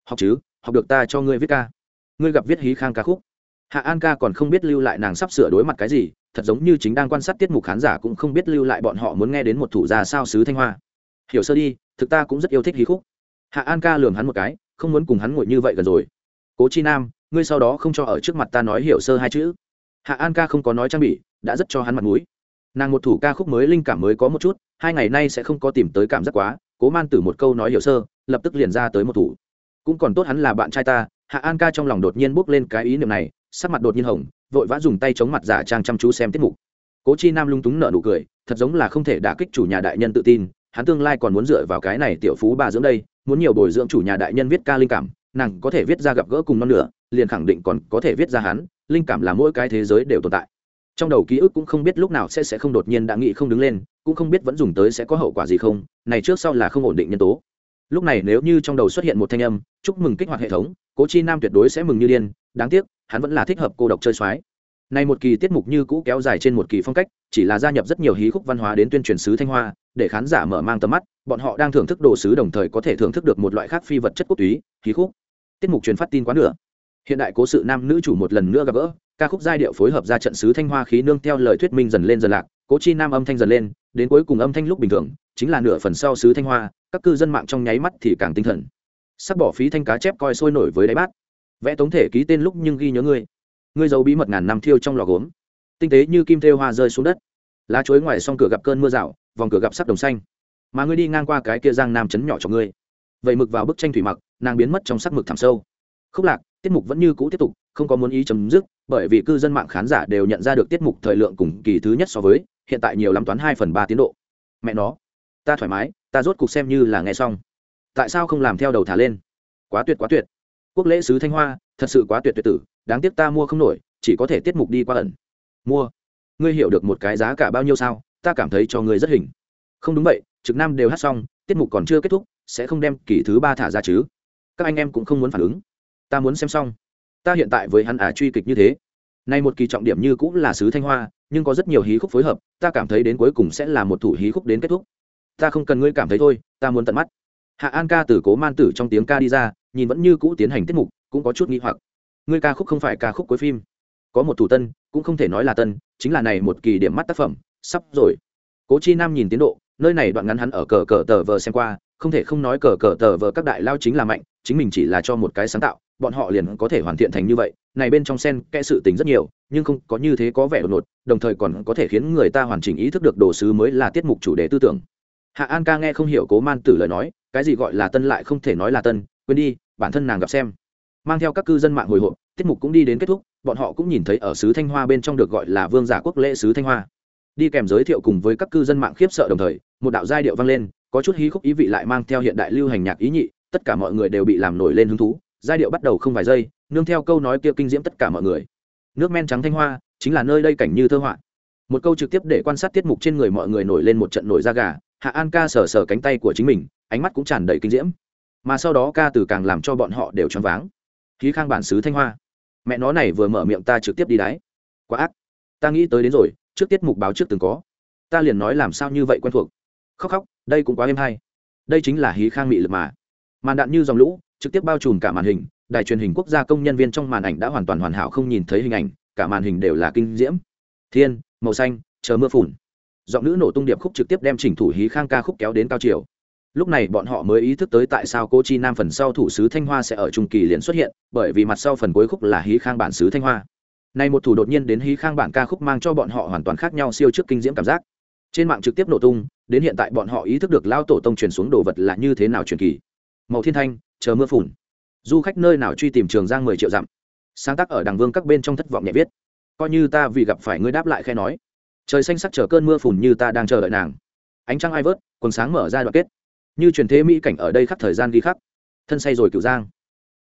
Học chứ, học được ta cho ngươi viết ca. Ngươi gặp viết hí khang ca khúc. Hạ an ca còn không biết lưu lại nàng sắp sửa đối mặt cái gì thật giống như chính đang quan sát tiết mục khán giả cũng không biết lưu lại bọn họ muốn nghe đến một thủ gia sao sứ thanh hoa. Hiểu sơ đi, thực ta cũng rất yêu thích hí khúc. Hạ an ca lường hắn một cái, không muốn cùng hắn ngồi như vậy gần rồi. Cố chi nam, ngươi sau đó không cho ở trước mặt ta nói hiểu sơ hai chữ. Hạ an ca không có nói trang bị, đã rất cho hắn mặt mũi. Nàng một thủ ca khúc mới linh cảm mới có một chút, hai ngày nay sẽ không có tìm tới cảm giác quá, cố man tử một câu nói hiểu sơ, lập tức liền ra tới một thủ. Cũng còn tốt hắn là bạn trai ta, hạ an ca trong lòng đột nhiên bốc lên cái ý niệm này, sắc mặt đột nhiên hồng vội vã dùng tay chống mặt giả trang chăm chú xem tiết mục. Cố chi nam lung túng nợ nụ cười, thật giống là không thể đả kích chủ nhà đại nhân tự tin, hắn tương lai còn muốn dựa vào cái này tiểu phú bà dưỡng đây, muốn nhiều bồi dưỡng chủ nhà đại nhân viết ca linh cảm, nàng có thể viết ra gặp gỡ cùng non nửa, liền khẳng định còn có thể viết ra hắn, linh cảm là mỗi cái thế giới đều tồn tại. Trong đầu ký ức cũng không biết lúc nào sẽ sẽ không đột nhiên đã nghĩ không đứng lên, cũng không biết vẫn dùng tới sẽ có hậu quả gì không, này trước sau là không ổn định nhân tố. Lúc này nếu như trong đầu xuất hiện một thanh âm, chúc mừng kích hoạt hệ thống, cố chi nam tuyệt đối sẽ mừng như điên, đáng tiếc hắn vẫn là thích hợp cô độc chơi soái. Này một kỳ tiết mục như cũ kéo dài trên một kỳ phong cách, chỉ là gia nhập rất nhiều hí khúc văn hóa đến tuyên truyền sứ thanh hoa, để khán giả mở mang tầm mắt, bọn họ đang thưởng thức đồ sứ đồng thời có thể thưởng thức được một loại khác phi vật chất quốc túy hí khúc. Tiết mục truyền phát tin quá nữa hiện đại cố sự nam nữ chủ một lần nữa gặp gỡ, ca khúc giai điệu phối hợp ra trận sứ thanh hoa khí nương theo lời thuyết minh dần lên dần lạc, cố chi nam âm thanh dần lên, đến cuối cùng âm thanh lúc bình thường, chính là nửa phần sau sứ thanh hoa, các cư dân mạng trong nháy mắt thì càng tinh thần. Sắc bỏ phí thanh cá chép coi sôi nổi với đáy bát vẽ tống thể ký tên lúc nhưng ghi nhớ ngươi. Ngươi giấu bí mật ngàn năm thiêu trong lò gốm. Tinh tế như kim thêu hoa rơi xuống đất. Lá chuối ngoài s cửa gặp cơn mưa rào, vòng cửa gặp sắc đồng xanh. Mà ngươi đi ngang qua cái kia giang nam chấn nhỏ cho ngươi. Vậy mực vào bức tranh thủy mặc, nàng biến mất trong sắc mực thẳm sâu. Khúc lạc, tiết mục vẫn như cũ tiếp tục, không có muốn ý chấm dứt, bởi vì cư dân mạng khán giả đều nhận ra được tiết mục thời lượng cùng kỳ thứ nhất so với, hiện tại nhiều lắm toán hai phần ba tiến độ. Mẹ nó, ta thoải mái, ta rốt cuộc xem như là nghe xong. Tại sao không làm theo đầu thả lên? Quá tuyệt quá tuyệt quốc lễ sứ thanh hoa, thật sự quá tuyệt tuyệt tử, đáng tiếc ta mua không nổi, chỉ có thể tiết mục đi qua ẩn. Mua. Ngươi hiểu được một cái giá cả bao nhiêu sao? Ta cảm thấy cho ngươi rất hình. Không đúng vậy, trực nam đều hát xong, tiết mục còn chưa kết thúc, sẽ không đem kỳ thứ ba thả ra chứ. Các anh em cũng không muốn phản ứng. Ta muốn xem xong. Ta hiện tại với hắn à truy kịch như thế. Nay một kỳ trọng điểm như cũng là sứ thanh hoa, nhưng có rất nhiều hí khúc phối hợp, ta cảm thấy đến cuối cùng sẽ là một thủ hí khúc đến kết thúc. Ta không cần ngươi cảm thấy thôi, ta muốn tận mắt. Hạ an ca từ cố man tử trong tiếng ca đi ra nhìn vẫn như cũ tiến hành tiết mục, cũng có chút nghi hoặc. Ngươi ca khúc không phải ca khúc cuối phim. Có một thủ tân, cũng không thể nói là tân, chính là này một kỳ điểm mắt tác phẩm, sắp rồi. Cố chi nam nhìn tiến độ, nơi này đoạn ngắn hắn ở cờ cờ tờ vờ xem qua, không thể không nói cờ cờ tờ vờ các đại lao chính là mạnh, chính mình chỉ là cho một cái sáng tạo, bọn họ liền có thể hoàn thiện thành như vậy. Này bên trong sen kẽ sự tình rất nhiều, nhưng không có như thế có vẻ đột ngột, đồng thời còn có thể khiến người ta hoàn chỉnh ý thức được đồ sứ mới là tiết mục chủ đề tư tưởng. Hạ an ca nghe không hiểu cố man tử lời nói, cái gì gọi là tân lại không thể nói là tân quên đi, bản thân nàng gặp xem. Mang theo các cư dân mạng hồi hộp, tiết mục cũng đi đến kết thúc, bọn họ cũng nhìn thấy ở sứ thanh hoa bên trong được gọi là vương giả quốc lễ sứ thanh hoa. Đi kèm giới thiệu cùng với các cư dân mạng khiếp sợ đồng thời, một đạo giai điệu vang lên, có chút hí khúc ý vị lại mang theo hiện đại lưu hành nhạc ý nhị, tất cả mọi người đều bị làm nổi lên hứng thú, giai điệu bắt đầu không vài giây, nương theo câu nói kia kinh diễm tất cả mọi người. Nước men trắng thanh hoa, chính là nơi đây cảnh như thơ họa. Một câu trực tiếp để quan sát tiết mục trên người mọi người nổi lên một trận nổi da gà, hạ an ca sờ sờ cánh tay của chính mình, ánh mắt cũng tràn đầy kinh diễm mà sau đó ca từ càng làm cho bọn họ đều choáng váng. Khí khang bản xứ thanh hoa. Mẹ nó này vừa mở miệng ta trực tiếp đi đáy quá ác. Ta nghĩ tới đến rồi, trước tiết mục báo trước từng có. Ta liền nói làm sao như vậy quen thuộc. Khóc khóc, đây cũng quá êm hay. Đây chính là hí khang mị lực mà. Màn đạn như dòng lũ, trực tiếp bao trùm cả màn hình, đài truyền hình quốc gia công nhân viên trong màn ảnh đã hoàn toàn hoàn hảo không nhìn thấy hình ảnh, cả màn hình đều là kinh diễm. Thiên, màu xanh, chờ mưa phùn. Giọng nữ nổ tung điệp khúc trực tiếp đem chỉnh thủ hí khang ca khúc kéo đến cao chiều lúc này bọn họ mới ý thức tới tại sao cô chi nam phần sau thủ sứ thanh hoa sẽ ở trung kỳ liền xuất hiện, bởi vì mặt sau phần cuối khúc là hí khang bản sứ thanh hoa. Nay một thủ đột nhiên đến hí khang bản ca khúc mang cho bọn họ hoàn toàn khác nhau siêu trước kinh diễm cảm giác. Trên mạng trực tiếp nổ tung, đến hiện tại bọn họ ý thức được lao tổ tông truyền xuống đồ vật là như thế nào truyền kỳ. Màu thiên thanh, chờ mưa phùn. Du khách nơi nào truy tìm trường giang mười triệu dặm. Sáng tác ở đằng vương các bên trong thất vọng nhẹ viết. Coi như ta vì gặp phải ngươi đáp lại khe nói. Trời xanh sắc chờ cơn mưa phùn như ta đang chờ đợi nàng. Ánh trăng ai vớt, quần sáng mở ra đoạn kết như truyền thế mỹ cảnh ở đây khắc thời gian ghi khắc. Thân say rồi cựu giang.